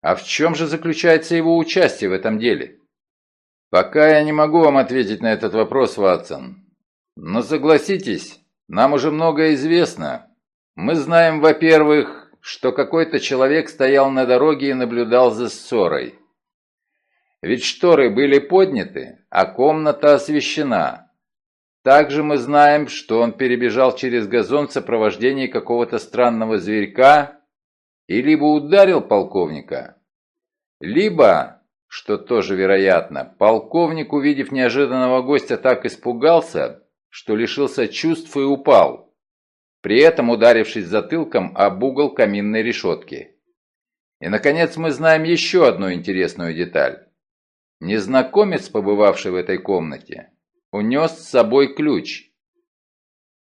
А в чем же заключается его участие в этом деле? Пока я не могу вам ответить на этот вопрос, Ватсон. Но согласитесь, нам уже многое известно. Мы знаем, во-первых, что какой-то человек стоял на дороге и наблюдал за ссорой. Ведь шторы были подняты, а комната освещена. Также мы знаем, что он перебежал через газон в сопровождении какого-то странного зверька и либо ударил полковника, либо, что тоже вероятно, полковник, увидев неожиданного гостя, так испугался, что лишился чувств и упал, при этом ударившись затылком об угол каминной решетки. И, наконец, мы знаем еще одну интересную деталь. Незнакомец, побывавший в этой комнате, унес с собой ключ.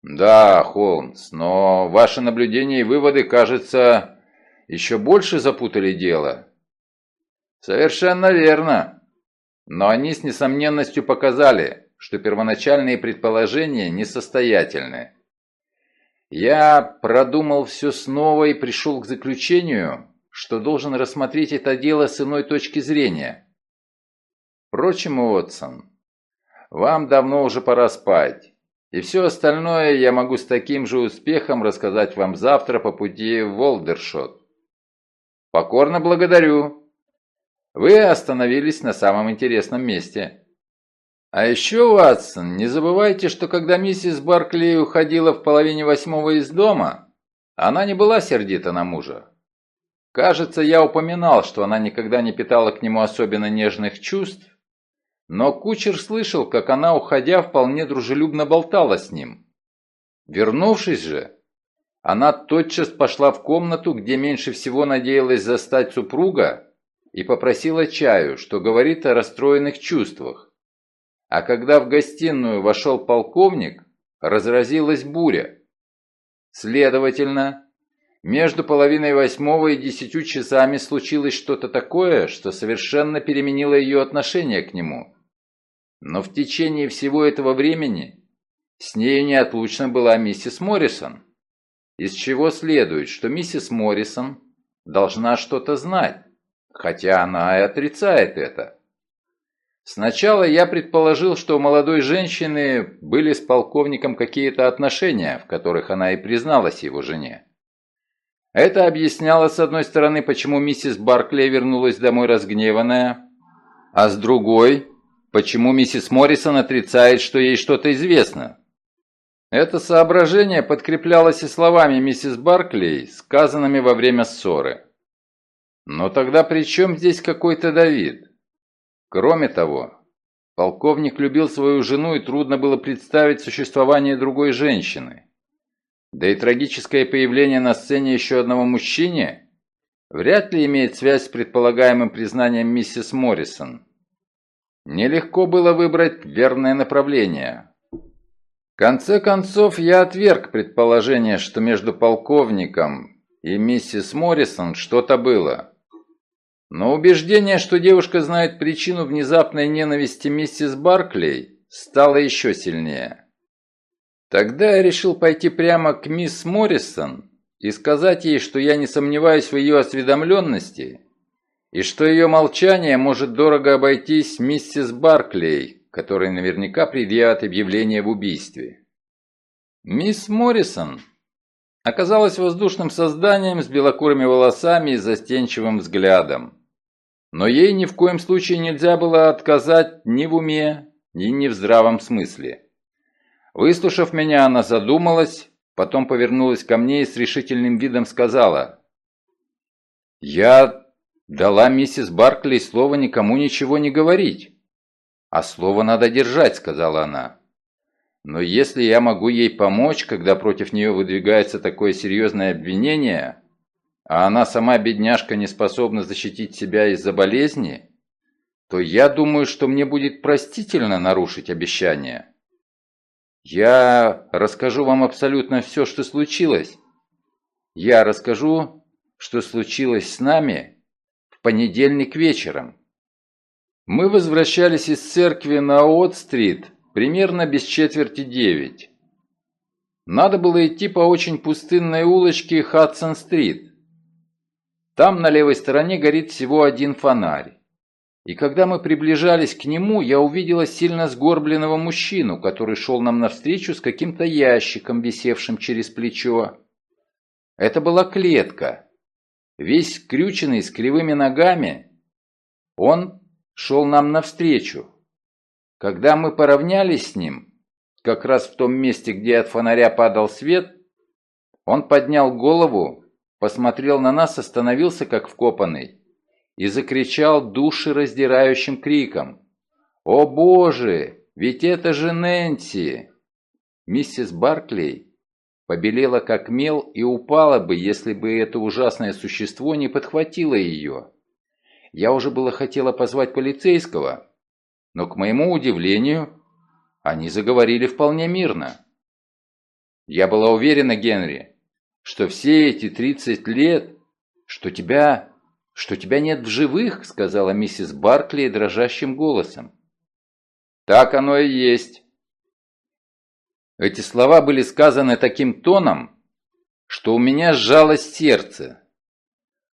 Да, Холмс, но ваши наблюдения и выводы, кажется, еще больше запутали дело. Совершенно верно. Но они с несомненностью показали, что первоначальные предположения несостоятельны. Я продумал все снова и пришел к заключению, что должен рассмотреть это дело с иной точки зрения. Впрочем, Уотсон, вам давно уже пора спать. И все остальное я могу с таким же успехом рассказать вам завтра по пути в Волдершот. Покорно благодарю. Вы остановились на самом интересном месте. А еще, Уатсон, не забывайте, что когда миссис Баркли уходила в половине восьмого из дома, она не была сердита на мужа. Кажется, я упоминал, что она никогда не питала к нему особенно нежных чувств, но кучер слышал, как она, уходя, вполне дружелюбно болтала с ним. Вернувшись же, она тотчас пошла в комнату, где меньше всего надеялась застать супруга, и попросила чаю, что говорит о расстроенных чувствах. А когда в гостиную вошел полковник, разразилась буря. Следовательно, между половиной восьмого и десятью часами случилось что-то такое, что совершенно переменило ее отношение к нему. Но в течение всего этого времени с ней неотлучно была миссис Моррисон. из чего следует, что миссис Моррисон должна что-то знать, хотя она и отрицает это. Сначала я предположил, что у молодой женщины были с полковником какие-то отношения, в которых она и призналась его жене. Это объясняло, с одной стороны, почему миссис Барклey вернулась домой разгневанная, а с другой, почему миссис Моррисон отрицает, что ей что-то известно. Это соображение подкреплялось и словами миссис Барклей, сказанными во время ссоры. Но тогда при чем здесь какой-то Давид? Кроме того, полковник любил свою жену и трудно было представить существование другой женщины. Да и трагическое появление на сцене еще одного мужчины вряд ли имеет связь с предполагаемым признанием миссис Моррисон. Нелегко было выбрать верное направление. В конце концов, я отверг предположение, что между полковником и миссис Моррисон что-то было. Но убеждение, что девушка знает причину внезапной ненависти миссис Барклей, стало еще сильнее. Тогда я решил пойти прямо к мисс Моррисон и сказать ей, что я не сомневаюсь в ее осведомленности и что ее молчание может дорого обойтись миссис Барклей, которой наверняка предъявят объявление в убийстве. Мисс Моррисон оказалась воздушным созданием с белокурыми волосами и застенчивым взглядом. Но ей ни в коем случае нельзя было отказать ни в уме, ни в здравом смысле. Выслушав меня, она задумалась, потом повернулась ко мне и с решительным видом сказала, «Я дала миссис Баркли слово никому ничего не говорить, а слово надо держать», — сказала она. «Но если я могу ей помочь, когда против нее выдвигается такое серьезное обвинение, а она сама, бедняжка, не способна защитить себя из-за болезни, то я думаю, что мне будет простительно нарушить обещание. Я расскажу вам абсолютно все, что случилось. Я расскажу, что случилось с нами в понедельник вечером. Мы возвращались из церкви на От-стрит примерно без четверти девять. Надо было идти по очень пустынной улочке Хадсон-стрит. Там на левой стороне горит всего один фонарь. И когда мы приближались к нему, я увидела сильно сгорбленного мужчину, который шел нам навстречу с каким-то ящиком, висевшим через плечо. Это была клетка. Весь скрюченный, с кривыми ногами, он шел нам навстречу. Когда мы поравнялись с ним, как раз в том месте, где от фонаря падал свет, он поднял голову посмотрел на нас, остановился как вкопанный и закричал душераздирающим криком. «О боже, ведь это же Нэнси!» Миссис Барклей побелела как мел и упала бы, если бы это ужасное существо не подхватило ее. Я уже было хотела позвать полицейского, но, к моему удивлению, они заговорили вполне мирно. Я была уверена, Генри, что все эти тридцать лет, что тебя, что тебя нет в живых, сказала миссис Баркли дрожащим голосом. Так оно и есть. Эти слова были сказаны таким тоном, что у меня сжалось сердце.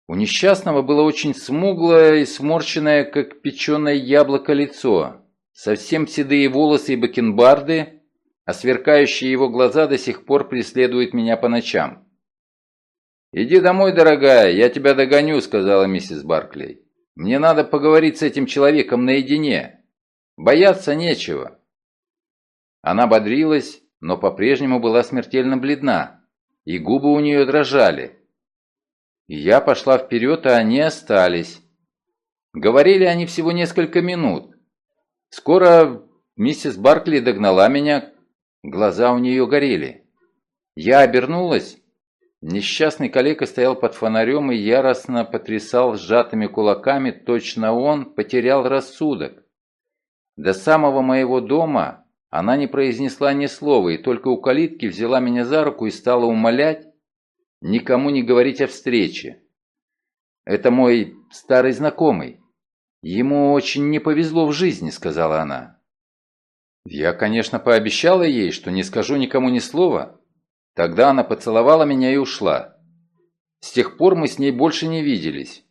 У несчастного было очень смуглое и сморщенное, как печеное яблоко, лицо, совсем седые волосы и бакенбарды, а сверкающие его глаза до сих пор преследуют меня по ночам. «Иди домой, дорогая, я тебя догоню», — сказала миссис Барклей. «Мне надо поговорить с этим человеком наедине. Бояться нечего». Она бодрилась, но по-прежнему была смертельно бледна, и губы у нее дрожали. Я пошла вперед, а они остались. Говорили они всего несколько минут. Скоро миссис Баркли догнала меня, глаза у нее горели. Я обернулась Несчастный калека стоял под фонарем и яростно потрясал сжатыми кулаками, точно он потерял рассудок. До самого моего дома она не произнесла ни слова, и только у калитки взяла меня за руку и стала умолять никому не говорить о встрече. «Это мой старый знакомый. Ему очень не повезло в жизни», — сказала она. Я, конечно, пообещала ей, что не скажу никому ни слова, Тогда она поцеловала меня и ушла. С тех пор мы с ней больше не виделись.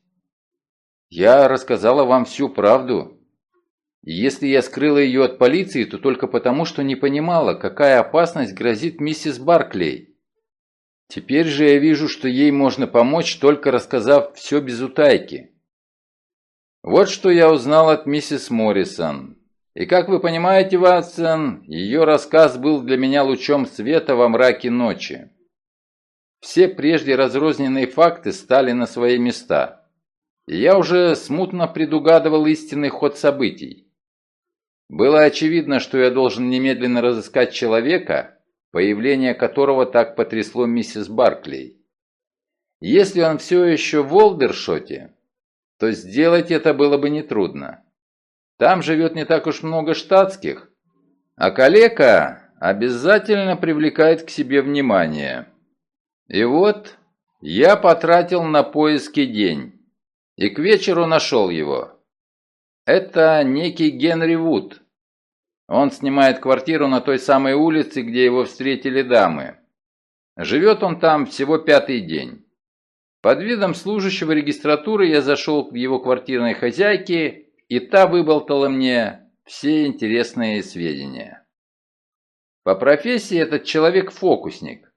Я рассказала вам всю правду. И если я скрыла ее от полиции, то только потому, что не понимала, какая опасность грозит миссис Барклей. Теперь же я вижу, что ей можно помочь, только рассказав все без утайки. Вот что я узнал от миссис Моррисон. И как вы понимаете, Ватсон, ее рассказ был для меня лучом света во мраке ночи. Все прежде разрозненные факты стали на свои места и я уже смутно предугадывал истинный ход событий. Было очевидно, что я должен немедленно разыскать человека, появление которого так потрясло миссис Барклей. Если он все еще в Волдершоте, то сделать это было бы нетрудно. Там живет не так уж много штатских, а калека обязательно привлекает к себе внимание. И вот я потратил на поиски день и к вечеру нашел его. Это некий Генри Вуд. Он снимает квартиру на той самой улице, где его встретили дамы. Живет он там всего пятый день. Под видом служащего регистратуры я зашел к его квартирной хозяйке, и та выболтала мне все интересные сведения. По профессии этот человек фокусник.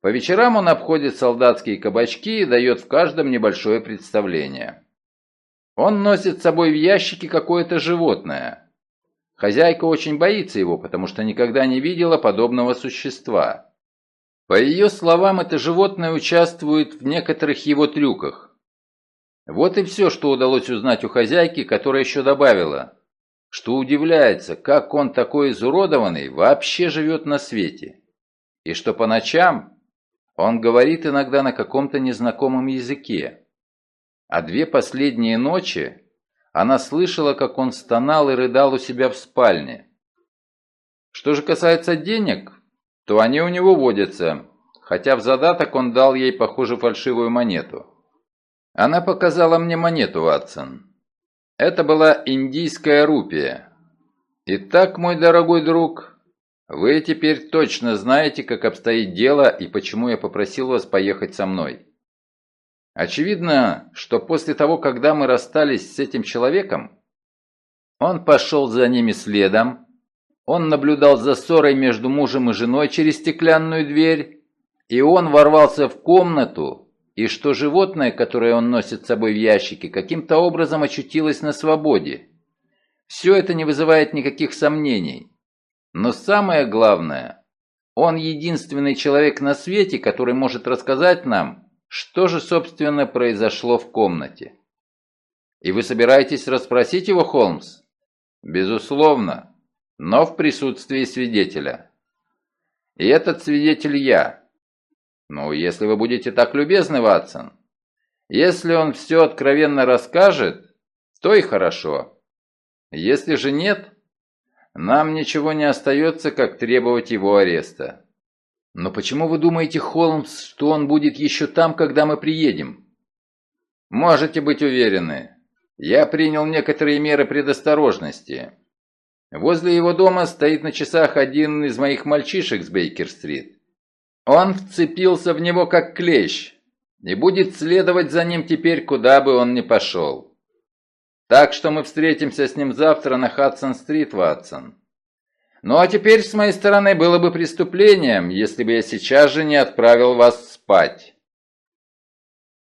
По вечерам он обходит солдатские кабачки и дает в каждом небольшое представление. Он носит с собой в ящике какое-то животное. Хозяйка очень боится его, потому что никогда не видела подобного существа. По ее словам, это животное участвует в некоторых его трюках. Вот и все, что удалось узнать у хозяйки, которая еще добавила, что удивляется, как он такой изуродованный вообще живет на свете. И что по ночам он говорит иногда на каком-то незнакомом языке. А две последние ночи она слышала, как он стонал и рыдал у себя в спальне. Что же касается денег, то они у него водятся, хотя в задаток он дал ей, похоже, фальшивую монету. Она показала мне монету, Ватсон. Это была индийская рупия. Итак, мой дорогой друг, вы теперь точно знаете, как обстоит дело и почему я попросил вас поехать со мной. Очевидно, что после того, когда мы расстались с этим человеком, он пошел за ними следом, он наблюдал за ссорой между мужем и женой через стеклянную дверь, и он ворвался в комнату, и что животное, которое он носит с собой в ящике, каким-то образом очутилось на свободе. Все это не вызывает никаких сомнений. Но самое главное, он единственный человек на свете, который может рассказать нам, что же, собственно, произошло в комнате. И вы собираетесь расспросить его, Холмс? Безусловно, но в присутствии свидетеля. И этот свидетель я. Ну, если вы будете так любезны, Ватсон. Если он все откровенно расскажет, то и хорошо. Если же нет, нам ничего не остается, как требовать его ареста. Но почему вы думаете, Холмс, что он будет еще там, когда мы приедем? Можете быть уверены. Я принял некоторые меры предосторожности. Возле его дома стоит на часах один из моих мальчишек с Бейкер-стрит. Он вцепился в него как клещ и будет следовать за ним теперь, куда бы он ни пошел. Так что мы встретимся с ним завтра на Хадсон-стрит, Ватсон. Ну а теперь с моей стороны было бы преступлением, если бы я сейчас же не отправил вас спать.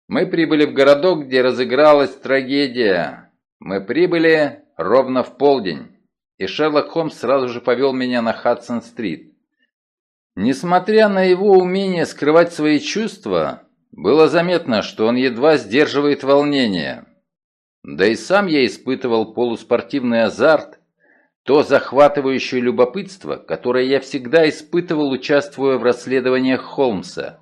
Мы прибыли в городок, где разыгралась трагедия. Мы прибыли ровно в полдень, и Шерлок Холмс сразу же повел меня на Хадсон-стрит. Несмотря на его умение скрывать свои чувства, было заметно, что он едва сдерживает волнение. Да и сам я испытывал полуспортивный азарт, то захватывающее любопытство, которое я всегда испытывал, участвуя в расследованиях Холмса.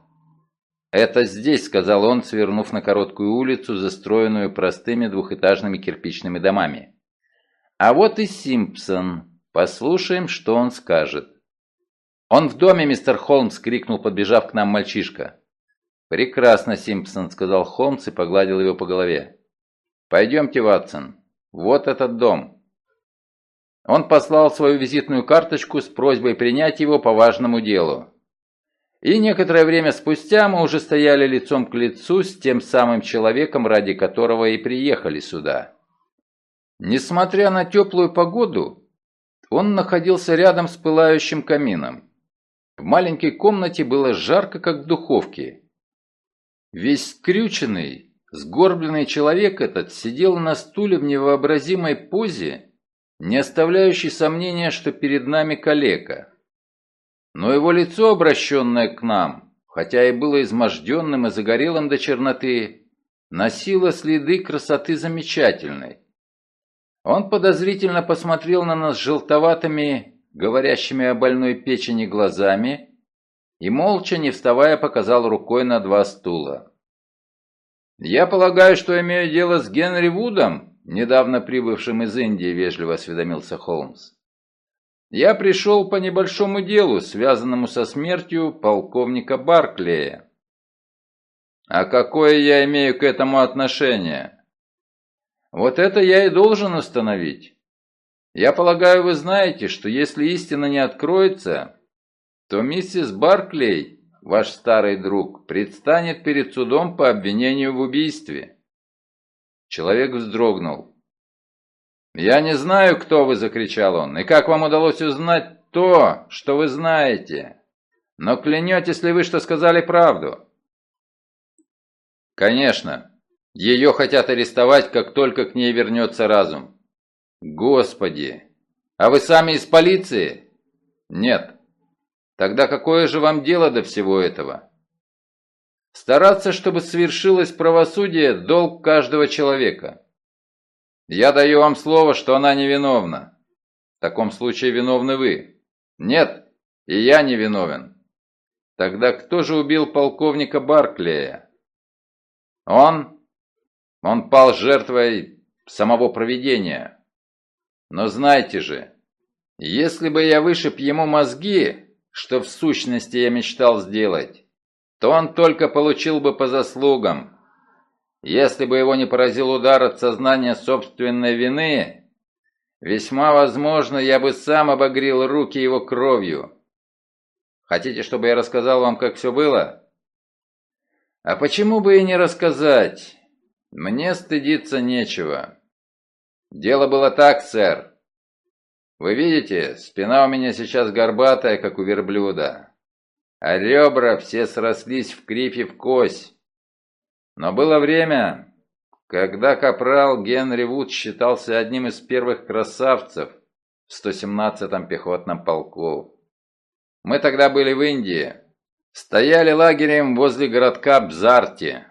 «Это здесь», — сказал он, свернув на короткую улицу, застроенную простыми двухэтажными кирпичными домами. «А вот и Симпсон. Послушаем, что он скажет». «Он в доме, мистер Холмс!» — крикнул, подбежав к нам мальчишка. «Прекрасно, Симпсон», — сказал Холмс и погладил его по голове. «Пойдемте, Ватсон. Вот этот дом». Он послал свою визитную карточку с просьбой принять его по важному делу. И некоторое время спустя мы уже стояли лицом к лицу с тем самым человеком, ради которого и приехали сюда. Несмотря на теплую погоду, он находился рядом с пылающим камином. В маленькой комнате было жарко, как в духовке. Весь скрюченный, сгорбленный человек этот сидел на стуле в невообразимой позе, не оставляющий сомнения, что перед нами калека. Но его лицо, обращенное к нам, хотя и было изможденным и загорелым до черноты, носило следы красоты замечательной. Он подозрительно посмотрел на нас желтоватыми, говорящими о больной печени глазами, и молча, не вставая, показал рукой на два стула. «Я полагаю, что имею дело с Генри Вудом, недавно прибывшим из Индии», — вежливо осведомился Холмс. «Я пришел по небольшому делу, связанному со смертью полковника Барклея». «А какое я имею к этому отношение?» Вот это я и должен установить. Я полагаю, вы знаете, что если истина не откроется, то миссис Барклей, ваш старый друг, предстанет перед судом по обвинению в убийстве. Человек вздрогнул. «Я не знаю, кто вы», — закричал он, — «и как вам удалось узнать то, что вы знаете? Но клянетесь ли вы, что сказали правду?» «Конечно. Ее хотят арестовать, как только к ней вернется разум. Господи! А вы сами из полиции? Нет. Тогда какое же вам дело до всего этого? Стараться, чтобы свершилось правосудие, долг каждого человека. Я даю вам слово, что она невиновна. В таком случае виновны вы. Нет, и я не виновен. Тогда кто же убил полковника Барклея? Он он пал жертвой самого провидения. Но знайте же, если бы я вышиб ему мозги, что в сущности я мечтал сделать, то он только получил бы по заслугам. Если бы его не поразил удар от сознания собственной вины, весьма возможно, я бы сам обогрел руки его кровью. Хотите, чтобы я рассказал вам, как все было? А почему бы и не рассказать? Мне стыдиться нечего. Дело было так, сэр. Вы видите, спина у меня сейчас горбатая, как у верблюда, а ребра все срослись в кривь и в кость. Но было время, когда капрал Генри Вуд считался одним из первых красавцев в 117-м пехотном полку. Мы тогда были в Индии, стояли лагерем возле городка Бзарти.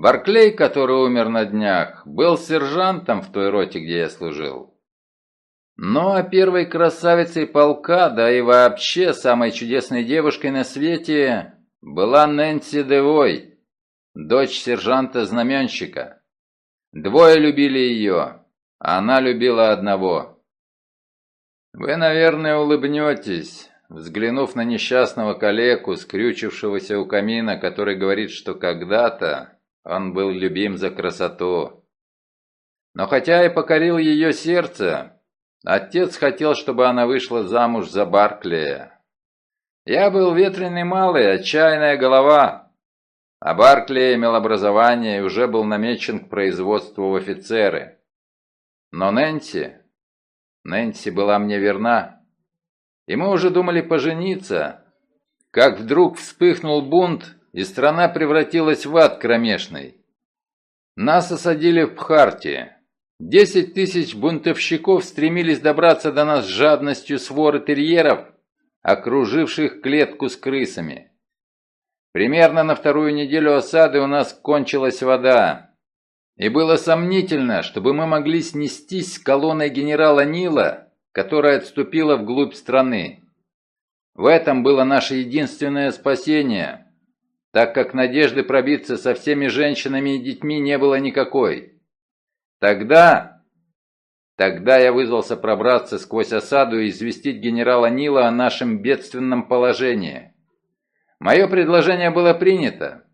Барклей, который умер на днях, был сержантом в той роте, где я служил. Ну а первой красавицей полка, да и вообще самой чудесной девушкой на свете, была Нэнси Девой, дочь сержанта-знаменщика. Двое любили ее, а она любила одного. Вы, наверное, улыбнетесь, взглянув на несчастного калеку, скрючившегося у камина, который говорит, что когда-то он был любим за красоту. Но хотя и покорил ее сердце, отец хотел, чтобы она вышла замуж за Барклия. Я был ветреный малый, отчаянная голова, а Барклey имел образование и уже был намечен к производству в офицеры. Но Нэнси... Нэнси была мне верна, и мы уже думали пожениться, как вдруг вспыхнул бунт, и страна превратилась в ад кромешный. Нас осадили в Пхарте. Десять тысяч бунтовщиков стремились добраться до нас с жадностью своры терьеров, окруживших клетку с крысами. Примерно на вторую неделю осады у нас кончилась вода, и было сомнительно, чтобы мы могли снестись с колонной генерала Нила, которая отступила вглубь страны. В этом было наше единственное спасение – так как надежды пробиться со всеми женщинами и детьми не было никакой. Тогда... Тогда я вызвался пробраться сквозь осаду и известить генерала Нила о нашем бедственном положении. Мое предложение было принято.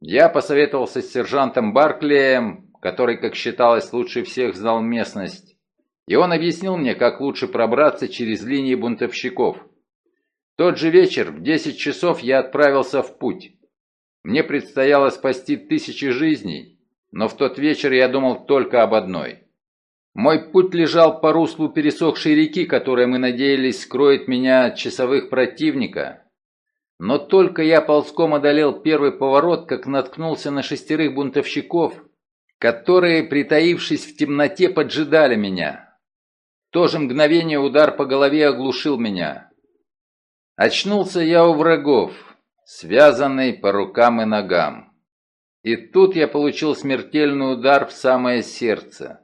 Я посоветовался с сержантом Барклеем, который, как считалось, лучше всех знал местность, и он объяснил мне, как лучше пробраться через линии бунтовщиков. тот же вечер в 10 часов я отправился в путь. Мне предстояло спасти тысячи жизней, но в тот вечер я думал только об одной. Мой путь лежал по руслу пересохшей реки, которая, мы надеялись, скроет меня от часовых противника. Но только я ползком одолел первый поворот, как наткнулся на шестерых бунтовщиков, которые, притаившись в темноте, поджидали меня. В то же мгновение удар по голове оглушил меня. Очнулся я у врагов, связанный по рукам и ногам. И тут я получил смертельный удар в самое сердце.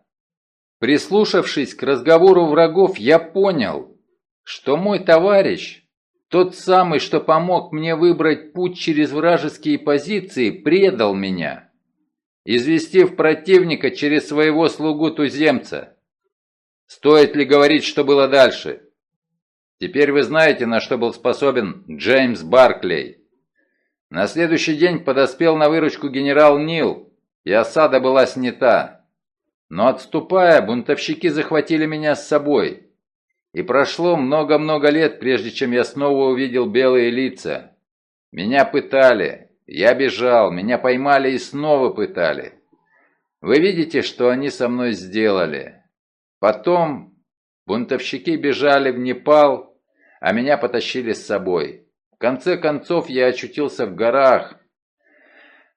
Прислушавшись к разговору врагов, я понял, что мой товарищ, тот самый, что помог мне выбрать путь через вражеские позиции, предал меня, известив противника через своего слугу-туземца. Стоит ли говорить, что было дальше? Теперь вы знаете, на что был способен Джеймс Барклей. На следующий день подоспел на выручку генерал Нил, и осада была снята. Но отступая, бунтовщики захватили меня с собой. И прошло много-много лет, прежде чем я снова увидел белые лица. Меня пытали, я бежал, меня поймали и снова пытали. Вы видите, что они со мной сделали. Потом бунтовщики бежали в Непал, а меня потащили с собой. Конце концов я очутился в горах.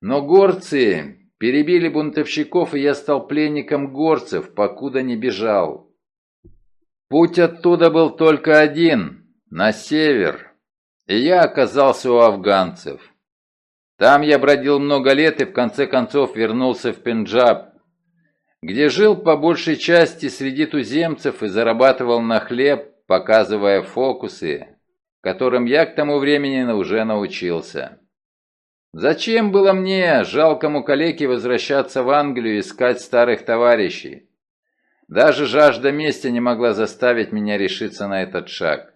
Но горцы Перебили бунтовщиков, и я стал пленником горцев, покуда не бежал. Путь оттуда был только один, на север, и я оказался у афганцев. Там я бродил много лет и в конце концов вернулся в Пенджаб, где жил по большей части среди туземцев и зарабатывал на хлеб, показывая фокусы, которым я к тому времени уже научился. Зачем было мне, жалкому калеке, возвращаться в Англию искать старых товарищей? Даже жажда мести не могла заставить меня решиться на этот шаг.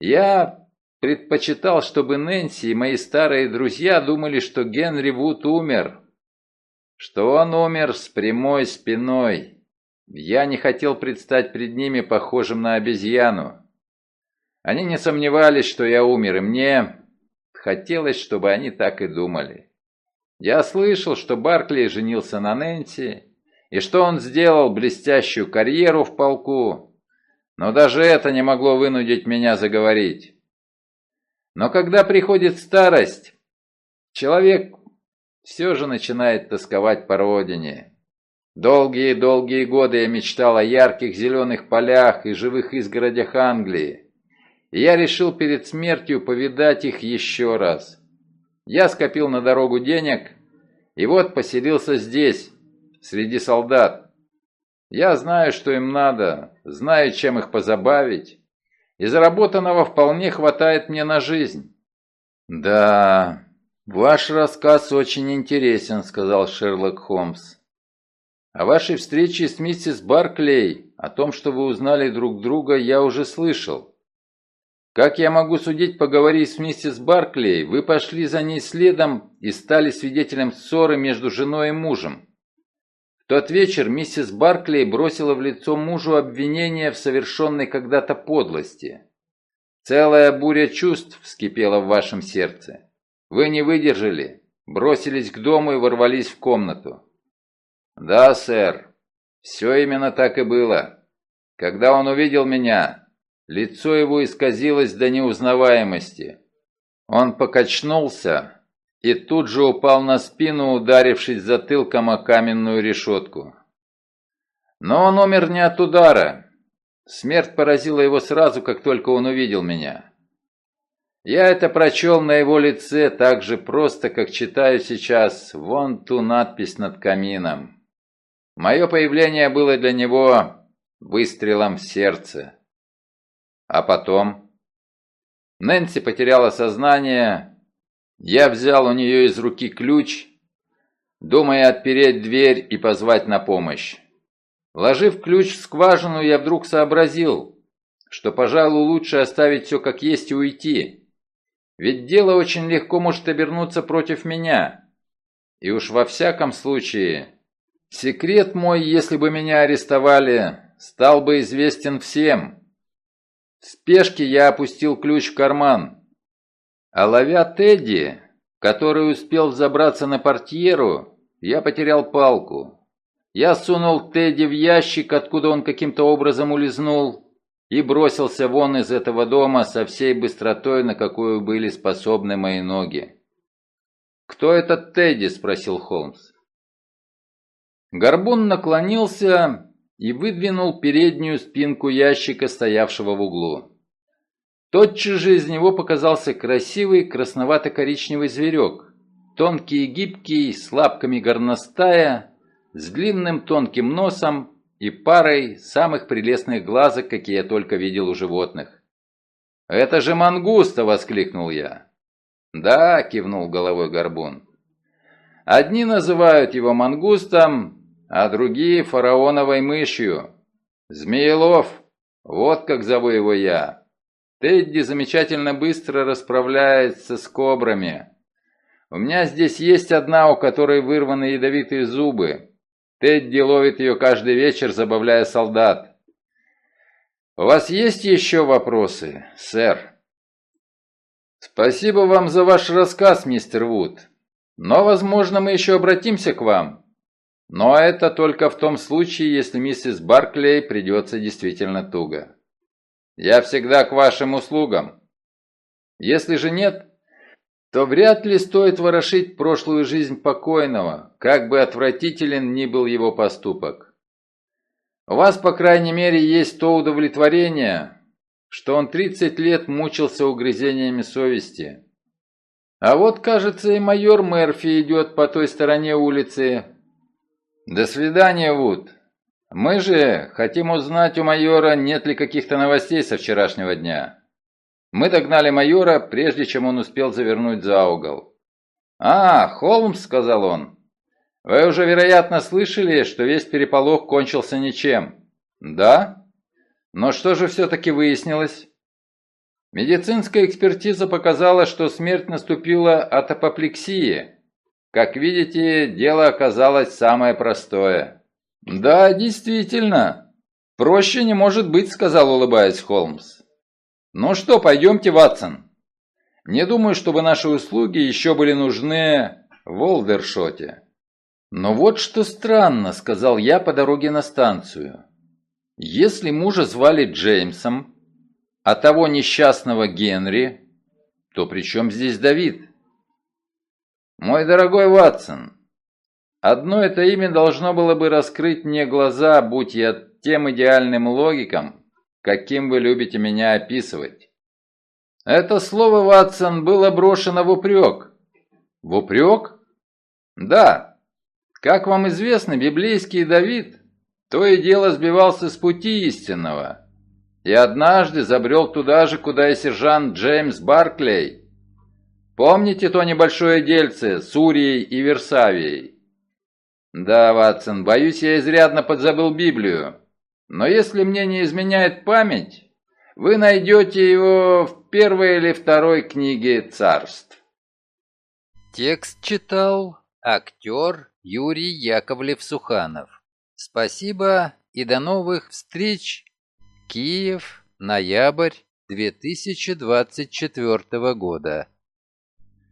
Я предпочитал, чтобы Нэнси и мои старые друзья думали, что Генри Вуд умер, что он умер с прямой спиной. Я не хотел предстать пред ними похожим на обезьяну. Они не сомневались, что я умер, и мне Хотелось, чтобы они так и думали. Я слышал, что Баркли женился на Нэнси, и что он сделал блестящую карьеру в полку, но даже это не могло вынудить меня заговорить. Но когда приходит старость, человек все же начинает тосковать по родине. Долгие-долгие годы я мечтал о ярких зеленых полях и живых изгородях Англии я решил перед смертью повидать их еще раз. Я скопил на дорогу денег, и вот поселился здесь, среди солдат. Я знаю, что им надо, знаю, чем их позабавить, и заработанного вполне хватает мне на жизнь. «Да, ваш рассказ очень интересен», — сказал Шерлок Холмс. «О вашей встрече с миссис Барклей, о том, что вы узнали друг друга, я уже слышал. Как я могу судить, поговорив с миссис Барклей, вы пошли за ней следом и стали свидетелем ссоры между женой и мужем. В тот вечер миссис Барклей бросила в лицо мужу обвинение в совершенной когда-то подлости. Целая буря чувств вскипела в вашем сердце. Вы не выдержали, бросились к дому и ворвались в комнату. Да, сэр, все именно так и было. Когда он увидел меня, Лицо его исказилось до неузнаваемости. Он покачнулся и тут же упал на спину, ударившись затылком о каменную решетку. Но он умер не от удара. Смерть поразила его сразу, как только он увидел меня. Я это прочел на его лице так же просто, как читаю сейчас вон ту надпись над камином. Мое появление было для него выстрелом в сердце. А потом? Нэнси потеряла сознание. Я взял у нее из руки ключ, думая отпереть дверь и позвать на помощь. Ложив ключ в скважину, я вдруг сообразил, что, пожалуй, лучше оставить все как есть и уйти. Ведь дело очень легко может обернуться против меня. И уж во всяком случае, секрет мой, если бы меня арестовали, стал бы известен всем. В спешке я опустил ключ в карман, а ловя Тедди, который успел взобраться на портьеру, я потерял палку. Я сунул Тедди в ящик, откуда он каким-то образом улизнул, и бросился вон из этого дома со всей быстротой, на какую были способны мои ноги. «Кто этот Тедди?» – спросил Холмс. Горбун наклонился и выдвинул переднюю спинку ящика, стоявшего в углу. Тотчас же из него показался красивый красновато-коричневый зверек, тонкий и гибкий, с лапками горностая, с длинным тонким носом и парой самых прелестных глазок, какие я только видел у животных. «Это же мангуста!» — воскликнул я. «Да», — кивнул головой горбун. «Одни называют его мангустом, а другие — фараоновой мышью. Змеелов, вот как зову его я. Тедди замечательно быстро расправляется с кобрами. У меня здесь есть одна, у которой вырваны ядовитые зубы. Тедди ловит ее каждый вечер, забавляя солдат. У вас есть еще вопросы, сэр? Спасибо вам за ваш рассказ, мистер Вуд. Но, возможно, мы еще обратимся к вам. Но это только в том случае, если миссис Барклей придется действительно туго. Я всегда к вашим услугам. Если же нет, то вряд ли стоит ворошить прошлую жизнь покойного, как бы отвратителен ни был его поступок. У вас, по крайней мере, есть то удовлетворение, что он 30 лет мучился угрызениями совести. А вот, кажется, и майор Мерфи идет по той стороне улицы. До свидания, Вуд. Мы же хотим узнать у майора, нет ли каких-то новостей со вчерашнего дня. Мы догнали майора, прежде чем он успел завернуть за угол. «А, Холмс», — сказал он, — «вы уже, вероятно, слышали, что весь переполох кончился ничем». «Да? Но что же все-таки выяснилось?» Медицинская экспертиза показала, что смерть наступила от апоплексии. Как видите, дело оказалось самое простое. «Да, действительно. Проще не может быть», — сказал, улыбаясь Холмс. «Ну что, пойдемте, Ватсон. Не думаю, чтобы наши услуги еще были нужны в Олдершоте». «Но вот что странно», — сказал я по дороге на станцию. «Если мужа звали Джеймсом, а того несчастного Генри, то при чем здесь Давид?» «Мой дорогой Ватсон, одно это имя должно было бы раскрыть мне глаза, будь я тем идеальным логиком, каким вы любите меня описывать. Это слово, Ватсон, было брошено в упрек. В упрек? Да. Как вам известно, библейский Давид то и дело сбивался с пути истинного. И однажды забрел туда же, куда и сержант Джеймс Барклей. Помните то небольшое дельце с Урией и Версавией? Да, Ватсон, боюсь, я изрядно подзабыл Библию. Но если мне не изменяет память, вы найдете его в первой или второй книге царств. Текст читал актер Юрий Яковлев-Суханов. Спасибо и до новых встреч. Киев, ноябрь 2024 года.